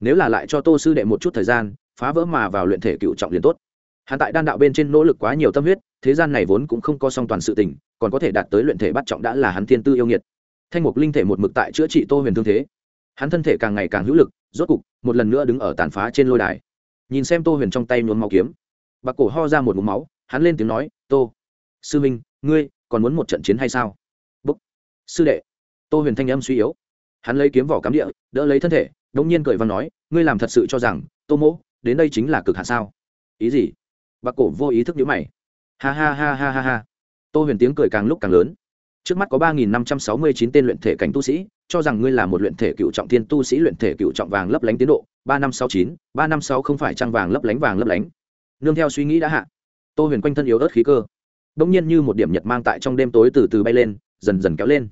Nếu là lại cho tô sư đệ một chút thời gian, phá vỡ mà vào luyện thể cựu trọng liền tốt. Hắn tại đan đạo bên trên nỗ lực quá nhiều tâm huyết, thế gian này vốn cũng không có song toàn sự tình, còn có thể đạt tới luyện thể bắt trọng đã là hắn thiên tư yêu nghiệt. Thanh mục linh thể một mực tại chữa trị tô huyền thương thế. Hắn thân thể càng ngày càng hữu lực, rốt cục, một lần nữa đứng ở tàn phá trên lôi đài. Nhìn xem tô huyền trong tay nhuốm máu kiếm bạc cổ ho ra một mũ máu, hắn lên tiếng nói, tô, sư minh ngươi còn muốn một trận chiến hay sao? Búc, sư đệ. Tô huyền thanh âm suy yếu. Hắn lấy kiếm vỏ cắm địa, đỡ lấy thân thể đống nhiên cười và nói, ngươi làm thật sự cho rằng, tô mỗ, đến đây chính là cực hạ sao? Ý gì? Bạc cổ vô ý thức nhữ mày. Ha ha ha ha ha ha. Tô huyền tiếng cười càng lúc càng lớn. Trước mắt có ba nghìn năm trăm sáu mươi chín tên luyện thể cảnh tu sĩ, cho rằng ngươi là một luyện thể cựu trọng thiên tu sĩ luyện thể cựu trọng vàng lấp lánh tiến độ, ba năm sáu chín, ba năm sáu không phải trăng vàng lấp lánh vàng lấp lánh nương theo suy nghĩ đã hạ. Tô huyền quanh thân yếu ớt khí cơ đ ỗ n g nhiên như một điểm nhật mang tại trong đêm tối từ từ bay lên, dần dần kéo lên.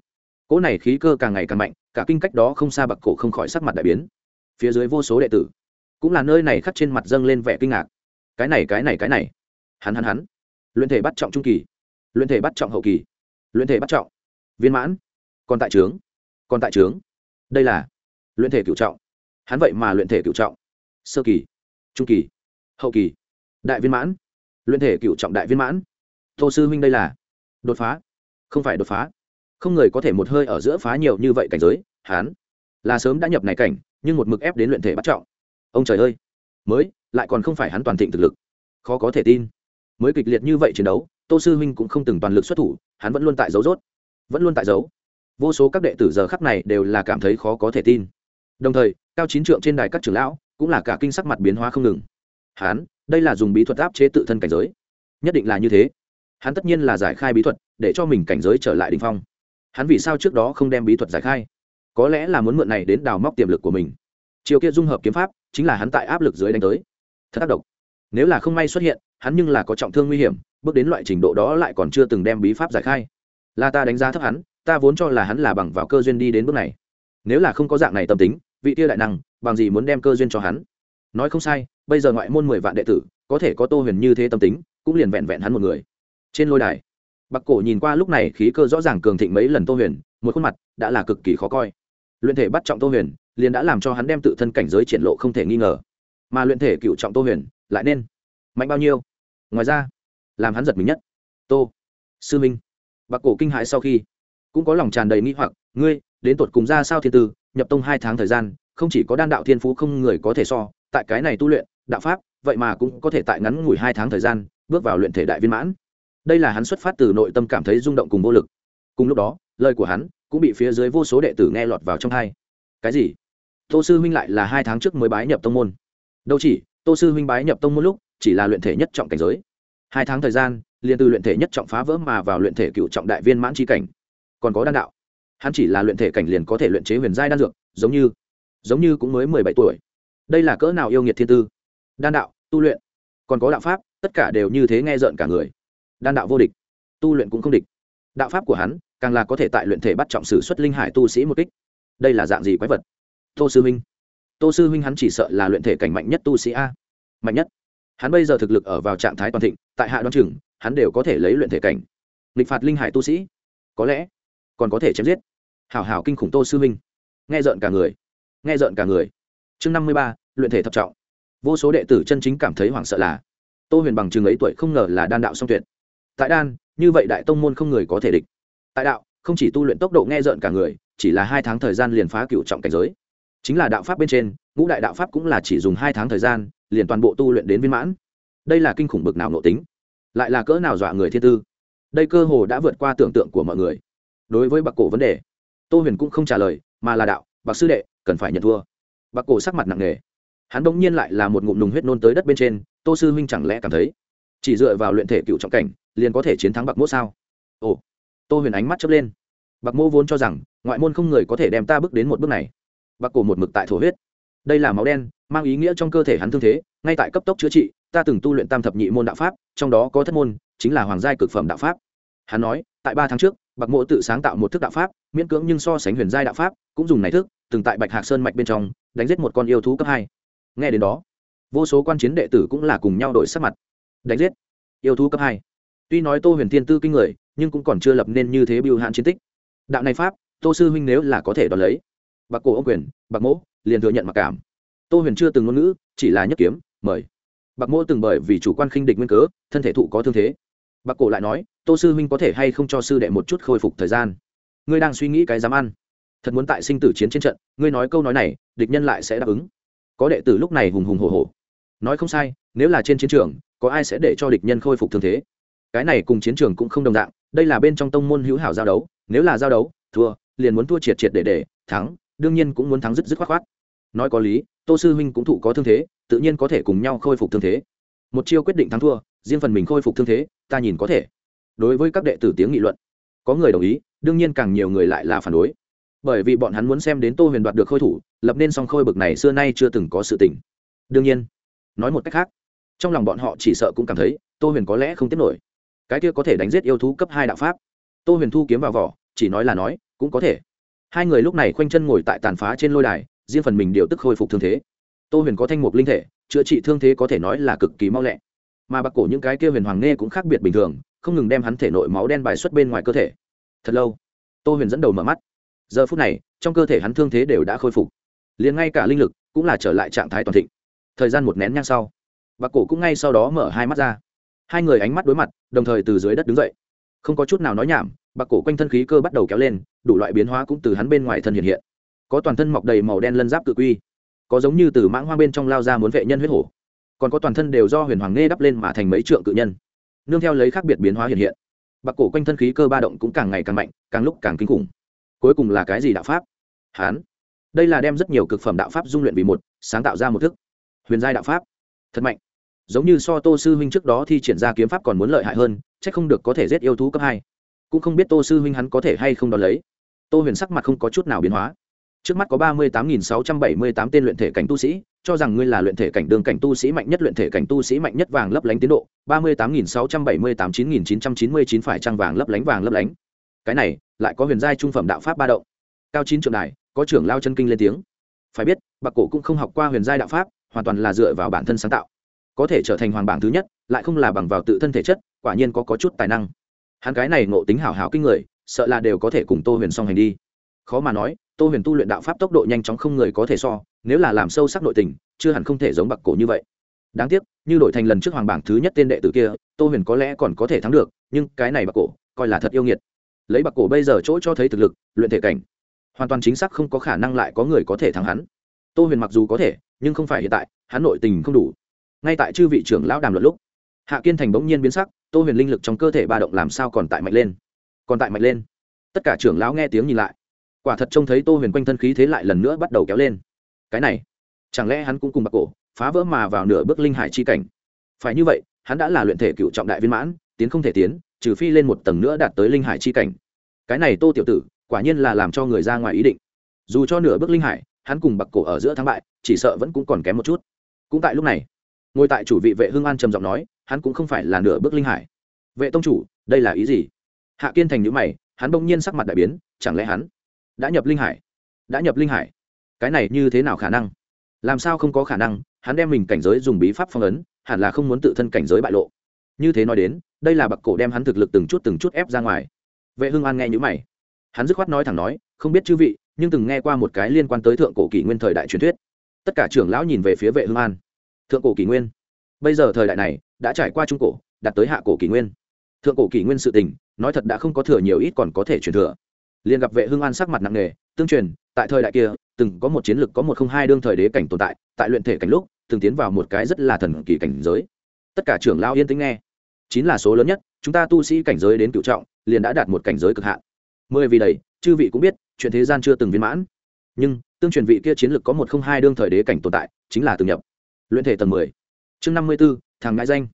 Cỗ này khí cơ càng ngày càng mạnh, cả kinh cách đó không xa bậc cổ không khỏi sắc mặt đại biến. Phía dưới vô số đệ tử, cũng là nơi này khắc trên mặt dâng lên vẻ kinh ngạc. Cái này cái này cái này. Hắn hắn hắn. Luyện thể bắt trọng trung kỳ, luyện thể bắt trọng hậu kỳ, luyện thể bắt trọng. Viên mãn, còn tại trướng, còn tại trướng. Đây là luyện thể cựu trọng. Hắn vậy mà luyện thể cựu trọng. Sơ kỳ, trung kỳ, hậu kỳ đại viên mãn. Luyện thể cựu trọng đại viên mãn. Tô sư huynh đây là đột phá. Không phải đột phá. Không người có thể một hơi ở giữa phá nhiều như vậy cảnh giới hắn là sớm đã nhập này cảnh, nhưng một mực ép đến luyện thể bắt trọng. Ông trời ơi. Mới, lại còn không phải hắn toàn thịnh thực lực. Khó có thể tin. Mới kịch liệt như vậy chiến đấu, tô sư huynh cũng không từng toàn lực xuất thủ, hắn vẫn luôn tại dấu rốt. Vẫn luôn tại dấu vô số các đệ tử giờ khắp này đều là cảm thấy khó có thể tin. Đồng thời, cao chín trượng trên đài các trưởng lão cũng là cả kinh sắc mặt biến hóa không ngừng. Hắn đây là dùng bí thuật áp chế tự thân cảnh giới. Nhất định là như thế. Hắn tất nhiên là giải khai bí thuật, để cho mình cảnh giới trở lại đình phong. Hắn vì sao trước đó không đem bí thuật giải khai? Có lẽ là muốn mượn này đến đào móc tiềm lực của mình. Chiều kia dung hợp kiếm pháp, chính là hắn tại áp lực dưới đánh tới. Thật tác động nếu là không may xuất hiện, hắn nhưng là có trọng thương nguy hiểm, bước đến loại trình độ đó lại còn chưa từng đem bí pháp giải khai. Là ta đánh giá thấp hắn, ta vốn cho là hắn là bằng vào cơ duyên đi đến bước này. Nếu là không có dạng này tâm tính, vị tia đại năng, bằng gì muốn đem cơ duyên cho hắn? Nói không sai bây giờ ngoại môn mười vạn đệ tử, có thể có tô huyền như thế tâm tính, cũng liền vẹn vẹn hắn một người. Trên lôi đài, bạc cổ nhìn qua lúc này khí cơ rõ ràng cường thịnh mấy lần tô huyền, một khuôn mặt đã là cực kỳ khó coi. Luyện thể bắt trọng tô huyền, liền đã làm cho hắn đem tự thân cảnh giới triển lộ không thể nghi ngờ. Mà luyện thể cựu trọng tô huyền, lại nên mạnh bao nhiêu? Ngoài ra, làm hắn giật mình nhất, tô sư minh. Bạc cổ kinh hãi sau khi, cũng có lòng tràn đầy nghĩ hoặc, ngươi, đến tột cùng ra sao thiên tư, nhập tông hai tháng thời gian, không chỉ có đan đạo thiên phú không người có thể so, tại cái này tu luyện đạo pháp, vậy mà cũng có thể tại ngắn ngủi hai tháng thời gian, bước vào luyện thể đại viên mãn. Đây là hắn xuất phát từ nội tâm cảm thấy rung động cùng vô lực. Cùng lúc đó, lời của hắn cũng bị phía dưới vô số đệ tử nghe lọt vào trong hai cái gì? Tô sư huynh lại là hai tháng trước mới bái nhập tông môn. Đâu chỉ, tô sư huynh bái nhập tông môn lúc chỉ là luyện thể nhất trọng cảnh giới. Hai tháng thời gian, liền từ luyện thể nhất trọng phá vỡ mà vào luyện thể cựu trọng đại viên mãn tri cảnh. Còn có đan đạo. Hắn chỉ là luyện thể cảnh liền có thể luyện chế huyền giai đan dược, giống như giống như cũng mới mười bảy tuổi. Đây là cỡ nào yêu nghiệt thiên tư? Đan đạo, tu luyện. Còn có đạo pháp, tất cả đều như thế nghe rợn cả người. Đan đạo vô địch, tu luyện cũng không địch. Đạo pháp của hắn, càng là có thể tại luyện thể bắt trọng sử xuất linh hải tu sĩ một kích. Đây là dạng gì quái vật? Tô sư huynh. Tô sư huynh hắn chỉ sợ là luyện thể cảnh mạnh nhất tu sĩ a. Mạnh nhất. Hắn bây giờ thực lực ở vào trạng thái toàn thịnh, tại hạ đoan chừng, hắn đều có thể lấy luyện thể cảnh. Nghịch phạt linh hải tu sĩ. Có lẽ, còn có thể chém giết. Hảo hảo kinh khủng tô sư huynh. Nghe rợn cả người. Nghe rợn cả người. Chương năm mươi ba, luyện thể thập trọng vô số đệ tử chân chính cảm thấy hoảng sợ là, tô huyền bằng chừng ấy tuổi không ngờ là đan đạo song tuyệt. Tại đan, như vậy đại tông môn không người có thể địch. Tại đạo, không chỉ tu luyện tốc độ nghe rợn cả người, chỉ là hai tháng thời gian liền phá cựu trọng cảnh giới. Chính là đạo pháp bên trên, ngũ đại đạo pháp cũng là chỉ dùng hai tháng thời gian, liền toàn bộ tu luyện đến viên mãn. Đây là kinh khủng bực nào nộ tính. Lại là cỡ nào dọa người thiên tư. Đây cơ hồ đã vượt qua tưởng tượng của mọi người. Đối với bạc cổ vấn đề, tô huyền cũng không trả lời, mà là đạo, bạc sư đệ, cần phải nhận thua. Bạc cổ sắc mặt nặng nề hắn bỗng nhiên lại là một ngụm nùng huyết nôn tới đất bên trên, tô sư huynh chẳng lẽ cảm thấy, chỉ dựa vào luyện thể cựu trọng cảnh, liền có thể chiến thắng bạc mỗ sao? Ồ, tô huyền ánh mắt chớp lên. Bạc mô vốn cho rằng, ngoại môn không người có thể đem ta bước đến một bước này. Bạc cổ một mực tại thổ huyết. Đây là máu đen, mang ý nghĩa trong cơ thể hắn thương thế, ngay tại cấp tốc chữa trị, ta từng tu luyện tam thập nhị môn đạo pháp, trong đó có thất môn, chính là hoàng giai cực phẩm đạo pháp. Hắn nói, tại ba tháng trước, bạc mộ tự sáng tạo một thức đạo pháp, miễn cưỡng nhưng so sánh huyền giai đạo pháp, cũng dùng này thức, từng tại bạch hạc sơn mạch bên trong, đánh giết một con yêu thú cấp hai nghe đến đó, vô số quan chiến đệ tử cũng là cùng nhau đổi sắc mặt. Đánh giết. Yêu thú cấp hai. Tuy nói tô huyền thiên tư kinh người, nhưng cũng còn chưa lập nên như thế biêu hạn chiến tích. Đạo này pháp, tô sư huynh nếu là có thể đón lấy, bạc cổ ông quyền, bạc mỗ, liền thừa nhận mặc cảm. Tô huyền chưa từng ngôn ngữ, chỉ là nhất kiếm, mời. Bạc mỗ từng bởi vì chủ quan khinh địch nguyên cớ, thân thể thụ có thương thế. Bạc cổ lại nói, tô sư huynh có thể hay không cho sư đệ một chút khôi phục thời gian? Ngươi đang suy nghĩ cái dám ăn. Thật muốn tại sinh tử chiến trên trận, ngươi nói câu nói này, địch nhân lại sẽ đáp ứng có đệ tử lúc này hùng hùng hồ hồ nói không sai, nếu là trên chiến trường, có ai sẽ để cho địch nhân khôi phục thương thế? Cái này cùng chiến trường cũng không đồng dạng, đây là bên trong tông môn hữu hảo giao đấu, nếu là giao đấu, thua, liền muốn thua triệt triệt để để, thắng, đương nhiên cũng muốn thắng dứt dứt khoát khoát. Nói có lý, tô sư huynh cũng thụ có thương thế, tự nhiên có thể cùng nhau khôi phục thương thế. Một chiêu quyết định thắng thua, riêng phần mình khôi phục thương thế, ta nhìn có thể. Đối với các đệ tử tiếng nghị luận, có người đồng ý, đương nhiên càng nhiều người lại là phản đối bởi vì bọn hắn muốn xem đến tô huyền đoạt được khôi thủ, lập nên song khôi bực này xưa nay chưa từng có sự tình. đương nhiên, nói một cách khác, trong lòng bọn họ chỉ sợ cũng cảm thấy tô huyền có lẽ không tiếp nổi. Cái kia có thể đánh giết yêu thú cấp hai đạo pháp. Tô huyền thu kiếm vào vỏ, chỉ nói là nói, cũng có thể. Hai người lúc này khoanh chân ngồi tại tàn phá trên lôi đài, riêng phần mình điều tức khôi phục thương thế. Tô huyền có thanh mục linh thể, chữa trị thương thế có thể nói là cực kỳ mau lẹ. Mà bạc cổ những cái kia huyền hoàng nghe cũng khác biệt bình thường, không ngừng đem hắn thể nội máu đen bài xuất bên ngoài cơ thể. Thật lâu, tô huyền dẫn đầu mở mắt giờ phút này, trong cơ thể hắn thương thế đều đã khôi phục. Liền ngay cả linh lực cũng là trở lại trạng thái toàn thịnh. Thời gian một nén nhang sau bạc cổ cũng ngay sau đó mở hai mắt ra. Hai người ánh mắt đối mặt, đồng thời từ dưới đất đứng dậy. Không có chút nào nói nhảm bạc cổ quanh thân khí cơ bắt đầu kéo lên, đủ loại biến hóa cũng từ hắn bên ngoài thân hiện hiện. Có toàn thân mọc đầy màu đen lân giáp cự quy, có giống như từ mãng hoang bên trong lao ra muốn vệ nhân huyết hổ, còn có toàn thân đều do huyền hoàng nghe đắp lên mà thành mấy trượng cự nhân. Nương theo lấy khác biệt biến hóa hiện hiện bạc cổ quanh thân khí cơ ba động cũng càng ngày càng mạnh, càng lúc càng kinh khủng cuối cùng là cái gì đạo pháp? Hán. Đây là đem rất nhiều cực phẩm đạo pháp dung luyện vì một, sáng tạo ra một thức. Huyền giai đạo pháp. Thật mạnh. Giống như so tô sư huynh trước đó thi triển ra kiếm pháp còn muốn lợi hại hơn c h ắ c không được có thể giết yêu thú cấp hai. Cũng không biết tô sư huynh hắn có thể hay không đón lấy. Tô huyền sắc mặt không có chút nào biến hóa. Trước mắt có ba mươi tám nghìn sáu trăm bảy mươi tám tên luyện thể cảnh tu sĩ, cho rằng ngươi là luyện thể cảnh đường cảnh tu sĩ mạnh nhất, luyện thể cảnh tu sĩ mạnh nhất vàng lấp lánh tiến độ. ba mươi tám nghìn sáu trăm bảy mươi tám chín nghìn chín trăm chín mươi chín phải trăng vàng lấp lánh, vàng lấp lánh cái này lại có huyền giai trung phẩm đạo pháp ba động. Cao chín trượng đài có trưởng lao chân kinh lên tiếng. Phải biết bạc cổ cũng không học qua huyền giai đạo pháp hoàn toàn là dựa vào bản thân sáng tạo. Có thể trở thành hoàng bảng thứ nhất lại không là bằng vào tự thân thể chất quả nhiên có, có chút tài năng. Hắn cái này ngộ tính hảo hảo kinh người sợ là đều có thể cùng tô huyền song hành đi. Khó mà nói tô huyền tu luyện đạo pháp tốc độ nhanh chóng không người có thể so nếu là làm sâu sắc nội tình chưa hẳn không thể giống bạc cổ như vậy. Đáng tiếc như đổi thành lần trước hoàng bảng thứ nhất tên đệ tử kia tô huyền có lẽ còn có thể thắng được nhưng cái này bạc cổ coi là thật yêu nghiệt lấy bạc cổ bây giờ chỗ cho thấy thực lực, luyện thể cảnh, hoàn toàn chính xác không có khả năng lại có người có thể thắng hắn. Tô huyền mặc dù có thể, nhưng không phải hiện tại, hắn nội tình không đủ. Ngay tại chư vị trưởng lão đàm luận lúc, hạ kiên thành bỗng nhiên biến sắc, tô huyền linh lực trong cơ thể ba động làm sao còn tại mạnh lên? Còn tại mạnh lên. Tất cả trưởng lão nghe tiếng nhìn lại. Quả thật trông thấy tô huyền quanh thân khí thế lại lần nữa bắt đầu kéo lên. Cái này, chẳng lẽ hắn cũng cùng bạc cổ, phá vỡ mà vào nửa bước linh hải chi cảnh? Phải như vậy, hắn đã là luyện thể cựu trọng đại viên mãn, tiến không thể tiến trừ phi lên một tầng nữa đạt tới linh hải chi cảnh. Cái này tô tiểu tử, quả nhiên là làm cho người ra ngoài ý định. Dù cho nửa bước linh hải, hắn cùng bạc cổ ở giữa thắng bại, chỉ sợ vẫn cũng còn kém một chút. Cũng tại lúc này, ngồi tại chủ vị vệ hương an trầm giọng nói, hắn cũng không phải là nửa bước linh hải. Vệ tông chủ, đây là ý gì? Hạ kiên thành nhữ mày, hắn bỗng nhiên sắc mặt đại biến, chẳng lẽ hắn đã nhập linh hải? Đã nhập linh hải? Cái này như thế nào khả năng? Làm sao không có khả năng, hắn đem mình cảnh giới dùng bí pháp phong ấn, hẳn là không muốn tự thân cảnh giới bại lộ. Như thế nói đến đây là bậc cổ đem hắn thực lực từng chút từng chút ép ra ngoài. Vệ hưng an nghe nhữ mày. Hắn dứt khoát nói thẳng nói, không biết chư vị, nhưng từng nghe qua một cái liên quan tới thượng cổ kỷ nguyên thời đại truyền thuyết. Tất cả trưởng lão nhìn về phía vệ hưng an. Thượng cổ kỷ nguyên? Bây giờ thời đại này, đã trải qua trung cổ, đạt tới hạ cổ kỷ nguyên. Thượng cổ kỷ nguyên sự tình, nói thật đã không có thừa nhiều ít còn có thể truyền thừa. Liền gặp vệ hưng an sắc mặt nặng nề, tương truyền, tại thời đại kia, từng có một chiến lược, có một không hai đương thời đế cảnh tồn tại tại luyện thể cảnh lúc, từng tiến vào một cái rất là thần kỳ cảnh giới. Tất cả trưởng lão yên tĩnh nghe chín là số lớn nhất, chúng ta tu sĩ cảnh giới đến cựu trọng, liền đã đạt một cảnh giới cực hạn. Mười vì đầy, chư vị cũng biết, chuyện thế gian chưa từng viên mãn. Nhưng, tương truyền vị kia chiến lược có một không hai đương thời đế cảnh tồn tại, chính là từng nhập. Luyện thể tầng mười. Chương năm mươi b ố thằng ngại danh.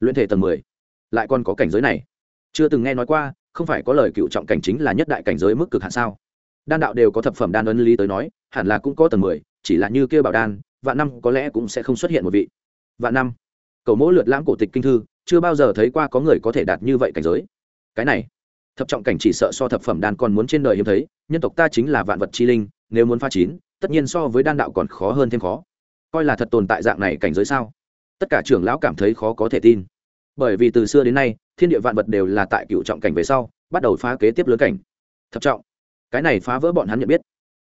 Luyện thể tầng mười. Lại còn có cảnh giới này. Chưa từng nghe nói qua, không phải có lời cựu trọng cảnh chính là nhất đại cảnh giới mức cực hạn sao? Đan đạo đều có thập phẩm đan ân lý tới nói, hẳn là cũng có tầng mười, chỉ là như kia bảo đan, vạn năm có lẽ cũng sẽ không xuất hiện một vị. Vạn năm. Cầu mỗi lượt lãm cổ tịch kinh thư chưa bao giờ thấy qua có người có thể đạt như vậy cảnh giới. Cái này, thập trọng cảnh chỉ sợ so thập phẩm đan còn muốn trên đời hiếm thấy, nhân tộc ta chính là vạn vật chi linh, nếu muốn pha chín, tất nhiên so với đan đạo còn khó hơn thêm khó. Coi là thật tồn tại dạng này cảnh giới sao? Tất cả trưởng lão cảm thấy khó có thể tin. Bởi vì từ xưa đến nay, thiên địa vạn vật đều là tại cựu trọng cảnh về sau, bắt đầu phá kế tiếp lớn cảnh. Thập trọng, cái này phá vỡ bọn hắn nhận biết.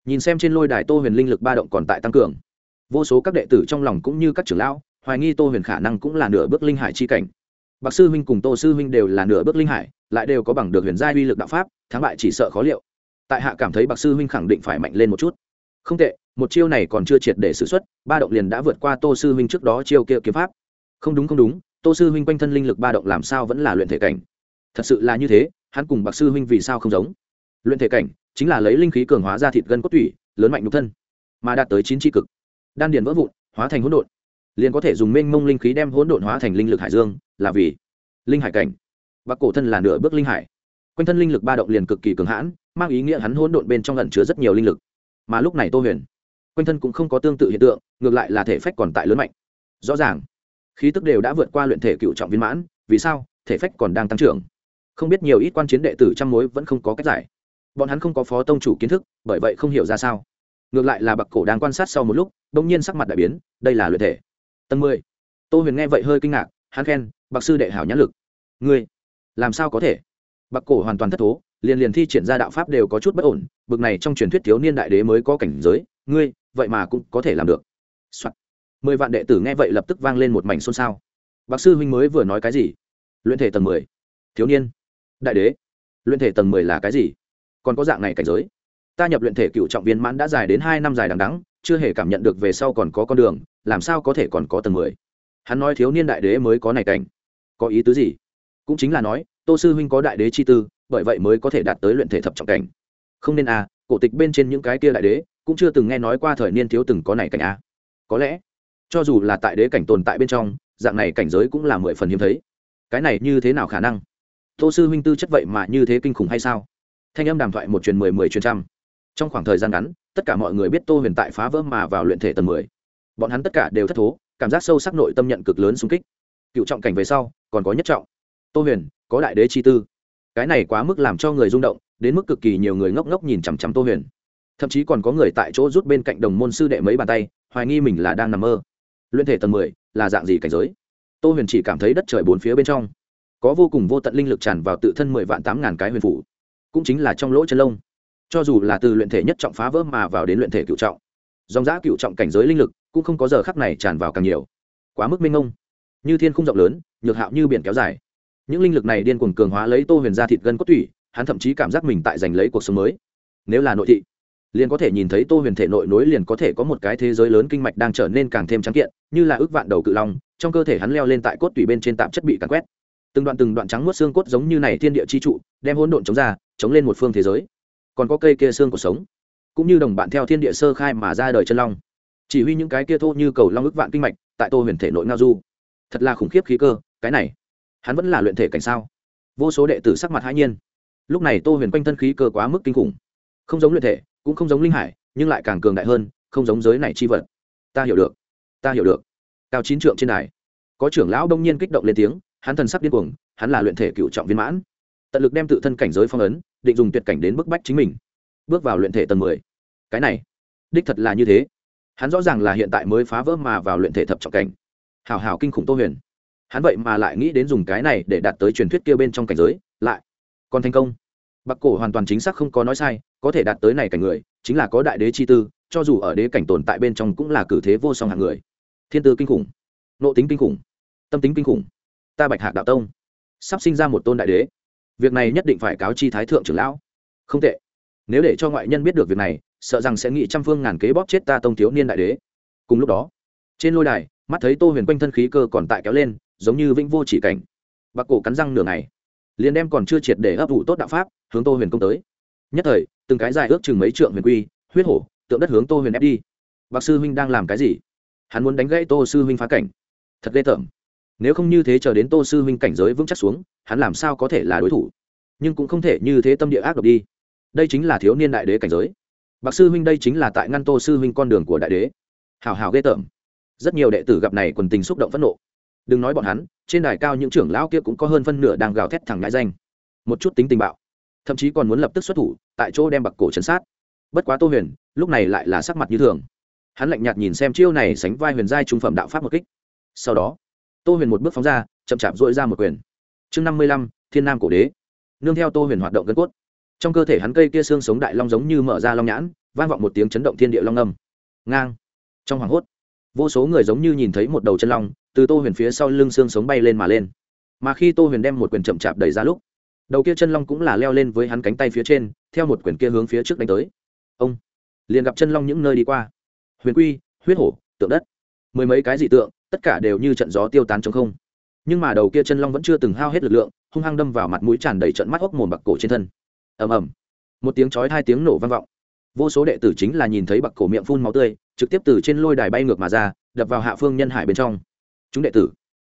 Nhìn xem trên lôi đài tô huyền linh lực ba động còn tại tăng cường. Vô số các đệ tử trong lòng cũng như các trưởng lão, hoài nghi tô huyền khả năng cũng là nửa bước linh hải chi cảnh bạc sư huynh cùng tô sư huynh đều là nửa bước linh hải, lại đều có bằng được huyền giai uy lực đạo pháp, thắng bại chỉ sợ khó liệu. Tại hạ cảm thấy bạc sư huynh khẳng định phải mạnh lên một chút. Không tệ, một chiêu này còn chưa triệt để xử xuất, ba động liền đã vượt qua tô sư huynh trước đó chiêu kia kiếm pháp. Không đúng không đúng, tô sư huynh quanh thân linh lực ba động làm sao vẫn là luyện thể cảnh. Thật sự là như thế, hắn cùng bạc sư huynh vì sao không giống? Luyện thể cảnh chính là lấy linh khí cường hóa ra thịt gân cốt tủy, lớn mạnh nhục thân, mà đạt tới chín tri cực. Đan điền vỡ vụn, hóa thành hỗn độn liền có thể dùng mênh mông linh khí đem hỗn độn hóa thành linh lực hải dương, là vì linh hải cảnh. Bạc cổ thân là nửa bước linh hải. Quanh thân linh lực ba động liền cực kỳ cường hãn, mang ý nghĩa hắn hỗn độn bên trong lần chứa rất nhiều linh lực. Mà lúc này tô huyền, quanh thân cũng không có tương tự hiện tượng, ngược lại là thể phách còn tại lớn mạnh. Rõ ràng, khí tức đều đã vượt qua luyện thể cựu trọng viên mãn, vì sao thể phách còn đang tăng trưởng? Không biết nhiều ít quan chiến đệ tử trăm mối vẫn không có cách giải. Bọn hắn không có phó tông chủ kiến thức, bởi vậy không hiểu ra sao. Ngược lại là bạc cổ đang quan sát sau một lúc đ ỗ n g nhiên sắc mặt đại biến, đây là luyện thể tầng mười. Tô huyền nghe vậy hơi kinh ngạc, hắn khen bậc sư đệ hảo nhãn lực. Ngươi, làm sao có thể? Bậc cổ hoàn toàn thất thố, liền liền thi triển ra đạo pháp đều có chút bất ổn, bực này trong truyền thuyết thiếu niên đại đế mới có cảnh giới, ngươi, vậy mà cũng có thể làm được、Soạn. mười vạn đệ tử nghe vậy lập tức vang lên một mảnh xôn xao. Bác sư huynh mới vừa nói cái gì? Luyện thể tầng mười. Thiếu niên, đại đế, luyện thể tầng mười là cái gì? Còn có dạng này cảnh giới? Ta nhập luyện thể cựu trọng viên mãn đã dài đến hai năm dài đằng đắng chưa hề cảm nhận được về sau còn có con đường, làm sao có thể còn có tầng mười. Hắn nói thiếu niên đại đế mới có này cảnh. Có ý tứ gì? Cũng chính là nói, tô sư huynh có đại đế chi tư, bởi vậy mới có thể đạt tới luyện thể thập trọng cảnh. Không nên à cổ tịch bên trên những cái kia đại đế, cũng chưa từng nghe nói qua thời niên thiếu từng có này cảnh à? có lẽ, cho dù là tại đế cảnh tồn tại bên trong, dạng này cảnh giới cũng là mười phần hiếm thấy. Cái này như thế nào khả năng? Tô sư huynh tư chất vậy mà như thế kinh khủng hay sao? Thanh âm đàm thoại một truyền mười mười truyền trăm trong khoảng thời gian ngắn, tất cả mọi người biết tô huyền tại phá vỡ mà vào luyện thể tầng mười. Bọn hắn tất cả đều thất thố, cảm giác sâu sắc nội tâm nhận cực lớn xung kích. Cựu trọng cảnh về sau, còn có nhất trọng. Tô huyền, có đại đế chi tư. Cái này quá mức làm cho người rung động, đến mức cực kỳ nhiều người ngốc ngốc nhìn chằm chằm tô huyền. Thậm chí còn có người tại chỗ rút bên cạnh đồng môn sư đệ mấy bàn tay, hoài nghi mình là đang nằm mơ. Luyện thể tầng mười là dạng gì cảnh giới? Tô huyền chỉ cảm thấy đất trời bốn phía bên trong, có vô cùng vô tận linh lực tràn vào tự thân mười vạn tám ngàn cái huyền phủ, cũng chính là trong lỗ chân lông cho dù là từ luyện thể nhất trọng phá vỡ mà vào đến luyện thể cựu trọng, dòng giã cựu trọng cảnh giới linh lực cũng không có giờ khắc này tràn vào càng nhiều. Quá mức minh ông như thiên không rộng lớn, nhược hạo như biển kéo dài. Những linh lực này điên cuồng cường hóa lấy tô huyền ra thịt gân cốt tủy, hắn thậm chí cảm giác mình tại giành lấy cuộc sống mới. Nếu là nội thị, liền có thể nhìn thấy tô huyền thể nội nối liền có thể có một cái thế giới lớn kinh mạch đang trở nên càng thêm trắng kiện, như là ước vạn đầu cự long, trong cơ thể hắn leo lên tại cốt tủy bên trên tạm chất bị cắn quét. Từng đoạn từng đoạn trắng nuốt xương cốt giống như này thiên địa chi trụ, đem hỗn độn chống ra, chống lên một phương thế giới còn có cây kia xương của sống, cũng như đồng bạn theo thiên địa sơ khai mà ra đời chân long. Chỉ huy những cái kia thô như cầu long ức vạn kinh mạch tại tô huyền thể nội ngao du. Thật là khủng khiếp khí cơ, cái này, hắn vẫn là luyện thể cảnh sao? Vô số đệ tử sắc mặt hãi nhiên. Lúc này tô huyền quanh thân khí cơ quá mức kinh khủng. Không giống luyện thể, cũng không giống linh hải, nhưng lại càng cường đại hơn, không giống giới này chi vật. Ta hiểu được, ta hiểu được. Cao chín trượng trên đài, có trưởng lão đông nhiên kích động lên tiếng, hắn thần sắc điên cuồng, hắn là luyện thể cựu trọng viên mãn. Tận lực đem tự thân cảnh giới phong ấn định dùng tuyệt cảnh đến bức bách chính mình. Bước vào luyện thể tầng mười. Cái này, đích thật là như thế. Hắn rõ ràng là hiện tại mới phá vỡ mà vào luyện thể thập trọng cảnh. Hào hào kinh khủng tô huyền. Hắn vậy mà lại nghĩ đến dùng cái này để đạt tới truyền thuyết kia bên trong cảnh giới, lại còn thành công. Bạc cổ hoàn toàn chính xác không có nói sai, có thể đạt tới này cảnh người, chính là có đại đế chi tư, cho dù ở đế cảnh tồn tại bên trong cũng là cử thế vô song hạng người. Thiên tư kinh khủng nộ tính kinh khủng, tâm tính kinh khủng. Ta bạch hạc đạo tông, sắp sinh ra một tôn đại đế việc này nhất định phải cáo chi thái thượng trưởng lão. Không tệ. Nếu để cho ngoại nhân biết được việc này, sợ rằng sẽ nghĩ trăm phương ngàn kế bóp chết ta tông thiếu niên đại đế. Cùng lúc đó, trên lôi đài, mắt thấy tô huyền quanh thân khí cơ còn tại kéo lên, giống như vĩnh vô chỉ cảnh. Bạc cổ cắn răng nửa ngày, liền đem còn chưa triệt để ấp ủ tốt đạo pháp, hướng tô huyền công tới. Nhất thời, từng cái dài ước chừng mấy trượng huyền quy, huyết hổ, tượng đất hướng tô huyền ép đi. Bạc sư huynh đang làm cái gì? Hắn muốn đánh gãy tô sư huynh phá cảnh. Thật ghê tởm. Nếu không như thế chờ đến tô sư huynh cảnh giới vững chắc xuống hắn làm sao có thể là đối thủ? Nhưng cũng không thể như thế tâm địa ác độc đi. Đây chính là thiếu niên đại đế cảnh giới. Bạc sư huynh đây chính là tại ngăn tô sư huynh con đường của đại đế. Hào hào ghê tởm. Rất nhiều đệ tử gặp này quần tình xúc động phẫn nộ. Đừng nói bọn hắn, trên đài cao những trưởng lão kia cũng có hơn phân nửa đang gào thét thẳng ngại danh. Một chút tính tình bạo. Thậm chí còn muốn lập tức xuất thủ, tại chỗ đem bạc cổ chấn sát. Bất quá tô huyền, lúc này lại là sắc mặt như thường. Hắn lạnh nhạt nhìn xem chiêu này sánh vai huyền giai trung phẩm đạo pháp một kích. Sau đó, tô huyền một bước phóng ra, chậm chạp dội ra một quyền chương năm mươi lăm, thiên nam cổ đế. Nương theo tô huyền hoạt động gân cốt. Trong cơ thể hắn cây kia xương sống đại long giống như mở ra long nhãn, vang vọng một tiếng chấn động thiên địa long âm. Ngang. Trong hoảng hốt, vô số người giống như nhìn thấy một đầu chân long, từ tô huyền phía sau lưng xương sống bay lên mà lên. Mà khi tô huyền đem một quyền chậm chạp đẩy ra lúc, đầu kia chân long cũng là leo lên với hắn cánh tay phía trên, theo một quyền kia hướng phía trước đánh tới. Ông. Liền gặp chân long những nơi đi qua. Huyền quy, huyết hổ, tượng đất. Mười mấy cái dị tượng, tất cả đều như trận gió tiêu tán trong không nhưng mà đầu kia chân long vẫn chưa từng hao hết lực lượng, hung hăng đâm vào mặt mũi tràn đầy trận mắt hốc mồm bạc cổ trên thân. Ầm ầm. Một tiếng chói hai tiếng nổ vang vọng. Vô số đệ tử chính là nhìn thấy bạc cổ miệng phun máu tươi, trực tiếp từ trên lôi đài bay ngược mà ra, đập vào hạ phương nhân hải bên trong. Chúng đệ tử,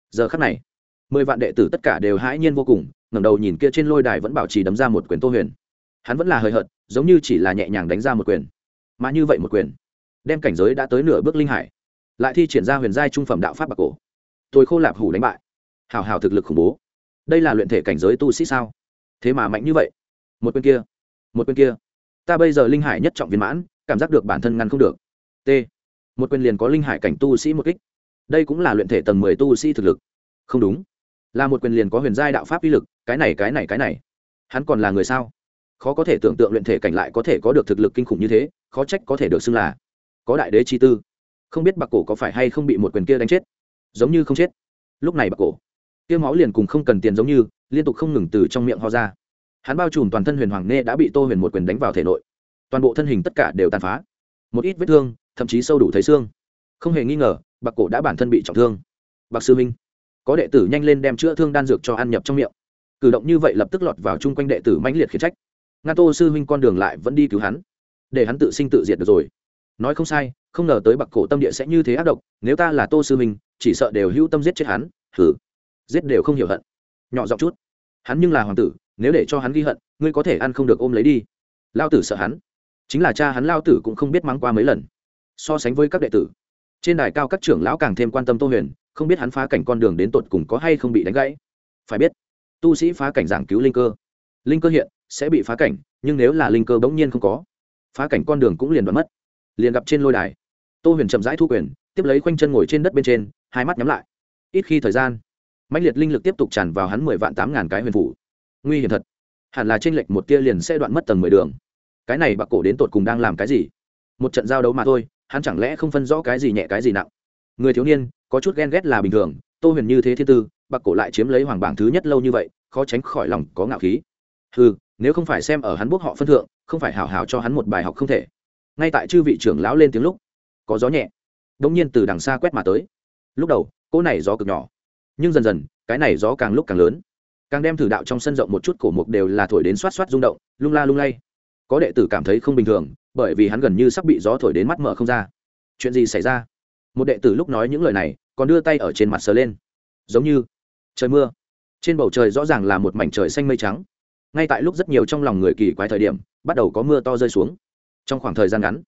giờ khắc này, mười vạn đệ tử tất cả đều hãi nhiên vô cùng, ngẩng đầu nhìn kia trên lôi đài vẫn bảo trì đấm ra một quyền tô huyền. Hắn vẫn là hời hợt, giống như chỉ là nhẹ nhàng đánh ra một quyền. Mà như vậy một quyền, đem cảnh giới đã tới nửa bước linh hải, lại thi triển ra huyền giai trung phẩm đạo pháp bạc cổ. Tôi khô lạp hủ đánh bại hào hào thực lực khủng bố. Đây là luyện thể cảnh giới tu sĩ sao? Thế mà mạnh như vậy. Một bên kia, một bên kia. Ta bây giờ linh hải nhất trọng viên mãn, cảm giác được bản thân ngăn không được. T. Một quyền liền có linh hải cảnh tu sĩ một kích. Đây cũng là luyện thể tầng mười tu sĩ thực lực. Không đúng. Là một quyền liền có huyền giai đạo pháp uy lực, cái này cái này cái này. Hắn còn là người sao? Khó có thể tưởng tượng luyện thể cảnh lại có thể có được thực lực kinh khủng như thế, khó trách có thể được xưng là có đại đế chi tư. Không biết bạc cổ có phải hay không bị một quyền kia đánh chết. Giống như không chết. Lúc này bạc cổ kia máu liền cùng không cần tiền giống như, liên tục không ngừng từ trong miệng ho ra. Hắn bao trùm toàn thân huyền hoàng nê đã bị tô huyền một quyền đánh vào thể nội. Toàn bộ thân hình tất cả đều tàn phá. Một ít vết thương, thậm chí sâu đủ thấy xương. Không hề nghi ngờ, bạc cổ đã bản thân bị trọng thương. Bạc sư minh có đệ tử nhanh lên đem chữa thương đan dược cho ăn nhập trong miệng. Cử động như vậy lập tức lọt vào chung quanh đệ tử mãnh liệt khiển trách. Nga tô sư huynh con đường lại vẫn đi cứu hắn, để hắn tự sinh tự diệt được rồi. Nói không sai, không ngờ tới bậc cổ tâm địa sẽ như thế ác độc, nếu ta là tô sư minh chỉ sợ đều hữu tâm giết chết hắn thử giết đều không hiểu hận. Nhỏ giọng chút. Hắn nhưng là hoàng tử, nếu để cho hắn ghi hận, ngươi có thể ăn không được ôm lấy đi. Lao tử sợ hắn. Chính là cha hắn lao tử cũng không biết mắng qua mấy lần. So sánh với các đệ tử, trên đài cao các trưởng lão càng thêm quan tâm tô huyền, không biết hắn phá cảnh con đường đến tột cùng có hay không bị đánh gãy. Phải biết, tu sĩ phá cảnh giảng cứu linh cơ. Linh cơ hiện, sẽ bị phá cảnh, nhưng nếu là linh cơ bỗng nhiên không có, phá cảnh con đường cũng liền đoán mất. Liền gặp trên lôi đài, tô huyền chậm rãi thu quyền, tiếp lấy khoanh chân ngồi trên đất bên trên, hai mắt nhắm lại. Ít khi thời gian mạnh liệt linh lực tiếp tục tràn vào hắn mười vạn tám ngàn cái huyền phủ. Nguy hiểm thật. Hẳn là t r ê n lệch một tia liền sẽ đoạn mất tầng mười đường. Cái này bạc cổ đến tột cùng đang làm cái gì? Một trận giao đấu mà thôi, hắn chẳng lẽ không phân rõ cái gì nhẹ cái gì nặng? Người thiếu niên, có chút ghen ghét là bình thường, tô huyền như thế thiên tư, bạc cổ lại chiếm lấy hoàng bảng thứ nhất lâu như vậy, khó tránh khỏi lòng có ngạo khí. Ừ nếu không phải xem ở hắn bốc họ phân thượng, không phải hào hào cho hắn một bài học không thể. Ngay tại chư vị trưởng lão lên tiếng lúc, có gió nhẹ. Đ ỗ n g nhiên từ đằng xa quét mà tới. Lúc đầu, cỗ này gió cực nhỏ nhưng dần dần, cái này gió càng lúc càng lớn. Càng đem thử đạo trong sân rộng một chút cổ mục đều là thổi đến xoát xoát rung động, lung la lung lay. Có đệ tử cảm thấy không bình thường, bởi vì hắn gần như sắp bị gió thổi đến mắt mở không ra. Chuyện gì xảy ra? Một đệ tử lúc nói những lời này, còn đưa tay ở trên mặt sờ lên. Giống như trời mưa. Trên bầu trời rõ ràng là một mảnh trời xanh mây trắng. Ngay tại lúc rất nhiều trong lòng người kỳ quái thời điểm, bắt đầu có mưa to rơi xuống. Trong khoảng thời gian ngắn,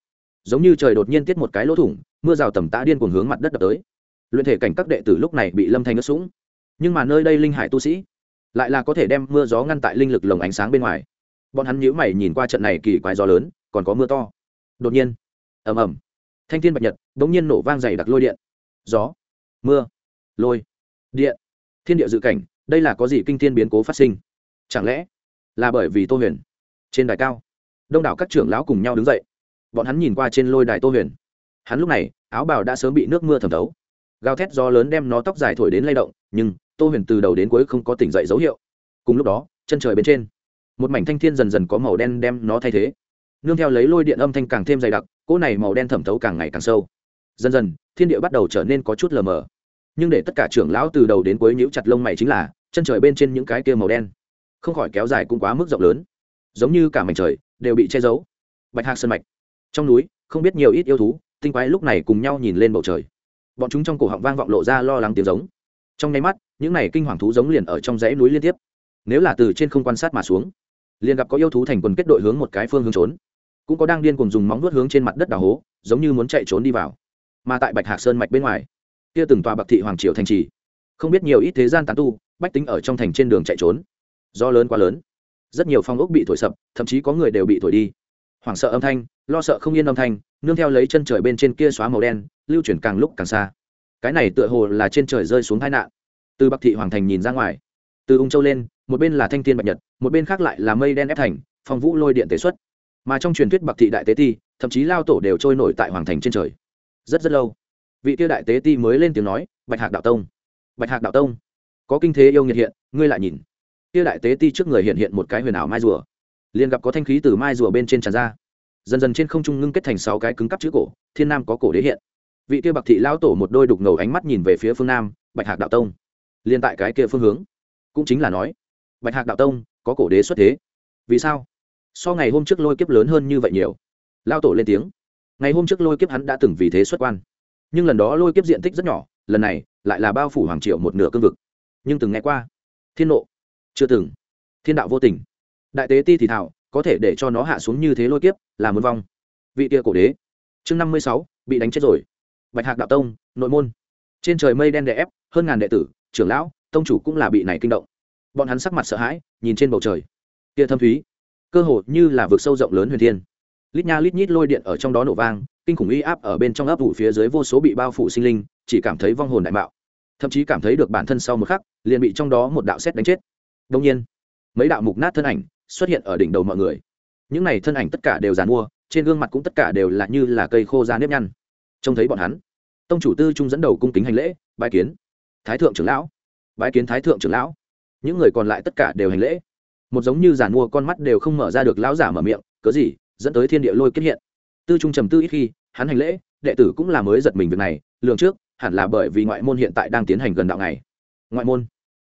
giống như trời đột nhiên tiết một cái lỗ thủng, mưa rào tầm tã điên cuồng hướng mặt đất đập tới luyện thể cảnh các đệ tử lúc này bị lâm thanh ướt sũng. Nhưng mà nơi đây linh hải tu sĩ lại là có thể đem mưa gió ngăn tại linh lực lồng ánh sáng bên ngoài. Bọn hắn nhíu mày nhìn qua trận này kỳ quái gió lớn, còn có mưa to. Đột nhiên, ầm ầm, thanh thiên bạch nhật đ ỗ n g nhiên nổ vang dày đặc lôi điện. Gió, mưa, lôi, điện. Thiên địa dự cảnh, đây là có gì kinh thiên biến cố phát sinh? Chẳng lẽ là bởi vì tô huyền trên đài cao, đông đảo các trưởng lão cùng nhau đứng dậy. Bọn hắn nhìn qua trên lôi đài tô huyền. Hắn lúc này, áo bào đã sớm bị nước mưa thẩm thấu gào thét gió lớn đem nó tóc dài thổi đến lay động, nhưng tô huyền từ đầu đến cuối không có tỉnh dậy dấu hiệu. Cùng lúc đó, chân trời bên trên, một mảnh thanh thiên dần dần có màu đen đem nó thay thế. Nương theo lấy lôi điện âm thanh càng thêm dày đặc, cỗ này màu đen thẩm thấu càng ngày càng sâu. Dần dần, thiên địa bắt đầu trở nên có chút lờ mờ. Nhưng để tất cả trưởng lão từ đầu đến cuối nhíu chặt lông mày chính là, chân trời bên trên những cái kia màu đen, không khỏi kéo dài cũng quá mức rộng lớn. Giống như cả mảnh trời đều bị che giấu. Bạch hạc sơn mạch, trong núi, không biết nhiều ít yêu thú, tinh quái lúc này cùng nhau nhìn lên bầu trời bọn chúng trong cổ họng vang vọng lộ ra lo lắng tiếng giống. Trong nháy mắt, những này kinh hoàng thú giống liền ở trong dãy núi liên tiếp. Nếu là từ trên không quan sát mà xuống, liền gặp có yêu thú thành quần kết đội hướng một cái phương hướng trốn. Cũng có đang điên cùng dùng móng vuốt hướng trên mặt đất đào hố, giống như muốn chạy trốn đi vào. Mà tại bạch hạc sơn mạch bên ngoài, kia từng tòa bạc thị hoàng triều thành trì, không biết nhiều ít thế gian tán tu, bách tính ở trong thành trên đường chạy trốn. Do lớn quá lớn, rất nhiều phong ốc bị thổi sập, thậm chí có người đều bị thổi đi hoảng sợ âm thanh, lo sợ không yên âm thanh, nương theo lấy chân trời bên trên kia xóa màu đen, lưu chuyển càng lúc càng xa. Cái này tựa hồ là trên trời rơi xuống tai nạn. Từ bắc thị hoàng thành nhìn ra ngoài. Từ ung châu lên, một bên là thanh thiên bạch nhật, một bên khác lại là mây đen ép thành, phong vũ lôi điện tế xuất. Mà trong truyền thuyết bạc thị đại tế ti, thậm chí lao tổ đều trôi nổi tại hoàng thành trên trời. Rất rất lâu, vị tiêu đại tế ti mới lên tiếng nói, bạch hạc đạo tông, bạch hạc đạo tông, có kinh thế yêu nghiệt hiện, ngươi lại nhìn. Tiêu đại tế ti trước người hiện hiện một cái huyền ảo mai rùa liền gặp có thanh khí từ mai rùa bên trên tràn ra. Dần dần trên không trung ngưng kết thành sáu cái cứng cắp chữ cổ, thiên nam có cổ đế hiện. Vị kia bạc thị lao tổ một đôi đục ngầu ánh mắt nhìn về phía phương nam, bạch hạc đạo tông. Liên tại cái kia phương hướng, cũng chính là nói, bạch hạc đạo tông, có cổ đế xuất thế. Vì sao? So ngày hôm trước lôi kiếp lớn hơn như vậy nhiều. Lao tổ lên tiếng, ngày hôm trước lôi kiếp hắn đã từng vì thế xuất quan. Nhưng lần đó lôi kiếp diện tích rất nhỏ, lần này lại là bao phủ hoàng triệu một nửa cương vực. Nhưng từng nghe qua, thiên nộ, chưa từng. Thiên đạo vô tình đại tế ti thì thảo, có thể để cho nó hạ xuống như thế lôi kiếp, là muốn vong. Vị kia cổ đế, chương năm mươi sáu, bị đánh chết rồi. Bạch hạc đạo tông, nội môn. Trên trời mây đen đè ép, hơn ngàn đệ tử, trưởng lão, tông chủ cũng là bị này kinh động. Bọn hắn sắc mặt sợ hãi, nhìn trên bầu trời. Kia thâm thúy, cơ hồ như là vực sâu rộng lớn huyền thiên. Lít nha lít nhít lôi điện ở trong đó nổ vang, kinh khủng uy áp ở bên trong ấp ủ phía dưới vô số bị bao phủ sinh linh, chỉ cảm thấy vong hồn đại mạo. Thậm chí cảm thấy được bản thân sau một khắc, liền bị trong đó một đạo xét đánh chết. Đông nhiên, mấy đạo mục nát thân ảnh xuất hiện ở đỉnh đầu mọi người. Những này thân ảnh tất cả đều dàn mua trên gương mặt cũng tất cả đều là như là cây khô da nếp nhăn. Trông thấy bọn hắn, tông chủ tư trung dẫn đầu cung kính hành lễ, bái kiến. Thái thượng trưởng lão, bái kiến thái thượng trưởng lão. Những người còn lại tất cả đều hành lễ. Một giống như giàn mua con mắt đều không mở ra được, lão giả mở miệng, cớ gì? Dẫn tới thiên địa lôi kết hiện. Tư trung trầm tư ít khi, hắn hành lễ, đệ tử cũng là mới giật mình việc này, lường trước, hẳn là bởi vì ngoại môn hiện tại đang tiến hành gần đạo này ngoại môn,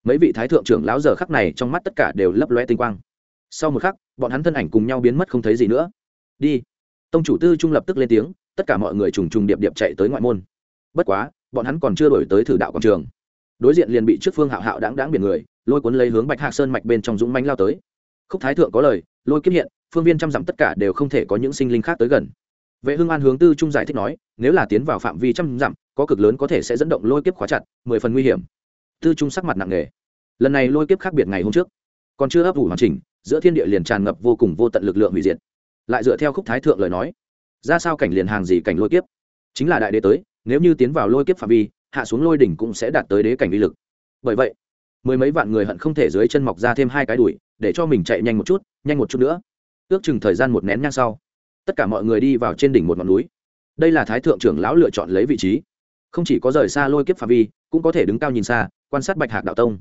mấy vị thái thượng trưởng lão giờ khắc này trong mắt tất cả đều lấp loe tinh quang sau một khắc, bọn hắn thân ảnh cùng nhau biến mất không thấy gì nữa. Đi. Tông chủ tư trung lập tức lên tiếng, tất cả mọi người trùng trùng điệp điệp chạy tới ngoại môn. Bất quá, bọn hắn còn chưa đổi tới thử đạo quảng trường. Đối diện liền bị trước phương hạo hạo đáng đáng biển người, lôi cuốn lấy hướng bạch hạc sơn mạch bên trong dũng mánh lao tới. Khúc thái thượng có lời, lôi kiếp hiện, phương viên trăm dặm tất cả đều không thể có những sinh linh khác tới gần. Vệ hưng an hướng tư trung giải thích nói, nếu là tiến vào phạm vi trăm dặm, có cực lớn có thể sẽ dẫn động lôi kiếp khóa chặt, mười phần nguy hiểm. Tư trung sắc mặt nặng nề. Lần này lôi kiếp khác biệt ngày hôm trước, còn chưa ấp ủ hoàn chỉnh giữa thiên địa liền tràn ngập vô cùng vô tận lực lượng hủy diệt. Lại dựa theo khúc thái thượng lời nói, ra sao cảnh liền hàng gì cảnh lôi kiếp? Chính là đại đế tới, nếu như tiến vào lôi kiếp phạm vi, hạ xuống lôi đỉnh cũng sẽ đạt tới đế cảnh uy lực. Bởi vậy, mười mấy vạn người hận không thể dưới chân mọc ra thêm hai cái đùi, để cho mình chạy nhanh một chút, nhanh một chút nữa. Ước chừng thời gian một nén nhang sau, tất cả mọi người đi vào trên đỉnh một ngọn núi. Đây là thái thượng trưởng lão lựa chọn lấy vị trí. Không chỉ có rời xa lôi kiếp phạm vi, cũng có thể đứng cao nhìn xa, quan sát bạch hạc đạo tông.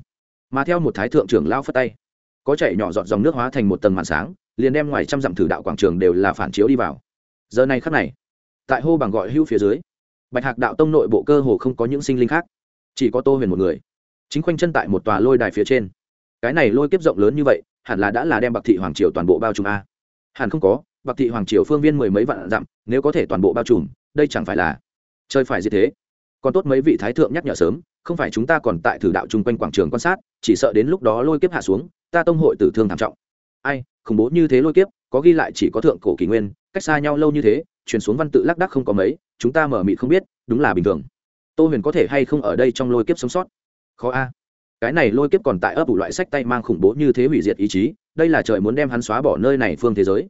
Mà theo một thái thượng trưởng lão phất tay có chảy nhỏ giọt dòng nước hóa thành một tầng màn sáng, liền đem ngoài trăm dặm thử đạo quảng trường đều là phản chiếu đi vào. Giờ này khắc này, tại hô bằng gọi hữu phía dưới, bạch hạc đạo tông nội bộ cơ hồ không có những sinh linh khác, chỉ có tô huyền một người. Chính khoanh chân tại một tòa lôi đài phía trên. Cái này lôi kiếp rộng lớn như vậy, hẳn là đã là đem bạc thị hoàng triều toàn bộ bao trùm a. Hẳn không có, bạc thị hoàng triều phương viên mười mấy vạn dặm, nếu có thể toàn bộ bao trùm, đây chẳng phải là chơi phải gì thế? Còn tốt mấy vị thái thượng nhắc nhở sớm, không phải chúng ta còn tại thử đạo chung quanh quảng trường quan sát, chỉ sợ đến lúc đó lôi kiếp hạ xuống ta tông hội tử thương thảm trọng. Ai, khủng bố như thế lôi kiếp, có ghi lại chỉ có thượng cổ kỷ nguyên, cách xa nhau lâu như thế chuyển xuống văn tự lác đắc không có mấy, chúng ta mở mịt không biết, đúng là bình thường. Tô huyền có thể hay không ở đây trong lôi kiếp sống sót? Khó a. Cái này lôi kiếp còn tại ấp ủ loại sách tay mang khủng bố như thế hủy diệt ý chí, đây là trời muốn đem hắn xóa bỏ nơi này phương thế giới.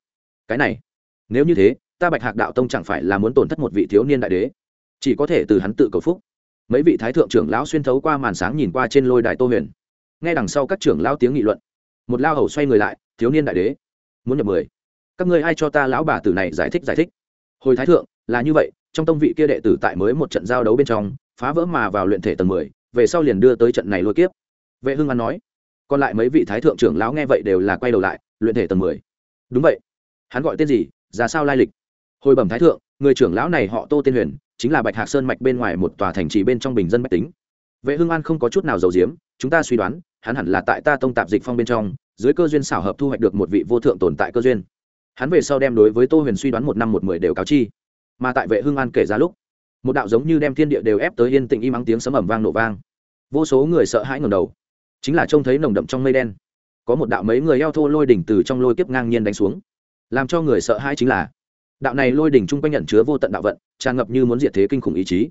Cái này, nếu như thế, ta bạch hạc đạo tông chẳng phải là muốn tổn thất một vị thiếu niên đại đế? Chỉ có thể từ hắn tự cầu phúc. Mấy vị thái thượng trưởng lão xuyên thấu qua màn sáng nhìn qua trên lôi đài tô huyền. Nghe đằng sau các trưởng lão tiếng nghị luận một lao hầu xoay người lại, thiếu niên đại đế, muốn nhập mười. Các ngươi ai cho ta lão bà tử này giải thích giải thích? Hồi thái thượng, là như vậy, trong tông vị kia đệ tử tại mới một trận giao đấu bên trong, phá vỡ mà vào luyện thể tầng mười, về sau liền đưa tới trận này lôi kiếp. Vệ hưng an nói, còn lại mấy vị thái thượng trưởng lão nghe vậy đều là quay đầu lại, luyện thể tầng mười. Đúng vậy. Hắn gọi tên gì? Ra sao lai lịch? Hồi bẩm thái thượng, người trưởng lão này họ tô tên huyền, chính là bạch hạc sơn mạch bên ngoài một tòa thành trì bên trong bình dân bách tính. Vệ hưng an không có chút nào giàu diếm chúng ta suy đoán hắn hẳn là tại ta tông tạp dịch phong bên trong, dưới cơ duyên xảo hợp thu hoạch được một vị vô thượng tồn tại cơ duyên. Hắn về sau đem đối với tô huyền suy đoán một năm một mười đều cáo chi. Mà tại vệ hưng an kể ra lúc, một đạo giống như đem thiên địa đều ép tới yên tĩnh im ắng tiếng sấm ẩm vang nổ vang. Vô số người sợ hãi ngầm đầu. Chính là trông thấy nồng đậm trong mây đen, có một đạo mấy người eo thô lôi đỉnh từ trong lôi kiếp ngang nhiên đánh xuống. Làm cho người sợ hãi chính là, đạo này lôi đỉnh chung quanh nhận chứa vô tận đạo vận, tràn ngập như muốn diệt thế kinh khủng ý chí.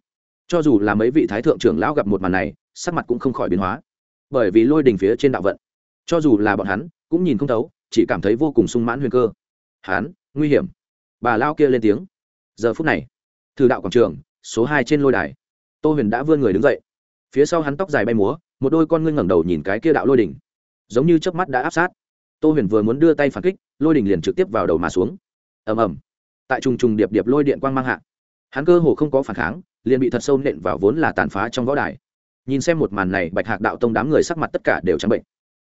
Cho dù là mấy vị thái thượng trưởng lão gặp một màn này, sắc mặt cũng không khỏi biến hóa bởi vì lôi đỉnh phía trên đạo vận. Cho dù là bọn hắn, cũng nhìn không thấu, chỉ cảm thấy vô cùng sung mãn huyền cơ. Hán nguy hiểm. Bà lao kia lên tiếng. Giờ phút này, thử đạo quảng trường, số hai trên lôi đài. Tô huyền đã vươn người đứng dậy. Phía sau hắn tóc dài bay múa, một đôi con ngươi ngẩng đầu nhìn cái kia đạo lôi đỉnh giống như chớp mắt đã áp sát. Tô huyền vừa muốn đưa tay phản kích, lôi đỉnh liền trực tiếp vào đầu mà xuống. Ầm ầm. Tại trùng trùng điệp điệp lôi điện quang mang hạ, hắn cơ hồ không có phản kháng, liền bị thật sâu nện vào vốn là tàn phá trong võ đài nhìn xem một màn này, bạch hạc đạo tông đám người sắc mặt tất cả đều trắng bệnh.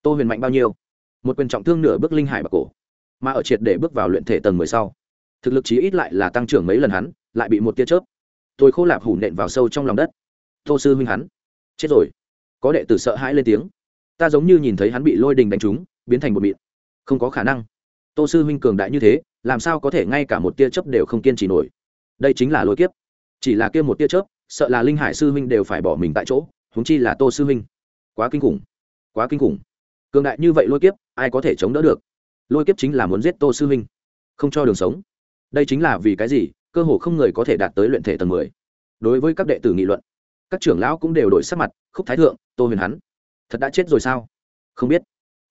Tô huyền mạnh bao nhiêu? Một quyền trọng thương nửa bước linh hải bạc cổ, mà ở triệt để bước vào luyện thể tầng mười sau, thực lực chí ít lại là tăng trưởng mấy lần hắn, lại bị một tia chớp, tôi khô lạp hủ nện vào sâu trong lòng đất. Tô sư huynh hắn, chết rồi. Có đệ tử sợ hãi lên tiếng. Ta giống như nhìn thấy hắn bị lôi đình đánh trúng, biến thành một mịn. Không có khả năng. Tô sư huynh cường đại như thế, làm sao có thể ngay cả một tia chớp đều không kiên trì nổi? Đây chính là lôi kiếp. Chỉ là kia một tia chớp, sợ là linh hải sư huynh đều phải bỏ mình tại chỗ huống chi là tô sư huynh. Quá kinh khủng. Quá kinh khủng. Cường đại như vậy lôi kiếp, ai có thể chống đỡ được? Lôi kiếp chính là muốn giết tô sư huynh. Không cho đường sống. Đây chính là vì cái gì? Cơ hồ không người có thể đạt tới luyện thể tầng mười. Đối với các đệ tử nghị luận, các trưởng lão cũng đều đổi sắc mặt, khúc thái thượng, tô huyền hắn. Thật đã chết rồi sao? Không biết.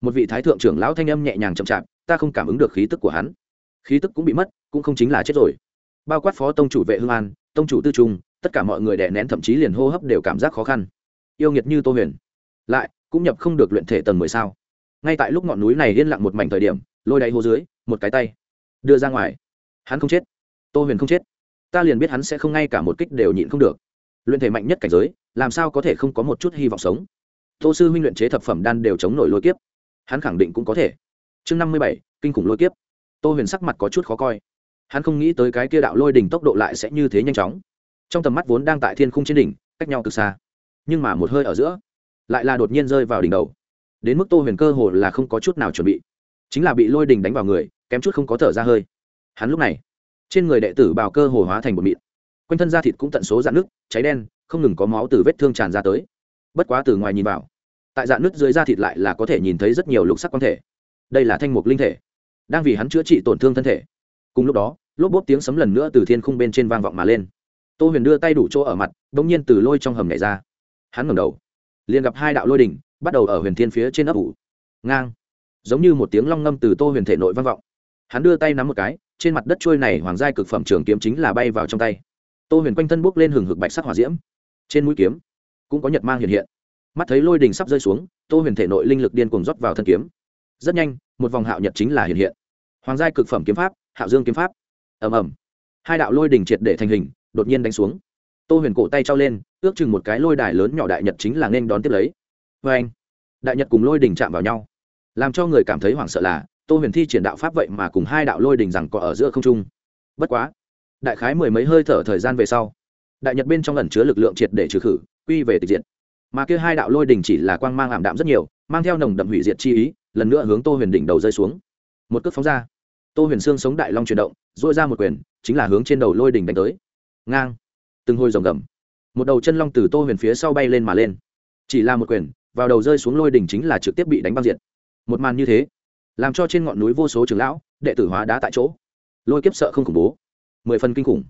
Một vị thái thượng trưởng lão thanh âm nhẹ nhàng chậm chạp, ta không cảm ứng được khí tức của hắn. Khí tức cũng bị mất, cũng không chính là chết rồi. Bao quát phó tông chủ vệ hương an, tông chủ tư trung, tất cả mọi người đè nén thậm chí liền hô hấp đều cảm giác khó khăn yêu nghiệt như tô huyền. Lại, cũng nhập không được luyện thể tầng mười sao. Ngay tại lúc ngọn núi này yên lặng một mảnh thời điểm, lôi đáy hố dưới, một cái tay đưa ra ngoài. Hắn không chết. Tô huyền không chết. Ta liền biết hắn sẽ không ngay cả một kích đều nhịn không được. Luyện thể mạnh nhất cảnh giới, làm sao có thể không có một chút hy vọng sống? Tô sư huynh luyện chế thập phẩm đan đều chống nổi lôi kiếp. Hắn khẳng định cũng có thể. Chương năm mươi bảy, kinh khủng lôi kiếp. Tô huyền sắc mặt có chút khó coi. Hắn không nghĩ tới cái kia đạo lôi đỉnh tốc độ lại sẽ như thế nhanh chóng. Trong tầm mắt vốn đang tại thiên khung trên đỉnh, cách nhau từ xa nhưng mà một hơi ở giữa, lại là đột nhiên rơi vào đỉnh đầu. Đến mức tô huyền cơ hồ là không có chút nào chuẩn bị. Chính là bị lôi đỉnh đánh vào người, kém chút không có thở ra hơi. Hắn lúc này, trên người đệ tử bào cơ hồ hóa thành một mịn. Quanh thân da thịt cũng tận số dạn nước cháy đen, không ngừng có máu từ vết thương tràn ra tới. Bất quá từ ngoài nhìn vào, tại dạn nước dưới da thịt lại là có thể nhìn thấy rất nhiều lục sắc quan thể. Đây là thanh mục linh thể. Đang vì hắn chữa trị tổn thương thân thể. Cùng lúc đó, lốp bốp tiếng sấm lần nữa từ thiên khung bên trên vang vọng mà lên. Tô huyền đưa tay đủ chỗ ở mặt đ ỗ n g nhiên từ lôi trong hầm nhảy ra hắn ngẩng đầu, liền gặp hai đạo lôi đỉnh bắt đầu ở huyền thiên phía trên ấp ủ, ngang, giống như một tiếng long ngâm từ tô huyền thể nội vang vọng. Hắn đưa tay nắm một cái, trên mặt đất trôi này hoàng giai cực phẩm trường kiếm chính là bay vào trong tay. Tô huyền quanh thân bốc lên hừng hực bạch sắc hỏa diễm, trên mũi kiếm cũng có nhật mang hiện hiện. Mắt thấy lôi đình sắp rơi xuống, tô huyền thể nội linh lực điên cuồng rót vào thân kiếm. Rất nhanh, một vòng hạo nhật chính là hiện hiện. Hoàng giai cực phẩm kiếm pháp, hạo dương kiếm pháp. Ầm ầm. Hai đạo lôi đình triệt để thành hình, đột nhiên đánh xuống tô huyền cổ tay trao lên, ước chừng một cái lôi đài lớn nhỏ đại nhật chính là nên đón tiếp lấy. Vê anh, đại nhật cùng lôi đình chạm vào nhau. Làm cho người cảm thấy hoảng sợ là, tô huyền thi triển đạo pháp vậy mà cùng hai đạo lôi đình rằng có ở giữa không trung. Bất quá, đại khái mười mấy hơi thở thời gian về sau, đại nhật bên trong ẩn chứa lực lượng triệt để trừ khử, quy về tịch diện mà kia hai đạo lôi đình chỉ là quang mang ảm đạm rất nhiều, mang theo nồng đậm hủy diệt chi ý, lần nữa hướng tô huyền đỉnh đầu rơi xuống. Một cước phóng ra, tô huyền xương sống đại long chuyển động dội ra một quyền, chính là hướng trên đầu lôi đỉnh đánh tới. Ngang từng hồi rồng gầm. Một đầu chân long từ tô huyền phía sau bay lên mà lên. Chỉ là một quyền, vào đầu rơi xuống lôi đỉnh chính là trực tiếp bị đánh băng diện. một màn như thế, làm cho trên ngọn núi vô số trường lão, đệ tử hóa đá tại chỗ. Lôi kiếp sợ không khủng bố. Mười phần kinh khủng.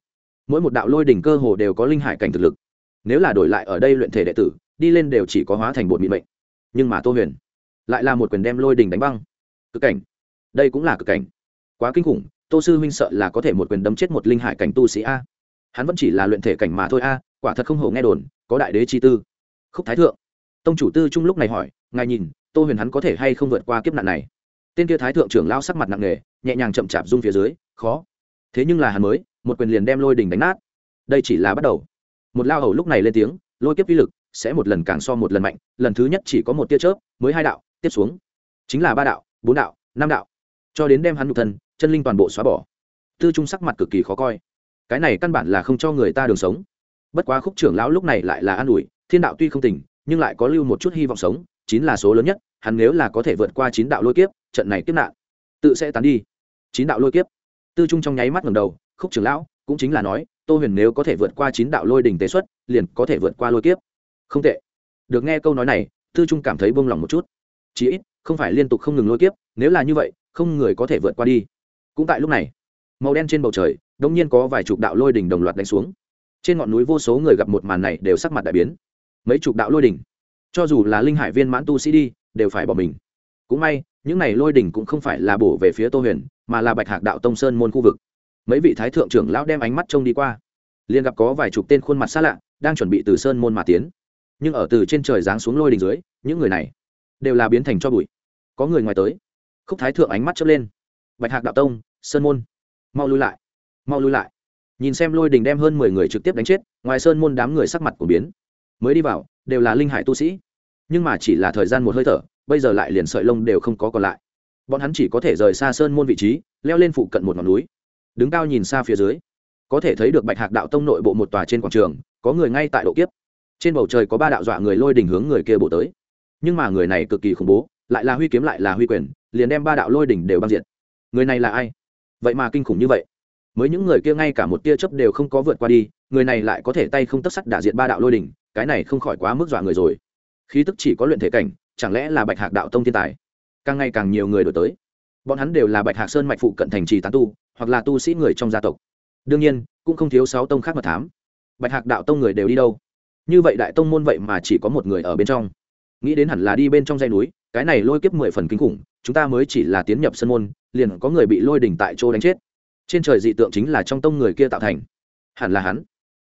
Mỗi một đạo lôi đỉnh cơ hồ đều có linh hải cảnh thực lực. Nếu là đổi lại ở đây luyện thể đệ tử, đi lên đều chỉ có hóa thành bột mịn mệnh. Nhưng mà tô huyền lại là một quyền đem lôi đỉnh đánh băng. Cực cảnh. Đây cũng là cực cảnh. Quá kinh khủng, tô sư huynh sợ là có thể một quyền đấm chết một linh hải cảnh tu sĩ a hắn vẫn chỉ là luyện thể cảnh mà thôi a, quả thật không hổ nghe đồn, có đại đế chi tư. Khúc thái thượng. Tông chủ tư trung lúc này hỏi, ngài nhìn, tô huyền hắn có thể hay không vượt qua kiếp nạn này? Tên kia thái thượng trưởng lao sắc mặt nặng nề, nhẹ nhàng chậm chạp rung phía dưới, khó. Thế nhưng là hắn mới, một quyền liền đem lôi đỉnh đánh nát. Đây chỉ là bắt đầu. Một lao hầu lúc này lên tiếng, lôi kiếp vi lực sẽ một lần càng so một lần mạnh, lần thứ nhất chỉ có một tia chớp, mới hai đạo, tiếp xuống. Chính là ba đạo, bốn đạo, năm đạo. Cho đến đem hắn nhục thân, chân linh toàn bộ xóa bỏ. Tư trung sắc mặt cực kỳ khó coi cái này căn bản là không cho người ta đường sống. Bất quá khúc trưởng lão lúc này lại là an ủi, thiên đạo tuy không tỉnh nhưng lại có lưu một chút hy vọng sống, chín là số lớn nhất, hắn nếu là có thể vượt qua chín đạo lôi kiếp, trận này kiếp nạn, tự sẽ tán đi. Chín đạo lôi kiếp. Tư trung trong nháy mắt ngầm đầu, khúc trưởng lão, cũng chính là nói, tô huyền nếu có thể vượt qua chín đạo lôi đình tế xuất, liền có thể vượt qua lôi kiếp. Không tệ. Được nghe câu nói này, tư trung cảm thấy bông lòng một chút. Chí ít, không phải liên tục không ngừng lôi kiếp, nếu là như vậy, không người có thể vượt qua đi. Cũng tại lúc này, màu đen trên bầu trời đông nhiên có vài chục đạo lôi đỉnh đồng loạt đánh xuống. Trên ngọn núi vô số người gặp một màn này đều sắc mặt đại biến. Mấy chục đạo lôi đỉnh. Cho dù là linh hải viên mãn tu sĩ đi, đều phải bỏ mình. Cũng may, những này lôi đỉnh cũng không phải là bổ về phía tô huyền, mà là bạch hạc đạo tông sơn môn khu vực. Mấy vị thái thượng trưởng lão đem ánh mắt trông đi qua. Liền gặp có vài chục tên khuôn mặt xa lạ, đang chuẩn bị từ sơn môn mà tiến. Nhưng ở từ trên trời giáng xuống lôi đỉnh dưới, những người này đều là biến thành cho bụi. Có người ngoài tới. Khúc thái thượng ánh mắt chớp lên. Bạch hạc đạo tông, sơn môn. Mau lui lại mau lui lại. Nhìn xem lôi đình đem hơn mười người trực tiếp đánh chết, ngoài sơn môn đám người sắc mặt của biến. Mới đi vào, đều là linh hải tu sĩ. Nhưng mà chỉ là thời gian một hơi thở, bây giờ lại liền sợi lông đều không có còn lại. Bọn hắn chỉ có thể rời xa sơn môn vị trí, leo lên phụ cận một ngọn núi. Đứng cao nhìn xa phía dưới, có thể thấy được bạch hạc đạo tông nội bộ một tòa trên quảng trường, có người ngay tại độ kiếp. Trên bầu trời có ba đạo dọa người lôi đình hướng người kia bộ tới. Nhưng mà người này cực kỳ khủng bố, lại là huy kiếm lại là huy quyền, liền đem ba đạo lôi đỉnh đều băng diện người này là ai? Vậy mà kinh khủng như vậy mới những người kia ngay cả một tia chớp đều không có vượt qua đi, người này lại có thể tay không tất sắt đả diện ba đạo lôi đỉnh, cái này không khỏi quá mức dọa người rồi. Khí tức chỉ có luyện thể cảnh, chẳng lẽ là bạch hạc đạo tông thiên tài? Càng ngày càng nhiều người đổi tới. Bọn hắn đều là bạch hạc sơn mạch phụ cận thành trì tán tu, hoặc là tu sĩ người trong gia tộc. Đương nhiên, cũng không thiếu sáu tông khác mật thám. Bạch hạc đạo tông người đều đi đâu? Như vậy đại tông môn vậy mà chỉ có một người ở bên trong. Nghĩ đến hẳn là đi bên trong dây núi, cái này lôi kiếp mười phần kinh khủng, chúng ta mới chỉ là tiến nhập sân môn, liền có người bị lôi đỉnh tại chỗ đánh chết trên trời dị tượng chính là trong tông người kia tạo thành. Hẳn là hắn.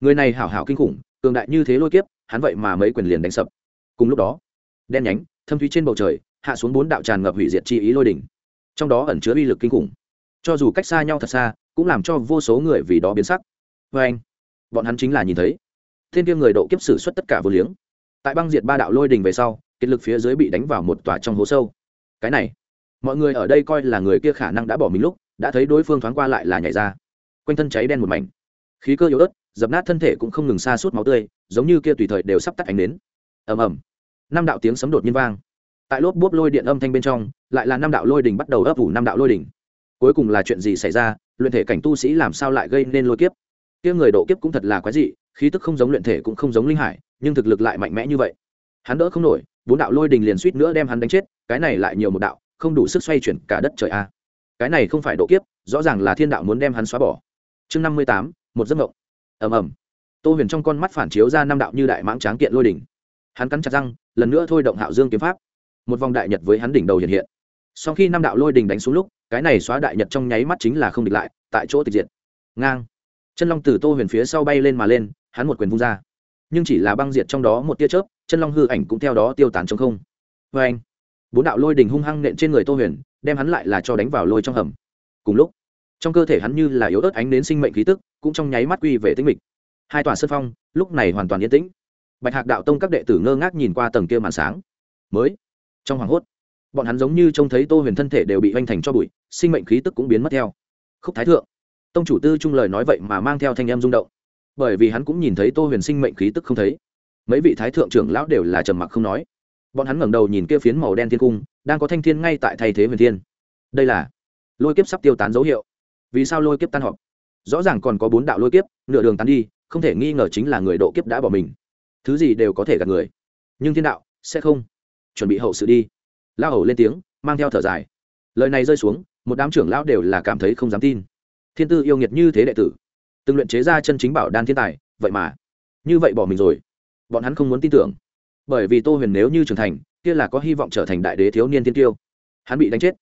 Người này hảo hảo kinh khủng, cường đại như thế lôi kiếp, hắn vậy mà mấy quyền liền đánh sập. Cùng lúc đó, đen nhánh, thâm thúy trên bầu trời, hạ xuống bốn đạo tràn ngập hủy diệt chi ý lôi đỉnh. Trong đó ẩn chứa uy lực kinh khủng. Cho dù cách xa nhau thật xa, cũng làm cho vô số người vì đó biến sắc. Vê anh, bọn hắn chính là nhìn thấy. Thiên kia người độ kiếp sử xuất tất cả vô liếng. Tại băng diệt ba đạo lôi đình về sau, kết lực phía dưới bị đánh vào một tòa trong hố sâu. Cái này, mọi người ở đây coi là người kia khả năng đã bỏ mình lúc đã thấy đối phương thoáng qua lại là nhảy ra. Quanh thân cháy đen một mảnh. Khí cơ yếu ớt, dập nát thân thể cũng không ngừng xa suốt máu tươi, giống như kia tùy thời đều sắp tắt ánh đến ầm ầm. Năm đạo tiếng sấm đột nhiên vang. Tại lốp bốp lôi điện âm thanh bên trong, lại là năm đạo lôi đình bắt đầu ấp ủ năm đạo lôi đình. Cuối cùng là chuyện gì xảy ra, luyện thể cảnh tu sĩ làm sao lại gây nên lôi kiếp? Kia người độ kiếp cũng thật là quái dị, khí tức không giống luyện thể cũng không giống linh hải, nhưng thực lực lại mạnh mẽ như vậy. Hắn đỡ không nổi, bốn đạo lôi đình liền suýt nữa đem hắn đánh chết, cái này lại nhiều một đạo, không đủ sức xoay chuyển cả đất trời a cái này không phải độ kiếp, rõ ràng là thiên đạo muốn đem hắn xóa bỏ. Chương năm mươi tám, một giấc mộng. Ầm ầm. Tô huyền trong con mắt phản chiếu ra năm đạo như đại mãng tráng kiện lôi đỉnh. Hắn cắn chặt răng, lần nữa thôi động hạo dương kiếm pháp. Một vòng đại nhật với hắn đỉnh đầu hiện hiện. Sau khi năm đạo lôi đình đánh xuống lúc, cái này xóa đại nhật trong nháy mắt chính là không địch lại, tại chỗ tịch diệt. Ngang. Chân long từ tô huyền phía sau bay lên mà lên, hắn một quyền vung ra. Nhưng chỉ là băng diệt trong đó một tia chớp, chân long hư ảnh cũng theo đó tiêu tán trong không. Vê anh bốn đạo lôi đình hung hăng nện trên người tô huyền, đem hắn lại là cho đánh vào lôi trong hầm. Cùng lúc, trong cơ thể hắn như là yếu ớt ánh đến sinh mệnh khí tức, cũng trong nháy mắt quy về tính mịch. Hai tòa sân phong, lúc này hoàn toàn yên tĩnh. Bạch hạc đạo tông các đệ tử ngơ ngác nhìn qua tầng kia màn sáng. Mới, trong hoảng hốt, bọn hắn giống như trông thấy tô huyền thân thể đều bị hoành thành cho bụi, sinh mệnh khí tức cũng biến mất theo. Khúc thái thượng, tông chủ tư trung lời nói vậy mà mang theo thanh em rung động. Bởi vì hắn cũng nhìn thấy tô huyền sinh mệnh khí tức không thấy. Mấy vị thái thượng trưởng lão đều là trầm mặc không nói bọn hắn ngẩng đầu nhìn kia phiến màu đen thiên cung, đang có thanh thiên ngay tại thay thế huyền thiên. Đây là lôi kiếp sắp tiêu tán dấu hiệu. Vì sao lôi kiếp tan họp? Rõ ràng còn có bốn đạo lôi kiếp, nửa đường tán đi, không thể nghi ngờ chính là người độ kiếp đã bỏ mình. Thứ gì đều có thể gạt người. Nhưng thiên đạo sẽ không. Chuẩn bị hậu sự đi. Lao hầu lên tiếng, mang theo thở dài. Lời này rơi xuống, một đám trưởng lão đều là cảm thấy không dám tin. Thiên tư yêu nghiệt như thế đệ tử. Từng luyện chế ra chân chính bảo đan thiên tài, vậy mà. Như vậy bỏ mình rồi. Bọn hắn không muốn tin tưởng bởi vì tô huyền nếu như trưởng thành, kia là có hy vọng trở thành đại đế thiếu niên tiên tiêu hắn bị đánh chết.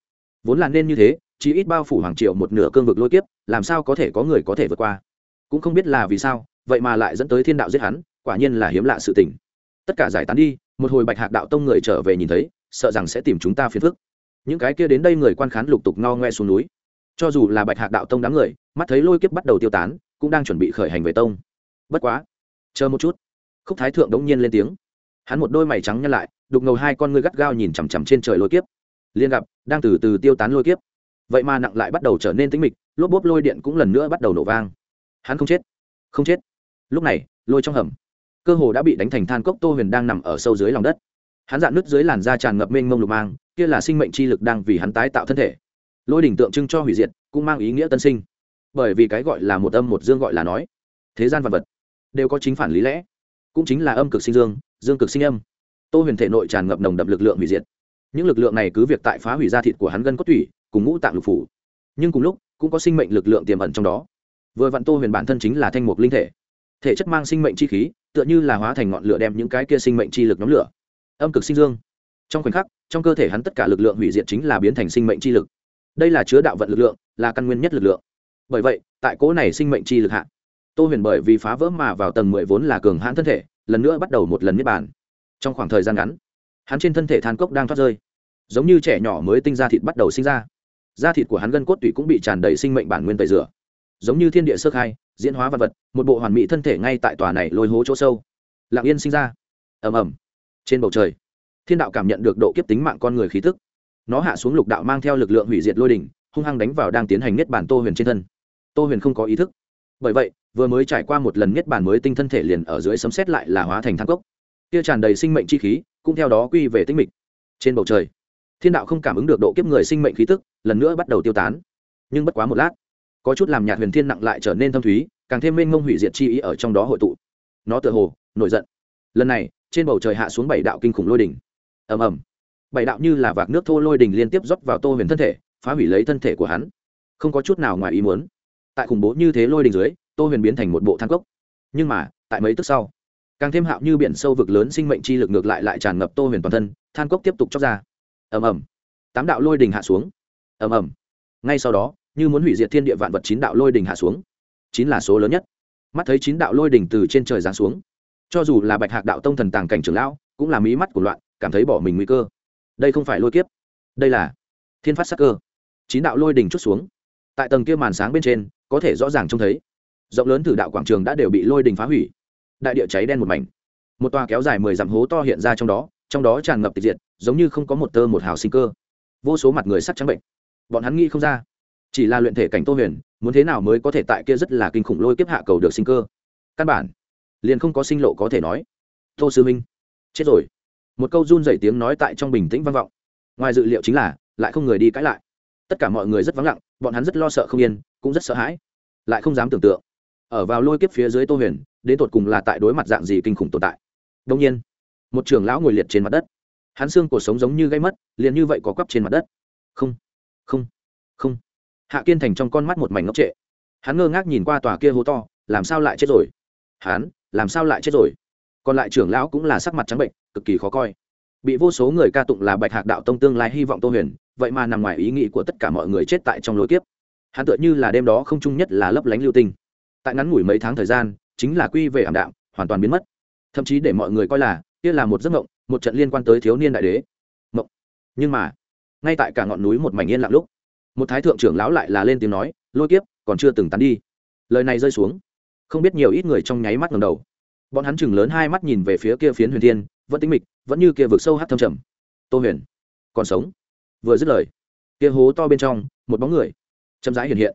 Vốn là nên như thế chỉ ít bao phủ hoàng triệu một nửa cương vực lôi kiếp, làm sao có thể có người có thể vượt qua? Cũng không biết là vì sao, vậy mà lại dẫn tới thiên đạo giết hắn, quả nhiên là hiếm lạ sự tình. Tất cả giải tán đi, một hồi bạch hạc đạo tông người trở về nhìn thấy, sợ rằng sẽ tìm chúng ta phiền phức. Những cái kia đến đây người quan khán lục tục no ngoe xuống núi. Cho dù là bạch hạc đạo tông đám người, mắt thấy lôi kiếp bắt đầu tiêu tán, cũng đang chuẩn bị khởi hành về tông. Bất quá, chờ một chút. Khúc thái thượng đống nhiên lên tiếng hắn một đôi mày trắng nhăn lại, đục ngầu hai con ngươi gắt gao nhìn chằm chằm trên trời lôi kiếp. Liên gặp, đang từ từ tiêu tán lôi kiếp. Vậy mà nặng lại bắt đầu trở nên tĩnh mịch, lốp bốp lôi điện cũng lần nữa bắt đầu nổ vang. Hắn không chết không chết. Lúc này, lôi trong hầm, cơ hồ đã bị đánh thành than cốc tô huyền đang nằm ở sâu dưới lòng đất. Hắn dạn nứt dưới làn da tràn ngập mênh mông lục mang, kia là sinh mệnh chi lực đang vì hắn tái tạo thân thể. Lôi đỉnh tượng trưng cho hủy diệt, cũng mang ý nghĩa tân sinh. Bởi vì cái gọi là một âm một dương gọi là nói, thế gian vật vật, đều có chính phản lý lẽ, cũng chính là âm cực sinh dương dương cực sinh âm. Tô huyền thể nội tràn ngập nồng đậm lực lượng hủy diệt. Những lực lượng này cứ việc tại phá hủy da thịt của hắn gân cốt tủy, cùng ngũ tạng lục phủ, nhưng cùng lúc cũng có sinh mệnh lực lượng tiềm ẩn trong đó. Vừa vặn tô huyền bản thân chính là thanh mục linh thể. Thể chất mang sinh mệnh chi khí, tựa như là hóa thành ngọn lửa đem những cái kia sinh mệnh chi lực nhóm lửa. Âm cực sinh dương. Trong khoảnh khắc, trong cơ thể hắn tất cả lực lượng hủy diệt chính là biến thành sinh mệnh chi lực. Đây là chứa đạo vận lực lượng, là căn nguyên nhất lực lượng. Bởi vậy, tại cỗ này sinh mệnh chi lực hạ, tô huyền bởi vì phá vỡ mà vào tầng mười vốn là cường hãn thân thể lần nữa bắt đầu một lần niết bàn. Trong khoảng thời gian ngắn, hắn trên thân thể than cốc đang thoát rơi, giống như trẻ nhỏ mới tinh ra thịt bắt đầu sinh ra. Da thịt của hắn gân cốt tủy cũng bị tràn đầy sinh mệnh bản nguyên tẩy rửa, giống như thiên địa sơ khai, diễn hóa vật vật, một bộ hoàn mỹ thân thể ngay tại tòa này lôi hố chỗ sâu. Lặng yên sinh ra. Ầm ầm. Trên bầu trời, thiên đạo cảm nhận được độ kiếp tính mạng con người khí tức. Nó hạ xuống lục đạo mang theo lực lượng hủy diệt lôi đỉnh, hung hăng đánh vào đang tiến hành niết bản tô huyền trên thân. Tô huyền không có ý thức bởi vậy, vừa mới trải qua một lần niết bản mới tinh thân thể liền ở dưới sấm xét lại là hóa thành thang cốc. Kia tràn đầy sinh mệnh chi khí, cũng theo đó quy về tinh mịch. Trên bầu trời, thiên đạo không cảm ứng được độ kiếp người sinh mệnh khí tức, lần nữa bắt đầu tiêu tán. Nhưng bất quá một lát, có chút làm nhạt huyền thiên nặng lại trở nên thâm thúy, càng thêm mênh mông hủy diệt chi ý ở trong đó hội tụ. Nó tựa hồ, nổi giận. Lần này, trên bầu trời hạ xuống bảy đạo kinh khủng lôi đỉnh. Ầm ầm. Bảy đạo như là vạc nước thô lôi đỉnh liên tiếp rót vào tô huyền thân thể, phá hủy lấy thân thể của hắn. Không có chút nào ngoài ý muốn tại khủng bố như thế lôi đình dưới, tô huyền biến thành một bộ than cốc. Nhưng mà, tại mấy tức sau, càng thêm hạo như biển sâu vực lớn sinh mệnh chi lực ngược lại lại tràn ngập tô huyền toàn thân, than cốc tiếp tục chóc ra. Ầm ầm. Tám đạo lôi đình hạ xuống. Ầm ầm. Ngay sau đó, như muốn hủy diệt thiên địa vạn vật chín đạo lôi đình hạ xuống. Chín là số lớn nhất. Mắt thấy chín đạo lôi đình từ trên trời giáng xuống. Cho dù là bạch hạc đạo tông thần tàng cảnh trưởng lão, cũng là mí mắt của loạn, cảm thấy bỏ mình nguy cơ. Đây không phải lôi kiếp. Đây là thiên phát sắc cơ. Chín đạo lôi đình chút xuống. Tại tầng kia màn sáng bên trên có thể rõ ràng trông thấy. Rộng lớn thử đạo quảng trường đã đều bị lôi đình phá hủy. Đại địa cháy đen một mảnh. Một tòa kéo dài mười dặm hố to hiện ra trong đó trong đó tràn ngập tịch diệt, giống như không có một tơ một hào sinh cơ. Vô số mặt người sắc trắng bệnh. Bọn hắn nghĩ không ra, chỉ là luyện thể cảnh tô huyền, muốn thế nào mới có thể tại kia rất là kinh khủng lôi kiếp hạ cầu được sinh cơ? Căn bản, liền không có sinh lộ có thể nói. Tô sư minh, chết rồi. Một câu run dày tiếng nói tại trong bình tĩnh vang vọng. Ngoài dự liệu chính là, lại không người đi cãi lại tất cả mọi người rất vắng lặng, bọn hắn rất lo sợ không yên, cũng rất sợ hãi. Lại không dám tưởng tượng. Ở vào lôi kiếp phía dưới tô huyền, đến tột cùng là tại đối mặt dạng gì kinh khủng tồn tại. Đông nhiên, một trưởng lão ngồi liệt trên mặt đất. Hắn xương cuộc sống giống như gây mất, liền như vậy có quắp trên mặt đất. Không không không. Hạ kiên thành trong con mắt một mảnh ngốc trệ. Hắn ngơ ngác nhìn qua tòa kia hố to, làm sao lại chết rồi? Hắn, làm sao lại chết rồi? Còn lại trưởng lão cũng là sắc mặt trắng bệnh, cực kỳ khó coi. Bị vô số người ca tụng là bạch hạc đạo tông tương lai hy vọng tô huyền vậy mà nằm ngoài ý nghĩ của tất cả mọi người chết tại trong lối kiếp. Hắn tựa như là đêm đó không chung nhất là lấp lánh lưu tinh. Tại ngắn ngủi mấy tháng thời gian, chính là quy về ảm đạm, hoàn toàn biến mất. Thậm chí để mọi người coi là, kia là một giấc mộng, một trận liên quan tới thiếu niên đại đế. Mộng. Nhưng mà, ngay tại cả ngọn núi một mảnh yên lặng lúc, một thái thượng trưởng lão lại là lên tiếng nói, lôi kiếp, còn chưa từng tán đi. Lời này rơi xuống, không biết nhiều ít người trong nháy mắt ngầm đầu. Bọn hắn chừng lớn hai mắt nhìn về phía kia phiến huyền thiên, vẫn tính mịch, vẫn như kia vực sâu hát thâm trầm. Tô huyền, còn sống? Vừa dứt lời, kia hố to bên trong, một bóng người chậm rãi hiện hiện.